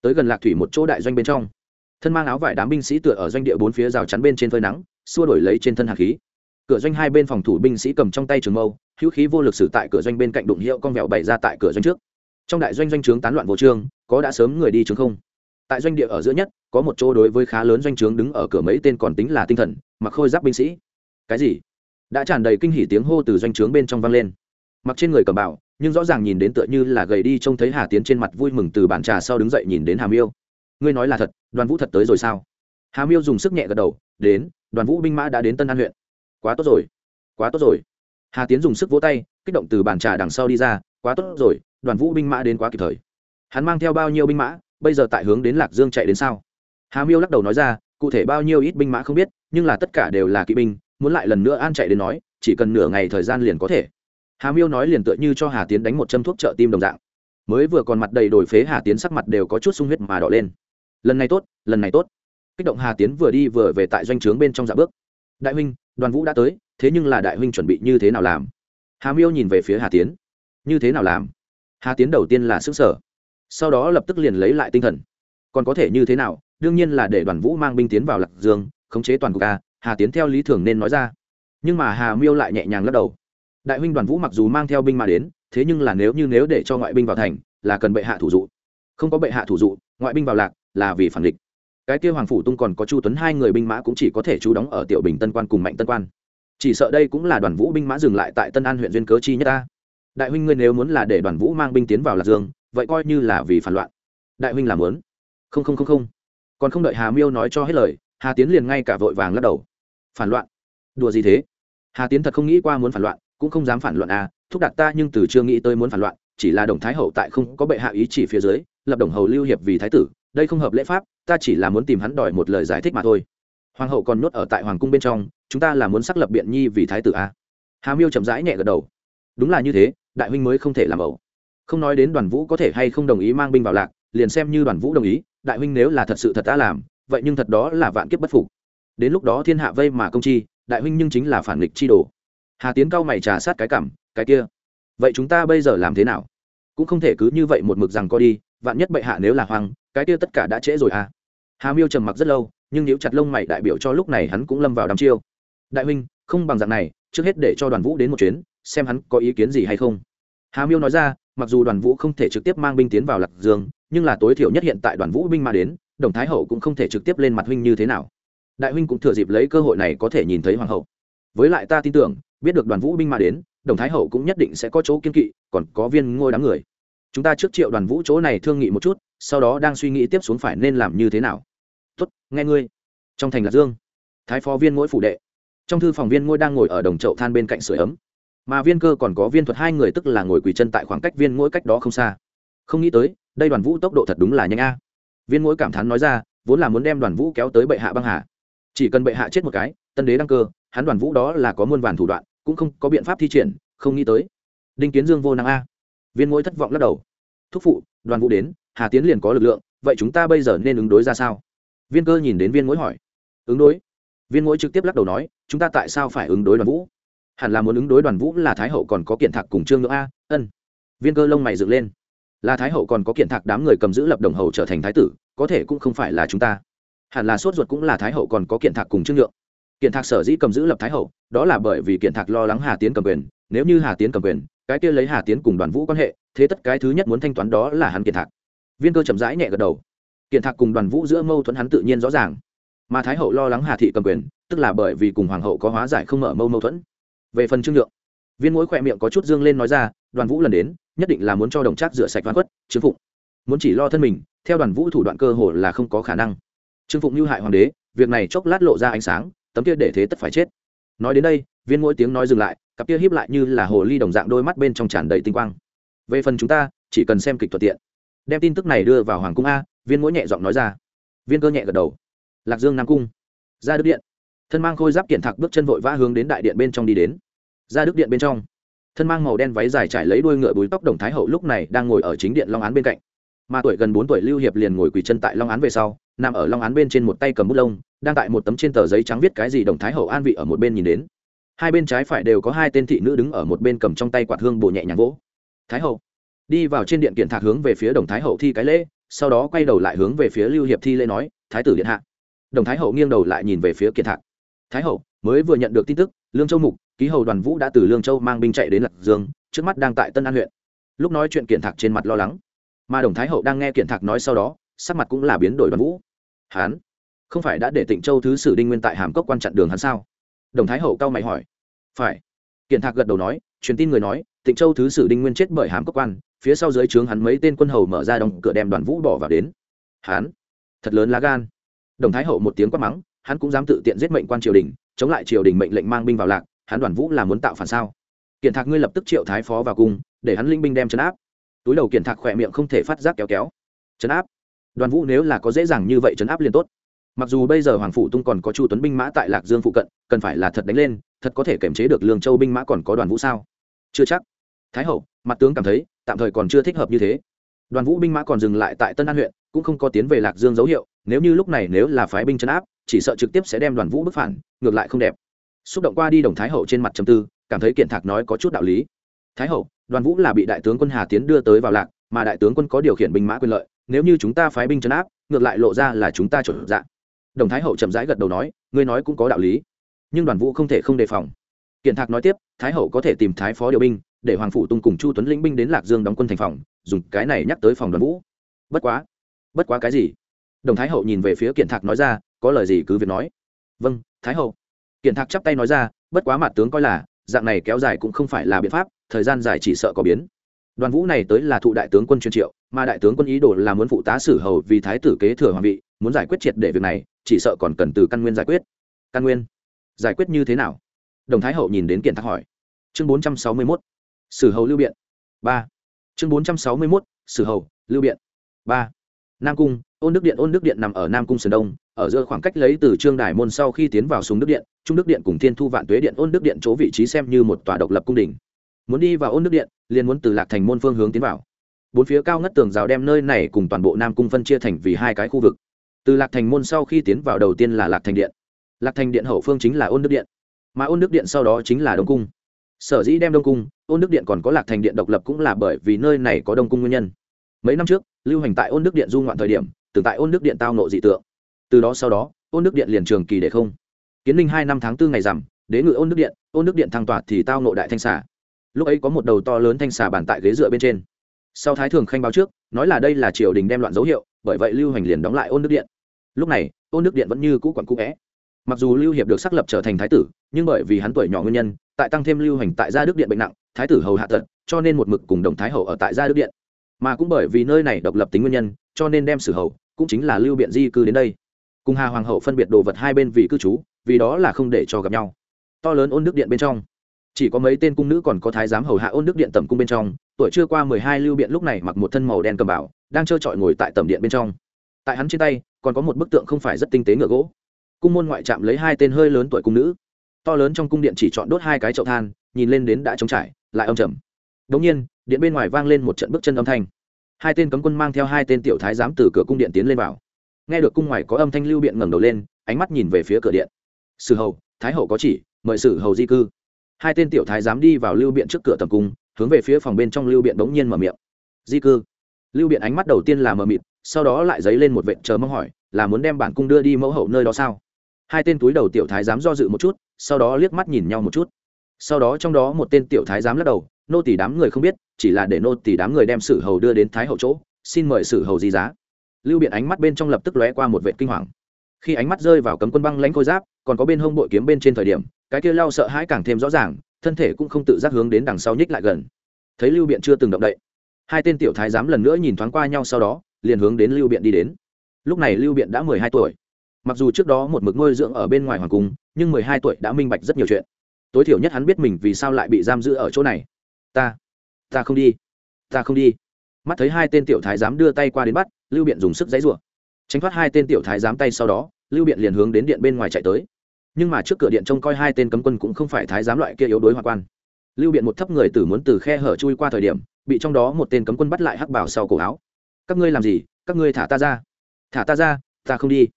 Tới gần lạc thủy một chỗ đại doanh bên trong, thân mang áo vải đám binh sĩ tựa ở doanh địa bốn phía rào chắn bên trên phơi nắng, xua đổi lấy trên thân hạt khí cửa doanh hai bên phòng thủ binh sĩ cầm trong tay trường mâu, hữu khí vô lực sử tại cửa doanh bên cạnh đụng hiệu con vẹo bày ra tại cửa doanh trước. Trong đại doanh doanh trướng tán loạn vô trương, có đã sớm người đi trướng không? Tại doanh địa ở giữa nhất, có một chỗ đối với khá lớn doanh trướng đứng ở cửa mấy tên còn tính là tinh thần, mặc khôi giáp binh sĩ. Cái gì? Đã tràn đầy kinh hỉ tiếng hô từ doanh trướng bên trong vang lên. Mặc trên người cầm bảo nhưng rõ ràng nhìn đến tựa như là gầy đi trông thấy hà tiến trên mặt vui mừng từ bàn trà sau đứng dậy nhìn đến hà miêu. Ngươi nói là thật, đoàn vũ thật tới rồi sao? Hà miêu dùng sức nhẹ gật đầu, đến, đoàn vũ binh mã đã đến tân an huyện quá tốt rồi, quá tốt rồi. Hà tiến dùng sức vỗ tay, kích động từ bàn trà đằng sau đi ra, quá tốt rồi, đoàn vũ binh mã đến quá kịp thời. Hắn mang theo bao nhiêu binh mã, bây giờ tại hướng đến lạc dương chạy đến sao? Hà miêu lắc đầu nói ra, cụ thể bao nhiêu ít binh mã không biết, nhưng là tất cả đều là kỵ binh, muốn lại lần nữa an chạy đến nói, chỉ cần nửa ngày thời gian liền có thể. Hà miêu nói liền tựa như cho hà tiến đánh một châm thuốc trợ tim đồng dạng. Mới vừa còn mặt đầy đổi phế, hà tiến sắc mặt đều có chút sung huyết mà đỏ lên. Lần này tốt, lần này tốt. Kích động hà tiến vừa đi vừa về tại doanh trướng bên trong dạ bước. Đại huynh đoàn vũ đã tới, thế nhưng là đại huynh chuẩn bị như thế nào làm? Hà miêu nhìn về phía hà tiến. Như thế nào làm? Hà tiến đầu tiên là xứ sở, sau đó lập tức liền lấy lại tinh thần. Còn có thể như thế nào? Đương nhiên là để đoàn vũ mang binh tiến vào lạc dương, khống chế toàn quốc ca hà tiến theo lý thường nên nói ra. Nhưng mà hà miêu lại nhẹ nhàng lắc đầu. Đại huynh đoàn vũ mặc dù mang theo binh mà đến, thế nhưng là nếu như nếu để cho ngoại binh vào thành, là cần bệ hạ thủ dụ. Không có bệ hạ thủ dụ, ngoại binh vào lạc là vì phản địch cái kia hoàng phủ tung còn có chu tuấn hai người binh mã cũng chỉ có thể chú đóng ở tiểu bình tân quan cùng mạnh tân quan. Chỉ sợ đây cũng là đoàn vũ binh mã dừng lại tại tân an huyện duyên cớ chi nhất ta. Đại huynh ngươi nếu muốn là để đoàn vũ mang binh tiến vào lạc dương, vậy coi như là vì phản loạn. Đại huynh làm muốn. Không không không không. Còn không đợi hà miêu nói cho hết lời, hà tiến liền ngay cả vội vàng lắc đầu. Phản loạn? Đùa gì thế? Hà tiến thật không nghĩ qua muốn phản loạn, cũng không dám phản loạn à thúc đặt ta nhưng từ chưa nghĩ tới muốn phản loạn, chỉ là đồng thái hậu tại không có bệ hạ ý chỉ phía dưới, lập đồng hầu lưu hiệp vì thái tử đây không hợp lễ pháp, ta chỉ là muốn tìm hắn đòi một lời giải thích mà thôi. Hoàng hậu còn nhốt ở tại hoàng cung bên trong, chúng ta là muốn xác lập biện nhi vì thái tử à. hà miêu chậm rãi nhẹ gật đầu. Đúng là như thế, đại huynh mới không thể làm ẩu. Không nói đến đoàn vũ có thể hay không đồng ý mang binh vào lạc, liền xem như đoàn vũ đồng ý, đại huynh nếu là thật sự thật ta làm, vậy nhưng thật đó là vạn kiếp bất phục. Đến lúc đó thiên hạ vây mà công chi, đại huynh nhưng chính là phản nghịch chi đồ. Hà tiến cao mày trà sát cái cảm, cái kia. Vậy chúng ta bây giờ làm thế nào? Cũng không thể cứ như vậy một mực rằng co đi vạn nhất bệ hạ nếu là hoàng, cái kia tất cả đã trễ rồi à. Hà miêu trầm mặc rất lâu nhưng nếu chặt lông mày đại biểu cho lúc này hắn cũng lâm vào đám chiêu. Đại huynh không bằng dạng này trước hết để cho đoàn vũ đến một chuyến xem hắn có ý kiến gì hay không. Hà miêu nói ra mặc dù đoàn vũ không thể trực tiếp mang binh tiến vào lạc dương nhưng là tối thiểu nhất hiện tại đoàn vũ binh mà đến đồng thái hậu cũng không thể trực tiếp lên mặt huynh như thế nào. Đại huynh cũng thừa dịp lấy cơ hội này có thể nhìn thấy hoàng hậu. Với lại ta tin tưởng biết được đoàn vũ binh mà đến đồng thái hậu cũng nhất định sẽ có chỗ kiên kỵ còn có viên ngôi đám người chúng ta trước triệu đoàn vũ chỗ này thương nghị một chút, sau đó đang suy nghĩ tiếp xuống phải nên làm như thế nào. Tốt, nghe ngươi. Trong thành lạc dương, thái phó viên mỗi phủ đệ. Trong thư phòng viên ngôi đang ngồi ở đồng chậu than bên cạnh sửa ấm. Mà viên cơ còn có viên thuật hai người tức là ngồi quỳ chân tại khoảng cách viên mỗi cách đó không xa. Không nghĩ tới, đây đoàn vũ tốc độ thật đúng là nhanh a. Viên mỗi cảm thán nói ra, vốn là muốn đem đoàn vũ kéo tới bệ hạ băng hà. Chỉ cần bệ hạ chết một cái, tân đế đăng cơ, hắn đoàn vũ đó là có muôn vàn thủ đoạn, cũng không có biện pháp thi triển, không nghĩ tới. Đinh kiến dương vô năng a. Viên mỗi thất vọng lắc đầu thúc phụ, đoàn vũ đến, hà tiến liền có lực lượng, vậy chúng ta bây giờ nên ứng đối ra sao? Viên cơ nhìn đến viên mỗi hỏi. Ứng đối? Viên mỗi trực tiếp lắc đầu nói, chúng ta tại sao phải ứng đối đoàn vũ? Hẳn là muốn ứng đối đoàn vũ là thái hậu còn có kiện thạc cùng trương nữa a, ân. Viên cơ lông mày dựng lên. Là thái hậu còn có kiện thạc đám người cầm giữ lập đồng hầu trở thành thái tử, có thể cũng không phải là chúng ta. Hẳn là sốt ruột cũng là thái hậu còn có kiện thạc cùng trương nhượng kiện thạc sở dĩ cầm giữ lập thái hậu, đó là bởi vì kiện thạc lo lắng hà tiến cầm quyền, nếu như hà tiến cầm quyền cái kia lấy hà tiến cùng đoàn vũ quan hệ thế tất cái thứ nhất muốn thanh toán đó là hắn kiện thạc. Viên cơ chậm rãi nhẹ gật đầu. Kiện thạc cùng đoàn vũ giữa mâu thuẫn hắn tự nhiên rõ ràng. Mà thái hậu lo lắng hà thị cầm quyền tức là bởi vì cùng hoàng hậu có hóa giải không mở mâu mâu thuẫn. Về phần trương nhượng viên Mũi khỏe miệng có chút dương lên nói ra đoàn vũ lần đến nhất định là muốn cho đồng trác rửa sạch văn khuất, trương phụng. Muốn chỉ lo thân mình theo đoàn vũ thủ đoạn cơ hồ là không có khả năng. Trương phụng như hại hoàng đế việc này chốc lát lộ ra ánh sáng tấm kia để thế tất phải chết. Nói đến đây viên Mũi tiếng nói dừng lại cặp kia híp lại như là hồ ly đồng dạng đôi mắt bên trong tràn đầy tinh quang. Về phần chúng ta, chỉ cần xem kịch thuận tiện. Đem tin tức này đưa vào hoàng cung a, viên mỗi nhẹ giọng nói ra. Viên cơ nhẹ gật đầu. Lạc dương nam cung. Ra đức điện. Thân mang khôi giáp kiện thạc bước chân vội vã hướng đến đại điện bên trong đi đến. Ra đức điện bên trong. Thân mang màu đen váy dài trải lấy đuôi ngựa búi tóc đồng thái hậu lúc này đang ngồi ở chính điện long án bên cạnh. Mà tuổi gần bốn tuổi lưu hiệp liền ngồi quỳ chân tại long án về sau, nằm ở long án bên trên một tay cầm bút lông, đang tại một tấm trên tờ giấy trắng viết cái gì đồng thái hậu an vị ở một bên nhìn đến hai bên trái phải đều có hai tên thị nữ đứng ở một bên cầm trong tay quạt hương bộ nhẹ nhàng vỗ. Thái hậu. Đi vào trên điện kiện thạc hướng về phía đồng thái hậu thi cái lễ, sau đó quay đầu lại hướng về phía lưu hiệp thi lễ nói, thái tử điện hạ. Đồng thái hậu nghiêng đầu lại nhìn về phía kiện thạc. Thái hậu, mới vừa nhận được tin tức, lương châu mục, ký hầu đoàn vũ đã từ lương châu mang binh chạy đến lạc dương, trước mắt đang tại tân an huyện. Lúc nói chuyện kiện thạc trên mặt lo lắng. Mà đồng thái hậu đang nghe kiện thạc nói sau đó, sắc mặt cũng là biến đổi đoàn vũ. Hán, không phải đã để tịnh châu thứ sử đinh nguyên tại hàm cốc quan chặn đường hắn sao? Đồng thái hậu cao mày hỏi. Phải. Kiện thạc gật đầu nói truyền tin người nói tịnh châu thứ sử đinh nguyên chết bởi hàm cốc quan phía sau dưới trướng hắn mấy tên quân hầu mở ra đóng cửa đem đoàn vũ bỏ vào đến. Hắn, thật lớn lá gan. Đồng thái hậu một tiếng quát mắng hắn cũng dám tự tiện giết mệnh quan triều đình chống lại triều đình mệnh lệnh mang binh vào lạc hắn đoàn vũ là muốn tạo phản sao? Kiện thạc ngươi lập tức triệu thái phó vào cung để hắn linh binh đem chấn áp. Túi đầu kiện thạc khỏe miệng không thể phát giác kéo kéo. Chấn áp? Đoàn vũ nếu là có dễ dàng như vậy chấn áp liền tốt mặc dù bây giờ hoàng phủ tung còn có chu tuấn binh mã tại lạc dương phụ cận, cần phải là thật đánh lên, thật có thể kiểm chế được lương châu binh mã còn có đoàn vũ sao? Chưa chắc. Thái hậu, mặt tướng cảm thấy, tạm thời còn chưa thích hợp như thế. Đoàn vũ binh mã còn dừng lại tại tân an huyện, cũng không có tiến về lạc dương dấu hiệu, nếu như lúc này nếu là phái binh chấn áp, chỉ sợ trực tiếp sẽ đem đoàn vũ bức phản, ngược lại không đẹp. Xúc động qua đi đồng thái hậu trên mặt trầm tư, cảm thấy kiện thạc nói có chút đạo lý. Thái hậu, đoàn vũ là bị đại tướng quân hà tiến đưa tới vào lạc, mà đại tướng quân có điều khiển binh mã quyền lợi, nếu như chúng ta phái binh chấn áp, ngược lại lộ ra là chúng ta chuẩn dạng đồng thái hậu chậm rãi gật đầu nói, ngươi nói cũng có đạo lý, nhưng đoàn vũ không thể không đề phòng. Kiện thạc nói tiếp, thái hậu có thể tìm thái phó điều binh, để hoàng phủ tung cùng chu tuấn lĩnh binh đến lạc dương đóng quân thành phòng, dùng cái này nhắc tới phòng đoàn vũ. Bất quá bất quá cái gì? Đồng thái hậu nhìn về phía kiện thạc nói ra, có lời gì cứ việc nói. Vâng thái hậu. Kiện thạc chắp tay nói ra, bất quá mặt tướng coi là, dạng này kéo dài cũng không phải là biện pháp, thời gian dài chỉ sợ có biến. Đoàn vũ này tới là thụ đại tướng quân truyền triệu, mà đại tướng quân ý đồ là muốn phụ tá sử hầu vì thái tử kế thừa hoàng vị muốn giải quyết triệt để việc này, chỉ sợ còn cần từ căn nguyên giải quyết. Căn nguyên? Giải quyết như thế nào? Đồng thái hậu nhìn đến kiện thác hỏi. Chương bốn trăm sáu mươi mốt, sử hầu lưu biện. Ba. Chương bốn trăm sáu mươi mốt, sử hầu lưu biện. Ba. Nam cung, ôn đức điện, ôn đức điện nằm ở nam cung sơn đông, ở giữa khoảng cách lấy từ trương đài môn sau khi tiến vào súng đức điện, trung đức điện cùng thiên thu vạn tuế điện, ôn đức điện chỗ vị trí xem như một tòa độc lập cung đình. Muốn đi vào ôn đức điện, liền muốn từ lạc thành môn phương hướng tiến vào. Bốn phía cao ngất tường rào đem nơi này cùng toàn bộ nam cung phân chia thành vì hai cái khu vực từ lạc thành môn sau khi tiến vào đầu tiên là lạc thành điện. Lạc thành điện hậu phương chính là ôn đức điện, mà ôn đức điện sau đó chính là đông cung. Sở dĩ đem đông cung, ôn đức điện còn có lạc thành điện độc lập cũng là bởi vì nơi này có đông cung nguyên nhân. Mấy năm trước, lưu hành tại ôn đức điện du ngoạn thời điểm, từng tại ôn đức điện tao nộ dị tượng. Từ đó sau đó, ôn đức điện liền trường kỳ để không. Kiến ninh hai năm tháng tư ngày rằm, đế ngự ôn đức điện, ôn đức điện thăng toạt thì tao nộ đại thanh xà. Lúc ấy có một đầu to lớn thanh xà bàn tại ghế dựa bên trên. Sau thái thường khanh báo trước, nói là đây là triều đình đem loạn dấu hiệu, bởi vậy lưu hành liền đóng lại ôn đức điện lúc này ôn đức điện vẫn như cũ quặn cũ vẽ. Mặc dù lưu hiệp được xác lập trở thành thái tử, nhưng bởi vì hắn tuổi nhỏ nguyên nhân, tại tăng thêm lưu hành tại gia đức điện bệnh nặng, thái tử hầu hạ tật cho nên một mực cùng đồng thái hậu ở tại gia đức điện. Mà cũng bởi vì nơi này độc lập tính nguyên nhân, cho nên đem sử hầu, cũng chính là lưu biện di cư đến đây. Cùng hà hoàng hậu phân biệt đồ vật hai bên vì cư trú, vì đó là không để cho gặp nhau. To lớn ôn đức điện bên trong. Chỉ có mấy tên cung nữ còn có thái giám hầu hạ ôn đức điện tầm cung bên trong, tuổi chưa qua mười hai lưu biện lúc này mặc một thân màu đen cầm bảo đang trơ trọi ngồi tại tầm điện bên trong. Tại hắn trên tay còn có một bức tượng không phải rất tinh tế ngựa gỗ. Cung môn ngoại trạm lấy hai tên hơi lớn tuổi cung nữ. To lớn trong cung điện chỉ chọn đốt hai cái chậu than, nhìn lên đến đã trống trải, lại âm trầm. Đống nhiên, điện bên ngoài vang lên một trận bước chân âm thanh. Hai tên cấm quân mang theo hai tên tiểu thái giám từ cửa cung điện tiến lên vào. Nghe được cung ngoài có âm thanh lưu biện ngẩng đầu lên, ánh mắt nhìn về phía cửa điện. Sử hầu, thái hậu có chỉ, mời sử hầu di cư. Hai tên tiểu thái giám đi vào lưu biện trước cửa tầm cung, hướng về phía phòng bên trong lưu biện bỗng nhiên mở miệng. Di cư? Lưu biện ánh mắt đầu tiên là mờ mịt sau đó lại dấy lên một vệ chờ mong hỏi, là muốn đem bản cung đưa đi mẫu hậu nơi đó sao? Hai tên túi đầu tiểu thái giám do dự một chút, sau đó liếc mắt nhìn nhau một chút. Sau đó trong đó một tên tiểu thái giám lắc đầu, nô tỷ đám người không biết, chỉ là để nô tỷ đám người đem sử hầu đưa đến thái hậu chỗ, xin mời sử hầu di giá. Lưu biện ánh mắt bên trong lập tức lóe qua một vệ kinh hoàng. Khi ánh mắt rơi vào cấm quân băng lãnh khôi giáp, còn có bên hông bội kiếm bên trên thời điểm, cái kia lao sợ hãi càng thêm rõ ràng, thân thể cũng không tự giác hướng đến đằng sau nhích lại gần. Thấy lưu biện chưa từng động đậy, hai tên tiểu thái giám lần nữa nhìn thoáng qua nhau sau đó liền hướng đến lưu biện đi đến. Lúc này lưu biện đã mười hai tuổi. Mặc dù trước đó một mực nuôi dưỡng ở bên ngoài hoàng cung, nhưng mười hai tuổi đã minh bạch rất nhiều chuyện. Tối thiểu nhất hắn biết mình vì sao lại bị giam giữ ở chỗ này. Ta ta không đi, ta không đi. Mắt thấy hai tên tiểu thái giám đưa tay qua đến bắt, lưu biện dùng sức dãy rủa. Tránh thoát hai tên tiểu thái giám tay sau đó, lưu biện liền hướng đến điện bên ngoài chạy tới. Nhưng mà trước cửa điện trông coi hai tên cấm quân cũng không phải thái giám loại kia yếu đối hoa quan. Lưu biện một thấp người tử muốn từ khe hở chui qua thời điểm, bị trong đó một tên cấm quân bắt lại hắc bảo sau cổ áo các ngươi làm gì, các ngươi thả ta ra. Thả ta ra, ta không đi.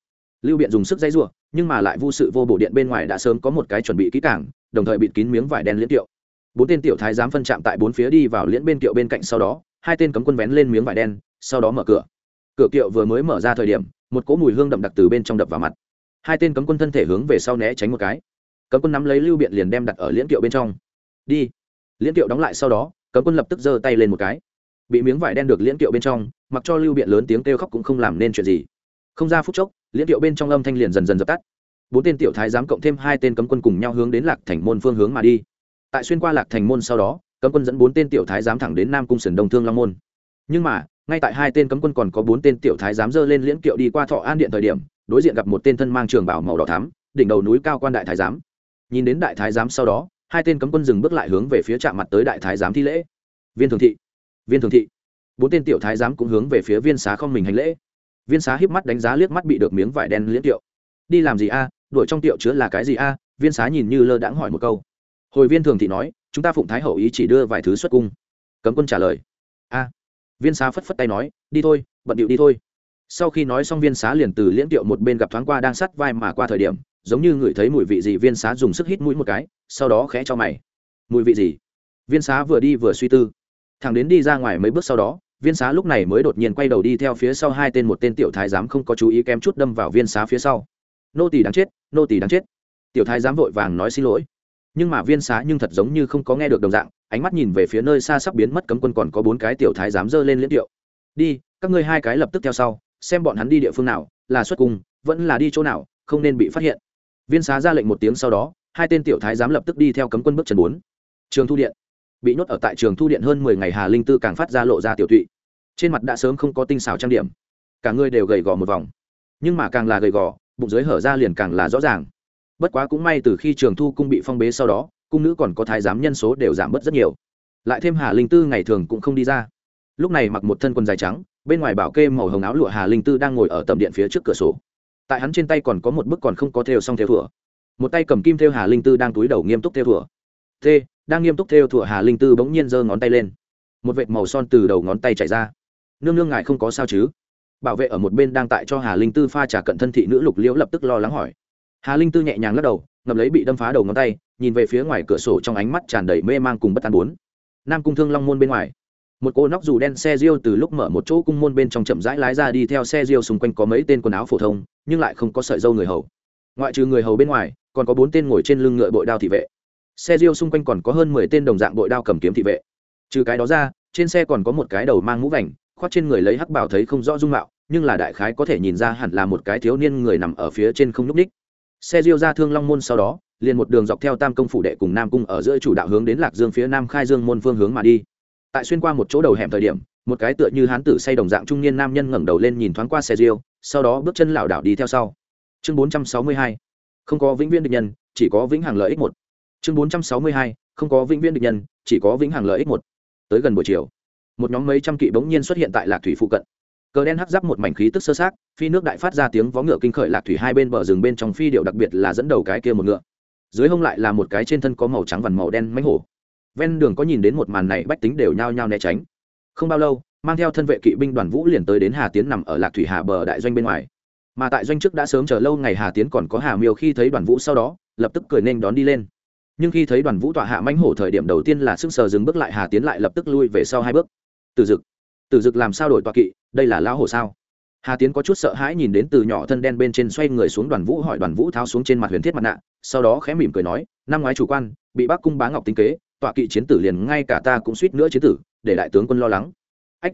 Lưu biện dùng sức dây giụa, nhưng mà lại vô sự vô bổ điện bên ngoài đã sớm có một cái chuẩn bị kỹ cảng đồng thời bịt kín miếng vải đen liễn tiệu. Bốn tên tiểu thái giám phân chạm tại bốn phía đi vào liễn bên tiệu bên cạnh sau đó, hai tên cấm quân vén lên miếng vải đen, sau đó mở cửa. Cửa tiệu vừa mới mở ra thời điểm, một cỗ mùi hương đậm đặc từ bên trong đập vào mặt. Hai tên cấm quân thân thể hướng về sau né tránh một cái. Cấm quân nắm lấy lưu biện liền đem đặt ở liễn tiệu bên trong. Đi. Liễn tiệu đóng lại sau đó, cấm quân lập tức giơ tay lên một cái. Bị miếng vải đen được liễn tiệu bên trong mặc cho lưu biện lớn tiếng kêu khóc cũng không làm nên chuyện gì. Không ra phút chốc, liễn điệu bên trong âm thanh liền dần dần dập tắt. Bốn tên tiểu thái giám cộng thêm hai tên cấm quân cùng nhau hướng đến lạc thành môn phương hướng mà đi. Tại xuyên qua lạc thành môn sau đó, cấm quân dẫn bốn tên tiểu thái giám thẳng đến nam cung sườn đông thương long môn. Nhưng mà, ngay tại hai tên cấm quân còn có bốn tên tiểu thái giám dơ lên liễn kiệu đi qua thọ an điện thời điểm, đối diện gặp một tên thân mang trường bảo màu đỏ thắm, đỉnh đầu núi cao quan đại thái giám. Nhìn đến đại thái giám sau đó, hai tên cấm quân dừng bước lại hướng về phía chạm mặt tới đại thái giám thi lễ. Viên thường thị, viên thường thị bốn tên tiểu thái giám cũng hướng về phía viên xá không mình hành lễ. Viên xá híp mắt đánh giá liếc mắt bị được miếng vải đen liễn tiệu. Đi làm gì a? Đuổi trong tiệu chứa là cái gì a? Viên xá nhìn như lơ đãng hỏi một câu. Hồi viên thường thị nói, chúng ta phụng thái hậu ý chỉ đưa vài thứ xuất cung. Cấm quân trả lời. A. Viên xá phất phất tay nói, đi thôi, bận điệu đi thôi. Sau khi nói xong viên xá liền từ liễn tiệu một bên gặp thoáng qua đang sắt vai mà qua thời điểm, giống như ngửi thấy mùi vị gì viên xá dùng sức hít mũi một cái, sau đó khẽ cho mày. Mùi vị gì? Viên xá vừa đi vừa suy tư. Thằng đến đi ra ngoài mấy bước sau đó viên xá lúc này mới đột nhiên quay đầu đi theo phía sau hai tên một tên tiểu thái giám không có chú ý kém chút đâm vào viên xá phía sau. Nô tỳ đáng chết, nô tỳ đáng chết. Tiểu thái giám vội vàng nói xin lỗi. Nhưng mà viên xá nhưng thật giống như không có nghe được đồng dạng, ánh mắt nhìn về phía nơi xa sắp biến mất cấm quân còn có bốn cái tiểu thái giám dơ lên liễn điệu. Đi, các ngươi hai cái lập tức theo sau, xem bọn hắn đi địa phương nào, là xuất cung, vẫn là đi chỗ nào, không nên bị phát hiện. Viên xá ra lệnh một tiếng sau đó, hai tên tiểu thái giám lập tức đi theo cấm quân bước chân bốn. Trường thu điện bị nhốt ở tại trường thu điện hơn mười ngày hà linh tư càng phát ra lộ ra tiểu tụy. Trên mặt đã sớm không có tinh xảo trang điểm. Cả người đều gầy gò một vòng. Nhưng mà càng là gầy gò, bụng dưới hở ra liền càng là rõ ràng. Bất quá cũng may từ khi trường thu cung bị phong bế sau đó, cung nữ còn có thái giám nhân số đều giảm bớt rất nhiều. Lại thêm hà linh tư ngày thường cũng không đi ra. Lúc này mặc một thân quần dài trắng, bên ngoài bảo kê màu hồng áo lụa hà linh tư đang ngồi ở tầm điện phía trước cửa sổ. Tại hắn trên tay còn có một bức còn không có thêu xong thêu thủa một tay cầm kim thêu hà linh tư đang túi đầu nghiêm túc thêu thủa t đang nghiêm túc theo thủa hà linh tư bỗng nhiên giơ ngón tay lên. Một vệt màu son từ đầu ngón tay chảy ra. Nương nương ngài không có sao chứ? Bảo vệ ở một bên đang tại cho hà linh tư pha trà cận thân thị nữ lục liễu lập tức lo lắng hỏi. Hà linh tư nhẹ nhàng lắc đầu ngập lấy bị đâm phá đầu ngón tay, nhìn về phía ngoài cửa sổ trong ánh mắt tràn đầy mê mang cùng bất an bốn. Nam cung thương long môn bên ngoài. Một cô nóc dù đen xe riêu từ lúc mở một chỗ cung môn bên trong chậm rãi lái ra đi theo xe riêu xung quanh có mấy tên quần áo phổ thông, nhưng lại không có sợi dâu người hầu. Ngoại trừ người hầu bên ngoài, còn có bốn tên ngồi trên lưng ngựa bội đao thị vệ xe riêu xung quanh còn có hơn mười tên đồng dạng bội đao cầm kiếm thị vệ. Trừ cái đó ra, trên xe còn có một cái đầu mang mũ vành, khoác trên người lấy hắc bảo thấy không rõ dung mạo, nhưng là đại khái có thể nhìn ra hẳn là một cái thiếu niên người nằm ở phía trên không nhúc ních xe riêu ra thương long môn sau đó, liền một đường dọc theo tam công phủ đệ cùng nam cung ở giữa chủ đạo hướng đến lạc dương phía nam khai dương môn phương hướng mà đi. Tại xuyên qua một chỗ đầu hẻm thời điểm, một cái tựa như hán tử say đồng dạng trung niên nam nhân ngẩng đầu lên nhìn thoáng qua xe riêu sau đó bước chân lảo đảo đi theo sau. Chương bốn trăm sáu mươi hai. Không có vĩnh viễn địch nhân, chỉ có vĩnh hằng lợi ích một chương bốn trăm sáu mươi hai, không có vĩnh viễn địch nhân, chỉ có vĩnh hằng lợi ích một. Tới gần buổi chiều, một nhóm mấy trăm kỵ bỗng nhiên xuất hiện tại lạc thủy phụ cận. Cờ đen hắc giáp một mảnh khí tức sơ sát phi nước đại phát ra tiếng vó ngựa kinh khởi lạc thủy hai bên bờ rừng bên trong phi điệu đặc biệt là dẫn đầu cái kia một ngựa. Dưới hông lại là một cái trên thân có màu trắng vằn màu đen mánh hổ. Ven đường có nhìn đến một màn này, bách tính đều nhao nhao né tránh. Không bao lâu, mang theo thân vệ kỵ binh đoàn vũ liền tới đến hà tiến nằm ở lạc thủy hà bờ đại doanh bên ngoài. Mà tại doanh chức đã sớm chờ lâu ngày, hà tiến còn có hà miêu khi thấy đoàn vũ sau đó, lập tức cười nên đón đi lên nhưng khi thấy đoàn vũ tọa hạ mãnh hổ thời điểm đầu tiên là sưng sờ dừng bước lại, hà tiến lại lập tức lui về sau hai bước. Từ dực từ dực làm sao đổi tọa kỵ, đây là lão hổ sao? Hà tiến có chút sợ hãi nhìn đến từ nhỏ thân đen bên trên xoay người xuống đoàn vũ hỏi đoàn vũ tháo xuống trên mặt huyền thiết mặt nạ, sau đó khẽ mỉm cười nói, năm ngoái chủ quan, bị bác cung bá ngọc tính kế, tọa kỵ chiến tử liền ngay cả ta cũng suýt nữa chiến tử, để đại tướng quân lo lắng. Ách.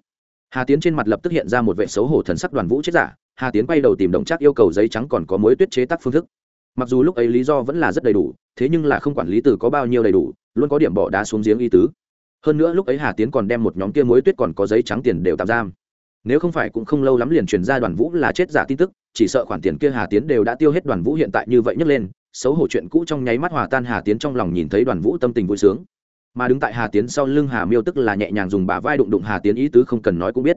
Hà tiến trên mặt lập tức hiện ra một vệ xấu hổ thần sắc đoàn vũ chết giả, hà tiến quay đầu tìm đồng chắc yêu cầu giấy trắng còn có mối tuyết chế tác phương thức mặc dù lúc ấy lý do vẫn là rất đầy đủ, thế nhưng là không quản lý từ có bao nhiêu đầy đủ, luôn có điểm bỏ đá xuống giếng y tứ. Hơn nữa lúc ấy hà tiến còn đem một nhóm kia mối tuyết còn có giấy trắng tiền đều tạm giam. Nếu không phải cũng không lâu lắm liền truyền ra đoàn vũ là chết giả tin tức, chỉ sợ khoản tiền kia hà tiến đều đã tiêu hết đoàn vũ hiện tại như vậy nhấc lên, xấu hổ chuyện cũ trong nháy mắt hòa tan hà tiến trong lòng nhìn thấy đoàn vũ tâm tình vui sướng. Mà đứng tại hà tiến sau lưng hà miêu tức là nhẹ nhàng dùng bả vai đụng đụng hà tiến ý tứ không cần nói cũng biết.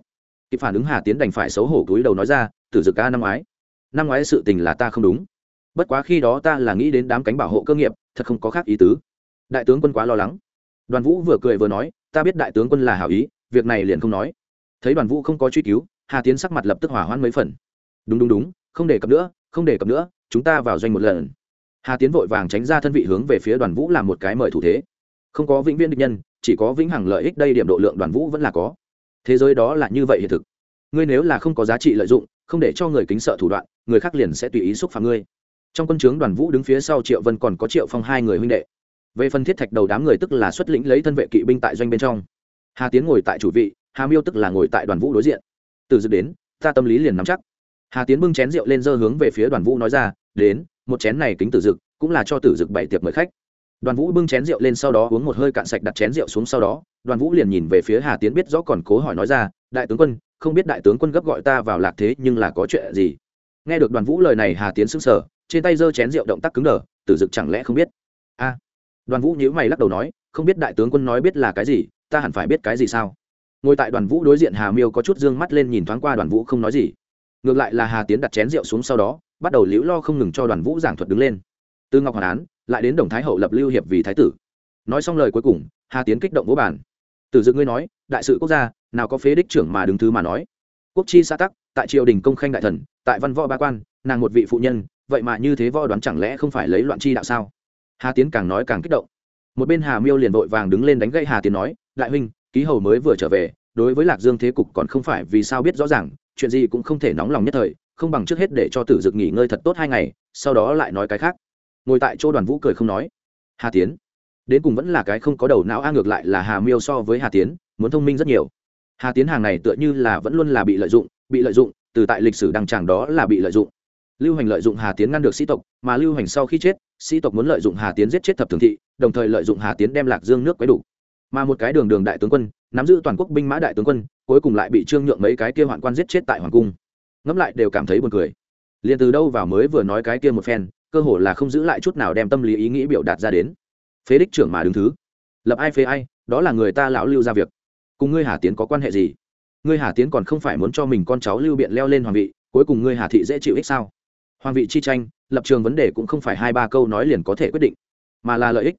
Kịp phản ứng hà tiến đành phải xấu hổ túi đầu nói ra, tử dực ca, năm ngoái năm ngoái sự tình là ta không đúng bất quá khi đó ta là nghĩ đến đám cánh bảo hộ cơ nghiệp, thật không có khác ý tứ. Đại tướng quân quá lo lắng. Đoàn vũ vừa cười vừa nói, ta biết đại tướng quân là hảo ý, việc này liền không nói. Thấy đoàn vũ không có truy cứu, hà tiến sắc mặt lập tức hỏa hoãn mấy phần. Đúng đúng đúng, không để cập nữa, không để cập nữa, chúng ta vào doanh một lần. Hà tiến vội vàng tránh ra thân vị hướng về phía đoàn vũ làm một cái mời thủ thế. Không có vĩnh viễn địch nhân, chỉ có vĩnh hằng lợi ích đây điểm độ lượng đoàn vũ vẫn là có. Thế giới đó là như vậy hiện thực. Ngươi nếu là không có giá trị lợi dụng, không để cho người kính sợ thủ đoạn, người khác liền sẽ tùy ý xúc phạm ngươi trong quân trướng đoàn vũ đứng phía sau triệu vân còn có triệu phong hai người huynh đệ. Về phần thiết thạch đầu đám người tức là xuất lĩnh lấy thân vệ kỵ binh tại doanh bên trong. Hà tiến ngồi tại chủ vị, hà miêu tức là ngồi tại đoàn vũ đối diện. Từ dự đến, ta tâm lý liền nắm chắc. Hà tiến bưng chén rượu lên dơ hướng về phía đoàn vũ nói ra, đến, một chén này kính tử dực, cũng là cho tử dực bảy tiệc mời khách. Đoàn vũ bưng chén rượu lên sau đó uống một hơi cạn sạch đặt chén rượu xuống sau đó, đoàn vũ liền nhìn về phía hà tiến biết rõ còn cố hỏi nói ra, đại tướng quân, không biết đại tướng quân gấp gọi ta vào lạc thế nhưng là có chuyện gì? Nghe được đoàn vũ lời này, hà tiến sững sờ trên tay giơ chén rượu động tác cứng đờ, tử dực chẳng lẽ không biết? A. Đoàn vũ nhíu mày lắc đầu nói, không biết đại tướng quân nói biết là cái gì, ta hẳn phải biết cái gì sao? Ngồi tại đoàn vũ đối diện hà miêu có chút d ư ơ n g mắt lên nhìn thoáng qua đoàn vũ không nói gì. Ngược lại là hà tiến đặt chén rượu xuống sau đó, bắt đầu liễu lo không ngừng cho đoàn vũ giảng thuật đứng lên. Từ ngọc hoàn án, lại đến đồng thái hậu lập lưu hiệp vì thái tử. Nói xong lời cuối cùng, hà tiến kích động vũ bản từ dự ngươi nói, đại sự quốc gia, nào có phế đích trưởng mà đứng thứ mà nói. Quốc chi xã tắc, tại triều đình công khanh đại thần, tại văn võ ba quan, nàng một vị phụ nhân vậy mà như thế võ đoán chẳng lẽ không phải lấy loạn chi đạo sao? Hà tiến càng nói càng kích động. Một bên hà miêu liền vội vàng đứng lên đánh gậy hà tiến nói, đại huynh, ký hầu mới vừa trở về, đối với lạc dương thế cục còn không phải vì sao biết rõ ràng, chuyện gì cũng không thể nóng lòng nhất thời, không bằng trước hết để cho tử dực nghỉ ngơi thật tốt hai ngày, sau đó lại nói cái khác. Ngồi tại chỗ đoàn vũ cười không nói. Hà tiến, đến cùng vẫn là cái không có đầu não a, ngược lại là hà miêu so với hà tiến, muốn thông minh rất nhiều. Hà tiến hàng này tựa như là vẫn luôn là bị lợi dụng, bị lợi dụng, từ tại lịch sử đăng tràng đó là bị lợi dụng lưu hành lợi dụng hà tiến ngăn được sĩ tộc, mà lưu hành sau khi chết, sĩ tộc muốn lợi dụng hà tiến giết chết thập thường thị, đồng thời lợi dụng hà tiến đem lạc dương nước quấy đủ mà một cái đường đường đại tướng quân, nắm giữ toàn quốc binh mã đại tướng quân, cuối cùng lại bị trương nhượng mấy cái kia hoạn quan giết chết tại hoàng cung. Ngẫm lại đều cảm thấy buồn cười. Liền từ đâu vào mới vừa nói cái kia một phen, cơ hồ là không giữ lại chút nào đem tâm lý ý nghĩ biểu đạt ra đến. Phế đích trưởng mà đứng thứ. Lập ai phế ai, đó là người ta lão lưu ra việc. Cùng ngươi hà tiến có quan hệ gì? Ngươi hà tiến còn không phải muốn cho mình con cháu lưu biện leo lên hoàng vị, cuối cùng ngươi hà thị dễ chịu ích sao? Hoàng vị chi tranh, lập trường vấn đề cũng không phải hai ba câu nói liền có thể quyết định, mà là lợi ích.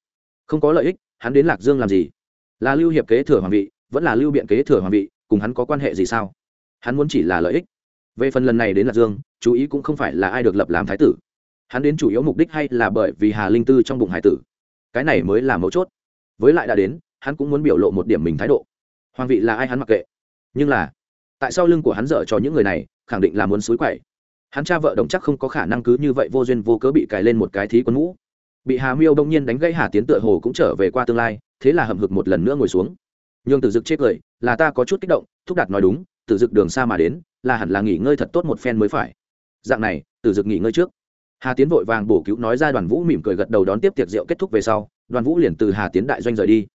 Không có lợi ích, hắn đến lạc dương làm gì? Là lưu hiệp kế thừa hoàng vị, vẫn là lưu biện kế thừa hoàng vị, cùng hắn có quan hệ gì sao? Hắn muốn chỉ là lợi ích. Về phần lần này đến lạc dương, chú ý cũng không phải là ai được lập làm thái tử. Hắn đến chủ yếu mục đích hay là bởi vì hà linh tư trong bụng hải tử. Cái này mới là mấu chốt. Với lại đã đến, hắn cũng muốn biểu lộ một điểm mình thái độ. Hoàng vị là ai hắn mặc kệ. Nhưng là, tại sao lưng của hắn dở cho những người này, khẳng định là muốn xúi quậy hắn cha vợ đồng chắc không có khả năng cứ như vậy vô duyên vô cớ bị cài lên một cái thí quân mũ bị hà miêu đông nhiên đánh gãy hà tiến tựa hồ cũng trở về qua tương lai, thế là hầm hực một lần nữa ngồi xuống. Nhường tử dực chết cười, là ta có chút kích động, thúc đạt nói đúng, tử dực đường xa mà đến, là hẳn là nghỉ ngơi thật tốt một phen mới phải. Dạng này, tử dực nghỉ ngơi trước. Hà tiến vội vàng bổ cứu nói ra đoàn vũ mỉm cười gật đầu đón tiếp tiệc rượu kết thúc về sau, đoàn vũ liền từ hà tiến đại doanh rời đi.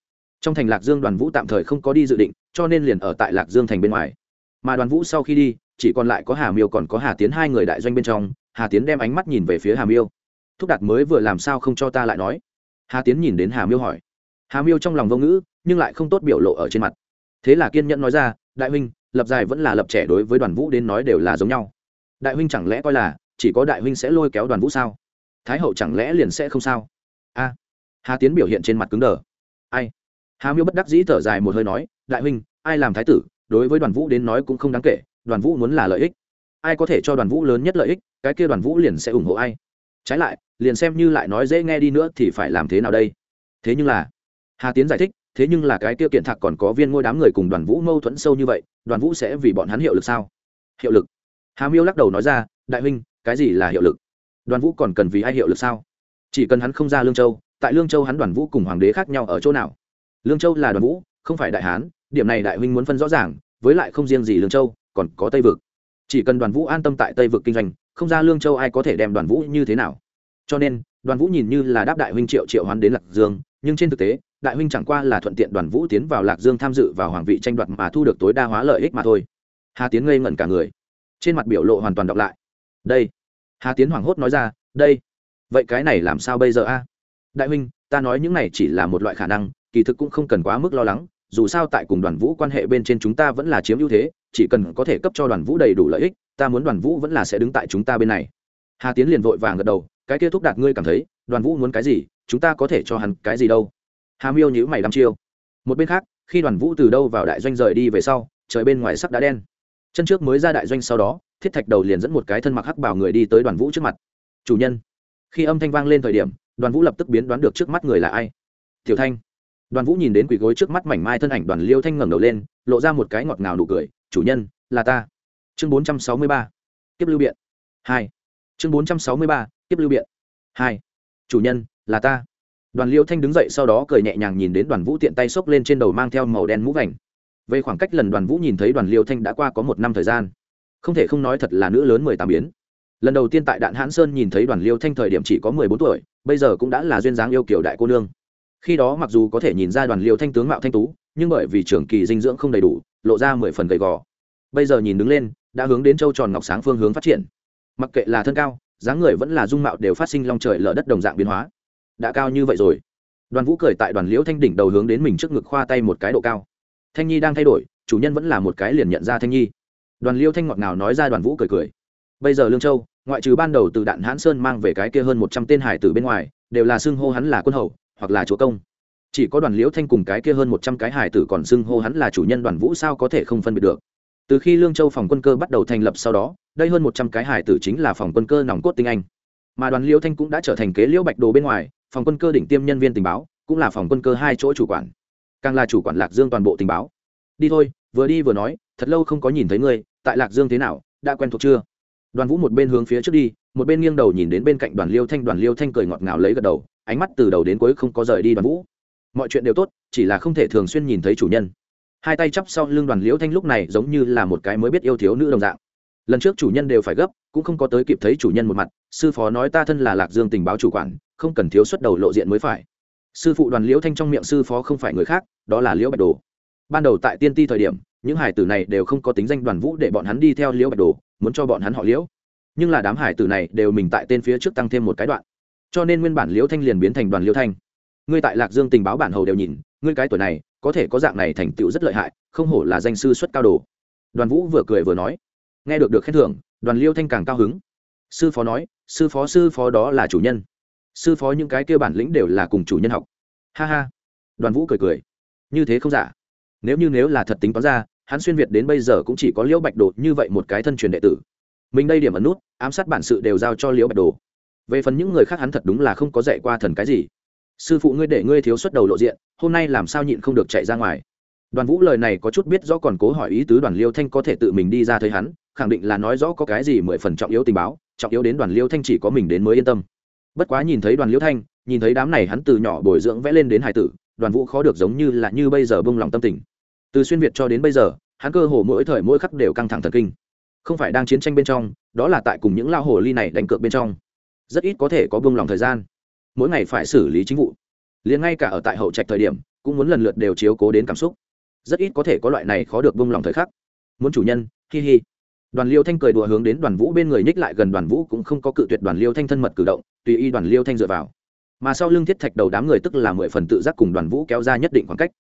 Trong thành lạc dương đoàn vũ tạm thời không có đi dự định, cho nên liền ở tại lạc dương thành bên ngoài mà đoàn vũ sau khi đi, chỉ còn lại có hà miêu còn có hà tiến hai người đại doanh bên trong, hà tiến đem ánh mắt nhìn về phía hà miêu. Thúc đạt mới vừa làm sao không cho ta lại nói? Hà tiến nhìn đến hà miêu hỏi. Hà miêu trong lòng vô ngữ, nhưng lại không tốt biểu lộ ở trên mặt. Thế là kiên nhẫn nói ra, đại huynh, lập dài vẫn là lập trẻ đối với đoàn vũ đến nói đều là giống nhau. Đại huynh chẳng lẽ coi là chỉ có đại huynh sẽ lôi kéo đoàn vũ sao? Thái hậu chẳng lẽ liền sẽ không sao? A. Hà tiến biểu hiện trên mặt cứng đờ. Ai? Hà miêu bất đắc dĩ thở dài một hơi nói, đại huynh, ai làm thái tử? Đối với đoàn vũ đến nói cũng không đáng kể, đoàn vũ muốn là lợi ích. Ai có thể cho đoàn vũ lớn nhất lợi ích, cái kia đoàn vũ liền sẽ ủng hộ ai. Trái lại, liền xem như lại nói dễ nghe đi nữa thì phải làm thế nào đây? Thế nhưng là, hà tiến giải thích, thế nhưng là cái kia kiện thạc còn có viên ngôi đám người cùng đoàn vũ mâu thuẫn sâu như vậy, đoàn vũ sẽ vì bọn hắn hiệu lực sao? Hiệu lực. Hà miêu lắc đầu nói ra, đại huynh, cái gì là hiệu lực? Đoàn vũ còn cần vì ai hiệu lực sao? Chỉ cần hắn không ra lương châu, tại lương châu hắn đoàn vũ cùng hoàng đế khác nhau ở chỗ nào? Lương châu là đoàn vũ, không phải đại hán điểm này đại huynh muốn phân rõ ràng, với lại không riêng gì lương châu, còn có tây vực. Chỉ cần đoàn vũ an tâm tại tây vực kinh doanh, không ra lương châu ai có thể đem đoàn vũ như thế nào. Cho nên, đoàn vũ nhìn như là đáp đại huynh triệu triệu hoán đến lạc dương, nhưng trên thực tế, đại huynh chẳng qua là thuận tiện đoàn vũ tiến vào lạc dương tham dự vào hoàng vị tranh đoạt mà thu được tối đa hóa lợi ích mà thôi. Hà tiến ngây ngẩn cả người. Trên mặt biểu lộ hoàn toàn đọc lại. Đây. Hà tiến hoảng hốt nói ra, đây. Vậy cái này làm sao bây giờ a? Đại huynh, ta nói những này chỉ là một loại khả năng, kỳ thực cũng không cần quá mức lo lắng dù sao tại cùng đoàn vũ quan hệ bên trên chúng ta vẫn là chiếm ưu thế, chỉ cần có thể cấp cho đoàn vũ đầy đủ lợi ích, ta muốn đoàn vũ vẫn là sẽ đứng tại chúng ta bên này. Hà tiến liền vội vàng gật đầu, cái kia thúc đạt ngươi cảm thấy, đoàn vũ muốn cái gì, chúng ta có thể cho hắn cái gì đâu. Hà miêu nhữ mày đăm chiêu. Một bên khác, khi đoàn vũ từ đâu vào đại doanh rời đi về sau, trời bên ngoài sắc đã đen. Chân trước mới ra đại doanh sau đó, thiết thạch đầu liền dẫn một cái thân mặc hắc bảo người đi tới đoàn vũ trước mặt. Chủ nhân. Khi âm thanh vang lên thời điểm, đoàn vũ lập tức biến đoán được trước mắt người là ai. Tiểu thanh đoàn vũ nhìn đến quỳ gối trước mắt mảnh mai thân ảnh đoàn liêu thanh ngẩng đầu lên, lộ ra một cái ngọt ngào nụ cười, chủ nhân, là ta. Chương bốn trăm sáu mươi ba tiếp lưu biện. Hai. Chương bốn trăm sáu mươi ba tiếp lưu biện. Hai. Chủ nhân, là ta. Đoàn liêu thanh đứng dậy sau đó cười nhẹ nhàng nhìn đến đoàn vũ tiện tay xốc lên trên đầu mang theo màu đen mũ vành. Về khoảng cách lần đoàn vũ nhìn thấy đoàn liêu thanh đã qua có một năm thời gian. Không thể không nói thật là nữ lớn mười tám biến. Lần đầu tiên tại đạn hãn sơn nhìn thấy đoàn liêu thanh thời điểm chỉ có mười bốn tuổi, bây giờ cũng đã là duyên dáng yêu kiểu đại cô nương khi đó mặc dù có thể nhìn ra đoàn liêu thanh tướng mạo thanh tú, nhưng bởi vì trường kỳ dinh dưỡng không đầy đủ, lộ ra mười phần gầy gò. Bây giờ nhìn đứng lên, đã hướng đến châu tròn ngọc sáng phương hướng phát triển. Mặc kệ là thân cao, dáng người vẫn là dung mạo đều phát sinh long trời lở đất đồng dạng biến hóa. Đã cao như vậy rồi. Đoàn vũ cười tại đoàn liễu thanh đỉnh đầu hướng đến mình trước ngực khoa tay một cái độ cao. Thanh nhi đang thay đổi, chủ nhân vẫn là một cái liền nhận ra thanh nhi. Đoàn liêu thanh ngọt ngào nói ra đoàn vũ cười cười. Bây giờ lương châu, ngoại trừ ban đầu từ đạn hãn sơn mang về cái kia hơn một trăm tên hải tử bên ngoài, đều là xưng hô hắn là quân hầu hoặc là chúa công. Chỉ có đoàn liễu thanh cùng cái kia hơn một trăm cái hải tử còn xưng hô hắn là chủ nhân đoàn vũ sao có thể không phân biệt được. Từ khi lương châu phòng quân cơ bắt đầu thành lập sau đó, đây hơn một trăm cái hải tử chính là phòng quân cơ nòng cốt tinh anh. Mà đoàn liễu thanh cũng đã trở thành kế liễu bạch đồ bên ngoài, phòng quân cơ đỉnh tiêm nhân viên tình báo, cũng là phòng quân cơ hai chỗ chủ quản. Càng là chủ quản lạc dương toàn bộ tình báo. Đi thôi, vừa đi vừa nói, thật lâu không có nhìn thấy ngươi, tại lạc dương thế nào, đã quen thuộc chưa? Đoàn vũ một bên hướng phía trước đi, một bên nghiêng đầu nhìn đến bên cạnh đoàn liêu thanh, đoàn liêu thanh cười ngọt ngào lấy gật đầu ánh mắt từ đầu đến cuối không có rời đi đoàn vũ. Mọi chuyện đều tốt, chỉ là không thể thường xuyên nhìn thấy chủ nhân. Hai tay chắp sau lưng đoàn liễu thanh lúc này giống như là một cái mới biết yêu thiếu nữ đồng dạng. Lần trước chủ nhân đều phải gấp, cũng không có tới kịp thấy chủ nhân một mặt, sư phó nói ta thân là lạc dương tình báo chủ quản, không cần thiếu xuất đầu lộ diện mới phải. Sư phụ đoàn liễu thanh trong miệng sư phó không phải người khác, đó là liễu bạch đồ. Ban đầu tại tiên ti thời điểm, những hải tử này đều không có tính danh đoàn vũ để bọn hắn đi theo liễu bạch đồ, muốn cho bọn hắn họ liễu. Nhưng là đám hải tử này đều mình tại tên phía trước tăng thêm một cái đoạn cho nên nguyên bản liễu thanh liền biến thành đoàn liễu thanh. Ngươi tại lạc dương tình báo bản hầu đều nhìn, ngươi cái tuổi này, có thể có dạng này thành tựu rất lợi hại, không hổ là danh sư xuất cao đồ. Đoàn vũ vừa cười vừa nói, nghe được được khen thưởng, đoàn liêu thanh càng cao hứng. Sư phó nói, sư phó sư phó đó là chủ nhân. Sư phó những cái kia bản lĩnh đều là cùng chủ nhân học. Ha ha. Đoàn vũ cười cười. Như thế không giả. Nếu như nếu là thật tính toán ra, hắn xuyên việt đến bây giờ cũng chỉ có liễu bạch đồ như vậy một cái thân truyền đệ tử. Mình đây điểm ẩn nút, ám sát bản sự đều giao cho liễu bạch đồ về phần những người khác hắn thật đúng là không có dạy qua thần cái gì. Sư phụ ngươi để ngươi thiếu xuất đầu lộ diện, hôm nay làm sao nhịn không được chạy ra ngoài? Đoàn vũ lời này có chút biết rõ còn cố hỏi ý tứ đoàn liêu thanh có thể tự mình đi ra thấy hắn, khẳng định là nói rõ có cái gì mười phần trọng yếu tình báo, trọng yếu đến đoàn liêu thanh chỉ có mình đến mới yên tâm. Bất quá nhìn thấy đoàn liêu thanh, nhìn thấy đám này hắn từ nhỏ bồi dưỡng vẽ lên đến hải tử, đoàn vũ khó được giống như là như bây giờ bông lòng tâm tình. Từ xuyên việt cho đến bây giờ, hắn cơ hồ mỗi thời mỗi khắc đều căng thẳng thần kinh. Không phải đang chiến tranh bên trong, đó là tại cùng những lao hồ ly này đánh cược bên trong rất ít có thể có buông lòng thời gian. Mỗi ngày phải xử lý chính vụ. Liền ngay cả ở tại hậu trạch thời điểm, cũng muốn lần lượt đều chiếu cố đến cảm xúc. Rất ít có thể có loại này khó được buông lòng thời khắc. Muốn chủ nhân, hi hi. Đoàn liêu thanh cười đùa hướng đến đoàn vũ bên người nhích lại gần đoàn vũ cũng không có cự tuyệt đoàn liêu thanh thân mật cử động, tùy y đoàn liêu thanh dựa vào. Mà sau lưng thiết thạch đầu đám người tức là mười phần tự giác cùng đoàn vũ kéo ra nhất định khoảng cách.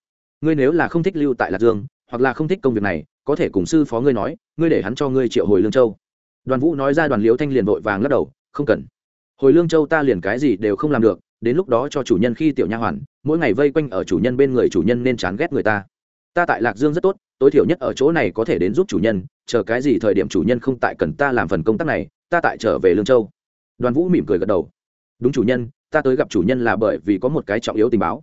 Ngươi nếu là không thích lưu tại lạc dương, hoặc là không thích công việc này, có thể cùng sư phó ngươi nói, ngươi để hắn cho ngươi triệu hồi lương châu. Đoàn vũ nói ra đoàn liêu thanh liền vội vàng lắc đầu, không cần hồi lương châu ta liền cái gì đều không làm được, đến lúc đó cho chủ nhân khi tiểu nha hoàn, mỗi ngày vây quanh ở chủ nhân bên người chủ nhân nên chán ghét người ta. Ta tại lạc dương rất tốt, tối thiểu nhất ở chỗ này có thể đến giúp chủ nhân, chờ cái gì thời điểm chủ nhân không tại cần ta làm phần công tác này, ta tại trở về lương châu. Đoàn vũ mỉm cười gật đầu. Đúng chủ nhân, ta tới gặp chủ nhân là bởi vì có một cái trọng yếu tình báo.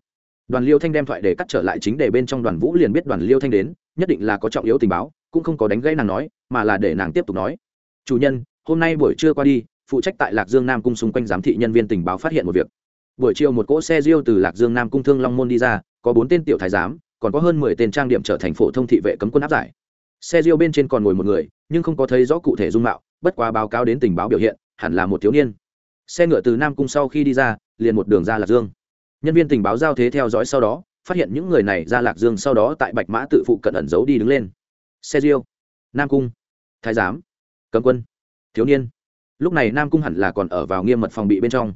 Đoàn liêu thanh đem thoại để cắt trở lại chính đề bên trong đoàn vũ liền biết đoàn liêu thanh đến, nhất định là có trọng yếu tình báo, cũng không có đánh gãy nàng nói, mà là để nàng tiếp tục nói. Chủ nhân, hôm nay buổi trưa qua đi phụ trách tại lạc dương nam cung xung quanh giám thị nhân viên tình báo phát hiện một việc. Buổi chiều một cỗ xe riêu từ lạc dương nam cung thương long môn đi ra, có bốn tên tiểu thái giám, còn có hơn mười tên trang điểm trở thành phổ thông thị vệ cấm quân áp giải. Xe riêu bên trên còn ngồi một người, nhưng không có thấy rõ cụ thể dung mạo, bất quá báo cáo đến tình báo biểu hiện, hẳn là một thiếu niên. Xe ngựa từ nam cung sau khi đi ra, liền một đường ra lạc dương. Nhân viên tình báo giao thế theo dõi sau đó, phát hiện những người này ra lạc dương sau đó tại bạch mã tự phụ cận ẩn giấu đi đứng lên. Xe riêu. Nam cung. Thái giám. Cấm quân. Thiếu niên lúc này nam cung hẳn là còn ở vào nghiêm mật phòng bị bên trong.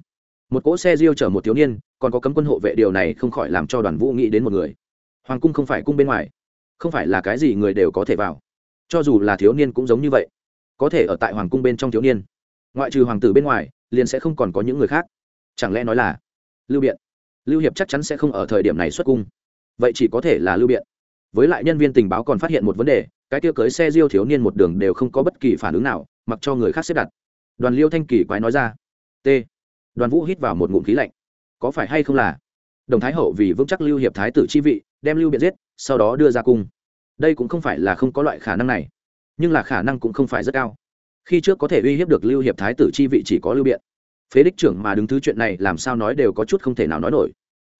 Một cỗ xe riêu chở một thiếu niên, còn có cấm quân hộ vệ điều này không khỏi làm cho đoàn vũ nghĩ đến một người. Hoàng cung không phải cung bên ngoài, không phải là cái gì người đều có thể vào. Cho dù là thiếu niên cũng giống như vậy, có thể ở tại hoàng cung bên trong thiếu niên. Ngoại trừ hoàng tử bên ngoài, liền sẽ không còn có những người khác. Chẳng lẽ nói là lưu biện? Lưu hiệp chắc chắn sẽ không ở thời điểm này xuất cung. Vậy chỉ có thể là lưu biện. Với lại nhân viên tình báo còn phát hiện một vấn đề, cái tiêu cưới xe riêu thiếu niên một đường đều không có bất kỳ phản ứng nào, mặc cho người khác xếp đặt đoàn liêu thanh kỳ quái nói ra. T. Đoàn vũ hít vào một ngụm khí lạnh. Có phải hay không là? Đồng thái hậu vì vững chắc lưu hiệp thái tử chi vị, đem lưu biện giết, sau đó đưa ra cung. Đây cũng không phải là không có loại khả năng này, nhưng là khả năng cũng không phải rất cao. Khi trước có thể uy hiếp được lưu hiệp thái tử chi vị chỉ có lưu biện. Phế đích trưởng mà đứng thứ chuyện này làm sao nói đều có chút không thể nào nói nổi.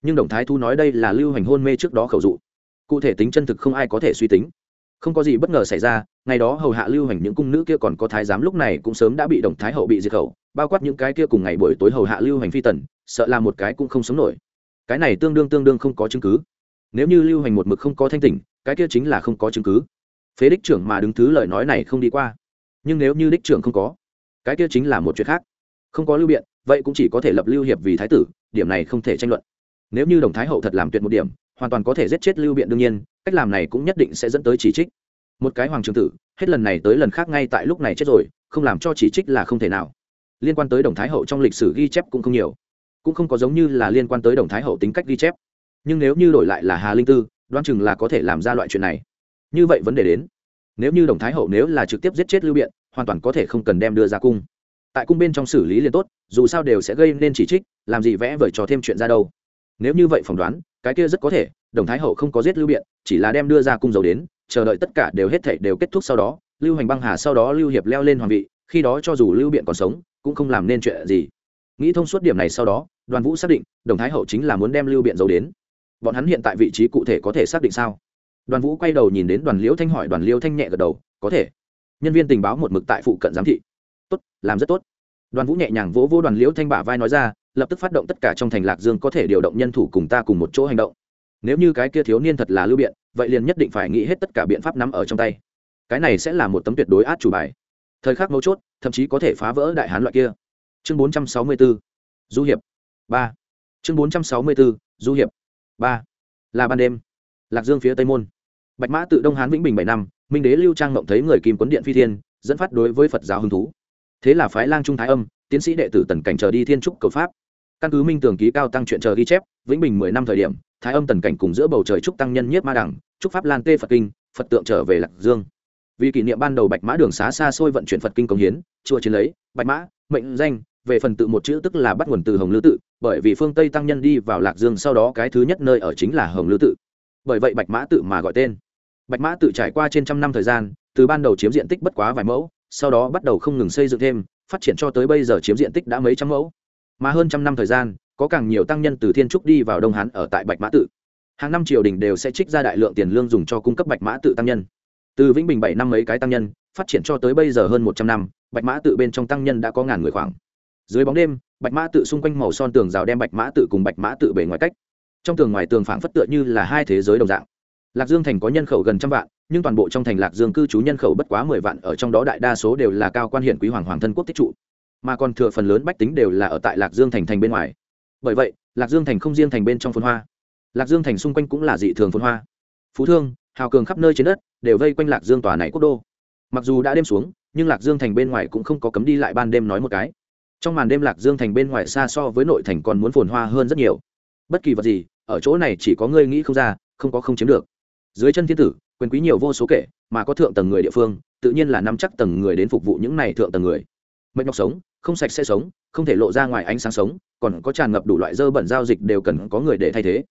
Nhưng đồng thái thu nói đây là lưu hành hôn mê trước đó khẩu dụ. Cụ thể tính chân thực không ai có thể suy tính không có gì bất ngờ xảy ra, ngày đó hầu hạ lưu hành những cung nữ kia còn có thái giám lúc này cũng sớm đã bị đồng thái hậu bị diệt khẩu, bao quát những cái kia cùng ngày buổi tối hầu hạ lưu hành phi tần, sợ là một cái cũng không sống nổi. Cái này tương đương tương đương không có chứng cứ. Nếu như lưu hành một mực không có thanh tỉnh, cái kia chính là không có chứng cứ. Phế đích trưởng mà đứng thứ lời nói này không đi qua. Nhưng nếu như đích trưởng không có, cái kia chính là một chuyện khác. Không có lưu biện, vậy cũng chỉ có thể lập lưu hiệp vì thái tử, điểm này không thể tranh luận. Nếu như đồng thái hậu thật làm tuyệt một điểm, hoàn toàn có thể giết chết lưu biện đương nhiên cách làm này cũng nhất định sẽ dẫn tới chỉ trích. Một cái hoàng trường tử, hết lần này tới lần khác ngay tại lúc này chết rồi, không làm cho chỉ trích là không thể nào. Liên quan tới đồng thái hậu trong lịch sử ghi chép cũng không nhiều. Cũng không có giống như là liên quan tới đồng thái hậu tính cách ghi chép. Nhưng nếu như đổi lại là hà linh tư đoan chừng là có thể làm ra loại chuyện này. Như vậy vấn đề đến. Nếu như đồng thái hậu nếu là trực tiếp giết chết lưu biện, hoàn toàn có thể không cần đem đưa ra cung. Tại cung bên trong xử lý liền tốt, dù sao đều sẽ gây nên chỉ trích, làm gì vẽ vời trò thêm chuyện ra đâu. Nếu như vậy phỏng đoán, cái kia rất có thể đồng thái hậu không có giết lưu biện, chỉ là đem đưa ra cung dầu đến, chờ đợi tất cả đều hết thể đều kết thúc sau đó, lưu hành băng hà sau đó lưu hiệp leo lên hoàng vị, khi đó cho dù lưu biện còn sống, cũng không làm nên chuyện gì. Nghĩ thông suốt điểm này sau đó, đoàn vũ xác định, đồng thái hậu chính là muốn đem lưu biện dầu đến. Bọn hắn hiện tại vị trí cụ thể có thể xác định sao? Đoàn vũ quay đầu nhìn đến đoàn liễu thanh hỏi, đoàn liễu thanh nhẹ gật đầu, có thể. Nhân viên tình báo một mực tại phụ cận giám thị. Tốt, làm rất tốt. Đoàn vũ nhẹ nhàng vỗ vỗ đoàn liễu thanh bả vai nói ra, lập tức phát động tất cả trong thành lạc dương có thể điều động nhân thủ cùng ta cùng một chỗ hành động nếu như cái kia thiếu niên thật là lưu biện vậy liền nhất định phải nghĩ hết tất cả biện pháp nắm ở trong tay. Cái này sẽ là một tấm tuyệt đối át chủ bài. Thời khắc mấu chốt thậm chí có thể phá vỡ đại hán loại kia. Chương 464, du hiệp. Ba. Chương 464, du hiệp. Ba. Là ban đêm. Lạc dương phía tây môn. Bạch mã tự đông hán vĩnh bình bảy năm minh đế lưu trang mộng thấy người kim quấn điện phi thiên dẫn phát đối với phật giáo hứng thú. Thế là phái lang trung thái âm tiến sĩ đệ tử tần cảnh chờ đi thiên trúc cầu pháp căn cứ minh tường ký cao tăng chuyện chờ ghi chép, vĩnh bình mười năm thời điểm, thái âm tần cảnh cùng giữa bầu trời trúc tăng nhân nhiếp ma đẳng, trúc pháp lan tê phật kinh, phật tượng trở về lạc dương. Vì kỷ niệm ban đầu bạch mã đường xá xa xôi vận chuyển phật kinh công hiến, chùa chiến lấy, bạch mã, mệnh danh, về phần tự một chữ tức là bắt nguồn từ hồng lư tự, bởi vì phương tây tăng nhân đi vào lạc dương sau đó cái thứ nhất nơi ở chính là hồng lư tự. Bởi vậy bạch mã tự mà gọi tên. Bạch mã tự trải qua trên trăm năm thời gian, từ ban đầu chiếm diện tích bất quá vài mẫu, sau đó bắt đầu không ngừng xây dựng thêm, phát triển cho tới bây giờ chiếm diện tích đã mấy trăm mẫu mà hơn trăm năm thời gian, có càng nhiều tăng nhân từ thiên trúc đi vào đông hán ở tại bạch mã tự. Hàng năm triều đình đều sẽ trích ra đại lượng tiền lương dùng cho cung cấp bạch mã tự tăng nhân. Từ vĩnh bình bảy năm mấy cái tăng nhân, phát triển cho tới bây giờ hơn một trăm năm, bạch mã tự bên trong tăng nhân đã có ngàn người khoảng. Dưới bóng đêm, bạch mã tự xung quanh màu son tường rào đem bạch mã tự cùng bạch mã tự bể ngoài cách. Trong tường ngoài tường phảng phất tựa như là hai thế giới đồng dạng. Lạc dương thành có nhân khẩu gần trăm vạn, nhưng toàn bộ trong thành lạc dương cư trú nhân khẩu bất quá mười vạn, ở trong đó đại đa số đều là cao quan hiển quý hoàng hoàng thân quốc tích trụ mà còn thừa phần lớn bách tính đều là ở tại lạc dương thành thành bên ngoài. Bởi vậy, lạc dương thành không riêng thành bên trong phồn hoa, lạc dương thành xung quanh cũng là dị thường phồn hoa. Phú thương, hào cường khắp nơi trên đất, đều vây quanh lạc dương tòa này quốc đô. Mặc dù đã đêm xuống, nhưng lạc dương thành bên ngoài cũng không có cấm đi lại ban đêm nói một cái. Trong màn đêm lạc dương thành bên ngoài xa so với nội thành còn muốn phồn hoa hơn rất nhiều. Bất kỳ vật gì, ở chỗ này chỉ có ngươi nghĩ không ra, không có không chiếm được. Dưới chân thiên tử, quyền quý nhiều vô số kể, mà có thượng tầng người địa phương, tự nhiên là nắm chắc tầng người đến phục vụ những này thượng tầng người mệnh nhọc sống, không sạch sẽ sống, không thể lộ ra ngoài ánh sáng sống, còn có tràn ngập đủ loại dơ bẩn giao dịch đều cần có người để thay thế.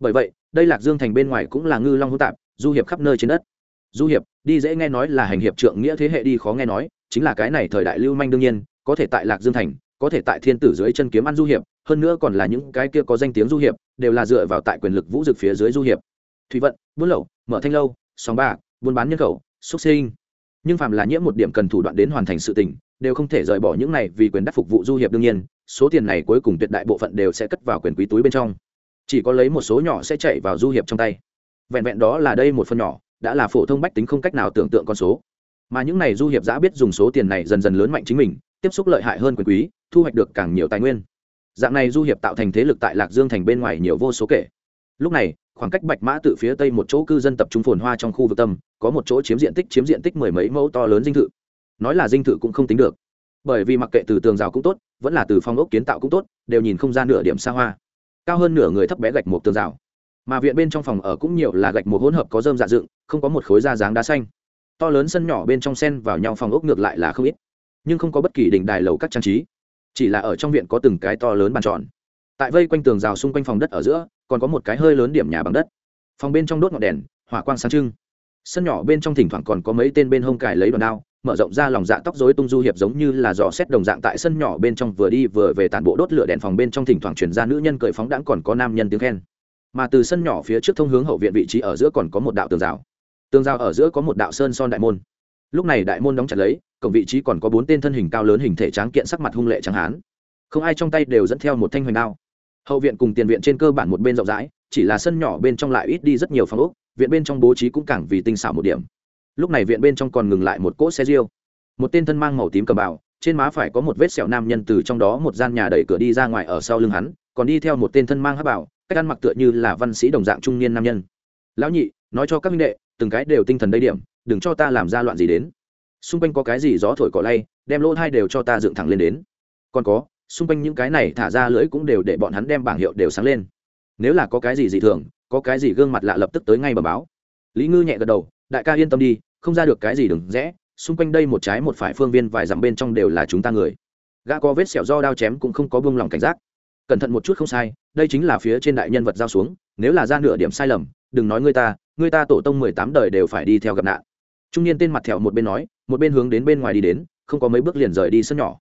Bởi vậy, đây lạc dương thành bên ngoài cũng là ngư long hữu tạp, du hiệp khắp nơi trên đất. Du hiệp, đi dễ nghe nói là hành hiệp trượng nghĩa thế hệ đi khó nghe nói, chính là cái này thời đại lưu manh đương nhiên, có thể tại lạc dương thành, có thể tại thiên tử dưới chân kiếm ăn du hiệp, hơn nữa còn là những cái kia có danh tiếng du hiệp, đều là dựa vào tại quyền lực vũ dực phía dưới du hiệp. Thủy vận, buôn lậu, mở thanh lâu, sòng bạc, buôn bán nhân khẩu xuất sinh. Nhưng phạm là nhiễm một điểm cần thủ đoạn đến hoàn thành sự tình đều không thể rời bỏ những này vì quyền đắc phục vụ du hiệp đương nhiên, số tiền này cuối cùng tuyệt đại bộ phận đều sẽ cất vào quyền quý túi bên trong. Chỉ có lấy một số nhỏ sẽ chạy vào du hiệp trong tay. Vẹn vẹn đó là đây một phần nhỏ, đã là phổ thông bách tính không cách nào tưởng tượng con số. Mà những này du hiệp giã biết dùng số tiền này dần dần lớn mạnh chính mình, tiếp xúc lợi hại hơn quyền quý, thu hoạch được càng nhiều tài nguyên. Dạng này du hiệp tạo thành thế lực tại lạc dương thành bên ngoài nhiều vô số kể. Lúc này, khoảng cách bạch mã tự phía tây một chỗ cư dân tập trung phồn hoa trong khu vực tâm, có một chỗ chiếm diện tích chiếm diện tích mười mấy mẫu to lớn dinh thự nói là dinh thự cũng không tính được. Bởi vì mặc kệ từ tường rào cũng tốt, vẫn là từ phong ốc kiến tạo cũng tốt, đều nhìn không ra nửa điểm xa hoa. Cao hơn nửa người thấp bé gạch một tường rào. Mà viện bên trong phòng ở cũng nhiều là gạch một hỗn hợp có dơm dạ dựng, không có một khối da dáng đá xanh. To lớn sân nhỏ bên trong sen vào nhau phòng ốc ngược lại là không ít, nhưng không có bất kỳ đỉnh đài lầu các trang trí. Chỉ là ở trong viện có từng cái to lớn bàn tròn. Tại vây quanh tường rào xung quanh phòng đất ở giữa, còn có một cái hơi lớn điểm nhà bằng đất. Phòng bên trong đốt ngọn đèn, hỏa quang sáng trưng. Sân nhỏ bên trong thỉnh thoảng còn có mấy tên bên hông cải lấy đòn đao mở rộng ra lòng dạ tóc rối tung du hiệp giống như là dò xét đồng dạng tại sân nhỏ bên trong vừa đi vừa về tản bộ đốt lửa đèn phòng bên trong thỉnh thoảng truyền ra nữ nhân cười phóng đãng còn có nam nhân tiếng khen. Mà từ sân nhỏ phía trước thông hướng hậu viện vị trí ở giữa còn có một đạo tường rào. Tường rào ở giữa có một đạo sơn son đại môn. Lúc này đại môn đóng chặt lấy, cổng vị trí còn có bốn tên thân hình cao lớn hình thể tráng kiện sắc mặt hung lệ trắng hán. Không ai trong tay đều dẫn theo một thanh hoành đao. Hậu viện cùng tiền viện trên cơ bản một bên rộng rãi, chỉ là sân nhỏ bên trong lại ít đi rất nhiều phòng ốc, viện bên trong bố trí cũng càng vì tinh xảo một điểm lúc này viện bên trong còn ngừng lại một cỗ xe riêu. Một tên thân mang màu tím cầm bào, trên má phải có một vết sẹo nam nhân từ trong đó một gian nhà đẩy cửa đi ra ngoài ở sau lưng hắn, còn đi theo một tên thân mang hát bảo cách ăn mặc tựa như là văn sĩ đồng dạng trung niên nam nhân. Lão nhị, nói cho các minh đệ, từng cái đều tinh thần đầy điểm, đừng cho ta làm ra loạn gì đến. Xung quanh có cái gì gió thổi cỏ lay, đem lỗ hai đều cho ta dựng thẳng lên đến. Còn có, xung quanh những cái này thả ra lưỡi cũng đều để bọn hắn đem bảng hiệu đều sáng lên. Nếu là có cái gì dị thường, có cái gì gương mặt lạ lập tức tới ngay bờ báo. Lý ngư nhẹ gật đầu đại ca yên tâm đi, không ra được cái gì đừng rẽ, xung quanh đây một trái một phải phương viên vài dặm bên trong đều là chúng ta người. Gã có vết sẹo do đao chém cũng không có buông lòng cảnh giác. Cẩn thận một chút không sai, đây chính là phía trên đại nhân vật giao xuống, nếu là ra nửa điểm sai lầm, đừng nói người ta người ta tổ tông mười tám đời đều phải đi theo gặp nạn. Trung niên tên mặt thẹo một bên nói, một bên hướng đến bên ngoài đi đến, không có mấy bước liền rời đi sân nhỏ.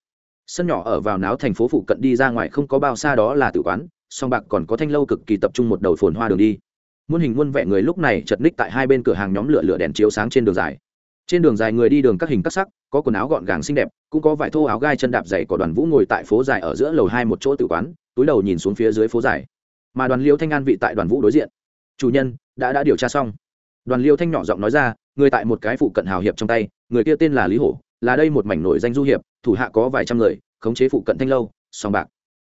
Sân nhỏ ở vào náo thành phố phụ cận đi ra ngoài không có bao xa đó là tử quán, song bạc còn có thanh lâu cực kỳ tập trung một đầu phồn hoa đường đi muôn hình muôn vẻ người lúc này chật ních tại hai bên cửa hàng nhóm lửa lửa đèn chiếu sáng trên đường dài. Trên đường dài người đi đường các hình các sắc, có quần áo gọn gàng xinh đẹp, cũng có vải thô áo gai chân đạp dày của đoàn vũ ngồi tại phố dài ở giữa lầu hai một chỗ tự quán, túi đầu nhìn xuống phía dưới phố dài. Mà đoàn liêu thanh an vị tại đoàn vũ đối diện. Chủ nhân, đã đã điều tra xong. Đoàn liêu thanh nhỏ giọng nói ra, người tại một cái phụ cận hào hiệp trong tay, người kia tên là lý hổ, là đây một mảnh nổi danh du hiệp, thủ hạ có vài trăm người, khống chế phụ cận thanh lâu song bạc.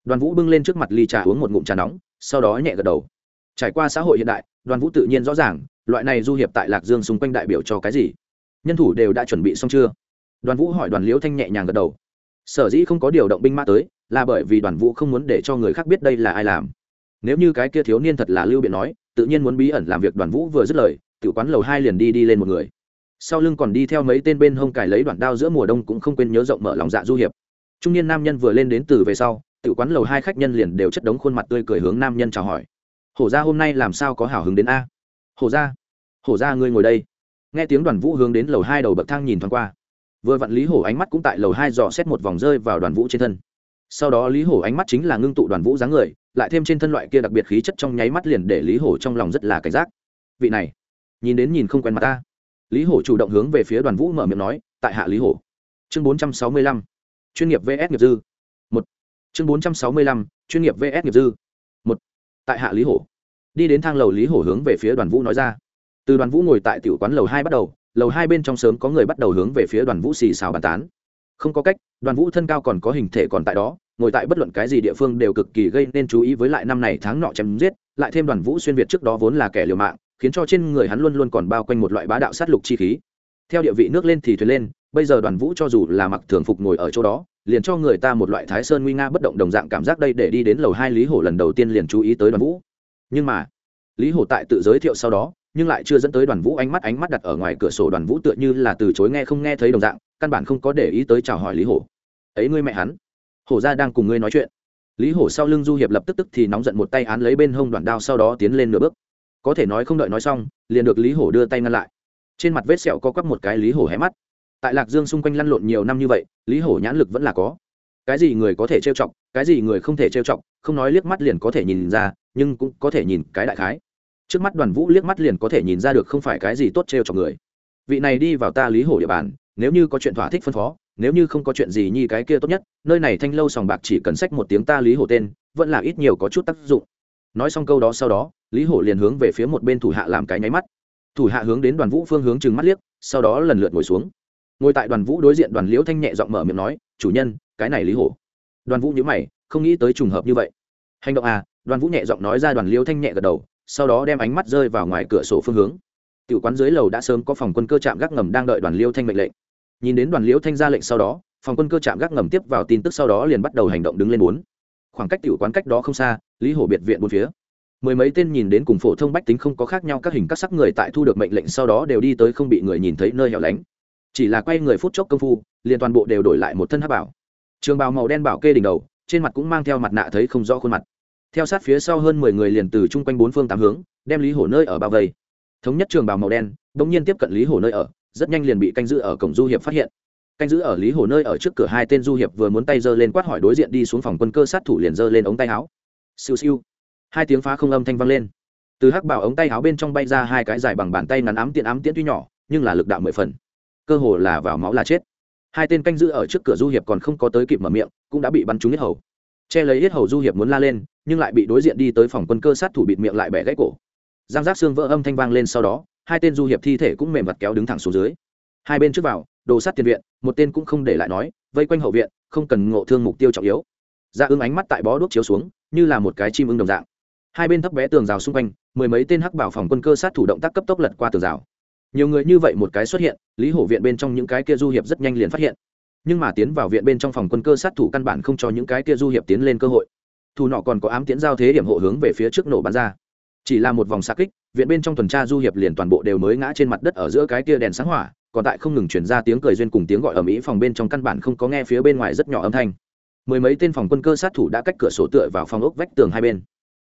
Đoàn vũ bưng lên trước mặt ly trà uống một ngụm trà nóng, sau đó nhẹ gật đầu trải qua xã hội hiện đại, đoàn vũ tự nhiên rõ ràng, loại này du hiệp tại lạc dương xung quanh đại biểu cho cái gì? Nhân thủ đều đã chuẩn bị xong chưa? Đoàn vũ hỏi đoàn liễu thanh nhẹ nhàng gật đầu. Sở dĩ không có điều động binh mã tới, là bởi vì đoàn vũ không muốn để cho người khác biết đây là ai làm. Nếu như cái kia thiếu niên thật là lưu biện nói, tự nhiên muốn bí ẩn làm việc đoàn vũ vừa dứt lời tự quán lầu hai liền đi đi lên một người. Sau lưng còn đi theo mấy tên bên hông cài lấy đoạn đao giữa mùa đông cũng không quên nhớ rộng mở lòng dạ du hiệp. Trung niên nam nhân vừa lên đến từ về sau tự quán lầu hai khách nhân liền đều chất đống khuôn mặt tươi cười hướng nam nhân chào hỏi hổ ra hôm nay làm sao có hào hứng đến a? Hổ ra hổ ra ngươi ngồi đây. Nghe tiếng đoàn vũ hướng đến lầu hai đầu bậc thang nhìn thoáng qua. Vừa vặn lý hổ ánh mắt cũng tại lầu hai dò xét một vòng rơi vào đoàn vũ trên thân. Sau đó lý hổ ánh mắt chính là ngưng tụ đoàn vũ dáng người, lại thêm trên thân loại kia đặc biệt khí chất trong nháy mắt liền để lý hổ trong lòng rất là cảnh giác. Vị này, nhìn đến nhìn không quen mặt ta. Lý hổ chủ động hướng về phía đoàn vũ mở miệng nói, tại hạ lý hổ. Chương bốn trăm sáu mươi lăm, chuyên nghiệp vs nghiệp dư. Một. Chương bốn trăm sáu mươi lăm, chuyên nghiệp vs nghiệp dư tại hạ lý hổ. Đi đến thang lầu lý hổ hướng về phía đoàn vũ nói ra. Từ đoàn vũ ngồi tại tiểu quán lầu hai bắt đầu, lầu hai bên trong sớm có người bắt đầu hướng về phía đoàn vũ xì xào bàn tán. Không có cách, đoàn vũ thân cao còn có hình thể còn tại đó, ngồi tại bất luận cái gì địa phương đều cực kỳ gây nên chú ý với lại năm này tháng nọ chém giết, lại thêm đoàn vũ xuyên việt trước đó vốn là kẻ liều mạng, khiến cho trên người hắn luôn luôn còn bao quanh một loại bá đạo sát lục chi khí theo địa vị nước lên thì thuyền lên, bây giờ đoàn vũ cho dù là mặc thường phục ngồi ở chỗ đó, liền cho người ta một loại thái sơn nguy nga bất động đồng dạng cảm giác đây để đi đến lầu hai lý hổ lần đầu tiên liền chú ý tới đoàn vũ. Nhưng mà, lý hổ tại tự giới thiệu sau đó, nhưng lại chưa dẫn tới đoàn vũ ánh mắt ánh mắt đặt ở ngoài cửa sổ đoàn vũ tựa như là từ chối nghe không nghe thấy đồng dạng, căn bản không có để ý tới chào hỏi lý hổ. Ấy ngươi mẹ hắn, hổ ra đang cùng ngươi nói chuyện. Lý hổ sau lưng du hiệp lập tức tức thì nóng giận một tay án lấy bên hông đoạn đao sau đó tiến lên nửa bước. Có thể nói không đợi nói xong, liền được lý hổ đưa tay ngăn lại trên mặt vết sẹo có quắp một cái lý hổ hé mắt. Tại lạc dương xung quanh lăn lộn nhiều năm như vậy, lý hổ nhãn lực vẫn là có. Cái gì người có thể trêu chọc, cái gì người không thể trêu chọc, không nói liếc mắt liền có thể nhìn ra, nhưng cũng có thể nhìn cái đại khái. Trước mắt đoàn vũ liếc mắt liền có thể nhìn ra được không phải cái gì tốt trêu chọc người. Vị này đi vào ta lý hổ địa bàn, nếu như có chuyện thỏa thích phân phó, nếu như không có chuyện gì nhi cái kia tốt nhất, nơi này thanh lâu sòng bạc chỉ cần sách một tiếng ta lý hổ tên, vẫn là ít nhiều có chút tác dụng. Nói xong câu đó sau đó, lý hổ liền hướng về phía một bên thủ hạ làm cái nháy mắt thủ hạ hướng đến đoàn vũ phương hướng chừng mắt liếc, sau đó lần lượt ngồi xuống. Ngồi tại đoàn vũ đối diện đoàn liễu thanh nhẹ giọng mở miệng nói, chủ nhân, cái này lý hổ. Đoàn vũ nhữ mày, không nghĩ tới trùng hợp như vậy. Hành động à? Đoàn vũ nhẹ giọng nói ra, đoàn liễu thanh nhẹ gật đầu, sau đó đem ánh mắt rơi vào ngoài cửa sổ phương hướng. Tiểu quán dưới lầu đã sớm có phòng quân cơ trạm gác ngầm đang đợi đoàn liễu thanh mệnh lệnh. Nhìn đến đoàn liễu thanh ra lệnh sau đó, phòng quân cơ trạm gác ngầm tiếp vào tin tức sau đó liền bắt đầu hành động đứng lên bốn. Khoảng cách tiểu quán cách đó không xa, lý hổ biệt viện bốn phía mười mấy tên nhìn đến cùng phổ thông bách tính không có khác nhau, các hình các sắc người tại thu được mệnh lệnh sau đó đều đi tới không bị người nhìn thấy nơi hẻo lánh. Chỉ là quay người phút chốc công phu, liền toàn bộ đều đổi lại một thân hát bảo. Trường bào màu đen bảo kê đỉnh đầu, trên mặt cũng mang theo mặt nạ thấy không rõ khuôn mặt. Theo sát phía sau hơn mười người liền từ chung quanh bốn phương tám hướng, đem lý hổ nơi ở bao vây. Thống nhất trường bào màu đen, bỗng nhiên tiếp cận lý hổ nơi ở, rất nhanh liền bị canh giữ ở cổng du hiệp phát hiện. Canh giữ ở lý hồ nơi ở trước cửa hai tên du hiệp vừa muốn tay giơ lên quát hỏi đối diện đi xuống phòng quân cơ sát thủ liền giơ lên ống tay áo. Siêu siêu hai tiếng phá không âm thanh vang lên. Từ hắc bảo ống tay áo bên trong bay ra hai cái dài bằng bàn tay ngắn ám tiện ám tiễn tuy nhỏ, nhưng là lực đạo mười phần. Cơ hồ là vào máu là chết. Hai tên canh giữ ở trước cửa du hiệp còn không có tới kịp mở miệng, cũng đã bị bắn trúng hết hầu. Che lấy hết hầu du hiệp muốn la lên, nhưng lại bị đối diện đi tới phòng quân cơ sát thủ bịt miệng lại bẻ gãy cổ. Giang giác xương vỡ âm thanh vang lên sau đó, hai tên du hiệp thi thể cũng mềm mặt kéo đứng thẳng xuống dưới. Hai bên trước vào, đồ sát tiền viện, một tên cũng không để lại nói, vây quanh hậu viện, không cần ngộ thương mục tiêu trọng yếu. Ra dạ ánh mắt tại bó đuốc chiếu xuống, như là một cái chim ưng đồng dạng hai bên thấp bé tường rào xung quanh, mười mấy tên hắc bảo phòng quân cơ sát thủ động tác cấp tốc lật qua tường rào. Nhiều người như vậy một cái xuất hiện, lý hổ viện bên trong những cái kia du hiệp rất nhanh liền phát hiện. Nhưng mà tiến vào viện bên trong phòng quân cơ sát thủ căn bản không cho những cái kia du hiệp tiến lên cơ hội. Thủ nọ còn có ám tiến giao thế điểm hộ hướng về phía trước nổ bắn ra. Chỉ là một vòng xa kích, viện bên trong tuần tra du hiệp liền toàn bộ đều mới ngã trên mặt đất ở giữa cái kia đèn sáng hỏa, còn tại không ngừng chuyển ra tiếng cười duyên cùng tiếng gọi ở mỹ phòng bên trong căn bản không có nghe phía bên ngoài rất nhỏ âm thanh. Mười mấy tên phòng quân cơ sát thủ đã cách cửa sổ tựa vào phòng ốc vách tường hai bên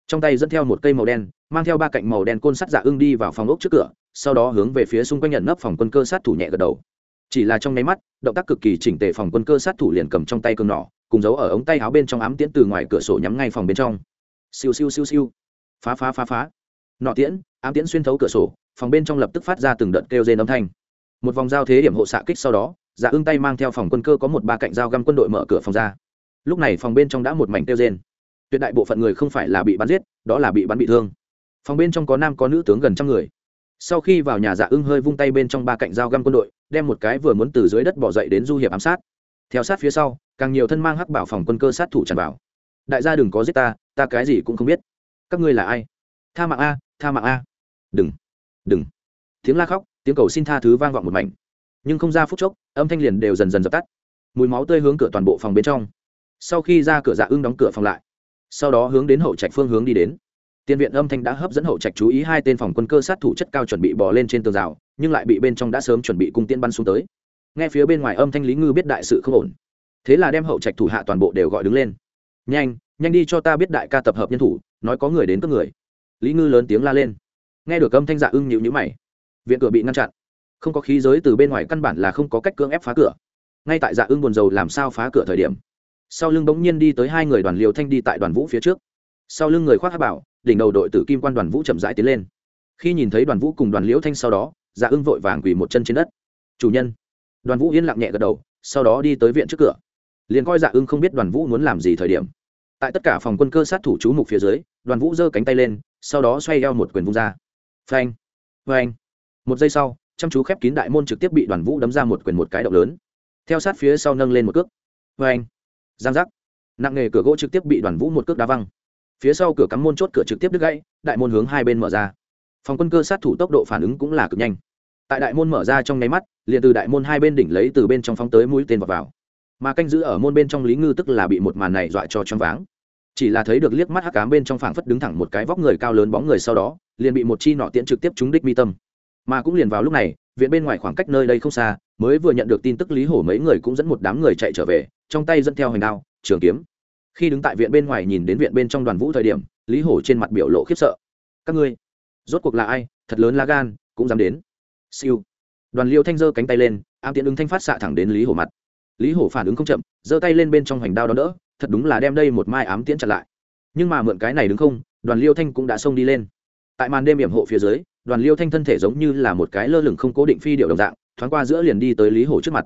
trong tay dẫn theo một cây màu đen, mang theo ba cạnh màu đen côn sắt dạ ưng đi vào phòng ốc trước cửa, sau đó hướng về phía xung quanh nhận nấp phòng quân cơ sát thủ nhẹ gật đầu. Chỉ là trong nháy mắt, động tác cực kỳ chỉnh tề phòng quân cơ sát thủ liền cầm trong tay cương nỏ, cùng giấu ở ống tay áo bên trong ám tiễn từ ngoài cửa sổ nhắm ngay phòng bên trong. Siêu siêu siêu siêu. Phá phá phá phá. Nọ tiễn, ám tiễn xuyên thấu cửa sổ, phòng bên trong lập tức phát ra từng đợt kêu rên âm thanh. Một vòng giao thế điểm hộ xạ kích sau đó giả ưng tay mang theo phòng quân cơ có một ba cạnh dao găm quân đội mở cửa phòng ra. Lúc này phòng bên trong đã một mảnh kêu rên tuyệt đại bộ phận người không phải là bị bắn giết, đó là bị bắn bị thương. Phòng bên trong có nam có nữ tướng gần trăm người. Sau khi vào nhà dạ ưng hơi vung tay bên trong ba cạnh dao găm quân đội, đem một cái vừa muốn từ dưới đất bỏ dậy đến du hiệp ám sát. Theo sát phía sau, càng nhiều thân mang hắc bảo phòng quân cơ sát thủ tràn vào. Đại gia đừng có giết ta ta cái gì cũng không biết. Các ngươi là ai? Tha mạng a, tha mạng a. Đừng đừng. Tiếng la khóc, tiếng cầu xin tha thứ vang vọng một mảnh. Nhưng không ra phút chốc, âm thanh liền đều dần dần dập tắt. Mùi máu tươi hướng cửa toàn bộ phòng bên trong. Sau khi ra cửa dạ ưng đóng cửa phòng lại sau đó hướng đến hậu trạch phương hướng đi đến. Tiên viện âm thanh đã hấp dẫn hậu trạch chú ý, hai tên phòng quân cơ sát thủ chất cao chuẩn bị bỏ lên trên tường rào, nhưng lại bị bên trong đã sớm chuẩn bị cung tiên bắn xuống tới. Nghe phía bên ngoài âm thanh lý ngư biết đại sự không ổn. Thế là đem hậu trạch thủ hạ toàn bộ đều gọi đứng lên. Nhanh nhanh đi cho ta biết đại ca tập hợp nhân thủ, nói có người đến cướp người. Lý ngư lớn tiếng la lên. Nghe được âm thanh dạ ưng nhịu nhữ mày. Viện cửa bị ngăn chặn. Không có khí giới từ bên ngoài căn bản là không có cách cưỡng ép phá cửa. Ngay tại dạ ưng buồn rầu làm sao phá cửa thời điểm sau lưng bỗng nhiên đi tới hai người đoàn liều thanh đi tại đoàn vũ phía trước. Sau lưng người khoác hát bảo, đỉnh đầu đội tử kim quan đoàn vũ chậm rãi tiến lên. Khi nhìn thấy đoàn vũ cùng đoàn liễu thanh sau đó dạ ưng vội vàng quỳ một chân trên đất. Chủ nhân. Đoàn vũ yên lặng nhẹ gật đầu, sau đó đi tới viện trước cửa. Liền coi dạ ưng không biết đoàn vũ muốn làm gì thời điểm. Tại tất cả phòng quân cơ sát thủ chú mục phía dưới, đoàn vũ giơ cánh tay lên, sau đó xoay eo một quyền vung ra. Phanh! Phanh! Một giây sau, chăm chú khép kín đại môn trực tiếp bị đoàn vũ đấm ra một quyền một cái động lớn. Theo sát phía sau nâng lên một cước. Phanh! Giang giác. Nặng nghề cửa gỗ trực tiếp bị đoàn vũ một cước đá văng. Phía sau cửa cắm môn chốt cửa trực tiếp đứt gãy đại môn hướng hai bên mở ra. Phòng quân cơ sát thủ tốc độ phản ứng cũng là cực nhanh. Tại đại môn mở ra trong nháy mắt liền từ đại môn hai bên đỉnh lấy từ bên trong phóng tới mũi tên vào, vào. mà canh giữ ở môn bên trong lý ngư tức là bị một màn này dọa cho choáng váng. Chỉ là thấy được liếc mắt hắc cám bên trong phảng phất đứng thẳng một cái vóc người cao lớn bóng người sau đó liền bị một chi nọ tiễn trực tiếp trúng đích mi tâm. Mà cũng liền vào lúc này viện bên ngoài khoảng cách nơi đây không xa mới vừa nhận được tin tức lý hổ mấy người cũng dẫn một đám người chạy trở về trong tay dẫn theo hành đao, trường kiếm. Khi đứng tại viện bên ngoài nhìn đến viện bên trong đoàn vũ thời điểm, lý hổ trên mặt biểu lộ khiếp sợ. Các ngươi, rốt cuộc là ai? Thật lớn lá gan, cũng dám đến. Siêu. Đoàn liêu thanh giơ cánh tay lên, ám tiện ứng thanh phát xạ thẳng đến lý hổ mặt. Lý hổ phản ứng không chậm, giơ tay lên bên trong hoành đao đó đỡ, thật đúng là đem đây một mai ám tiễn chặn lại. Nhưng mà mượn cái này đứng không, đoàn liêu thanh cũng đã xông đi lên. Tại màn đêm hiểm hộ phía dưới, đoàn liêu thanh thân thể giống như là một cái lơ lửng không cố định phi điệu đồng dạng, thoáng qua giữa liền đi tới lý hổ trước mặt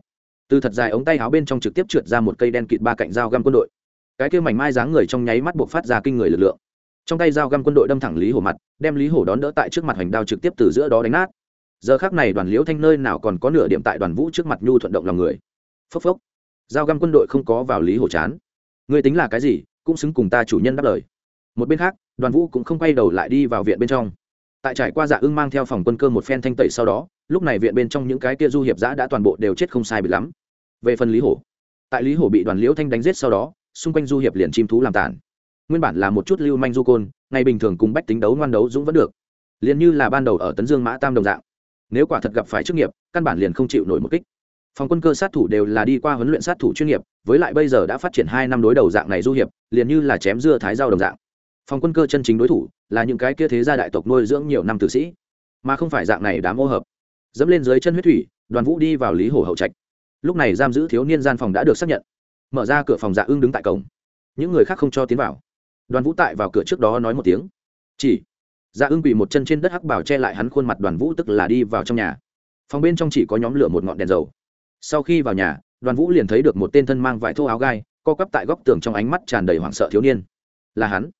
từ thật dài ống tay áo bên trong trực tiếp trượt ra một cây đen kịt ba cạnh dao găm quân đội. Cái kia mảnh mai dáng người trong nháy mắt buộc phát ra kinh người lực lượng. Trong tay dao găm quân đội đâm thẳng lý hổ mặt, đem lý hổ đón đỡ tại trước mặt hoành đao trực tiếp từ giữa đó đánh nát. Giờ khác này đoàn liễu thanh nơi nào còn có nửa điểm tại đoàn vũ trước mặt nhu thuận động lòng người. Phốc phốc. Dao găm quân đội không có vào lý hổ chán. Người tính là cái gì, cũng xứng cùng ta chủ nhân đáp lời. Một bên khác, đoàn vũ cũng không quay đầu lại đi vào viện bên trong. Tại trải qua dạ ưng mang theo phòng quân cơ một phen thanh tẩy sau đó lúc này viện bên trong những cái kia du hiệp giã đã toàn bộ đều chết không sai bị lắm. Về phần lý hổ, tại lý hổ bị đoàn liễu thanh đánh giết sau đó, xung quanh du hiệp liền chim thú làm tản. Nguyên bản là một chút lưu manh du côn, ngày bình thường cùng bách tính đấu ngoan đấu dũng vẫn được. Liền như là ban đầu ở tấn dương mã tam đồng dạng. Nếu quả thật gặp phải chức nghiệp, căn bản liền không chịu nổi một kích. Phòng quân cơ sát thủ đều là đi qua huấn luyện sát thủ chuyên nghiệp, với lại bây giờ đã phát triển hai năm đối đầu dạng này du hiệp, liền như là chém dưa thái dao đồng dạng. Phòng quân cơ chân chính đối thủ là những cái kia thế gia đại tộc nuôi dưỡng nhiều năm tử sĩ. Mà không phải dạng này đám ô hợp dẫm lên dưới chân huyết thủy, đoàn vũ đi vào lý hồ hậu trạch. Lúc này giam giữ thiếu niên gian phòng đã được xác nhận. Mở ra cửa phòng dạ ưng đứng tại cổng. Những người khác không cho tiến vào. Đoàn vũ tại vào cửa trước đó nói một tiếng. Chỉ. Dạ ưng quỳ một chân trên đất hắc bảo che lại hắn khuôn mặt đoàn vũ tức là đi vào trong nhà. Phòng bên trong chỉ có nhóm lửa một ngọn đèn dầu. Sau khi vào nhà, đoàn vũ liền thấy được một tên thân mang vải thô áo gai, co cắp tại góc tường trong ánh mắt tràn đầy hoảng sợ thiếu niên. Là hắn.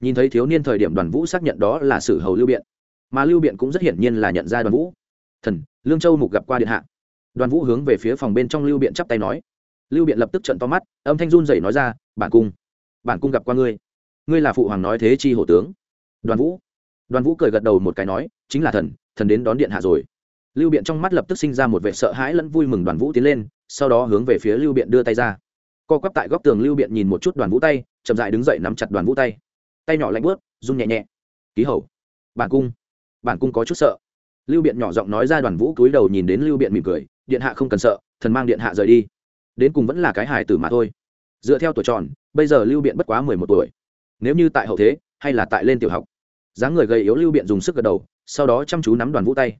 Nhìn thấy thiếu niên thời điểm đoàn vũ xác nhận đó là sử hầu lưu biện. Mà lưu biện cũng rất hiển nhiên là nhận ra đoàn vũ thần, lương châu mục gặp qua điện hạ. Đoàn vũ hướng về phía phòng bên trong lưu biện chắp tay nói. Lưu biện lập tức trận to mắt, âm thanh run dậy nói ra, bản cung bản cung gặp qua ngươi. Ngươi là phụ hoàng nói thế chi hổ tướng. Đoàn vũ đoàn vũ cười gật đầu một cái nói, chính là thần thần đến đón điện hạ rồi. Lưu biện trong mắt lập tức sinh ra một vẻ sợ hãi lẫn vui mừng đoàn vũ tiến lên, sau đó hướng về phía lưu biện đưa tay ra. Co quắp tại góc tường lưu biện nhìn một chút đoàn vũ tay, chậm dại đứng dậy nắm chặt đoàn vũ tay. Tay nhỏ lạnh bớt run nhẹ nhẹ. Ký hầu, bản cung bản cung có chút sợ lưu biện nhỏ giọng nói ra đoàn vũ cúi đầu nhìn đến lưu biện mỉm cười, điện hạ không cần sợ, thần mang điện hạ rời đi. Đến cùng vẫn là cái hài tử mà thôi. Dựa theo tuổi tròn, bây giờ lưu biện bất quá mười một tuổi. Nếu như tại hậu thế, hay là tại lên tiểu học. Dáng người gầy yếu lưu biện dùng sức gật đầu, sau đó chăm chú nắm đoàn vũ tay.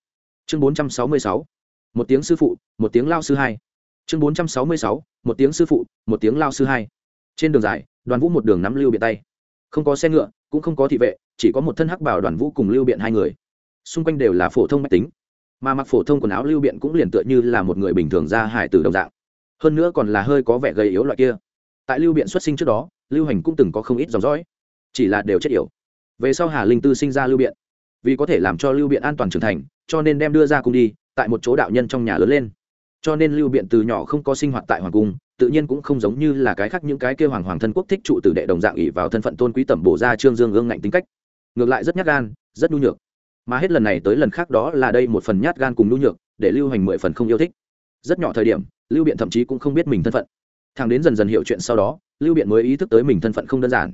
Chương bốn trăm sáu mươi sáu. Một tiếng sư phụ, một tiếng lao sư hai. Chương bốn trăm sáu mươi sáu. Một tiếng sư phụ, một tiếng lao sư hai. Trên đường dài, đoàn vũ một đường nắm lưu biện tay. Không có xe ngựa, cũng không có thị vệ, chỉ có một thân hắc bảo đoàn vũ cùng lưu biện hai người xung quanh đều là phổ thông máy tính, mà mặc phổ thông quần áo lưu biện cũng liền tựa như là một người bình thường ra hải từ đồng dạng. Hơn nữa còn là hơi có vẻ gầy yếu loại kia. Tại lưu biện xuất sinh trước đó, lưu hành cũng từng có không ít dòng dõi, chỉ là đều chết yểu. Về sau hà linh tư sinh ra lưu biện, vì có thể làm cho lưu biện an toàn trưởng thành, cho nên đem đưa ra cung đi, tại một chỗ đạo nhân trong nhà lớn lên. Cho nên lưu biện từ nhỏ không có sinh hoạt tại hoàng cung, tự nhiên cũng không giống như là cái khác những cái kêu hoàng hoàng thân quốc thích trụ tử đệ đồng dạng ỉ vào thân phận tôn quý tẩm bổ ra trương dương ương ngạnh tính cách. Ngược lại rất nhát gan, rất nhu nhược mà hết lần này tới lần khác đó là đây một phần nhát gan cùng nhu nhược, để lưu hành mười phần không yêu thích. Rất nhỏ thời điểm, lưu biện thậm chí cũng không biết mình thân phận. Thằng đến dần dần hiểu chuyện sau đó, lưu biện mới ý thức tới mình thân phận không đơn giản.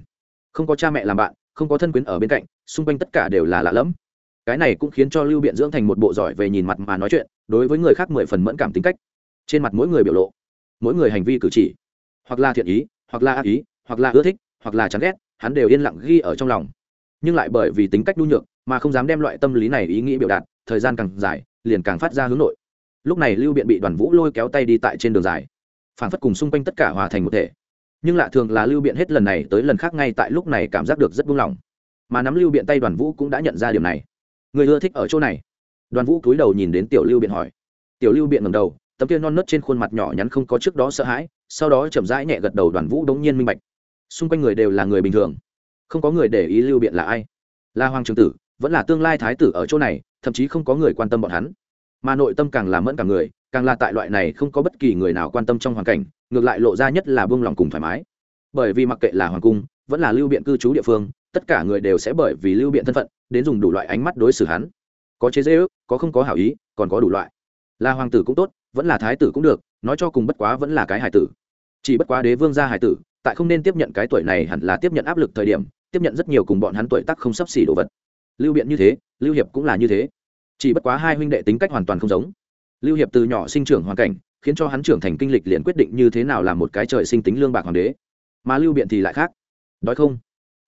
Không có cha mẹ làm bạn, không có thân quyến ở bên cạnh, xung quanh tất cả đều là lạ lẫm. Cái này cũng khiến cho lưu biện dưỡng thành một bộ giỏi về nhìn mặt mà nói chuyện, đối với người khác mười phần mẫn cảm tính cách. Trên mặt mỗi người biểu lộ, mỗi người hành vi cử chỉ, hoặc là thiện ý, hoặc là ác ý, hoặc là ưa thích, hoặc là chán ghét, hắn đều yên lặng ghi ở trong lòng. Nhưng lại bởi vì tính cách nhu nhược mà không dám đem loại tâm lý này ý nghĩ biểu đạt, thời gian càng dài, liền càng phát ra hướng nội. Lúc này lưu biện bị đoàn vũ lôi kéo tay đi tại trên đường dài. Phản phất cùng xung quanh tất cả hòa thành một thể. Nhưng lạ thường là lưu biện hết lần này tới lần khác ngay tại lúc này cảm giác được rất buông lỏng. Mà nắm lưu biện tay đoàn vũ cũng đã nhận ra điều này. Người ưa thích ở chỗ này. Đoàn vũ cúi đầu nhìn đến tiểu lưu biện hỏi. Tiểu lưu biện ngầm đầu, tấm kia non nớt trên khuôn mặt nhỏ nhắn không có trước đó sợ hãi, sau đó chậm rãi nhẹ gật đầu đoàn vũ đống nhiên minh bạch. Xung quanh người đều là người bình thường. Không có người để ý lưu biện là ai. Là hoàng trường tử vẫn là tương lai thái tử ở chỗ này, thậm chí không có người quan tâm bọn hắn. Mà nội tâm càng làm mẫn cả người, càng là tại loại này không có bất kỳ người nào quan tâm trong hoàn cảnh, ngược lại lộ ra nhất là buông lòng cùng thoải mái. Bởi vì mặc kệ là hoàng cung, vẫn là lưu biện cư trú địa phương, tất cả người đều sẽ bởi vì lưu biện thân phận, đến dùng đủ loại ánh mắt đối xử hắn. Có chế dễ ước có không có hảo ý, còn có đủ loại. Là hoàng tử cũng tốt, vẫn là thái tử cũng được, nói cho cùng bất quá vẫn là cái hải tử. Chỉ bất quá đế vương gia hải tử, tại không nên tiếp nhận cái tuổi này hẳn là tiếp nhận áp lực thời điểm, tiếp nhận rất nhiều cùng bọn hắn tuổi tác không sắp xỉ đồ vật lưu biện như thế, lưu hiệp cũng là như thế. Chỉ bất quá hai huynh đệ tính cách hoàn toàn không giống. Lưu hiệp từ nhỏ sinh trưởng hoàn cảnh, khiến cho hắn trưởng thành kinh lịch liền quyết định như thế nào là một cái trời sinh tính lương bạc hoàng đế. Mà lưu biện thì lại khác. Đói không?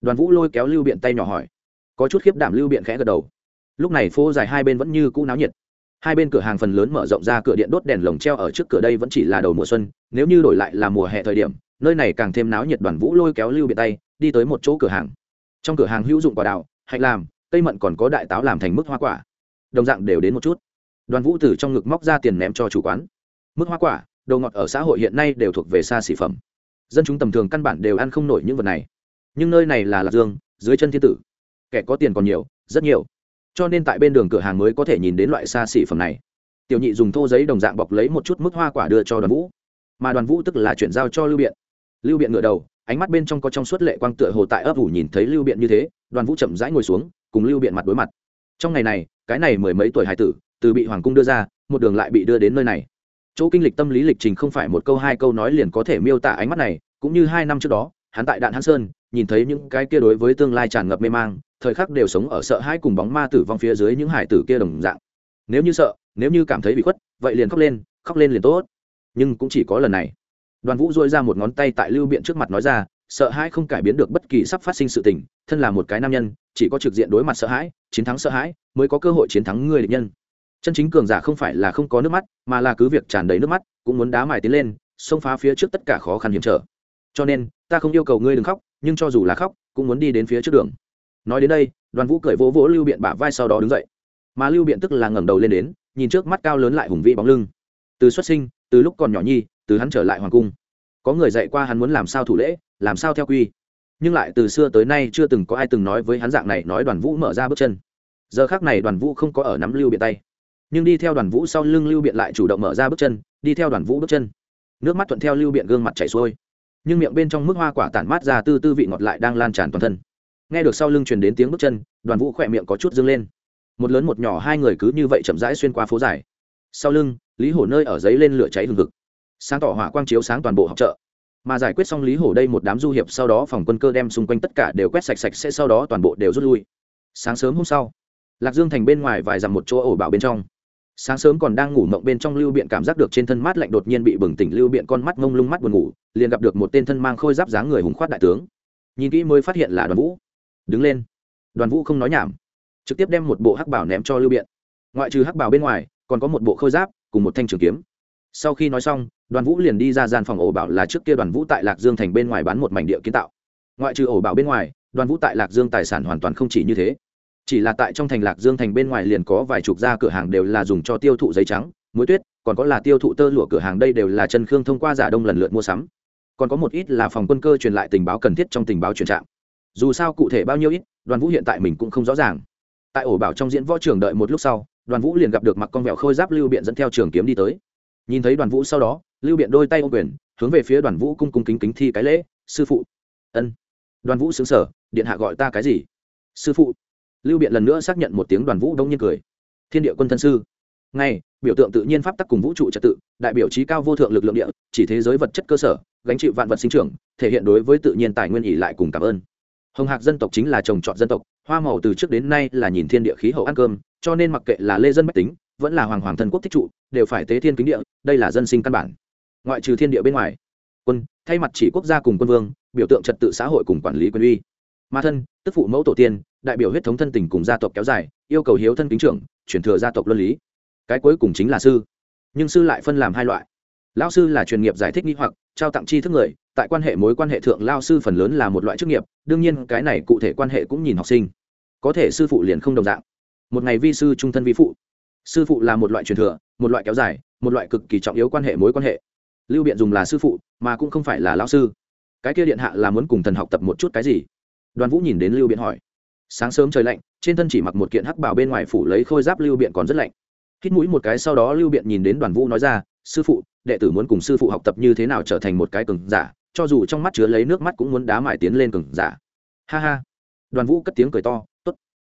Đoàn vũ lôi kéo lưu biện tay nhỏ hỏi. Có chút khiếp đảm lưu biện khẽ gật đầu. Lúc này phố dài hai bên vẫn như cũ náo nhiệt. Hai bên cửa hàng phần lớn mở rộng ra cửa điện đốt đèn lồng treo ở trước cửa đây vẫn chỉ là đầu mùa xuân, nếu như đổi lại là mùa hè thời điểm, nơi này càng thêm náo nhiệt đoàn vũ lôi kéo lưu biện tay, đi tới một chỗ cửa hàng. Trong cửa hàng hữu dụng quả đào hạnh làm cây mận còn có đại táo làm thành mức hoa quả. Đồng dạng đều đến một chút. Đoàn vũ từ trong ngực móc ra tiền ném cho chủ quán. Mức hoa quả, đồ ngọt ở xã hội hiện nay đều thuộc về xa xỉ phẩm. Dân chúng tầm thường căn bản đều ăn không nổi những vật này. Nhưng nơi này là lạc dương, dưới chân thiên tử. Kẻ có tiền còn nhiều, rất nhiều. Cho nên tại bên đường cửa hàng mới có thể nhìn đến loại xa xỉ phẩm này. Tiểu nhị dùng thô giấy đồng dạng bọc lấy một chút mức hoa quả đưa cho đoàn vũ. Mà đoàn vũ tức là chuyển giao cho lưu biện. Lưu biện ngựa đầu, ánh mắt bên trong có trong suốt lệ quang tựa hồ tại ấp ủ nhìn thấy lưu biện như thế, đoàn vũ chậm rãi ngồi xuống cùng lưu biện mặt đối mặt. Trong ngày này, cái này mười mấy tuổi hải tử, từ bị hoàng cung đưa ra, một đường lại bị đưa đến nơi này. Chỗ kinh lịch tâm lý lịch trình không phải một câu hai câu nói liền có thể miêu tả ánh mắt này, cũng như hai năm trước đó, hắn tại đạn hán sơn, nhìn thấy những cái kia đối với tương lai tràn ngập mê mang, thời khắc đều sống ở sợ hãi cùng bóng ma tử vong phía dưới những hải tử kia đồng dạng. Nếu như sợ, nếu như cảm thấy bị khuất, vậy liền khóc lên khóc lên liền tốt. Nhưng cũng chỉ có lần này. Đoàn vũ dôi ra một ngón tay tại lưu biện trước mặt nói ra, sợ hãi không cải biến được bất kỳ sắp phát sinh sự tình, thân là một cái nam nhân chỉ có trực diện đối mặt sợ hãi, chiến thắng sợ hãi mới có cơ hội chiến thắng người địch nhân. Chân chính cường giả không phải là không có nước mắt, mà là cứ việc tràn đầy nước mắt, cũng muốn đá mài tiến lên, xông phá phía trước tất cả khó khăn hiểm trở. Cho nên, ta không yêu cầu ngươi đừng khóc, nhưng cho dù là khóc, cũng muốn đi đến phía trước đường. Nói đến đây, đoàn vũ cười vỗ vỗ lưu biện bả vai sau đó đứng dậy. Mà lưu biện tức là ngẩng đầu lên đến, nhìn trước mắt cao lớn lại hùng vĩ bóng lưng. Từ xuất sinh, từ lúc còn nhỏ nhi, từ hắn trở lại hoàng cung. Có người dạy qua hắn muốn làm sao thủ lễ, làm sao theo quy nhưng lại từ xưa tới nay chưa từng có ai từng nói với hắn dạng này nói đoàn vũ mở ra bước chân. Giờ khác này đoàn vũ không có ở nắm lưu biện tay. Nhưng đi theo đoàn vũ sau lưng lưu biện lại chủ động mở ra bước chân, đi theo đoàn vũ bước chân. Nước mắt thuận theo lưu biện gương mặt chảy xuôi. Nhưng miệng bên trong mức hoa quả tản mát ra tư tư vị ngọt lại đang lan tràn toàn thân. Nghe được sau lưng truyền đến tiếng bước chân, đoàn vũ khỏe miệng có chút dâng lên. Một lớn một nhỏ hai người cứ như vậy chậm rãi xuyên qua phố dài. Sau lưng, lý hổ nơi ở giấy lên lửa cháy hừng hực. Sáng tỏ hỏa quang chiếu sáng toàn bộ học chợ mà giải quyết xong lý hổ đây một đám du hiệp sau đó phòng quân cơ đem xung quanh tất cả đều quét sạch sạch sẽ, sau đó toàn bộ đều rút lui. Sáng sớm hôm sau, lạc dương thành bên ngoài vài dặm một chỗ ổ bảo bên trong. Sáng sớm còn đang ngủ mộng bên trong lưu biện cảm giác được trên thân mát lạnh đột nhiên bị bừng tỉnh. Lưu biện con mắt ngông lung mắt buồn ngủ, liền gặp được một tên thân mang khôi giáp dáng người hùng khoát đại tướng. Nhìn kỹ mới phát hiện là đoàn vũ. Đứng lên. Đoàn vũ không nói nhảm, trực tiếp đem một bộ hắc bảo ném cho lưu biện. Ngoại trừ hắc bảo bên ngoài, còn có một bộ khôi giáp cùng một thanh trường kiếm sau khi nói xong, đoàn vũ liền đi ra gian phòng ổ bảo là trước kia đoàn vũ tại lạc dương thành bên ngoài bán một mảnh địa kiến tạo. Ngoại trừ ổ bảo bên ngoài, đoàn vũ tại lạc dương tài sản hoàn toàn không chỉ như thế. Chỉ là tại trong thành lạc dương thành bên ngoài liền có vài chục gia cửa hàng đều là dùng cho tiêu thụ giấy trắng, muối tuyết, còn có là tiêu thụ tơ lụa cửa hàng đây đều là chân khương thông qua giả đông lần lượt mua sắm. Còn có một ít là phòng quân cơ truyền lại tình báo cần thiết trong tình báo truyền trạng. Dù sao cụ thể bao nhiêu ít, đoàn vũ hiện tại mình cũng không rõ ràng. Tại ổ bảo trong diễn võ trường đợi một lúc sau, đoàn vũ liền gặp được mặc con vẹo khôi giáp lưu biện dẫn theo trường kiếm đi tới nhìn thấy đoàn vũ sau đó, lưu biện đôi tay ô quyền, hướng về phía đoàn vũ cung cung kính kính thi cái lễ, sư phụ. Ân. Đoàn vũ xứng sở điện hạ gọi ta cái gì? Sư phụ. Lưu biện lần nữa xác nhận một tiếng đoàn vũ đông nhiên cười. Thiên địa quân thân sư. Ngay, biểu tượng tự nhiên pháp tắc cùng vũ trụ trật tự, đại biểu trí cao vô thượng lực lượng địa, chỉ thế giới vật chất cơ sở, gánh chịu vạn vật sinh trưởng, thể hiện đối với tự nhiên tài nguyên ỉ lại cùng cảm ơn. Hồng hạc dân tộc chính là trồng trọt dân tộc, hoa màu từ trước đến nay là nhìn thiên địa khí hậu ăn cơm, cho nên mặc kệ là lê dân bách tính vẫn là hoàng hoàng thần quốc thích trụ, đều phải tế thiên kính địa, đây là dân sinh căn bản. Ngoại trừ thiên địa bên ngoài, quân, thay mặt chỉ quốc gia cùng quân vương, biểu tượng trật tự xã hội cùng quản lý quân uy. Ma thân, tức phụ mẫu tổ tiên, đại biểu huyết thống thân tình cùng gia tộc kéo dài, yêu cầu hiếu thân kính trưởng, chuyển thừa gia tộc luân lý. Cái cuối cùng chính là sư. Nhưng sư lại phân làm hai loại. Lao sư là truyền nghiệp giải thích nghi hoặc, trao tặng chi thức người, tại quan hệ mối quan hệ thượng lao sư phần lớn là một loại chức nghiệp, đương nhiên cái này cụ thể quan hệ cũng nhìn học sinh. Có thể sư phụ liền không đồng dạng. Một ngày vi sư trung thân vi phụ sư phụ là một loại truyền thừa, một loại kéo dài, một loại cực kỳ trọng yếu quan hệ mối quan hệ. Lưu biện dùng là sư phụ, mà cũng không phải là lao sư. Cái kia điện hạ là muốn cùng thần học tập một chút cái gì? Đoàn vũ nhìn đến lưu biện hỏi. Sáng sớm trời lạnh, trên thân chỉ mặc một kiện hắc bảo bên ngoài phủ lấy khôi giáp lưu biện còn rất lạnh. Hít mũi một cái sau đó lưu biện nhìn đến đoàn vũ nói ra, sư phụ, đệ tử muốn cùng sư phụ học tập như thế nào trở thành một cái cường giả, cho dù trong mắt chứa lấy nước mắt cũng muốn đá mải tiến lên cường giả. Ha ha. Đoàn vũ cất tiếng cười to, tốt.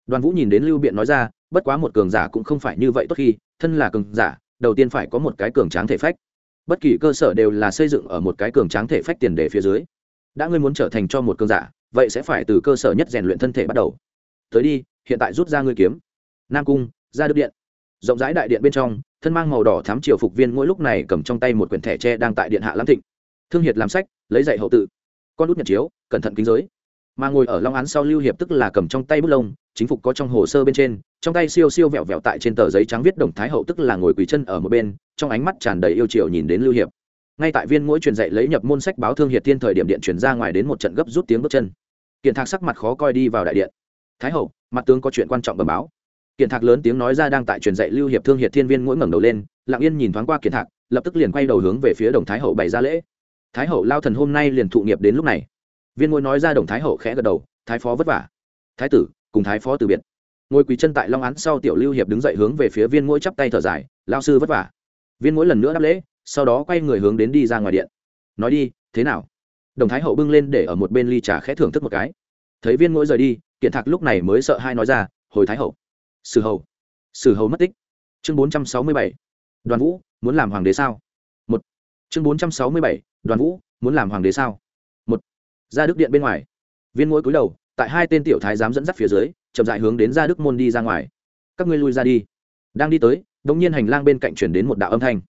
Đoàn vũ nhìn đến lưu biện nói ra bất quá một cường giả cũng không phải như vậy tốt khi, thân là cường giả, đầu tiên phải có một cái cường tráng thể phách. Bất kỳ cơ sở đều là xây dựng ở một cái cường tráng thể phách tiền đề phía dưới. Đã ngươi muốn trở thành cho một cường giả, vậy sẽ phải từ cơ sở nhất rèn luyện thân thể bắt đầu. Tới đi, hiện tại rút ra ngươi kiếm. Nam cung, ra đức điện. Rộng rãi đại điện bên trong, thân mang màu đỏ thám triều phục viên mỗi lúc này cầm trong tay một quyển thẻ tre đang tại điện hạ lam thịnh. Thương hiệt làm sách, lấy dạy hậu tự. Con út nhật chiếu, cẩn thận kính giới. Mà ngồi ở long án sau lưu hiệp tức là cầm trong tay bút lông chính phục có trong hồ sơ bên trên, trong tay siêu siêu vẹo vẹo tại trên tờ giấy trắng viết đồng thái hậu tức là ngồi quỳ chân ở một bên, trong ánh mắt tràn đầy yêu chiều nhìn đến lưu hiệp. Ngay tại viên mỗi truyền dạy lấy nhập môn sách báo thương hiệt tiên thời điểm điện chuyển ra ngoài đến một trận gấp rút tiếng bước chân. Kiện thạc sắc mặt khó coi đi vào đại điện. Thái hậu, mặt tướng có chuyện quan trọng bẩm báo. Kiện thạc lớn tiếng nói ra đang tại truyền dạy lưu hiệp thương hiệt thiên viên mỗi ngẩng đầu lên, lặng yên nhìn thoáng qua kiện thạc, lập tức liền quay đầu hướng về phía đồng thái hậu bày ra lễ. Thái hậu, lao thần hôm nay liền thụ nghiệp đến lúc này. Viên mỗi nói ra đồng thái hậu khẽ gật đầu, thái phó vất vả. Thái tử cùng thái phó từ biệt. Ngồi quỳ chân tại long án sau tiểu lưu hiệp đứng dậy hướng về phía viên mũi chắp tay thở dài lao sư vất vả. Viên mũi lần nữa đáp lễ, sau đó quay người hướng đến đi ra ngoài điện. Nói đi, thế nào? Đồng thái hậu bưng lên để ở một bên ly trà khẽ thưởng thức một cái. Thấy viên mũi rời đi, kiện thạc lúc này mới sợ hai nói ra, hồi thái hậu. Sử hầu. Sử hầu mất tích. Chương bốn trăm sáu mươi bảy. Đoàn vũ, muốn làm hoàng đế sao? Một. Chương bốn trăm sáu mươi bảy. Đoàn vũ, muốn làm hoàng đế sao? Một. Ra đức điện bên ngoài, viên mũi cúi đầu tại hai tên tiểu thái giám dẫn dắt phía dưới, chậm dại hướng đến ra đức môn đi ra ngoài. Các ngươi lui ra đi. Đang đi tới đ ỗ n g nhiên hành lang bên cạnh chuyển đến một đạo âm thanh.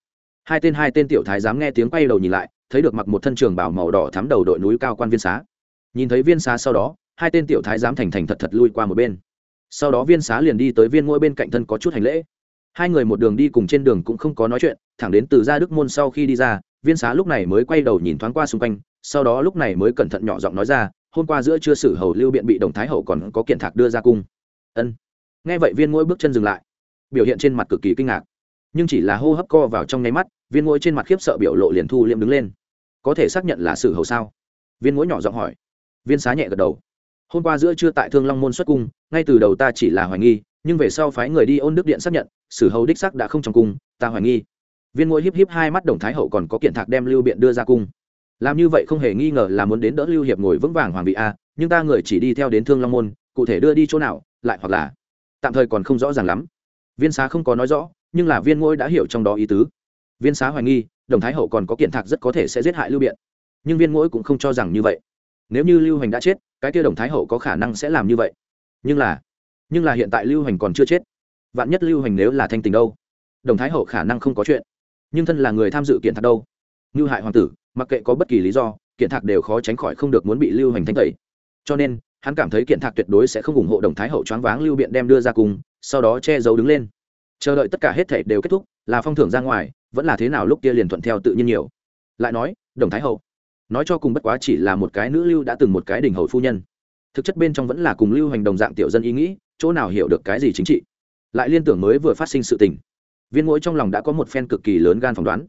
Hai tên hai tên tiểu thái giám nghe tiếng quay đầu nhìn lại, thấy được mặc một thân trường bảo màu đỏ thắm đầu đội núi cao quan viên xá. Nhìn thấy viên xá sau đó, hai tên tiểu thái giám thành thành thật thật lui qua một bên. Sau đó viên xá liền đi tới viên ngôi bên cạnh thân có chút hành lễ. Hai người một đường đi cùng trên đường cũng không có nói chuyện, thẳng đến từ ra đức môn sau khi đi ra, viên xá lúc này mới quay đầu nhìn thoáng qua xung quanh, sau đó lúc này mới cẩn thận nhỏ giọng nói ra hôm qua giữa chưa sử hầu lưu biện bị đồng thái hậu còn có kiện thạc đưa ra cung. Ân. Nghe vậy viên mỗi bước chân dừng lại. Biểu hiện trên mặt cực kỳ kinh ngạc. Nhưng chỉ là hô hấp co vào trong nháy mắt, viên mỗi trên mặt khiếp sợ biểu lộ liền thu liệm đứng lên. Có thể xác nhận là sử hầu sao? Viên mỗi nhỏ giọng hỏi. Viên xá nhẹ gật đầu. Hôm qua giữa trưa tại thương long môn xuất cung, ngay từ đầu ta chỉ là hoài nghi, nhưng về sau phái người đi ôn đức điện xác nhận sử hầu đích sắc đã không trong cung, ta hoài nghi. Viên ngôi híp híp hai mắt đồng thái hậu còn có kiện thạc đem lưu biện đưa ra cung làm như vậy không hề nghi ngờ là muốn đến đỡ lưu hiệp ngồi vững vàng hoàng vị a, nhưng ta người chỉ đi theo đến thương long môn, cụ thể đưa đi chỗ nào, lại hoặc là tạm thời còn không rõ ràng lắm. Viên xá không có nói rõ, nhưng là viên ngôi đã hiểu trong đó ý tứ. Viên xá hoài nghi, đồng thái hậu còn có kiện thạc rất có thể sẽ giết hại lưu biện. Nhưng viên ngôi cũng không cho rằng như vậy. Nếu như lưu hành đã chết, cái kia đồng thái hậu có khả năng sẽ làm như vậy. Nhưng là nhưng là hiện tại lưu hành còn chưa chết. Vạn nhất lưu hành nếu là thanh tình đâu? Đồng thái hậu khả năng không có chuyện. Nhưng thân là người tham dự kiện thạc đâu? Như hại hoàng tử, mặc kệ có bất kỳ lý do, kiện thạc đều khó tránh khỏi không được muốn bị lưu hành thanh tẩy. Cho nên, hắn cảm thấy kiện thạc tuyệt đối sẽ không ủng hộ đồng thái hậu choáng váng lưu biện đem đưa ra cùng, sau đó che giấu đứng lên. Chờ đợi tất cả hết thể đều kết thúc, là phong thưởng ra ngoài, vẫn là thế nào lúc kia liền thuận theo tự nhiên nhiều. Lại nói, đồng thái hậu, nói cho cùng bất quá chỉ là một cái nữ lưu đã từng một cái đỉnh hầu phu nhân. Thực chất bên trong vẫn là cùng lưu hành đồng dạng tiểu dân ý nghĩ, chỗ nào hiểu được cái gì chính trị. Lại liên tưởng mới vừa phát sinh sự tình. Viên mỗi trong lòng đã có một phen cực kỳ lớn gan phỏng đoán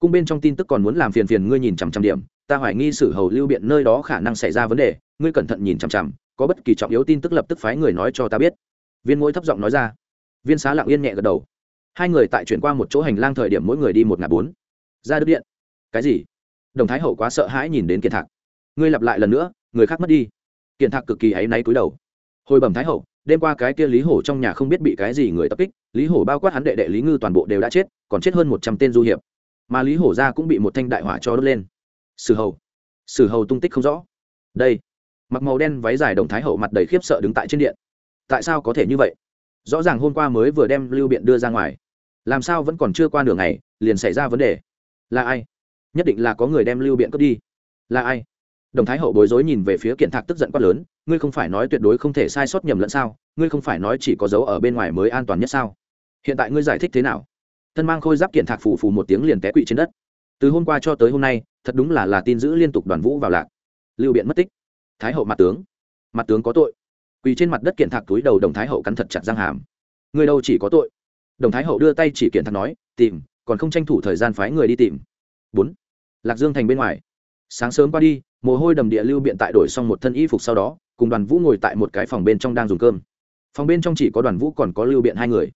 cung bên trong tin tức còn muốn làm phiền phiền ngươi nhìn chằm chằm điểm, ta hoài nghi sử hầu lưu biện nơi đó khả năng xảy ra vấn đề, ngươi cẩn thận nhìn chằm chằm, có bất kỳ trọng yếu tin tức lập tức phái người nói cho ta biết. Viên mũi thấp giọng nói ra. Viên xá lặng yên nhẹ gật đầu. Hai người tại chuyển qua một chỗ hành lang thời điểm mỗi người đi một ngã bốn. Ra đức điện. Cái gì? Đồng thái hậu quá sợ hãi nhìn đến kiệt thạc. Ngươi lặp lại lần nữa, người khác mất đi. Kiệt thạc cực kỳ áy náy cúi đầu. Hồi bẩm thái hậu, đêm qua cái kia lý hổ trong nhà không biết bị cái gì người tập kích, lý hổ bao quát hắn đệ đệ lý ngư toàn bộ đều đã chết, còn chết hơn một trăm tên du hiệp mà lý hổ ra cũng bị một thanh đại hỏa cho đốt lên. Sử hầu. Sử hầu tung tích không rõ. Đây. Mặc màu đen váy dài đồng thái hậu mặt đầy khiếp sợ đứng tại trên điện. Tại sao có thể như vậy? Rõ ràng hôm qua mới vừa đem lưu biện đưa ra ngoài. Làm sao vẫn còn chưa qua nửa ngày, liền xảy ra vấn đề? Là ai? Nhất định là có người đem lưu biện cướp đi. Là ai? Đồng thái hậu bối rối nhìn về phía kiện thạc tức giận quát lớn, ngươi không phải nói tuyệt đối không thể sai sót nhầm lẫn sao? Ngươi không phải nói chỉ có dấu ở bên ngoài mới an toàn nhất sao? Hiện tại ngươi giải thích thế nào? Thân mang khôi giáp kiện thạc phù phù một tiếng liền té quỵ trên đất. Từ hôm qua cho tới hôm nay, thật đúng là là tin giữ liên tục đoàn vũ vào lạc. Lưu biện mất tích. Thái hậu mặt tướng. Mặt tướng có tội. Quỳ trên mặt đất kiện thạc túi đầu đồng thái hậu cắn thật chặt răng hàm. Người đâu chỉ có tội. Đồng thái hậu đưa tay chỉ kiện thạc nói, tìm, còn không tranh thủ thời gian phái người đi tìm. Bốn. Lạc dương thành bên ngoài. Sáng sớm qua đi, mồ hôi đầm địa lưu biện tại đổi xong một thân y phục sau đó, cùng đoàn vũ ngồi tại một cái phòng bên trong đang dùng cơm. Phòng bên trong chỉ có đoàn vũ còn có lưu biện hai người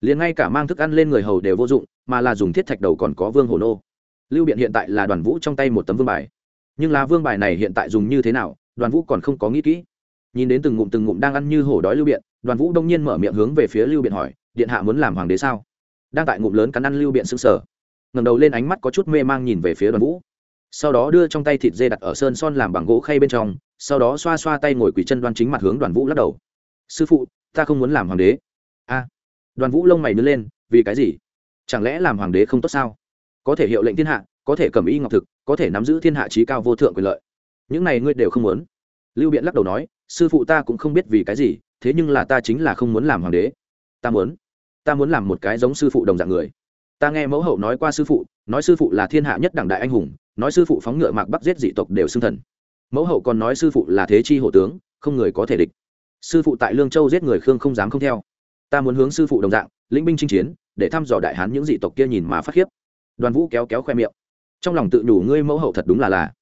liền ngay cả mang thức ăn lên người hầu đều vô dụng, mà là dùng thiết thạch đầu còn có vương hồ nô. Lưu biện hiện tại là đoàn vũ trong tay một tấm vương bài. Nhưng là vương bài này hiện tại dùng như thế nào, đoàn vũ còn không có nghĩ kỹ. Nhìn đến từng ngụm từng ngụm đang ăn như hổ đói lưu biện, đoàn vũ đông nhiên mở miệng hướng về phía lưu biện hỏi, điện hạ muốn làm hoàng đế sao? Đang tại ngụm lớn cắn ăn lưu biện xứng sở ngầm đầu lên ánh mắt có chút mê mang nhìn về phía đoàn vũ. Sau đó đưa trong tay thịt dê đặt ở sơn son làm bằng gỗ khay bên trong, sau đó xoa xoa tay ngồi quỳ chân đoan chính mặt hướng đoàn vũ lắc đầu. Sư phụ, ta không muốn làm hoàng đế. A đoàn vũ lông mày nứt lên, vì cái gì? Chẳng lẽ làm hoàng đế không tốt sao? Có thể hiệu lệnh thiên hạ, có thể cầm y ngọc thực, có thể nắm giữ thiên hạ trí cao vô thượng quyền lợi. Những này ngươi đều không muốn. Lưu biện lắc đầu nói, sư phụ ta cũng không biết vì cái gì, thế nhưng là ta chính là không muốn làm hoàng đế. Ta muốn ta muốn làm một cái giống sư phụ đồng dạng người. Ta nghe mẫu hậu nói qua sư phụ, nói sư phụ là thiên hạ nhất đẳng đại anh hùng, nói sư phụ phóng ngựa mạc bắc giết dị tộc đều xưng thần. Mẫu hậu còn nói sư phụ là thế chi hộ tướng, không người có thể địch. Sư phụ tại lương châu giết người khương không dám không theo ta muốn hướng sư phụ đồng dạng, lĩnh binh chinh chiến, để thăm dò đại hán những dị tộc kia nhìn mà phát khiếp. Đoàn vũ kéo kéo khoe miệng. Trong lòng tự nhủ ngươi mẫu hậu thật đúng là là.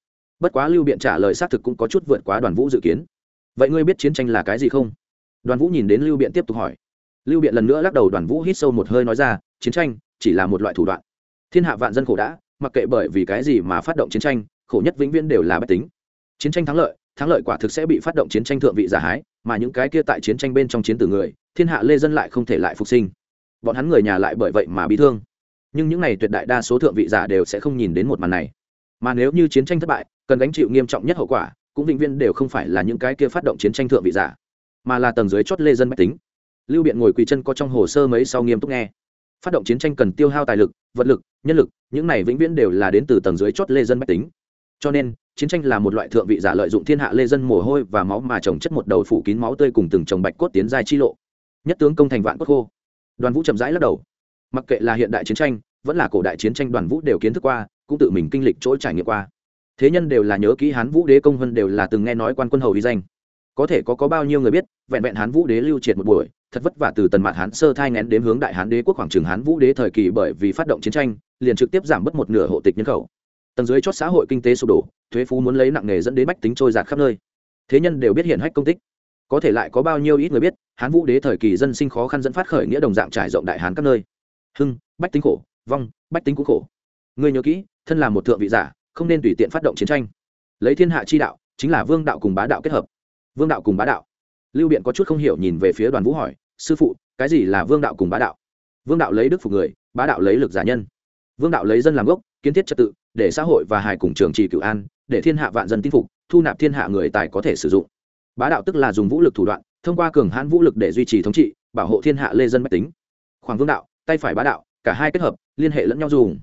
Bất quá lưu biện trả lời xác thực cũng có chút vượt quá đoàn vũ dự kiến. Vậy ngươi biết chiến tranh là cái gì không? Đoàn vũ nhìn đến lưu biện tiếp tục hỏi. Lưu biện lần nữa lắc đầu, đoàn vũ hít sâu một hơi nói ra, chiến tranh chỉ là một loại thủ đoạn. Thiên hạ vạn dân khổ đã, mặc kệ bởi vì cái gì mà phát động chiến tranh, khổ nhất vĩnh viễn đều là bất tính. Chiến tranh thắng lợi thắng lợi quả thực sẽ bị phát động chiến tranh thượng vị giả hái, mà những cái kia tại chiến tranh bên trong chiến tử người thiên hạ lê dân lại không thể lại phục sinh. Bọn hắn người nhà lại bởi vậy mà bị thương. Nhưng những n à y tuyệt đại đa số thượng vị giả đều sẽ không nhìn đến một màn này. Mà nếu như chiến tranh thất bại, cần gánh chịu nghiêm trọng nhất hậu quả, cũng định viên đều không phải là những cái kia phát động chiến tranh thượng vị giả, mà là tầng dưới chót lê dân mách tính. Lưu biện ngồi quỳ chân có trong hồ sơ mấy sau nghiêm túc nghe. Phát động chiến tranh cần tiêu hao tài lực, vật lực, nhân lực, những này vĩnh viễn đều là đến từ tầng dưới chót lê dân mách tính. Cho nên, chiến tranh là một loại thượng vị giả lợi dụng thiên hạ lê dân mồ hôi và máu mà trồng chất một đầu phủ kín máu tươi cùng từng trồng bạch cốt tiến dài chi lộ nhất tướng công thành vạn quốc khô. Đoàn vũ chậm rãi lắc đầu. Mặc kệ là hiện đại chiến tranh, vẫn là cổ đại chiến tranh, đoàn vũ đều kiến thức qua, cũng tự mình kinh lịch chỗ trải nghiệm qua. Thế nhân đều là nhớ kỹ hán vũ đế công vân đều là từng nghe nói quan quân hầu đi danh. Có thể có có bao nhiêu người biết, vẹn vẹn hán vũ đế lưu triệt một buổi, thật vất vả từ tần mạt hán sơ thai ngén đến hướng đại hán đế quốc khoảng trường hán vũ đế thời kỳ bởi vì phát động chiến tranh, liền trực tiếp giảm bớt một nửa hộ tịch nhân khẩu. Tầng dưới chót xã hội kinh tế sụp đổ, thuế phú muốn lấy nặng nghề dẫn đến bách tính trôi giạt khắp nơi. Thế nhân đều biết hiện hách công tích có thể lại có bao nhiêu ít người biết, hán vũ đế thời kỳ dân sinh khó khăn dẫn phát khởi nghĩa đồng dạng trải rộng đại hán các nơi. Hưng, bách tính khổ, vong, bách tính cũng khổ. Người nhớ kỹ, thân là một thượng vị giả, không nên tùy tiện phát động chiến tranh. Lấy thiên hạ chi đạo, chính là vương đạo cùng bá đạo kết hợp. Vương đạo cùng bá đạo. Lưu biện có chút không hiểu nhìn về phía đoàn vũ hỏi, sư phụ, cái gì là vương đạo cùng bá đạo? Vương đạo lấy đức phục người, bá đạo lấy lực giả nhân. Vương đạo lấy dân làm gốc, kiến thiết trật tự, để xã hội và hài cùng trường trì cựu an, để thiên hạ vạn dân tin phục, thu nạp thiên hạ người tài có thể sử dụng bá đạo tức là dùng vũ lực thủ đoạn, thông qua cường hãn vũ lực để duy trì thống trị, bảo hộ thiên hạ lê dân mách tính. Khoảng vương đạo, tay phải bá đạo, cả hai kết hợp, liên hệ lẫn nhau dùng.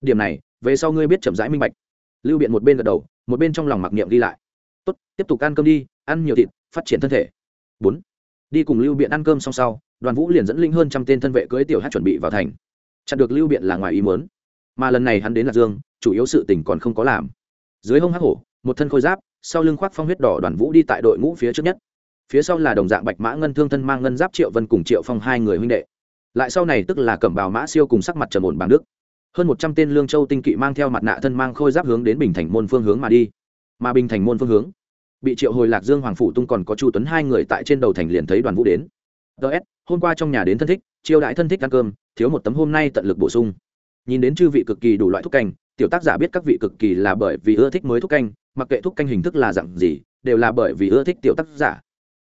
Điểm này, về sau ngươi biết chậm rãi minh bạch. Lưu biện một bên gật đầu, một bên trong lòng mặc niệm đi lại. Tốt, tiếp tục ăn cơm đi, ăn nhiều thịt, phát triển thân thể. Bốn, đi cùng lưu biện ăn cơm xong sau, đoàn vũ liền dẫn linh hơn trăm tên thân vệ cưới tiểu hát chuẩn bị vào thành. Chặn được lưu biện là ngoài ý muốn. Mà lần này hắn đến lạc dương, chủ yếu sự tình còn không có làm. Dưới hông hắc hổ, một thân khôi giáp sau lưng khoác phong huyết đỏ đoàn vũ đi tại đội ngũ phía trước nhất. Phía sau là đồng dạng bạch mã ngân, thương thân mang ngân, giáp triệu vân cùng triệu phong hai người huynh đệ. Lại sau này tức là cẩm bào mã siêu cùng sắc mặt trầm ổn bằng đức. Hơn một trăm tên lương châu tinh kỵ mang theo mặt nạ thân mang khôi giáp hướng đến bình thành môn phương hướng mà đi. Mà bình thành môn phương hướng, bị triệu hồi lạc dương hoàng phủ tung còn có chu tuấn hai người tại trên đầu thành liền thấy đoàn vũ đến. Ts hôm qua trong nhà đến thân thích, chiêu đãi thân thích ăn cơm, thiếu một tấm hôm nay tận lực bổ sung. Nhìn đến chư vị cực kỳ đủ loại thuốc canh, tiểu tác giả biết các vị cực kỳ là bởi vì ưa thích mới thuốc canh mặc kệ thuốc canh hình thức là dạng gì, đều là bởi vì ưa thích tiểu tác giả.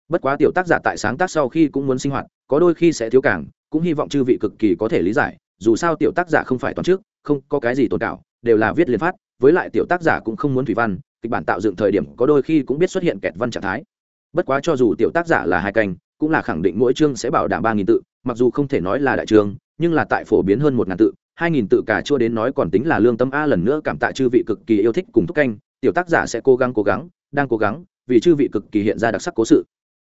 Bất quá tiểu tác giả tại sáng tác sau khi cũng muốn sinh hoạt, có đôi khi sẽ thiếu càng, cũng hy vọng chư vị cực kỳ có thể lý giải, dù sao tiểu tác giả không phải toàn trước không có cái gì tồn cảo đều là viết liền phát, với lại tiểu tác giả cũng không muốn thủy văn, kịch bản tạo dựng thời điểm có đôi khi cũng biết xuất hiện kẹt văn trạng thái. Bất quá cho dù tiểu tác giả là hai canh, cũng là khẳng định mỗi chương sẽ bảo đảm ba nghìn tự, mặc dù không thể nói là đại chương, nhưng là tại phổ biến hơn một ngàn tự, hai nghìn tự cả chưa đến nói còn tính là lương tâm a lần nữa cảm tạ chư vị cực kỳ yêu thích cùng thúc canh tiểu tác giả sẽ cố gắng cố gắng, đang cố gắng, vì chư vị cực kỳ hiện ra đặc sắc cố sự.